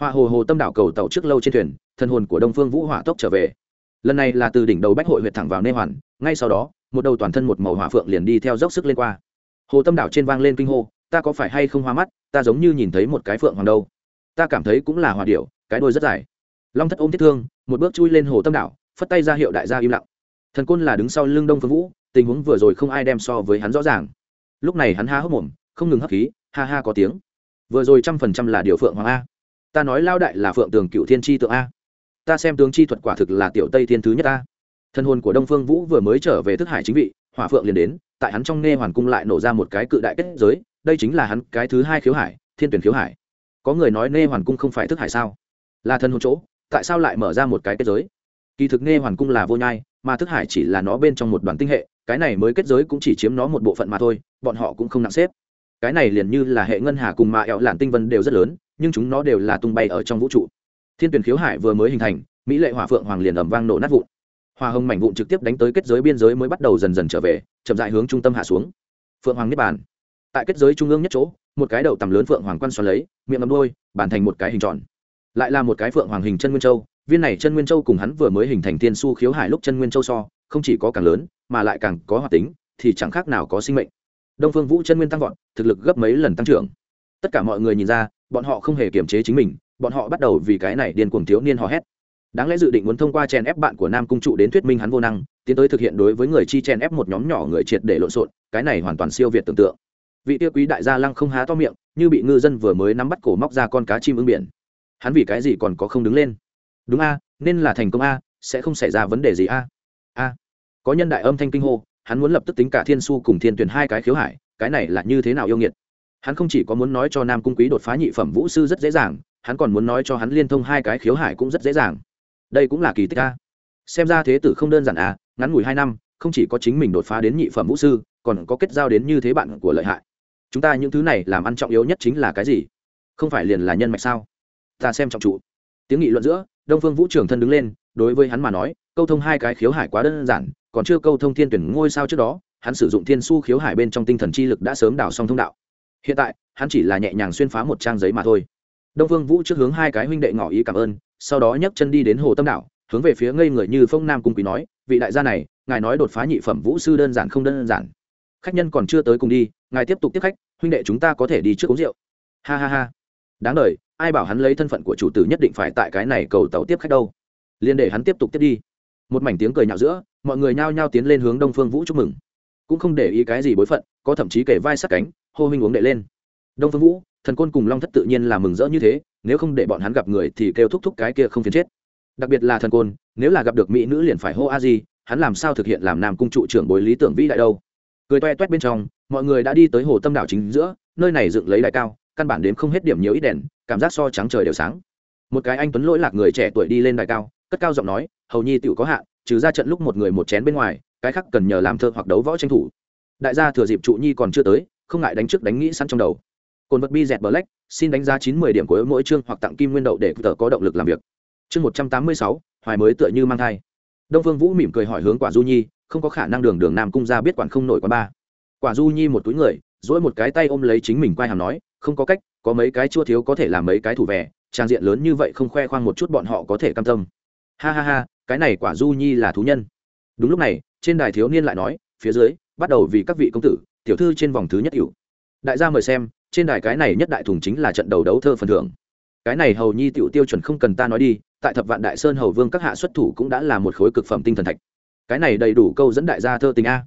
Hoa hồ hồ tâm đảo cầu tàu trước lâu trên thuyền, thân hồn của đông phương vũ hỏa tốc trở về. Lần này là từ đỉnh đầu bách hội huyệt thẳng vào nê hoàn, ngay sau đó, một đầu toàn thân một màu hỏa phượng liền đi theo dốc sức lên qua. Hồ tâm đảo trên vang lên kinh hô, ta có phải hay không hoa mắt? Ta giống như nhìn thấy một cái phượng hoàng đâu. Ta cảm thấy cũng là hòa điệu cái đôi rất dài long thất ôm thiết thương, một bước chui lên hồ tâm đảo, phất tay ra hiệu đại gia im lặng. Thần côn là đứng sau lưng đông phương vũ, tình huống vừa rồi không ai đem so với hắn rõ ràng. Lúc này hắn ha hốc mồm, không ngừng hấp khí, ha ha có tiếng. Vừa rồi trăm phần trăm là điều phượng hoàng a. Ta nói lao đại là phượng tường cựu thiên tri tượng a. Ta xem tướng chi thuật quả thực là tiểu tây thiên thứ nhất a. Thân hồn của đông phương vũ vừa mới trở về thức hải chính vị, hỏa phượng liền đến, tại hắn trong nghe hoàn cung lại nổ ra một cái cự đại kết giới, đây chính là hắn cái thứ hai khiếu hải, thiên tuyển khiếu hải. Có người nói nê hoàn cung không phải thức hải sao? Là thân hồn chỗ tại sao lại mở ra một cái kết giới? Kỳ thực nghe hoàn cung là vô nhai, mà thức hải chỉ là nó bên trong một đoàn tinh hệ, cái này mới kết giới cũng chỉ chiếm nó một bộ phận mà thôi, bọn họ cũng không nặng xếp. Cái này liền như là hệ ngân hà cùng mạ ẹo lạn tinh vân đều rất lớn, nhưng chúng nó đều là tung bay ở trong vũ trụ. Thiên tuyển khiếu hải vừa mới hình thành, mỹ lệ hỏa phượng hoàng liền ẩm vang nổ nát vụn. Hoa hồng mảnh vụn trực tiếp đánh tới kết giới biên giới mới bắt đầu dần dần trở về, chậm dại hướng trung tâm hạ xuống. Phượng hoàng niết bàn. Tại kết giới trung ương nhất chỗ, một cái đầu tầm lớn phượng hoàng quan xoắn lấy, miệng ngầm đôi bàn thành một cái hình tròn lại là một cái phượng hoàng hình chân nguyên châu, viên này chân nguyên châu cùng hắn vừa mới hình thành thiên su khiếu hải lúc chân nguyên châu so, không chỉ có càng lớn, mà lại càng có hoạt tính, thì chẳng khác nào có sinh mệnh. Đông phương vũ chân nguyên tăng vọt, thực lực gấp mấy lần tăng trưởng. Tất cả mọi người nhìn ra, bọn họ không hề kiềm chế chính mình, bọn họ bắt đầu vì cái này điên cuồng thiếu niên hò hét. Đáng lẽ dự định muốn thông qua chèn ép bạn của nam cung trụ đến thuyết minh hắn vô năng, tiến tới thực hiện đối với người chi chèn ép một nhóm nhỏ người triệt để lộn xộn, cái này hoàn toàn siêu việt tưởng tượng. Vị tiêu quý đại gia lăng không há to miệng, như bị ngư dân vừa mới nắm bắt cổ móc ra con cá chim ưng biển hắn vì cái gì còn có không đứng lên? Đúng a, nên là thành công a, sẽ không xảy ra vấn đề gì a. A. Có nhân đại âm thanh kinh hô, hắn muốn lập tức tính cả thiên su cùng thiên tuyển hai cái khiếu hải, cái này là như thế nào yêu nghiệt? Hắn không chỉ có muốn nói cho nam cung quý đột phá nhị phẩm vũ sư rất dễ dàng, hắn còn muốn nói cho hắn liên thông hai cái khiếu hải cũng rất dễ dàng. Đây cũng là kỳ tích a. Xem ra thế tử không đơn giản à ngắn ngủi hai năm, không chỉ có chính mình đột phá đến nhị phẩm vũ sư, còn có kết giao đến như thế bạn của lợi hại. Chúng ta những thứ này làm ăn trọng yếu nhất chính là cái gì? Không phải liền là nhân mạch sao? Ta xem trọng trụ tiếng nghị luận giữa, đông phương vũ trưởng thân đứng lên, đối với hắn mà nói, câu thông hai cái khiếu hải quá đơn giản, còn chưa câu thông thiên tuyển ngôi sao trước đó, hắn sử dụng thiên su khiếu hải bên trong tinh thần chi lực đã sớm đào xong thông đạo. Hiện tại, hắn chỉ là nhẹ nhàng xuyên phá một trang giấy mà thôi. Đông phương vũ trước hướng hai cái huynh đệ ngỏ ý cảm ơn, sau đó nhấc chân đi đến hồ tâm đảo hướng về phía ngây người như phong nam cung quý nói, vị đại gia này, ngài nói đột phá nhị phẩm vũ sư đơn giản không đơn giản. Khách nhân còn chưa tới cùng đi, ngài tiếp tục tiếp khách, huynh đệ chúng ta có thể đi trước uống rượu. Ha ha ha. Đáng đ ai bảo hắn lấy thân phận của chủ tử nhất định phải tại cái này cầu tàu tiếp khách đâu. Liên để hắn tiếp tục tiếp đi. Một mảnh tiếng cười nhạo giữa, mọi người nhao nhao tiến lên hướng đông phương vũ chúc mừng. Cũng không để ý cái gì bối phận, có thậm chí kể vai sát cánh, hô huynh uống đệ lên. Đông phương vũ, thần côn cùng long thất tự nhiên là mừng rỡ như thế, nếu không để bọn hắn gặp người thì kêu thúc thúc cái kia không phiền chết. Đặc biệt là thần côn, nếu là gặp được mỹ nữ liền phải hô a di, hắn làm sao thực hiện làm nam cung trụ trưởng bối lý tưởng vĩ đại đâu? Cười toe toét bên trong, mọi người đã đi tới hồ tâm đảo chính giữa, nơi này dựng lấy đại cao căn bản đến không hết điểm nhiều ít đèn, cảm giác so trắng trời đều sáng. Một cái anh tuấn lỗi lạc người trẻ tuổi đi lên đại cao, cất cao giọng nói, hầu nhi tựu có hạn trừ ra trận lúc một người một chén bên ngoài, cái khác cần nhờ làm thơ hoặc đấu võ tranh thủ. Đại gia thừa dịp trụ nhi còn chưa tới, không ngại đánh trước đánh nghĩ sẵn trong đầu. Cồn vật bi dẹt black, xin đánh giá chín mươi điểm của mỗi chương hoặc tặng kim nguyên đậu để tờ có động lực làm việc. Chương một trăm tám mươi sáu, hoài mới tựa như mang thai. Đông vương vũ mỉm cười hỏi hướng quả du nhi, không có khả năng đường đường nam cung ra biết quản không nổi quá ba. Quả du nhi một túi người dỗi một cái tay ôm lấy chính mình quay hàm nói không có cách, có mấy cái chua thiếu có thể làm mấy cái thủ vẻ, trang diện lớn như vậy không khoe khoang một chút bọn họ có thể cam tâm. Ha ha ha, cái này quả du nhi là thú nhân. Đúng lúc này, trên đài thiếu niên lại nói, phía dưới, bắt đầu vì các vị công tử, tiểu thư trên vòng thứ nhất cựu đại gia mời xem, trên đài cái này nhất đại thùng chính là trận đầu đấu thơ phần thưởng. Cái này hầu nhi tiểu tiêu chuẩn không cần ta nói đi, tại thập vạn đại sơn hầu vương các hạ xuất thủ cũng đã là một khối cực phẩm tinh thần thạch. Cái này đầy đủ câu dẫn đại gia thơ tình a.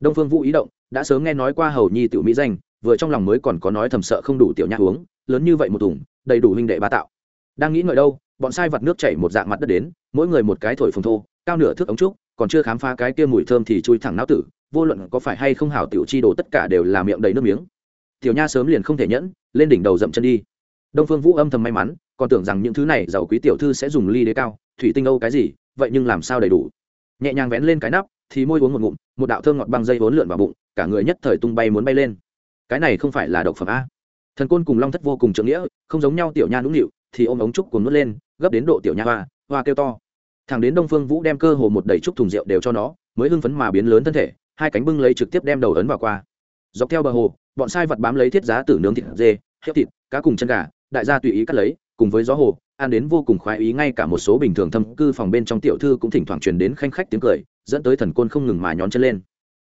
Đông phương vũ ý động đã sớm nghe nói qua hầu nhi tiểu mỹ danh, vừa trong lòng mới còn có nói thầm sợ không đủ tiểu nhã uống, lớn như vậy một thùng, đầy đủ huynh đệ bá tạo. Đang nghĩ ngợi đâu, bọn sai vặt nước chảy một dạng mặt đất đến, mỗi người một cái thổi phồng thô, cao nửa thước ống trúc, còn chưa khám phá cái kia mùi thơm thì chui thẳng não tử, vô luận có phải hay không hảo tiểu chi đồ tất cả đều là miệng đầy nước miếng. Tiểu nha sớm liền không thể nhẫn, lên đỉnh đầu dậm chân đi. Đông phương vũ âm thầm may mắn, còn tưởng rằng những thứ này giàu quý tiểu thư sẽ dùng ly đế cao, thủy tinh âu cái gì, vậy nhưng làm sao đầy đủ. Nhẹ nhàng vén lên cái nắp, thì môi uống một ngụm, một đạo thơm ngọt băng dây vốn lượn vào bụng cả người nhất thời tung bay muốn bay lên. Cái này không phải là độc phẩm a. Thần côn cùng long thất vô cùng trưởng nghĩa, không giống nhau, tiểu nha nũng nịu, thì ôm ống trúc cùng nuốt lên, gấp đến độ tiểu nha hoa hoa kêu to. Thằng đến đông phương vũ đem cơ hồ một đầy trúc thùng rượu đều cho nó, mới hưng phấn mà biến lớn thân thể, hai cánh bưng lấy trực tiếp đem đầu ấn vào qua. Dọc theo bờ hồ, bọn sai vật bám lấy thiết giá tử nướng thịt dê hếp thịt, cá cùng chân gà, đại gia tùy ý cắt lấy, cùng với gió hồ, ăn đến vô cùng khoái ý, ngay cả một số bình thường thâm cư phòng bên trong tiểu thư cũng thỉnh thoảng truyền đến khanh khách tiếng cười, dẫn tới thần côn không ngừng mà nhón chân lên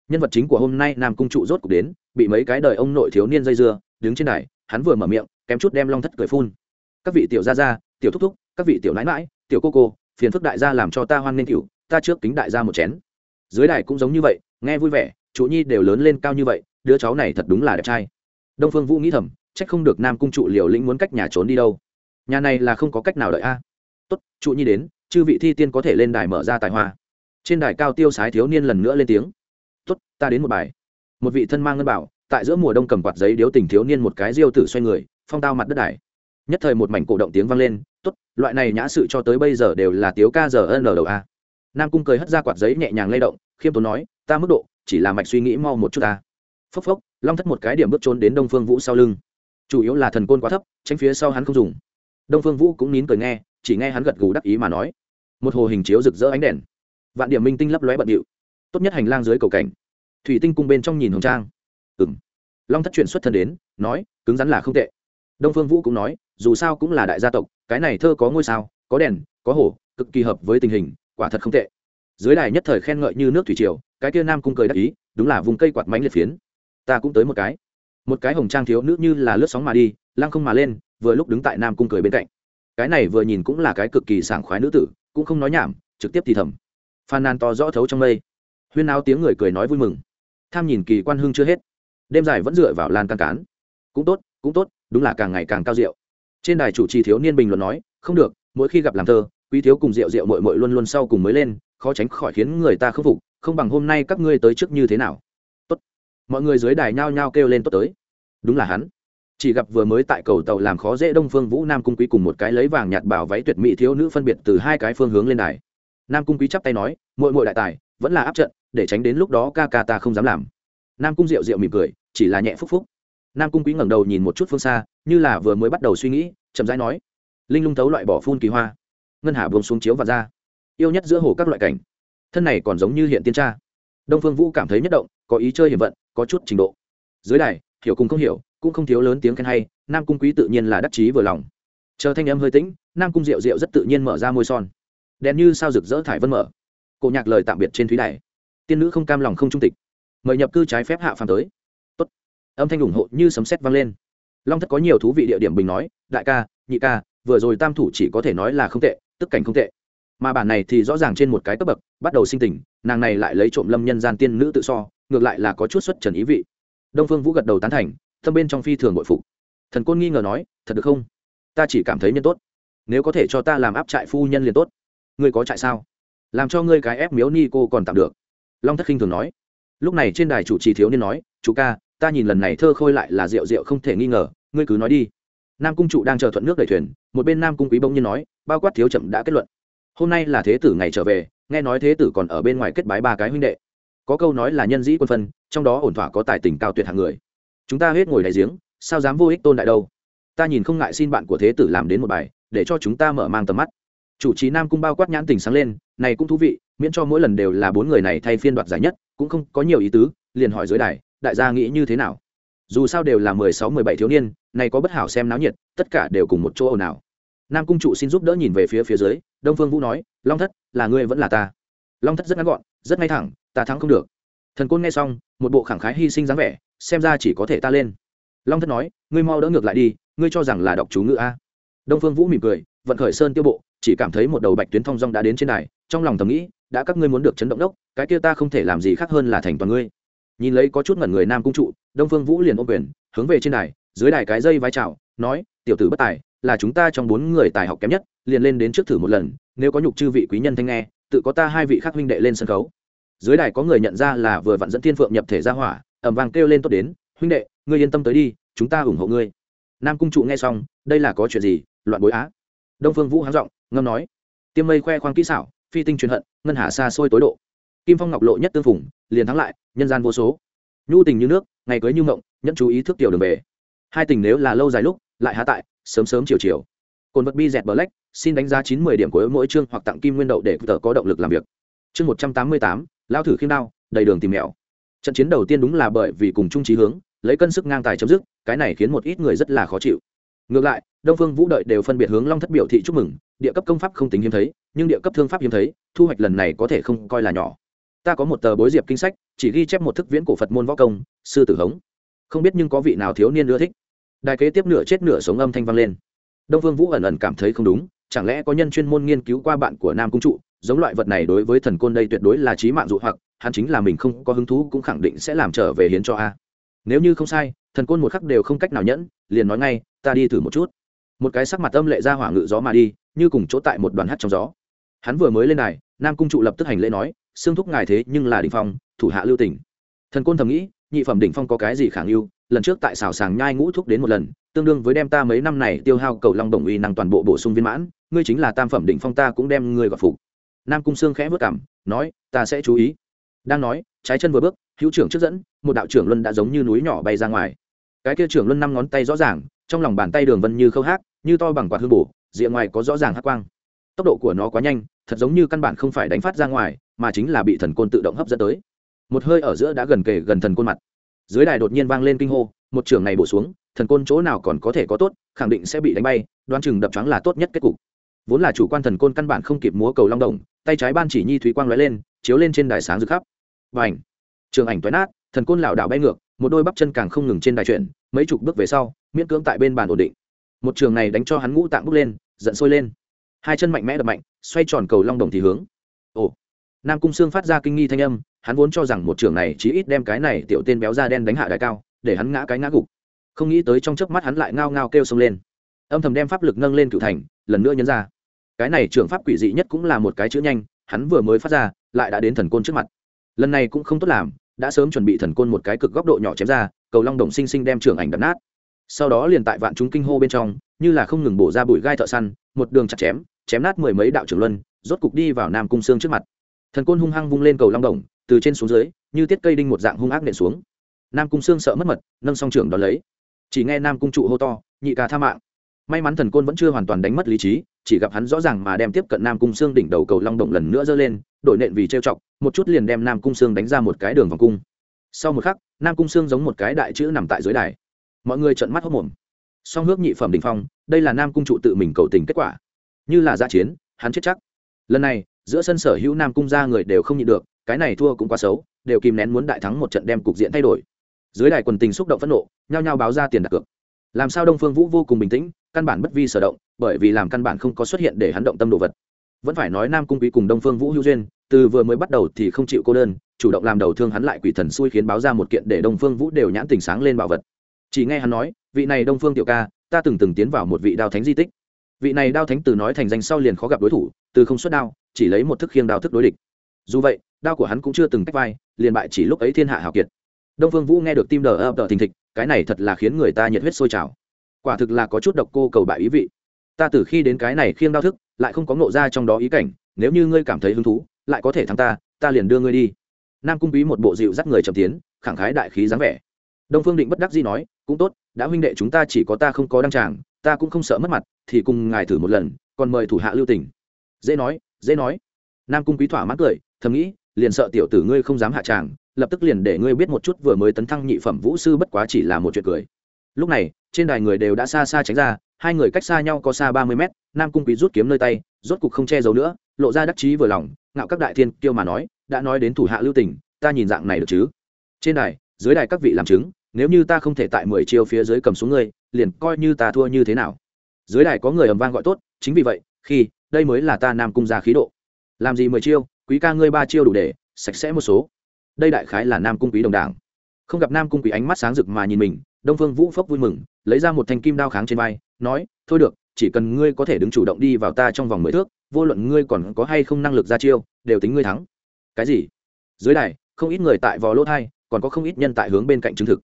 nhân vật chính của hôm nay nam cung trụ rốt cục đến, bị mấy cái đời ông nội thiếu niên dây dưa, đứng trên đài, hắn vừa mở miệng, kém chút đem long thất cười phun. Các vị tiểu gia gia, tiểu thúc thúc, các vị tiểu nãi mãi tiểu cô cô, phiền phức đại gia làm cho ta hoan nghênh cửu ta trước kính đại gia một chén. Dưới đài cũng giống như vậy, nghe vui vẻ chủ nhi đều lớn lên cao như vậy, đứa cháu này thật đúng là đẹp trai. Đông phương vũ nghĩ thầm trách không được nam cung trụ liều lĩnh muốn cách nhà trốn đi đâu. Nhà này là không có cách nào đợi a. Tốt, trụ nhi đến, chư vị thi tiên có thể lên đài mở ra tài hoa. Trên đài cao tiêu sái thiếu niên lần nữa lên tiếng tốt, ta đến một bài. Một vị thân mang ngân bảo, tại giữa mùa đông cầm quạt giấy điếu tình thiếu niên một cái diêu tử xoay người, phong tao mặt đất đài. Nhất thời một mảnh cổ động tiếng vang lên, tốt, loại này nhã sự cho tới bây giờ đều là tiếu ca giờ ân đầu a. Nam cung cười hất ra quạt giấy nhẹ nhàng lay động, khiêm tốn nói, ta mức độ, chỉ là mạch suy nghĩ mau một chút ta. Phốc phốc, long thất một cái điểm bước trốn đến đông phương vũ sau lưng. Chủ yếu là thần côn quá thấp, tránh phía sau hắn không dùng. Đông phương vũ cũng nín cười nghe, chỉ nghe hắn gật gù đắc ý mà nói, một hồ hình chiếu rực rỡ ánh đèn. Vạn điểm minh tinh lấp lóe bận điệu tốt nhất hành lang dưới cầu cảnh. Thủy tinh cung bên trong nhìn hồng trang. Ừng long thất chuyển xuất thân đến, nói, cứng rắn là không tệ. Đông phương vũ cũng nói, dù sao cũng là đại gia tộc, cái này thơ có ngôi sao, có đèn, có hổ cực kỳ hợp với tình hình, quả thật không tệ. Dưới đài nhất thời khen ngợi như nước thủy triều, cái kia nam cung cười đắc ý, đúng là vùng cây quạt mánh liệt phiến. Ta cũng tới một cái. Một cái hồng trang thiếu nữ như là lướt sóng mà đi, lăng không mà lên, vừa lúc đứng tại nam cung cười bên cạnh. Cái này vừa nhìn cũng là cái cực kỳ sảng khoái nữ tử, cũng không nói nhảm, trực tiếp thì thầm. Phan nan to rõ thấu trong mây huyên áo tiếng người cười nói vui mừng. Tham nhìn kỳ quan hưng chưa hết. Đêm dài vẫn dựa vào lan can cán. Cũng tốt cũng tốt, đúng là càng ngày càng cao rượu. Trên đài chủ trì thiếu niên bình luận nói, không được, mỗi khi gặp làm thơ, quý thiếu cùng rượu rượu mội mội luôn luôn sau cùng mới lên, khó tránh khỏi khiến người ta khâm phục, không bằng hôm nay các ngươi tới trước như thế nào. Tốt. Mọi người dưới đài nhao nhao kêu lên tốt tới. Đúng là hắn. Chỉ gặp vừa mới tại cầu tàu làm khó dễ đông phương vũ nam cung quý cùng một cái lấy vàng nhạt bảo váy tuyệt mỹ thiếu nữ phân biệt từ hai cái phương hướng lên đài. Nam cung quý chắp tay nói mội mội đại tài, vẫn là áp trận để tránh đến lúc đó ca ca ta không dám làm. Nam cung diệu diệu mỉm cười, chỉ là nhẹ phúc phúc. Nam cung quý ngẩng đầu nhìn một chút phương xa, như là vừa mới bắt đầu suy nghĩ, chậm rãi nói, linh lung thấu loại bỏ phun kỳ hoa, ngân hà buông xuống chiếu và ra yêu nhất giữa hồ các loại cảnh. Thân này còn giống như hiện tiên tra đông phương vũ cảm thấy nhất động, có ý chơi hiểm vận, có chút trình độ. Dưới đài, hiểu cùng không hiểu, cũng không thiếu lớn tiếng khen hay, nam cung quý tự nhiên là đắc chí vừa lòng. Chờ thanh em hơi tĩnh, nam cung diệu diệu rất tự nhiên mở ra môi son. Đèn như sao rực rỡ thải vân mở. Cổ nhạc lời tạm biệt trên thúy đài tiên nữ không cam lòng không trung tịch mời nhập cư trái phép hạ phàm tới Tốt. âm thanh ủng hộ như sấm sét vang lên long thất có nhiều thú vị địa điểm bình nói đại ca nhị ca vừa rồi tam thủ chỉ có thể nói là không tệ tức cảnh không tệ mà bản này thì rõ ràng trên một cái cấp bậc bắt đầu sinh tình nàng này lại lấy trộm lâm nhân gian tiên nữ tự so ngược lại là có chút xuất trần ý vị đông phương vũ gật đầu tán thành thâm bên trong phi thường bội phục thần côn nghi ngờ nói thật được không ta chỉ cảm thấy nhân tốt nếu có thể cho ta làm áp trại phu nhân liền tốt ngươi có trại sao làm cho ngươi cái ép miếu ni cô còn tạm được long thất khinh thường nói. Lúc này trên đài chủ trì thiếu niên nói chú ca, ta nhìn lần này thơ khôi lại là rượu rượu không thể nghi ngờ, ngươi cứ nói đi. Nam cung trụ đang chờ thuận nước đẩy thuyền, một bên nam cung quý bỗng nhiên nói, bao quát thiếu chậm đã kết luận. Hôm nay là thế tử ngày trở về, nghe nói thế tử còn ở bên ngoài kết bái ba cái huynh đệ. Có câu nói là nhân dĩ quân phân, trong đó ổn thỏa có tài tình cao tuyệt hạng người. Chúng ta hết ngồi đại giếng, sao dám vô ích tôn đại đâu? Ta nhìn không ngại xin bạn của thế tử làm đến một bài, để cho chúng ta mở mang tầm mắt chủ trì nam cung bao quát nhãn tình sáng lên, này cũng thú vị, miễn cho mỗi lần đều là bốn người này thay phiên đoạt giải nhất, cũng không có nhiều ý tứ, liền hỏi dưới đài, đại gia nghĩ như thế nào? Dù sao đều là mười sáu, mười bảy thiếu niên, này có bất hảo xem náo nhiệt, tất cả đều cùng một chỗ ồn ào. Nam cung trụ xin giúp đỡ nhìn về phía phía dưới, đông phương vũ nói, long thất, là ngươi vẫn là ta? Long thất rất ngắn gọn, rất ngay thẳng, ta thắng không được. Thần côn nghe xong, một bộ khẳng khái hy sinh dáng vẻ, xem ra chỉ có thể ta lên. Long thất nói, ngươi mau đỡ ngược lại đi, ngươi cho rằng là đọc chú ngữ a. Đông phương vũ mỉm cười, vận khởi sơn tiêu bộ chỉ cảm thấy một đầu bạch tuyến thong dong đã đến trên đài, trong lòng thầm nghĩ, đã các ngươi muốn được chấn động đốc, cái kia ta không thể làm gì khác hơn là thành toàn ngươi. Nhìn lấy có chút ngẩn người nam cung trụ, đông phương vũ liền ôm quyền, hướng về trên đài, dưới đài cái dây vai trào nói, tiểu tử bất tài, là chúng ta trong bốn người tài học kém nhất, liền lên đến trước thử một lần, nếu có nhục chư vị quý nhân thanh nghe, tự có ta hai vị khác huynh đệ lên sân khấu. Dưới đài có người nhận ra là vừa vặn dẫn thiên phượng nhập thể ra hỏa ẩm vàng kêu lên tốt đến, huynh đệ, ngươi yên tâm tới đi, chúng ta ủng hộ ngươi. Nam cung trụ nghe xong, đây là có chuyện gì, loạn bối á? Đông phương vũ háng giọng, ngâm nói, tiêm mây khoe khoang kỹ xảo, phi tinh truyền hận, ngân hà xa xôi tối độ. Kim phong ngọc lộ nhất tương phủng liền thắng lại, nhân gian vô số. Nhu tình như nước, ngày cưới như mộng, nhẫn chú ý thức tiểu đường về. Hai tình nếu là lâu dài lúc, lại há tại, sớm sớm chiều chiều. Cồn vật bi dẹt black xin đánh giá chín mươi điểm của mỗi chương hoặc tặng kim nguyên đậu để tờ có động lực làm việc. Chương một trăm tám mươi tám, lao thử khiêm đao, đầy đường tìm mèo trận chiến đầu tiên đúng là bởi vì cùng chung trí hướng, lấy cân sức ngang tài chấm dứt, cái này khiến một ít người rất là khó chịu ngược lại, đông phương vũ đợi đều phân biệt hướng long thất biểu thị chúc mừng, địa cấp công pháp không tính hiếm thấy, nhưng địa cấp thương pháp hiếm thấy, thu hoạch lần này có thể không coi là nhỏ. Ta có một tờ bối diệp kinh sách, chỉ ghi chép một thức viễn cổ phật môn võ công, sư tử hống. Không biết nhưng có vị nào thiếu niên ưa thích. Đài kế tiếp nửa chết nửa sống âm thanh vang lên. Đông phương vũ ẩn ẩn cảm thấy không đúng, chẳng lẽ có nhân chuyên môn nghiên cứu qua bạn của nam cung trụ, giống loại vật này đối với thần côn đây tuyệt đối là trí mạng dụ hoặc, hắn chính là mình không có hứng thú cũng khẳng định sẽ làm trở về hiến cho a. Nếu như không sai thần côn một khắc đều không cách nào nhẫn, liền nói ngay, ta đi thử một chút. Một cái sắc mặt âm lệ ra hỏa ngự gió mà đi, như cùng chỗ tại một đoàn hát trong gió. Hắn vừa mới lên này nam cung trụ lập tức hành lễ nói xương thúc ngài thế nhưng là đỉnh phong, thủ hạ lưu tỉnh thần côn thầm nghĩ, nhị phẩm đỉnh phong có cái gì kháng yêu? lần trước tại xào sàng nhai ngũ thúc đến một lần, tương đương với đem ta mấy năm này tiêu hao cầu long đồng uy năng toàn bộ bổ sung viên mãn, ngươi chính là tam phẩm đỉnh phong ta cũng đem ngươi gọi phục. Nam cung sương khẽ vất cảm, nói, ta sẽ chú ý. Đang nói, trái chân vừa bước, hữu trưởng trước dẫn, một đạo trưởng luân đã giống như núi nhỏ bay ra ngoài cái kia trưởng luân năm ngón tay rõ ràng, trong lòng bàn tay đường vân như khâu hát, như to bằng quạt hương bổ, rìa ngoài có rõ ràng hát quang. Tốc độ của nó quá nhanh, thật giống như căn bản không phải đánh phát ra ngoài, mà chính là bị thần côn tự động hấp dẫn tới. Một hơi ở giữa đã gần kề gần thần côn mặt. Dưới đài đột nhiên vang lên kinh hô, một trưởng này bổ xuống, thần côn chỗ nào còn có thể có tốt, khẳng định sẽ bị đánh bay đoan chừng đập trắng là tốt nhất kết cục. Vốn là chủ quan thần côn căn bản không kịp múa cầu long đồng, tay trái ban chỉ nhi thúy quang lóe lên, chiếu lên trên đài sáng rực khắp. Và ảnh trường ảnh toái nát, thần côn lảo đảo bay ngược một đôi bắp chân càng không ngừng trên đài chuyển, mấy chục bước về sau, miễn cưỡng tại bên bàn ổn định. Một trường này đánh cho hắn ngũ tạng bước lên, giận sôi lên. Hai chân mạnh mẽ đập mạnh, xoay tròn cầu long đồng thì hướng. Ồ! Nam cung sương phát ra kinh nghi thanh âm, hắn vốn cho rằng một trường này chỉ ít đem cái này tiểu tên béo da đen đánh hạ đài cao, để hắn ngã cái ngã gục. Không nghĩ tới trong chớp mắt hắn lại ngao ngao kêu sông lên. Âm thầm đem pháp lực nâng lên cựu thành, lần nữa nhấn ra. Cái này trường pháp quỷ dị nhất cũng là một cái chữ nhanh, hắn vừa mới phát ra, lại đã đến thần côn trước mặt. Lần này cũng không tốt làm đã sớm chuẩn bị thần côn một cái cực góc độ nhỏ chém ra, cầu long đồng sinh sinh đem trưởng ảnh đập nát. Sau đó liền tại vạn chúng kinh hô bên trong, như là không ngừng bổ ra bụi gai thợ săn, một đường chặt chém chém nát mười mấy đạo trưởng luân, rốt cục đi vào nam cung xương trước mặt. Thần côn hung hăng vung lên cầu long đồng, từ trên xuống dưới, như tiết cây đinh một dạng hung ác nện xuống. Nam cung xương sợ mất mật, nâng song trưởng đón lấy. Chỉ nghe nam cung trụ hô to, nhị ca tha mạng. May mắn thần côn vẫn chưa hoàn toàn đánh mất lý trí, chỉ gặp hắn rõ ràng mà đem tiếp cận nam cung xương đỉnh đầu cầu long động lần nữa giơ lên, đổi nện vì trêu chọc một chút liền đem nam cung xương đánh ra một cái đường vòng cung. Sau một khắc, nam cung xương giống một cái đại chữ nằm tại dưới đài. Mọi người trợn mắt hốc mồm song hước nhị phẩm đình phong, đây là nam cung trụ tự mình cầu tình kết quả. Như là gia chiến, hắn chết chắc. Lần này, giữa sân sở hữu nam cung ra người đều không nhịn được, cái này thua cũng quá xấu, đều kìm nén muốn đại thắng một trận đem cục diện thay đổi. Dưới đài quần tình xúc động phẫn nộ, nhao nhao báo ra tiền đặt cược. Làm sao đông phương vũ vô cùng bình tĩnh, căn bản bất vi sở động, bởi vì làm căn bản không có xuất hiện để hắn động tâm đồ vật vẫn phải nói nam cung quý cùng đông phương vũ hữu duyên, từ vừa mới bắt đầu thì không chịu cô đơn, chủ động làm đầu thương hắn lại quỷ thần xui khiến báo ra một kiện để đông phương vũ đều nhãn tình sáng lên bảo vật. Chỉ nghe hắn nói, vị này đông phương tiểu ca, ta từng từng tiến vào một vị đao thánh di tích. Vị này đao thánh từ nói thành danh sau liền khó gặp đối thủ, từ không xuất đao, chỉ lấy một thức khiêng đao thức đối địch. Dù vậy, đao của hắn cũng chưa từng cách vai, liền bại chỉ lúc ấy thiên hạ hào kiệt. Đông phương vũ nghe được tim đờ ập đờ thình thịch, cái này thật là khiến người ta nhiệt huyết sôi trào. Quả thực là có chút độc cô cầu bại ý vị ta từ khi đến cái này khiêng đao thức, lại không có ngộ ra trong đó ý cảnh, nếu như ngươi cảm thấy hứng thú, lại có thể thắng ta ta liền đưa ngươi đi. Nam cung quý một bộ dịu dắt người trầm tiến, khẳng khái đại khí dáng vẻ. Đông phương định bất đắc dĩ nói, cũng tốt, đã huynh đệ chúng ta chỉ có ta không có đăng tràng, ta cũng không sợ mất mặt, thì cùng ngài thử một lần, còn mời thủ hạ lưu tỉnh dễ nói dễ nói. Nam cung quý thỏa mãn cười, thầm nghĩ, liền sợ tiểu tử ngươi không dám hạ tràng, lập tức liền để ngươi biết một chút vừa mới tấn thăng nhị phẩm vũ sư bất quá chỉ là một chuyện cười. Lúc này, trên đài người đều đã xa xa tránh ra hai người cách xa nhau có xa ba mươi mét, nam cung quý rút kiếm nơi tay, rốt cục không che giấu nữa, lộ ra đắc chí vừa lòng, ngạo các đại thiên kiêu mà nói, đã nói đến thủ hạ lưu tình, ta nhìn dạng này được chứ? Trên đài, dưới đài các vị làm chứng, nếu như ta không thể tại mười chiêu phía dưới cầm xuống ngươi, liền coi như ta thua như thế nào? Dưới đài có người ầm vang gọi tốt, chính vì vậy, khi, đây mới là ta nam cung ra khí độ. Làm gì mười chiêu, quý ca ngươi ba chiêu đủ để, sạch sẽ một số. Đây đại khái là nam cung quý đồng đảng. Không gặp nam cung quý ánh mắt sáng rực mà nhìn mình đông phương vũ phốc vui mừng, lấy ra một thanh kim đao kháng trên vai, nói, thôi được, chỉ cần ngươi có thể đứng chủ động đi vào ta trong vòng mười thước, vô luận ngươi còn có hay không năng lực ra chiêu, đều tính ngươi thắng. Cái gì? Dưới đài, không ít người tại vò lỗ thai, còn có không ít nhân tại hướng bên cạnh chứng thực.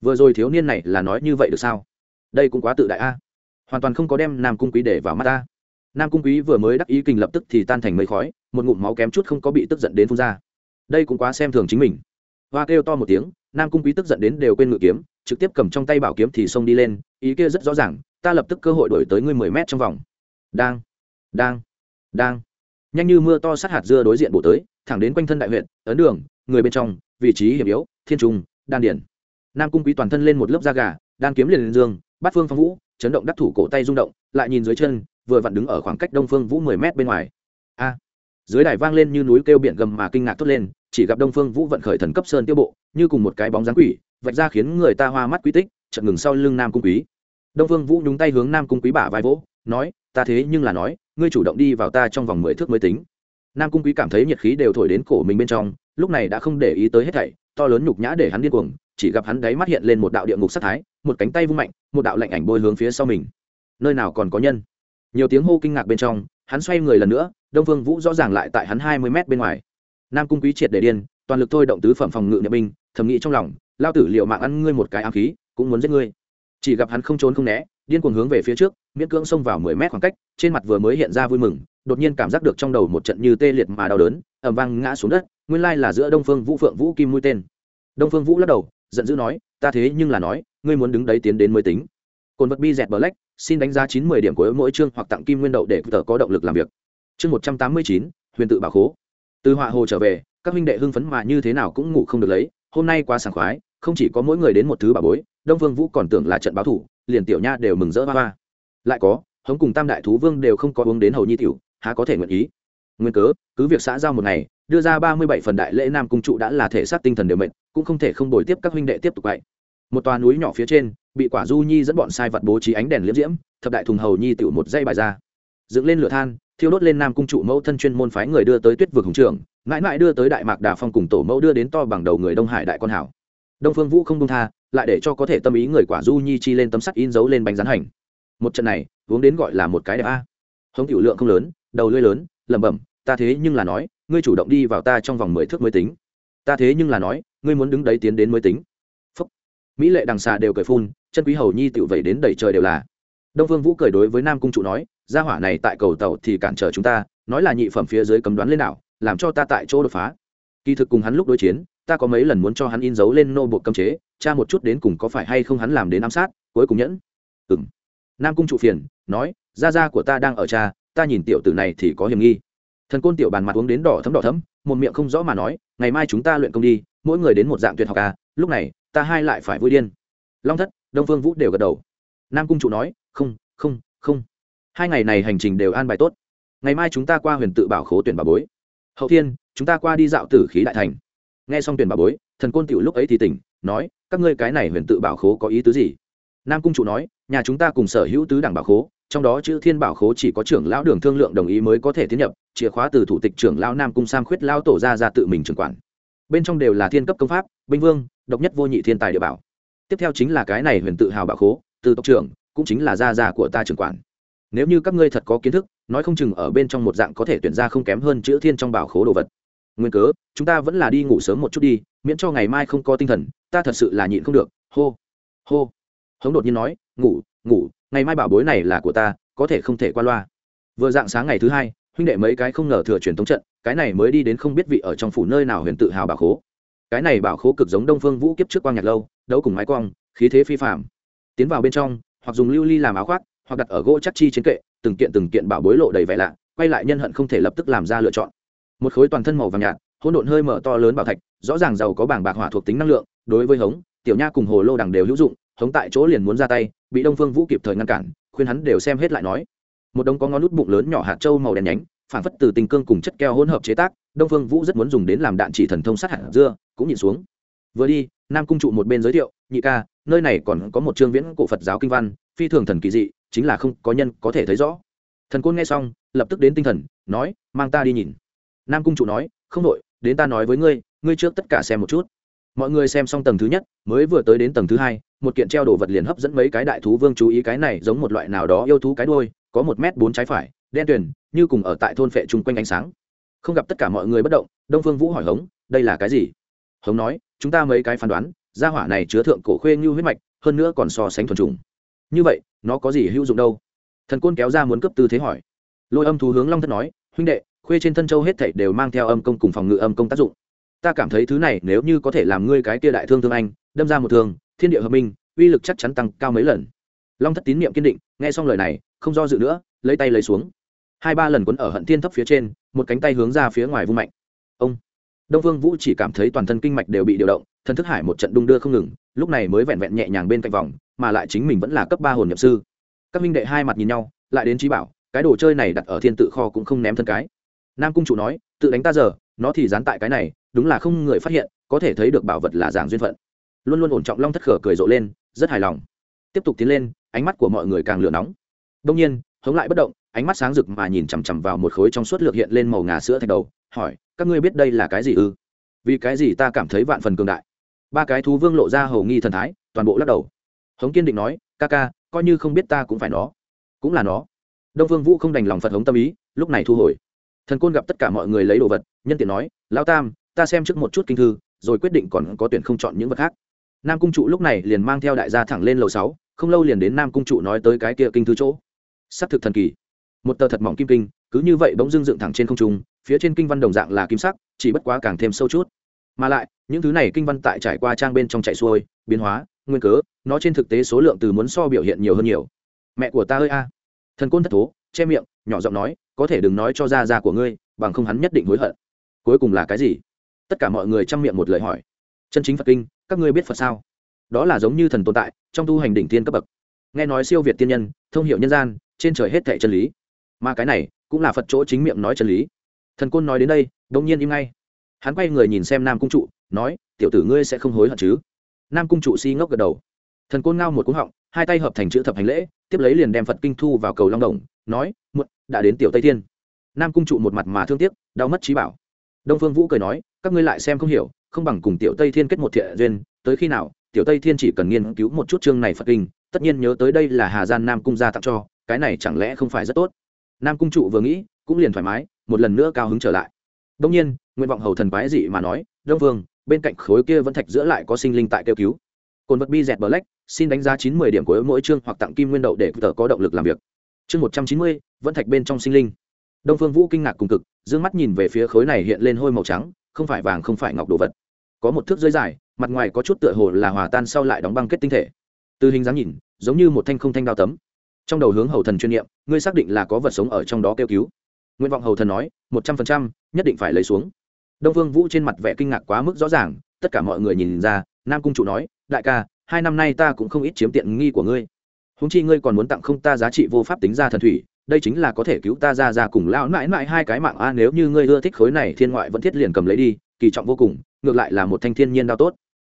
Vừa rồi thiếu niên này là nói như vậy được sao? Đây cũng quá tự đại a. Hoàn toàn không có đem nam cung quý để vào mắt ta nam cung quý vừa mới đắc ý kinh lập tức thì tan thành mây khói, một ngụm máu kém chút không có bị tức giận đến phun ra. Đây cũng quá xem thường chính mình. Hoa kêu to một tiếng, nam cung quý tức giận đến đều quên ngự kiếm trực tiếp cầm trong tay bảo kiếm thì xông đi lên, ý kia rất rõ ràng, ta lập tức cơ hội đổi tới ngươi mười mét trong vòng. Đang đang đang. Nhanh như mưa to sát hạt dưa đối diện bổ tới, thẳng đến quanh thân đại huyện ấn đường, người bên trong, vị trí hiểm yếu, thiên trung, đan điển. Nam cung quý toàn thân lên một lớp da gà, đan kiếm liền lên dương, bát phương phong vũ, chấn động đắc thủ cổ tay rung động, lại nhìn dưới chân, vừa vặn đứng ở khoảng cách đông phương vũ mười mét bên ngoài. A, dưới đài vang lên như núi kêu biển gầm mà kinh ngạc thốt lên chỉ gặp đông phương vũ vận khởi thần cấp sơn tiêu bộ, như cùng một cái bóng dáng quỷ, vạch ra khiến người ta hoa mắt quý tích chật ngừng sau lưng nam cung quý. Đông phương vũ nhúng tay hướng nam cung quý bả vai vỗ, nói, ta thế nhưng là nói, ngươi chủ động đi vào ta trong vòng mười thước mới tính. Nam cung quý cảm thấy nhiệt khí đều thổi đến cổ mình bên trong, lúc này đã không để ý tới hết thảy, to lớn nhục nhã để hắn điên cuồng, chỉ gặp hắn đáy mắt hiện lên một đạo địa ngục sát thái, một cánh tay vung mạnh, một đạo lạnh ảnh bôi hướng phía sau mình. Nơi nào còn có nhân? Nhiều tiếng hô kinh ngạc bên trong, hắn xoay người lần nữa, đông vương vũ rõ ràng lại tại hắn hai mươi mét bên ngoài nam cung quý triệt để điên, toàn lực thôi động tứ phẩm phòng ngự nhập binh, thầm nghĩ trong lòng, lao tử liệu mạng ăn ngươi một cái ám khí, cũng muốn giết ngươi. Chỉ gặp hắn không trốn không né, điên cuồng hướng về phía trước, miễn cưỡng xông vào mười mét khoảng cách, trên mặt vừa mới hiện ra vui mừng, đột nhiên cảm giác được trong đầu một trận như tê liệt mà đau đớn ẩm vang ngã xuống đất, nguyên lai là giữa đông phương vũ phượng vũ kim mũi tên. Đông phương vũ lắc đầu, giận dữ nói, ta thế nhưng là nói, ngươi muốn đứng đấy tiến đến mới tính. Cồn vật bi dẹt bờ lách xin đánh giá chín mươi điểm của mỗi chương hoặc tặng kim nguyên đậu để tờ có động lực làm việc. Chương một trăm tám mươi chín, huyền tự bảo khố từ họa hồ trở về, các huynh đệ hưng phấn mà như thế nào cũng ngủ không được lấy, hôm nay quá sảng khoái, không chỉ có mỗi người đến một thứ bà bối, đông vương vũ còn tưởng là trận báo thủ, liền tiểu nha đều mừng rỡ hoa hoa. Lại có, hống cùng tam đại thú vương đều không có uống đến hầu nhi tiểu, há có thể nguyện ý. Nguyên cớ, cứ việc xã giao một ngày, đưa ra ba mươi bảy phần đại lễ nam cung trụ đã là thể xác tinh thần đều mệnh cũng không thể không đổi tiếp các huynh đệ tiếp tục vậy một tòa núi nhỏ phía trên, bị quả du nhi dẫn bọn sai vật bố trí ánh đèn liễm diễm, thập đại thùng hầu nhi tiểu một dây bài ra. Dựng lên lửa than thiêu đốt lên nam cung trụ mẫu thân chuyên môn phái người đưa tới tuyết vực hùng trưởng, mãi mãi đưa tới đại mạc đà phong cùng tổ mẫu đưa đến to bằng đầu người đông hải đại con hảo. Đông phương vũ không công tha, lại để cho có thể tâm ý người quả du nhi chi lên tấm sắt in dấu lên bánh rán hành. Một trận này, uống đến gọi là một cái đẹp a. Hống tiểu lượng không lớn, đầu lưỡi lớn, lẩm bẩm, ta thế nhưng là nói, ngươi chủ động đi vào ta trong vòng mười thước mới tính. Ta thế nhưng là nói, ngươi muốn đứng đấy tiến đến mới tính. Phúc. mỹ lệ đằng xà đều cười phun, chân quý hầu nhi tiểu vẩy đến đầy trời đều là. Đông phương vũ cười đối với nam cung trụ nói gia hỏa này tại cầu tàu thì cản trở chúng ta, nói là nhị phẩm phía dưới cấm đoán lên đảo, làm cho ta tại chỗ đột phá. Kỳ thực cùng hắn lúc đối chiến, ta có mấy lần muốn cho hắn in dấu lên nô bộ cấm chế, tra một chút đến cùng có phải hay không hắn làm đến ám sát, cuối cùng nhẫn. Ừng nam cung trụ phiền, nói, gia gia của ta đang ở cha ta nhìn tiểu tử này thì có hiểm nghi. Thần côn tiểu bàn mặt uống đến đỏ thấm đỏ thấm, một miệng không rõ mà nói, ngày mai chúng ta luyện công đi, mỗi người đến một dạng tuyệt học à lúc này, ta hai lại phải vui điên. Long thất, đông phương vũ đều gật đầu. Nam cung trụ nói, không không không hai ngày này hành trình đều an bài tốt. Ngày mai chúng ta qua huyền tự bảo khố tuyển bà bối. Hậu thiên, chúng ta qua đi dạo tử khí đại thành. Nghe xong tuyển bà bối, thần côn tiểu lúc ấy thì tỉnh, nói, các ngươi cái này huyền tự bảo khố có ý tứ gì? Nam cung chủ nói, nhà chúng ta cùng sở hữu tứ đẳng bảo khố, trong đó chữ thiên bảo khố chỉ có trưởng lão đường thương lượng đồng ý mới có thể tiến nhập, chìa khóa từ thủ tịch trưởng lão nam cung sam khuyết lao tổ ra ra tự mình trưởng quản. Bên trong đều là thiên cấp công pháp, binh vương, độc nhất vô nhị thiên tài địa bảo. Tiếp theo chính là cái này huyền tự hào bảo khố, từ tộc trưởng, cũng chính là gia gia của ta trưởng quản nếu như các ngươi thật có kiến thức, nói không chừng ở bên trong một dạng có thể tuyển ra không kém hơn chữ thiên trong bảo khố đồ vật. Nguyên cớ, chúng ta vẫn là đi ngủ sớm một chút đi, miễn cho ngày mai không có tinh thần, ta thật sự là nhịn không được. Hô hô. Hống đột nhiên nói, ngủ ngủ, ngày mai bảo bối này là của ta, có thể không thể qua loa. Vừa dạng sáng ngày thứ hai, huynh đệ mấy cái không ngờ thừa truyền thống trận, cái này mới đi đến không biết vị ở trong phủ nơi nào huyền tự hào bảo khố. Cái này bảo khố cực giống đông phương vũ kiếp trước quang nhạc lâu, đấu cùng mái quang, khí thế phi phạm tiến vào bên trong, hoặc dùng lưu ly làm áo khoác hoặc đặt ở gỗ chắc chi trên kệ, từng kiện từng kiện bảo bối lộ đầy vẻ lạ, quay lại nhân hận không thể lập tức làm ra lựa chọn. Một khối toàn thân màu vàng nhạt, hỗn độn hơi mở to lớn bảo thạch, rõ ràng giàu có bảng bạc hỏa thuộc tính năng lượng, đối với hống, tiểu nha cùng hồ lô đằng đều hữu dụng, hống tại chỗ liền muốn ra tay, bị đông phương vũ kịp thời ngăn cản, khuyên hắn đều xem hết lại nói. Một đống có ngón nút bụng lớn nhỏ hạt trâu màu đen nhánh phản phất từ tình cương cùng chất keo hỗn hợp chế tác, đông phương vũ rất muốn dùng đến làm đạn chỉ thần thông sát hạt dưa, cũng nhìn xuống. Vừa đi, nam cung trụ một bên giới thiệu, nhị ca, nơi này còn có một chương viễn cổ phật giáo kinh văn phi thường thần kỳ dị, chính là không có nhân có thể thấy rõ. Thần côn nghe xong, lập tức đến tinh thần, nói, mang ta đi nhìn. Nam cung trụ nói, không đội đến ta nói với ngươi ngươi trước tất cả xem một chút. Mọi người xem xong tầng thứ nhất, mới vừa tới đến tầng thứ hai, một kiện treo đồ vật liền hấp dẫn mấy cái đại thú vương chú ý cái này giống một loại nào đó yêu thú cái đôi có một m bốn trái phải, đen tuyền, như cùng ở tại thôn phệ chung quanh ánh sáng. Không gặp tất cả mọi người bất động, đông phương vũ hỏi hống, đây là cái gì? Hống nói, chúng ta mấy cái phán đoán, gia hỏa này chứa thượng cổ khuê như huyết mạch, hơn nữa còn so sánh thuần trùng như vậy, nó có gì hữu dụng đâu? Thần côn kéo ra muốn cấp tư thế hỏi. Lôi âm thú hướng long thất nói, huynh đệ, khuê trên thân châu hết thảy đều mang theo âm công cùng phòng ngự âm công tác dụng. Ta cảm thấy thứ này nếu như có thể làm ngươi cái kia đại thương thương anh, đâm ra một thương, thiên địa hợp minh, uy lực chắc chắn tăng cao mấy lần. Long thất tín niệm kiên định, nghe xong lời này, không do dự nữa, lấy tay lấy xuống. Hai ba lần quấn ở hận thiên thấp phía trên, một cánh tay hướng ra phía ngoài vung mạnh. Ông! Đông vương vũ chỉ cảm thấy toàn thân kinh mạch đều bị điều động thân thức hải một trận đung đưa không ngừng, lúc này mới vẹn vẹn nhẹ nhàng bên cạnh vòng, mà lại chính mình vẫn là cấp ba hồn nhập sư. Các minh đệ hai mặt nhìn nhau, lại đến trí bảo, cái đồ chơi này đặt ở thiên tự kho cũng không ném thân cái. Nam cung chủ nói, tự đánh ta giờ, nó thì dán tại cái này, đúng là không người phát hiện, có thể thấy được bảo vật là giảng duyên phận. Luôn luôn ổn trọng long thất khở cười rộ lên, rất hài lòng. Tiếp tục tiến lên, ánh mắt của mọi người càng lửa nóng. Đông nhiên, hống lại bất động, ánh mắt sáng rực mà nhìn chằm chằm vào một khối trong suốt lược hiện lên màu ngà sữa thạch đầu hỏi, các ngươi biết đây là cái gì ư? Vì cái gì ta cảm thấy vạn phần cường đại. Ba cái thú vương lộ ra hầu nghi thần thái, toàn bộ lắc đầu. Hống kiên định nói, ca ca, coi như không biết ta cũng phải nó. Cũng là nó. Đông vương vũ không đành lòng phật hống tâm ý, lúc này thu hồi. Thần côn gặp tất cả mọi người lấy đồ vật, nhân tiện nói, lão tam, ta xem trước một chút kinh thư, rồi quyết định còn có tuyển không chọn những vật khác. Nam cung trụ lúc này liền mang theo đại gia thẳng lên lầu sáu, không lâu liền đến nam cung trụ nói tới cái kia kinh thư chỗ. S ắ c thực thần kỳ. Một tờ thật mỏng kim kinh, cứ như vậy bỗng dưng dựng thẳng trên không trung phía trên kinh văn đồng dạng là kim sắc, chỉ bất quá càng thêm sâu chút. Mà lại, những thứ này kinh văn tại trải qua trang bên trong chạy xuôi, biến hóa, nguyên cớ, nó trên thực tế số lượng từ muốn so biểu hiện nhiều hơn nhiều. Mẹ của ta ơi a. Thần côn thất thố, che miệng, nhỏ giọng nói, có thể đừng nói cho ra ra của ngươi, bằng không hắn nhất định hối hận. Cuối cùng là cái gì? Tất cả mọi người chăm miệng một lời hỏi. Chân chính phật kinh, các ngươi biết phật sao? Đó là giống như thần tồn tại, trong tu hành đỉnh tiên cấp bậc. Nghe nói siêu việt tiên nhân, thông hiệu nhân gian, trên trời hết thệ chân lý. Mà cái này, cũng là phật chỗ chính miệng nói chân lý thần côn nói đến đây đông nhiên im ngay. Hắn quay người nhìn xem nam cung trụ, nói, tiểu tử ngươi sẽ không hối hận chứ? Nam cung trụ si ngốc gật đầu. Thần côn ngao một cú họng, hai tay hợp thành chữ thập hành lễ, tiếp lấy liền đem phật kinh thu vào cầu long đồng, nói, muộn, đã đến tiểu tây thiên. Nam cung trụ một mặt mà thương tiếc, đau mất trí bảo. Đông phương vũ cười nói, các ngươi lại xem không hiểu, không bằng cùng tiểu tây thiên kết một thiện duyên, tới khi nào, tiểu tây thiên chỉ cần nghiên cứu một chút chương này phật kinh, tất nhiên nhớ tới đây là hà gian nam cung gia tặng cho, cái này chẳng lẽ không phải rất tốt? Nam cung trụ vừa nghĩ cũng liền thoải mái một lần nữa cao hứng trở lại. Đông nhiên nguyện vọng hầu thần quái dị mà nói đông vương bên cạnh khối kia vẫn thạch giữa lại có sinh linh tại kêu cứu. Cồn vật bi dẹt bờ lách, xin đánh giá chín mươi điểm của mỗi chương hoặc tặng kim nguyên đậu để tờ có động lực làm việc. Chương một trăm chín mươi vẫn thạch bên trong sinh linh. Đông phương vũ kinh ngạc cùng cực d ư ơ n g mắt nhìn về phía khối này hiện lên hôi màu trắng không phải vàng không phải ngọc đồ vật. Có một thước rơi dài mặt ngoài có chút tựa hồ là hòa tan sau lại đóng băng kết tinh thể. Từ hình dáng nhìn giống như một thanh không thanh đao tấm. Trong đầu hướng hầu thần chuyên nghiệm ngươi xác định là có vật sống ở trong đó kêu cứu nguyện vọng hầu thần nói, một trăm phần trăm, nhất định phải lấy xuống. Đông phương vũ trên mặt vẻ kinh ngạc quá mức rõ ràng, tất cả mọi người nhìn ra, nam cung chủ nói, đại ca, hai năm nay ta cũng không ít chiếm tiện nghi của ngươi. Húng chi ngươi còn muốn tặng không ta giá trị vô pháp tính ra thần thủy, đây chính là có thể cứu ta ra ra cùng lao mãi mãi hai cái mạng a, nếu như ngươi ưa thích khối này, thiên ngoại vẫn thiết liền cầm lấy đi, kỳ trọng vô cùng, ngược lại là một thanh thiên nhiên đao tốt.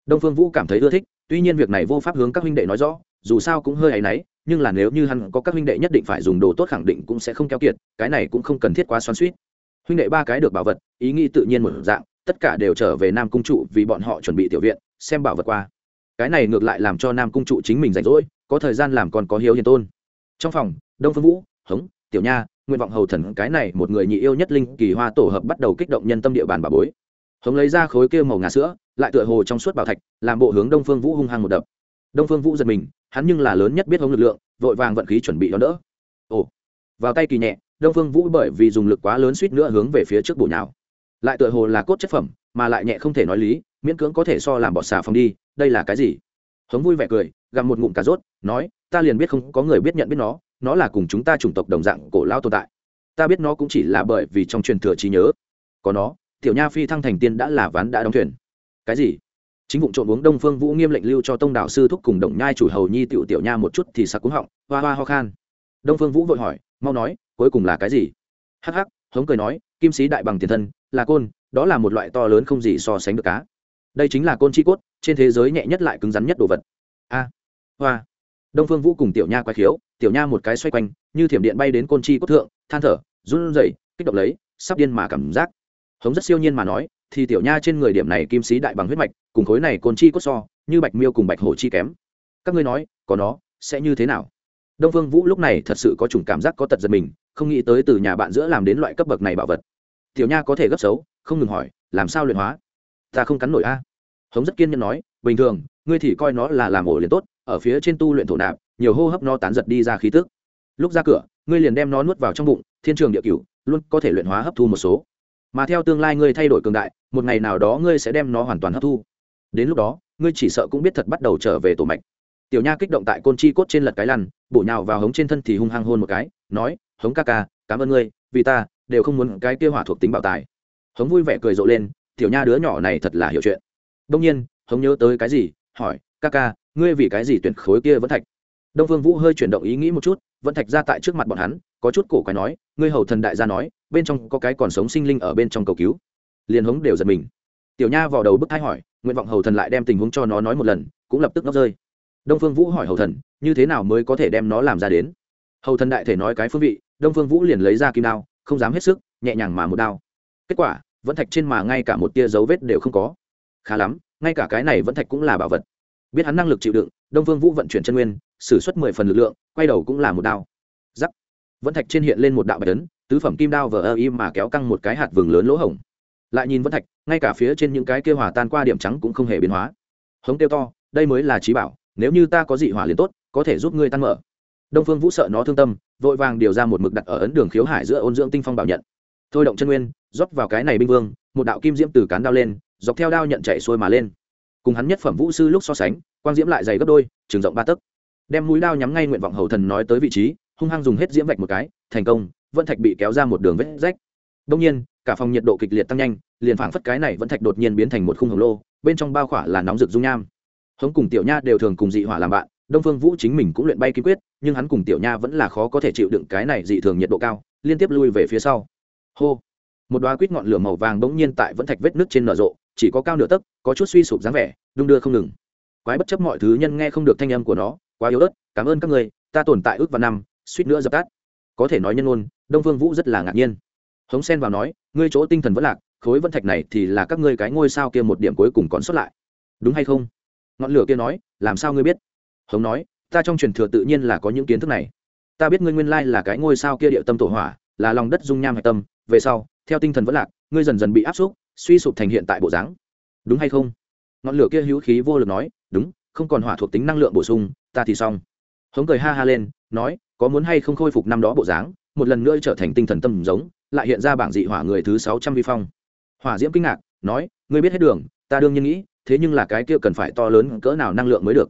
Đông phương vũ cảm thấy ưa thích, tuy nhiên việc này vô pháp hướng các huynh đệ nói rõ, dù sao cũng hơi áy náy nhưng là nếu như hắn có các huynh đệ nhất định phải dùng đồ tốt khẳng định cũng sẽ không keo kiệt, cái này cũng không cần thiết quá xoắn suýt huynh đệ ba cái được bảo vật, ý nghĩ tự nhiên một dạng, tất cả đều trở về nam cung trụ vì bọn họ chuẩn bị tiểu viện, xem bảo vật qua. Cái này ngược lại làm cho nam cung trụ chính mình rảnh rỗi, có thời gian làm còn có hiếu hiền tôn. Trong phòng, đông phương vũ, hống, tiểu nha, nguyện vọng hầu thần, cái này một người nhị yêu nhất linh kỳ hoa tổ hợp bắt đầu kích động nhân tâm địa bàn bà bối. Hống lấy ra khối kia màu ngà sữa, lại tựa hồ trong suốt bảo thạch, làm bộ hướng đông phương vũ hung hăng một đập. Đông phương vũ giật mình hắn nhưng là lớn nhất biết hống lực lượng, vội vàng vận khí chuẩn bị đón đỡ. Ồ, vào tay kỳ nhẹ, đông phương vũ bởi vì dùng lực quá lớn suýt nữa hướng về phía trước bổ nhào. Lại tựa hồ là cốt chất phẩm, mà lại nhẹ không thể nói lý, miễn cưỡng có thể so làm bọt xà phòng đi, đây là cái gì? Hống vui vẻ cười, gặm một ngụm cà rốt, nói, ta liền biết không có người biết nhận biết nó nó là cùng chúng ta chủng tộc đồng dạng cổ lao tồn tại. Ta biết nó cũng chỉ là bởi vì trong truyền thừa trí nhớ có nó, tiểu nha phi thăng thành tiên đã là ván đã đóng thuyền. Cái gì? Chính vụ trộn uống đông phương vũ nghiêm lệnh lưu cho tông đạo sư thúc cùng đồng nhai chủ hầu nhi tiểu tiểu nha một chút thì sặc cúng họng, hoa hoa ho khan. Đông phương vũ vội hỏi, mau nói, cuối cùng là cái gì? Hắc hắc, hống cười nói, kim sĩ đại bằng tiền thân, là côn, đó là một loại to lớn không gì so sánh được cá. Đây chính là côn chi cốt, trên thế giới nhẹ nhất lại cứng rắn nhất đồ vật. A, hoa. Đông phương vũ cùng tiểu nha quay khiếu, tiểu nha một cái xoay quanh, như thiểm điện bay đến côn chi cốt thượng, than thở, run rẩy, kích động lấy, sắp điên mà cảm giác. Hống rất siêu nhiên mà nói, thì tiểu nha trên người điểm này kim sĩ đại bằng huyết mạch cùng khối này côn chi cốt so, như bạch miêu cùng bạch hổ chi kém. Các ngươi nói, có nó, sẽ như thế nào? Đông phương vũ lúc này thật sự có chủng cảm giác có tật giật mình, không nghĩ tới từ nhà bạn giữa làm đến loại cấp bậc này bảo vật. Tiểu nha có thể gấp xấu, không ngừng hỏi, làm sao luyện hóa? Ta không cắn nổi a. Hống rất kiên nhẫn nói, bình thường, ngươi thì coi nó là làm ổ liền tốt, ở phía trên tu luyện thổ nạp, nhiều hô hấp nó tán giật đi ra khí tức. Lúc ra cửa, ngươi liền đem nó nuốt vào trong bụng, thiên trường địa cửu, luôn có thể luyện hóa hấp thu một số. Mà theo tương lai ngươi thay đổi cường đại, một ngày nào đó ngươi sẽ đem nó hoàn toàn hấp thu đến lúc đó, ngươi chỉ sợ cũng biết thật bắt đầu trở về tổ mạch. Tiểu nha kích động tại côn chi cốt trên lật cái lăn, bổ nhào vào hống trên thân thì hung hăng hôn một cái, nói, hống ca ca, cảm ơn ngươi, vì ta, đều không muốn cái kia hỏa thuộc tính bảo tài. Hống vui vẻ cười rộ lên, tiểu nha đứa nhỏ này thật là hiểu chuyện. Đông nhiên, hống nhớ tới cái gì, hỏi, ca ca, ngươi vì cái gì tuyển khối kia vẫn thạch? Đông vương vũ hơi chuyển động ý nghĩ một chút vẫn thạch ra tại trước mặt bọn hắn, có chút cổ quái nói, ngươi hầu thần đại gia nói, bên trong có cái còn sống sinh linh ở bên trong cầu cứu. Liền hống đều giật mình. Tiểu nha vào đầu bức thai hỏi nguyện vọng hầu thần lại đem tình huống cho nó nói một lần, cũng lập tức ngốc rơi. Đông phương vũ hỏi hầu thần, như thế nào mới có thể đem nó làm ra đến? Hầu thần đại thể nói cái phương vị, đông phương vũ liền lấy ra kim đao, không dám hết sức, nhẹ nhàng mà một đao. Kết quả, vẫn thạch trên mà ngay cả một tia dấu vết đều không có. Khá lắm, ngay cả cái này vẫn thạch cũng là bảo vật. Biết hắn năng lực chịu đựng, đông phương vũ vận chuyển chân nguyên s ử suất mười phần lực lượng, quay đầu cũng là một đao. Giắc. Vẫn thạch trên hiện lên một đạo bạch tấn tứ phẩm kim đao vờ ơ im mà kéo căng một cái hạt vừng lớn lỗ hổng lại nhìn vẫn thạch, ngay cả phía trên những cái kêu hỏa tan qua điểm trắng cũng không hề biến hóa. Hống tiêu to, đây mới là trí bảo, nếu như ta có dị hỏa liền tốt, có thể giúp ngươi tan mở. Đông phương vũ sợ nó thương tâm, vội vàng điều ra một mực đặt ở ấn đường khiếu hải giữa ôn dưỡng tinh phong bảo nhận. Thôi động chân nguyên, rót vào cái này binh vương, một đạo kim diễm từ cán đao lên, dọc theo đao nhận chạy xuôi mà lên. Cùng hắn nhất phẩm vũ sư lúc so sánh, quang diễm lại dày gấp đôi, trường rộng ba tấc. Đem mũi đao nhắm ngay nguyện vọng hầu thần nói tới vị trí, hung hăng dùng hết diễm vạch một cái, thành công, vẫn thạch bị kéo ra một đường vết rách. Đông nhiên cả phòng nhiệt độ kịch liệt tăng nhanh, liền phảng phất cái này vẫn thạch đột nhiên biến thành một khung hồng lô, bên trong bao khỏa là nóng rực dung nham. Hống cùng tiểu nha đều thường cùng dị hỏa làm bạn, đông phương vũ chính mình cũng luyện bay kim quyết, nhưng hắn cùng tiểu nha vẫn là khó có thể chịu đựng cái này dị thường nhiệt độ cao, liên tiếp lui về phía sau. Hô! Một đoá quýt ngọn lửa màu vàng bỗng nhiên tại vẫn thạch vết nước trên nở rộ, chỉ có cao nửa tấc, có chút suy sụp dáng vẻ, đung đưa không ngừng. Quái bất chấp mọi thứ nhân nghe không được thanh âm của nó, quá yếu ớt, cảm ơn các người, ta tồn tại ước và năm, suýt nữa dập tắt. Có thể nói nhân ôn đông phương vũ rất là ngạc nhiên hống sen vào nói, ngươi chỗ tinh thần vẫn lạc, khối vân thạch này thì là các ngươi cái ngôi sao kia một điểm cuối cùng còn xuất lại. Đúng hay không? Ngọn lửa kia nói, làm sao ngươi biết? Hống nói, ta trong truyền thừa tự nhiên là có những kiến thức này. Ta biết ngươi nguyên lai là cái ngôi sao kia địa tâm tổ hỏa, là lòng đất dung nham hạch tâm. Về sau, theo tinh thần vẫn lạc, ngươi dần dần bị áp xúc, suy sụp thành hiện tại bộ dáng. Đúng hay không? Ngọn lửa kia hữu khí vô lực nói, đúng, không còn hỏa thuộc tính năng lượng bổ sung, ta thì xong. Hống cười ha ha lên, nói, có muốn hay không khôi phục năm đó bộ dáng, một lần nữa trở thành tinh thần tâm giống lại hiện ra bảng dị hỏa người thứ sáu trăm vi phong. Hỏa diễm kinh ngạc, nói, ngươi biết hết đường, ta đương nhiên nghĩ, thế nhưng là cái kia cần phải to lớn cỡ nào năng lượng mới được.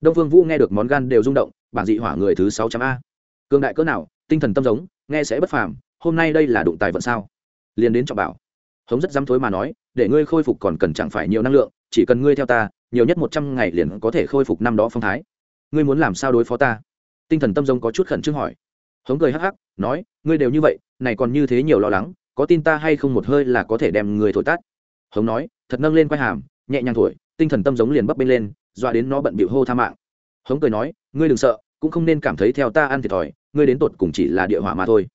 Đông phương vũ nghe được món gan đều rung động, bảng dị hỏa người thứ sáu trăm a. Cường đại cỡ nào, tinh thần tâm giống, nghe sẽ bất phàm, hôm nay đây là đụng tài vận sao? Liền đến trọng bảo. Hống rất dám thối mà nói, để ngươi khôi phục còn cần chẳng phải nhiều năng lượng, chỉ cần ngươi theo ta, nhiều nhất một trăm ngày liền có thể khôi phục năm đó phong thái. Ngươi muốn làm sao đối phó ta? Tinh thần tâm giống có chút khẩn trương hỏi hống cười hắc hắc, nói, ngươi đều như vậy, này còn như thế nhiều lo lắng, có tin ta hay không một hơi là có thể đem người thổi tát? Hống nói, thật nâng lên quai hàm, nhẹ nhàng thổi, tinh thần tâm giống liền bấp bênh lên, dọa đến nó bận bịu hô tha mạng. Hống cười nói, ngươi đừng sợ, cũng không nên cảm thấy theo ta ăn thiệt thòi, ngươi đến tột cùng chỉ là địa hỏa mà thôi.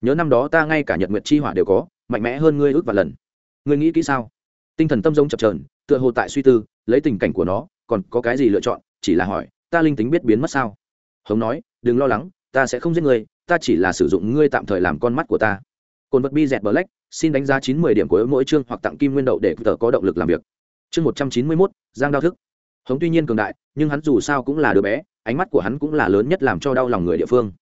Nhớ năm đó ta ngay cả nhật nguyệt chi hỏa đều có, mạnh mẽ hơn ngươi ước và lần. Ngươi nghĩ kỹ sao? Tinh thần tâm giống chập trờn tựa hồ tại suy tư, lấy tình cảnh của nó, còn có cái gì lựa chọn, chỉ là hỏi, ta linh tính biết biến mất sao? Hống nói, đừng lo lắng ta sẽ không giết ngươi, ta chỉ là sử dụng ngươi tạm thời làm con mắt của ta. Cồn vật bi dẹt black, xin đánh giá chín mươi điểm của mỗi chương hoặc tặng kim nguyên đậu để tờ có động lực làm việc. Chương một trăm chín mươi mốt, giang đao thức. Hống tuy nhiên cường đại, nhưng hắn dù sao cũng là đứa bé, ánh mắt của hắn cũng là lớn nhất làm cho đau lòng người địa phương.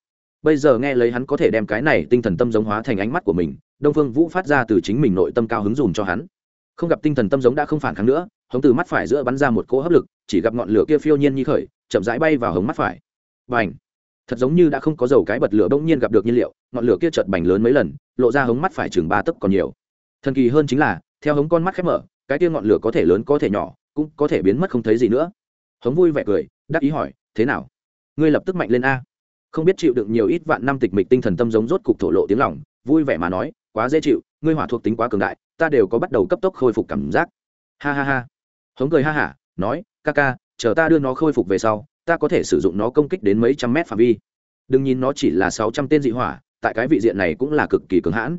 Bây giờ nghe lấy hắn có thể đem cái này tinh thần tâm giống hóa thành ánh mắt của mình, đông phương vũ phát ra từ chính mình nội tâm cao hứng dùm cho hắn. Không gặp tinh thần tâm giống đã không phản kháng nữa, hống từ mắt phải giữa bắn ra một cỗ hấp lực, chỉ gặp ngọn lửa kia phiêu nhiên như khởi, chậm rãi bay vào hống mắt phải. Và thật giống như đã không có dầu cái bật lửa bỗng nhiên gặp được nhiên liệu, ngọn lửa kia chợt bành lớn mấy lần, lộ ra hống mắt phải chừng ba tấc còn nhiều. Thần kỳ hơn chính là, theo hống con mắt khép mở, cái kia ngọn lửa có thể lớn có thể nhỏ, cũng có thể biến mất không thấy gì nữa. Hống vui vẻ cười, đắc ý hỏi, thế nào? Ngươi lập tức mạnh lên a. Không biết chịu đựng nhiều ít vạn năm tịch mịch tinh thần tâm giống rốt cục thổ lộ tiếng lòng, vui vẻ mà nói, quá dễ chịu, ngươi hỏa thuộc tính quá cường đại, ta đều có bắt đầu cấp tốc khôi phục cảm giác. Ha ha ha. Hống cười ha hả, nói, ca ca, chờ ta đưa nó khôi phục về sau ta có thể sử dụng nó công kích đến mấy trăm mét phạm vi. Đừng nhìn nó chỉ là sáu trăm tên dị hỏa, tại cái vị diện này cũng là cực kỳ cứng hãn.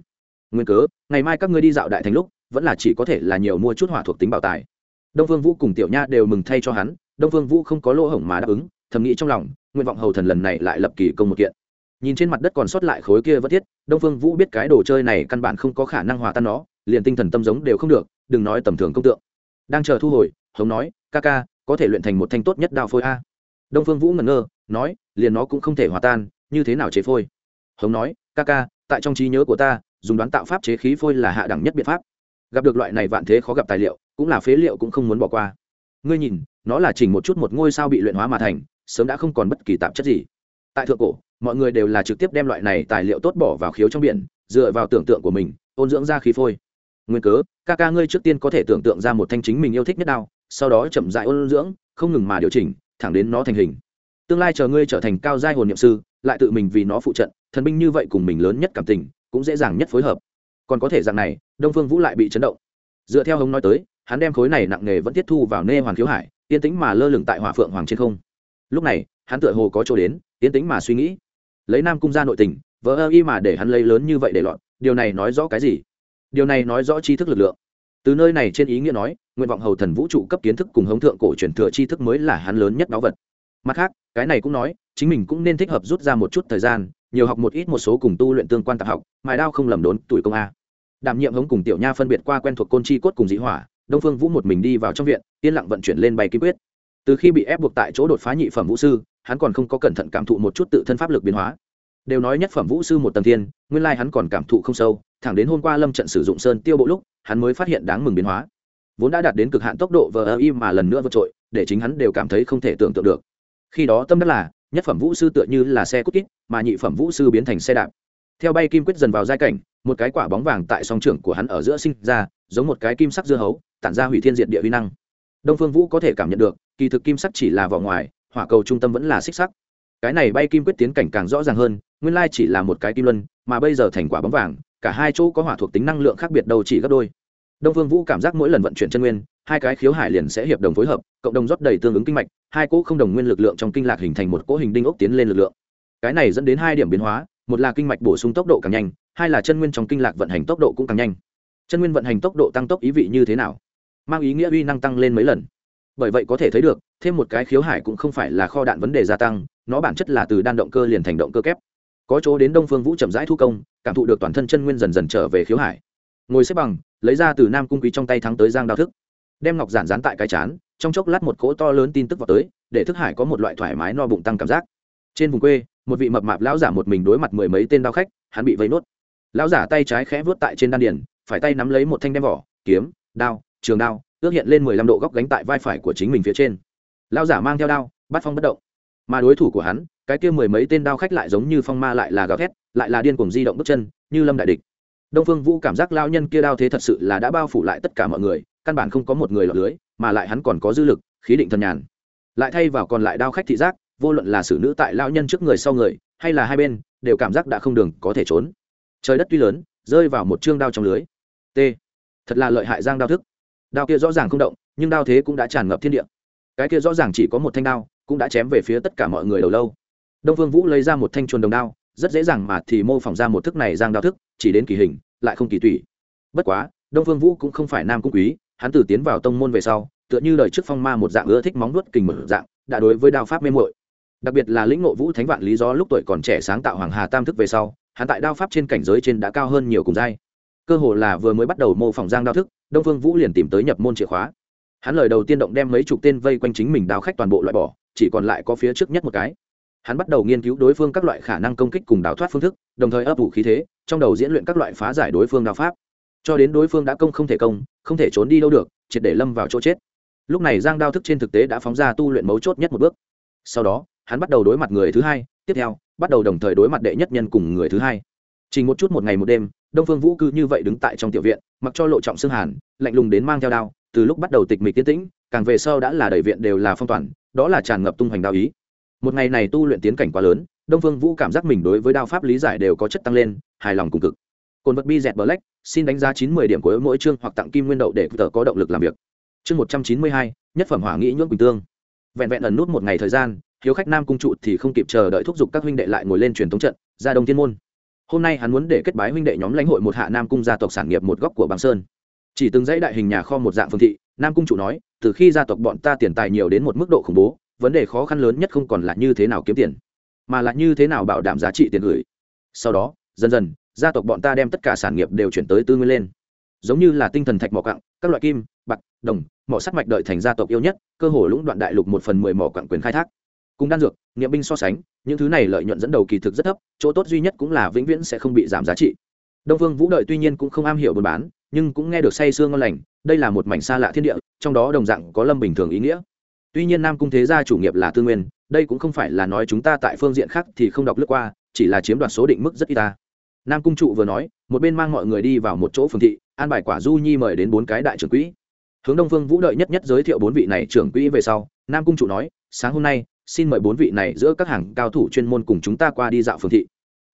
Nguyên cớ, ngày mai các ngươi đi dạo đại thành lúc, vẫn là chỉ có thể là nhiều mua chút hỏa thuộc tính bảo tài. Đông phương vũ cùng tiểu nha đều mừng thay cho hắn, đông phương vũ không có lỗ hổng mà đáp ứng, thầm nghĩ trong lòng, nguyện vọng hầu thần lần này lại lập kỳ công một kiện. Nhìn trên mặt đất còn sót lại khối kia vất thiết, đông phương vũ biết cái đồ chơi này căn bản không có khả năng hòa tan nó, liền tinh thần tâm giống đều không được, đừng nói tầm thường công tượng. Đang chờ thu hồi, hống nói, ca ca, có thể luyện thành một thanh tốt nhất đao phôi a đông phương vũ ngẩn ngơ, nói, liền nó cũng không thể hòa tan, như thế nào chế phôi? Hống nói, ca ca, tại trong trí nhớ của ta, dùng đoán tạo pháp chế khí phôi là hạ đẳng nhất biện pháp. Gặp được loại này vạn thế khó gặp tài liệu, cũng là phế liệu cũng không muốn bỏ qua. Ngươi nhìn, nó là chỉnh một chút một ngôi sao bị luyện hóa mà thành, sớm đã không còn bất kỳ tạp chất gì. Tại thượng cổ, mọi người đều là trực tiếp đem loại này tài liệu tốt bỏ vào khiếu trong biển, dựa vào tưởng tượng của mình, ôn dưỡng ra khí phôi. Nguyên cớ, ca ca ngươi trước tiên có thể tưởng tượng ra một thanh chính mình yêu thích nhất đao, sau đó chậm dại ôn dưỡng, không ngừng mà điều chỉnh thẳng đến nó thành hình. Tương lai chờ ngươi trở thành cao giai hồn niệm sư, lại tự mình vì nó phụ trận, thần binh như vậy cùng mình lớn nhất cảm tình, cũng dễ dàng nhất phối hợp. Còn có thể dạng này, đông phương vũ lại bị chấn động. Dựa theo hống nói tới, hắn đem khối này nặng nề vẫn tiếp thu vào nê hoàn khiếu hải, yên tĩnh mà lơ lửng tại hỏa phượng hoàng trên không. Lúc này, hắn tựa hồ có chỗ đến, yên tĩnh mà suy nghĩ. Lấy nam cung ra nội tình vỡ ơ y mà để hắn lấy lớn như vậy để lọt, điều này nói rõ cái gì? Điều này nói rõ tri thức lực lượng từ nơi này trên ý nghĩa nói, nguyện vọng hầu thần vũ trụ cấp kiến thức cùng hống thượng cổ truyền thừa tri thức mới là hắn lớn nhất báu vật. Mặt khác, cái này cũng nói, chính mình cũng nên thích hợp rút ra một chút thời gian, nhiều học một ít một số cùng tu luyện tương quan tạp học, mài đao không lầm đốn, tuổi công a. Đảm nhiệm hống cùng tiểu nha phân biệt qua quen thuộc côn chi cốt cùng dĩ hỏa, đông phương vũ một mình đi vào trong viện, yên lặng vận chuyển lên bay ký quyết. Từ khi bị ép buộc tại chỗ đột phá nhị phẩm vũ sư, hắn còn không có cẩn thận cảm thụ một chút tự thân pháp lực biến hóa. Đều nói nhất phẩm vũ sư một tầng thiên, nguyên lai hắn còn cảm thụ không sâu thẳng đến hôm qua lâm trận sử dụng sơn tiêu bộ lúc, hắn mới phát hiện đáng mừng biến hóa. Vốn đã đạt đến cực hạn tốc độ vờ ơ im mà lần nữa vượt trội, để chính hắn đều cảm thấy không thể tưởng tượng được. Khi đó tâm đắc là, nhất phẩm vũ sư tựa như là xe cút kít, mà nhị phẩm vũ sư biến thành xe đạp. Theo bay kim quyết dần vào giai cảnh, một cái quả bóng vàng tại song trưởng của hắn ở giữa sinh ra, giống một cái kim sắc dưa hấu, tản ra hủy thiên diệt địa vi năng. Đông phương vũ có thể cảm nhận được, kỳ thực kim sắc chỉ là vỏ ngoài, hỏa cầu trung tâm vẫn là xích sắc. Cái này bay kim quyết tiến cảnh càng rõ ràng hơn, nguyên lai chỉ là một cái kim luân, mà bây giờ thành quả bóng vàng cả hai chỗ có hỏa thuộc tính năng lượng khác biệt đâu chỉ gấp đôi. Đông phương vũ cảm giác mỗi lần vận chuyển chân nguyên, hai cái khiếu hải liền sẽ hiệp đồng phối hợp, cộng đồng rót đầy tương ứng kinh mạch, hai cỗ không đồng nguyên lực lượng trong kinh lạc hình thành một cỗ hình đinh ốc tiến lên lực lượng. Cái này dẫn đến hai điểm biến hóa, một là kinh mạch bổ sung tốc độ càng nhanh, hai là chân nguyên trong kinh lạc vận hành tốc độ cũng càng nhanh. Chân nguyên vận hành tốc độ tăng tốc ý vị như thế nào? Mang ý nghĩa uy năng tăng lên mấy lần? Bởi vậy có thể thấy được, thêm một cái khiếu hải cũng không phải là kho đạn vấn đề gia tăng, nó bản chất là từ đan động cơ liền thành động cơ kép. Có chỗ đến đông phương vũ chậm rãi thu công cảm thụ được toàn thân chân nguyên dần dần trở về khiếu hải. Ngồi xếp bằng, lấy ra từ nam cung quý trong tay thắng tới giang đao thức. Đem ngọc giản dán tại cái chán, trong chốc lát một cỗ to lớn tin tức vào tới, để thức hải có một loại thoải mái no bụng tăng cảm giác. Trên vùng quê, một vị mập mạp lão giả một mình đối mặt mười mấy tên đao khách, hắn bị vây nốt. Lão giả tay trái khẽ vuốt tại trên đan điền, phải tay nắm lấy một thanh đem vỏ, kiếm, đao, trường đao, ước hiện lên mười lăm độ góc gánh tại vai phải của chính mình phía trên. Lão giả mang theo đao, bắt phong bất động. Mà đối thủ của hắn, cái kia mười mấy tên đao khách lại giống như phong ma lại là gào thét lại là điên cuồng di động bước chân, như lâm đại địch. Đông phương vũ cảm giác lao nhân kia đao thế thật sự là đã bao phủ lại tất cả mọi người, căn bản không có một người lọt lưới, mà lại hắn còn có dư lực, khí định thần nhàn. Lại thay vào còn lại đao khách thị giác, vô luận là xử nữ tại lao nhân trước người sau người, hay là hai bên, đều cảm giác đã không đường có thể trốn. Trời đất tuy lớn, rơi vào một chương đao trong lưới. T. Thật là lợi hại giang đao thức. Đao kia rõ ràng không động, nhưng đao thế cũng đã tràn ngập thiên địa. Cái kia rõ ràng chỉ có một thanh đao, cũng đã chém về phía tất cả mọi người đầu lâu. Đông phương vũ lấy ra một thanh chuồn đồng đao rất dễ dàng mà thì mô phỏng ra một thức này giang đao thức, chỉ đến kỳ hình, lại không kỳ tủy. Bất quá, đông phương vũ cũng không phải nam cung quý, hắn từ tiến vào tông môn về sau, tựa như đời trước phong ma một dạng ưa thích móng nuốt kình một dạng, đã đối với đao pháp mê mội đặc biệt là lĩnh ngộ vũ thánh vạn lý do lúc tuổi còn trẻ sáng tạo hoàng hà tam thức về sau, hắn tại đao pháp trên cảnh giới trên đã cao hơn nhiều cùng giai. Cơ hồ là vừa mới bắt đầu mô phỏng giang đao thức, đông phương vũ liền tìm tới nhập môn chìa khóa. Hắn lời đầu tiên động đem mấy chục tên vây quanh chính mình đao khách toàn bộ loại bỏ, chỉ còn lại có phía trước nhất một cái hắn bắt đầu nghiên cứu đối phương các loại khả năng công kích cùng đào thoát phương thức, đồng thời ấp ủ khí thế, trong đầu diễn luyện các loại phá giải đối phương đao pháp. Cho đến đối phương đã công không thể công, không thể trốn đi đâu được, triệt để lâm vào chỗ chết. Lúc này giang đao thức trên thực tế đã phóng ra tu luyện mấu chốt nhất một bước. Sau đó, hắn bắt đầu đối mặt người thứ hai, tiếp theo, bắt đầu đồng thời đối mặt đệ nhất nhân cùng người thứ hai. Chỉ một chút một ngày một đêm, đông phương vũ cứ như vậy đứng tại trong tiểu viện, mặc cho lộ trọng xương hàn, lạnh lùng đến mang theo đao, từ lúc bắt đầu tịch mịch tiến tĩnh, càng về sau đã là đầy viện đều là phong toàn, đó là tràn ngập tung hoành đao ý một ngày này tu luyện tiến cảnh quá lớn, đông phương vũ cảm giác mình đối với đao pháp lý giải đều có chất tăng lên, hài lòng cùng cực. Cồn vật bi dẹt black, xin đánh giá chín mươi điểm của mỗi chương hoặc tặng kim nguyên đậu để tờ có động lực làm việc. Chương một trăm chín mươi hai, nhất phẩm hỏa nghĩ nhưỡng quỳnh tương. Vẹn vẹn ẩn nút một ngày thời gian, hiếu khách nam cung trụ thì không kịp chờ đợi thúc giục các huynh đệ lại ngồi lên truyền thống trận, ra đông thiên môn. Hôm nay hắn muốn để kết bái huynh đệ nhóm lãnh hội một hạ nam cung gia tộc sản nghiệp một góc của bằng sơn. Chỉ từng dãy đại hình nhà kho một dạng phương thị, nam cung chủ nói, từ khi gia tộc bọn ta tiền tài nhiều đến một mức độ khủng bố vấn đề khó khăn lớn nhất không còn là như thế nào kiếm tiền, mà là như thế nào bảo đảm giá trị tiền gửi. Sau đó, dần dần, gia tộc bọn ta đem tất cả sản nghiệp đều chuyển tới tư nguyên lên. Giống như là tinh thần thạch mỏ cặng các loại kim, bạc, đồng, mỏ sắt mạch đợi thành gia tộc yêu nhất, cơ hồ lũng đoạn đại lục một phần mười mỏ quặng quyền khai thác. Cùng đan dược, nghiệm binh so sánh, những thứ này lợi nhuận dẫn đầu kỳ thực rất thấp, chỗ tốt duy nhất cũng là vĩnh viễn sẽ không bị giảm giá trị. Đông phương vũ đợi tuy nhiên cũng không am hiểu buôn bán, nhưng cũng nghe được say sương ngon lành, đây là một mảnh xa lạ thiên địa, trong đó đồng dạng có lâm bình thường ý nghĩa tuy nhiên nam cung thế gia chủ nghiệp là tư nguyên, đây cũng không phải là nói chúng ta tại phương diện khác thì không đọc lướt qua, chỉ là chiếm đoạt số định mức rất ít ta. Nam cung trụ vừa nói, một bên mang mọi người đi vào một chỗ phường thị, an bài quả du nhi mời đến bốn cái đại trưởng quỹ. Hướng đông phương vũ đợi nhất nhất giới thiệu bốn vị này trưởng quỹ về sau, nam cung trụ nói, sáng hôm nay, xin mời bốn vị này giữa các hàng cao thủ chuyên môn cùng chúng ta qua đi dạo phường thị.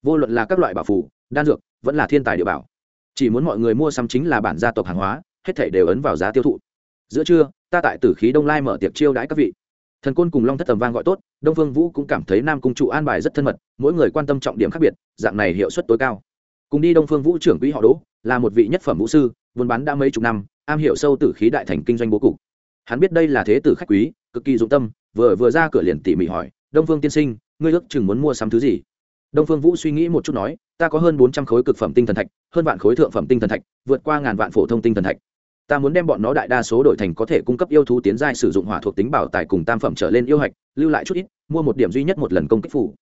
Vô luận là các loại bảo phủ đan dược, vẫn là thiên tài địa bảo. Chỉ muốn mọi người mua sắm chính là bản gia tộc hàng hóa, hết thảy đều ấn vào giá tiêu thụ giữa trưa, ta tại tử khí đông lai mở tiệc chiêu đãi các vị. Thần côn cùng long thất tầm vang gọi tốt, đông phương vũ cũng cảm thấy nam cung trụ an bài rất thân mật, mỗi người quan tâm trọng điểm khác biệt, dạng này hiệu suất tối cao. Cùng đi đông phương vũ trưởng quỹ họ đỗ, là một vị nhất phẩm vũ sư, buôn bán đã mấy chục năm, am hiểu sâu tử khí đại thành kinh doanh bố cục. Hắn biết đây là thế tử khách quý, cực kỳ dụng tâm, vừa vừa ra cửa liền tỉ mỉ hỏi, đông phương tiên sinh, ngươi ước chừng muốn mua sắm thứ gì? Đông phương vũ suy nghĩ một chút nói, ta có hơn bốn trăm khối cực phẩm tinh thần thạch, hơn vạn khối thượng phẩm tinh thần thạch, vượt qua ngàn vạn phổ thông tinh thần thạch ta muốn đem bọn nó đại đa số đổi thành có thể cung cấp yêu thú tiến giai sử dụng hỏa thuộc tính bảo tài cùng tam phẩm trở lên yêu hạch, lưu lại chút ít, mua một điểm duy nhất một lần công kích phủ.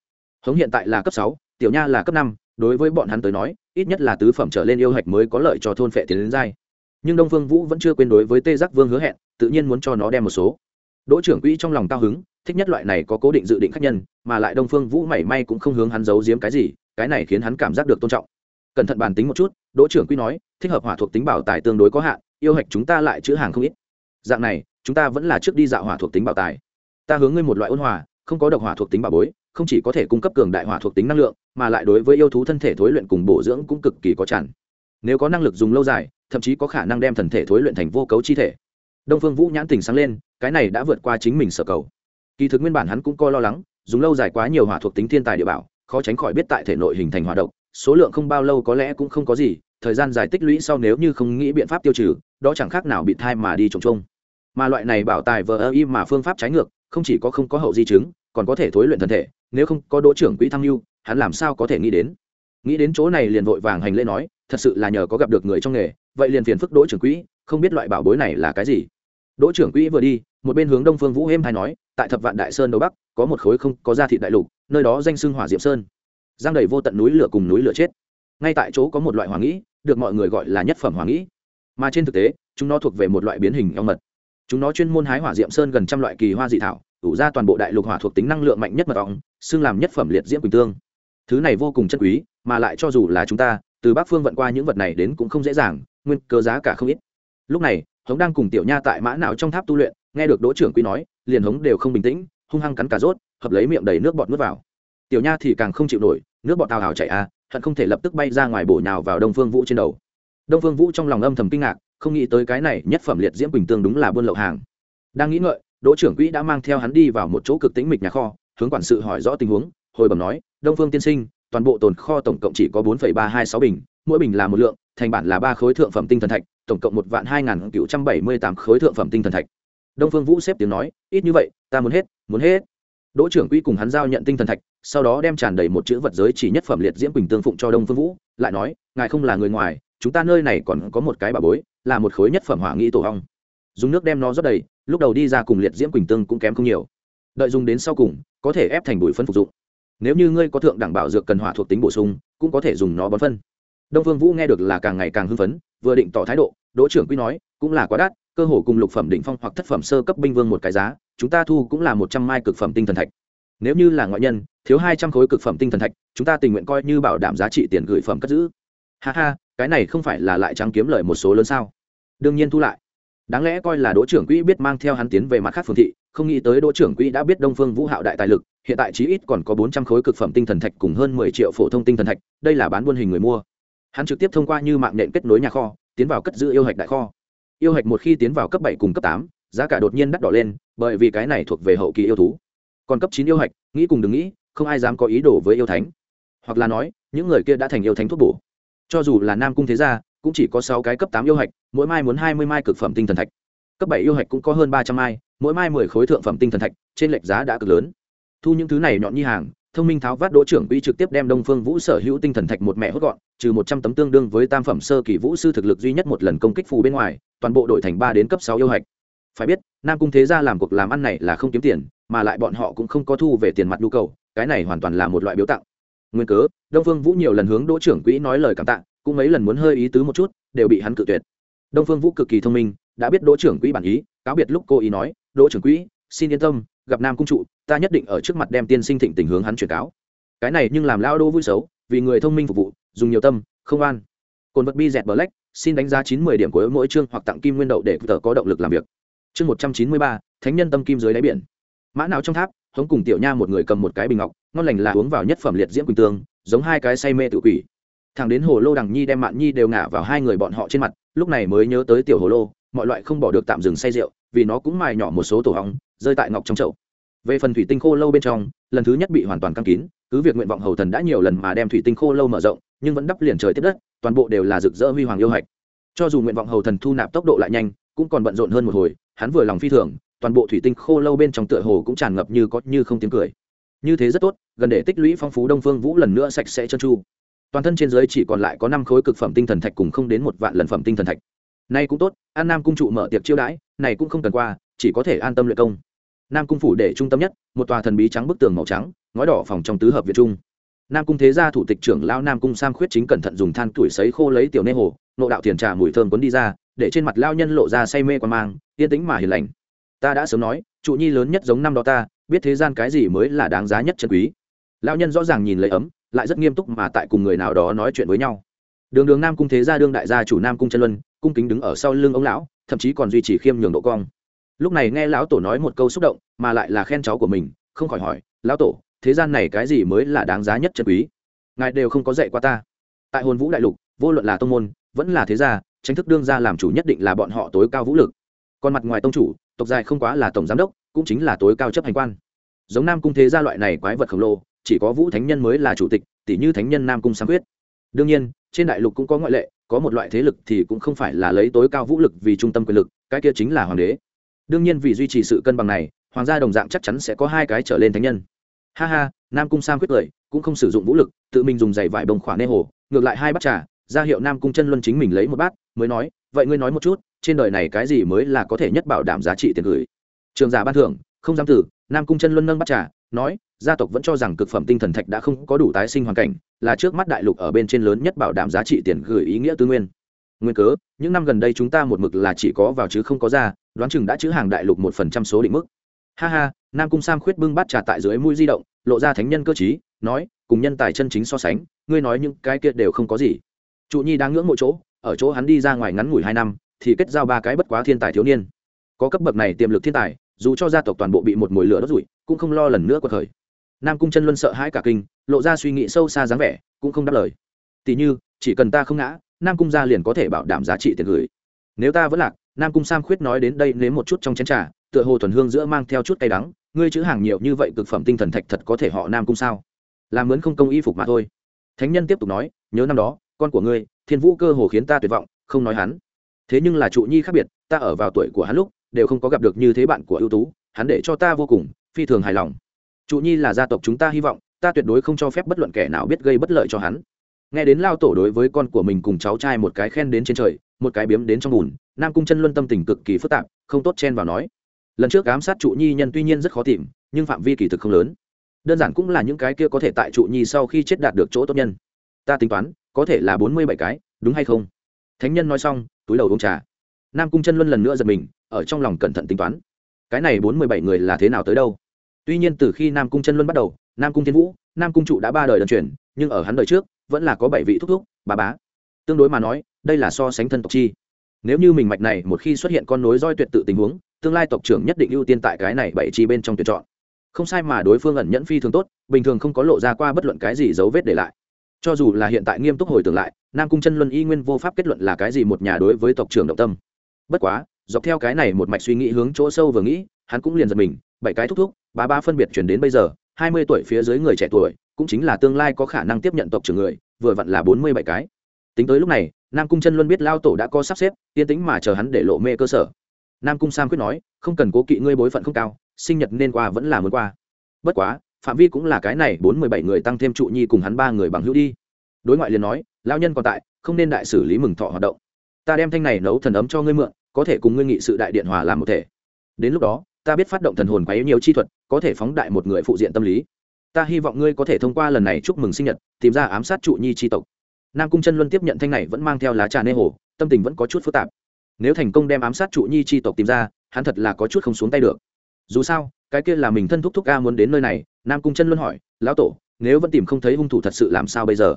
Hống hiện tại là cấp sáu, tiểu nha là cấp năm, đối với bọn hắn tới nói, ít nhất là tứ phẩm trở lên yêu hạch mới có lợi cho thôn phệ tiến đến giai. Nhưng đông phương vũ vẫn chưa quên đối với tê giác vương hứa hẹn, tự nhiên muốn cho nó đem một số. Đỗ trưởng quỹ trong lòng cao hứng, thích nhất loại này có cố định dự định khách nhân, mà lại đông phương vũ mảy may cũng không hướng hắn giấu giếm cái gì, cái này khiến hắn cảm giác được tôn trọng. Cẩn thận bàn tính một chút, đỗ trưởng quỹ nói, thích hợp hỏa thuộc tính bảo tài tương đối có hạn yêu hạch chúng ta lại chữ hàng không ít. Dạng này, chúng ta vẫn là trước đi dạo hỏa thuộc tính bảo tài. Ta hướng ngươi một loại ôn hòa, không có độc hỏa thuộc tính bảo bối, không chỉ có thể cung cấp cường đại hỏa thuộc tính năng lượng, mà lại đối với yêu thú thân thể thối luyện cùng bổ dưỡng cũng cực kỳ có tràn. Nếu có năng lực dùng lâu dài, thậm chí có khả năng đem thần thể thối luyện thành vô cấu chi thể. Đông phương vũ nhãn tình sáng lên, cái này đã vượt qua chính mình sở cầu. Kỳ thực nguyên bản hắn cũng coi lo lắng, dùng lâu dài quá nhiều hỏa thuộc tính thiên tài địa bảo, khó tránh khỏi biết tại thể nội hình thành hỏa độc, số lượng không bao lâu có lẽ cũng không có gì thời gian dài tích lũy sau nếu như không nghĩ biện pháp tiêu trừ, đó chẳng khác nào bị thai mà đi trồng trông. Mà loại này bảo tài vờ ơ y mà phương pháp trái ngược, không chỉ có không có hậu di chứng, còn có thể thối luyện thân thể, nếu không có đỗ trưởng quỹ tham mưu, hắn làm sao có thể nghĩ đến? Nghĩ đến chỗ này liền vội vàng hành lễ nói, thật sự là nhờ có gặp được người trong nghề, vậy liền phiền phức đỗ trưởng quỹ, không biết loại bảo bối này là cái gì. Đỗ trưởng quỹ vừa đi, một bên hướng đông phương vũ êm hay nói, tại thập vạn đại sơn đông bắc, có một khối không có ra thị đại lục, nơi đó danh xưng hỏa diệm sơn. Giang đầy vô tận núi lửa cùng núi lửa chết ngay tại chỗ có một loại hỏa nghĩ, được mọi người gọi là nhất phẩm hỏa nghĩ. Mà trên thực tế, chúng nó thuộc về một loại biến hình ong mật. Chúng nó chuyên môn hái hỏa diệm sơn gần trăm loại kỳ hoa dị thảo, ủ ra toàn bộ đại lục hỏa thuộc tính năng lượng mạnh nhất mật ong, xưng làm nhất phẩm liệt diễm quỳnh tương. Thứ này vô cùng chất quý, mà lại cho dù là chúng ta, từ bắc phương vận qua những vật này đến cũng không dễ dàng, nguyên cơ giá cả không ít. Lúc này, hống đang cùng tiểu nha tại mã não trong tháp tu luyện, nghe được đỗ trưởng quý nói, liền hống đều không bình tĩnh, hung hăng cắn cả rốt, hợp lấy miệng đầy nước bọt nuốt vào. Tiểu nha thì càng không chịu nổi, nước bọt tào hào chạy à hận không thể lập tức bay ra ngoài bổ nhào vào đông phương vũ trên đầu. Đông phương vũ trong lòng âm thầm kinh ngạc, không nghĩ tới cái này nhất phẩm liệt diễm quỳnh tương đúng là buôn lậu hàng. Đang nghĩ ngợi, đỗ trưởng quỹ đã mang theo hắn đi vào một chỗ cực tĩnh mịch nhà kho, hướng quản sự hỏi rõ tình huống, hồi bẩm nói, đông phương tiên sinh, toàn bộ tồn kho tổng cộng chỉ có bốn ba hai sáu bình, mỗi bình là một lượng, thành bản là ba khối thượng phẩm tinh thần thạch, tổng cộng một vạn hai nghìn cựu trăm bảy mươi tám khối thượng phẩm tinh thần thạch. Đông phương vũ xếp tiếng nói, ít như vậy, ta muốn hết muốn hết đỗ trưởng quỹ cùng hắn giao nhận tinh thần thạch, sau đó đem tràn đầy một chữ vật giới chỉ nhất phẩm liệt diễm quỳnh tương phụng cho đông phương vũ, lại nói, ngài không là người ngoài, chúng ta nơi này còn có một cái bà bối, là một khối nhất phẩm hỏa nghĩ tổ hong dùng nước đem nó rót đầy, lúc đầu đi ra cùng liệt diễm quỳnh tương cũng kém không nhiều. Đợi dùng đến sau cùng, có thể ép thành bụi phân phục dụng. Nếu như ngươi có thượng đẳng bảo dược cần hỏa thuộc tính bổ sung, cũng có thể dùng nó bón phân. Đông phương vũ nghe được là càng ngày càng hưng phấn, vừa định tỏ thái độ, đỗ trưởng quy nói, cũng là quá đắt cơ hồ cùng lục phẩm định phong hoặc thất phẩm sơ cấp binh vương một cái giá, chúng ta thu cũng là một trăm mai cực phẩm tinh thần thạch. Nếu như là ngoại nhân, thiếu hai trăm khối cực phẩm tinh thần thạch, chúng ta tình nguyện coi như bảo đảm giá trị tiền gửi phẩm cất giữ. Ha ha, cái này không phải là lại trắng kiếm lợi một số lớn sao? Đương nhiên thu lại. Đáng lẽ coi là đỗ trưởng quỹ biết mang theo hắn tiến về mặt khác phương thị, không nghĩ tới đỗ trưởng quỹ đã biết đông phương vũ hạo đại tài lực, hiện tại chí ít còn có bốn trăm khối cực phẩm tinh thần thạch cùng hơn mười triệu phổ thông tinh thần thạch, đây là bán buôn hình người mua. Hắn trực tiếp thông qua như mạng nhện kết nối nhà kho, tiến vào cất giữ yêu hạch đại kho yêu hạch một khi tiến vào cấp bảy cùng cấp tám, giá cả đột nhiên đắt đỏ lên, bởi vì cái này thuộc về hậu kỳ yêu thú. Còn cấp chín yêu hạch, nghĩ cùng đừng nghĩ, không ai dám có ý đồ với yêu thánh. Hoặc là nói, những người kia đã thành yêu thánh thuốc bổ. Cho dù là nam cung thế gia, cũng chỉ có sáu cái cấp tám yêu hạch, mỗi mai muốn hai mươi mai cực phẩm tinh thần thạch. Cấp bảy yêu hạch cũng có hơn ba trăm mai, mỗi mai mười khối thượng phẩm tinh thần thạch, trên lệch giá đã cực lớn. Thu những thứ này nhọn như hàng thông minh tháo vát đỗ trưởng quỹ trực tiếp đem đông phương vũ sở hữu tinh thần thạch một mẹ hốt gọn, trừ một trăm tấm tương đương với tam phẩm sơ kỳ vũ sư thực lực duy nhất một lần công kích phù bên ngoài, toàn bộ đội thành ba đến cấp sáu yêu hạch. Phải biết, nam cung thế gia làm cuộc làm ăn này là không kiếm tiền, mà lại bọn họ cũng không có thu về tiền mặt nhu cầu, cái này hoàn toàn là một loại biếu tặng. Nguyên cớ, đông phương vũ nhiều lần hướng đỗ trưởng quỹ nói lời cảm tạ, cũng mấy lần muốn hơi ý tứ một chút, đều bị hắn cự tuyệt. Đông phương vũ cực kỳ thông minh, đã biết đỗ trưởng quỹ bản ý, cáo biệt lúc cô ý nói, đỗ trưởng quỹ, xin yên tâm, gặp nam cung trụ ta nhất định ở trước mặt đem tiên sinh thịnh tình hướng hắn truyền cáo. Cái này nhưng làm lao đô vui xấu, vì người thông minh phục vụ, dùng nhiều tâm, không an cồn vật bi dẹt black, xin đánh giá chín mươi điểm của mỗi chương hoặc tặng kim nguyên đậu để tờ có động lực làm việc. Chương một trăm chín mươi ba, thánh nhân tâm kim dưới đáy biển. Mã nào trong tháp, hống cùng tiểu nha một người cầm một cái bình ngọc, ngon lành là uống vào nhất phẩm liệt diễm quỳnh tương, giống hai cái say mê tự quỷ. Thằng đến hồ lô đằng nhi đem mạn nhi đều ngả vào hai người bọn họ trên mặt, lúc này mới nhớ tới tiểu hồ lô, mọi loại không bỏ được tạm dừng say rượu, vì nó cũng mài nhỏ một số tổ hóng, rơi tại ngọc trong chậu về phần thủy tinh khô lâu bên trong, lần thứ nhất bị hoàn toàn căng kín, cứ việc nguyện vọng hầu thần đã nhiều lần mà đem thủy tinh khô lâu mở rộng, nhưng vẫn đắp liền trời tiếp đất, toàn bộ đều là rực rỡ huy hoàng yêu hạch. Cho dù nguyện vọng hầu thần thu nạp tốc độ lại nhanh, cũng còn bận rộn hơn một hồi, hắn vừa lòng phi thường, toàn bộ thủy tinh khô lâu bên trong tựa hồ cũng tràn ngập như có như không tiếng cười. Như thế rất tốt, gần để tích lũy phong phú đông phương vũ lần nữa sạch sẽ chân chu. Toàn thân trên giới chỉ còn lại có năm khối cực phẩm tinh thần thạch cùng không đến một vạn lần phẩm tinh thần thạch. Nay cũng tốt, an nam cung trụ mở tiệc chiêu đãi, này cũng không cần qua, chỉ có thể an tâm luyện công nam cung phủ để trung tâm nhất, một tòa thần bí trắng bức tường màu trắng, ngói đỏ phòng trong tứ hợp việt trung. Nam cung thế gia thủ tịch trưởng lão nam cung sam khuyết chính cẩn thận dùng than tuổi sấy khô lấy tiểu nê hồ, nộ đạo thiền trà mùi thơm quấn đi ra, để trên mặt lao nhân lộ ra say mê quan mang, yên tĩnh mà hiền lành. Ta đã sớm nói, trụ nhi lớn nhất giống năm đó ta, biết thế gian cái gì mới là đáng giá nhất chân quý. Lao nhân rõ ràng nhìn lấy ấm, lại rất nghiêm túc mà tại cùng người nào đó nói chuyện với nhau. Đường đường nam cung thế gia đương đại gia chủ nam cung chân luân, cung kính đứng ở sau lưng ông lão, thậm chí còn duy trì khiêm nhường độ cong lúc này nghe lão tổ nói một câu xúc động, mà lại là khen cháu của mình, không khỏi hỏi, lão tổ, thế gian này cái gì mới là đáng giá nhất chân quý? Ngài đều không có dạy qua ta. Tại hồn vũ đại lục, vô luận là tông môn, vẫn là thế gia tranh thức đương gia làm chủ nhất định là bọn họ tối cao vũ lực. Còn mặt ngoài tông chủ, tộc dài không quá là tổng giám đốc, cũng chính là tối cao chấp hành quan. Giống nam cung thế gia loại này quái vật khổng lồ, chỉ có vũ thánh nhân mới là chủ tịch tỷ như thánh nhân nam cung sáng quyết. Đương nhiên, trên đại lục cũng có ngoại lệ, có một loại thế lực thì cũng không phải là lấy tối cao vũ lực vì trung tâm quyền lực, cái kia chính là hoàng đế đương nhiên vì duy trì sự cân bằng này, hoàng gia đồng dạng chắc chắn sẽ có hai cái trở lên thánh nhân. Ha ha, nam cung sam quyết lời, cũng không sử dụng vũ lực, tự mình dùng giày vải bồng khỏa nê hồ, ngược lại hai bát trà, ra hiệu nam cung chân luân chính mình lấy một bát, mới nói, vậy ngươi nói một chút, trên đời này cái gì mới là có thể nhất bảo đảm giá trị tiền gửi? Trường giả ban thưởng, không dám tử, nam cung chân luân nâng bát trà, nói, gia tộc vẫn cho rằng cực phẩm tinh thần thạch đã không có đủ tái sinh hoàn cảnh, là trước mắt đại lục ở bên trên lớn nhất bảo đảm giá trị tiền gửi ý nghĩa tư nguyên. Nguyên cớ, những năm gần đây chúng ta một mực là chỉ có vào chứ không có ra đoán chừng đã chữ hàng đại lục một phần trăm số định mức. Ha ha, nam cung sam khuyết bưng bát trà tại dưới mũi di động, lộ ra thánh nhân cơ chí nói, cùng nhân tài chân chính so sánh, ngươi nói những cái kia đều không có gì. Trụ nhi đang ngưỡng mộ chỗ, ở chỗ hắn đi ra ngoài ngắn ngủi hai năm, thì kết giao ba cái bất quá thiên tài thiếu niên. Có cấp bậc này tiềm lực thiên tài, dù cho gia tộc toàn bộ bị một mồi lửa đốt rủi cũng không lo lần nữa cuộc khởi. Nam cung chân luân sợ hãi cả kinh, lộ ra suy nghĩ sâu xa dáng vẻ, cũng không đáp lời. Tỉ như, chỉ cần ta không ngã, nam cung gia liền có thể bảo đảm giá trị tiền gửi. Nếu ta vẫn lạc nam cung sam khuyết nói đến đây nếm một chút trong chén trà, tựa hồ thuần hương giữa mang theo chút cay đắng, ngươi chữ hàng nhiều như vậy cực phẩm tinh thần thạch thật có thể họ nam cung sao? Làm mướn không công y phục mà thôi. Thánh nhân tiếp tục nói, nhớ năm đó, con của ngươi, thiên vũ cơ hồ khiến ta tuyệt vọng, không nói hắn. Thế nhưng là trụ nhi khác biệt, ta ở vào tuổi của hắn lúc, đều không có gặp được như thế bạn của ưu tú, hắn để cho ta vô cùng, phi thường hài lòng. Trụ nhi là gia tộc chúng ta hy vọng, ta tuyệt đối không cho phép bất luận kẻ nào biết gây bất lợi cho hắn. Nghe đến lao tổ đối với con của mình cùng cháu trai một cái khen đến trên trời, một cái biếm đến trong bùn nam cung chân luân tâm tình cực kỳ phức tạp, không tốt chen vào nói. Lần trước ám sát trụ nhi nhân tuy nhiên rất khó tìm, nhưng phạm vi kỳ thực không lớn. Đơn giản cũng là những cái kia có thể tại trụ nhi sau khi chết đạt được chỗ tốt nhân. Ta tính toán, có thể là bốn mươi bảy cái, đúng hay không? Thánh nhân nói xong, túi đầu uống trà. Nam cung chân luân lần nữa giật mình, ở trong lòng cẩn thận tính toán. Cái này bốn mươi bảy người là thế nào tới đâu? Tuy nhiên từ khi nam cung chân luân bắt đầu, nam cung thiên vũ, nam cung trụ đã ba đời đơn truyền nhưng ở hắn đời trước, vẫn là có bảy vị thúc thúc bà bá. Tương đối mà nói, đây là so sánh thân tộc chi nếu như mình mạch này một khi xuất hiện con nối roi tuyệt tự tình huống, tương lai tộc trưởng nhất định ưu tiên tại cái này bảy chi bên trong tuyển chọn. Không sai mà đối phương ẩn nhẫn phi thường tốt, bình thường không có lộ ra qua bất luận cái gì dấu vết để lại. Cho dù là hiện tại nghiêm túc hồi tưởng lại, nam cung chân luân y nguyên vô pháp kết luận là cái gì một nhà đối với tộc trưởng động tâm. Bất quá, dọc theo cái này một mạch suy nghĩ hướng chỗ sâu vừa nghĩ, hắn cũng liền giật mình, bảy cái thúc thúc, ba ba phân biệt chuyển đến bây giờ, hai mươi tuổi phía dưới người trẻ tuổi, cũng chính là tương lai có khả năng tiếp nhận tộc trưởng người, vừa vặn là bốn mươi bảy cái tính tới lúc này, nam cung chân luân biết lao tổ đã có sắp xếp, yên tĩnh mà chờ hắn để lộ mê cơ sở. Nam cung sam quyết nói, không cần cố kỵ ngươi bối phận không cao, sinh nhật nên qua vẫn là muốn qua. Bất quá, phạm vi cũng là cái này, bốn mươi bảy người tăng thêm trụ nhi cùng hắn ba người bằng hữu đi. Đối ngoại liền nói lao nhân còn tại, không nên đại xử lý mừng thọ hoạt động. Ta đem thanh này nấu thần ấm cho ngươi mượn, có thể cùng ngươi nghị sự đại điện hòa làm một thể. Đến lúc đó, ta biết phát động thần hồn quấy nhiều chi thuật, có thể phóng đại một người phụ diện tâm lý. Ta hy vọng ngươi có thể thông qua lần này chúc mừng sinh nhật, tìm ra ám sát trụ nhi chi tộc nam cung chân luân tiếp nhận thanh này vẫn mang theo lá trà nê hồ, tâm tình vẫn có chút phức tạp. Nếu thành công đem ám sát trụ nhi chi tộc tìm ra, hắn thật là có chút không xuống tay được. Dù sao, cái kia là mình thân thúc thúc ca muốn đến nơi này, nam cung chân luân hỏi, lão tổ, nếu vẫn tìm không thấy hung thủ thật sự làm sao bây giờ?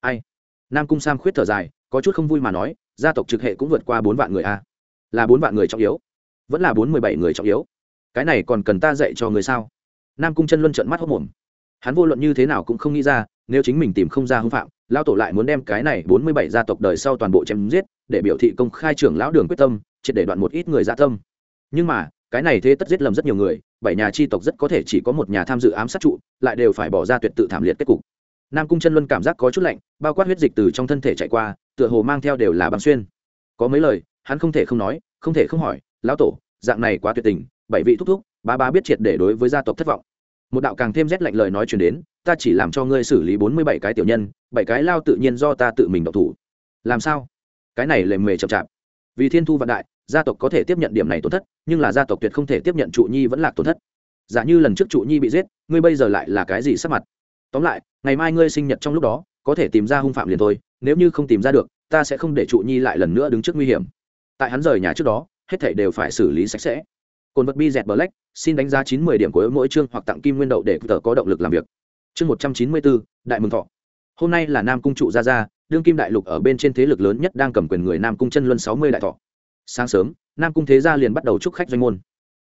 Ai? Nam cung sam khuyết thở dài, có chút không vui mà nói, gia tộc trực hệ cũng vượt qua bốn vạn người a. Là bốn vạn người trọng yếu. Vẫn là bốn mươi bảy người trọng yếu. Cái này còn cần ta dạy cho người sao? Nam cung chân luân trợn mắt hốc mồm hắn vô luận như thế nào cũng không nghĩ ra, nếu chính mình tìm không ra hưng phạm lão tổ lại muốn đem cái này bốn mươi bảy gia tộc đời sau toàn bộ chém giết, để biểu thị công khai trưởng lão đường quyết tâm, triệt để đoạn một ít người dạ tâm. Nhưng mà, cái này thế tất giết lầm rất nhiều người, bảy nhà chi tộc rất có thể chỉ có một nhà tham dự ám sát trụ, lại đều phải bỏ ra tuyệt tự thảm liệt kết cục. Nam cung chân luân cảm giác có chút lạnh, bao quát huyết dịch từ trong thân thể chạy qua, tựa hồ mang theo đều là băng xuyên. Có mấy lời, hắn không thể không nói, không thể không hỏi, lão tổ, dạng này quá tuyệt tình, bảy vị thúc thúc ba ba biết triệt để đối với gia tộc thất vọng. Một đạo càng thêm rét lạnh lời nói chuyển đến, ta chỉ làm cho ngươi xử lý bốn mươi bảy cái tiểu nhân bảy cái lao tự nhiên do ta tự mình độc thủ. Làm sao? Cái này lề mề chậm chạp. Vì thiên thu vạn đại, gia tộc có thể tiếp nhận điểm này tổn thất, nhưng là gia tộc tuyệt không thể tiếp nhận trụ nhi vẫn là tổn thất. Giả như lần trước trụ nhi bị giết, ngươi bây giờ lại là cái gì sắc mặt? Tóm lại, ngày mai ngươi sinh nhật trong lúc đó, có thể tìm ra hung phạm liền thôi, nếu như không tìm ra được, ta sẽ không để trụ nhi lại lần nữa đứng trước nguy hiểm. Tại hắn rời nhà trước đó, hết thảy đều phải xử lý sạch sẽ. Cồn vật bi dẹt black, xin đánh giá chín mươi điểm của mỗi chương hoặc tặng kim nguyên đậu để tờ có động lực làm việc. Chương một trăm chín mươi bốn đại mừng thọ hôm nay là nam cung trụ gia gia, đương kim đại lục ở bên trên thế lực lớn nhất đang cầm quyền người nam cung chân luân sáu mươi đại thọ. Sáng sớm, nam cung thế gia liền bắt đầu chúc khách doanh môn.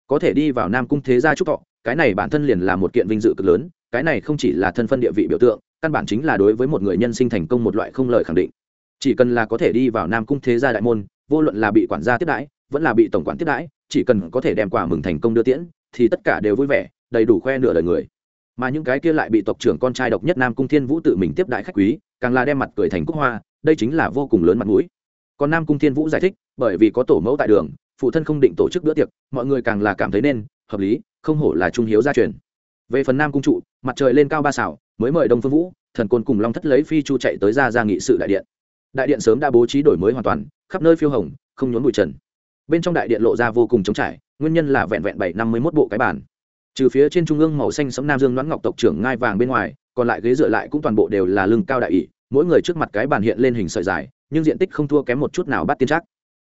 Có thể đi vào nam cung thế gia chúc thọ, cái này bản thân liền là một kiện vinh dự cực lớn, cái này không chỉ là thân phân địa vị biểu tượng, căn bản chính là đối với một người nhân sinh thành công một loại không lời khẳng định. Chỉ cần là có thể đi vào nam cung thế gia đại môn, vô luận là bị quản gia tiếp đãi, vẫn là bị tổng quản tiếp đãi, chỉ cần có thể đem quà mừng thành công đưa tiễn, thì tất cả đều vui vẻ, đầy đủ khoe nửa đời người mà những cái kia lại bị tộc trưởng con trai độc nhất nam cung thiên vũ tự mình tiếp đại khách quý, càng là đem mặt cười thành cúc hoa, đây chính là vô cùng lớn mặt mũi. Còn nam cung thiên vũ giải thích, bởi vì có tổ mẫu tại đường, phụ thân không định tổ chức bữa tiệc, mọi người càng là cảm thấy nên, hợp lý, không hổ là trung hiếu gia truyền. Về phần nam cung trụ, mặt trời lên cao ba xảo, mới mời đông phương vũ, thần côn cùng long thất lấy phi chu chạy tới ra ra nghị sự đại điện. Đại điện sớm đã bố trí đổi mới hoàn toàn, khắp nơi phiêu hồng, không nhốn bụi trần. Bên trong đại điện lộ ra vô cùng trống trải, nguyên nhân là vẹn vẹn bảy năm mươi mốt bộ cái bản trừ phía trên trung ương màu xanh sẫm nam dương đoán ngọc tộc trưởng ngai vàng bên ngoài, còn lại ghế dựa lại cũng toàn bộ đều là lưng cao đại ỷ, mỗi người trước mặt cái bàn hiện lên hình sợi dài, nhưng diện tích không thua kém một chút nào bắt tiên chắc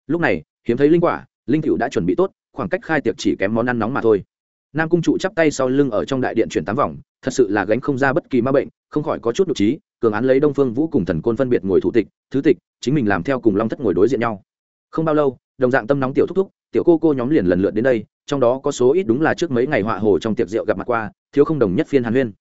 lúc này, hiếm thấy linh quả, linh cựu đã chuẩn bị tốt, khoảng cách khai tiệc chỉ kém món ăn nóng mà thôi. Nam cung trụ chắp tay sau lưng ở trong đại điện chuyển tám vòng, thật sự là gánh không ra bất kỳ ma bệnh, không khỏi có chút nhục trí, cường án lấy đông phương vũ cùng thần côn phân biệt ngồi thủ tịch, thứ tịch, chính mình làm theo cùng long thất ngồi đối diện nhau. Không bao lâu, đồng dạng tâm nóng tiểu thúc thúc, tiểu cô cô nhóm liền lần lượt đến đây trong đó có số ít đúng là trước mấy ngày họa hồ trong tiệc rượu gặp mặt qua, thiếu không đồng nhất phiên hàn huyên.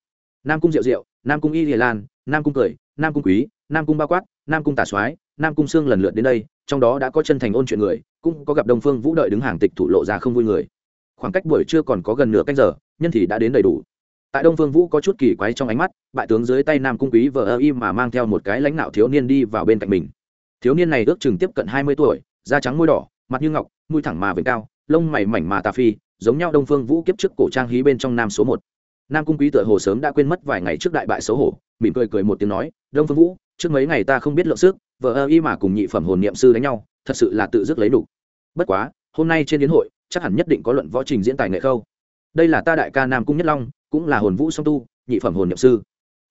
Nam cung rượu rượu nam cung y hiền lan, nam cung cười, nam cung quý, nam cung ba quát, nam cung tà soái, nam cung sương lần lượt đến đây, trong đó đã có chân thành ôn chuyện người, cũng có gặp đông phương vũ đợi đứng hàng tịch thủ lộ ra không vui người. Khoảng cách buổi trưa còn có gần nửa canh giờ, nhân thì đã đến đầy đủ. Tại đông phương vũ có chút kỳ quái trong ánh mắt, bại tướng dưới tay nam cung quý vờ ơ im mà mang theo một cái lãnh đạo thiếu niên đi vào bên cạnh mình. Thiếu niên này ước chừng tiếp cận hai mươi tuổi, da trắng môi đỏ, mặt như ngọc, mũi thẳng mà vểnh cao lông mày mảnh mà tà phi, giống nhau đông phương vũ kiếp trước cổ trang hí bên trong nam số một. Nam cung quý tựa hồ sớm đã quên mất vài ngày trước đại bại xấu hổ, mỉm cười cười một tiếng nói, đông phương vũ, trước mấy ngày ta không biết lượng sức, vợ ơ y mà cùng nhị phẩm hồn niệm sư đánh nhau, thật sự là tự dứt lấy đủ. Bất quá, hôm nay trên đến hội, chắc hẳn nhất định có luận võ trình diễn tài nghệ khâu. Đây là ta đại ca nam cung nhất long, cũng là hồn vũ song tu, nhị phẩm hồn niệm sư.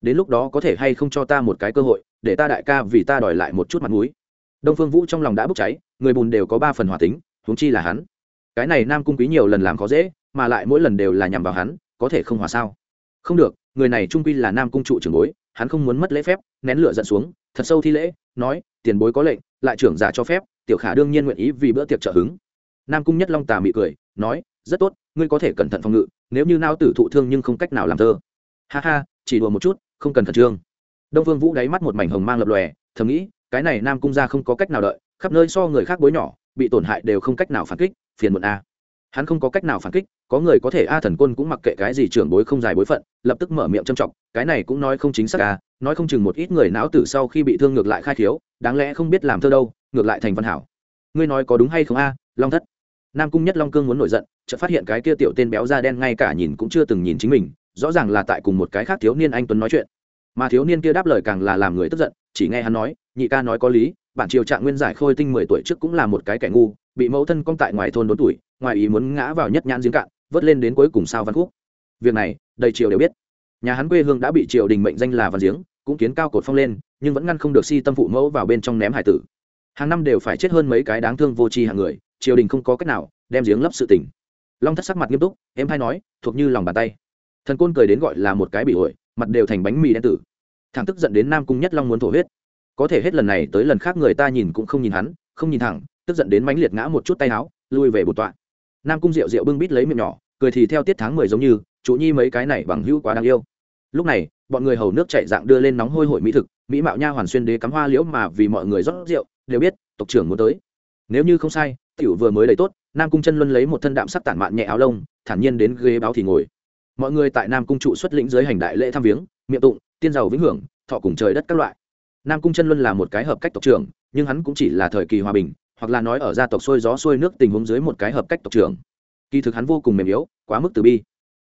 Đến lúc đó có thể hay không cho ta một cái cơ hội, để ta đại ca vì ta đòi lại một chút mặt mũi. Đông phương vũ trong lòng đã bốc cháy, người bùn đều có ba phần hòa tính, huống chi là hắn cái này nam cung quý nhiều lần làm khó dễ, mà lại mỗi lần đều là nhằm vào hắn, có thể không hòa sao? Không được, người này trung quy là nam cung trụ trưởng bối, hắn không muốn mất lễ phép, nén lửa giận xuống, thật sâu thi lễ, nói, tiền bối có lệnh, lại trưởng giả cho phép, tiểu khả đương nhiên nguyện ý vì bữa tiệc trợ hứng. Nam cung nhất long tà mị cười, nói, rất tốt, ngươi có thể cẩn thận phòng ngự, nếu như nao tử thụ thương nhưng không cách nào làm thơ. Ha ha, chỉ đùa một chút, không cần khẩn trương. Đông vương vũ đáy mắt một mảnh hồng mang lập lòe, thầm nghĩ, cái này nam cung ra không có cách nào đợi, khắp nơi so người khác bối nhỏ, bị tổn hại đều không cách nào phản kích phiền muộn a. Hắn không có cách nào phản kích, có người có thể a thần quân cũng mặc kệ cái gì trưởng bối không dài bối phận, lập tức mở miệng trầm trọng cái này cũng nói không chính xác a nói không chừng một ít người não tử sau khi bị thương ngược lại khai thiếu đáng lẽ không biết làm thơ đâu, ngược lại thành văn hảo. Ngươi nói có đúng hay không a, long thất? Nam cung nhất long cương muốn nổi giận, chợt phát hiện cái kia tiểu tên béo da đen ngay cả nhìn cũng chưa từng nhìn chính mình, rõ ràng là tại cùng một cái khác thiếu niên anh tuấn nói chuyện. Mà thiếu niên kia đáp lời càng là làm người tức giận chỉ nghe hắn nói, nhị ca nói có lý, bản triều trạng nguyên giải khôi tinh mười tuổi trước cũng là một cái kẻ ngu, bị mẫu thân cong tại ngoài thôn đốn tuổi, ngoài ý muốn ngã vào nhất nhãn giếng cạn, vớt lên đến cuối cùng sao văn khúc. Việc này, đầy triều đều biết. Nhà hắn quê hương đã bị triều đình mệnh danh là văn giếng, cũng kiến cao cột phong lên, nhưng vẫn ngăn không được si tâm phụ mẫu vào bên trong ném hải tử. Hàng năm đều phải chết hơn mấy cái đáng thương vô tri hàng người, triều đình không có cách nào đem giếng lấp sự tình. Long thất sắc mặt nghiêm túc em hay nói, thuộc như lòng bàn tay. Thần côn cười đến gọi là một cái bị ổi mặt đều thành bánh mì đen tử. Thẳng tức giận đến nam cung nhất long muốn thổ huyết. Có thể hết lần này tới lần khác người ta nhìn cũng không nhìn hắn, không nhìn thẳng, tức giận đến mãnh liệt ngã một chút tay áo, lui về bột tọa. Nam cung rượu rượu bưng bít lấy miệng nhỏ, cười thì theo tiết tháng mười giống như, chủ nhi mấy cái này bằng hữu quá đáng yêu. Lúc này, bọn người hầu nước chạy dạng đưa lên nóng hôi hổi mỹ thực, mỹ mạo nha hoàn xuyên đế cắm hoa liễu mà vì mọi người rót rượu, đều biết, tộc trưởng muốn tới. Nếu như không sai, tiểu vừa mới đầy tốt, nam cung chân luân lấy một thân đạm sắc tản mạn nhẹ áo lông, thản nhiên đến ghế báo thì ngồi. Mọi người tại nam cung trụ xuất lĩnh dưới hành đại lễ thăm viếng, miệng tụng tiên giàu vĩnh hưởng, thọ cùng trời đất các loại. Nam cung chân luân là một cái hợp cách tộc trưởng, nhưng hắn cũng chỉ là thời kỳ hòa bình, hoặc là nói ở gia tộc xuôi gió xuôi nước tình huống dưới một cái hợp cách tộc trưởng. Kỳ thực hắn vô cùng mềm yếu, quá mức từ bi.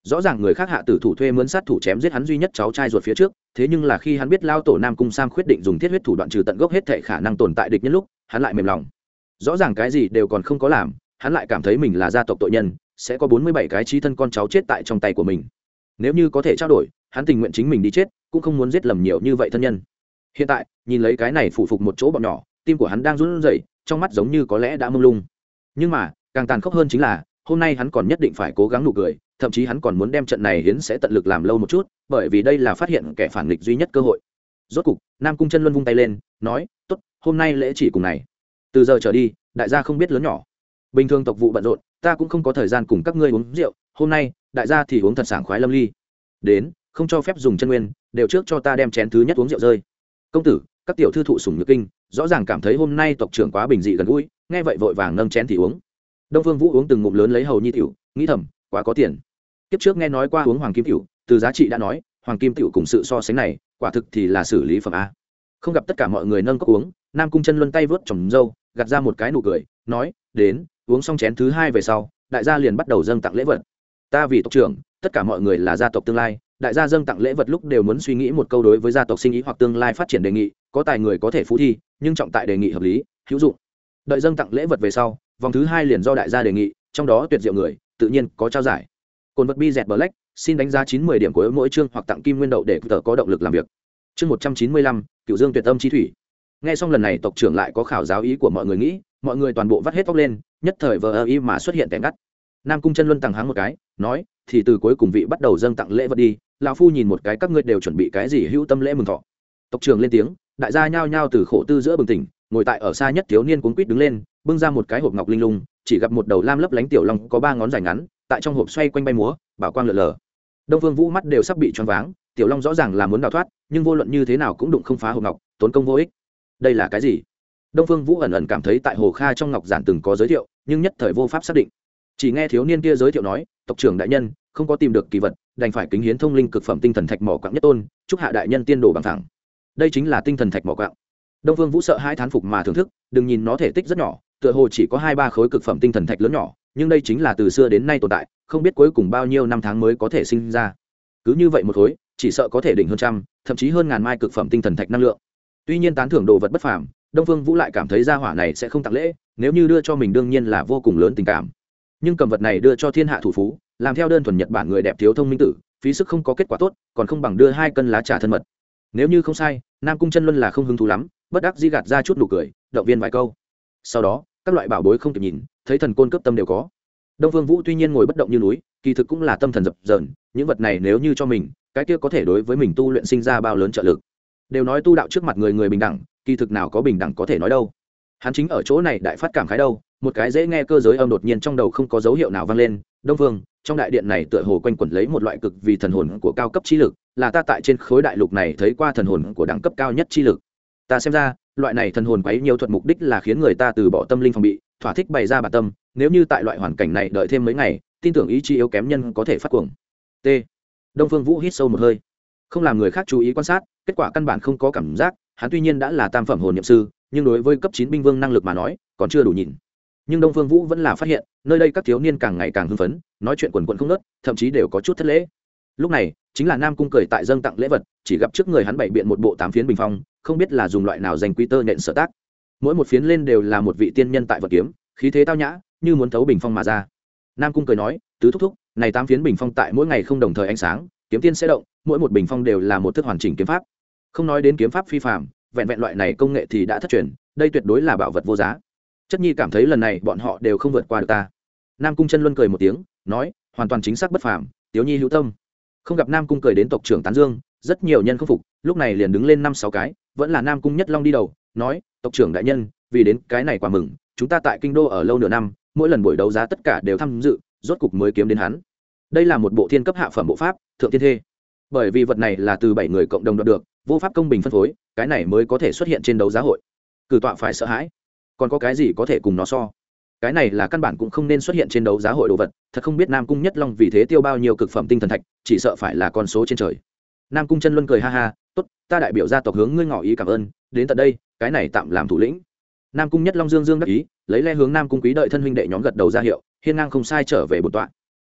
Rõ ràng người khác hạ tử thủ thuê mướn sát thủ chém giết hắn duy nhất cháu trai ruột phía trước, thế nhưng là khi hắn biết lao tổ nam cung sam quyết định dùng thiết huyết thủ đoạn trừ tận gốc hết thệ khả năng tồn tại địch nhân lúc, hắn lại mềm lòng. Rõ ràng cái gì đều còn không có làm, hắn lại cảm thấy mình là gia tộc tội nhân, sẽ có bốn mươi bảy cái trí thân con cháu chết tại trong tay của mình. Nếu như có thể trao đổi hắn tình nguyện chính mình đi chết, cũng không muốn giết lầm nhiều như vậy thân nhân. Hiện tại, nhìn lấy cái này phụ phục một chỗ bọn nhỏ, tim của hắn đang run rẩy, trong mắt giống như có lẽ đã mông lung. Nhưng mà, càng tàn khốc hơn chính là, hôm nay hắn còn nhất định phải cố gắng nụ cười, thậm chí hắn còn muốn đem trận này hiến sẽ tận lực làm lâu một chút, bởi vì đây là phát hiện kẻ phản nghịch duy nhất cơ hội. Rốt cục, nam cung chân luân vung tay lên, nói t ố t hôm nay lễ chỉ cùng này. Từ giờ trở đi, đại gia không biết lớn nhỏ. Bình thường tộc vụ bận rộn, ta cũng không có thời gian cùng các ngươi uống rượu, hôm nay, đại gia thì uống thật sảng khoái lâm ly. Đến không cho phép dùng chân nguyên, đều trước cho ta đem chén thứ nhất uống rượu rơi. Công tử, các tiểu thư thụ sùng nhược kinh, rõ ràng cảm thấy hôm nay tộc trưởng quá bình dị gần gũi, nghe vậy vội vàng nâng chén thì uống. Đông phương vũ uống từng ngụm lớn lấy hầu nhi tiểu, nghĩ thầm, quá có tiền. Kiếp trước nghe nói qua uống hoàng kim tiểu, từ giá trị đã nói, hoàng kim tiểu cùng sự so sánh này, quả thực thì là xử lý phẩm a. Không gặp tất cả mọi người nâng cốc uống, nam cung chân luân tay vớt trồng dâu, gạt ra một cái nụ cười, nói, đến, uống xong chén thứ hai về sau, đại gia liền bắt đầu dâng tặng lễ vật. Ta vì tộc trưởng, tất cả mọi người là gia tộc tương lai đại gia dâng tặng lễ vật lúc đều muốn suy nghĩ một câu đối với gia tộc sinh ý hoặc tương lai phát triển đề nghị, có tài người có thể phú thi, nhưng trọng tại đề nghị hợp lý, hữu dụng. Đợi dâng tặng lễ vật về sau, vòng thứ hai liền do đại gia đề nghị, trong đó tuyệt diệu người, tự nhiên có trao giải. Cồn vật bi dẹt black, xin đánh giá chín mươi điểm của mỗi chương hoặc tặng kim nguyên đậu để tờ có động lực làm việc. Chương một trăm chín mươi lăm, cựu dương tuyệt tâm chi thủy. Nghe xong lần này, tộc trưởng lại có khảo giáo ý của mọi người nghĩ, mọi người toàn bộ vắt hết tóc lên, nhất thời vờ ơ y mà xuất hiện tẻ ngắt. Nam cung chân luân tặng háng một cái, nói, thì từ cuối cùng vị bắt đầu dâng tặng lễ vật đi lão phu nhìn một cái các ngươi đều chuẩn bị cái gì hữu tâm lễ mừng thọ. Tộc trưởng lên tiếng, đại gia nhao nhao từ khổ tư giữa bừng tỉnh, ngồi tại ở xa nhất thiếu niên cuốn quýt đứng lên, bưng ra một cái hộp ngọc linh lung, chỉ gặp một đầu lam lấp lánh tiểu long có ba ngón dài ngắn, tại trong hộp xoay quanh bay múa, bảo quang lượn lờ. Đông vương vũ mắt đều sắp bị choáng váng, tiểu long rõ ràng là muốn đào thoát, nhưng vô luận như thế nào cũng đụng không phá hộp ngọc, tốn công vô ích. Đây là cái gì? Đông phương vũ ẩn ẩn cảm thấy tại hồ kha trong ngọc giản từng có giới thiệu, nhưng nhất thời vô pháp xác định chỉ nghe thiếu niên kia giới thiệu nói, tộc trưởng đại nhân, không có tìm được kỳ vật, đành phải kính hiến thông linh cực phẩm tinh thần thạch mỏ quạng nhất tôn, chúc hạ đại nhân tiên đồ bằng thẳng đây chính là tinh thần thạch mỏ quạng. Đông phương vũ sợ hai thán phục mà thưởng thức, đừng nhìn nó thể tích rất nhỏ, tựa hồ chỉ có hai ba khối cực phẩm tinh thần thạch lớn nhỏ, nhưng đây chính là từ xưa đến nay tồn tại, không biết cuối cùng bao nhiêu năm tháng mới có thể sinh ra. Cứ như vậy một khối, chỉ sợ có thể đỉnh hơn trăm, thậm chí hơn ngàn mai cực phẩm tinh thần thạch năng lượng. Tuy nhiên tán thưởng đồ vật bất phàm, đông phương vũ lại cảm thấy gia hỏa này sẽ không tặng lễ, nếu như đưa cho mình đương nhiên là vô cùng lớn tình cảm nhưng cầm vật này đưa cho thiên hạ thủ phú, làm theo đơn thuần nhật bản người đẹp thiếu thông minh tử, phí sức không có kết quả tốt, còn không bằng đưa hai cân lá trà thân mật. Nếu như không sai, nam cung chân luân là không hứng thú lắm, bất đắc di gạt ra chút nụ cười, động viên vài câu. Sau đó, các loại bảo bối không kịp nhìn, thấy thần côn cấp tâm đều có. Đông phương vũ tuy nhiên ngồi bất động như núi, kỳ thực cũng là tâm thần dập dờn, những vật này nếu như cho mình, cái kia có thể đối với mình tu luyện sinh ra bao lớn trợ lực. Đều nói tu đạo trước mặt người người bình đẳng, kỳ thực nào có bình đẳng có thể nói đâu. Hắn chính ở chỗ này đại phát cảm khái đâu một cái dễ nghe cơ giới âm đột nhiên trong đầu không có dấu hiệu nào vang lên, đông phương trong đại điện này tựa hồ quanh quẩn lấy một loại cực vì thần hồn của cao cấp chi lực, là ta tại trên khối đại lục này thấy qua thần hồn của đẳng cấp cao nhất chi lực. Ta xem ra, loại này thần hồn quấy nhiều thuật mục đích là khiến người ta từ bỏ tâm linh phòng bị, thỏa thích bày ra bản tâm, nếu như tại loại hoàn cảnh này đợi thêm mấy ngày, tin tưởng ý chí yếu kém nhân có thể phát cuồng. T. Đông phương vũ hít sâu một hơi. Không làm người khác chú ý quan sát, kết quả căn bản không có cảm giác, hắn tuy nhiên đã là tam phẩm hồn nhậm sư, nhưng đối với cấp chín binh vương năng lực mà nói, còn chưa đủ nhìn nhưng đông phương vũ vẫn là phát hiện, nơi đây các thiếu niên càng ngày càng hưng phấn, nói chuyện quần quận không nớt thậm chí đều có chút thất lễ. Lúc này, chính là nam cung cười tại dâng tặng lễ vật, chỉ gặp trước người hắn bày biện một bộ tám phiến bình phong, không biết là dùng loại nào dành quy tơ nện sở tác. Mỗi một phiến lên đều là một vị tiên nhân tại vật kiếm, khí thế tao nhã, như muốn thấu bình phong mà ra. Nam cung cười nói, tứ thúc thúc, này tám phiến bình phong tại mỗi ngày không đồng thời ánh sáng, kiếm tiên sẽ động, mỗi một bình phong đều là một thức hoàn chỉnh kiếm pháp. Không nói đến kiếm pháp phi phạm vẹn vẹn loại này công nghệ thì đã thất truyền, đây tuyệt đối là bảo vật vô giá chất nhi cảm thấy lần này bọn họ đều không vượt qua được ta. Nam cung chân luân cười một tiếng, nói, hoàn toàn chính xác bất phàm, tiếu nhi hữu tâm. Không gặp nam cung cười đến tộc trưởng tán dương, rất nhiều nhân không phục, lúc này liền đứng lên năm sáu cái, vẫn là nam cung nhất long đi đầu, nói, tộc trưởng đại nhân, vì đến cái này quả mừng, chúng ta tại kinh đô ở lâu nửa năm, mỗi lần buổi đấu giá tất cả đều tham dự, rốt cục mới kiếm đến hắn. Đây là một bộ thiên cấp hạ phẩm bộ pháp, thượng thiên thê. Bởi vì vật này là từ bảy người cộng đồng đoạt được, vô pháp công bình phân phối, cái này mới có thể xuất hiện trên đấu giá hội. Cử tọa phải sợ hãi còn có cái gì có thể cùng nó so? Cái này là căn bản cũng không nên xuất hiện trên đấu giá hội đồ vật, thật không biết nam cung nhất long vì thế tiêu bao nhiêu cực phẩm tinh thần thạch, chỉ sợ phải là con số trên trời. Nam cung chân luân cười ha ha, tốt, ta đại biểu gia tộc hướng ngươi ngỏ ý cảm ơn, đến tận đây, cái này tạm làm thủ lĩnh. Nam cung nhất long dương dương đắc ý, lấy le hướng nam cung quý đợi thân huynh đệ nhóm gật đầu ra hiệu, hiên ngang không sai trở về bột tọa.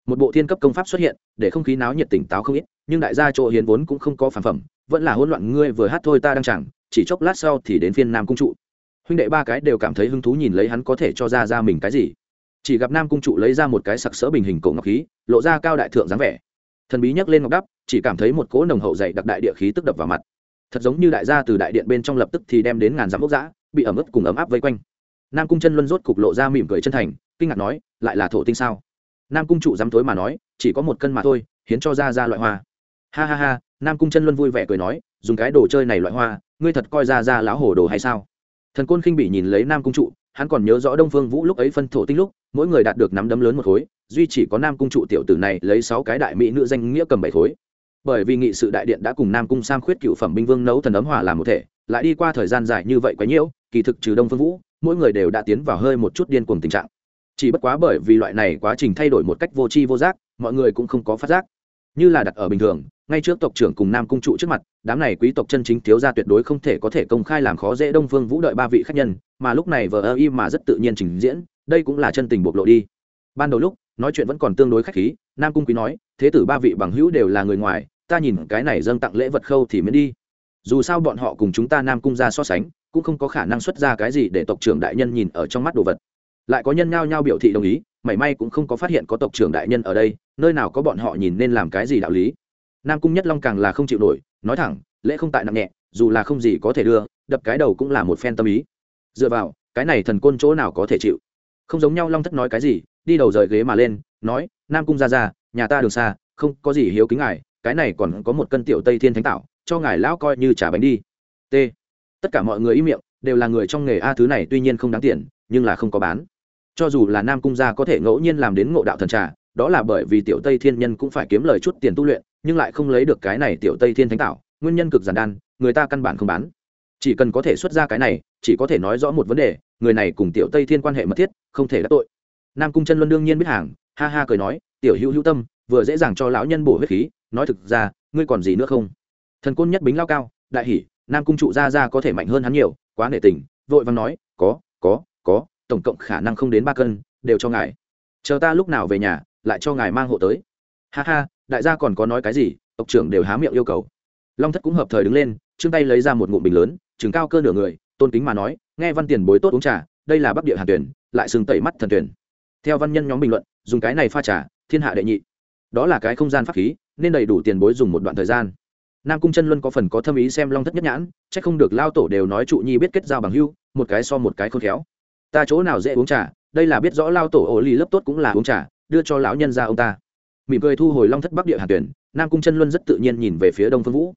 Một bộ thiên cấp công pháp xuất hiện, để không khí náo nhiệt tỉnh táo không ít, nhưng đại gia chỗ hiến vốn cũng không có phản phẩm, vẫn là hỗn loạn ngươi vừa hát thôi ta đang chẳng, chỉ chốc lát sau thì đến phiên nam cung trụ huynh đệ ba cái đều cảm thấy hứng thú nhìn lấy hắn có thể cho ra ra mình cái gì. Chỉ gặp nam cung trụ lấy ra một cái sặc sỡ bình hình cổ ngọc khí, lộ ra cao đại thượng dáng vẻ. Thần bí nhấc lên ngọc đắp, chỉ cảm thấy một cỗ nồng hậu dày đặc đại địa khí tức đập vào mặt. Thật giống như đại gia từ đại điện bên trong lập tức thì đem đến ngàn dặm ốc giã bị ẩm ướt cùng ấm áp vây quanh. Nam cung chân luân rốt cục lộ ra mỉm cười chân thành, kinh ngạc nói, lại là thổ tinh sao? Nam cung trụ dám thối mà nói, chỉ có một cân mà thôi, hiến cho ra ra loại hoa. Ha ha ha, nam cung chân luân vui vẻ cười nói, dùng cái đồ chơi này loại hoa, ngươi thật coi ra ra láo hồ đồ hay sao? Thần côn khinh bị nhìn lấy nam cung trụ, hắn còn nhớ rõ đông phương vũ lúc ấy phân thổ tinh lúc, mỗi người đạt được nắm đấm lớn một khối, duy chỉ có nam cung trụ tiểu tử này lấy sáu cái đại mỹ nữ danh nghĩa cầm bảy khối. Bởi vì nghị sự đại điện đã cùng nam cung sam khuyết cựu phẩm binh vương nấu thần ấm hòa làm một thể, lại đi qua thời gian dài như vậy quá nhiễu kỳ thực trừ đông phương vũ, mỗi người đều đã tiến vào hơi một chút điên cuồng tình trạng. Chỉ bất quá bởi vì loại này quá trình thay đổi một cách vô tri vô giác, mọi người cũng không có phát giác. Như là đặt ở bình thường ngay trước tộc trưởng cùng nam cung trụ trước mặt, đám này quý tộc chân chính thiếu gia tuyệt đối không thể có thể công khai làm khó dễ đông phương vũ đợi ba vị khách nhân, mà lúc này vờ ơ y mà rất tự nhiên trình diễn, đây cũng là chân tình bộc lộ đi. Ban đầu lúc, nói chuyện vẫn còn tương đối khách khí, nam cung quý nói, thế tử ba vị bằng hữu đều là người ngoài, ta nhìn cái này dâng tặng lễ vật khâu thì mới đi. Dù sao bọn họ cùng chúng ta nam cung ra so sánh, cũng không có khả năng xuất ra cái gì để tộc trưởng đại nhân nhìn ở trong mắt đồ vật. Lại có nhân nhao nhao biểu thị đồng ý, mảy may cũng không có phát hiện có tộc trưởng đại nhân ở đây, nơi nào có bọn họ nhìn nên làm cái gì đạo lý nam cung nhất long càng là không chịu nổi, nói thẳng, lễ không tại nặng nhẹ, dù là không gì có thể đưa, đập cái đầu cũng là một phen tâm ý. Dựa vào, cái này thần côn chỗ nào có thể chịu? Không giống nhau long thất nói cái gì, đi đầu rời ghế mà lên, nói, nam cung ra ra, nhà ta đường xa, không có gì hiếu kính ngài, cái này còn có một cân tiểu tây thiên thánh tạo, cho ngài lão coi như trả bánh đi. T. Tất cả mọi người im miệng, đều là người trong nghề a thứ này tuy nhiên không đáng tiền, nhưng là không có bán. Cho dù là nam cung gia có thể ngẫu nhiên làm đến ngộ đạo thần trà, đó là bởi vì tiểu tây thiên nhân cũng phải kiếm lời chút tiền tu luyện nhưng lại không lấy được cái này tiểu tây thiên thánh tạo nguyên nhân cực giản đan, người ta căn bản không bán. Chỉ cần có thể xuất ra cái này, chỉ có thể nói rõ một vấn đề, người này cùng tiểu tây thiên quan hệ mật thiết, không thể đắc tội. Nam cung chân luân đương nhiên biết hàng, ha ha cười nói, tiểu hữu hữu tâm, vừa dễ dàng cho lão nhân bổ huyết khí, nói thực ra, ngươi còn gì nữa không? Thần côn nhất bính lao cao, đại hỷ nam cung trụ ra ra có thể mạnh hơn hắn nhiều, quá nể tình. Vội vàng nói, có có có, tổng cộng khả năng không đến ba cân, đều cho ngài. Chờ ta lúc nào về nhà, lại cho ngài mang hộ tới. Ha ha đại gia còn có nói cái gì, tộc trưởng đều há miệng yêu cầu. Long thất cũng hợp thời đứng lên chương tay lấy ra một ngụm bình lớn, chừng cao cơ nửa người, tôn kính mà nói, nghe văn tiền bối tốt uống trà, đây là bắc địa hàn tuyển, lại sừng tẩy mắt thần tuyển. Theo văn nhân nhóm bình luận, dùng cái này pha trà, thiên hạ đệ nhị. Đó là cái không gian pháp khí, nên đầy đủ tiền bối dùng một đoạn thời gian. Nam cung chân luân có phần có thâm ý xem long thất nhất nhãn c h ắ c không được lao tổ đều nói trụ nhi biết kết giao bằng hưu, một cái so một cái khôn khéo. Ta chỗ nào dễ uống trà, đây là biết rõ lao tổ ổ ly lớp tốt cũng là uống trà, đưa cho lão nhân ra ông ta mỉm cười thu hồi long thất bắc địa hàn tuyển, nam cung chân luân rất tự nhiên nhìn về phía đông phương vũ.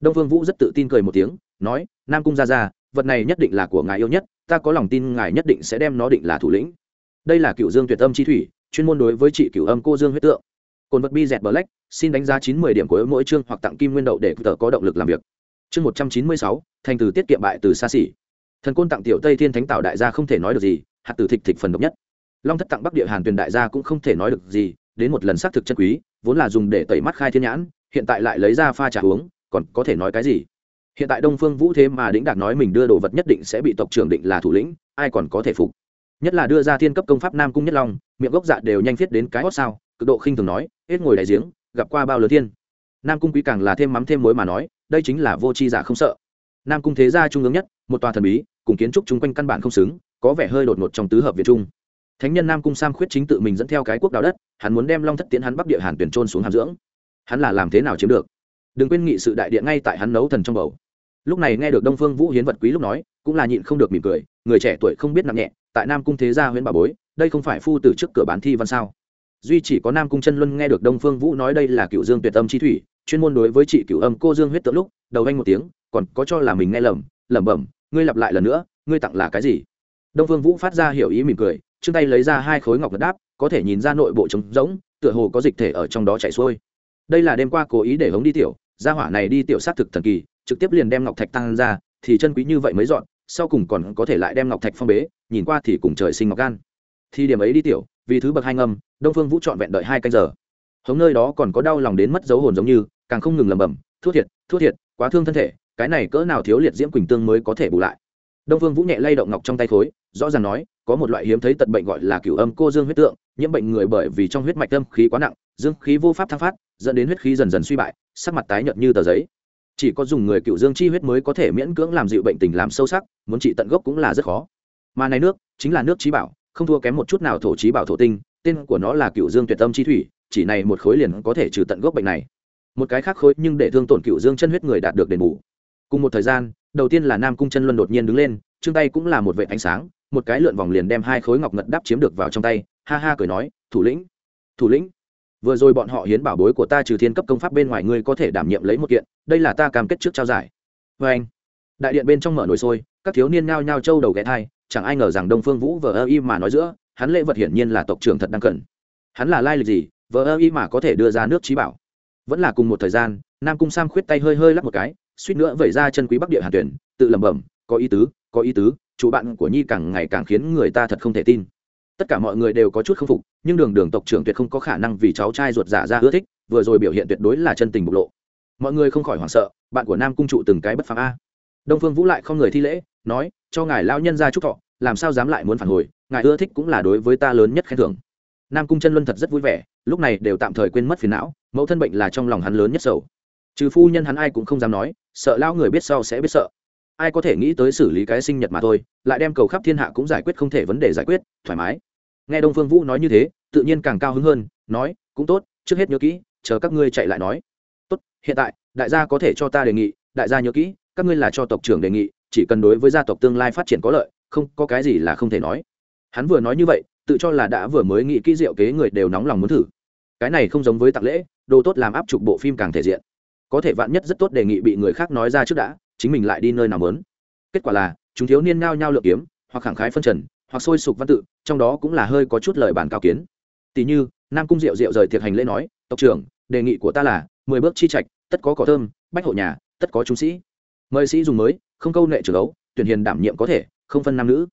đông phương vũ rất tự tin cười một tiếng, nói, nam cung ra ra vật này nhất định là của ngài yêu nhất, ta có lòng tin ngài nhất định sẽ đem nó định là thủ lĩnh. đây là cựu dương tuyệt âm chi thủy, chuyên môn đối với chị cựu âm cô dương huyết tượng. cồn vật bi dẹt black, xin đánh giá chín mươi điểm của mỗi chương hoặc tặng kim nguyên đậu để tờ có động lực làm việc. chương một trăm chín mươi sáu, thành từ tiết kiệm bại từ xa xỉ. thần côn tặng tiểu tây thiên thánh tạo đại gia không thể nói được gì, hạt tử thịt thịt phần độc nhất. long thất tặng bắc địa hàn tuyền đại gia cũng không thể nói được gì đến một lần xác thực chân quý, vốn là dùng để tẩy mắt khai thiên nhãn, hiện tại lại lấy ra pha trà uống, còn có thể nói cái gì? Hiện tại đông phương vũ thế mà đĩnh đạc nói mình đưa đồ vật nhất định sẽ bị tộc trưởng định là thủ lĩnh, ai còn có thể phục? Nhất là đưa ra thiên cấp công pháp nam cung nhất long, miệng gốc dạ đều nhanh thiết đến cái hót sao, cực độ khinh thường nói, hết ngồi đại giếng, gặp qua bao lớn thiên? Nam cung quý càng là thêm mắm thêm mối mà nói, đây chính là vô tri giả không sợ. Nam cung thế gia trung ương nhất, một tòa thần bí, cùng kiến trúc chung quanh căn bản không xứng, có vẻ hơi đột ngột trong tứ hợp việt trung thánh nhân nam cung sam khuyết chính tự mình dẫn theo cái quốc đào đất hắn muốn đem long thất tiến hắn bắc địa hàn tuyển trôn xuống hàm dưỡng. Hắn là làm thế nào chiếm được? Đừng quên nghị sự đại điện ngay tại hắn nấu thần trong bầu. Lúc này nghe được đông phương vũ hiến vật quý lúc nói, cũng là nhịn không được mỉm cười, người trẻ tuổi không biết nặng nhẹ, tại nam cung thế gia huyện bà bối, đây không phải phu từ trước cửa bán thi văn sao? Duy chỉ có nam cung chân luân nghe được đông phương vũ nói đây là cựu dương tuyệt âm chi thủy, chuyên môn đối với chị cựu âm cô dương huyết tượng lúc, đầu anh một tiếng, còn có cho là mình nghe lầm, lẩm bẩm, ngươi lặp lại lần nữa, ngươi tặng là cái gì? Đông phương vũ phát ra hiểu ý mỉm cười chương tay lấy ra hai khối ngọc ngật đáp, có thể nhìn ra nội bộ trống rỗng, tựa hồ có dịch thể ở trong đó chảy xuôi. Đây là đêm qua cố ý để hống đi tiểu, gia hỏa này đi tiểu sát thực thần kỳ, trực tiếp liền đem ngọc thạch tăng ra, thì chân quý như vậy mới dọn, sau cùng còn có thể lại đem ngọc thạch phong bế, nhìn qua thì cùng trời sinh ngọc gan. Thì điểm ấy đi tiểu, vì thứ bậc hai ngâm, đông phương vũ trọn vẹn đợi hai canh giờ. Hống nơi đó còn có đau lòng đến mất dấu hồn giống như, càng không ngừng lầm bầm thua thiệt thua thiệt, quá thương thân thể, cái này cỡ nào thiếu liệt diễm quỳnh tương mới có thể bù lại đông phương vũ nhẹ lay động ngọc trong tay khối, rõ ràng nói, có một loại hiếm thấy tật bệnh gọi là cửu âm cô dương huyết tượng, nhiễm bệnh người bởi vì trong huyết mạch âm khí quá nặng, dương khí vô pháp thăng phát, dẫn đến huyết khí dần dần suy bại, sắc mặt tái nhợt như tờ giấy. Chỉ có dùng người cựu dương chi huyết mới có thể miễn cưỡng làm dịu bệnh tình làm sâu sắc, muốn trị tận gốc cũng là rất khó. Mà này nước, chính là nước trí bảo, không thua kém một chút nào thổ trí bảo thổ tinh, tên của nó là cựu dương tuyệt tâm chi thủy, chỉ này một khối liền có thể trừ tận gốc bệnh này. Một cái khác khối nhưng để thương tổn cựu dương chân huyết người đạt được đền bù. Cùng một thời gian đầu tiên là nam cung chân luân đột nhiên đứng lên chương tay cũng là một vệ ánh sáng, một cái lượn vòng liền đem hai khối ngọc ngật đắp chiếm được vào trong tay, ha ha cười nói, thủ lĩnh thủ lĩnh, vừa rồi bọn họ hiến bảo bối của ta trừ thiên cấp công pháp bên ngoài ngươi có thể đảm nhiệm lấy một kiện, đây là ta cam kết trước trao giải. Vê anh, đại điện bên trong mở nồi sôi, các thiếu niên nhao nhao trâu đầu ghé thai, chẳng ai ngờ rằng đông phương vũ vờ ơ y mà nói giữa, hắn lễ vật hiển nhiên là tộc trưởng thật đang cần hắn là lai lịch gì, vờ ơ y mà có thể đưa ra nước trí bảo? Vẫn là cùng một thời gian, nam cung sam khuyết tay hơi hơi lắp một cái suýt nữa vẩy ra chân quý bắc địa hàn tuyển, tự lẩm bẩm, có ý tứ, có ý tứ, chủ bạn của nhi càng ngày càng khiến người ta thật không thể tin. Tất cả mọi người đều có chút k phục, nhưng đường đường tộc trưởng tuyệt không có khả năng vì cháu trai ruột giả ra ưa thích, vừa rồi biểu hiện tuyệt đối là chân tình bộc lộ. Mọi người không khỏi hoảng sợ, bạn của nam cung trụ từng cái bất phá a. Đông phương vũ lại không người thi lễ, nói, cho ngài lao nhân ra chúc thọ, làm sao dám lại muốn phản hồi, ngài ưa thích cũng là đối với ta lớn nhất khen thưởng. Nam cung chân luân thật rất vui vẻ, lúc này đều tạm thời quên mất phiền não, mẫu thân bệnh là trong lòng hắn lớn nhất sầu. Trừ phu nhân hắn ai cũng không dám nói sợ lao người biết sau sẽ biết sợ. Ai có thể nghĩ tới xử lý cái sinh nhật mà thôi, lại đem cầu khắp thiên hạ cũng giải quyết không thể vấn đề giải quyết, thoải mái. Nghe đông phương vũ nói như thế, tự nhiên càng cao hứng hơn, nói, cũng tốt, trước hết nhớ kỹ, chờ các ngươi chạy lại nói. Tốt, hiện tại, đại gia có thể cho ta đề nghị, đại gia nhớ kỹ, các ngươi là cho tộc trưởng đề nghị, chỉ cần đối với gia tộc tương lai phát triển có lợi, không, có cái gì là không thể nói. Hắn vừa nói như vậy, tự cho là đã vừa mới nghĩ kỹ diệu kế người đều nóng lòng muốn thử. Cái này không giống với tặng lễ, đồ tốt làm áp chụp bộ phim càng thể diện có thể vạn nhất rất tốt đề nghị bị người khác nói ra trước đã, chính mình lại đi nơi nào mớn kết quả là, chúng thiếu niên ngao nhau lượm kiếm, hoặc khẳng khái phân trần, hoặc sôi sục văn tự, trong đó cũng là hơi có chút lời bản cao kiến. Tỷ như, nam cung diệu diệu rời thiệt hành lễ nói, tộc trưởng, đề nghị của ta là, mười bước chi trạch, tất có cỏ thơm, bách hộ nhà, tất có trung sĩ. Mời sĩ dùng mới, không câu nệ trưởng ấu, tuyển hiền đảm nhiệm có thể, không phân nam nữ.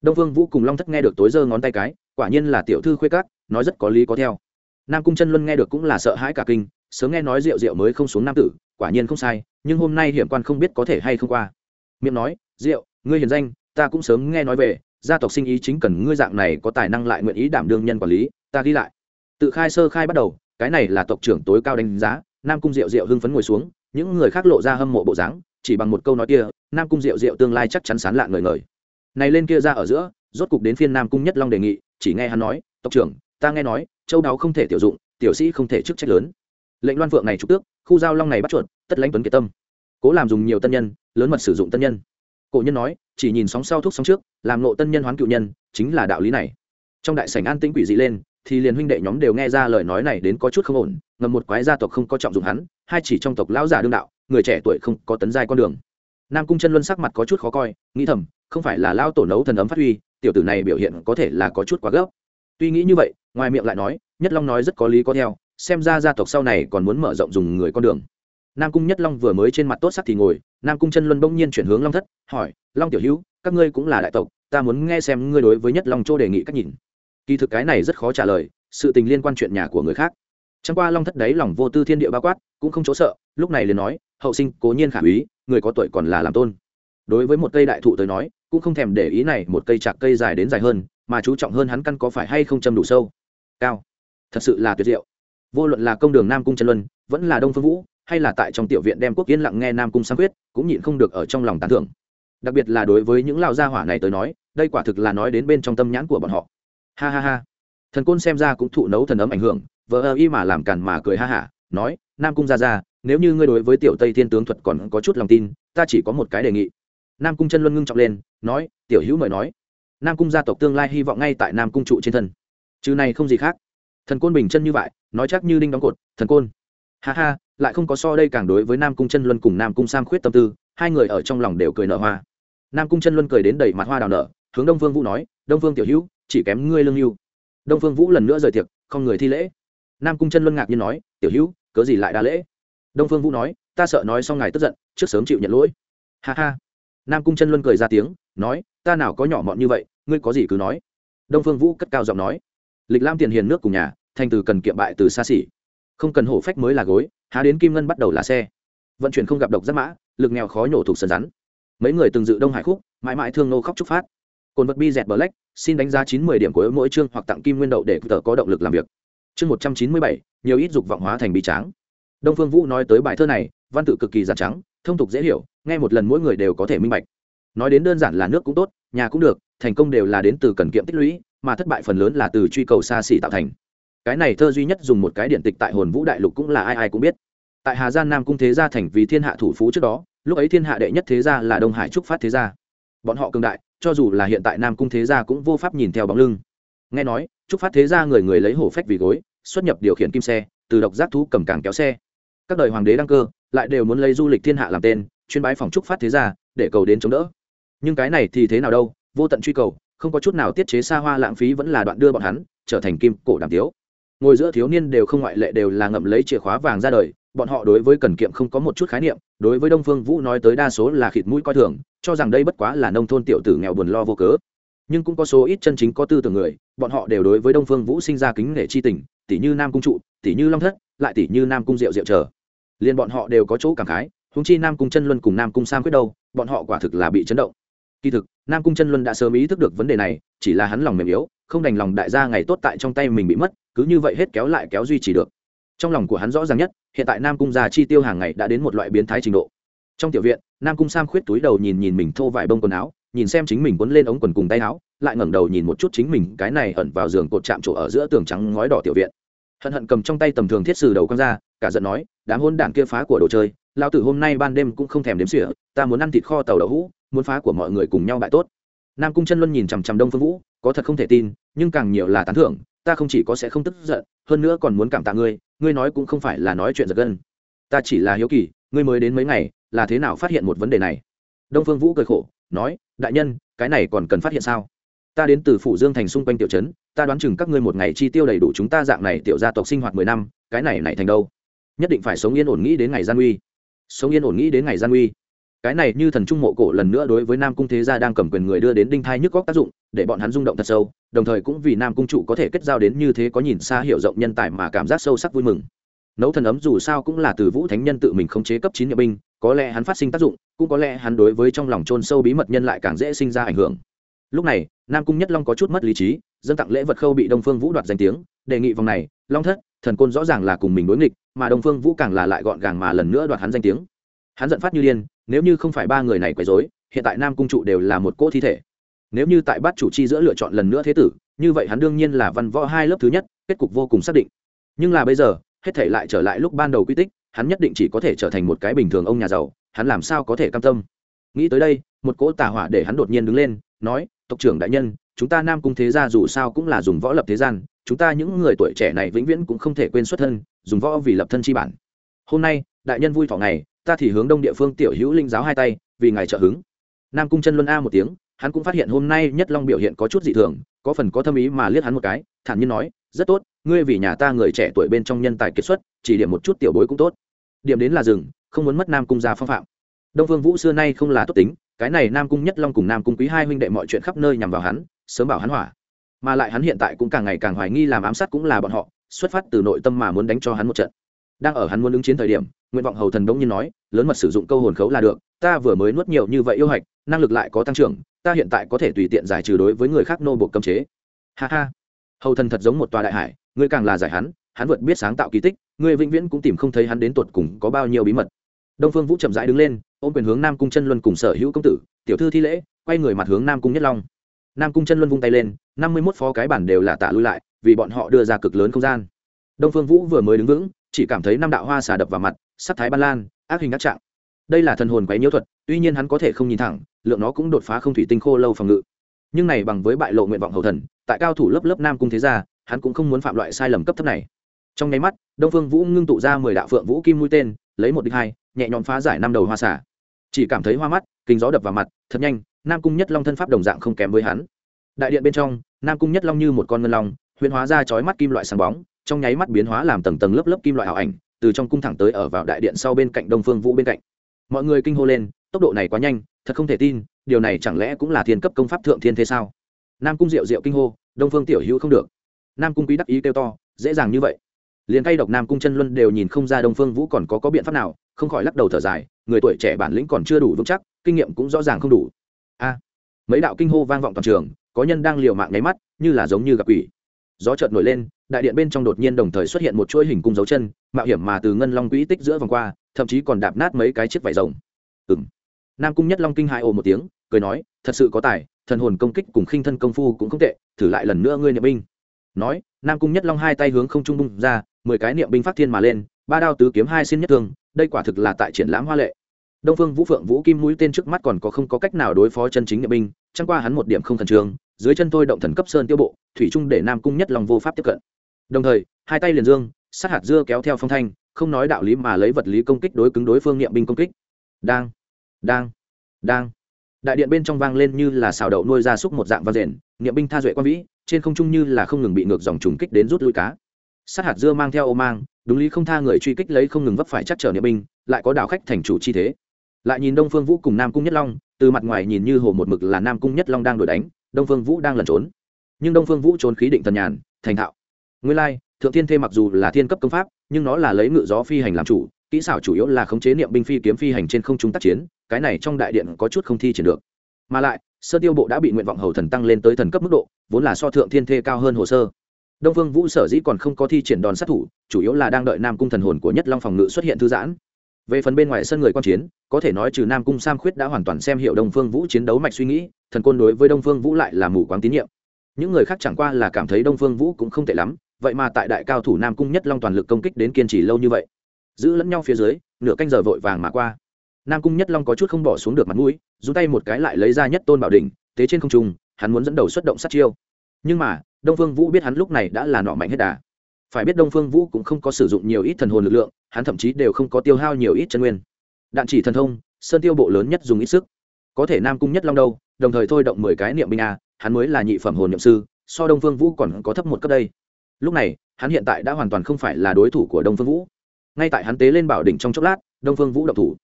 Đông vương vũ cùng long thất nghe được tối giơ ngón tay cái, quả nhiên là tiểu thư khuê cát nói rất có lý có theo. Nam cung chân luân nghe được cũng là sợ hãi cả kinh sớm nghe nói rượu rượu mới không xuống nam tử, quả nhiên không sai, nhưng hôm nay hiểm quan không biết có thể hay không qua. Miệng nói, rượu, ngươi hiền danh, ta cũng sớm nghe nói về, gia tộc sinh ý chính cần ngươi dạng này có tài năng lại nguyện ý đảm đương nhân quản lý, ta ghi lại. Tự khai sơ khai bắt đầu, cái này là tộc trưởng tối cao đánh giá, nam cung diệu diệu hưng phấn ngồi xuống, những người khác lộ ra hâm mộ bộ dáng, chỉ bằng một câu nói kia, nam cung diệu diệu tương lai chắc chắn sán lạ ngời ngời. Này lên kia ra ở giữa, rốt cục đến phiên nam cung nhất long đề nghị, chỉ nghe hắn nói, tộc trưởng, ta nghe nói, châu đáo không thể tiểu dụng, tiểu sĩ không thể chức trách lớn lệnh loan phượng này trục tước, khu giao long này bắt chuột, tất lãnh tuấn kiệt tâm. Cố làm dùng nhiều tân nhân, lớn mật sử dụng tân nhân. Cổ nhân nói, chỉ nhìn sóng sau thuốc sóng trước, làm nộ tân nhân hoán cựu nhân, chính là đạo lý này. Trong đại sảnh an tĩnh quỷ dị lên, thì liền huynh đệ nhóm đều nghe ra lời nói này đến có chút không ổn, ngầm một quái gia tộc không có trọng dụng hắn, hai chỉ trong tộc lão già đương đạo, người trẻ tuổi không có tấn giai con đường. Nam cung chân luân sắc mặt có chút khó coi, nghĩ thầm, không phải là lao tổ nấu thần ấm phát huy, tiểu tử này biểu hiện có thể là có chút quá gấp. Tuy nghĩ như vậy, ngoài miệng lại nói, nhất long nói rất có lý có theo xem ra gia tộc sau này còn muốn mở rộng dùng người con đường. Nam cung nhất long vừa mới trên mặt tốt sắc thì ngồi, nam cung chân luân bỗng nhiên chuyển hướng long thất, hỏi, long tiểu hữu, các ngươi cũng là đại tộc, ta muốn nghe xem ngươi đối với nhất long châu đề nghị cách nhìn. Kỳ thực cái này rất khó trả lời, sự tình liên quan chuyện nhà của người khác. Chẳng qua long thất đấy lòng vô tư thiên địa bao quát, cũng không chỗ sợ, lúc này liền nói, hậu sinh, cố nhiên khả úy, người có tuổi còn là làm tôn. Đối với một cây đại thụ tới nói, cũng không thèm để ý này, một cây chạc cây dài đến dài hơn, mà chú trọng hơn hắn căn có phải hay không châm đủ sâu. Cao. Thật sự là tuyệt diệu vô luận là công đường nam cung trần luân, vẫn là đông phương vũ, hay là tại trong tiểu viện đem quốc yên lặng nghe nam cung sang quyết cũng nhịn không được ở trong lòng tán thưởng. Đặc biệt là đối với những lao gia hỏa này tới nói, đây quả thực là nói đến bên trong tâm nhãn của bọn họ. Ha ha ha. Thần côn xem ra cũng thụ nấu thần ấm ảnh hưởng vợ ơ y mà làm càn mà cười ha hả, nói, nam cung ra ra nếu như ngươi đối với tiểu tây thiên tướng thuật còn có chút lòng tin, ta chỉ có một cái đề nghị. Nam cung chân luân ngưng trọng lên, nói, tiểu hữu mời nói. Nam cung gia tộc tương lai hy vọng ngay tại nam cung trụ trên thân. Chứ này không gì khác. Thần côn bình chân như vậy nói chắc như đinh đóng cột, thần côn. Ha ha, lại không có so đây càng đối với nam cung chân luân cùng nam cung sam khuyết tâm tư, hai người ở trong lòng đều cười nở hoa. Nam cung chân luân cười đến đầy mặt hoa đào nở, hướng đông vương vũ nói, đông vương tiểu hữu, chỉ kém ngươi lương hưu. Đông vương vũ lần nữa rời tiệc, không người thi lễ. Nam cung chân luân ngạc nhiên nói, tiểu hữu, cớ gì lại đa lễ? Đông phương vũ nói, ta sợ nói xong ngài tức giận, trước sớm chịu nhận lỗi. Ha ha. Nam cung chân luân cười ra tiếng, nói, ta nào có nhỏ mọn như vậy, ngươi có gì cứ nói. Đông phương vũ cất cao giọng nói, lịch lam tiền hiền nước cùng nhà thành từ cần kiệm bại từ xa xỉ. Không cần hổ phách mới là gối, há đến kim ngân bắt đầu là xe. Vận chuyển không gặp độc giáp mã, lực nghèo khó nhổ thuộc sân rắn. Mấy người từng dự đông hải khúc, mãi mãi thương nô khóc chúc phát. Cồn vật bi dẹt black, xin đánh giá chín mươi điểm của mỗi chương hoặc tặng kim nguyên đậu để tờ có động lực làm việc. Chương một trăm chín mươi bảy, nhiều ít dục vọng hóa thành bi tráng. Đông phương vũ nói tới bài thơ này, văn tự cực kỳ giản trắng, thông tục dễ hiểu, nghe một lần mỗi người đều có thể minh bạch. Nói đến đơn giản là nước cũng tốt, nhà cũng được, thành công đều là đến từ cần kiệm tích lũy, mà thất bại phần lớn là từ truy cầu xa xỉ tạo thành cái này thơ duy nhất dùng một cái điện tịch tại hồn vũ đại lục cũng là ai ai cũng biết. Tại hà giang nam cung thế gia thành vì thiên hạ thủ phú trước đó, lúc ấy thiên hạ đệ nhất thế gia là đông hải trúc phát thế gia. Bọn họ cường đại, cho dù là hiện tại nam cung thế gia cũng vô pháp nhìn theo bóng lưng. Nghe nói, trúc phát thế gia người người lấy hổ phách vì gối, xuất nhập điều khiển kim xe, từ độc giác thú cầm càng kéo xe. Các đời hoàng đế đăng cơ, lại đều muốn lấy du lịch thiên hạ làm tên, chuyên bái phòng trúc phát thế gia, để cầu đến chống đỡ. Nhưng cái này thì thế nào đâu, vô tận truy cầu, không có chút nào tiết chế xa hoa lãng phí vẫn là đoạn đưa bọn hắn, trở thành kim cổ đàm tiếu ngồi giữa thiếu niên đều không ngoại lệ đều là ngậm lấy chìa khóa vàng ra đời, bọn họ đối với cần kiệm không có một chút khái niệm, đối với đông phương vũ nói tới đa số là khịt mũi coi thường, cho rằng đây bất quá là nông thôn tiểu tử nghèo buồn lo vô cớ. Nhưng cũng có số ít chân chính có tư tưởng người, bọn họ đều đối với đông phương vũ sinh ra kính nể chi tình tỷ như nam cung trụ tỷ như long thất, lại tỷ như nam cung diệu diệu chờ liền bọn họ đều có chỗ cảm khái húng chi nam cung chân luân cùng nam cung sam quyết đâu, bọn họ quả thực là bị chấn động. Kỳ thực nam cung chân luân đã sớm ý thức được vấn đề này, chỉ là hắn lòng mềm yếu, không đành lòng đại gia ngày tốt tại trong tay mình bị mất, cứ như vậy hết kéo lại kéo duy trì được. Trong lòng của hắn rõ ràng nhất, hiện tại nam cung già chi tiêu hàng ngày đã đến một loại biến thái trình độ. Trong tiểu viện, nam cung sam khuyết túi đầu nhìn nhìn mình thô vải bông quần áo, nhìn xem chính mình quấn lên ống quần cùng tay áo, lại ngẩng đầu nhìn một chút chính mình, cái này ẩn vào giường cột chạm chỗ ở giữa tường trắng ngói đỏ tiểu viện. Hận hận cầm trong tay tầm thường thiết sử đầu con ra, cả giận nói, đám hôn đảng kia phá của đồ chơi lao tử hôm nay ban đêm cũng không thèm đếm xỉa, ta muốn ăn thịt kho tàu đậu hũ muốn phá của mọi người cùng nhau bại tốt. Nam cung chân luân nhìn chằm chằm đông phương vũ, có thật không thể tin, nhưng càng nhiều là tán thưởng, ta không chỉ có sẽ không tức giận, hơn nữa còn muốn cảm tạ ngươi ngươi nói cũng không phải là nói chuyện giật gân. Ta chỉ là hiếu kỳ, ngươi mới đến mấy ngày, là thế nào phát hiện một vấn đề này? Đông phương vũ cười khổ, nói, đại nhân, cái này còn cần phát hiện sao? Ta đến từ phủ dương thành xung quanh tiểu trấn, ta đoán chừng các ngươi một ngày chi tiêu đầy đủ chúng ta dạng này tiểu gia tộc sinh hoạt mười năm, cái này này thành đâu? Nhất định phải sống yên ổn nghĩ đến ngày gian uy sống yên ổn nghĩ đến ngày gian uy cái này như thần trung mộ cổ lần nữa đối với nam cung thế gia đang cầm quyền người đưa đến đinh thai nhức góc tác dụng, để bọn hắn rung động thật sâu, đồng thời cũng vì nam cung trụ có thể kết giao đến như thế có nhìn xa hiểu rộng nhân tài mà cảm giác sâu sắc vui mừng. Nấu thần ấm dù sao cũng là từ vũ thánh nhân tự mình khống chế cấp chín nhập binh, có lẽ hắn phát sinh tác dụng, cũng có lẽ hắn đối với trong lòng trôn sâu bí mật nhân lại càng dễ sinh ra ảnh hưởng. Lúc này, nam cung nhất long có chút mất lý trí dân tặng lễ vật khâu bị đông phương vũ đoạt danh tiếng, đề nghị vòng này, long thất, thần côn rõ ràng là cùng mình đối nghịch, mà đông phương vũ càng là lại gọn gàng mà lần nữa đoạt hắn danh tiếng hắn giận phát như điên, nếu như không phải ba người này quấy rối, hiện tại nam cung trụ đều là một cỗ thi thể. Nếu như tại bát chủ chi giữa lựa chọn lần nữa thế tử, như vậy hắn đương nhiên là văn võ hai lớp thứ nhất, kết cục vô cùng xác định. Nhưng là bây giờ, hết thể lại trở lại lúc ban đầu quy tích, hắn nhất định chỉ có thể trở thành một cái bình thường ông nhà giàu, hắn làm sao có thể cam tâm? Nghĩ tới đây, một cỗ tà hỏa để hắn đột nhiên đứng lên, nói, tộc trưởng đại nhân, chúng ta nam cung thế gia dù sao cũng là dùng võ lập thế gian, chúng ta những người tuổi trẻ này vĩnh viễn cũng không thể quên xuất thân, dùng võ vì lập thân chi bản. Hôm nay, đại nhân vui thọ ngày ta thì hướng đông địa phương tiểu hữu linh giáo hai tay, vì ngài trợ hứng. Nam cung chân luân a một tiếng, hắn cũng phát hiện hôm nay nhất long biểu hiện có chút dị thường, có phần có thâm ý mà liếc hắn một cái, thản nhiên nói, rất tốt, ngươi vì nhà ta người trẻ tuổi bên trong nhân tài kiệt xuất, chỉ điểm một chút tiểu bối cũng tốt. Điểm đến là rừng không muốn mất nam cung gia phong phạm. Đông vương vũ xưa nay không là tốt tính, cái này nam cung nhất long cùng nam cung quý hai huynh đệ mọi chuyện khắp nơi nhằm vào hắn, sớm bảo hắn hỏa. Mà lại hắn hiện tại cũng càng ngày càng hoài nghi làm ám sát cũng là bọn họ, xuất phát từ nội tâm mà muốn đánh cho hắn một trận đang ở hắn muốn ứng chiến thời điểm nguyện vọng hầu thần đông nhiên nói, lớn mật sử dụng câu hồn khấu là được, ta vừa mới nuốt nhiều như vậy yêu hạch, năng lực lại có tăng trưởng, ta hiện tại có thể tùy tiện giải trừ đối với người khác nô buộc cấm chế. Ha ha. Hầu thần thật giống một tòa đại hải, ngươi càng là giải hắn hắn vượt biết sáng tạo kỳ tích, ngươi vĩnh viễn cũng tìm không thấy hắn đến tuột cùng có bao nhiêu bí mật. Đông phương vũ chậm rãi đứng lên, ôm quyền hướng nam cung chân luân cùng sở hữu công tử, tiểu thư thi lễ, quay người mặt hướng nam cung nhất long. Nam cung chân luân vung tay lên, năm mươi mốt phó cái bản đều là tạ lui lại, vì bọn họ đưa ra cực lớn không gian. Đông phương vũ vừa mới đứng vững chỉ cảm thấy năm đạo hoa xà đập vào mặt, sắc thái ban lan, ác hình ác trạng. Đây là thần hồn quấy nhiễu thuật, tuy nhiên hắn có thể không nhìn thẳng, lượng nó cũng đột phá không thủy tinh khô lâu phòng ngự. Nhưng này bằng với bại lộ nguyện vọng hầu thần, tại cao thủ lớp lớp nam cung thế gia, hắn cũng không muốn phạm loại sai lầm cấp thấp này. Trong nháy mắt, đông phương vũ ngưng tụ ra mười đạo phượng vũ kim mũi tên, lấy một đích hai, nhẹ nhõm phá giải năm đầu hoa xả chỉ cảm thấy hoa mắt, kinh gió đập vào mặt, thật nhanh, nam cung nhất long thân pháp đồng dạng không kém với hắn. Đại điện bên trong, nam cung nhất long như một con ngân long huyễn hóa ra chói mắt kim loại sáng bóng trong nháy mắt biến hóa làm tầng tầng lớp lớp kim loại ảo ảnh, từ trong cung thẳng tới ở vào đại điện sau bên cạnh đông phương vũ bên cạnh. Mọi người kinh hô lên, tốc độ này quá nhanh, thật không thể tin, điều này chẳng lẽ cũng là thiên cấp công pháp thượng thiên thế sao? Nam cung diệu diệu kinh hô, đông phương tiểu hữu không được. Nam cung quý đắc ý kêu to, dễ dàng như vậy. Liền cây độc nam cung chân luân đều nhìn không ra đông phương vũ còn có có biện pháp nào, không khỏi lắc đầu thở dài, người tuổi trẻ bản lĩnh còn chưa đủ vững chắc, kinh nghiệm cũng rõ ràng không đủ. A, mấy đạo kinh hô vang vọng toàn trường, có nhân đang liều mạng nháy mắt, như là giống như gặp quỷ. Gió chợt nổi lên đại điện bên trong đột nhiên đồng thời xuất hiện một chuỗi hình cung dấu chân, mạo hiểm mà từ ngân long quỹ tích giữa vòng qua, thậm chí còn đạp nát mấy cái chiếc vải rồng. Ừng nam cung nhất long kinh hai ồ một tiếng, cười nói, thật sự có tài, thần hồn công kích cùng khinh thân công phu cũng không tệ, thử lại lần nữa ngươi niệm binh. Nói, nam cung nhất long hai tay hướng không trung bung ra, mười cái niệm binh phát thiên mà lên, ba đao tứ kiếm hai xin nhất thương, đây quả thực là tại triển lãm hoa lệ. Đông phương vũ phượng vũ kim mũi tên trước mắt còn có không có cách nào đối phó chân chính niệm binh, chẳng qua hắn một điểm không thần trường dưới chân tôi động thần cấp sơn tiêu bộ, thủy trung để nam cung nhất long vô pháp tiếp cận đồng thời, hai tay liền dương, sát hạt dưa kéo theo phong thanh, không nói đạo lý mà lấy vật lý công kích đối cứng đối phương niệm binh công kích. Đang đang đang. Đại điện bên trong vang lên như là xào đậu nuôi ra súc một dạng vang rền niệm binh tha duệ quan vĩ, trên không trung như là không ngừng bị ngược dòng trùng kích đến rút lui cá. Sát hạt dưa mang theo ô mang, đúng lý không tha người truy kích lấy không ngừng vấp phải chắc trở niệm binh, lại có đảo khách thành chủ chi thế. Lại nhìn đông phương vũ cùng nam cung nhất long, từ mặt ngoài nhìn như hồ một mực là nam cung nhất long đang đuổi đánh, đông phương vũ đang lẩn trốn. Nhưng đông phương vũ trốn khí định thần nhàn, thành thạo nguyên lai, thượng thiên thê mặc dù là thiên cấp công pháp, nhưng nó là lấy ngự gió phi hành làm chủ, kỹ xảo chủ yếu là khống chế niệm binh phi kiếm phi hành trên không trung tác chiến, cái này trong đại điện có chút không thi triển được. Mà lại, sơ tiêu bộ đã bị nguyện vọng hầu thần tăng lên tới thần cấp mức độ, vốn là so thượng thiên thê cao hơn hồ sơ. Đông phương vũ sở dĩ còn không có thi triển đòn sát thủ, chủ yếu là đang đợi nam cung thần hồn của nhất long phòng ngự xuất hiện thư giãn. Về phần bên ngoài sân người quan chiến, có thể nói trừ nam cung sam khuyết đã hoàn toàn xem hiệu đông phương vũ chiến đấu mạch suy nghĩ, thần côn đối với đông phương vũ lại là mù quáng tín nhiệm. Những người khác chẳng qua là cảm thấy đông phương vũ cũng không tệ lắm vậy mà tại đại cao thủ nam cung nhất long toàn lực công kích đến kiên trì lâu như vậy. Giữ lẫn nhau phía dưới, nửa canh giờ vội vàng mà qua. Nam cung nhất long có chút không bỏ xuống được mặt mũi dùng tay một cái lại lấy ra nhất tôn bảo đỉnh, tế trên không trung, hắn muốn dẫn đầu xuất động sát chiêu. Nhưng mà, đông phương vũ biết hắn lúc này đã là nọ mạnh hết đà. Phải biết đông phương vũ cũng không có sử dụng nhiều ít thần hồn lực lượng, hắn thậm chí đều không có tiêu hao nhiều ít chân nguyên. Đạn chỉ thần thông, sơn tiêu bộ lớn nhất dùng ít sức. Có thể nam cung nhất long đâu, đồng thời thôi động mười cái niệm binh a, hắn mới là nhị phẩm hồn niệm sư, so đông phương vũ còn có thấp một cấp đây lúc này, hắn hiện tại đã hoàn toàn không phải là đối thủ của đông phương vũ. Ngay tại hắn tế lên bảo đỉnh trong chốc lát, đông phương vũ động thủ.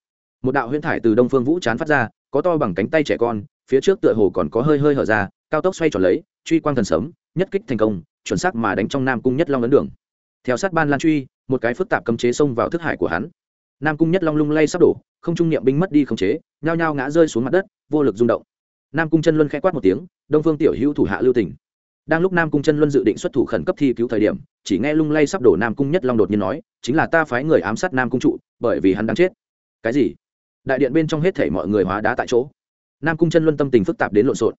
Một đạo huyễn thải từ đông phương vũ chán phát ra, có to bằng cánh tay trẻ con, phía trước tựa hồ còn có hơi hơi hở ra, cao tốc xoay tròn lấy, truy quang thần sớm nhất kích thành công, chuẩn xác mà đánh trong nam cung nhất long ấn đường. Theo sát ban lan truy, một cái phức tạp cấm chế xông vào thức hải của hắn. Nam cung nhất long lung lay sắp đổ, không trung niệm binh mất đi khống chế, nhao nhao ngã rơi xuống mặt đất, vô lực rung động. Nam cung chân luân khẽ quát một tiếng, đông phương tiểu hữu thủ hạ lưu tỉnh đang lúc nam cung chân luân dự định xuất thủ khẩn cấp thi cứu thời điểm, chỉ nghe lung lay sắp đổ nam cung nhất long đột nhiên nói, chính là ta phái người ám sát nam cung trụ, bởi vì hắn đang chết. Cái gì? Đại điện bên trong hết thể mọi người hóa đá tại chỗ. Nam cung chân luân tâm tình phức tạp đến lộn xộn.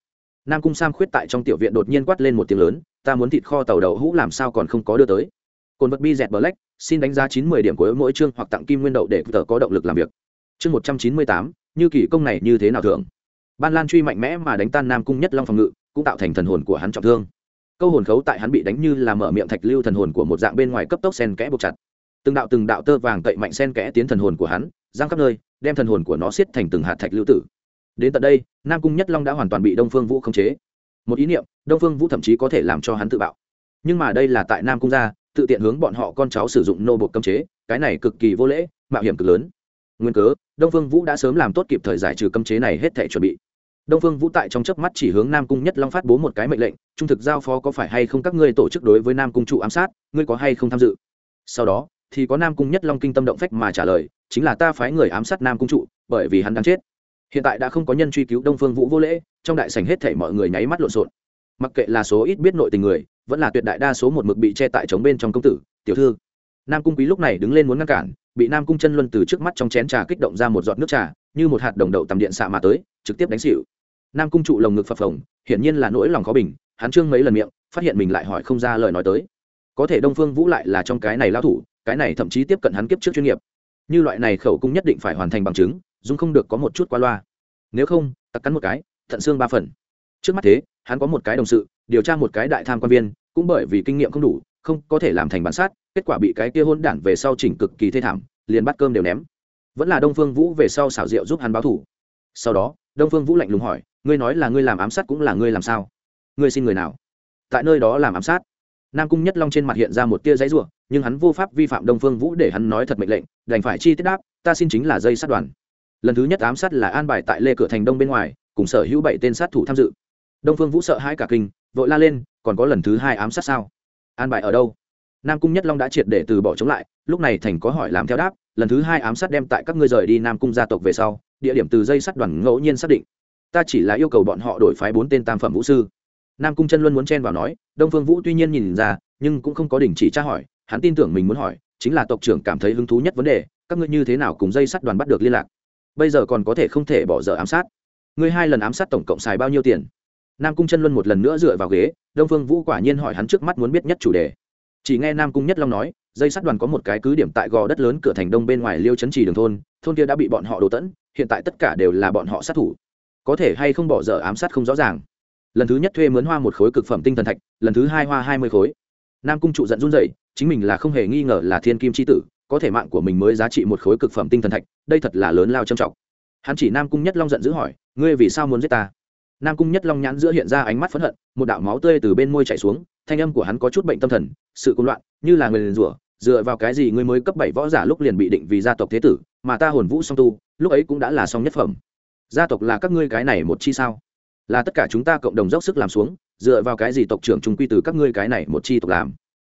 Nam cung sam khuyết tại trong tiểu viện đột nhiên quát lên một tiếng lớn, ta muốn thịt kho tàu đậu hũ làm sao còn không có đưa tới? Cồn vật bi dẹt black, xin đánh giá chín mươi điểm của mỗi chương hoặc tặng kim nguyên đậu để tờ có động lực làm việc. Chương một trăm chín mươi tám, như kỳ công này như thế nào thường ban lan truy mạnh mẽ mà đánh tan nam cung nhất long phòng ngự cũng tạo thành thần hồn của hắn trọng thương. Câu hồn khấu tại hắn bị đánh như là mở miệng thạch lưu thần hồn của một dạng bên ngoài cấp tốc sen kẽ buộc chặt. Từng đạo từng đạo tơ vàng cậy mạnh sen kẽ tiến thần hồn của hắn, giang khắp nơi, đem thần hồn của nó xiết thành từng hạt thạch lưu tử. Đến tận đây, nam cung nhất long đã hoàn toàn bị đông phương vũ khống chế. Một ý niệm, đông phương vũ thậm chí có thể làm cho hắn tự bạo. Nhưng mà đây là tại nam cung gia, tự tiện hướng bọn họ con cháu sử dụng nô bột cấm chế, cái này cực kỳ vô lễ, mạo hiểm cực lớn. Nguyên cớ, đông phương vũ đã sớm làm tốt kịp thời giải trừ cấm chế này hết thể chuẩn bị đông phương vũ tại trong chớp mắt chỉ hướng nam cung nhất long phát bố một cái mệnh lệnh, trung thực giao phó có phải hay không các ngươi tổ chức đối với nam cung trụ ám sát, ngươi có hay không tham dự? Sau đó, thì có nam cung nhất long kinh tâm động phách mà trả lời, chính là ta phái người ám sát nam cung trụ, bởi vì hắn đang chết. Hiện tại đã không có nhân truy cứu đông phương vũ vô lễ, trong đại sảnh hết thể mọi người nháy mắt lộn xộn. Mặc kệ là số ít biết nội tình người, vẫn là tuyệt đại đa số một mực bị che tại chống bên trong công tử, tiểu thư. Nam cung quý lúc này đứng lên muốn ngăn cản bị nam cung chân luân từ trước mắt trong chén trà kích động ra một giọt nước trà, như một hạt đồng đậu tầm điện xạ mà tới, trực tiếp đánh xịu nam cung trụ lồng ngực phập phồng, hiển nhiên là nỗi lòng khó bình, hắn trương mấy lần miệng, phát hiện mình lại hỏi không ra lời nói tới. Có thể đông phương vũ lại là trong cái này lao thủ, cái này thậm chí tiếp cận hắn kiếp trước chuyên nghiệp. Như loại này khẩu cung nhất định phải hoàn thành bằng chứng dung không được có một chút qua loa. Nếu không tặc cắn một cái, thận xương ba phần. Trước mắt thế, hắn có một cái đồng sự, điều tra một cái đại tham quan viên, cũng bởi vì kinh nghiệm không đủ không có thể làm thành bản sát, kết quả bị cái kia hôn đản về sau chỉnh cực kỳ thê thảm, liền bắt cơm đều ném. Vẫn là đông phương vũ về sau xảo diệu giúp hắn báo thủ. Sau đó, đông phương vũ lạnh lùng hỏi, ngươi nói là ngươi làm ám sát cũng là ngươi làm sao? Ngươi xin người nào? Tại nơi đó làm ám sát, nam cung nhất long trên mặt hiện ra một tia giấy ruộng nhưng hắn vô pháp vi phạm đông phương vũ để hắn nói thật mệnh lệnh, đành phải chi tiết đáp, ta xin chính là dây sát đoàn. Lần thứ nhất ám sát là an bài tại lê cửa thành đông bên ngoài, cùng sở hữu bảy tên sát thủ tham dự. Đông phương vũ sợ hãi cả kinh, vội la lên, còn có lần thứ hai ám sát sao? An bài ở đâu? Nam cung nhất long đã triệt để từ bỏ chống lại, lúc này thành có hỏi làm theo đáp, lần thứ hai ám sát đem tại các ngươi rời đi nam cung gia tộc về sau, địa điểm từ dây sắt đoàn ngẫu nhiên xác định. Ta chỉ là yêu cầu bọn họ đổi phái bốn tên tam phẩm vũ sư. Nam cung chân luân muốn chen vào nói, đông phương vũ tuy nhiên nhìn ra, nhưng cũng không có đình chỉ tra hỏi, hắn tin tưởng mình muốn hỏi, chính là tộc trưởng cảm thấy hứng thú nhất vấn đề, các ngươi như thế nào cùng dây sắt đoàn bắt được liên lạc? Bây giờ còn có thể không thể bỏ dở ám sát. Ngươi hai lần ám sát tổng cộng xài bao nhiêu tiền? Nam cung chân luân một lần nữa dựa vào ghế, đông phương vũ quả nhiên hỏi hắn trước mắt muốn biết nhất chủ đề. Chỉ nghe nam cung nhất long nói, dây sắt đoàn có một cái cứ điểm tại gò đất lớn cửa thành đông bên ngoài liêu chấn trì đường thôn thôn kia đã bị bọn họ đổ tẫn, hiện tại tất cả đều là bọn họ sát thủ. Có thể hay không bỏ dở ám sát không rõ ràng. Lần thứ nhất thuê mướn hoa một khối cực phẩm tinh thần thạch, lần thứ hai hoa hai mươi khối. Nam cung trụ giận run dậy chính mình là không hề nghi ngờ là thiên kim c h i tử, có thể mạng của mình mới giá trị một khối cực phẩm tinh thần thạch, đây thật là lớn lao trầm trọng. Hắn chỉ nam cung nhất long giận dữ hỏi, ngươi vì sao muốn giết ta? Nam cung nhất long nhãn giữa hiện ra ánh mắt phẫn hận, một đạo máu tươi từ bên môi chảy xuống, thanh âm của hắn có chút bệnh tâm thần, sự cung loạn, như là người liền rủa, dựa vào cái gì ngươi mới cấp bảy võ giả lúc liền bị định vì gia tộc thế tử, mà ta hồn vũ song tu, lúc ấy cũng đã là song nhất phẩm. Gia tộc là các ngươi cái này một chi sao? Là tất cả chúng ta cộng đồng dốc sức làm xuống, dựa vào cái gì tộc trưởng trung quy từ các ngươi cái này một chi tộc làm?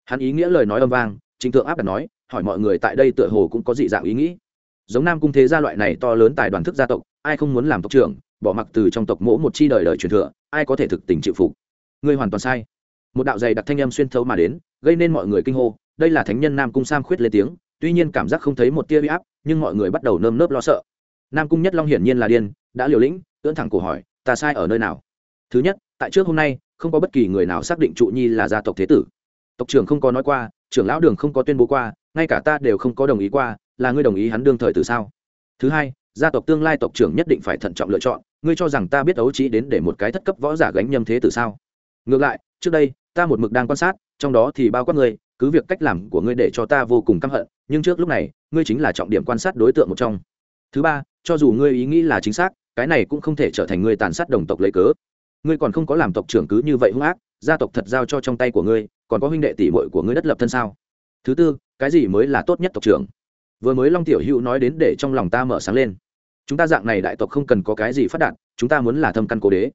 Hắn ý nghĩa lời nói âm vang chính thượng áp đặt nói, hỏi mọi người tại đây tựa hồ cũng có dị dạng ý nghĩ. Giống nam cung thế gia loại này to lớn tài đoàn thức gia tộc, ai không muốn làm tộc trưởng bỏ mặc từ trong tộc mỗ một chi đời đời truyền thừa, ai có thể thực tình chịu phục? Ngươi hoàn toàn sai. Một đạo dày đặc thanh âm xuyên thấu mà đến, gây nên mọi người kinh hô. Đây là thánh nhân nam cung sam khuyết lên tiếng, tuy nhiên cảm giác không thấy một tia huy áp, nhưng mọi người bắt đầu nơm nớp lo sợ. Nam cung nhất long hiển nhiên là điên, đã liều lĩnh, ưỡn thẳng cổ hỏi, ta sai ở nơi nào? Thứ nhất, tại trước hôm nay, không có bất kỳ người nào xác định trụ nhi là gia tộc thế tử. Tộc trưởng không có nói qua, trưởng lão đường không có tuyên bố qua, ngay cả ta đều không có đồng ý qua, là ngươi đồng ý hắn đương thời từ sao? Thứ hai, gia tộc tương lai tộc trưởng nhất định phải thận trọng lựa chọn ngươi cho rằng ta biết ấu trí đến để một cái thất cấp võ giả gánh nhâm thế từ sao? Ngược lại, trước đây, ta một mực đang quan sát, trong đó thì bao quát ngươi, cứ việc cách làm của ngươi để cho ta vô cùng căm hận, nhưng trước lúc này, ngươi chính là trọng điểm quan sát đối tượng một trong. Thứ ba, cho dù ngươi ý nghĩ là chính xác, cái này cũng không thể trở thành ngươi tàn sát đồng tộc lấy cớ. Ngươi còn không có làm tộc trưởng cứ như vậy hung ác, gia tộc thật giao cho trong tay của ngươi, còn có huynh đệ tỷ muội của ngươi đất lập thân sao? Thứ tư, cái gì mới là tốt nhất tộc trưởng? Vừa mới long tiểu hữu nói đến để trong lòng ta mở sáng lên chúng ta dạng này đại tộc không cần có cái gì phát đạt, chúng ta muốn là thâm căn cố đế.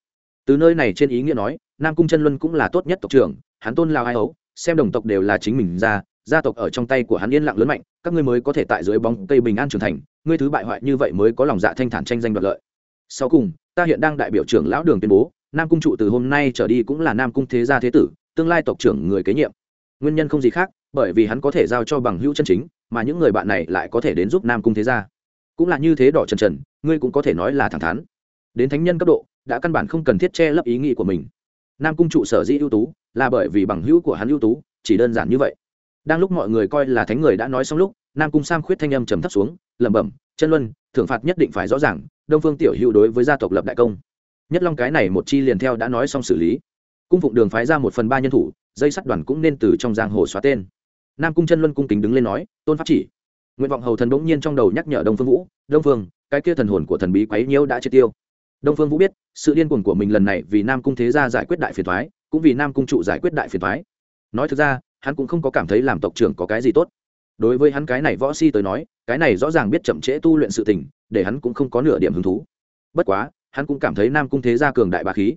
Từ nơi này trên ý nghĩa nói, nam cung chân luân cũng là tốt nhất tộc trưởng, hắn tôn lao ai ấu xem đồng tộc đều là chính mình ra, gia tộc ở trong tay của hắn yên lặng lớn mạnh, các ngươi mới có thể tại dưới bóng cây bình an trưởng thành, ngươi thứ bại hoại như vậy mới có lòng dạ thanh thản tranh danh đoạt lợi. Sau cùng, ta hiện đang đại biểu trưởng lão đường tuyên bố, nam cung trụ từ hôm nay trở đi cũng là nam cung thế gia thế tử, tương lai tộc trưởng người kế nhiệm. Nguyên nhân không gì khác, bởi vì hắn có thể giao cho bằng hữu chân chính, mà những người bạn này lại có thể đến giúp nam cung thế gia cũng là như thế đỏ trần trần, ngươi cũng có thể nói là thẳng thắn. Đến thánh nhân cấp độ, đã căn bản không cần thiết che lấp ý nghĩ của mình. Nam cung trụ sở dĩ ưu tú, là bởi vì bằng hữu của hắn ưu tú, chỉ đơn giản như vậy. Đang lúc mọi người coi là thánh người đã nói xong lúc, nam cung sam khuyết thanh âm trầm thấp xuống, lẩm bẩm, chân luân, thưởng phạt nhất định phải rõ ràng, đông phương tiểu hữu đối với gia tộc lập đại công. Nhất long cái này một chi liền theo đã nói xong xử lý. Cung phụng đường phái ra một phần ba nhân thủ, dây sắt đoàn cũng nên từ trong giang hồ xóa tên. Nam cung chân luân cung kính đứng lên nói, tôn pháp chỉ nguyện vọng hầu thần bỗng nhiên trong đầu nhắc nhở đông phương vũ, đông phương, cái kia thần hồn của thần bí quấy nhiễu đã triệt tiêu. Đông phương vũ biết, sự điên cuồng của mình lần này vì nam cung thế gia giải quyết đại phiền thoái cũng vì nam cung trụ giải quyết đại phiền thoái nói thực ra, hắn cũng không có cảm thấy làm tộc trưởng có cái gì tốt. Đối với hắn cái này võ si tới nói, cái này rõ ràng biết chậm trễ tu luyện sự tình, để hắn cũng không có nửa điểm hứng thú. Bất quá, hắn cũng cảm thấy nam cung thế gia cường đại bà khí.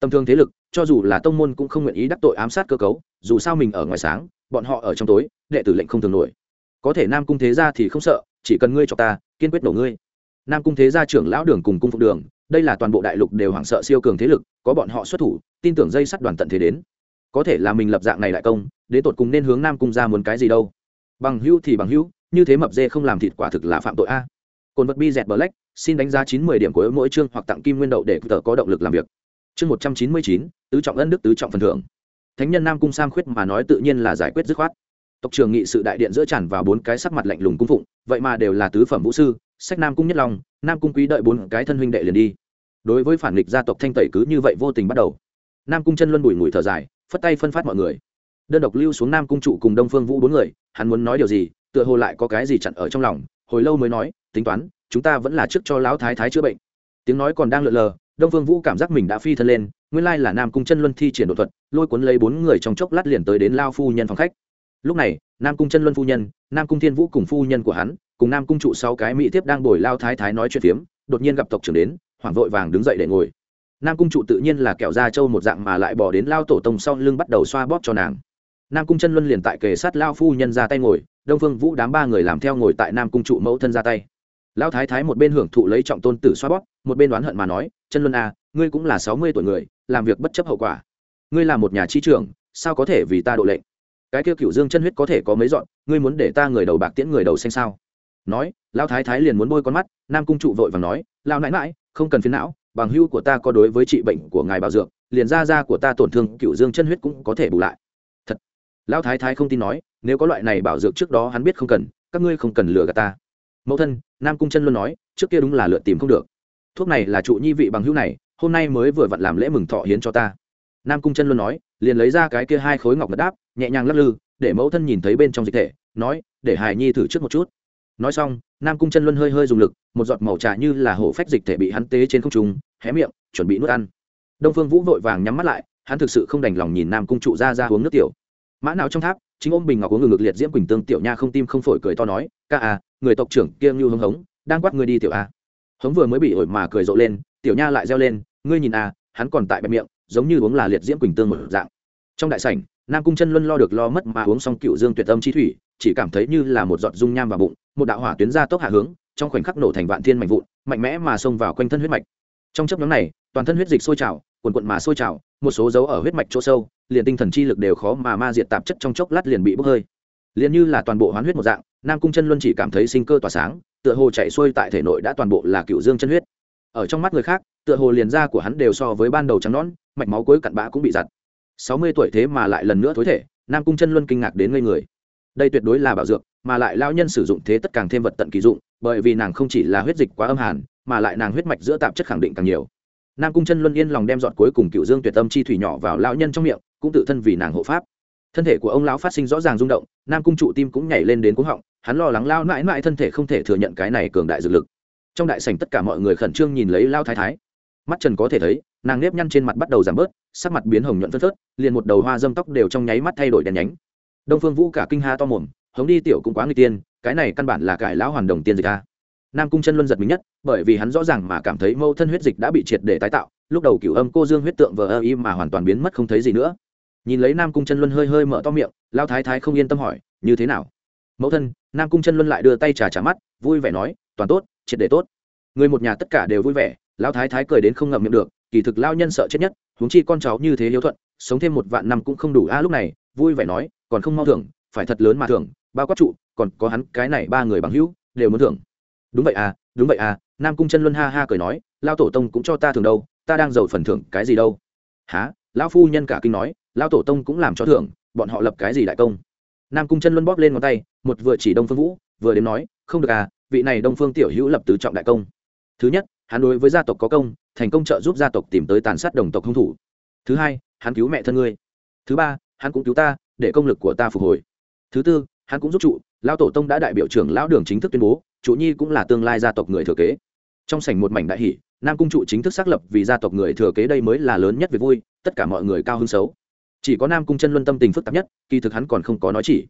Tầm thường thế lực, cho dù là tông môn cũng không nguyện ý đắc tội ám sát cơ cấu, dù sao mình ở ngoài sáng, bọn họ ở trong tối, đệ tử lệnh không thường nổi có thể nam cung thế gia thì không sợ, chỉ cần ngươi cho ta, kiên quyết nổ ngươi. Nam cung thế gia trưởng lão đường cùng cung phục đường, đây là toàn bộ đại lục đều hoảng sợ siêu cường thế lực, có bọn họ xuất thủ, tin tưởng dây sắt đoàn tận thế đến. Có thể là mình lập dạng này đại công, đến tột cùng nên hướng nam cung ra muốn cái gì đâu. Bằng hữu thì bằng hữu, như thế mập dê không làm thịt quả thực là phạm tội a. Cồn vật bi dẹt black, xin đánh giá chín mươi điểm của mỗi chương hoặc tặng kim nguyên đậu để tờ có động lực làm việc. Chương một trăm chín mươi chín, tứ trọng ân đức tứ trọng phần thưởng. Thánh nhân nam cung sam khuyết mà nói tự nhiên là giải quyết dứt khoát tộc trường nghị sự đại điện giữa tràn vào bốn cái sắc mặt lạnh lùng cung phụng, vậy mà đều là tứ phẩm vũ sư, sách nam cung nhất long, nam cung quý đợi bốn cái thân huynh đệ liền đi. Đối với phản nghịch gia tộc thanh tẩy cứ như vậy vô tình bắt đầu. Nam cung chân luân bùi ngùi thở dài, phất tay phân phát mọi người. Đơn độc lưu xuống nam cung trụ cùng đông phương vũ bốn người, hắn muốn nói điều gì, tựa hồ lại có cái gì chặn ở trong lòng, hồi lâu mới nói, tính toán, chúng ta vẫn là trước cho lão thái thái chữa bệnh. Tiếng nói còn đang lượn lờ, đông phương vũ cảm giác mình đã phi thân lên, nguyên lai là nam cung chân luân thi triển đột thuật, lôi cuốn lấy bốn người trong chốc lát liền tới đến lao phu nhân phòng khách lúc này, nam cung chân luân phu nhân, nam cung thiên vũ cùng phu nhân của hắn, cùng nam cung trụ sáu cái mỹ tiếp đang bồi lao thái thái nói chuyện phiếm, đột nhiên gặp tộc trưởng đến, hoảng vội vàng đứng dậy để ngồi. Nam cung trụ tự nhiên là kẹo da trâu một dạng mà lại bỏ đến lao tổ tông sau lưng bắt đầu xoa bóp cho nàng. Nam cung chân luân liền tại kề sát lao phu nhân ra tay ngồi, đông phương vũ đám ba người làm theo ngồi tại nam cung trụ mẫu thân ra tay. Lao thái thái một bên hưởng thụ lấy trọng tôn tử xoa bóp, một bên đoán hận mà nói, chân luân à ngươi cũng là sáu mươi tuổi người, làm việc bất chấp hậu quả. Ngươi là một nhà chi trưởng, sao có thể vì ta độ lệnh? Cái kia cựu dương chân huyết có thể có mấy dọn, ngươi muốn để ta người đầu bạc tiễn người đầu xanh sao? Nói lao thái thái liền muốn bôi con mắt, nam cung trụ vội và nói lao nãi mãi không cần phiến não, bằng hưu của ta có đối với trị bệnh của ngài bảo dược, liền da da của ta tổn thương cựu dương chân huyết cũng có thể bù lại. Thật. Lão thái thái không tin nói, nếu có loại này bảo dược trước đó hắn biết không cần, các ngươi không cần lừa gạt ta. Mẫu thân, nam cung chân luôn nói, trước kia đúng là lựa tìm không được. Thuốc này là trụ nhi vị bằng hữu này, hôm nay mới vừa vặn làm lễ mừng thọ hiến cho ta. Nam cung chân luôn nói liền lấy ra cái kia hai khối ngọc ngất đáp, nhẹ nhàng lắc lư, để mẫu thân nhìn thấy bên trong dịch thể, nói, để hài nhi thử trước một chút. Nói xong, nam cung chân luân hơi hơi dùng lực, một giọt màu trà như là hổ phách dịch thể bị hắn tế trên không trung, hé miệng, chuẩn bị nuốt ăn. Đông phương vũ vội vàng nhắm mắt lại, hắn thực sự không đành lòng nhìn nam cung trụ ra ra uống nước tiểu. Mã nào trong tháp, chính ôm bình ngọc uống ngực liệt diễm quỳnh tương tiểu nha không tim không phổi cười to nói, ca à người tộc trưởng kia như hống hống, đang quát người đi tiểu a hống vừa mới bị ổi mà cười rộ lên, tiểu nha lại reo lên, ngươi nhìn a hắn còn tại bẹp miệng, giống như uống là liệt diễm quỳnh tương một dạng trong đại sảnh, nam cung chân luân lo được lo mất mà uống xong cựu dương tuyệt âm chi thủy, chỉ cảm thấy như là một giọt dung nham vào bụng, một đạo hỏa tuyến ra tốc hạ hướng, trong khoảnh khắc nổ thành vạn thiên mạnh vụn, mạnh mẽ mà xông vào quanh thân huyết mạch. Trong chấp nhóm này, toàn thân huyết dịch sôi trào quần quận mà sôi trào, một số dấu ở huyết mạch chỗ sâu, liền tinh thần chi lực đều khó mà ma diệt tạp chất trong chốc lát liền bị bốc hơi. Liền như là toàn bộ hoán huyết một dạng, nam cung chân luân chỉ cảm thấy sinh cơ tỏa sáng, tựa hồ chạy xuôi tại thể nội đã toàn bộ là cựu dương chân huyết. Ở trong mắt người khác, tựa hồ liền da của hắn đều so với ban đầu trắng nón mạch máu cuối cặn bã cũng bị giặt sáu mươi tuổi thế mà lại lần nữa thối thể, nam cung chân luân kinh ngạc đến ngây người. Đây tuyệt đối là bảo dược, mà lại lao nhân sử dụng thế tất càng thêm vật tận kỳ dụng, bởi vì nàng không chỉ là huyết dịch quá âm hàn, mà lại nàng huyết mạch giữa tạp chất khẳng định càng nhiều. Nam cung chân luân yên lòng đem dọn cuối cùng cựu dương tuyệt tâm chi thủy nhỏ vào lão nhân trong miệng, cũng tự thân vì nàng hộ pháp. Thân thể của ông lão phát sinh rõ ràng rung động, nam cung trụ tim cũng nhảy lên đến cuống họng, hắn lo lắng lao mãi mãi thân thể không thể thừa nhận cái này cường đại dược lực. Trong đại sảnh tất cả mọi người khẩn trương nhìn lấy lao thái thái. Mắt trần có thể thấy nàng nếp nhăn trên mặt bắt đầu giảm bớt, sắc mặt biến hồng nhuận phớt phớt, liền một đầu hoa dâm tóc đều trong nháy mắt thay đổi đèn nhánh. Đông phương vũ cả kinh ha to mồm, hống đi tiểu cũng quá người tiên, cái này căn bản là cải lão hoàn đồng tiên dịch ta nam cung chân luân giật mình nhất, bởi vì hắn rõ ràng mà cảm thấy mâu thân huyết dịch đã bị triệt để tái tạo, lúc đầu cửu âm cô dương huyết tượng vờ ơ y mà hoàn toàn biến mất không thấy gì nữa. Nhìn lấy nam cung chân luân hơi hơi mở to miệng, lao thái thái không yên tâm hỏi, như thế nào? Mẫu thân. Nam cung chân luân lại đưa tay trà trà mắt, vui vẻ nói, toàn tốt, triệt để tốt. Người một nhà tất cả đều vui vẻ, lao thái thái cười đến không ngậm miệng được kỳ thực lao nhân sợ chết nhất, huống chi con cháu như thế hiếu thuận, sống thêm một vạn năm cũng không đủ. A, lúc này, vui vẻ nói, còn không mau thưởng, phải thật lớn mà thưởng, bao quát trụ, còn có hắn cái này ba người bằng hữu, đều muốn thưởng. Đúng vậy à đúng vậy à nam cung chân luân ha ha cười nói, lao tổ tông cũng cho ta thưởng đâu, ta đang giàu phần thưởng cái gì đâu. Há lão phu nhân cả kinh nói, lao tổ tông cũng làm cho thưởng, bọn họ lập cái gì đại công? Nam cung chân luân bóp lên ngón tay, một vừa chỉ đông phương vũ, vừa đến nói, không được à vị này đông phương tiểu hữu lập tứ trọng đại công. Thứ nhất hắn đối với gia tộc có công, thành công trợ giúp gia tộc tìm tới tàn sát đồng tộc hung thủ. Thứ hai, hắn cứu mẹ thân ngươi. Thứ ba, hắn cũng cứu ta, để công lực của ta phục hồi. Thứ tư, hắn cũng giúp trụ, lão tổ tông đã đại biểu trưởng lão đường chính thức tuyên bố, trụ nhi cũng là tương lai gia tộc người thừa kế. Trong sảnh một mảnh đại hỷ, nam cung trụ chính thức xác lập vì gia tộc người thừa kế đây mới là lớn nhất về vui, tất cả mọi người cao hứng xấu. Chỉ có nam cung chân luân tâm tình phức tạp nhất, kỳ thực hắn còn không có nói chỉ.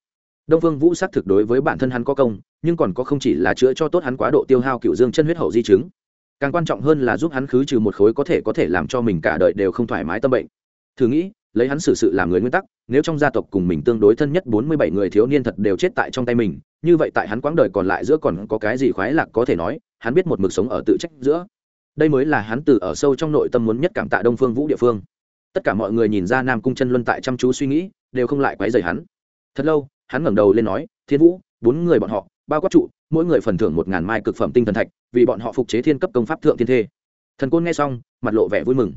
Đông phương vũ xác thực đối với bản thân hắn có công, nhưng còn có không chỉ là chữa cho tốt hắn quá độ tiêu hao cựu dương chân huyết hậu di chứng càng quan trọng hơn là giúp hắn khứ trừ một khối có thể có thể làm cho mình cả đời đều không thoải mái tâm bệnh. Thử nghĩ, lấy hắn xử sự làm người nguyên tắc, nếu trong gia tộc cùng mình tương đối thân nhất bốn mươi bảy người thiếu niên thật đều chết tại trong tay mình, như vậy tại hắn quãng đời còn lại giữa còn có cái gì khoái lạc có thể nói, hắn biết một mực sống ở tự trách giữa. Đây mới là hắn từ ở sâu trong nội tâm muốn nhất cảm tạ đông phương vũ địa phương. Tất cả mọi người nhìn ra nam cung chân luân tại chăm chú suy nghĩ, đều không lại quấy rầy hắn. Thật lâu, hắn ngẩng đầu lên nói, thiên vũ, bốn người bọn họ, bao quát trụ mỗi người phần thưởng một ngàn mai cực phẩm tinh thần thạch, vì bọn họ phục chế thiên cấp công pháp thượng thiên thê. Thần côn nghe xong, mặt lộ vẻ vui mừng.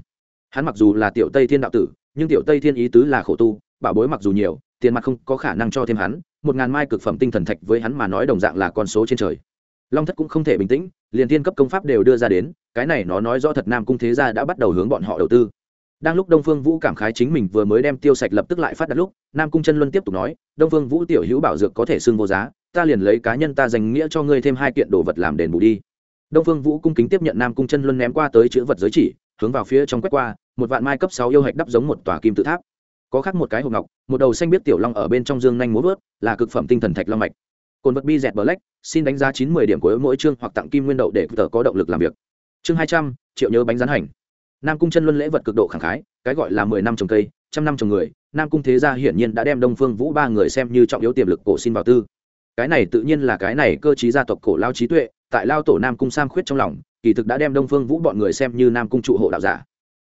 Hắn mặc dù là tiểu tây thiên đạo tử, nhưng tiểu tây thiên ý tứ là khổ tu, bảo bối mặc dù nhiều, tiền mặt không có khả năng cho thêm hắn, một ngàn mai cực phẩm tinh thần thạch với hắn mà nói đồng dạng là con số trên trời. Long thất cũng không thể bình tĩnh, liền thiên cấp công pháp đều đưa ra đến, cái này nó nói rõ thật nam cung thế gia đã bắt đầu hướng bọn họ đầu tư đang lúc đông phương vũ cảm khái chính mình vừa mới đem tiêu sạch lập tức lại phát đặt lúc, nam cung chân luân tiếp tục nói, đông phương vũ tiểu hữu bảo dược có thể xưng vô giá, ta liền lấy cá nhân ta dành nghĩa cho ngươi thêm hai kiện đồ vật làm đền bù đi. Đông phương vũ cung kính tiếp nhận nam cung chân luân ném qua tới chữ vật giới chỉ, hướng vào phía trong quét qua, một vạn mai cấp sáu yêu hạch đắp giống một tòa kim tự tháp. Có khác một cái hộp ngọc, một đầu xanh biết tiểu long ở bên trong dương nhanh múa vớt, là cực phẩm tinh thần thạch long mạch. Cồn vật bi dẹt black, xin đánh giá chín mươi điểm của mỗi chương hoặc tặng kim nguyên đậu để tờ có động lực làm việc. Chương hai trăm, triệu nhớ bánh rán hành nam cung chân luân lễ vật cực độ khẳng khái, cái gọi là mười năm trồng cây, trăm năm trồng người, nam cung thế gia hiển nhiên đã đem đông phương vũ ba người xem như trọng yếu tiềm lực cổ xin vào tư. Cái này tự nhiên là cái này cơ trí gia tộc cổ lao trí tuệ, tại lao tổ nam cung sam khuyết trong lòng, kỳ thực đã đem đông phương vũ bọn người xem như nam cung trụ hộ đạo giả.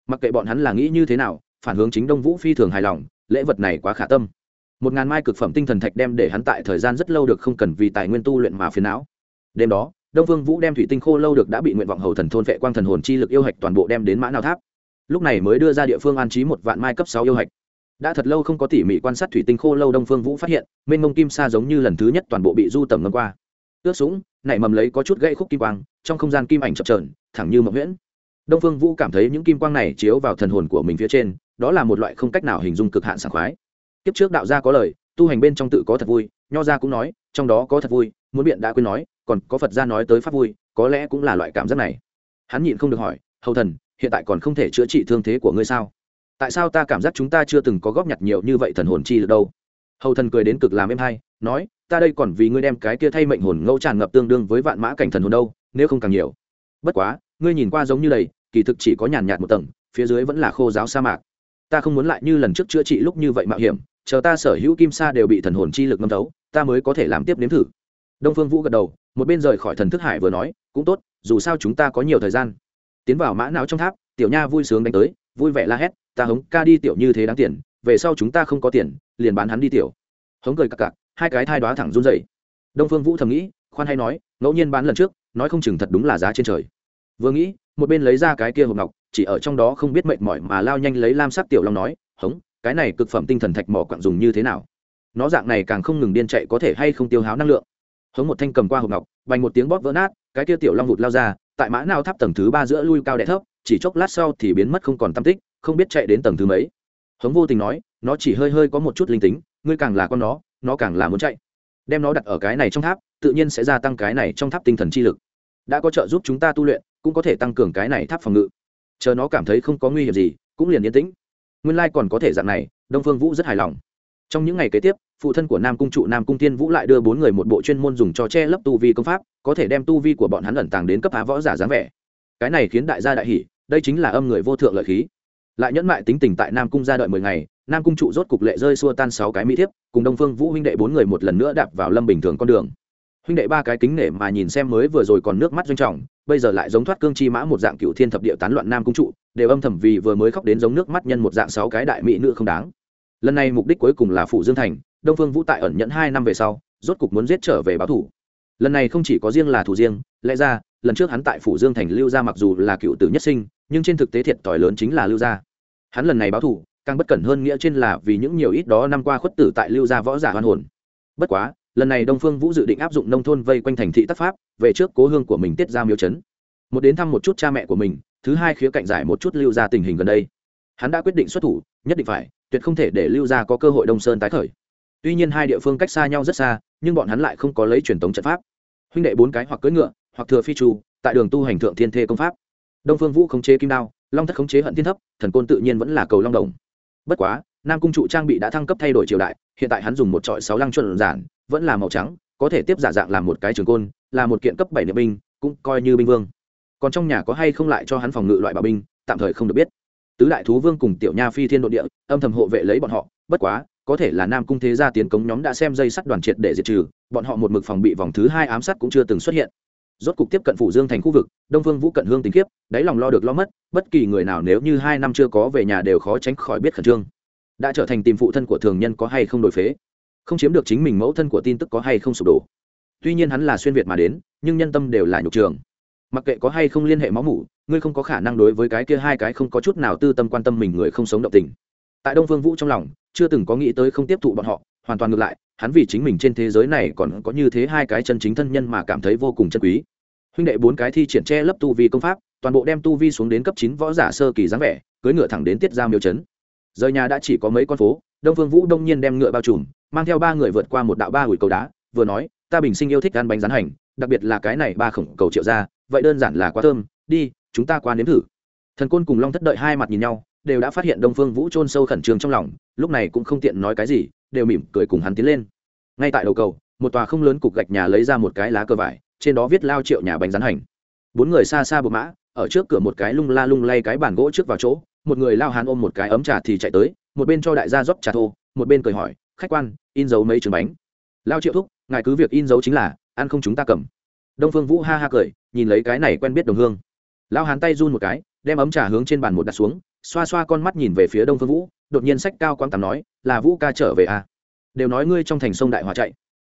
Mặc kệ bọn hắn là nghĩ như thế nào, phản hướng chính đông vũ phi thường hài lòng, lễ vật này quá khả tâm. Một ngàn mai cực phẩm tinh thần thạch đem để hắn tại thời gian rất lâu được không cần vì tài nguyên tu luyện mà phiền não. Đêm đó đông vương vũ đem thủy tinh khô lâu được đã bị nguyện vọng hầu thần thôn vệ quang thần hồn chi lực yêu hạch toàn bộ đem đến mã nào tháp. Lúc này mới đưa ra địa phương an trí một vạn mai cấp sáu yêu hạch. Đã thật lâu không có tỉ mỉ quan sát thủy tinh khô lâu đông phương vũ phát hiện, mênh mông kim sa giống như lần thứ nhất toàn bộ bị du tầm ngâm qua. Ướt sũng nảy mầm lấy có chút gãy khúc kim quang, trong không gian kim ảnh chập trờn thẳng như mộng nguyễn đông phương vũ cảm thấy những kim quang này chiếu vào thần hồn của mình phía trên, đó là một loại không cách nào hình dung cực hạn sảng khoái. Kiếp trước đạo gia có lời, tu hành bên trong tự có thật vui, nho gia cũng nói, trong đó có thật vui, muốn biện đã quên nói còn có phật gia nói tới pháp vui, có lẽ cũng là loại cảm giác này. Hắn nhịn không được hỏi, hầu thần, hiện tại còn không thể chữa trị thương thế của ngươi sao? Tại sao ta cảm giác chúng ta chưa từng có góp nhặt nhiều như vậy thần hồn chi được đâu? Hầu thần cười đến cực làm em hay, nói, ta đây còn vì ngươi đem cái kia thay mệnh hồn ngẫu tràn ngập tương đương với vạn mã cảnh thần hồn đâu, nếu không càng nhiều. Bất quá, ngươi nhìn qua giống như đầy, kỳ thực chỉ có nhàn nhạt một tầng, phía dưới vẫn là khô giáo sa mạc. Ta không muốn lại như lần trước chữa trị lúc như vậy mạo hiểm, chờ ta sở hữu kim sa đều bị thần hồn chi lực ngâm thấu, ta mới có thể làm tiếp nếm thử. Đông phương vũ gật đầu một bên rời khỏi thần thức hải vừa nói, cũng tốt, dù sao chúng ta có nhiều thời gian. Tiến vào mã não trong tháp, tiểu nha vui sướng đánh tới, vui vẻ la hét, ta hống, ca đi tiểu như thế đáng tiền, về sau chúng ta không có tiền, liền bán hắn đi tiểu. Hống cười cặc cặc, hai cái thai đoá thẳng run dậy đông phương vũ thầm nghĩ, khoan hay nói, ngẫu nhiên bán lần trước, nói không chừng thật đúng là giá trên trời. Vừa nghĩ, một bên lấy ra cái kia hộp ngọc, chỉ ở trong đó không biết mệt mỏi mà lao nhanh lấy lam sắc tiểu long nói, hống, cái này cực phẩm tinh thần thạch mỏ quặng dùng như thế nào? Nó dạng này càng không ngừng điên chạy có thể hay không tiêu háo năng lượng hống một thanh cầm qua hộp ngọc vang một tiếng bóp vỡ nát, cái kia tiểu long vụt lao ra, tại mã nào tháp tầng thứ ba giữa lui cao đẻ thấp, chỉ chốc lát sau thì biến mất không còn tam tích, không biết chạy đến tầng thứ mấy. Hống vô tình nói, nó chỉ hơi hơi có một chút linh tính, ngươi càng là con nó nó càng là muốn chạy. Đem nó đặt ở cái này trong tháp, tự nhiên sẽ gia tăng cái này trong tháp tinh thần chi lực. Đã có trợ giúp chúng ta tu luyện, cũng có thể tăng cường cái này tháp phòng ngự. Chờ nó cảm thấy không có nguy hiểm gì, cũng liền yên tĩnh. Nguyên lai còn có thể dạng này, đông phương vũ rất hài lòng trong những ngày kế tiếp, phụ thân của nam cung trụ nam cung tiên vũ lại đưa bốn người một bộ chuyên môn dùng cho che lấp tu vi công pháp, có thể đem tu vi của bọn hắn ẩn tàng đến cấp á võ giả dáng vẻ. Cái này khiến đại gia đại hỷ đây chính là âm người vô thượng lợi khí. Lại nhẫn mại tính tình tại nam cung ra đợi mười ngày, nam cung trụ rốt cục lệ rơi xua tan sáu cái mỹ thiếp, cùng đông phương vũ huynh đệ bốn người một lần nữa đạp vào lâm bình thường con đường. Huynh đệ ba cái kính nể mà nhìn xem mới vừa rồi còn nước mắt doanh trọng, bây giờ lại giống thoát cương chi mã một dạng cựu thiên thập địa tán loạn nam cung trụ, đều âm thầm vì vừa mới khóc đến giống nước mắt nhân một dạng sáu cái đại mỹ nữ không đáng lần này mục đích cuối cùng là phủ dương thành đông phương vũ tại ẩn nhẫn hai năm về sau rốt cục muốn giết trở về báo thủ. Lần này không chỉ có riêng là thủ riêng lẽ ra lần trước hắn tại phủ dương thành lưu gia mặc dù là cựu tử nhất sinh nhưng trên thực tế thiệt thòi lớn chính là lưu gia. Hắn lần này báo thủ càng bất cẩn hơn nghĩa trên là vì những nhiều ít đó năm qua khuất tử tại lưu gia võ giả hoan hồn. Bất quá lần này đông phương vũ dự định áp dụng nông thôn vây quanh thành thị tác pháp về trước cố hương của mình tiết ra miếu chấn, một đến thăm một chút cha mẹ của mình thứ hai khía cạnh giải một chút lưu ra tình hình gần đây. Hắn đã quyết định xuất thủ nhất định phải, tuyệt không thể để lưu gia có cơ hội đông sơn tái khởi. Tuy nhiên hai địa phương cách xa nhau rất xa, nhưng bọn hắn lại không có lấy truyền thống trận pháp. Huynh đệ bốn cái hoặc cưỡi ngựa, hoặc thừa phi trù, tại đường tu hành thượng thiên thê công pháp. Đông phương vũ khống chế kim đao, long thất khống chế hận thiên thấp, thần côn tự nhiên vẫn là cầu long đồng. Bất quá, nam cung trụ trang bị đã thăng cấp thay đổi triều đại, hiện tại hắn dùng một trọi sáu lăng chuẩn giản, vẫn là màu trắng, có thể tiếp giả dạng làm một cái trường côn, là một kiện cấp bảy niệm binh, cũng coi như binh vương. Còn trong nhà có hay không lại cho hắn phòng ngự loại bảo binh, tạm thời không được biết tứ đại thú vương cùng tiểu nha phi thiên nội địa, âm thầm hộ vệ lấy bọn họ, bất quá, có thể là nam cung thế gia tiến cống nhóm đã xem dây sắt đoàn triệt để diệt trừ, bọn họ một mực phòng bị vòng thứ hai ám sát cũng chưa từng xuất hiện. Rốt cục tiếp cận phủ dương thành khu vực, đông phương vũ cận hương tình kiếp, đáy lòng lo được lo mất, bất kỳ người nào nếu như hai năm chưa có về nhà đều khó tránh khỏi biết khẩn trương. Đã trở thành tìm phụ thân của thường nhân có hay không đổi phế? Không chiếm được chính mình mẫu thân của tin tức có hay không sụp đổ? Tuy nhiên hắn là xuyên việt mà đến, nhưng nhân tâm đều là nhục trường mặc kệ có hay không liên hệ máu mủ, ngươi không có khả năng đối với cái kia hai cái không có chút nào tư tâm quan tâm mình người không sống động tình. Tại đông phương vũ trong lòng, chưa từng có nghĩ tới không tiếp thụ bọn họ, hoàn toàn ngược lại, hắn vì chính mình trên thế giới này còn có như thế hai cái chân chính thân nhân mà cảm thấy vô cùng chân quý. Huynh đệ bốn cái thi triển che lấp tu vi công pháp, toàn bộ đem tu vi xuống đến cấp chín võ giả sơ kỳ dáng vẻ cưới ngựa thẳng đến tiết giao miêu chấn. Rời nhà đã chỉ có mấy con phố, đông phương vũ đông nhiên đem ngựa bao trùm, mang theo ba người vượt qua một đạo ba ủi cầu đá, vừa nói, ta bình sinh yêu thích ăn bánh rán hành, đặc biệt là cái này ba khổng cầu triệu ra vậy đơn giản là quá thơm, đi, chúng ta qua nếm thử. Thần côn cùng long thất đợi hai mặt nhìn nhau, đều đã phát hiện đông phương vũ trôn sâu khẩn trương trong lòng, lúc này cũng không tiện nói cái gì, đều mỉm cười cùng hắn tiến lên. Ngay tại đầu cầu, một tòa không lớn cục gạch nhà lấy ra một cái lá cờ vải, trên đó viết lao triệu nhà bánh rán hành. Bốn người xa xa buộc mã, ở trước cửa một cái lung la lung lay cái bàn gỗ trước vào chỗ, một người lao hàn ôm một cái ấm trà thì chạy tới, một bên cho đại gia rót trà thô, một bên cười hỏi, khách quan, in dấu mấy trứng bánh? Lao triệu thúc, ngài cứ việc in dấu chính là, ăn không chúng ta cầm đông phương vũ ha ha cười, nhìn lấy cái này quen biết đồng hương. Lao hán tay run một cái, đem ấm trà hướng trên bàn một đặt xuống, xoa xoa con mắt nhìn về phía đông phương vũ, đột nhiên sách cao quang tắm nói, là vũ ca trở về à. đều nói ngươi trong thành sông đại hòa chạy.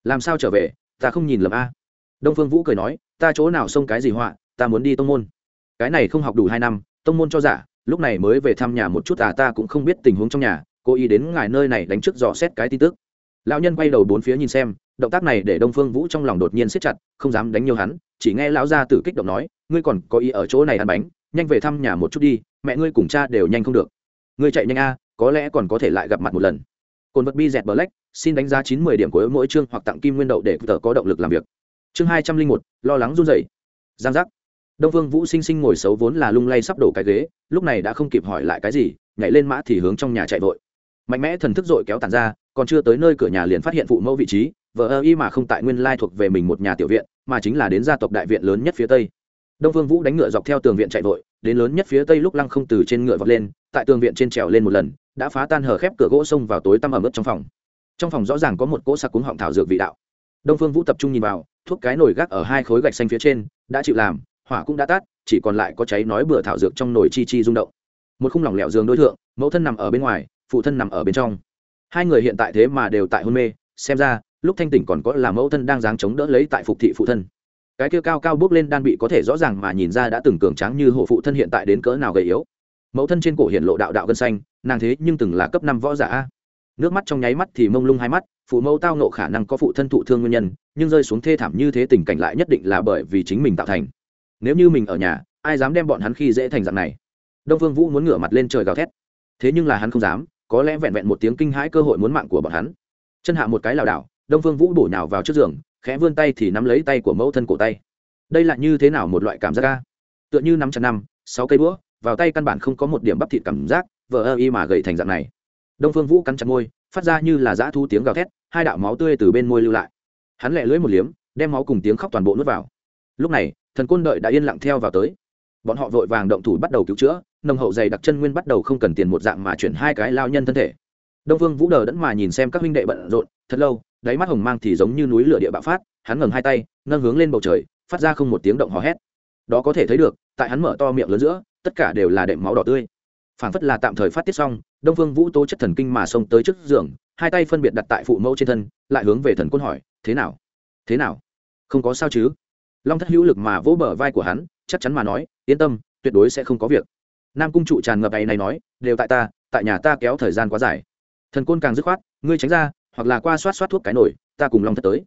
Làm sao trở về? Ta không nhìn lầm a. À. đông phương vũ cười nói, ta chỗ nào sông cái gì họa, ta muốn đi tông môn. Cái này không học đủ hai năm, tông môn cho giả, lúc này mới về thăm nhà một chút à ta cũng không biết tình huống trong nhà cô ý đến ngài nơi này đánh trước dò xét cái tin tức. Lão nhân quay đầu bốn phía nhìn xem động tác này để đông phương vũ trong lòng đột nhiên siết chặt không dám đánh nhiều hắn chỉ nghe lão gia tử kích động nói ngươi còn có ý ở chỗ này ăn bánh nhanh về thăm nhà một chút đi mẹ ngươi cùng cha đều nhanh không được. Ngươi chạy nhanh a có lẽ còn có thể lại gặp mặt một lần. Cồn vật bi dẹt bờ lách, xin đánh giá chín mươi điểm của mỗi chương hoặc tặng kim nguyên đậu để tờ có động lực làm việc. Chương hai trăm linh một lo lắng run rẩy. Giang giác. Đông Phương vũ sinh sinh ngồi xấu vốn là lung lay sắp đổ cái ghế lúc này đã không kịp hỏi lại cái gì nhảy lên mã thì hướng trong nhà chạy vội. Mạnh mẽ thần thức dội kéo tàn ra còn chưa tới nơi cửa nhà liền phát hiện phụ mẫu vị trí vợ ơ y mà không tại nguyên lai thuộc về mình một nhà tiểu viện, mà chính là đến gia tộc đại viện lớn nhất phía tây. Đông Phương vũ đánh ngựa dọc theo tường viện chạy vội, đến lớn nhất phía tây lúc lăng không từ trên ngựa vọt lên, tại tường viện trên trèo lên một lần, đã phá tan hở khép cửa gỗ xông vào tối tăm ẩm ướt trong phòng. Trong phòng rõ ràng có một cỗ sạc cuống họng thảo dược vị đạo. Đông phương vũ tập trung nhìn vào, thuốc cái nồi gác ở hai khối gạch xanh phía trên, đã chịu làm, hỏa cũng đã tắt, chỉ còn lại có cháy nói bừa thảo dược trong nồi chi chi rung động. Một khung lỏng lẻo giường đối tượng mẫu thân nằm ở bên ngoài, phụ thân nằm ở bên trong. Hai người hiện tại thế mà đều tại hôn mê, xem ra lúc thanh tỉnh còn có là mẫu thân đang dáng chống đỡ lấy tại phục thị phụ thân. Cái kia cao cao bước lên đan bị có thể rõ ràng mà nhìn ra đã từng cường tráng như hộ phụ thân hiện tại đến cỡ nào gầy yếu. Mẫu thân trên cổ hiện lộ đạo đạo gân xanh, nàng thế nhưng từng là cấp năm võ giả. Nước mắt trong nháy mắt thì mông lung hai mắt, phụ mẫu tao nộ khả năng có phụ thân thụ thương nguyên nhân, nhưng rơi xuống thê thảm như thế tình cảnh lại nhất định là bởi vì chính mình tạo thành. Nếu như mình ở nhà, ai dám đem bọn hắn khi dễ thành dạng này? Đông phương vũ muốn ngửa mặt lên trời gào thét. Thế nhưng là hắn không dám, có lẽ vẹn vẹn một tiếng kinh hãi cơ hội muốn mạng của bọn hắn. Chân hạ một cái lảo đảo đông phương vũ bổ nhào vào trước giường, khẽ vươn tay thì nắm lấy tay của mẫu thân cổ tay. Đây là như thế nào một loại cảm giác ca tựa như năm trăm năm, sáu cây búa, vào tay căn bản không có một điểm bắp thịt cảm giác, vờ ơ y mà gầy thành dạng này. Đông phương vũ cắn chặt môi, phát ra như là dã thu tiếng gào thét, hai đạo máu tươi từ bên môi lưu lại. Hắn lẹ lưỡi một liếm, đem máu cùng tiếng khóc toàn bộ nuốt vào. Lúc này, thần côn đợi đã yên lặng theo vào tới. Bọn họ vội vàng động thủ bắt đầu cứu chữa, nồng hậu dày đặc chân nguyên bắt đầu không cần tiền một dạng mà chuyển hai cái lao nhân thân thể đông vương vũ đờ đẫn mà nhìn xem các huynh đệ bận rộn, thật lâu, đáy mắt hồng mang thì giống như núi lửa địa bạo phát, hắn ngẩng hai tay, nâng hướng lên bầu trời, phát ra không một tiếng động hò hét. Đó có thể thấy được, tại hắn mở to miệng lớn giữa, tất cả đều là đệm máu đỏ tươi. Phảng phất là tạm thời phát tiết xong, đông phương vũ tố chất thần kinh mà xông tới trước giường, hai tay phân biệt đặt tại phụ mẫu trên thân, lại hướng về thần quân hỏi, thế nào? Thế nào? Không có sao chứ? Long thất hữu lực mà vỗ bờ vai của hắn, chắc chắn mà nói, yên tâm, tuyệt đối sẽ không có việc. Nam cung trụ tràn ngập ấy này nói, đều tại ta, tại nhà ta kéo thời gian quá dài thần côn càng dứt khoát, ngươi tránh ra, hoặc là qua soát soát thuốc cái nổi ta cùng long thất tới.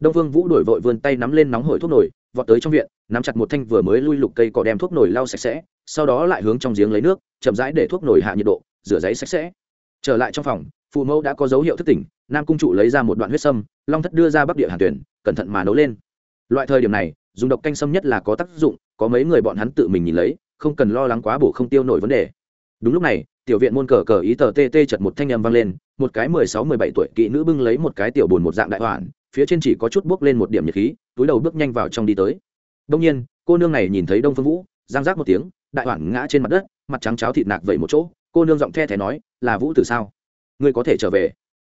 Đông vương vũ đổi vội vươn tay nắm lên nóng hổi thuốc nổi vọt tới trong viện, nắm chặt một thanh vừa mới lui lục cây cỏ đem thuốc nổi lau sạch sẽ, sau đó lại hướng trong giếng lấy nước, chậm rãi để thuốc nổi hạ nhiệt độ, rửa giấy sạch sẽ. Trở lại trong phòng, phụ mẫu đã có dấu hiệu thức tỉnh, nam cung trụ lấy ra một đoạn huyết sâm, long thất đưa ra bắc địa hàn tuyển, cẩn thận mà nấu lên. Loại thời điểm này, dùng độc canh sâm nhất là có tác dụng, có mấy người bọn hắn tự mình nhìn lấy, không cần lo lắng quá bổ không tiêu nổi vấn đề đúng lúc này, tiểu viện môn cờ cờ ý tờ tt chật một thanh âm vang lên, một cái mười sáu, mười bảy tuổi kỹ nữ bưng lấy một cái tiểu bồn một dạng đại hoàn, phía trên chỉ có chút bước lên một điểm nhiệt khí, túi đầu bước nhanh vào trong đi tới. Đông nhiên, cô nương này nhìn thấy đông phương vũ, giang giác một tiếng, đại hoàn ngã trên mặt đất, mặt trắng cháo thịt nạc vậy một chỗ, cô nương giọng the thé nói, là vũ từ sao? Ngươi có thể trở về.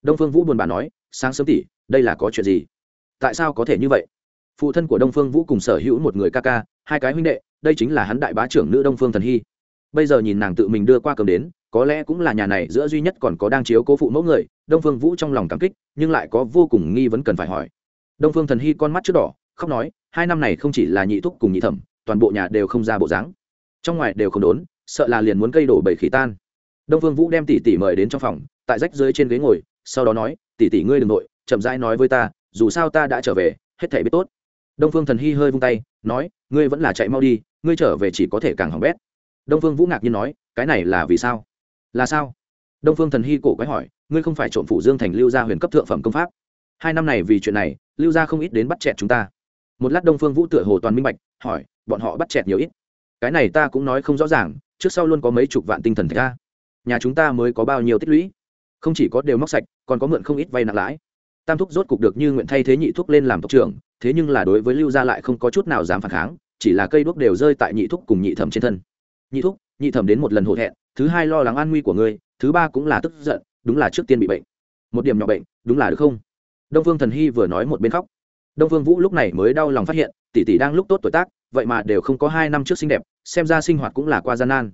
Đông phương vũ buồn bã nói, sáng sớm tỉ, đây là có chuyện gì? Tại sao có thể như vậy? Phụ thân của đông phương vũ cùng sở hữu một người ca ca, hai cái huynh đệ, đây chính là hắn đại bá trưởng nữ đông phương thần hy bây giờ nhìn nàng tự mình đưa qua cầm đến, có lẽ cũng là nhà này giữa duy nhất còn có đang chiếu cố phụ mẫu người, đông phương vũ trong lòng cảm kích, nhưng lại có vô cùng nghi vấn cần phải hỏi. Đông phương thần hy con mắt trước đỏ, khóc nói, hai năm này không chỉ là nhị thúc cùng nhị thẩm, toàn bộ nhà đều không ra bộ dáng. Trong ngoài đều không đốn, sợ là liền muốn cây đổ bầy khí tan. Đông phương vũ đem tỷ tỷ mời đến trong phòng, tại rách dưới trên ghế ngồi, sau đó nói, tỷ tỷ ngươi đ ừ n g nội, chậm rãi nói với ta, dù sao ta đã trở về, hết thể biết tốt. Đông phương thần hy hơi vung tay, nói, ngươi vẫn là chạy mau đi, ngươi trở về chỉ có thể càng hỏng bét đông phương vũ ngạc nhiên nói, cái này là vì sao? Là sao? Đông phương thần hy cổ quái hỏi, ngươi không phải trộm phủ dương thành lưu gia huyền cấp thượng phẩm công pháp? Hai năm này vì chuyện này, lưu gia không ít đến bắt chẹt chúng ta. Một lát đông phương vũ tựa hồ toàn minh bạch, hỏi, bọn họ bắt chẹt nhiều ít? Cái này ta cũng nói không rõ ràng, trước sau luôn có mấy chục vạn tinh thần thạch ra nhà chúng ta mới có bao nhiêu tích lũy? Không chỉ có đều móc sạch, còn có mượn không ít vay nặng lãi. Tam thúc rốt cục được như nguyện thay thế nhị thúc lên làm tộc trưởng, thế nhưng là đối với lưu gia lại không có chút nào dám phản kháng, chỉ là cây đuốc đều rơi tại nhị thúc cùng nhị thẩm trên thân nhị thúc, nhị thẩm đến một lần hổ thẹn, thứ hai lo lắng an nguy của ngươi, thứ ba cũng là tức giận, đúng là trước tiên bị bệnh. Một điểm nhỏ bệnh, đúng là được không? Đông phương thần hy vừa nói một bên khóc. Đông phương vũ lúc này mới đau lòng phát hiện, tỷ tỷ đang lúc tốt tuổi tác, vậy mà đều không có hai năm trước xinh đẹp, xem ra sinh hoạt cũng là qua gian nan.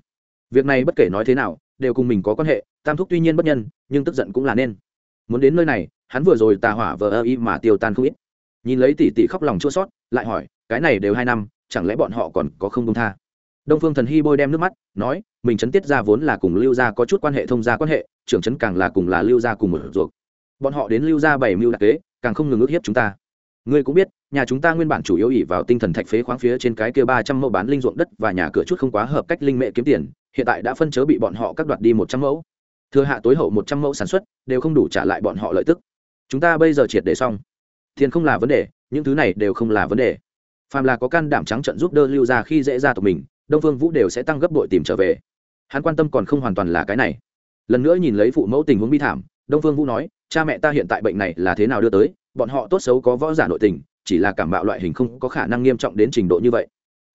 Việc này bất kể nói thế nào, đều cùng mình có quan hệ, tam thúc tuy nhiên bất nhân, nhưng tức giận cũng là nên. Muốn đến nơi này, hắn vừa rồi tà hỏa vờ ơ y mà tiêu tan không ít. Nhìn lấy tỷ tỷ khóc lòng chua sót lại hỏi, cái này đều hai năm, chẳng lẽ bọn họ còn có không công tha? Đông phương thần hy bôi đem nước mắt, nói, mình chấn tiết ra vốn là cùng lưu gia có chút quan hệ thông gia quan hệ, trưởng chấn càng là cùng là lưu gia cùng một ruột. Bọn họ đến lưu gia bảy mưu đặc kế, càng không ngừng ước hiếp chúng ta. Ngươi cũng biết, nhà chúng ta nguyên bản chủ yếu ỉ vào tinh thần thạch phế khoáng phía trên cái kia ba trăm mẫu bán linh ruộng đất và nhà cửa chút không quá hợp cách linh mệ kiếm tiền, hiện tại đã phân chớ bị bọn họ cắt đoạt đi một trăm mẫu. Thừa hạ tối hậu một trăm mẫu sản xuất, đều không đủ trả lại bọn họ lợi tức. Chúng ta bây giờ triệt để xong. Tiền không là vấn đề, những thứ này đều không là vấn đề. Phàm là có can đảm trắng trận giúp đỡ lưu ra khi dễ ra tộc mình đông phương vũ đều sẽ tăng gấp đội tìm trở về hắn quan tâm còn không hoàn toàn là cái này lần nữa nhìn lấy phụ mẫu tình huống bi thảm đông phương vũ nói cha mẹ ta hiện tại bệnh này là thế nào đưa tới bọn họ tốt xấu có võ giả nội tình chỉ là cảm bạo loại hình không có khả năng nghiêm trọng đến trình độ như vậy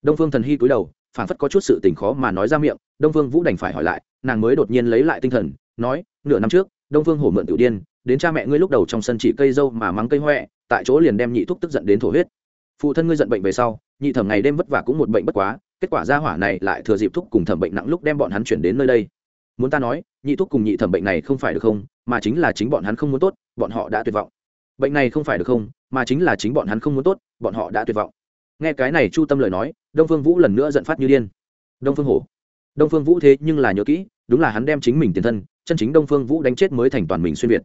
đông phương thần hy cúi đầu phản phất có chút sự tình khó mà nói ra miệng đông phương vũ đành phải hỏi lại nàng mới đột nhiên lấy lại tinh thần nói nửa năm trước đông phương hổ mượn tiểu điên đến cha mẹ ngươi lúc đầu trong sân chỉ cây dâu mà mắng cây huệ tại chỗ liền đem nhị thúc tức giận đến thổ huyết phụ thân ngươi giận bệnh về sau nhị thẩm ngày đêm vất vả cũng một bệnh bất quá kết quả gia hỏa này lại thừa dịp thúc cùng thẩm bệnh nặng lúc đem bọn hắn chuyển đến nơi đây. Muốn ta nói, nhị thúc cùng nhị thẩm bệnh này không phải được không, mà chính là chính bọn hắn không muốn tốt, bọn họ đã tuyệt vọng. Bệnh này không phải được không, mà chính là chính bọn hắn không muốn tốt, bọn họ đã tuyệt vọng. Nghe cái này chu tâm lời nói, đông phương vũ lần nữa giận phát như điên. Đông phương hổ. Đông phương vũ thế nhưng là nhớ kỹ, đúng là hắn đem chính mình tiền thân, chân chính đông phương vũ đánh chết mới thành toàn mình xuyên việt.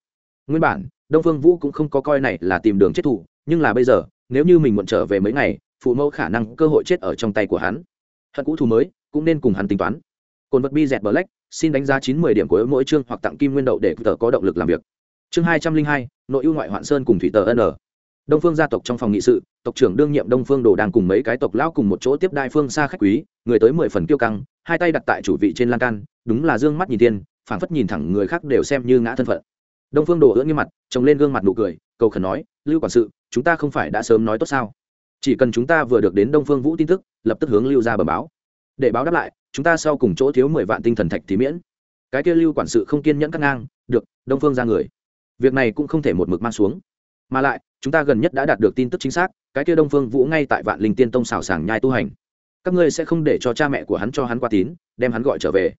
Nguyên bản, đông phương vũ cũng không có coi này là tìm đường chết thủ nhưng là bây giờ, nếu như mình muộn trở về mấy ngày, phụ mẫu khả năng cơ hội chết ở trong tay của hắn hận cũ thù mới, cũng nên cùng hắn tính toán. Cồn vật bi dẹt black, xin đánh giá chín mươi điểm của mỗi chương hoặc tặng kim nguyên đậu để tờ có động lực làm việc. Chương hai trăm linh hai, nội ưu ngoại hoạn sơn cùng thủy tờ n. Đông phương gia tộc trong phòng nghị sự, tộc trưởng đương nhiệm đông phương đồ đang cùng mấy cái tộc lão cùng một chỗ tiếp đai phương xa khách quý, người tới mười phần kiêu căng, hai tay đặt tại chủ vị trên lan can, đúng là dương mắt nhìn tiên phảng phất nhìn thẳng người khác đều xem như ngã thân phận. Đông phương đồ ưỡn như mặt trồng lên gương mặt nụ cười, cầu khẩn nói, lưu quản sự, chúng ta không phải đã sớm nói tốt sao? Chỉ cần chúng ta vừa được đến đông phương vũ tin tức, lập tức hướng lưu ra bờ báo. Để báo đáp lại, chúng ta sau cùng chỗ thiếu mười vạn tinh thần thạch thì miễn. Cái kia lưu quản sự không kiên nhẫn cắt ngang, được, đông phương ra người. Việc này cũng không thể một mực mang xuống. Mà lại, chúng ta gần nhất đã đạt được tin tức chính xác, cái kia đông phương vũ ngay tại vạn linh tiên tông xào sàng nhai tu hành. Các ngươi sẽ không để cho cha mẹ của hắn cho hắn qua tín, đem hắn gọi trở về.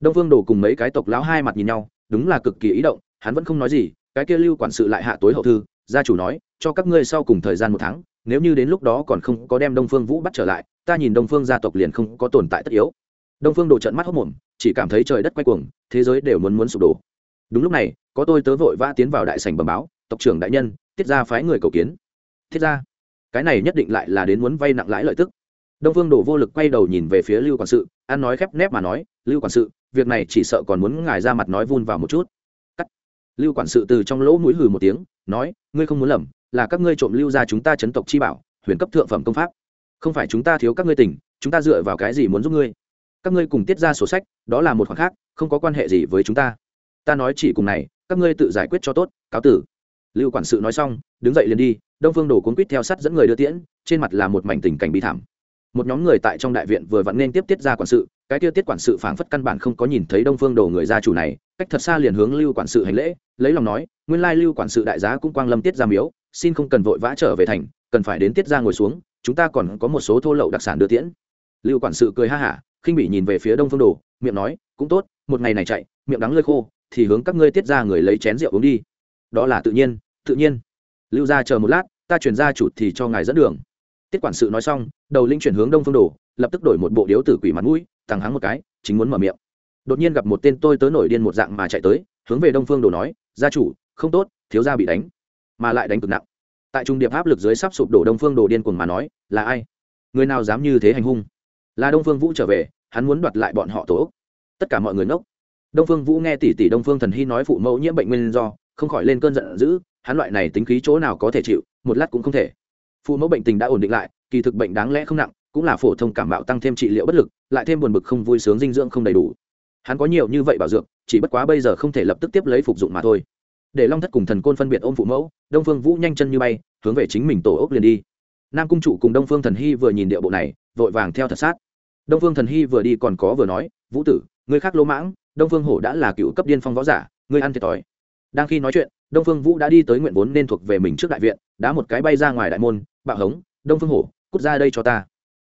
Đông phương đổ cùng mấy cái tộc lão hai mặt nhìn nhau, đúng là cực kỳ ý động, hắn vẫn không nói gì, cái kia lưu quản sự lại hạ tối hậu thư, gia chủ nói, cho các ngươi sau cùng thời gian một tháng nếu như đến lúc đó còn không có đem đông phương vũ bắt trở lại, ta nhìn đông phương gia tộc liền không có tồn tại tất yếu. Đông phương đổ trận mắt hốc mồm, chỉ cảm thấy trời đất quay cuồng, thế giới đều muốn muốn sụp đổ. Đúng lúc này, có tôi tớ vội vã tiến vào đại sảnh bẩm báo, tộc trưởng đại nhân tiết ra phái người cầu kiến. Thiết ra cái này nhất định lại là đến muốn vay nặng lãi lợi tức. Đông phương đổ vô lực quay đầu nhìn về phía lưu quản sự, an nói khép nép mà nói, lưu quản sự, việc này chỉ sợ còn muốn ngài ra mặt nói vun vào một chút. Cắt. Lưu quản sự từ trong lỗ mũi hừ một tiếng, nói, ngươi không muốn lầm là các ngươi trộm lưu ra chúng ta chấn tộc chi bảo, huyền cấp thượng phẩm công pháp. Không phải chúng ta thiếu các ngươi tỉnh chúng ta dựa vào cái gì muốn giúp ngươi? Các ngươi cùng tiết ra sổ sách, đó là một khoản khác, không có quan hệ gì với chúng ta. Ta nói chỉ cùng này, các ngươi tự giải quyết cho tốt, cáo tử. Lưu quản sự nói xong, đứng dậy liền đi, đông phương đồ cuốn quýt theo sắt dẫn người đưa tiễn, trên mặt là một mảnh tình cảnh bi thảm. Một nhóm người tại trong đại viện vừa vặn nên tiếp tiết ra quản sự cái tiêu tiết quản sự phảng phất căn bản không có nhìn thấy đông phương đồ người gia chủ này, cách thật xa liền hướng lưu quản sự hành lễ, lấy lòng nói, nguyên lai lưu quản sự đại giá cũng quang lâm tiết ra miếu, xin không cần vội vã trở về thành, cần phải đến tiết ra ngồi xuống, chúng ta còn có một số thô lậu đặc sản đưa tiễn. Lưu quản sự cười ha hả, khinh bị nhìn về phía đông phương đồ, miệng nói, cũng tốt, một ngày này chạy, miệng đắng lơi khô, thì hướng các ngươi tiết ra người lấy chén rượu uống đi. Đó là tự nhiên tự nhiên. Lưu ra chờ một lát, ta chuyển ra chủ thì cho ngài dẫn đường. Tiết quản sự nói xong, đầu linh chuyển hướng đông phương đồ, lập tức đổi một bộ điếu tử quỷ mặt mũi thằng hắng một cái, chính muốn mở miệng. Đột nhiên gặp một tên tôi tớ nổi điên một dạng mà chạy tới, hướng về đông phương đồ nói, gia chủ, không tốt, thiếu gia bị đánh. Mà lại đánh cực nặng. Tại trung điệp áp lực dưới sắp sụp đổ đông phương đồ điên cuồng mà nói, là ai? Người nào dám như thế hành hung? Là đông phương vũ trở về, hắn muốn đoạt lại bọn họ tổ ốc. Tất cả mọi người ngốc. Đông phương vũ nghe tỷ tỷ đông phương thần hy nói phụ mẫu nhiễm bệnh nguyên do, không khỏi lên cơn giận dữ, hắn loại này tính khí chỗ nào có thể chịu, một lát cũng không thể. Phụ mẫu bệnh tình đã ổn định lại, kỳ thực bệnh đáng lẽ không nặng cũng là phổ thông cảm mạo tăng thêm trị liệu bất lực, lại thêm buồn bực không vui sướng dinh dưỡng không đầy đủ. Hắn có nhiều như vậy bảo dược, chỉ bất quá bây giờ không thể lập tức tiếp lấy phục dụng mà thôi. Để long thất cùng thần côn phân biệt ôm phụ mẫu, đông phương vũ nhanh chân như bay, hướng về chính mình tổ ốc liền đi. Nam cung trụ cùng đông phương thần hy vừa nhìn địa bộ này, vội vàng theo thật sát. Đông phương thần hy vừa đi còn có vừa nói, vũ tử người khác lỗ mãng, đông phương hổ đã là cựu cấp điên phong võ giả, ngươi ăn thiệt thòi. Đang khi nói chuyện, đông phương vũ đã đi tới nguyện vốn nên thuộc về mình trước đại viện, đá một cái bay ra ngoài đại môn, bạo hống, đông phương hổ, cút ra đây cho ta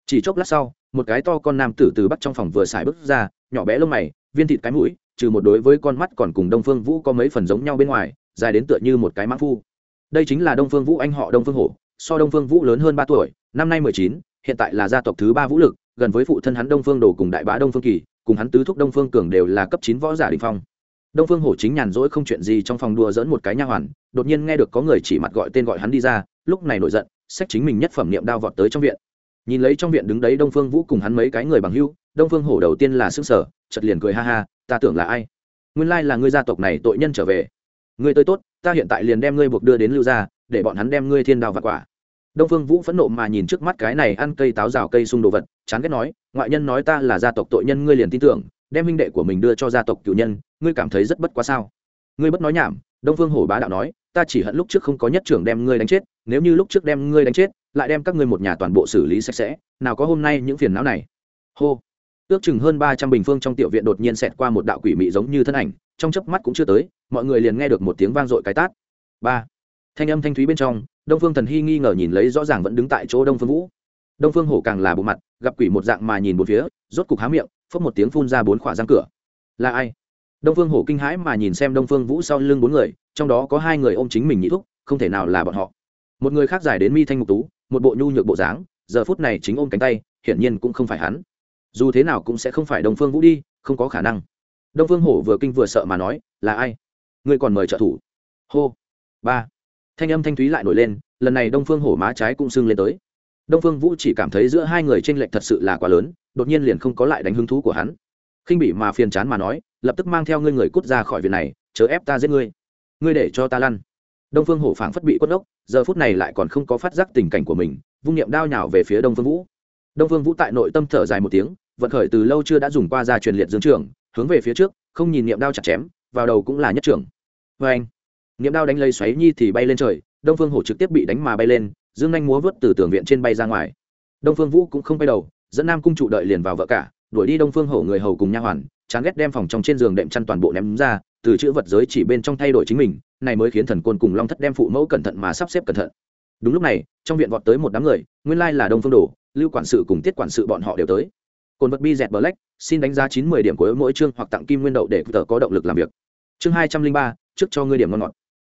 chỉ chốc lát sau, một cái to con nam tử từ bắt trong phòng vừa xài bước ra, nhỏ bé lông mày, viên thịt cái mũi, trừ một đối với con mắt còn cùng đông phương vũ có mấy phần giống nhau bên ngoài, dài đến tựa như một cái mã phu. Đây chính là đông phương vũ anh họ đông phương hổ, so đông phương vũ lớn hơn ba tuổi, năm nay mười chín, hiện tại là gia tộc thứ ba vũ lực, gần với phụ thân hắn đông phương đồ cùng đại bá đông phương kỳ, cùng hắn tứ thúc đông phương cường đều là cấp chín võ giả đình phong. Đông phương hổ chính nhàn rỗi không chuyện gì trong phòng đùa dẫn một cái nha hoàn, đột nhiên nghe được có người chỉ mặt gọi tên gọi hắn đi ra, lúc này nổi giận sách chính mình nhất phẩm niệm đao vọt tới trong viện nhìn lấy trong viện đứng đấy đông phương vũ cùng hắn mấy cái người bằng hưu, đông phương hổ đầu tiên là s ư n g sở chật liền cười ha ha, ta tưởng là ai? Nguyên lai là ngươi gia tộc này tội nhân trở về. Ngươi tới tốt, ta hiện tại liền đem ngươi buộc đưa đến lưu gia, để bọn hắn đem ngươi thiên đào vặt quả. Đông phương vũ phẫn nộ mà nhìn trước mắt cái này ăn cây táo rào cây sung đồ vật, chán ghét nói, ngoại nhân nói ta là gia tộc tội nhân, ngươi liền tin tưởng, đem huynh đệ của mình đưa cho gia tộc cựu nhân, ngươi cảm thấy rất bất quá sao? Ngươi bất nói nhảm, đông phương hổ bá đạo nói, ta chỉ hận lúc trước không có nhất trưởng đem ngươi đánh chết, nếu như lúc trước đem ngươi đánh chết lại đem các ngươi một nhà toàn bộ xử lý sạch sẽ, nào có hôm nay những phiền não này. Hô. Ước chừng hơn ba trăm bình phương trong tiểu viện đột nhiên xẹt qua một đạo quỷ mị giống như thân ảnh, trong chớp mắt cũng chưa tới, mọi người liền nghe được một tiếng vang dội cái tát. Ba. Thanh âm thanh thúy bên trong, đông phương thần hy nghi ngờ nhìn lấy rõ ràng vẫn đứng tại chỗ đông phương vũ. Đông phương hổ càng là bộ mặt, gặp quỷ một dạng mà nhìn một phía, rốt cục há miệng, phốc một tiếng phun ra bốn khỏa răng cửa. Là ai? Đông phương hổ kinh hãi mà nhìn xem đông phương vũ sau lưng bốn người, trong đó có hai người ôm chính mình nhị thúc, không thể nào là bọn họ. Một người khác giải đến mi thanh ngục tú một bộ nhu nhược bộ dáng, giờ phút này chính ôm cánh tay, hiển nhiên cũng không phải hắn. Dù thế nào cũng sẽ không phải đông phương vũ đi, không có khả năng. Đông phương hổ vừa kinh vừa sợ mà nói, là ai? Ngươi còn mời trợ thủ? Hô. Ba. Thanh âm thanh thúy lại nổi lên, lần này đông phương hổ má trái cũng sưng lên tới. Đông phương vũ chỉ cảm thấy giữa hai người t r ê n lệch thật sự là quá lớn, đột nhiên liền không có lại đánh hứng thú của hắn. Khinh bị mà phiền chán mà nói, lập tức mang theo ngươi người cút ra khỏi việc này, chớ ép ta giết ngươi. Ngươi để cho ta lăn đông phương hổ phảng phất bị quất ốc, giờ phút này lại còn không có phát giác tình cảnh của mình, vung niệm đao nhào về phía đông phương vũ. Đông phương vũ tại nội tâm thở dài một tiếng, vận khởi từ lâu chưa đã dùng qua ra truyền liệt dương trường, hướng về phía trước, không nhìn niệm đao chặt chém, vào đầu cũng là nhất trưởng vê anh niệm đao đánh lây xoáy nhi thì bay lên trời, đông phương hổ trực tiếp bị đánh mà bay lên, dương anh múa vớt từ tường viện trên bay ra ngoài. Đông phương vũ cũng không bay đầu, dẫn nam cung trụ đợi liền vào vợ cả, đuổi đi đông phương hổ người hầu cùng nha hoàn, chán ghét đem phòng trong trên giường đệm chăn toàn bộ ném ra, từ chữ vật giới chỉ bên trong thay đổi chính mình này mới khiến thần côn cùng long thất đem phụ mẫu cẩn thận mà sắp xếp cẩn thận. Đúng lúc này, trong viện vọt tới một đám người, nguyên lai là đông phương đồ, lưu quản sự cùng tiết quản sự bọn họ đều tới. Cồn vật bi dẹt black, xin đánh giá chín mươi điểm của mỗi chương hoặc tặng kim nguyên đậu để tờ có động lực làm việc. Chương hai trăm linh ba, trước cho ngươi điểm ngon ngọt.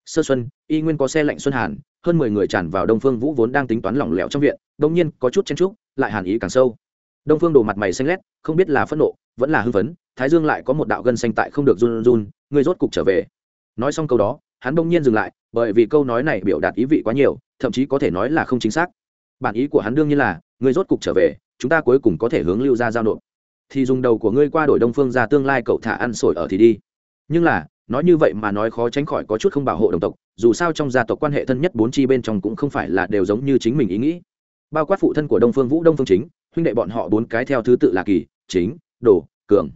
Sơ xuân, y nguyên có xe lạnh xuân hàn, hơn mười người tràn vào đông phương vũ vốn đang tính toán lỏng lẻo trong viện đông nhiên có chút chen trúc lại hàn ý càng sâu. Đông phương đổ mặt mày xanh lét, không biết là phẫn nộ, vẫn là hưng phấn, thái dương lại có một đạo gân xanh tại không được run run người rốt cục trở về. Nói xong câu đó hắn đông nhiên dừng lại, bởi vì câu nói này biểu đạt ý vị quá nhiều, thậm chí có thể nói là không chính xác. Bản ý của hắn đương nhiên là người rốt cục trở về, chúng ta cuối cùng có thể hướng lưu ra giao nộp. Thì dùng đầu của ngươi qua đổi đông phương ra tương lai cậu thả ăn sổi ở thì đi. Nhưng là, nói như vậy mà nói khó tránh khỏi có chút không bảo hộ đồng tộc, dù sao trong gia tộc quan hệ thân nhất bốn chi bên trong cũng không phải là đều giống như chính mình ý nghĩ. Bao quát phụ thân của đông phương vũ, đông phương chính, huynh đệ bọn họ bốn cái theo thứ tự là kỳ, chính, đồ, cường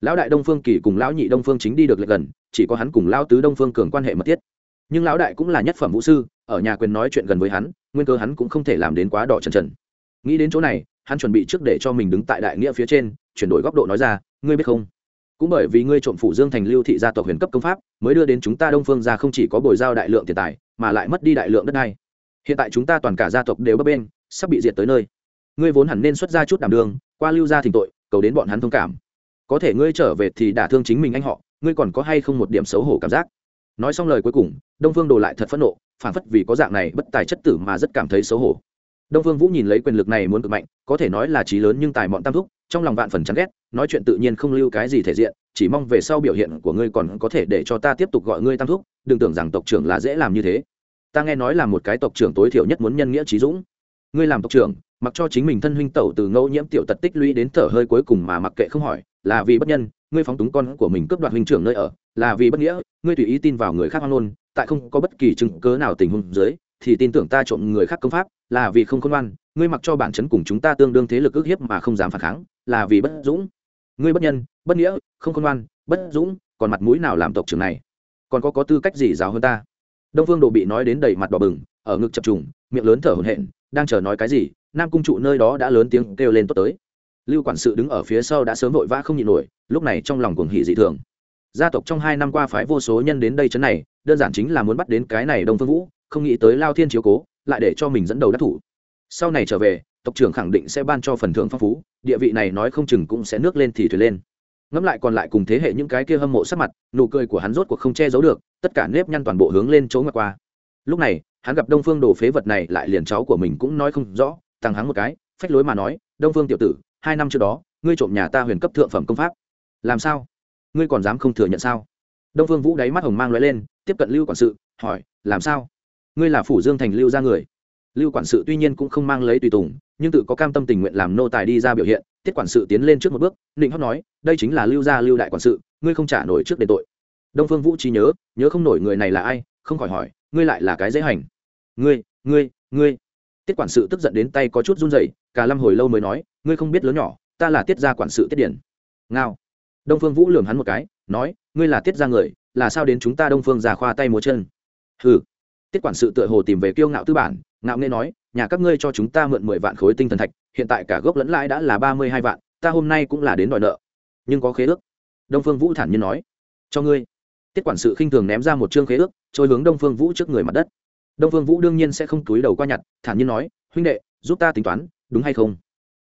lão đại đông phương kỳ cùng lão nhị đông phương chính đi được lệch gần, chỉ có hắn cùng lão tứ đông phương cường quan hệ mật thiết. Nhưng lão đại cũng là nhất phẩm vũ sư, ở nhà quyền nói chuyện gần với hắn, nguyên cơ hắn cũng không thể làm đến quá đỏ trần trần. Nghĩ đến chỗ này, hắn chuẩn bị trước để cho mình đứng tại đại nghĩa phía trên, chuyển đổi góc độ nói ra, ngươi biết không? Cũng bởi vì ngươi trộm phủ dương thành lưu thị gia tộc huyền cấp công pháp, mới đưa đến chúng ta đông phương ra không chỉ có bồi giao đại lượng tiền tài, mà lại mất đi đại lượng đất đai. Hiện tại chúng ta toàn cả gia tộc đều bấp bên sắp bị diệt tới nơi. Ngươi vốn hẳn nên xuất ra chút đảm đường, qua lưu gia thỉnh tội, cầu đến bọn hắn thông cảm có thể ngươi trở về thì đả thương chính mình anh họ, ngươi còn có hay không một điểm xấu hổ cảm giác? Nói xong lời cuối cùng, đông phương đồ lại thật phẫn nộ, phản phất vì có dạng này bất tài chất tử mà rất cảm thấy xấu hổ. Đông phương vũ nhìn lấy quyền lực này muốn cực mạnh, có thể nói là trí lớn nhưng tài mọn tam thúc, trong lòng vạn phần chán ghét, nói chuyện tự nhiên không lưu cái gì thể diện, chỉ mong về sau biểu hiện của ngươi còn có thể để cho ta tiếp tục gọi ngươi tam thúc, đừng tưởng rằng tộc trưởng là dễ làm như thế. Ta nghe nói là một cái tộc trưởng tối thiểu nhất muốn nhân nghĩa trí dũng. Ngươi làm tộc trưởng, mặc cho chính mình thân huynh tẩu từ ngẫu nhiễm tiểu tật tích lũy đến thở hơi cuối cùng mà mặc kệ không hỏi là vì bất nhân, ngươi phóng túng con của mình cướp đoạt huynh trưởng nơi ở, là vì bất nghĩa, ngươi tùy ý tin vào người khác hoang ngôn, tại không có bất kỳ chứng cớ nào tình huống dưới, thì tin tưởng ta trộm người khác công pháp, là vì không khôn ngoan, ngươi mặc cho bản chấn cùng chúng ta tương đương thế lực ước hiếp mà không dám phản kháng, là vì bất dũng. Ngươi bất nhân, bất nghĩa, không khôn ngoan, bất dũng, còn mặt mũi nào làm tộc trưởng này? Còn có có tư cách gì giáo hơn ta? Đông phương đồ bị nói đến đầy mặt đỏ bừng, ở ngực chập trùng, miệng lớn thở hổn hển, đang chờ nói cái gì, nam cung trụ nơi đó đã lớn tiếng kêu lên tốt tới lưu quản sự đứng ở phía sau đã sớm vội vã không nhịn nổi, lúc này trong lòng cuồng hỉ dị thường. Gia tộc trong hai năm qua phái vô số nhân đến đây chấn này, đơn giản chính là muốn bắt đến cái này đông phương vũ, không nghĩ tới lao thiên chiếu cố, lại để cho mình dẫn đầu đắc thủ. Sau này trở về, tộc trưởng khẳng định sẽ ban cho phần thưởng phong phú, địa vị này nói không chừng cũng sẽ nước lên thì thuyền lên. Ngẫm lại còn lại cùng thế hệ những cái kia hâm mộ sắc mặt, nụ cười của hắn rốt cuộc không che giấu được, tất cả nếp nhăn toàn bộ hướng lên chỗ ngặt qua. Lúc này, hắn gặp đông phương đồ phế vật này lại liền cháu của mình cũng nói không rõ, thằng hắn một cái, phách lối mà nói, đông phương tiểu tử hai năm trước đó, ngươi trộm nhà ta huyền cấp thượng phẩm công pháp. Làm sao? Ngươi còn dám không thừa nhận sao? Đông phương vũ đáy mắt hồng mang loại lên, tiếp cận lưu quản sự, hỏi, làm sao? Ngươi là phủ dương thành lưu ra người? Lưu quản sự tuy nhiên cũng không mang lấy tùy tùng, nhưng tự có cam tâm tình nguyện làm nô tài đi ra biểu hiện, tiết quản sự tiến lên trước một bước định hót nói, đây chính là lưu gia lưu đại quản sự, ngươi không trả nổi trước đền tội. Đông phương vũ trí nhớ nhớ không nổi người này là ai, không khỏi hỏi, ngươi lại là cái dễ hành. Ngươi ngươi ngươi tiết quản sự tức giận đến tay có chút run rẩy, cả lâm hồi lâu mới nói, ngươi không biết lớn nhỏ, ta là tiết gia quản sự tiết điển ngao. Đông phương vũ lường hắn một cái, nói, ngươi là tiết gia người, là sao đến chúng ta đông phương già khoa tay múa chân? Hừ. Tiết quản sự tựa hồ tìm về kiêu ngạo tư bản, ngạo nghe nói, nhà các ngươi cho chúng ta mượn mười vạn khối tinh thần thạch, hiện tại cả gốc lẫn lãi đã là ba mươi hai vạn, ta hôm nay cũng là đến đòi nợ. Nhưng có khế ước. Đông phương vũ thản nhiên nói, cho ngươi. Tiết quản sự khinh thường ném ra một chương khế ước, trôi hướng đông phương vũ trước người mặt đất đông phương vũ đương nhiên sẽ không túi đầu qua nhặt, thản nhiên nói, huynh đệ, giúp ta tính toán, đúng hay không?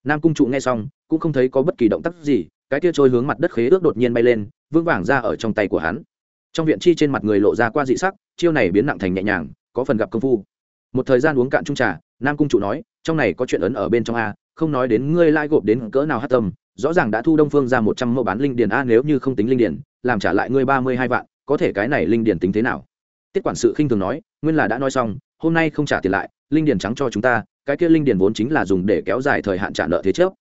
Nam cung trụ nghe xong, cũng không thấy có bất kỳ động tác gì, cái kia trôi hướng mặt đất khế ước đột nhiên bay lên, vững vàng ra ở trong tay của hắn. Trong viện chi trên mặt người lộ ra qua dị sắc, chiêu này biến nặng thành nhẹ nhàng, có phần gặp công phu. Một thời gian uống cạn chung trà, nam cung chủ nói, trong này có chuyện ấn ở bên trong a, không nói đến ngươi lai gộp đến cỡ nào hát tâm, rõ ràng đã thu đông phương ra một trăm mẫu bán linh điền a, nếu như không tính linh điền, làm trả lại ngươi ba mươi hai vạn, có thể cái này linh điền tính thế nào? Tiết quản sự khinh thường nói nguyên là đã nói xong hôm nay không trả tiền lại linh điền trắng cho chúng ta cái kia linh điền vốn chính là dùng để kéo dài thời hạn trả nợ thế trước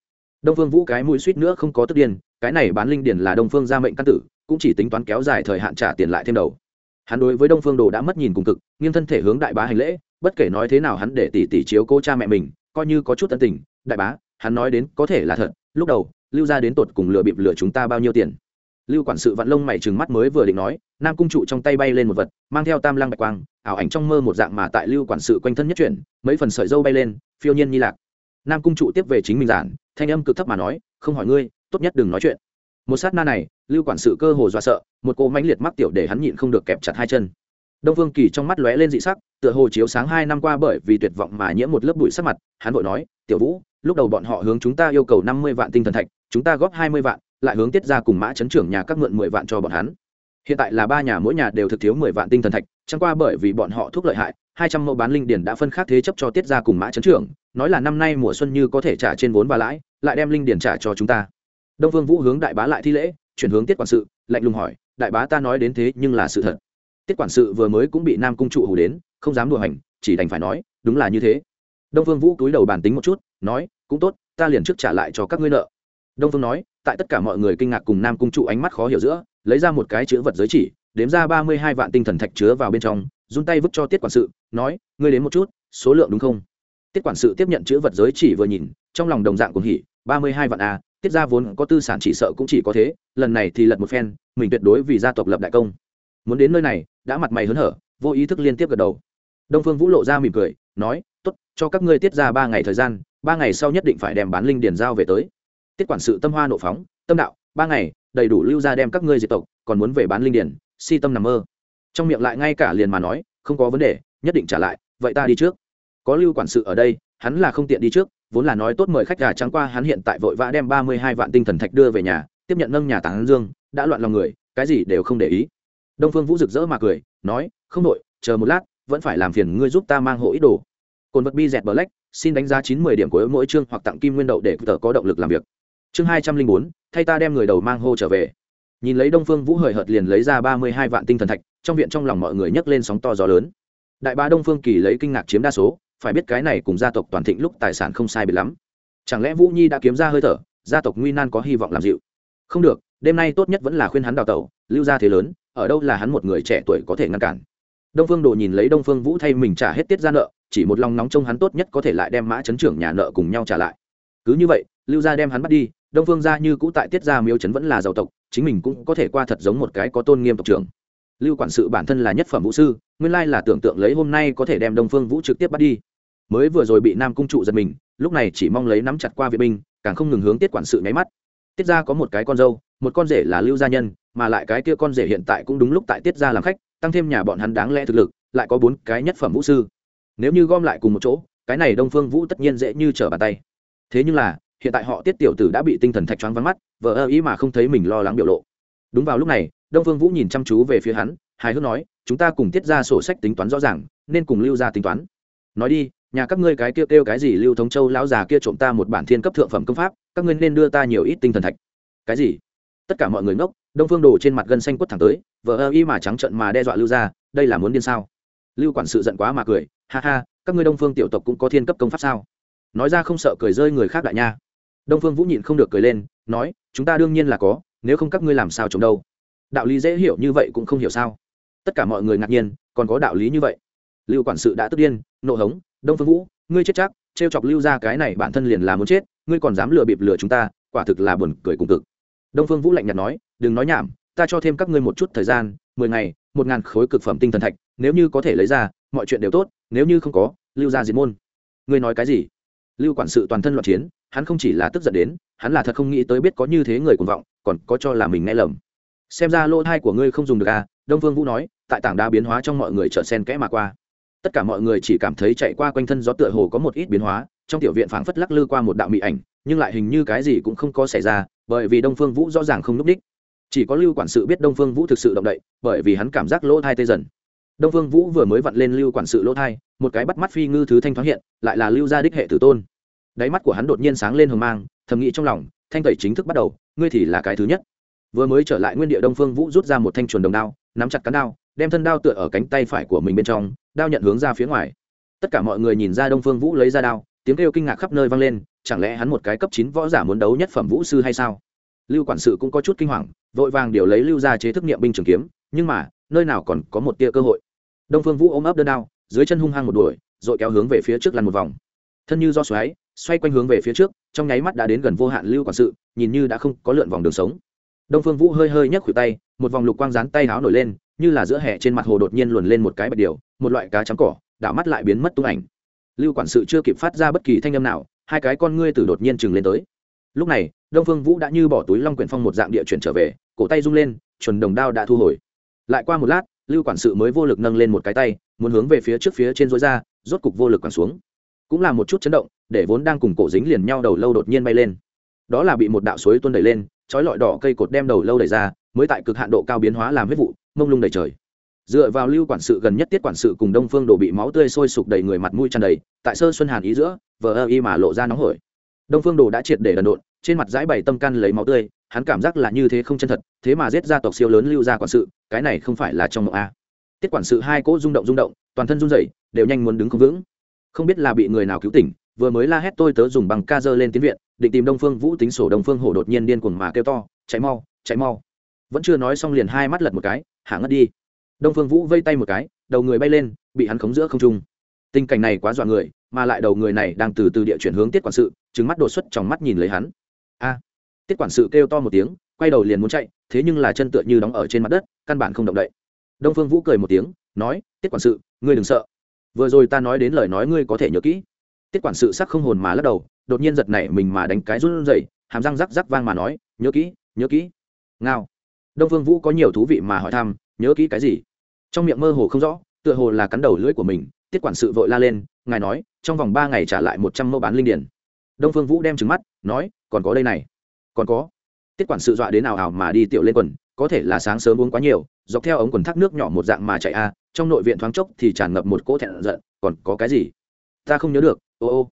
đông phương vũ cái mũi suýt nữa không có tức điên, cái này bán linh điền là đông phương gia mệnh căn tử cũng chỉ tính toán kéo dài thời hạn trả tiền lại thêm đầu. Hắn đối với đông phương đồ đã mất nhìn cùng cực nghiêng thân thể hướng đại bá hành lễ bất kể nói thế nào hắn để tỷ tỷ chiếu cô cha mẹ mình coi như có chút tân tình đại bá hắn nói đến có thể là thật lúc đầu lưu ra đến tột cùng lừa bịp lừa chúng ta bao nhiêu tiền lưu quản sự vạn lông mày trừng mắt mới vừa định nói, nam cung trụ trong tay bay lên một vật, mang theo tam lăng bạch quang, ảo ảnh trong mơ một dạng mà tại lưu quản sự quanh thân nhất chuyển, mấy phần sợi dâu bay lên, phiêu nhiên nhi lạc. Nam cung trụ tiếp về chính mình giản, thanh âm cực thấp mà nói, không hỏi ngươi, tốt nhất đừng nói chuyện. Một sát na này, lưu quản sự cơ hồ do sợ, một cô mãnh liệt mắc tiểu để hắn nhịn không được kẹp chặt hai chân. Đông vương kỳ trong mắt lóe lên dị sắc, tựa hồ chiếu sáng hai năm qua bởi vì tuyệt vọng mà nhiễm một lớp bụi sắc mặt, hắn vội nói, tiểu vũ, lúc đầu bọn họ hướng chúng ta yêu cầu năm mươi vạn tinh thần thạch, chúng ta góp hai mươi vạn lại hướng tiết ra cùng mã chấn trưởng nhà các mượn mười vạn cho bọn hắn. Hiện tại là ba nhà, mỗi nhà đều thực thiếu mười vạn tinh thần thạch, chẳng qua bởi vì bọn họ thuốc lợi hại, hai trăm mẫu bán linh điển đã phân khác thế chấp cho tiết ra cùng mã chấn trưởng, nói là năm nay mùa xuân như có thể trả trên vốn và lãi, lại đem linh điển trả cho chúng ta. Đông vương vũ hướng đại bá lại thi lễ, chuyển hướng tiết quản sự, lạnh lùng hỏi, đại bá ta nói đến thế nhưng là sự thật. Tiết quản sự vừa mới cũng bị nam cung trụ hù đến, không dám đùa hành, chỉ đành phải nói, đúng là như thế. Đông vương vũ cúi đầu bàn tính một chút, nói, cũng tốt, ta liền trước trả lại cho các ngươi nợ đông phương nói, tại tất cả mọi người kinh ngạc cùng nam cung trụ ánh mắt khó hiểu giữa, lấy ra một cái chữ vật giới chỉ, đếm ra ba mươi hai vạn tinh thần thạch chứa vào bên trong, run tay vứt cho tiết quản sự, nói, ngươi đến một chút, số lượng đúng không? Tiết quản sự tiếp nhận chữ vật giới chỉ vừa nhìn, trong lòng đồng dạng cũng hỉ, ba mươi hai vạn a tiết ra vốn có tư sản chỉ sợ cũng chỉ có thế, lần này thì lật một phen, mình tuyệt đối vì gia tộc lập đại công. Muốn đến nơi này, đã mặt mày hớn hở, vô ý thức liên tiếp gật đầu. Đông phương vũ lộ ra mỉm cười, nói t ố t cho các ngươi tiết ra ba ngày thời gian, ba ngày sau nhất định phải đem bán linh điền giao về tới tiết quản sự tâm hoa nộ phóng tâm đạo ba ngày đầy đủ lưu ra đem các ngươi diệt tộc còn muốn về bán linh điển, si tâm nằm mơ. Trong miệng lại ngay cả liền mà nói không có vấn đề nhất định trả lại vậy ta đi trước. Có lưu quản sự ở đây hắn là không tiện đi trước vốn là nói tốt mời khách gà trắng qua hắn hiện tại vội vã đem ba mươi hai vạn tinh thần thạch đưa về nhà tiếp nhận nâng nhà tán dương đã loạn lòng người cái gì đều không để ý. Đông phương vũ rực rỡ mà cười nói không đội chờ một lát vẫn phải làm phiền ngươi giúp ta mang hộ ít đồ. Cồn vật bi dẹt bờ lách, xin đánh giá chín mươi điểm của mỗi chương hoặc tặng kim nguyên đậu để tờ có động lực làm việc chương hai trăm linh bốn, thay ta đem người đầu mang hô trở về. Nhìn lấy đông phương vũ hời hợt liền lấy ra ba mươi hai vạn tinh thần thạch, trong viện trong lòng mọi người nhấc lên sóng to gió lớn. Đại bá đông phương kỳ lấy kinh ngạc chiếm đa số, phải biết cái này cùng gia tộc toàn thịnh lúc tài sản không sai biệt lắm. Chẳng lẽ vũ nhi đã kiếm ra hơi thở, gia tộc nguy nan có hy vọng làm dịu? Không được, đêm nay tốt nhất vẫn là khuyên hắn đào tẩu, lưu ra thế lớn, ở đâu là hắn một người trẻ tuổi có thể ngăn cản. Đông phương đồ nhìn lấy đông phương vũ thay mình trả hết tiết ra nợ, chỉ một lòng nóng trông hắn tốt nhất có thể lại đem mã chấn trưởng nhà nợ cùng nhau trả lại. Cứ như vậy, lưu gia đem hắn bắt đi đông phương gia như cũ tại tiết gia miếu trấn vẫn là giàu tộc, chính mình cũng có thể qua thật giống một cái có tôn nghiêm tộc trưởng. Lưu quản sự bản thân là nhất phẩm vũ sư, nguyên lai là tưởng tượng lấy hôm nay có thể đem đông phương vũ trực tiếp bắt đi. Mới vừa rồi bị nam cung trụ giật mình, lúc này chỉ mong lấy nắm chặt qua vệ binh, càng không ngừng hướng tiết quản sự nháy mắt. Tiết gia có một cái con dâu, một con rể là lưu gia nhân, mà lại cái kia con rể hiện tại cũng đúng lúc tại tiết gia làm khách, tăng thêm nhà bọn hắn đáng lẽ thực lực, lại có bốn cái nhất phẩm vũ sư. Nếu như gom lại cùng một chỗ, cái này đông phương vũ tất nhiên dễ như trở bàn tay. Thế nhưng là hiện tại họ tiết tiểu tử đã bị tinh thần thạch choáng vắng mắt vợ ơ ý mà không thấy mình lo lắng biểu lộ. Đúng vào lúc này, đông phương vũ nhìn chăm chú về phía hắn, hài hước nói, chúng ta cùng tiết ra sổ sách tính toán rõ ràng, nên cùng lưu ra tính toán. Nói đi, nhà các ngươi cái kêu kêu cái gì lưu thống châu lão già kia trộm ta một bản thiên cấp thượng phẩm công pháp, các ngươi nên đưa ta nhiều ít tinh thần thạch. Cái gì? Tất cả mọi người ngốc, đông phương đồ trên mặt gân xanh quất thẳng tới vợ ơ y mà trắng trận mà đe dọa lưu ra đây là muốn điên sao? Lưu quản sự giận quá mà cười, ha ha, các ngươi đông phương tiểu tộc cũng có thiên cấp công pháp sao? Nói ra không sợ cười rơi người khác đại nha đông phương vũ nhịn không được cười lên, nói, chúng ta đương nhiên là có, nếu không các ngươi làm sao chống đâu? Đạo lý dễ hiểu như vậy cũng không hiểu sao. Tất cả mọi người ngạc nhiên, còn có đạo lý như vậy. Lưu quản sự đã tức điên, nộ hống, đông phương vũ, ngươi chết chắc, trêu chọc lưu ra cái này bản thân liền là muốn chết, ngươi còn dám lừa bịp lừa chúng ta, quả thực là buồn cười cùng cực. Đông phương vũ lạnh nhạt nói, đừng nói nhảm, ta cho thêm các ngươi một chút thời gian, mười ngày, một ngàn khối cực phẩm tinh thần thạch, nếu như có thể lấy ra, mọi chuyện đều tốt, nếu như không có, lưu ra diệt môn. Ngươi nói cái gì? Lưu quản sự toàn thân loạn chiến hắn không chỉ là tức giận đến, hắn là thật không nghĩ tới biết có như thế người cuồng vọng, còn có cho là mình nghe lầm. Xem ra lỗ thai của ngươi không dùng được à đông phương vũ nói, tại tảng đá biến hóa trong mọi người chợt sen kẽ mà qua. Tất cả mọi người chỉ cảm thấy chạy qua quanh thân gió tựa hồ có một ít biến hóa, trong tiểu viện phảng phất lắc lư qua một đạo mỹ ảnh, nhưng lại hình như cái gì cũng không có xảy ra, bởi vì đông phương vũ rõ ràng không núp đích. Chỉ có lưu quản sự biết đông phương vũ thực sự động đậy, bởi vì hắn cảm giác lỗ thai tê dần. Đông phương vũ vừa mới vặn lên lưu quản sự lỗ thai, một cái bắt mắt phi ngư thứ thanh thoáng hiện, lại là lưu gia đích hệ tử tôn đáy mắt của hắn đột nhiên sáng lên hờ mang, thầm nghĩ trong lòng, thanh tẩy chính thức bắt đầu, ngươi thì là cái thứ nhất. Vừa mới trở lại nguyên địa đông phương vũ rút ra một thanh chuồn đồng đao, nắm chặt cán đao, đem thân đao tựa ở cánh tay phải của mình bên trong, đao nhận hướng ra phía ngoài. Tất cả mọi người nhìn ra đông phương vũ lấy ra đao, tiếng kêu kinh ngạc khắp nơi vang lên, chẳng lẽ hắn một cái cấp chín võ giả muốn đấu nhất phẩm vũ sư hay sao? Lưu quản sự cũng có chút kinh hoàng, vội vàng điều lấy lưu ra chế thức nghiệm binh trường kiếm, nhưng mà, nơi nào còn có một tia cơ hội. Đông phương vũ ôm ấp đơn đao, dưới chân hung hăng một đuổi, rồi kéo hướng về phía trước lăn một vòng. Thân như do xoáy xoay quanh hướng về phía trước, trong nháy mắt đã đến gần vô hạn lưu quản sự, nhìn như đã không có lượn vòng đường sống. Đông phương vũ hơi hơi nhấc khuỷu tay, một vòng lục quang rán tay áo nổi lên, như là giữa hè trên mặt hồ đột nhiên luồn lên một cái bạch điều một loại cá trắng cỏ, đảo mắt lại biến mất tung ảnh. Lưu quản sự chưa kịp phát ra bất kỳ thanh âm nào, hai cái con ngươi từ đột nhiên chừng lên tới. Lúc này, đông phương vũ đã như bỏ túi long quyển phong một dạng địa chuyển trở về, cổ tay rung lên, chuẩn đồng đao đã thu hồi. Lại qua một lát, lưu quản sự mới vô lực nâng lên một cái tay, muốn hướng về phía trước phía trên dối ra, rốt cục vô lực quẳng xuống cũng là một chút chấn động, để vốn đang cùng cổ dính liền nhau đầu lâu đột nhiên bay lên. Đó là bị một đạo suối tuôn đẩy lên, trói lọi đỏ cây cột đem đầu lâu đẩy ra, mới tại cực hạn độ cao biến hóa làm huyết vụ, mông lung đầy trời. Dựa vào lưu quản sự gần nhất tiết quản sự cùng đông phương đổ bị máu tươi sôi sục đầy người mặt mũi tràn đầy, tại sơ xuân hàn ý giữa, vờ ơ y mà lộ ra nóng hổi. Đông phương đồ đã triệt để đần độn, trên mặt dãi bày tâm căn lấy máu tươi, hắn cảm giác là như thế không chân thật, thế mà giết gia tộc siêu lớn lưu ra quản sự, cái này không phải là trong mộng a. Tiết quản sự hai cỗ rung động rung động, toàn thân run rẩy, đều nhanh muốn đứng không vững không biết là bị người nào cứu tỉnh, vừa mới la hét tôi tớ dùng bằng ca dơ lên tiến viện, định tìm đông phương vũ tính sổ đông phương hổ đột nhiên điên cuồng mà kêu to, chạy mau chạy mau. Vẫn chưa nói xong liền hai mắt lật một cái, hạ ngất đi. Đông phương vũ vây tay một cái, đầu người bay lên, bị hắn khống giữa không trung. Tình cảnh này quá dọa người, mà lại đầu người này đang từ từ địa chuyển hướng tiết quản sự trứng mắt đột xuất trong mắt nhìn lấy hắn. A! Tiết quản sự kêu to một tiếng, quay đầu liền muốn chạy, thế nhưng là chân tựa như đóng ở trên mặt đất, căn bản không động đậy. Đông phương vũ cười một tiếng, nói, tiết quản sự, ngươi đừng sợ vừa rồi ta nói đến lời nói ngươi có thể nhớ kỹ. Tiết quản sự sắc không hồn mà lắc đầu, đột nhiên giật nảy mình mà đánh cái run rẩy, hàm răng rắc rắc vang mà nói, nhớ kỹ nhớ kỹ. Ngao. Đông phương vũ có nhiều thú vị mà hỏi thăm, nhớ kỹ cái gì? Trong miệng mơ hồ không rõ, tựa hồ là cắn đầu lưỡi của mình, tiết quản sự vội la lên, ngài nói, trong vòng ba ngày trả lại một trăm mẫu bán linh điển đông phương vũ đem trứng mắt, nói, còn có đây này. Còn có. Tiết quản sự dọa đến nào ảo mà đi tiểu lên quần, có thể là sáng sớm uống quá nhiều, dọc theo ống quần thác nước nhỏ một dạng mà chạy a trong nội viện thoáng chốc thì tràn ngập một cỗ thẹn giận, còn có cái gì? Ta không nhớ được. Ô ô.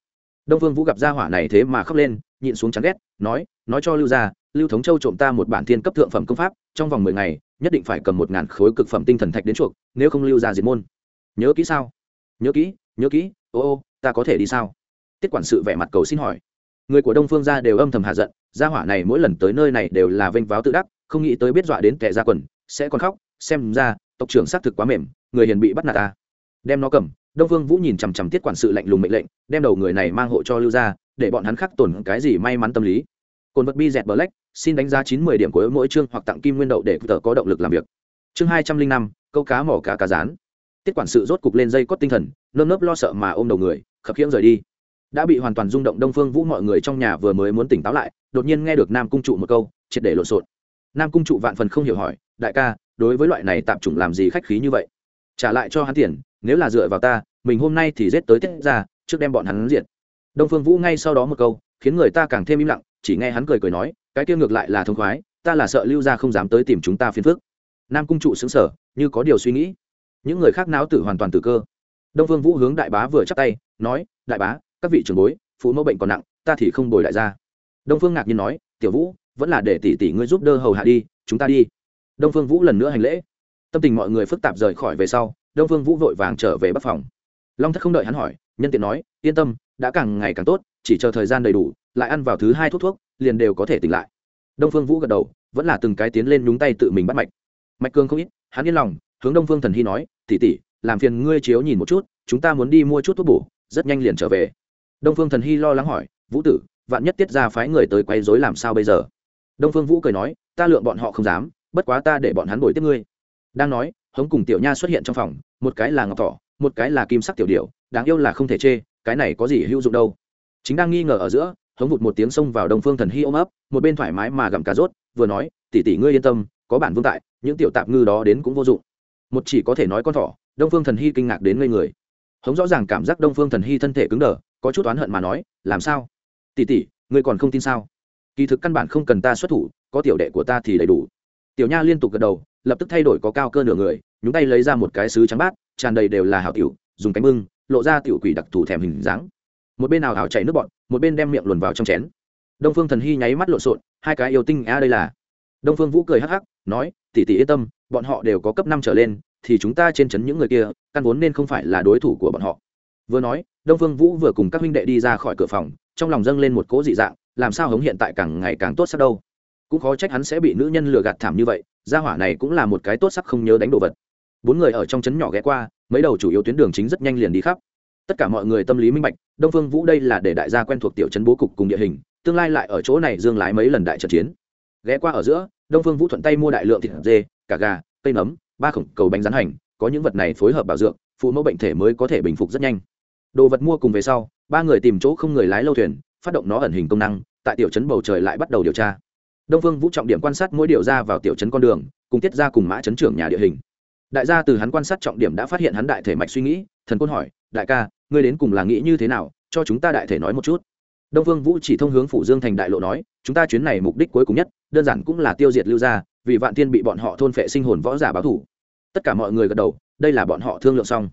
Đông phương vũ gặp gia hỏa này thế mà khóc lên, nhịn xuống chán ghét, nói nói cho lưu gia, lưu thống châu trộm ta một bản thiên cấp thượng phẩm công pháp, trong vòng mười ngày, nhất định phải cầm một ngàn khối cực phẩm tinh thần thạch đến chuộc, nếu không lưu ra diệt môn. Nhớ kỹ sao? Nhớ kỹ nhớ kỹ, ô ô, ta có thể đi sao? Tiết quản sự vẻ mặt cầu xin hỏi. Người của đông phương gia đều âm thầm hạ giận, gia hỏa này mỗi lần tới nơi này đều là vênh váo tự đắc, không nghĩ tới biết dọa đến kẻ ra quần, sẽ còn khóc, xem ra tộc trưởng xác thực quá mềm, người hiền bị bắt nạt ta. Đem nó cầm, đông phương vũ nhìn chằm chằm tiết quản sự lạnh lùng mệnh lệnh, đem đầu người này mang hộ cho lưu ra để bọn hắn khắc tổn cái gì may mắn tâm lý. Cồn vật bi dẹt bờ lách xin đánh giá chín mươi điểm của mỗi chương hoặc tặng kim nguyên đậu để tờ có động lực làm việc. Chương hai trăm linh năm, câu cá mỏ cá cá rán. Tiết quản sự rốt cục lên dây cót tinh thần, nơm nớp lo sợ mà ôm đầu người, khập khiễng rời đi. Đã bị hoàn toàn rung động đông phương vũ mọi người trong nhà vừa mới muốn tỉnh táo lại, đột nhiên nghe được nam cung trụ một câu, triệt để lộn xộn. Nam cung trụ vạn phần không hiểu hỏi, đại ca đối với loại này tạm chủng làm gì khách khí như vậy? Trả lại cho hắn tiền, nếu là dựa vào ta, mình hôm nay thì giết tới tiết ra, trước đem bọn hắn diệt. Đông phương vũ ngay sau đó một câu, khiến người ta càng thêm im lặng, chỉ nghe hắn cười cười nói, cái kia ngược lại là thông khoái, ta là sợ lưu gia không dám tới tìm chúng ta phiền phức. Nam cung trụ xứng sở như có điều suy nghĩ. Những người khác náo tử hoàn toàn tử cơ. Đông phương vũ hướng đại bá vừa chắp tay, nói, đại bá, các vị trưởng bối, phụ mẫu bệnh còn nặng, ta thì không bồi đại gia. Đông phương ngạc nhiên nói, tiểu vũ, vẫn là để tỷ tỷ ngươi giúp đỡ hầu hạ đi, chúng ta đi đông phương vũ lần nữa hành lễ. Tâm tình mọi người phức tạp rời khỏi về sau, đông phương vũ vội vàng trở về bắc phòng. Long thất không đợi hắn hỏi, nhân tiện nói, yên tâm, đã càng ngày càng tốt, chỉ chờ thời gian đầy đủ, lại ăn vào thứ hai thuốc thuốc, liền đều có thể tỉnh lại. Đông phương vũ gật đầu, vẫn là từng cái tiến lên nhúng tay tự mình bắt mạch. Mạch cương không ít, hắn yên lòng, hướng đông phương thần hy nói tỉ tỉ làm phiền ngươi chiếu nhìn một chút, chúng ta muốn đi mua chút thuốc bổ, rất nhanh liền trở về. Đông phương thần hy lo lắng hỏi, vũ tử, vạn nhất tiết ra phái người tới quấy rối làm sao bây giờ? Đông phương vũ cười nói, ta lượng bọn họ không dám bất quá ta để bọn hắn bồi tiếp ngươi. Đang nói, hống cùng tiểu nha xuất hiện trong phòng, một cái là ngọc thỏ, một cái là kim sắc tiểu điệu đáng yêu là không thể chê, cái này có gì hữu dụng đâu. Chính đang nghi ngờ ở giữa, hống vụt một tiếng xông vào đông phương thần hy ôm ấp, một bên thoải mái mà gặm cà rốt, vừa nói, tỷ tỷ ngươi yên tâm, có bản vương tại, những tiểu tạp ngư đó đến cũng vô dụng. Một chỉ có thể nói con thỏ, đông phương thần hy kinh ngạc đến ngây người. Hống rõ ràng cảm giác đông phương thần hy thân thể cứng đờ, có chút oán hận mà nói, làm sao? Tỷ tỷ, ngươi còn không tin sao? Kỳ thực căn bản không cần ta xuất thủ, có tiểu đệ của ta thì đầy đủ tiểu nha liên tục gật đầu, lập tức thay đổi có cao cơ nửa người, nhúng tay lấy ra một cái sứ trắng bát, tràn đầy đều là hảo tiểu, dùng cánh bưng lộ ra tiểu quỷ đặc thù thèm hình dáng. Một bên nào hảo chảy nước bọn, một bên đem miệng luồn vào trong chén. Đông phương thần hy nháy mắt lộn xộn, hai cái yêu tinh a đây là. Đông phương vũ cười hắc hắc, nói, tỷ tỷ yên tâm, bọn họ đều có cấp năm trở lên, thì chúng ta trên chấn những người kia, căn vốn nên không phải là đối thủ của bọn họ. Vừa nói, đông phương vũ vừa cùng các huynh đệ đi ra khỏi cửa phòng, trong lòng dâng lên một cỗ dị dạng, làm sao hống hiện tại càng ngày càng tốt sắc đâu cũng khó trách hắn sẽ bị nữ nhân lừa gạt thảm như vậy, gia hỏa này cũng là một cái tốt sắc không nhớ đánh đồ vật. Bốn người ở trong trấn nhỏ ghé qua, mấy đầu chủ yếu tuyến đường chính rất nhanh liền đi khắp. Tất cả mọi người tâm lý minh bạch, đông phương vũ đây là để đại gia quen thuộc tiểu trấn bố cục cùng địa hình, tương lai lại ở chỗ này dương lái mấy lần đại trận chiến. Ghé qua ở giữa, đông phương vũ thuận tay mua đại lượng thịt dê cả gà, cây nấm, ba khổng cầu bánh rán hành, có những vật này phối hợp bảo dưỡng, phụ mẫu bệnh thể mới có thể bình phục rất nhanh. Đồ vật mua cùng về sau, ba người tìm chỗ không người lái lâu thuyền, phát động nó ẩn hình công năng, tại tiểu trấn bầu trời lại bắt đầu điều tra đông phương vũ trọng điểm quan sát mỗi điều ra vào tiểu trấn con đường, cùng tiết ra cùng mã trấn trưởng nhà địa hình. Đại gia từ hắn quan sát trọng điểm đã phát hiện hắn đại thể mạch suy nghĩ, thần côn hỏi, đại ca, ngươi đến cùng là nghĩ như thế nào? Cho chúng ta đại thể nói một chút. Đông phương vũ chỉ thông hướng phủ dương thành đại lộ nói, chúng ta chuyến này mục đích cuối cùng nhất, đơn giản cũng là tiêu diệt lưu gia, vì vạn tiên bị bọn họ thôn phệ sinh hồn võ giả báo thủ tất cả mọi người gật đầu, đây là bọn họ thương lượng xong.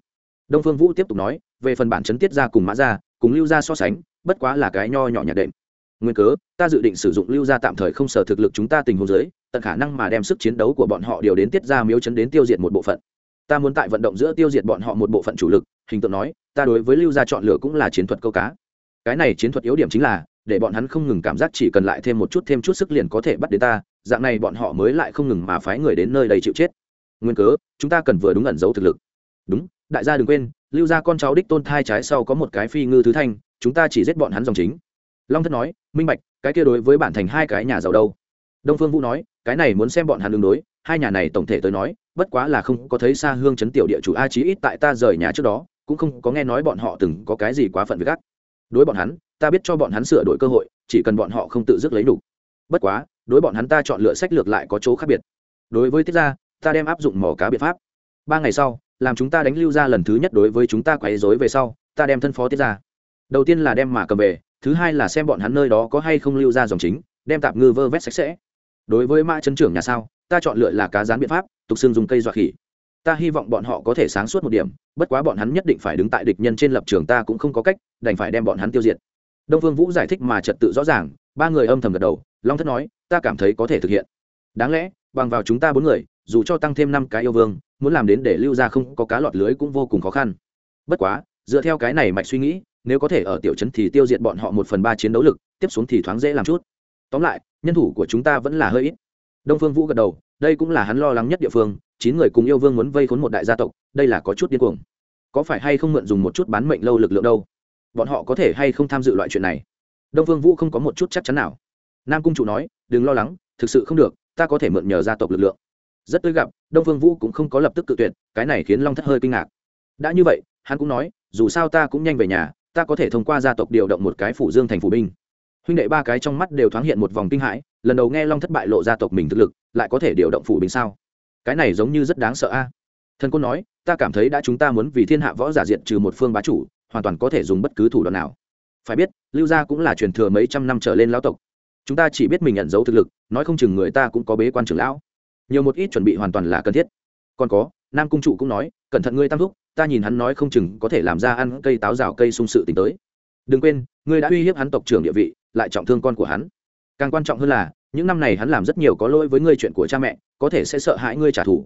Đông phương vũ tiếp tục nói, về phần bản chấn tiết ra cùng mã ra, cùng lưu gia so sánh, bất quá là cái nho nhỏ nhạt đệm nguyên cớ, ta dự định sử dụng lưu gia tạm thời không sở thực lực chúng ta tình huống dưới, tận khả năng mà đem sức chiến đấu của bọn họ điều đến tiết ra miếu chấn đến tiêu diệt một bộ phận. Ta muốn tại vận động giữa tiêu diệt bọn họ một bộ phận chủ lực, hình tượng nói, ta đối với lưu gia chọn lựa cũng là chiến thuật câu cá. Cái này chiến thuật yếu điểm chính là, để bọn hắn không ngừng cảm giác chỉ cần lại thêm một chút thêm chút sức liền có thể bắt đến ta, dạng này bọn họ mới lại không ngừng mà phái người đến nơi đây chịu chết. Nguyên cớ, chúng ta cần vừa đúng ẩn giấu thực lực. Đúng, đại gia đừng quên, lưu gia con cháu đích tôn thai trái sau có một cái phi ngư thứ thanh, chúng ta chỉ giết bọn hắn dòng chính long thất nói, minh bạch, cái kia đối với bản thành hai cái nhà giàu đâu? Đông phương vũ nói, cái này muốn xem bọn hắn đường đối, hai nhà này tổng thể tới nói, bất quá là không có thấy xa hương chấn tiểu địa chủ a chí ít tại ta rời nhà trước đó, cũng không có nghe nói bọn họ từng có cái gì quá phận với gắt. Đối bọn hắn, ta biết cho bọn hắn sửa đổi cơ hội, chỉ cần bọn họ không tự dứt lấy đủ. Bất quá, đối bọn hắn ta chọn lựa sách lược lại có chỗ khác biệt. Đối với tiết gia, ta đem áp dụng mỏ cá biện pháp. Ba ngày sau, làm chúng ta đánh lưu ra lần thứ nhất đối với chúng ta quấy dối về sau, ta đem thân phó tiết ra đầu tiên là đem mà cầm về thứ hai là xem bọn hắn nơi đó có hay không lưu ra dòng chính, đem tạp ngư vơ vét sạch sẽ. Đối với mã chấn trưởng nhà sao, ta chọn lựa là cá rán biện pháp, tục xương dùng cây dọa khỉ. Ta hy vọng bọn họ có thể sáng suốt một điểm, bất quá bọn hắn nhất định phải đứng tại địch nhân trên lập trường ta cũng không có cách, đành phải đem bọn hắn tiêu diệt. Đông phương vũ giải thích mà trật tự rõ ràng, ba người âm thầm gật đầu, long thất nói, ta cảm thấy có thể thực hiện. Đáng lẽ, bằng vào chúng ta bốn người, dù cho tăng thêm năm cái yêu vương, muốn làm đến để lưu ra không có cá lọt lưới cũng vô cùng khó khăn. Bất quá, dựa theo cái này mạch suy nghĩ nếu có thể ở tiểu trấn thì tiêu diệt bọn họ một phần ba chiến đấu lực, tiếp xuống thì thoáng dễ làm chút. Tóm lại, nhân thủ của chúng ta vẫn là hơi ít. Đông phương vũ gật đầu, đây cũng là hắn lo lắng nhất địa phương, chín người cùng yêu vương muốn vây khốn một đại gia tộc, đây là có chút điên cuồng. Có phải hay không mượn dùng một chút bán mệnh lâu lực lượng đâu? Bọn họ có thể hay không tham dự loại chuyện này? Đông phương vũ không có một chút chắc chắn nào. Nam cung chủ nói, đừng lo lắng, thực sự không được, ta có thể mượn nhờ gia tộc lực lượng. Rất tươi gặp, đông phương vũ cũng không có lập tức cự tuyệt, cái này khiến long thất hơi kinh ngạc. Đã như vậy, hắn cũng nói, dù sao ta cũng nhanh về nhà ta có thể thông qua gia tộc điều động một cái phủ dương thành phủ binh. Huynh đệ ba cái trong mắt đều thoáng hiện một vòng kinh hãi, lần đầu nghe long thất bại lộ gia tộc mình thực lực, lại có thể điều động phủ binh sao? Cái này giống như rất đáng sợ a. Thần côn nói, ta cảm thấy đã chúng ta muốn vì thiên hạ võ giả diện trừ một phương bá chủ, hoàn toàn có thể dùng bất cứ thủ đoạn nào. Phải biết, lưu gia cũng là truyền thừa mấy trăm năm trở lên lão tộc. Chúng ta chỉ biết mình nhận dấu thực lực, nói không chừng người ta cũng có bế quan trưởng lão. Nhiều một ít chuẩn bị hoàn toàn là cần thiết. Còn có, nam cung trụ cũng nói, cẩn thận ngươi tam thúc ta nhìn hắn nói không chừng có thể làm ra ăn cây táo rào cây sung sự tính tới. Đừng quên, ngươi đã uy hiếp hắn tộc trưởng địa vị, lại trọng thương con của hắn. Càng quan trọng hơn là, những năm này hắn làm rất nhiều có lỗi với ngươi chuyện của cha mẹ, có thể sẽ sợ hãi ngươi trả thù.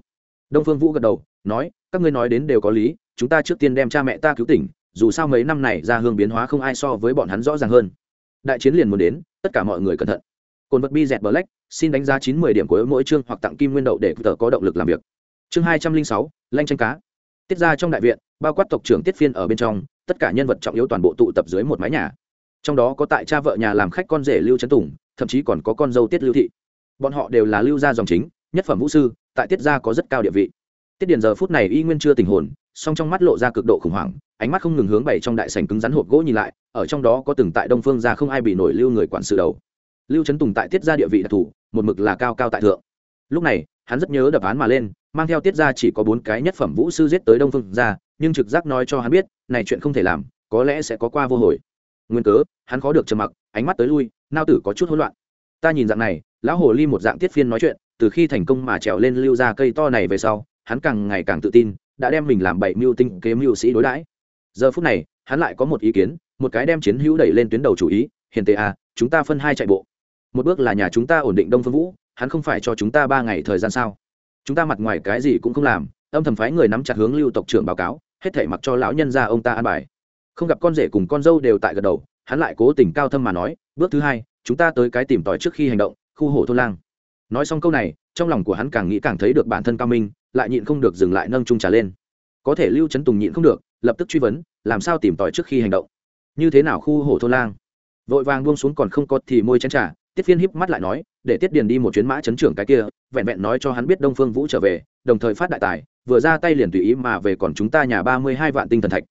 Đông phương vũ gật đầu, nói, các ngươi nói đến đều có lý, chúng ta trước tiên đem cha mẹ ta cứu tỉnh, dù sao mấy năm này ra hương biến hóa không ai so với bọn hắn rõ ràng hơn. Đại chiến liền muốn đến, tất cả mọi người cẩn thận. Cồn vật bi dẹt black, xin đánh giá chín mươi điểm của mỗi chương hoặc tặng kim nguyên đậu để tờ có động lực làm việc. Chương hai trăm linh sáu, lanh tranh cá tiết ra trong đại viện, bao quát tộc trưởng tiết phiên ở bên trong, tất cả nhân vật trọng yếu toàn bộ tụ tập dưới một mái nhà. Trong đó có tại cha vợ nhà làm khách con rể lưu trấn tùng, thậm chí còn có con dâu tiết lưu thị. Bọn họ đều là lưu gia dòng chính, nhất phẩm vũ sư, tại tiết gia có rất cao địa vị. Tiết điền giờ phút này y nguyên chưa tình hồn, song trong mắt lộ ra cực độ khủng hoảng, ánh mắt không ngừng hướng bày trong đại sảnh cứng rắn hộp gỗ nhìn lại, ở trong đó có từng tại đông phương gia không ai bị nổi lưu người quản sự đầu. Lưu trấn tùng tại tiết gia địa vị đặc thù, một mực là cao cao tại thượng. Lúc này, hắn rất nhớ đập án mà lên mang theo tiết ra chỉ có bốn cái nhất phẩm vũ sư giết tới đông phương ra, nhưng trực giác nói cho hắn biết này chuyện không thể làm có lẽ sẽ có qua vô hồi. Nguyên cớ hắn khó được trầm mặc ánh mắt tới lui nao tử có chút hỗn loạn. Ta nhìn dạng này lão hồ ly một dạng tiết phiên nói chuyện từ khi thành công mà trèo lên lưu ra cây to này về sau hắn càng ngày càng tự tin đã đem mình làm bảy mưu tinh kế mưu sĩ đối đãi. Giờ phút này hắn lại có một ý kiến một cái đem chiến hữu đẩy lên tuyến đầu chủ ý hiền tề à chúng ta phân hai chạy bộ. Một bước là nhà chúng ta ổn định đông phương vũ hắn không phải cho chúng ta ba ngày thời gian sao? Chúng ta mặt ngoài cái gì cũng không làm, âm thầm phái người nắm chặt hướng lưu tộc trưởng báo cáo, hết thể mặc cho lão nhân ra ông ta an bài. Không gặp con rể cùng con dâu đều tại gật đầu, hắn lại cố tình cao thâm mà nói, bước thứ hai, chúng ta tới cái tìm tòi trước khi hành động, khu hổ thôn lang. Nói xong câu này, trong lòng của hắn càng nghĩ càng thấy được bản thân cao minh, lại nhịn không được dừng lại nâng trung trà lên. Có thể lưu trấn tùng nhịn không được, lập tức truy vấn, làm sao tìm tòi trước khi hành động? Như thế nào khu hổ thôn lang? Vội vàng buông xuống còn không có thì môi chén trà, tiết phiên híp mắt lại nói, để tiết điền đi một chuyến mã chấn trưởng cái kia vẹn vẹn nói cho hắn biết đông phương vũ trở về, đồng thời phát đại tài, vừa ra tay liền tùy ý mà về còn chúng ta nhà ba mươi hai vạn tinh thần thạch.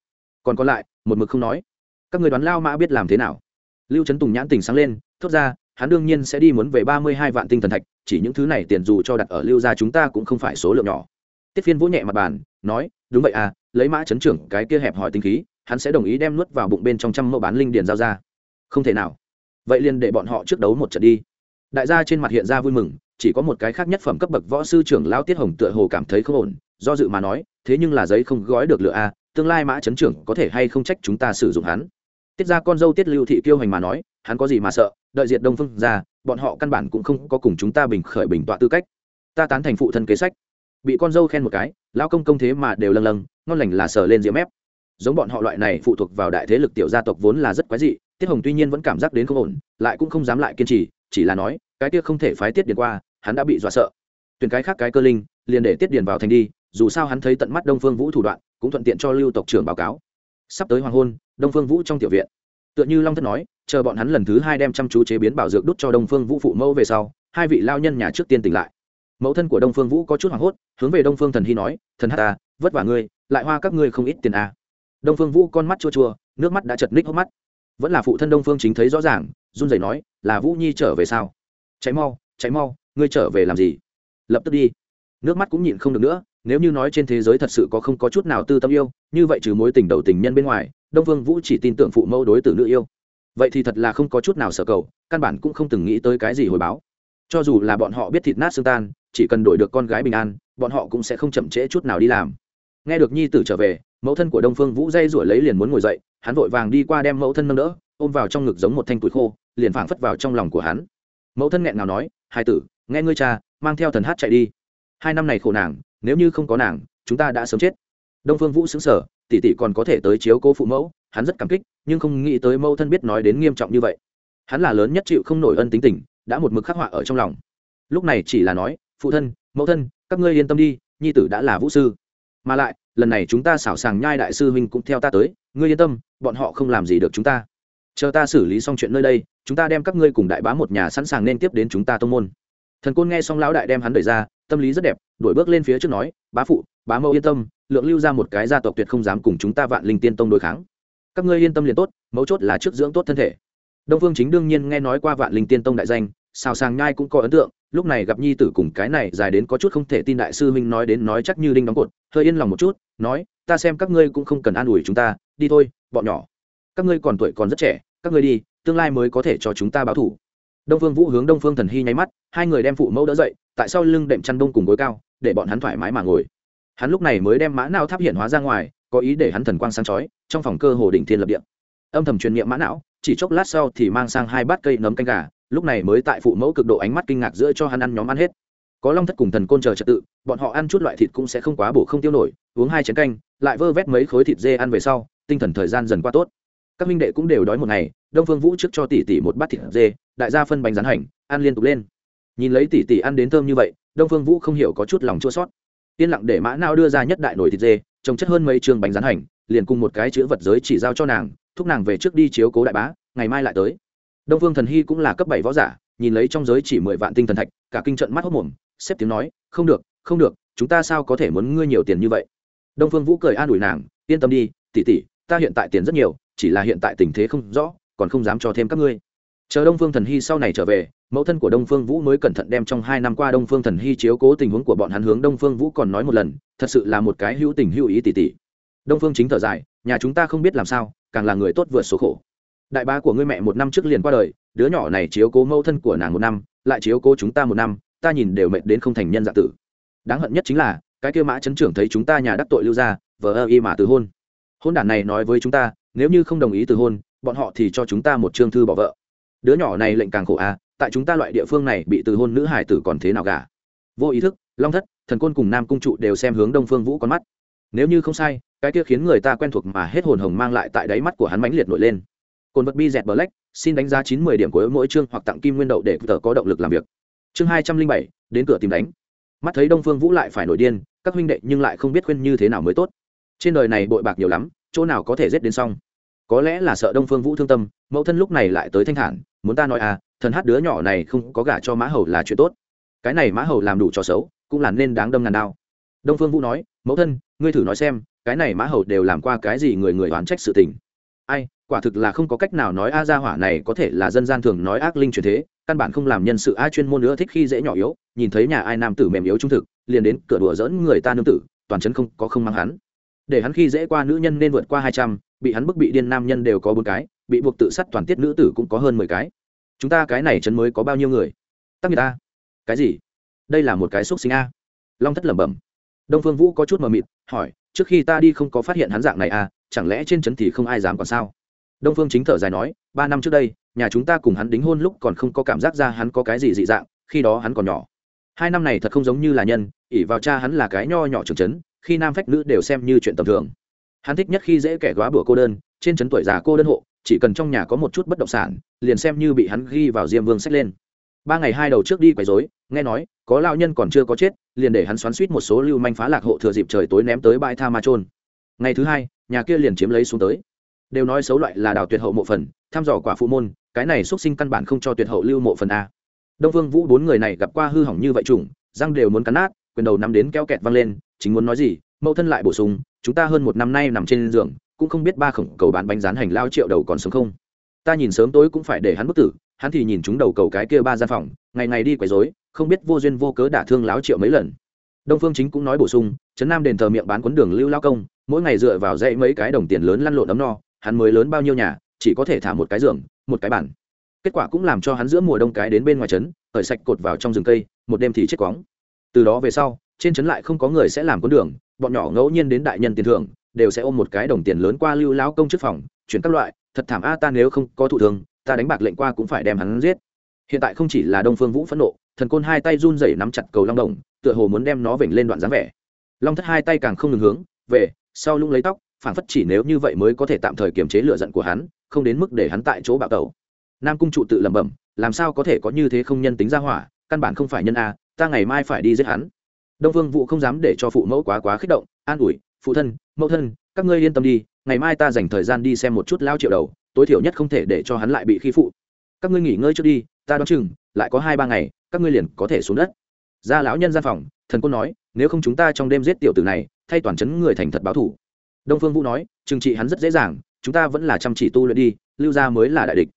Còn còn lại, một mực không nói. Các người đoán lao mã biết làm thế nào? Lưu trấn tùng nhãn tình sáng lên, thốt ra, hắn đương nhiên sẽ đi muốn về ba mươi hai vạn tinh thần thạch, chỉ những thứ này tiền dù cho đặt ở lưu gia chúng ta cũng không phải số lượng nhỏ. Tiết phiên vỗ nhẹ mặt bàn, nói, đúng vậy à lấy mã chấn trưởng cái kia hẹp hỏi tinh khí, hắn sẽ đồng ý đem nuốt vào bụng bên trong trăm mẫu bán linh điền giao ra. Không thể nào. Vậy liền để bọn họ trước đấu một trận đi. Đại gia trên mặt hiện ra vui mừng chỉ có một cái khác nhất phẩm cấp bậc võ sư trưởng Lão tiết hồng tựa hồ cảm thấy không ổn, do dự mà nói, thế nhưng là giấy không gói được lựa a, tương lai mã chấn trưởng có thể hay không trách chúng ta sử dụng hắn. Tiết ra con dâu tiết lưu thị kiêu hành mà nói, hắn có gì mà sợ, đợi diệt đông phương ra, bọn họ căn bản cũng không có cùng chúng ta bình khởi bình tọa tư cách. Ta tán thành phụ thân kế sách. Bị con dâu khen một cái, Lão công công thế mà đều lâng lâng, ngon lành là sờ lên diễm mép giống bọn họ loại này phụ thuộc vào đại thế lực tiểu gia tộc vốn là rất quái dị, tiết hồng tuy nhiên vẫn cảm giác đến không ổn, lại cũng không dám lại kiên trì, chỉ là nói, cái kia không thể phái tiết điền qua hắn đã bị dọa sợ. Tuyển cái khác cái cơ linh, liền để tiết điền vào thành đi, dù sao hắn thấy tận mắt đông phương vũ thủ đoạn, cũng thuận tiện cho lưu tộc trưởng báo cáo. Sắp tới hoàng hôn, đông phương vũ trong tiểu viện. Tựa như long thất nói, chờ bọn hắn lần thứ hai đem chăm chú chế biến bảo dược đút cho đông phương vũ phụ mẫu về sau, hai vị lao nhân nhà trước tiên tỉnh lại. Mẫu thân của đông phương vũ có chút hoảng hốt, hướng về đông phương thần hy nói, thần hát ta à, vất vả ngươi, lại hoa các ngươi không ít tiền à. đông phương vũ con mắt chua chua, nước mắt đã chật ních hốc mắt. Vẫn là phụ thân đông phương chính thấy rõ ràng, run rẩy nói, là vũ nhi trở về sao? Cháy mau cháy mau ngươi trở về làm gì? Lập tức đi. Nước mắt cũng nhịn không được nữa, nếu như nói trên thế giới thật sự có không có chút nào tư tâm yêu, như vậy trừ mối tình đầu tình nhân bên ngoài, đông Vương vũ chỉ tin tưởng phụ mẫu đối tử nữ yêu. Vậy thì thật là không có chút nào sợ cầu, căn bản cũng không từng nghĩ tới cái gì hồi báo. Cho dù là bọn họ biết thịt nát xương tan, chỉ cần đổi được con gái bình an, bọn họ cũng sẽ không chậm trễ chút nào đi làm. Nghe được nhi tử trở về, mẫu thân của đông phương vũ dây rủi lấy liền muốn ngồi dậy, hắn vội vàng đi qua đem mẫu thân nâng đỡ, ôm vào trong ngực giống một thanh tuổi khô, liền phảng phất vào trong lòng của hắn. Mẫu thân nghẹn nào nói hai tử, nghe ngươi cha, mang theo thần hát chạy đi. Hai năm này khổ nàng, nếu như không có nàng, chúng ta đã sớm chết. Đông phương vũ xứng sở tỷ tỷ còn có thể tới chiếu cố phụ mẫu, hắn rất cảm kích, nhưng không nghĩ tới mẫu thân biết nói đến nghiêm trọng như vậy. Hắn là lớn nhất chịu không nổi ân tính tình, đã một mực khắc họa ở trong lòng. Lúc này chỉ là nói, phụ thân, mẫu thân, các ngươi yên tâm đi, nhi tử đã là vũ sư. Mà lại, lần này chúng ta xảo sàng nhai đại sư huynh cũng theo ta tới, ngươi yên tâm, bọn họ không làm gì được chúng ta. Chờ ta xử lý xong chuyện nơi đây chúng ta đem các ngươi cùng đại bá một nhà sẵn sàng nên tiếp đến chúng ta tông môn. Thần côn nghe xong lão đại đem hắn đẩy ra, tâm lý rất đẹp, đuổi bước lên phía trước nói, bá phụ, bá mẫu yên tâm, lượng lưu ra một cái gia tộc tuyệt không dám cùng chúng ta vạn linh tiên tông đối kháng. Các ngươi yên tâm liền tốt, mấu chốt là trước dưỡng tốt thân thể. Đông phương chính đương nhiên nghe nói qua vạn linh tiên tông đại danh, xào sàng nhai cũng có ấn tượng, lúc này gặp nhi tử cùng cái này dài đến có chút không thể tin đại sư huynh nói đến nói chắc như đinh đóng cột, hơi yên lòng một chút, nói, ta xem các ngươi cũng không cần an ủi chúng ta, đi thôi, bọn nhỏ. Các ngươi còn tuổi còn rất trẻ, các ngươi đi tương lai mới có thể cho chúng ta báo thủ. Đông phương vũ hướng đông phương thần hy nháy mắt, hai người đem phụ mẫu đỡ dậy, tại sao lưng đệm chăn đông cùng gối cao, để bọn hắn thoải mái mà ngồi. Hắn lúc này mới đem mã não tháp hiện hóa ra ngoài, có ý để hắn thần quang sáng chói, trong phòng cơ hồ đỉnh thiên lập địa. Âm thầm truyền niệm mã não, chỉ chốc lát sau thì mang sang hai bát cây nấm canh gà, lúc này mới tại phụ mẫu cực độ ánh mắt kinh ngạc giữa cho hắn ăn nhóm ăn hết. Có long thất cùng thần côn chờ trật tự, bọn họ ăn chút loại thịt cũng sẽ không quá bổ không tiêu nổi, uống hai chén canh, lại vơ vét mấy khối thịt dê ăn về sau, tinh thần thời gian dần qua tốt các minh đệ cũng đều đói một ngày, đông phương vũ trước cho tỷ tỷ một bát thịt dê, đại gia phân bánh rán hành, ăn liên tục lên. Nhìn lấy tỷ tỷ ăn đến thơm như vậy, đông phương vũ không hiểu có chút lòng chua sót yên lặng để mã nao đưa ra nhất đại nổi thịt dê, trồng chất hơn mấy trường bánh rán hành, liền cùng một cái chữ vật giới chỉ giao cho nàng, thúc nàng về trước đi chiếu cố đại bá, ngày mai lại tới. Đông phương thần hy cũng là cấp bảy võ giả, nhìn lấy trong giới chỉ mười vạn tinh thần thạch, cả kinh trận mắt hốc mồm, xếp tiếng nói, không được không được, chúng ta sao có thể muốn ngươi nhiều tiền như vậy? Đông phương vũ cười an ủi nàng, yên tâm đi tỉ tỉ ta hiện tại tiền rất nhiều chỉ là hiện tại tình thế không rõ, còn không dám cho thêm các ngươi. Chờ đông phương thần hy sau này trở về, mẫu thân của đông phương vũ mới cẩn thận đem trong hai năm qua đông phương thần hy chiếu cố tình huống của bọn hắn hướng đông phương vũ còn nói một lần, thật sự là một cái hữu tình hữu ý tỉ tỉ. Đông phương chính thở dài, nhà chúng ta không biết làm sao, càng là người tốt vượt số khổ. Đại ba của ngươi mẹ một năm trước liền qua đời, đứa nhỏ này chiếu cố mẫu thân của nàng một năm, lại chiếu cố chúng ta một năm, ta nhìn đều mệt đến không thành nhân dạ tử. Đáng hận nhất chính là, cái kia mã chấn trưởng thấy chúng ta nhà đắc tội lưu ra vờ ơ y mà từ hôn. Hôn đản này nói với chúng ta nếu như không đồng ý từ hôn bọn họ thì cho chúng ta một chương thư bỏ vợ. Đứa nhỏ này lệnh càng khổ à tại chúng ta loại địa phương này bị từ hôn nữ hải tử còn thế nào cả vô ý thức long thất thần côn cùng nam cung trụ đều xem hướng đông phương vũ con mắt. Nếu như không sai cái kia khiến người ta quen thuộc mà hết hồn hồng mang lại tại đáy mắt của hắn mãnh liệt nổi lên. Cồn vật bi dẹt bờ lách, xin đánh giá chín mươi điểm của mỗi chương hoặc tặng kim nguyên đậu để tờ có động lực làm việc. Chương hai trăm linh bảy đến cửa tìm đánh. Mắt thấy đông phương vũ lại phải nổi điên các huynh đệ nhưng lại không biết khuyên như thế nào mới tốt. Trên đời này bội bạc nhiều lắm chỗ nào có thể giết đến xong? Có lẽ là sợ đông phương vũ thương tâm, mẫu thân lúc này lại tới thanh thản, muốn ta nói à thần hát đứa nhỏ này không có gả cho mã hầu là chuyện tốt. Cái này mã hầu làm đủ cho xấu, cũng là nên đáng đâm ngàn đao. Đông phương vũ nói, mẫu thân, ngươi thử nói xem, cái này mã hầu đều làm qua cái gì người người oán trách sự tình? Ai, quả thực là không có cách nào nói a gia hỏa này có thể là dân gian thường nói ác linh truyền thế, căn bản không làm nhân sự a chuyên môn nữa thích khi dễ nhỏ yếu, nhìn thấy nhà ai nam tử mềm yếu trung thực, liền đến cửa đùa dỡn người ta nương tử, toàn chấn không có không mang hắn để hắn khi dễ qua nữ nhân nên vượt qua hai trăm, bị hắn bức bị điên nam nhân đều có bốn cái, bị buộc tự sát toàn tiết nữ tử cũng có hơn mười cái. Chúng ta cái này chấn mới có bao nhiêu người? Tắc người ta cái gì? Đây là một cái xúc sinh a. Long thất lẩm bẩm. Đông phương vũ có chút mờ mịt, hỏi, trước khi ta đi không có phát hiện hắn dạng này à chẳng lẽ trên trấn thì không ai dám còn sao? Đông phương chính thở dài nói, ba năm trước đây, nhà chúng ta cùng hắn đính hôn lúc còn không có cảm giác ra hắn có cái gì dị dạng, khi đó hắn còn nhỏ. Hai năm này thật không giống như là nhân ỉ vào cha hắn là cái nho nhỏ trường trấn khi nam phách nữ đều xem như chuyện tầm thường. Hắn thích nhất khi dễ kẻ góa bữa cô đơn, trên trấn tuổi già cô đơn hộ, chỉ cần trong nhà có một chút bất động sản, liền xem như bị hắn ghi vào diêm vương sách lên. Ba ngày hai đầu trước đi quấy rối, nghe nói, có lao nhân còn chưa có chết, liền để hắn xoắn suýt một số lưu manh phá lạc hộ thừa dịp trời tối ném tới bãi tha ma trôn ngày thứ hai, nhà kia liền chiếm lấy xuống tới. Đều nói xấu loại là đào tuyệt hậu mộ phần thăm dò quả phụ môn, cái này xuất sinh căn bản không cho tuyệt hậu lưu mộ phần a. Đông vương vũ bốn người này gặp qua hư hỏng như vậy trùng răng đều muốn cắn nát, quyền đầu nắm đến kéo kẹt văng lên chính muốn nói gì, mẫu thân lại bổ sung, chúng ta hơn một năm nay nằm trên giường, cũng không biết ba khổng cầu bán bánh rán hành lao triệu đầu còn sống không. Ta nhìn sớm tối cũng phải để hắn bức tử, hắn thì nhìn chúng đầu cầu cái kia ba gian phòng, ngày ngày đi quấy rối, không biết vô duyên vô cớ đả thương láo triệu mấy lần. Đông phương chính cũng nói bổ sung, trấn nam đền thờ miệng bán quấn đường lưu lao công, mỗi ngày dựa vào dãy mấy cái đồng tiền lớn lăn lộn ấm no, hắn mới lớn bao nhiêu nhà, chỉ có thể thả một cái giường, một cái bản kết quả cũng làm cho hắn giữa mùa đông cái đến bên ngoài trấn ở sạch cột vào trong rừng cây, một đêm thì chết quóng từ đó về sau trên trấn lại không có người sẽ làm con đường, bọn nhỏ ngẫu nhiên đến đại nhân tiền thưởng, đều sẽ ôm một cái đồng tiền lớn qua lưu lao công trước phòng, chuyển các loại, thật thảm a, ta nếu không có thụ thường ta đánh bạc lệnh qua cũng phải đem hắn giết. Hiện tại không chỉ là đông phương vũ phẫn nộ, thần côn hai tay run rẩy nắm chặt cầu long đồng, tựa hồ muốn đem nó vểnh lên đoạn dáng vẻ. Long thất hai tay càng không ngừng hướng, về, sau lũng lấy tóc, phản phất chỉ nếu như vậy mới có thể tạm thời kiềm chế lựa giận của hắn, không đến mức để hắn tại chỗ bạo tẩu. Nam cung trụ tự lẩm bẩm, làm sao có thể có như thế không nhân tính ra hỏa, căn bản không phải nhân a, ta ngày mai phải đi giết hắn đông vương vũ không dám để cho phụ mẫu quá quá kích động, an ủi, phụ thân, mẫu thân, các ngươi yên tâm đi, ngày mai ta dành thời gian đi xem một chút lao triệu đầu, tối thiểu nhất không thể để cho hắn lại bị khi phụ. Các ngươi nghỉ ngơi trước đi, ta đoán chừng, lại có hai ba ngày, các ngươi liền có thể xuống đất. Ra lão nhân gian phòng, thần côn nói, nếu không chúng ta trong đêm giết tiểu tử này, thay toàn chấn người thành thật báo thủ. Đông phương vũ nói, trừng trị hắn rất dễ dàng, chúng ta vẫn là chăm chỉ tu luyện đi, lưu gia mới là đại địch.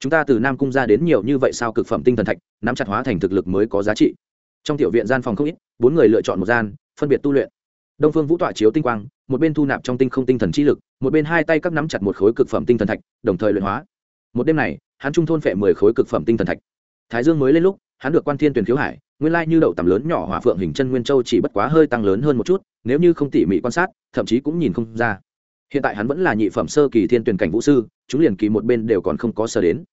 Chúng ta từ nam cung ra đến nhiều như vậy sao cực phẩm tinh thần thạch, nắm chặt hóa thành thực lực mới có giá trị trong tiểu viện gian phòng không ít, bốn người lựa chọn một gian, phân biệt tu luyện. Đông phương vũ tọa chiếu tinh quang, một bên thu nạp trong tinh không tinh thần chi lực, một bên hai tay các nắm chặt một khối cực phẩm tinh thần thạch, đồng thời luyện hóa. Một đêm này, hắn trung thôn phệ mười khối cực phẩm tinh thần thạch. Thái dương mới lên lúc, hắn được quan thiên tuyển khiếu hải, nguyên lai như đậu tầm lớn nhỏ hỏa phượng hình chân nguyên châu chỉ bất quá hơi tăng lớn hơn một chút, nếu như không tỉ mỉ quan sát, thậm chí cũng nhìn không ra. Hiện tại hắn vẫn là nhị phẩm sơ kỳ thiên tuyển cảnh vũ sư, chúng liền kỳ một bên đều còn không có sơ đến.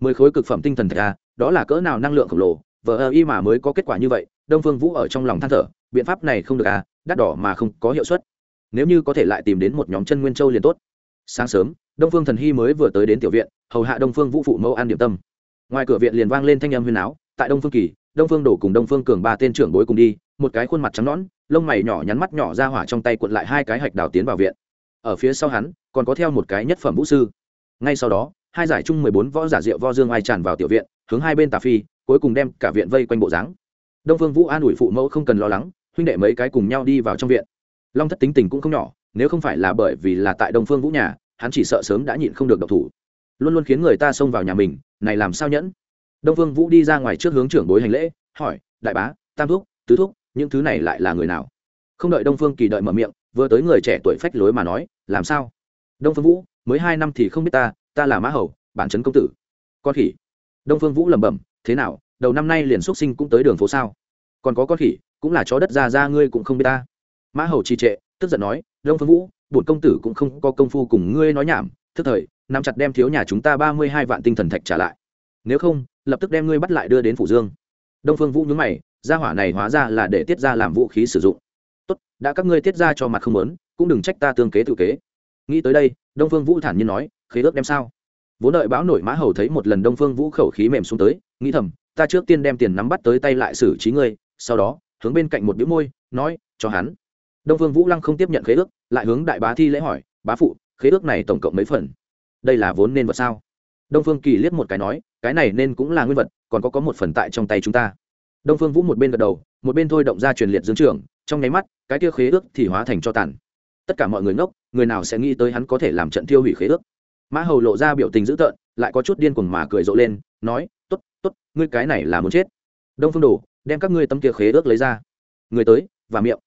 Mười khối cực phẩm tinh thần thạch a đó là cỡ nào năng lượng khổng lồ vờ ơ y mà mới có kết quả như vậy, đông phương vũ ở trong lòng than thở, biện pháp này không được à đắt đỏ mà không có hiệu suất. Nếu như có thể lại tìm đến một nhóm chân nguyên châu liền tốt. Sáng sớm, đông phương thần hy mới vừa tới đến tiểu viện, hầu hạ đông phương vũ phụ mẫu an điểm tâm. Ngoài cửa viện liền vang lên thanh âm huyền áo tại đông phương kỳ, đông phương đổ cùng đông phương cường ba tên trưởng bối cùng đi, một cái khuôn mặt trắng nõn, lông mày nhỏ nhắn mắt nhỏ ra hỏa trong tay cuộn lại hai cái hạch đào tiến vào viện. Ở phía sau hắn, còn có theo một cái nhất phẩm vũ sư. Ngay sau đó, hai giải chung mười bốn võ giả rượu vo dương ai tràn vào tiểu viện, hướng hai bên tà phi cuối cùng đem cả viện vây quanh bộ dáng. Đông phương vũ an ủi phụ mẫu không cần lo lắng, huynh đệ mấy cái cùng nhau đi vào trong viện. Long thất tính tình cũng không nhỏ, nếu không phải là bởi vì là tại đông phương vũ nhà, hắn chỉ sợ sớm đã nhịn không được độc thủ. Luôn luôn khiến người ta xông vào nhà mình, này làm sao nhẫn? Đông phương vũ đi ra ngoài trước hướng trưởng bối hành lễ, hỏi, đại bá, tam thúc, tứ thúc, những thứ này lại là người nào? Không đợi đông phương kỳ đợi mở miệng, vừa tới người trẻ tuổi phách lối mà nói, làm sao? Đông phương vũ, mới hai năm thì không biết ta ta là mã hầu, bản trấn công tử. Con khỉ. Đông phương vũ lẩm bẩm thế nào, đầu năm nay liền xuất sinh cũng tới đường phố sao? Còn có con khỉ, cũng là chó đất già ra ngươi cũng không biết ta. Mã hầu trì trệ, tức giận nói, đông phương vũ, bổn công tử cũng không có công phu cùng ngươi nói nhảm, thức thời, nắm chặt đem thiếu nhà chúng ta ba mươi hai vạn tinh thần thạch trả lại. Nếu không, lập tức đem ngươi bắt lại đưa đến phủ dương. Đông phương vũ nhúng mày, gia hỏa này hóa ra là để tiết ra làm vũ khí sử dụng. Tốt, đã các ngươi tiết ra cho mặt không lớn cũng đừng trách ta tương kế tự kế. Nghĩ tới đây, đông phương vũ thản nhiên nói, khế ước đem sao? Vốn đợi bão nổi mã hầu thấy một lần đông phương vũ khẩu khí mềm xuống tới, nghĩ thầm, ta trước tiên đem tiền nắm bắt tới tay lại xử trí ngươi, sau đó, hướng bên cạnh một đĩu môi, nói, cho hắn. Đông phương vũ lăng không tiếp nhận khế ước, lại hướng đại bá thi lễ hỏi, bá phụ, khế ước này tổng cộng mấy phần? Đây là vốn nên vật sao? Đông phương kỳ liếc một cái nói, cái này nên cũng là nguyên vật, còn có có một phần tại trong tay chúng ta. Đông phương vũ một bên gật đầu, một bên thôi động ra truyền liệt dương trường, trong nháy mắt, cái kia khế ước thì hóa thành cho tàn. Tất cả mọi người ngốc, người nào sẽ nghĩ tới hắn có thể làm trận tiêu hủy khế ước? Mã hầu lộ ra biểu tình dữ tợn, lại có chút điên cuồng mà cười rộ lên, nói t ố t t ố t ngươi cái này là muốn chết. Đông phương đồ, đem các ngươi tấm kia khế ước lấy ra. Người tới và miệng.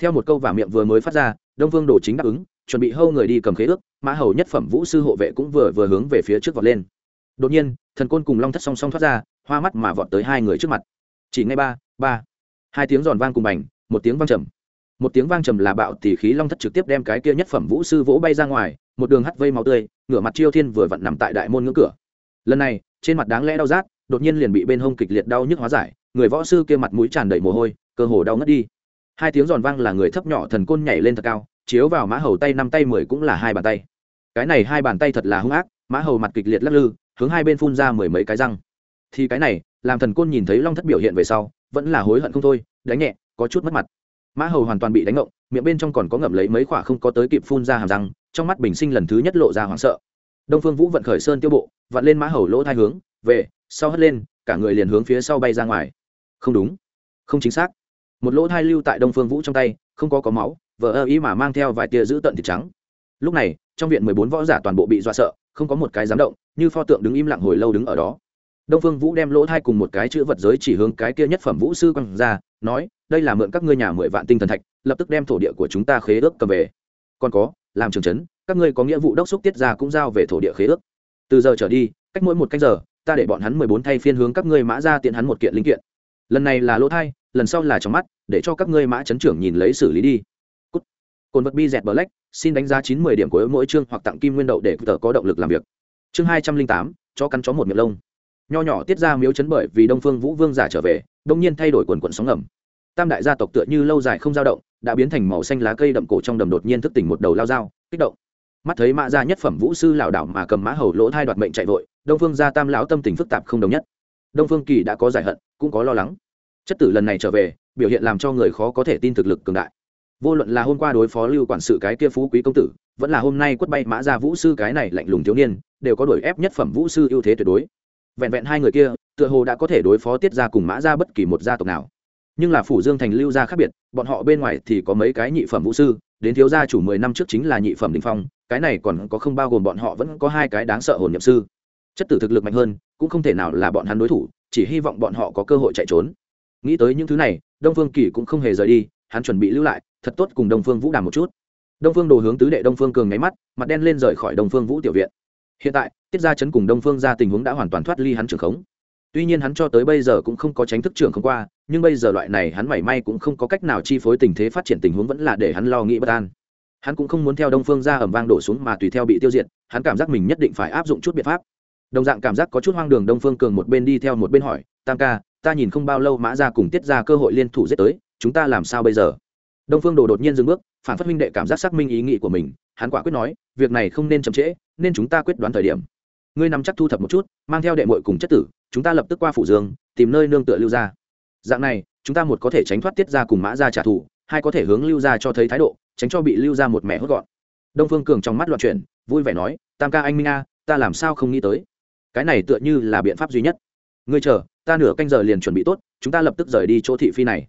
Theo một câu và miệng vừa mới phát ra, đông phương đồ chính đáp ứng, chuẩn bị hâu người đi cầm khế ước, mã hầu nhất phẩm vũ sư hộ vệ cũng vừa vừa hướng về phía trước vọt lên. Đột nhiên, thần côn cùng long thất song song thoát ra, hoa mắt mà vọt tới hai người trước mặt. Chỉ ngay ba ba, hai tiếng giòn vang cùng bành, một tiếng vang trầm. Một tiếng vang trầm là bạo tỉ khí long thất trực tiếp đem cái kia nhất phẩm vũ sư vỗ bay ra ngoài một đường hắt vây máu tươi, ngửa mặt chiêu thiên vừa vặn nằm tại đại môn ngưỡng cửa. Lần này, trên mặt đáng lẽ đau rát, đột nhiên liền bị bên hông kịch liệt đau nhức hóa giải, người võ sư kia mặt mũi tràn đầy mồ hôi, cơ hồ đau ngất đi. Hai tiếng giòn vang là người thấp nhỏ thần côn nhảy lên thật cao, chiếu vào mã hầu tay năm tay mười cũng là hai bàn tay. Cái này hai bàn tay thật là hung ác, mã hầu mặt kịch liệt lắc lư, hướng hai bên phun ra mười mấy cái răng. Thì cái này, làm thần côn nhìn thấy long thất biểu hiện về sau, vẫn là hối hận không thôi, đánh nhẹ, có chút mất mặt. Mã hầu hoàn toàn bị đánh ngộng miệng bên trong còn có ngậm lấy mấy quả không có tới kịp phun ra hàm răng, trong mắt bình sinh lần thứ nhất lộ ra hoảng sợ. Đông phương vũ vận khởi sơn tiêu bộ, vặn lên mã hầu lỗ thai hướng, về, sau hất lên, cả người liền hướng phía sau bay ra ngoài. Không đúng, không chính xác. Một lỗ thai lưu tại đông phương vũ trong tay, không có có máu vợ ơ ý mà mang theo vài tia giữ tận thịt trắng. Lúc này, trong viện mười bốn võ giả toàn bộ bị dọa sợ, không có một cái dám động, như pho tượng đứng im lặng hồi lâu đứng ở đó. Đông phương vũ đem lỗ thai cùng một cái chữ vật giới chỉ hướng cái kia nhất phẩm vũ sư quăng ra, nói, đây là mượn các ngươi nhà mười vạn tinh thần thạch lập tức đem thổ địa của chúng ta khế ước cầm về. Còn có, làm trường trấn các ngươi có nghĩa vụ đốc xúc tiết ra cũng giao về thổ địa khế ước. Từ giờ trở đi, cách mỗi một cách giờ, ta để bọn hắn mười bốn thay phiên hướng các ngươi mã ra tiện hắn một kiện linh kiện. Lần này là lỗ thai, lần sau là trong mắt, để cho các ngươi mã chấn trưởng nhìn lấy xử lý đi. Cút. cồn vật bi dẹt black, xin đánh giá chín mươi điểm của mỗi chương hoặc tặng kim nguyên đậu để tờ có động lực làm việc. Chương hai trăm linh tám cho cắn chó một miệng lông. Nho nhỏ tiết ra miếu chấn bởi vì đông phương vũ vương giả trở về đông nhiên thay đổi quần quần sóng ngầm. Tam đại gia tộc tựa như lâu dài không dao động đã biến thành màu xanh lá cây đậm cổ trong đầm đột nhiên thức tỉnh một đầu lao dao, kích động. Mắt thấy mã gia nhất phẩm vũ sư lảo đảo mà cầm mã hầu lỗ thai đoạt mệnh chạy vội, đông phương gia tam lão tâm tình phức tạp không đồng nhất. Đông phương kỳ đã có giải hận, cũng có lo lắng. Chất tử lần này trở về, biểu hiện làm cho người khó có thể tin thực lực cường đại. Vô luận là hôm qua đối phó lưu quản sự cái kia phú quý công tử, vẫn là hôm nay quất bay mã gia vũ sư cái này lạnh lùng thiếu niên, đều có đổi ép nhất phẩm vũ sư ưu thế tuyệt đối. Vẹn vẹn hai người kia, tựa hồ đã có thể đối phó tiết ra cùng mã ra bất kỳ một gia tộc nào nhưng là phủ dương thành lưu gia khác biệt, bọn họ bên ngoài thì có mấy cái nhị phẩm vũ sư, đến thiếu gia chủ mười năm trước chính là nhị phẩm đình phong, cái này còn có không bao gồm bọn họ vẫn có hai cái đáng sợ hồn nhậm sư. Chất tử thực lực mạnh hơn, cũng không thể nào là bọn hắn đối thủ, chỉ hy vọng bọn họ có cơ hội chạy trốn. Nghĩ tới những thứ này, đông phương kỳ cũng không hề rời đi, hắn chuẩn bị lưu lại, thật tốt cùng đông phương vũ đàm một chút. Đông phương đồ hướng tứ đệ đông phương cường nháy mắt, mặt đen lên rời khỏi đông phương vũ tiểu viện. Hiện tại, tiết gia chấn cùng đông phương ra tình huống đã hoàn toàn thoát ly hắn trưởng khống tuy nhiên hắn cho tới bây giờ cũng không có tránh thức trưởng không qua, nhưng bây giờ loại này hắn mảy may cũng không có cách nào chi phối tình thế phát triển tình huống vẫn là để hắn lo nghĩ bất an. Hắn cũng không muốn theo đông phương ra ẩm vang đổ xuống mà tùy theo bị tiêu diệt, hắn cảm giác mình nhất định phải áp dụng chút biện pháp. Đồng dạng cảm giác có chút hoang đường đông phương cường một bên đi theo một bên hỏi, tam ca, ta nhìn không bao lâu mã ra cùng tiết ra cơ hội liên thủ giết tới, chúng ta làm sao bây giờ? Đông phương đồ đột nhiên dừng bước, phản phát minh đệ cảm giác xác minh ý nghĩ của mình, hắn quả quyết nói, việc này không nên chậm trễ, nên chúng ta quyết đoán thời điểm. Ngươi nắm chắc thu thập một chút, mang theo đệ mội cùng chất tử chúng ta lập tức qua phủ dương tìm nơi nương tựa lưu gia. Dạng này, chúng ta một có thể tránh thoát tiết ra cùng mã ra trả thù, hai có thể hướng lưu gia cho thấy thái độ, tránh cho bị lưu gia một mẹ hốt gọn. Đông phương cường trong mắt loạn chuyển, vui vẻ nói, tam ca anh minh a, ta làm sao không nghĩ tới? Cái này tựa như là biện pháp duy nhất. Ngươi chờ, ta nửa canh giờ liền chuẩn bị tốt, chúng ta lập tức rời đi chỗ thị phi này.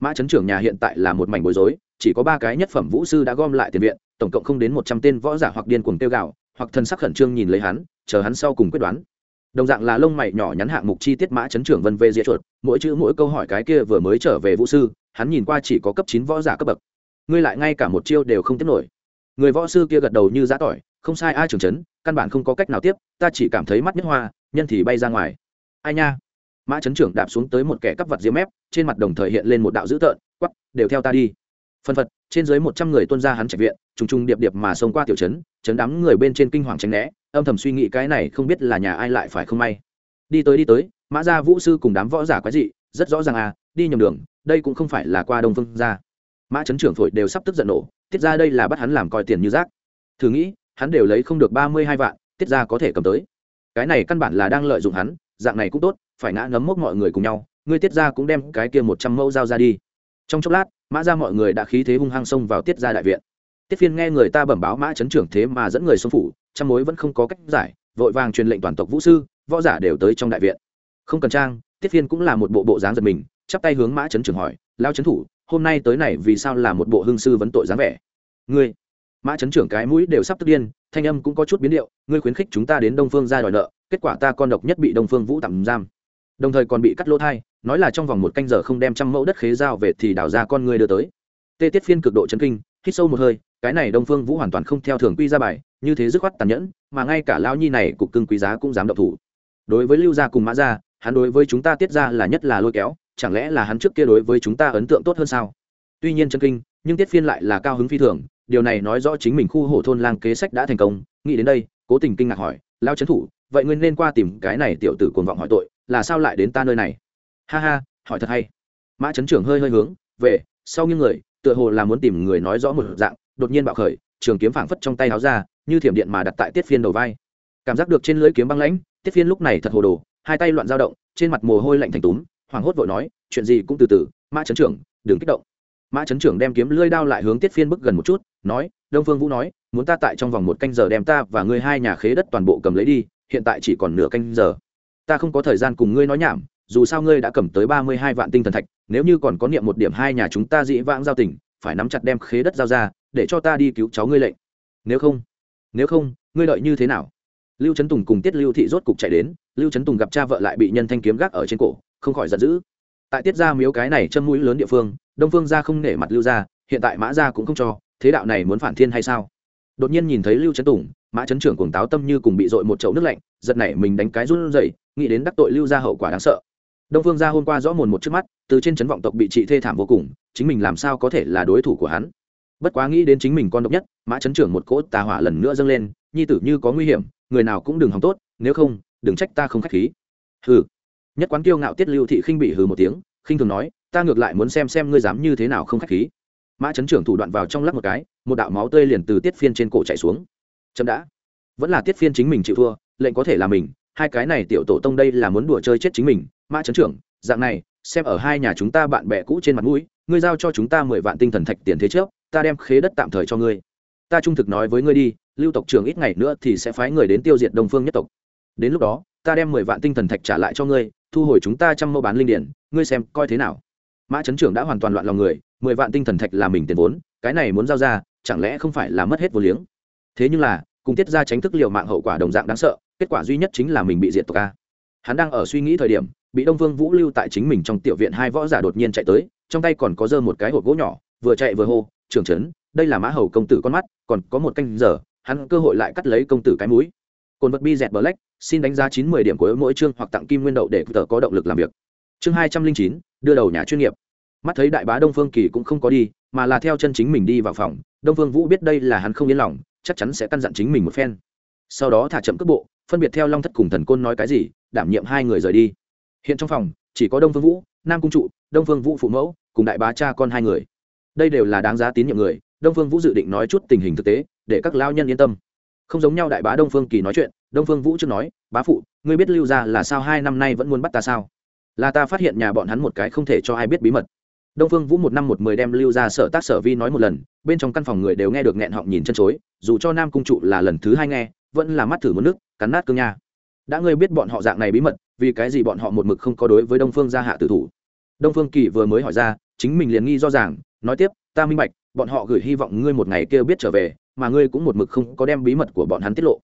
Mã chấn trưởng nhà hiện tại là một mảnh bối rối, chỉ có ba cái nhất phẩm vũ sư đã gom lại tiền viện, tổng cộng không đến một trăm tên võ giả hoặc điên cuồng tiêu gạo hoặc thân sắc khẩn trương nhìn lấy hắn, chờ hắn sau cùng quyết đoán đồng dạng là lông mày nhỏ nhắn hạng mục chi tiết mã chấn trưởng vân vê dĩa chuột, mỗi chữ mỗi câu hỏi cái kia vừa mới trở về vũ sư, hắn nhìn qua chỉ có cấp chín võ giả cấp bậc. Ngươi lại ngay cả một chiêu đều không tiếp nổi. Người võ sư kia gật đầu như giã tỏi, không sai ai trưởng chấn căn bản không có cách nào tiếp, ta chỉ cảm thấy mắt nhất hoa, nhân thì bay ra ngoài. Ai nha? Mã chấn trưởng đạp xuống tới một kẻ cắp vặt diêm mép, trên mặt đồng thời hiện lên một đạo dữ tợn quắp đều theo ta đi. Phân phật, trên dưới một trăm người tuân ra hắn trạch viện, trùng trùng điệp điệp mà xông qua tiểu trấn chấn đám người bên trên kinh hoàng tránh né âm thầm suy nghĩ cái này không biết là nhà ai lại phải không may. Đi tới đi tới, mã gia vũ sư cùng đám võ giả quái dị, rất rõ ràng à đi nhầm đường, đây cũng không phải là qua đông phương ra mã chấn trưởng phổi đều sắp tức giận nổ, tiết ra đây là bắt hắn làm coi tiền như rác. Thử nghĩ, hắn đều lấy không được ba mươi hai vạn, tiết ra có thể cầm tới. Cái này căn bản là đang lợi dụng hắn, dạng này cũng tốt, phải ngã ngấm mốc mọi người cùng nhau, ngươi tiết ra cũng đem cái kia một trăm mẫu dao ra đi. Trong chốc lát, mã ra mọi người đã khí thế hung hăng xông vào tiết ra đại viện tiết phiên nghe người ta bẩm báo mã chấn trưởng thế mà dẫn người xuống phủ, trăm mối vẫn không có cách giải, vội vàng truyền lệnh toàn tộc vũ sư, võ giả đều tới trong đại viện. Không cần trang, tiết phiên cũng là một bộ bộ dáng giật mình, chắp tay hướng mã Chấn trưởng hỏi lao Chấn thủ, hôm nay tới này vì sao là một bộ hương sư vấn tội dáng vẻ? Ngươi? Mã Chấn trưởng cái mũi đều sắp tức điên, thanh âm cũng có chút biến điệu, ngươi khuyến khích chúng ta đến đông phương ra đòi nợ, kết quả ta con độc nhất bị đông phương vũ tạm giam. Đồng thời còn bị cắt lỗ thai, nói là trong vòng một canh giờ không đem trăm mẫu đất khế giao về thì đào ra con ngươi đưa tới. Tê tiết phiên cực độ chấn kinh, hít sâu một hơi cái này đông phương vũ hoàn toàn không theo thường quy ra bài, như thế dứt khoát tàn nhẫn, mà ngay cả lão nhi này cục cưng quý giá cũng dám động thủ. Đối với lưu gia cùng mã gia, hắn đối với chúng ta tiết ra là nhất là lôi kéo, chẳng lẽ là hắn trước kia đối với chúng ta ấn tượng tốt hơn sao? Tuy nhiên chân kinh, nhưng tiết phiên lại là cao hứng phi thường, điều này nói rõ chính mình khu hổ thôn lang kế sách đã thành công, nghĩ đến đây, cố tình kinh ngạc hỏi lao trấn thủ, vậy ngươi nên qua tìm cái này tiểu tử cuồng vọng hỏi tội, là sao lại đến ta nơi này? Ha ha, hỏi thật hay. Mã trấn trưởng hơi hơi hướng, về, sau những người, tựa hồ là muốn tìm người nói rõ một dạng đột nhiên bạo khởi, trường kiếm phảng phất trong tay áo ra, như thiểm điện mà đặt tại tiết phiên đầu vai. Cảm giác được trên lưỡi kiếm băng lãnh, tiết phiên lúc này thật hồ đồ, hai tay loạn dao động, trên mặt mồ hôi lạnh thành túm, hoảng hốt vội nói, chuyện gì cũng từ từ, mã trấn trưởng, đừng kích động. Mã trấn trưởng đem kiếm lưỡi đao lại hướng tiết phiên bước gần một chút, nói, đông phương vũ nói, muốn ta tại trong vòng một canh giờ đem ta và ngươi hai nhà khế đất toàn bộ cầm lấy đi, hiện tại chỉ còn nửa canh giờ. Ta không có thời gian cùng ngươi nói nhảm, dù sao ngươi đã cầm tới ba mươi hai vạn tinh thần thạch, nếu như còn có niệm một điểm hai nhà chúng ta dĩ vãng giao tình, phải nắm chặt đem khế đất giao ra để cho ta đi cứu cháu ngươi lệnh. Nếu không nếu không, ngươi đợi như thế nào? Lưu trấn tùng cùng tiết lưu thị rốt cục chạy đến, lưu trấn tùng gặp cha vợ lại bị nhân thanh kiếm gác ở trên cổ, không khỏi giận dữ. Tại tiết ra miếu cái này châm mũi lớn địa phương, đông phương gia không nể mặt lưu gia, hiện tại mã gia cũng không cho, thế đạo này muốn phản thiên hay sao? Đột nhiên nhìn thấy lưu trấn tùng, mã trấn trưởng cuồng táo tâm như cùng bị dội một chậu nước lạnh, giật nảy mình đánh cái run rẩy, nghĩ đến đắc tội lưu gia hậu quả đáng sợ. Đông phương gia hôm qua rõ mồn một trước mắt, từ trên trấn vọng tộc bị trị thê thảm vô cùng, chính mình làm sao có thể là đối thủ của hắn? Bất quá nghĩ đến chính mình con độc nhất, mã chấn trưởng một cỗ tà hỏa lần nữa dâng lên, nhi tử như có nguy hiểm, người nào cũng đừng hòng tốt, nếu không, đừng trách ta không k h á c h khí. Hừ. Nhất quán kiêu ngạo tiết lưu thị khinh bị hừ một tiếng, khinh thường nói, ta ngược lại muốn xem xem ngươi dám như thế nào không k h á c h khí. Mã chấn trưởng thủ đoạn vào trong lắc một cái, một đạo máu tươi liền từ tiết phiên trên cổ chạy xuống. Chậm đã. Vẫn là tiết phiên chính mình chịu thua, lệnh có thể là mình, hai cái này tiểu tổ tông đây là muốn đùa chơi chết chính mình. Mã chấn trưởng, dạng này, xem ở hai nhà chúng ta bạn bè cũ trên mặt mũi, ngươi giao cho chúng ta mười vạn tinh thần thạch tiền thế trước ta đem khế đất tạm thời cho ngươi. Ta trung thực nói với ngươi đi, lưu tộc trưởng ít ngày nữa thì sẽ phái người đến tiêu diệt đông phương nhất tộc. Đến lúc đó, ta đem mười vạn tinh thần thạch trả lại cho ngươi, thu hồi chúng ta trăm mẫu bán linh điển, ngươi xem coi thế nào. Mã trấn trưởng đã hoàn toàn loạn lòng người, mười vạn tinh thần thạch là mình tiền vốn, cái này muốn giao ra, chẳng lẽ không phải là mất hết vô liếng? Thế nhưng là, cùng tiết ra tránh thức liệu mạng hậu quả đồng dạng đáng sợ, kết quả duy nhất chính là mình bị diệt tộc a. Hắn đang ở suy nghĩ thời điểm, bị đông vương vũ lưu tại chính mình trong tiểu viện hai võ giả đột nhiên chạy tới, trong tay còn có dơ một cái hộp gỗ nhỏ, vừa chạy vừa hô trưởng trấn, đây là mã hầu công tử con mắt, còn có một canh giờ, hắn cơ hội lại cắt lấy công tử cái mũi. Cồn vật bi dẹt black xin đánh giá chín mươi điểm của mỗi chương hoặc tặng kim nguyên đậu để tờ có động lực làm việc. Chương hai trăm linh chín, đưa đầu nhà chuyên nghiệp. Mắt thấy đại bá đông phương kỳ cũng không có đi, mà là theo chân chính mình đi vào phòng, đông phương vũ biết đây là hắn không yên lòng, chắc chắn sẽ căn dặn chính mình một phen. Sau đó thả chậm cước bộ, phân biệt theo long thất cùng thần côn nói cái gì, đảm nhiệm hai người rời đi. Hiện trong phòng, chỉ có đông phương vũ, nam cung trụ, đông phương vũ phụ mẫu, cùng đại bá cha con hai người đây đều là đáng giá tín nhiệm người, đông phương vũ dự định nói chút tình hình thực tế, để các lao nhân yên tâm. Không giống nhau đại bá đông phương kỳ nói chuyện, đông phương vũ trước nói, bá phụ, ngươi biết lưu ra là sao hai năm nay vẫn muốn bắt ta sao? Là ta phát hiện nhà bọn hắn một cái không thể cho ai biết bí mật. Đông phương vũ một năm một mười đem lưu ra sở tác sở vi nói một lần, bên trong căn phòng người đều nghe được nghẹn họng nhìn chân chối, dù cho nam cung trụ là lần thứ hai nghe, vẫn là mắt thử một nước, cắn nát cương nha. Đã ngươi biết bọn họ dạng này bí mật, vì cái gì bọn họ một mực không có đối với đông phương gia hạ tử thủ? Đông phương kỳ vừa mới hỏi ra, chính mình liền nghi do rằng nói tiếp, ta minh bạch, bọn họ gửi hy vọng ngươi một ngày kia biết trở về, mà ngươi cũng một mực không có đem bí mật của bọn hắn tiết lộ.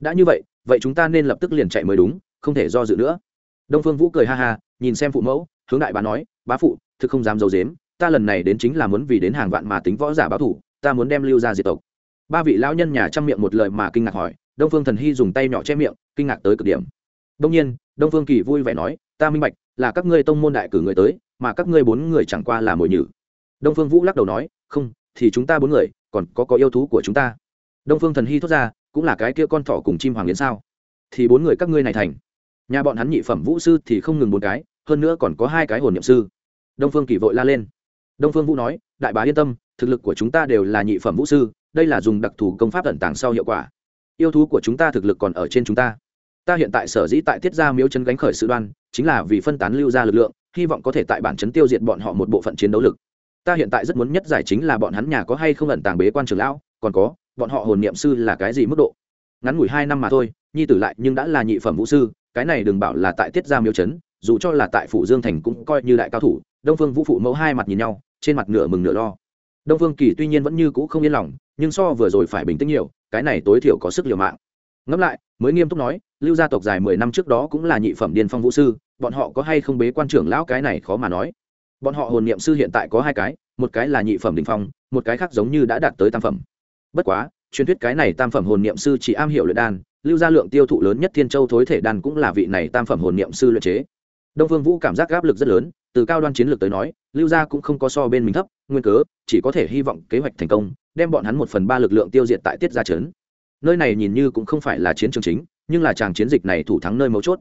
Đã như vậy vậy chúng ta nên lập tức liền chạy mới đúng, không thể do dự nữa. Đông phương vũ cười ha ha, nhìn xem phụ mẫu, hướng đại bá nói, bá phụ, thực không dám d i ấ u dếm ta lần này đến chính là muốn vì đến hàng vạn mà tính võ giả báo thủ, ta muốn đem lưu ra diệt tộc. Ba vị lão nhân nhà chăm miệng một lời mà kinh ngạc hỏi, đông phương thần hy dùng tay nhỏ che miệng, kinh ngạc tới cực điểm. Đông nhiên, đông phương kỳ vui vẻ nói, ta minh bạch, là các ngươi tông môn đại cử người tới, mà các ngươi bốn người chẳng qua là mồi nhử đông phương vũ lắc đầu nói, không, thì chúng ta bốn người, còn có có yêu thú của chúng ta. Đông phương thần hy thốt ra, cũng là cái kia con thỏ cùng chim hoàng yến sao? Thì bốn người các ngươi này thành. Nhà bọn hắn nhị phẩm vũ sư thì không ngừng bốn cái, hơn nữa còn có hai cái hồn nhậm sư. Đông phương kỳ vội la lên. Đông phương vũ nói, đại bá yên tâm, thực lực của chúng ta đều là nhị phẩm vũ sư, đây là dùng đặc thù công pháp ẩn tàng sau hiệu quả. Yêu thú của chúng ta thực lực còn ở trên chúng ta. Ta hiện tại sở dĩ tại tiết ra miếu chân gánh khởi sự đoan, chính là vì phân tán lưu ra lực lượng, hy vọng có thể tại bản chấn tiêu diệt bọn họ một bộ phận chiến đấu lực ta hiện tại rất muốn nhất giải chính là bọn hắn nhà có hay không ẩn tàng bế quan trường lão, còn có, bọn họ hồn niệm sư là cái gì mức độ? Ngắn ngủi hai năm mà thôi, nhi tử lại nhưng đã là nhị phẩm vũ sư, cái này đừng bảo là tại tiết gia miếu trấn, dù cho là tại phủ dương thành cũng coi như đại cao thủ, đông phương vũ phụ mẫu hai mặt nhìn nhau, trên mặt nửa mừng nửa lo. Đông phương kỳ tuy nhiên vẫn như cũ không yên lòng, nhưng so vừa rồi phải bình tĩnh nhiều, cái này tối thiểu có sức liều mạng. Ngẫm lại, mới nghiêm túc nói, lưu gia tộc dài mười năm trước đó cũng là nhị phẩm điên phong vũ sư, bọn họ có hay không bế quan trưởng lão cái này khó mà nói bọn họ hồn niệm sư hiện tại có hai cái, một cái là nhị phẩm đình phong, một cái khác giống như đã đạt tới tam phẩm. Bất quá, truyền thuyết cái này tam phẩm hồn niệm sư chỉ am hiểu luyện đan, lưu gia lượng tiêu thụ lớn nhất thiên châu thối thể đan cũng là vị này tam phẩm hồn niệm sư luyện chế. Đông phương vũ cảm giác áp lực rất lớn, từ cao đoan chiến lược tới nói, lưu gia cũng không có so bên mình thấp, nguyên cớ, chỉ có thể hy vọng kế hoạch thành công, đem bọn hắn một phần ba lực lượng tiêu diệt tại tiết gia trấn. Nơi này nhìn như cũng không phải là chiến trường chính, nhưng là chàng chiến dịch này thủ thắng nơi mấu chốt.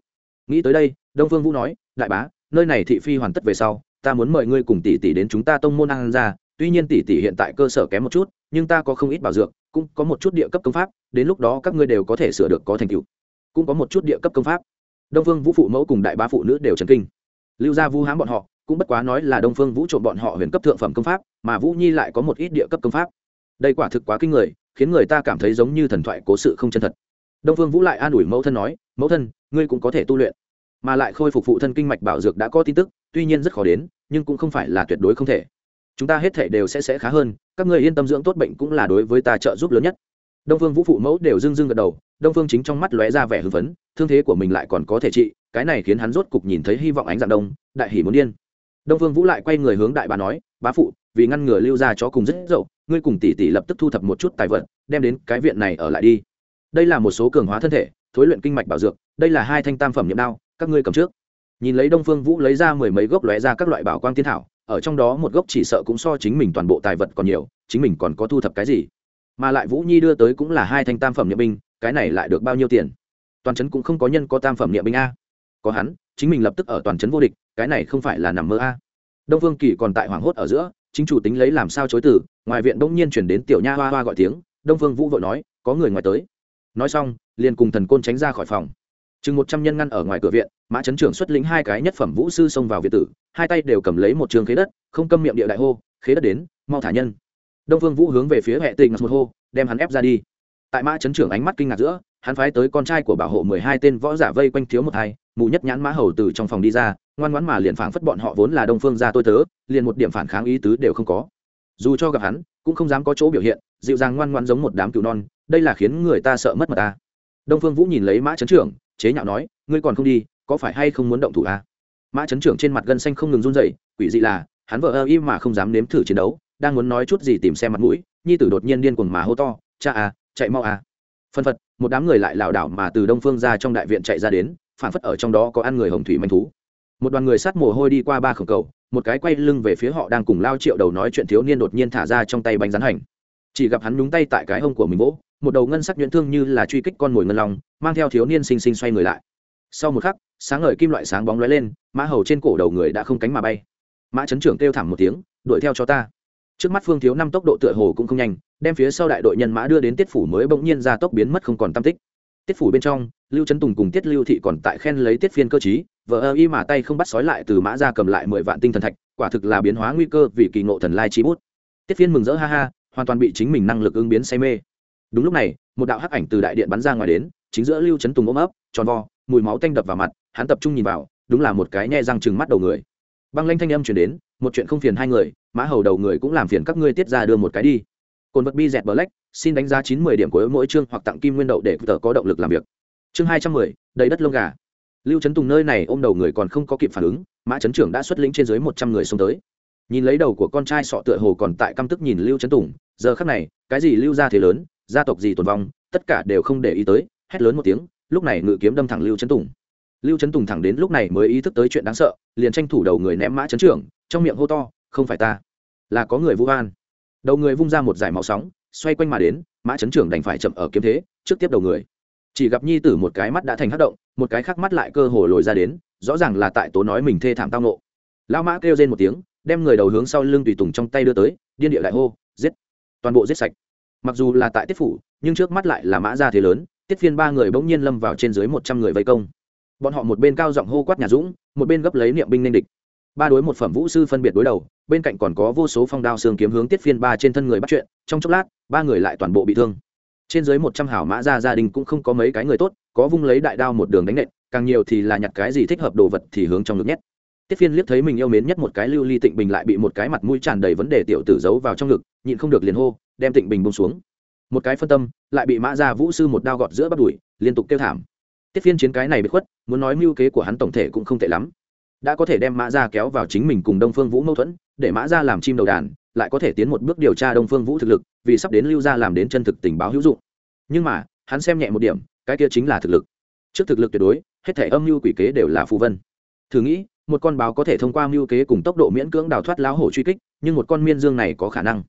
Nghĩ tới đây, đông phương vũ nói, đại bá, nơi này thị phi hoàn tất về sau ta muốn mời ngươi cùng tỷ tỷ đến chúng ta tông môn ăn ra tuy nhiên tỷ tỷ hiện tại cơ sở kém một chút, nhưng ta có không ít bảo dược, cũng có một chút địa cấp công pháp, đến lúc đó các ngươi đều có thể sửa được có thành tựu. Cũng có một chút địa cấp công pháp. Đông phương vũ phụ mẫu cùng đại bá phụ nữ đều trần kinh. Lưu gia vũ hãm bọn họ, cũng bất quá nói là đông phương vũ trộm bọn họ huyền cấp thượng phẩm công pháp, mà vũ nhi lại có một ít địa cấp công pháp. Đây quả thực quá kinh người, khiến người ta cảm thấy giống như thần thoại cố sự không chân thật. Đông phương vũ lại an ủi mẫu thân nói, mẫu thân, ngươi cũng có thể tu luyện. Mà lại khôi phục phụ thân kinh mạch bảo dược đã có tin tức tuy nhiên rất khó đến, nhưng cũng không phải là tuyệt đối không thể. Chúng ta hết thể đều sẽ sẽ khá hơn, các người yên tâm dưỡng tốt bệnh cũng là đối với ta trợ giúp lớn nhất. Đông phương vũ phụ mẫu đều dưng dưng gật đầu, đông phương chính trong mắt lóe ra vẻ hưng phấn, thương thế của mình lại còn có thể trị, cái này khiến hắn rốt cục nhìn thấy hy vọng ánh dạng đông, đại hỉ muốn điên. Đông phương vũ lại quay người hướng đại bà nói, bá phụ, vì ngăn ngừa lưu ra chó cùng rất dậu, ngươi cùng tỷ tỷ lập tức thu thập một chút tài vật, đem đến cái viện này ở lại đi. Đây là một số cường hóa thân thể, thối luyện kinh mạch bảo dược, đây là hai thanh tam phẩm nhiệm đao, các ngươi cầm trước nhìn lấy đông phương vũ lấy ra mười mấy gốc lóe ra các loại bảo quang tiên thảo, ở trong đó một gốc chỉ sợ cũng so chính mình toàn bộ tài vật còn nhiều, chính mình còn có thu thập cái gì? Mà lại vũ nhi đưa tới cũng là hai thanh tam phẩm niệm binh, cái này lại được bao nhiêu tiền? Toàn trấn cũng không có nhân có tam phẩm niệm binh a. Có hắn, chính mình lập tức ở toàn trấn vô địch, cái này không phải là nằm mơ a. Đông vương kỳ còn tại hoảng hốt ở giữa, chính chủ tính lấy làm sao chối từ, ngoài viện đông nhiên chuyển đến tiểu nha hoa hoa gọi tiếng, đông phương vũ vội nói, có người ngoài tới. Nói xong, liền cùng thần côn tránh ra khỏi phòng chừng một trăm nhân ngăn ở ngoài cửa viện, mã trấn trưởng xuất lĩnh hai cái nhất phẩm vũ sư xông vào việt tử, hai tay đều cầm lấy một trường khế đất, không câm miệng địa đại hô, khế đất đến, mau thả nhân. Đông phương vũ hướng về phía hệ tình một hô, đem hắn ép ra đi. Tại mã trấn trưởng ánh mắt kinh ngạc giữa, hắn phái tới con trai của bảo hộ mười hai tên võ giả vây quanh thiếu một hai mù nhất nhãn mã hầu từ trong phòng đi ra, ngoan ngoãn mà liền phảng phất bọn họ vốn là đông phương gia tôi tớ, liền một điểm phản kháng ý tứ đều không có. Dù cho gặp hắn, cũng không dám có chỗ biểu hiện, dịu dàng ngoan ngoan giống một đám cừu non, đây là khiến người ta sợ mất mà ta. Đông phương vũ nhìn lấy mã trấn trưởng chế nhạo nói, ngươi còn không đi, có phải hay không muốn động thủ à? mã trấn trưởng trên mặt gân xanh không ngừng run rẩy, quỷ dị là, hắn vợ ơ im mà không dám nếm thử chiến đấu, đang muốn nói chút gì tìm xem mặt mũi, nhi tử đột nhiên điên cuồng mà hô to, cha à chạy mau à. Phân phật, một đám người lại lảo đảo mà từ đông phương ra trong đại viện chạy ra đến phản phất ở trong đó có ăn người hồng thủy manh thú. Một đoàn người sát mồ hôi đi qua ba khẩu cầu, một cái quay lưng về phía họ đang cùng lao triệu đầu nói chuyện thiếu niên đột nhiên thả ra trong tay bánh rán hành. Chỉ gặp hắn nhúng tay tại cái hông của mình vỗ một đầu ngân sắc nhuyễn thương như là truy kích con mồi ngân long, mang theo thiếu niên xinh xinh xoay người lại. Sau một khắc, sáng ngời kim loại sáng bóng lóe lên, mã hầu trên cổ đầu người đã không cánh mà bay. Mã chấn trưởng kêu thảm một tiếng, đuổi theo cho ta. Trước mắt phương thiếu năm tốc độ tựa hồ cũng không nhanh, đem phía sau đại đội nhân mã đưa đến tiết phủ mới bỗng nhiên ra tốc biến mất không còn tam tích. Tiết phủ bên trong, lưu trấn tùng cùng tiết lưu thị còn tại khen lấy tiết phiên cơ chí vợ ơ y mà tay không bắt sói lại từ mã ra cầm lại mười vạn tinh thần thạch, quả thực là biến hóa nguy cơ vì kỳ ngộ thần lai chi bút. Tiết phiên mừng rỡ ha ha, hoàn toàn bị chính mình năng lực ứng biến say mê đúng lúc này, một đạo hắc ảnh từ đại điện bắn ra ngoài đến, chính giữa lưu trấn tùng ôm ấp, tròn vo, mùi máu tanh đập vào mặt, hắn tập trung nhìn vào, đúng là một cái nhe răng chừng mắt đầu người. Băng lanh thanh âm chuyển đến, một chuyện không phiền hai người, mã hầu đầu người cũng làm phiền các ngươi tiết ra đưa một cái đi. Cồn vật bi dẹt bờ lách xin đánh giá chín mươi điểm của mỗi chương hoặc tặng kim nguyên đậu để tờ có động lực làm việc. Chương hai trăm mười, đầy đất lông gà. Lưu trấn tùng nơi này ôm đầu người còn không có kịp phản ứng, mã trấn trưởng đã xuất lĩnh trên dưới một trăm người xông tới. Nhìn lấy đầu của con trai sọ tựa hồ còn tại căm tức nhìn lưu trấn tùng, giờ khắc này, cái gì lưu ra thế lớn gia tộc gì tồn vong, tất cả đều không để ý tới, hét lớn một tiếng, lúc này ngự kiếm đâm thẳng lưu trấn tùng. Lưu trấn tùng thẳng đến lúc này mới ý thức tới chuyện đáng sợ, liền tranh thủ đầu người ném mã trấn trưởng, trong miệng hô to, không phải ta, là có người vu oan. Đầu người vung ra một giải màu sóng, xoay quanh mà đến, mã trấn trưởng đành phải chậm ở kiếm thế, trước tiếp đầu người. Chỉ gặp nhi tử một cái mắt đã thành hắc động, một cái khác mắt lại cơ hồ lồi ra đến, rõ ràng là tại tố nói mình thê thảm tao nộ lão mã kêu lên một tiếng, đem người đầu hướng sau lưng tùy tùng trong tay đưa tới, điên địa đại hô, giết! Toàn bộ giết sạch mặc dù là tại tiết phủ, nhưng trước mắt lại là mã gia thế lớn, tiết phiên ba người bỗng nhiên lâm vào trên dưới một trăm người vây công. Bọn họ một bên cao giọng hô quát nhà dũng, một bên gấp lấy niệm binh ninh địch. Ba đối một phẩm vũ sư phân biệt đối đầu, bên cạnh còn có vô số phong đao xương kiếm hướng tiết phiên ba trên thân người bắt chuyện, trong chốc lát, ba người lại toàn bộ bị thương. Trên dưới một trăm hảo mã gia gia đình cũng không có mấy cái người tốt, có vung lấy đại đao một đường đánh nện, càng nhiều thì là nhặt cái gì thích hợp đồ vật thì hướng trong ngực nhét tiết phiên liếc thấy mình yêu mến nhất một cái lưu ly tịnh bình lại bị một cái mặt mũi tràn đầy vấn đề tiểu tử giấu vào trong ngực, nhịn không được liền hô, đem tịnh bình bông xuống. Một cái phân tâm, lại bị mã gia vũ sư một đao gọt giữa bắt đùi, liên tục kêu thảm. Tiết phiên chiến cái này bị khuất, muốn nói mưu kế của hắn tổng thể cũng không tệ lắm. Đã có thể đem mã gia kéo vào chính mình cùng đông phương vũ mâu thuẫn, để mã gia làm chim đầu đàn, lại có thể tiến một bước điều tra đông phương vũ thực lực, vì sắp đến lưu gia làm đến chân thực tình báo hữu dụng. Nhưng mà, hắn xem nhẹ một điểm, cái kia chính là thực lực. Trước thực lực tuyệt đối, hết thể âm mưu quỷ kế đều là phù vân. Thử nghĩ một con báo có thể thông qua mưu kế cùng tốc độ miễn cưỡng đào thoát lão hổ truy kích, nhưng một con miên dương này có khả năng.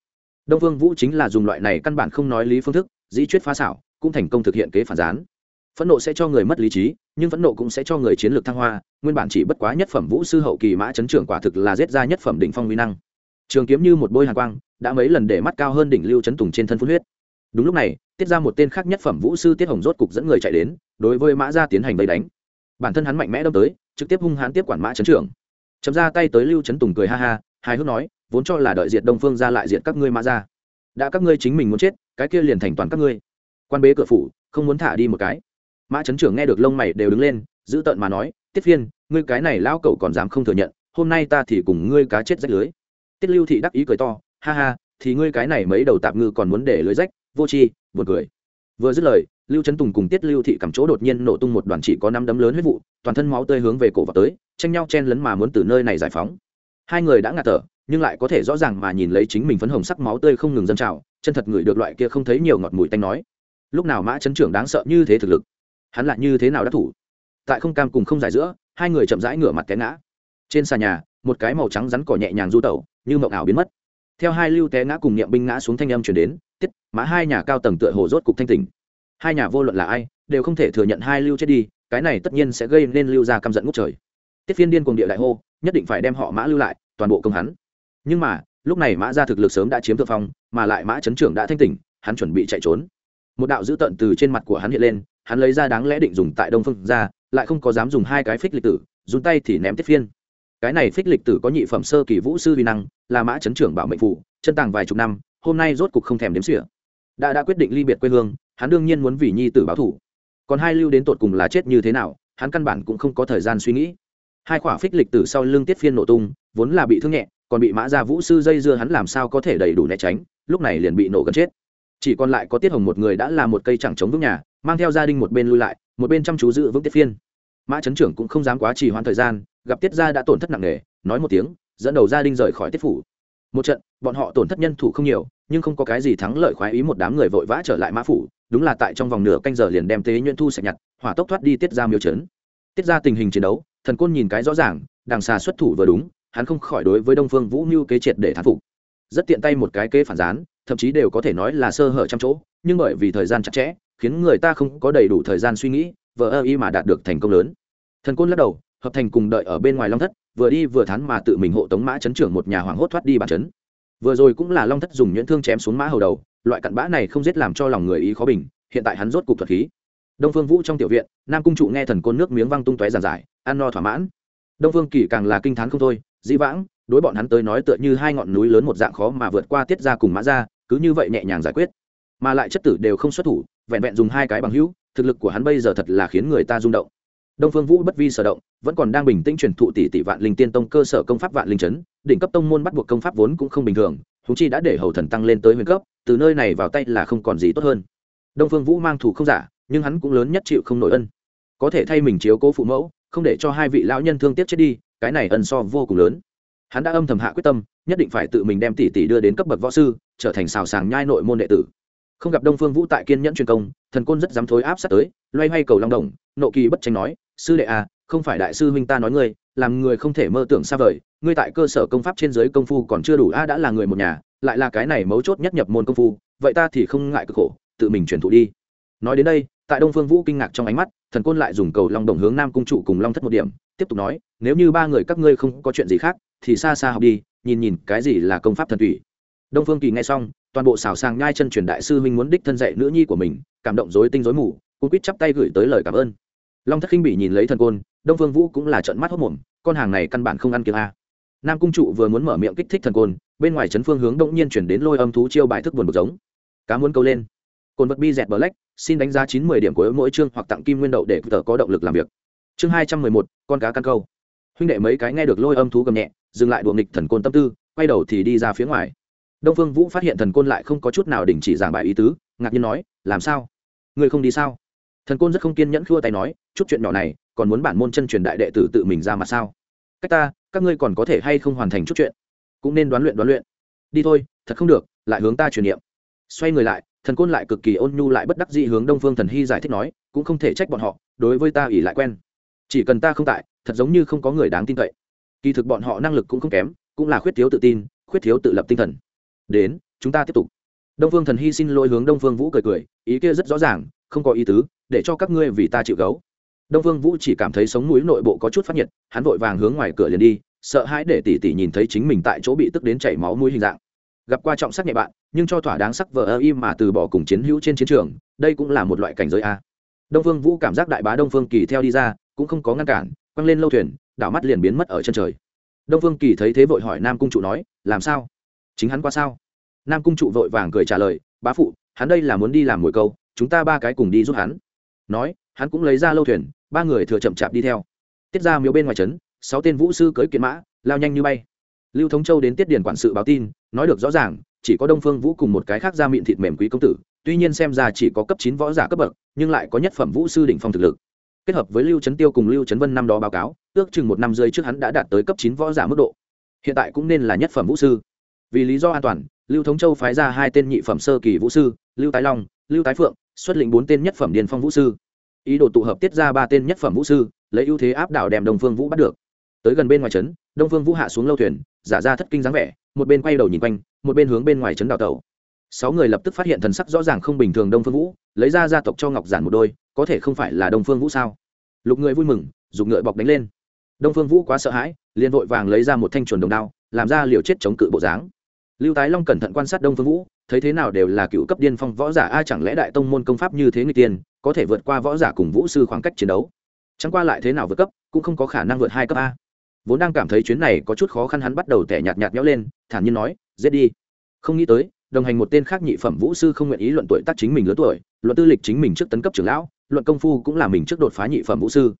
Đông phương vũ chính là dùng loại này căn bản không nói lý phương thức, dĩ chuyết phá xảo, cũng thành công thực hiện kế phản gián. Phẫn nộ sẽ cho người mất lý trí, nhưng phẫn nộ cũng sẽ cho người chiến lược thăng hoa, nguyên bản chỉ bất quá nhất phẩm vũ sư hậu kỳ mã chấn trưởng quả thực là giết ra nhất phẩm đỉnh phong uy năng. Trường kiếm như một bôi hàn quang, đã mấy lần để mắt cao hơn đỉnh lưu chấn tùng trên thân phun huyết. Đúng lúc này, tiết ra một tên khác nhất phẩm vũ sư tiết hồng rốt cục dẫn người chạy đến, đối với mã gia tiến hành vây đánh. Bản thân hắn mạnh mẽ đâm tới trực tiếp hung hãn tiếp quản mã chấn trưởng. Chấm ra tay tới lưu chấn tùng cười ha ha, hài hước nói, vốn cho là đợi diệt đông phương ra lại diệt các ngươi mã gia đã các ngươi chính mình muốn chết, cái kia liền thành toàn các ngươi. Quan bế cửa phủ, không muốn thả đi một cái. Mã chấn trưởng nghe được lông mày đều đứng lên, giữ tợn mà nói, tiết phiên, ngươi cái này lão cậu còn dám không thừa nhận, hôm nay ta thì cùng ngươi cá chết rách lưới. Tiết lưu thị đắc ý cười to, ha ha, thì ngươi cái này mấy đầu tạp ngư còn muốn để lưới rách, vô tri, buồn cười. Vừa dứt lời lưu trấn tùng cùng tiết lưu thị cầm chỗ đột nhiên nổ tung một đoàn chỉ có năm đấm lớn huyết vụ, toàn thân máu tươi hướng về cổ vào tới, tranh nhau chen lấn mà muốn từ nơi này giải phóng. Hai người đã ngạt thở, nhưng lại có thể rõ ràng mà nhìn lấy chính mình phấn hồng sắc máu tươi không ngừng dâng trào, chân thật ngửi được loại kia không thấy nhiều ngọt mùi tanh nói. Lúc nào mã chấn trưởng đáng sợ như thế thực lực? Hắn lại như thế nào đắc thủ? Tại không cam cùng không giải giữa, hai người chậm rãi ngửa mặt té ngã. Trên xà nhà, một cái màu trắng rắn cỏ nhẹ nhàng du tẩu, như mộng ảo biến mất. Theo hai lưu té ngã cùng niệm binh ngã xuống thanh âm chuyển đến, tiết, mã hai nhà cao tầng tựa hồ rốt cục thanh tỉnh hai nhà vô luận là ai, đều không thể thừa nhận hai lưu chết đi, cái này tất nhiên sẽ gây nên lưu ra căm giận ngút trời. Tiết phiên điên cùng địa đại hô, nhất định phải đem họ mã lưu lại, toàn bộ công hắn. Nhưng mà, lúc này mã ra thực lực sớm đã chiếm thượng phong, mà lại mã chấn trưởng đã thanh tỉnh, hắn chuẩn bị chạy trốn. Một đạo dữ tợn từ trên mặt của hắn hiện lên, hắn lấy ra đáng lẽ định dùng tại đông phương ra lại không có dám dùng hai cái phích lịch tử, dùng tay thì ném tiết phiên. Cái này phích lịch tử có nhị phẩm sơ kỳ vũ sư vi năng, là mã chấn trưởng bảo mệnh phụ, chân tàng vài chục năm, hôm nay rốt cục không thèm đếm xỉa. Đã đã quyết định ly biệt quê hương hắn đương nhiên muốn vì nhi tử báo thủ. Còn hai lưu đến tột cùng là chết như thế nào, hắn căn bản cũng không có thời gian suy nghĩ. Hai khỏa phích lịch tử sau lưng tiết phiên nổ tung, vốn là bị thương nhẹ, còn bị mã gia vũ sư dây dưa hắn làm sao có thể đầy đủ né tránh, lúc này liền bị nổ gần chết. Chỉ còn lại có tiết hồng một người đã là một cây chẳng chống vững nhà, mang theo gia đình một bên lui lại, một bên chăm chú giữ vững tiết phiên. Mã trấn trưởng cũng không dám quá trì hoãn thời gian, gặp tiết gia đã tổn thất nặng nề, nói một tiếng, dẫn đầu gia đình rời khỏi tiết phủ một trận, bọn họ tổn thất nhân thủ không nhiều, nhưng không có cái gì thắng lợi khoái ý một đám người vội vã trở lại mã phủ, đúng là tại trong vòng nửa canh giờ liền đem tế nhuyễn thu sạch nhặt, hỏa tốc thoát đi tiết ra miêu trấn tiết ra tình hình chiến đấu, thần côn nhìn cái rõ ràng, đằng xà xuất thủ vừa đúng, hắn không khỏi đối với đông phương vũ mưu kế triệt để thán phục. Rất tiện tay một cái kế phản gián, thậm chí đều có thể nói là sơ hở trăm chỗ, nhưng bởi vì thời gian chặt chẽ, khiến người ta không có đầy đủ thời gian suy nghĩ, vờ ơ y mà đạt được thành công lớn. Thần côn lắc đầu, hợp thành cùng đợi ở bên ngoài long thất vừa đi vừa thắn mà tự mình hộ tống mã chấn trưởng một nhà hoàng hốt thoát đi bản chấn. Vừa rồi cũng là long thất dùng nhuyễn thương chém xuống mã hầu đầu, loại cặn bã này không giết làm cho lòng người ý khó bình, hiện tại hắn rốt cục thuật khí. Đông phương vũ trong tiểu viện, nam cung trụ nghe thần côn nước miếng văng tung tóe giàn giải, ăn no thỏa mãn. Đông phương kỳ càng là kinh t h á n không thôi, dĩ vãng, đối bọn hắn tới nói tựa như hai ngọn núi lớn một dạng khó mà vượt qua tiết ra cùng mã ra, cứ như vậy nhẹ nhàng giải quyết. Mà lại chất tử đều không xuất thủ, vẹn vẹn dùng hai cái bằng hữu, thực lực của hắn bây giờ thật là khiến người ta rung động đông phương vũ bất vi sở động, vẫn còn đang bình tĩnh truyền thụ tỷ tỷ vạn linh tiên tông cơ sở công pháp vạn linh chấn, đỉnh cấp tông môn bắt buộc công pháp vốn cũng không bình thường húng chi đã để hầu thần tăng lên tới huyền cấp, từ nơi này vào tay là không còn gì tốt hơn. Đông phương vũ mang thủ không giả, nhưng hắn cũng lớn nhất chịu không nổi ân. Có thể thay mình chiếu cố phụ mẫu, không để cho hai vị lão nhân thương tiếc chết đi, cái này ân so vô cùng lớn. Hắn đã âm thầm hạ quyết tâm, nhất định phải tự mình đem tỷ tỷ đưa đến cấp bậc võ sư, trở thành xào sàng nhai nội môn đệ tử không gặp đông phương vũ tại kiên nhẫn truyền công, thần côn rất dám thối áp sát tới, loay hoay cầu long đồng, nộ kỳ bất tranh nói, sư đệ à không phải đại sư huynh ta nói ngươi, làm người không thể mơ tưởng xa vời, ngươi tại cơ sở công pháp trên giới công phu còn chưa đủ, a, đã là người một nhà, lại là cái này mấu chốt nhất nhập môn công phu, vậy ta thì không ngại cực khổ, tự mình truyền thụ đi. Nói đến đây, tại đông phương vũ kinh ngạc trong ánh mắt, thần côn lại dùng cầu long đồng hướng nam cung trụ cùng long thất một điểm, tiếp tục nói, nếu như ba người các ngươi không có chuyện gì khác, thì xa xa học đi, nhìn nhìn cái gì là công pháp thần thủy đông phương kỳ nghe xong toàn bộ xào sang nhai chân truyền đại sư huynh muốn đích thân dạy nữ nhi của mình, cảm động dối tinh dối mù cũng quýt chắp tay gửi tới lời cảm ơn. Long thất khinh bị nhìn lấy thần côn, đông phương vũ cũng là trận mắt hốc mồm, con hàng này căn bản không ăn kiêng a. Nam cung trụ vừa muốn mở miệng kích thích thần côn, bên ngoài trấn phương hướng đông nhiên chuyển đến lôi âm thú chiêu bài thức buồn bực giống. Cá muốn câu lên. Cồn vật bi dẹt black xin đánh giá chín mươi điểm của mỗi chương hoặc tặng kim nguyên đậu để tờ có động lực làm việc. Chương hai trăm mười một, con cá căn câu. Huynh đệ mấy cái nghe được lôi âm thú gầm nhẹ, dừng lại đuồng nghịch thần côn tâm tư, quay đầu thì đi ra phía ngoài đông phương vũ phát hiện thần côn lại không có chút nào đình chỉ giảng bài ý tứ, ngạc nhiên nói, làm sao? Người không đi sao? Thần côn rất không kiên nhẫn khua tay nói, chút chuyện nhỏ này, còn muốn bản môn chân truyền đại đệ tử tự mình ra mà sao? Cách ta, các ngươi còn có thể hay không hoàn thành chút chuyện? Cũng nên đoán luyện đoán luyện. Đi thôi, thật không được, lại hướng ta truyền niệm. Xoay người lại, thần côn lại cực kỳ ôn nhu lại bất đắc dĩ hướng đông phương thần hy giải thích nói, cũng không thể trách bọn họ, đối với ta ỉ lại quen. Chỉ cần ta không tại, thật giống như không có người đáng tin cậy. Kỳ thực bọn họ năng lực cũng không kém, cũng là khuyết thiếu tự tin, khuyết thiếu tự lập tinh thần đến, chúng ta tiếp tục. Đông phương thần hy xin lỗi hướng đông phương vũ cười cười, ý kia rất rõ ràng, không có ý tứ, để cho các ngươi vì ta chịu gấu. Đông phương vũ chỉ cảm thấy sống mũi nội bộ có chút phát nhiệt, hắn vội vàng hướng ngoài cửa liền đi, sợ hãi để tỷ tỷ nhìn thấy chính mình tại chỗ bị tức đến chảy máu mũi hình dạng. Gặp qua trọng sắc nhẹ bạn, nhưng cho thỏa đáng sắc vợ ơ im mà từ bỏ cùng chiến hữu trên chiến trường, đây cũng là một loại cảnh giới a. Đông phương vũ cảm giác đại bá đông phương kỳ theo đi ra, cũng không có ngăn cản, quăng lên lâu thuyền, đảo mắt liền biến mất ở chân trời. Đông phương kỳ thấy thế vội hỏi nam cung trụ nói, làm sao? Chính hắn qua sao? Nam cung trụ vội vàng cười trả lời, bá phụ, hắn đây là muốn đi làm mồi câu, chúng ta ba cái cùng đi giúp hắn. Nói, hắn cũng lấy ra lâu thuyền, ba người thừa chậm chạp đi theo. Tiết ra miếu bên ngoài trấn, sáu tên vũ sư cưới kiện mã, lao nhanh như bay. Lưu thống châu đến tiết điển quản sự báo tin, nói được rõ ràng, chỉ có đông phương vũ cùng một cái khác ra miệng thịt mềm quý công tử, tuy nhiên xem ra chỉ có cấp chín võ giả cấp bậc, nhưng lại có nhất phẩm vũ sư đỉnh phong thực lực. Kết hợp với lưu trấn tiêu cùng lưu trấn vân năm đó báo cáo, ước chừng một năm rơi trước hắn đã đạt tới cấp chín võ giả mức độ. Hiện tại cũng nên là nhất phẩm vũ sư vì lý do an toàn, lưu thống châu phái ra hai tên nhị phẩm sơ kỳ vũ sư, lưu tái long, lưu tái phượng, xuất lĩnh bốn tên nhất phẩm điền phong vũ sư. Ý đồ tụ hợp tiết ra ba tên nhất phẩm vũ sư, lấy ưu thế áp đảo đèm đông phương vũ bắt được. Tới gần bên ngoài trấn, đông phương vũ hạ xuống lâu thuyền, giả ra thất kinh dáng vẻ, một bên quay đầu nhìn quanh, một bên hướng bên ngoài trấn đào tàu sáu người lập tức phát hiện thần sắc rõ ràng không bình thường đông phương vũ, lấy ra gia tộc cho ngọc giản một đôi, có thể không phải là đông phương vũ sao? Lục người vui mừng, dùng ngựa bọc đánh lên. Đông phương vũ quá sợ hãi, liền vội vàng lấy ra một thanh chuẩn đồng đao, làm ra liều chết chống cự bộ dáng lưu tái long cẩn thận quan sát đông phương vũ, thấy thế nào đều là cựu cấp điên phong võ giả ai chẳng lẽ đại tông môn công pháp như thế người tiên, có thể vượt qua võ giả cùng vũ sư khoảng cách chiến đấu? Chẳng qua lại thế nào vượt cấp, cũng không có khả năng vượt hai cấp a. Vốn đang cảm thấy chuyến này có chút khó khăn hắn bắt đầu tẻ nhạt nhạt nhẽo lên, thản nhiên nói, giết đi. Không nghĩ tới, đồng hành một tên khác nhị phẩm vũ sư không nguyện ý luận tuổi tác chính mình lớn tuổi, luận tư lịch chính mình trước tấn cấp trưởng lão, luận công phu cũng là mình trước đột phá nhị phẩm vũ sư.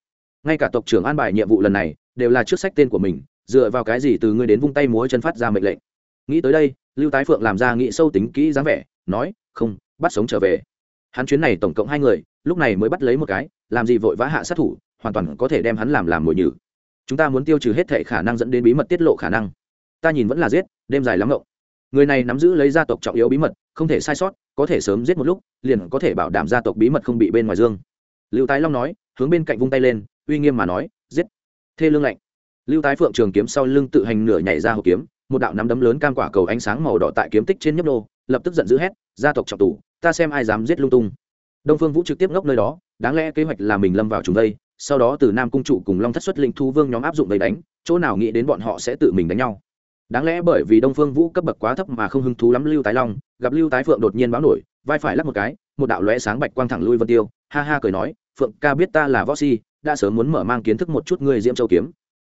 Ngay cả tộc trưởng an bài nhiệm vụ lần này, đều là trước sách tên của mình, dựa vào cái gì từ ngươi đến vung tay múa chân phát ra mệnh lệnh? Nghĩ tới đây, lưu tái phượng làm ra nghĩ sâu tính kỹ dáng vẻ, nói, không, bắt sống trở về. Hắn chuyến này tổng cộng hai người, lúc này mới bắt lấy một cái, làm gì vội vã hạ sát thủ, hoàn toàn có thể đem hắn làm làm mồi nhử. Chúng ta muốn tiêu trừ hết thể khả năng dẫn đến bí mật tiết lộ khả năng. Ta nhìn vẫn là giết, đêm dài lắm ngộng. Người này nắm giữ lấy gia tộc trọng yếu bí mật, không thể sai sót, có thể sớm giết một lúc, liền có thể bảo đảm gia tộc bí mật không bị bên ngoài dương. Lưu tái long nói, hướng bên cạnh vung tay lên, uy nghiêm mà nói, giết. Thê lương lạnh. Lưu tái phượng trường kiếm sau lưng tự hành nửa nhảy ra hộp kiếm một đạo nắm đấm lớn cam quả cầu ánh sáng màu đỏ tại kiếm tích trên nhấp nô, lập tức giận dữ hét, gia tộc trọng tù, ta xem ai dám giết lung tung. Đông phương vũ trực tiếp ngốc nơi đó, đáng lẽ kế hoạch là mình lâm vào chúng đây sau đó từ nam cung trụ cùng long thất xuất linh thu vương nhóm áp dụng đầy đánh, chỗ nào nghĩ đến bọn họ sẽ tự mình đánh nhau. Đáng lẽ bởi vì đông phương vũ cấp bậc quá thấp mà không hứng thú lắm lưu tái long, gặp lưu tái phượng đột nhiên báo nổi, vai phải lắc một cái, một đạo lóe sáng bạch quang thẳng lui vân tiêu, ha ha cười nói, phượng ca biết ta là võ si, đã sớm muốn mở mang kiến thức một chút người diễm châu kiếm.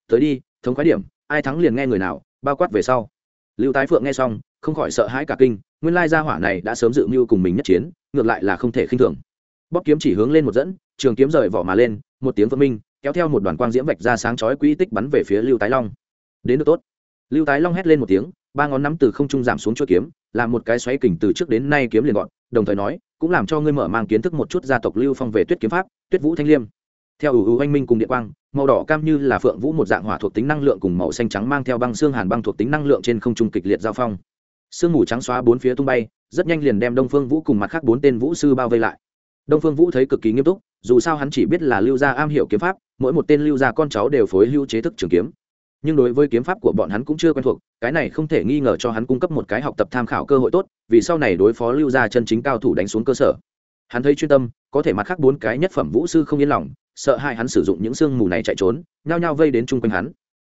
Tới đi, thống khái điểm, ai thắng liền nghe người nào bao quát về sau. Lưu tái phượng nghe xong, không khỏi sợ hãi cả kinh, nguyên lai gia hỏa này đã sớm dự mưu cùng mình nhất chiến, ngược lại là không thể khinh thường. Bóp kiếm chỉ hướng lên một dẫn, trường kiếm rời vỏ mà lên, một tiếng vỡ minh, kéo theo một đoàn quang diễm vạch ra sáng chói quỹ tích bắn về phía lưu tái long. Đến được tốt. Lưu tái long hét lên một tiếng, ba ngón nắm từ không trung giảm xuống chuỗi kiếm, làm một cái xoáy kình từ trước đến nay kiếm liền gọn, đồng thời nói, cũng làm cho ngươi mở mang kiến thức một chút gia tộc lưu phong về tuyết kiếm pháp, tuyết vũ thanh liêm. Theo ủ ủ anh minh cùng điện quang màu đỏ cam như là phượng vũ một dạng hỏa thuộc tính năng lượng cùng màu xanh trắng mang theo băng xương hàn băng thuộc tính năng lượng trên không trung kịch liệt giao phong. Sương mù trắng xóa bốn phía tung bay, rất nhanh liền đem đông phương vũ cùng mặt khác bốn tên vũ sư bao vây lại. Đông phương vũ thấy cực kỳ nghiêm túc, dù sao hắn chỉ biết là lưu gia am hiểu kiếm pháp, mỗi một tên lưu gia con cháu đều phối hưu chế thức trường kiếm. Nhưng đối với kiếm pháp của bọn hắn cũng chưa quen thuộc, cái này không thể nghi ngờ cho hắn cung cấp một cái học tập tham khảo cơ hội tốt, vì sau này đối phó lưu gia chân chính cao thủ đánh xuống cơ sở. Hắn thấy chuyên tâm, có thể mặt khác bốn cái nhất phẩm vũ sư không yên lòng sợ hai hắn sử dụng những sương mù này chạy trốn, nhao nhao vây đến chung quanh hắn.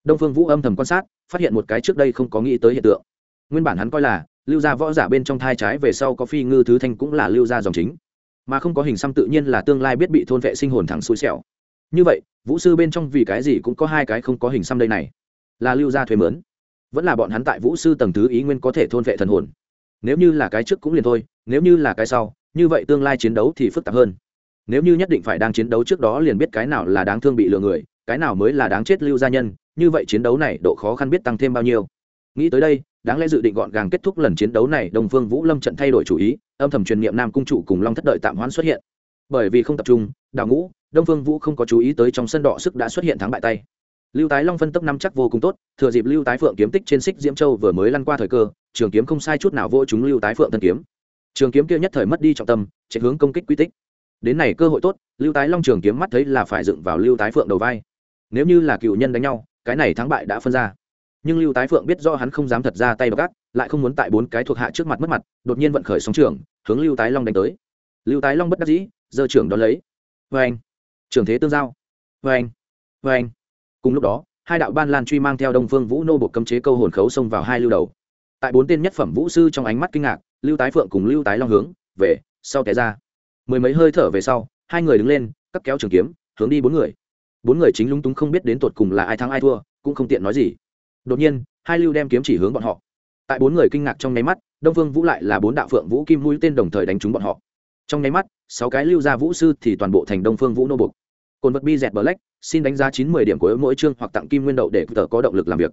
Đông phương vũ âm thầm quan sát, phát hiện một cái trước đây không có nghĩ tới hiện tượng. Nguyên bản hắn coi là, lưu gia võ giả bên trong thai trái về sau có phi ngư thứ thanh cũng là lưu gia dòng chính. Mà không có hình xăm tự nhiên là tương lai biết bị thôn vệ sinh hồn thẳng xui xẻo. Như vậy, vũ sư bên trong vì cái gì cũng có hai cái không có hình xăm đây này? Là lưu gia thuế mướn. Vẫn là bọn hắn tại vũ sư tầng thứ ý nguyên có thể thôn vệ thần hồn. Nếu như là cái trước cũng liền thôi, nếu như là cái sau, như vậy tương lai chiến đấu thì phức tạp hơn nếu như nhất định phải đang chiến đấu trước đó liền biết cái nào là đáng thương bị lừa người, cái nào mới là đáng chết lưu gia nhân, như vậy chiến đấu này độ khó khăn biết tăng thêm bao nhiêu. Nghĩ tới đây, đáng lẽ dự định gọn gàng kết thúc lần chiến đấu này đồng phương vũ lâm trận thay đổi chủ ý, âm thầm truyền niệm nam cung trụ cùng long thất đợi tạm hoãn xuất hiện. Bởi vì không tập trung đào ngũ, đông phương vũ không có chú ý tới trong sân đỏ sức đã xuất hiện thắng bại tay. Lưu tái long phân tốc năm chắc vô cùng tốt, thừa dịp lưu tái phượng kiếm tích trên xích diễm châu vừa mới lăn qua thời cơ, trường kiếm không sai chút nào vô chúng lưu tái phượng thân kiếm. Trường kiếm kia nhất thời mất đi trọng tâm, chạy hướng công kích quy tích đến này cơ hội tốt, lưu tái long trường kiếm mắt thấy là phải dựng vào lưu tái phượng đầu vai. Nếu như là cựu nhân đánh nhau, cái này thắng bại đã phân ra. Nhưng lưu tái phượng biết do hắn không dám thật ra tay gắt lại không muốn tại bốn cái thuộc hạ trước mặt mất mặt, đột nhiên vận khởi sóng trường, hướng lưu tái long đánh tới. Lưu tái long bất đắc dĩ, giơ trưởng đón lấy. Vê anh trường thế tương giao. Vê anh vê anh cùng lúc đó, hai đạo ban lan truy mang theo đông phương vũ nô bộ cấm chế câu hồn khấu xông vào hai lưu đầu. Tại bốn tên nhất phẩm vũ sư trong ánh mắt kinh ngạc, lưu tái phượng cùng lưu tái long hướng về, sau té ra mười mấy hơi thở về sau, hai người đứng lên, cắt kéo trường kiếm, hướng đi bốn người. Bốn người chính lúng túng không biết đến tột cùng là ai thắng ai thua, cũng không tiện nói gì. Đột nhiên, hai lưu đem kiếm chỉ hướng bọn họ. Tại bốn người kinh ngạc trong nháy mắt, đông phương vũ lại là bốn đạo phượng vũ kim mũi tên đồng thời đánh trúng bọn họ. Trong nháy mắt, sáu cái lưu gia vũ sư thì toàn bộ thành đông phương vũ nô bục cồn vật bi dẹt black, xin đánh giá chín mươi điểm của mỗi chương hoặc tặng kim nguyên đậu để tờ có động lực làm việc.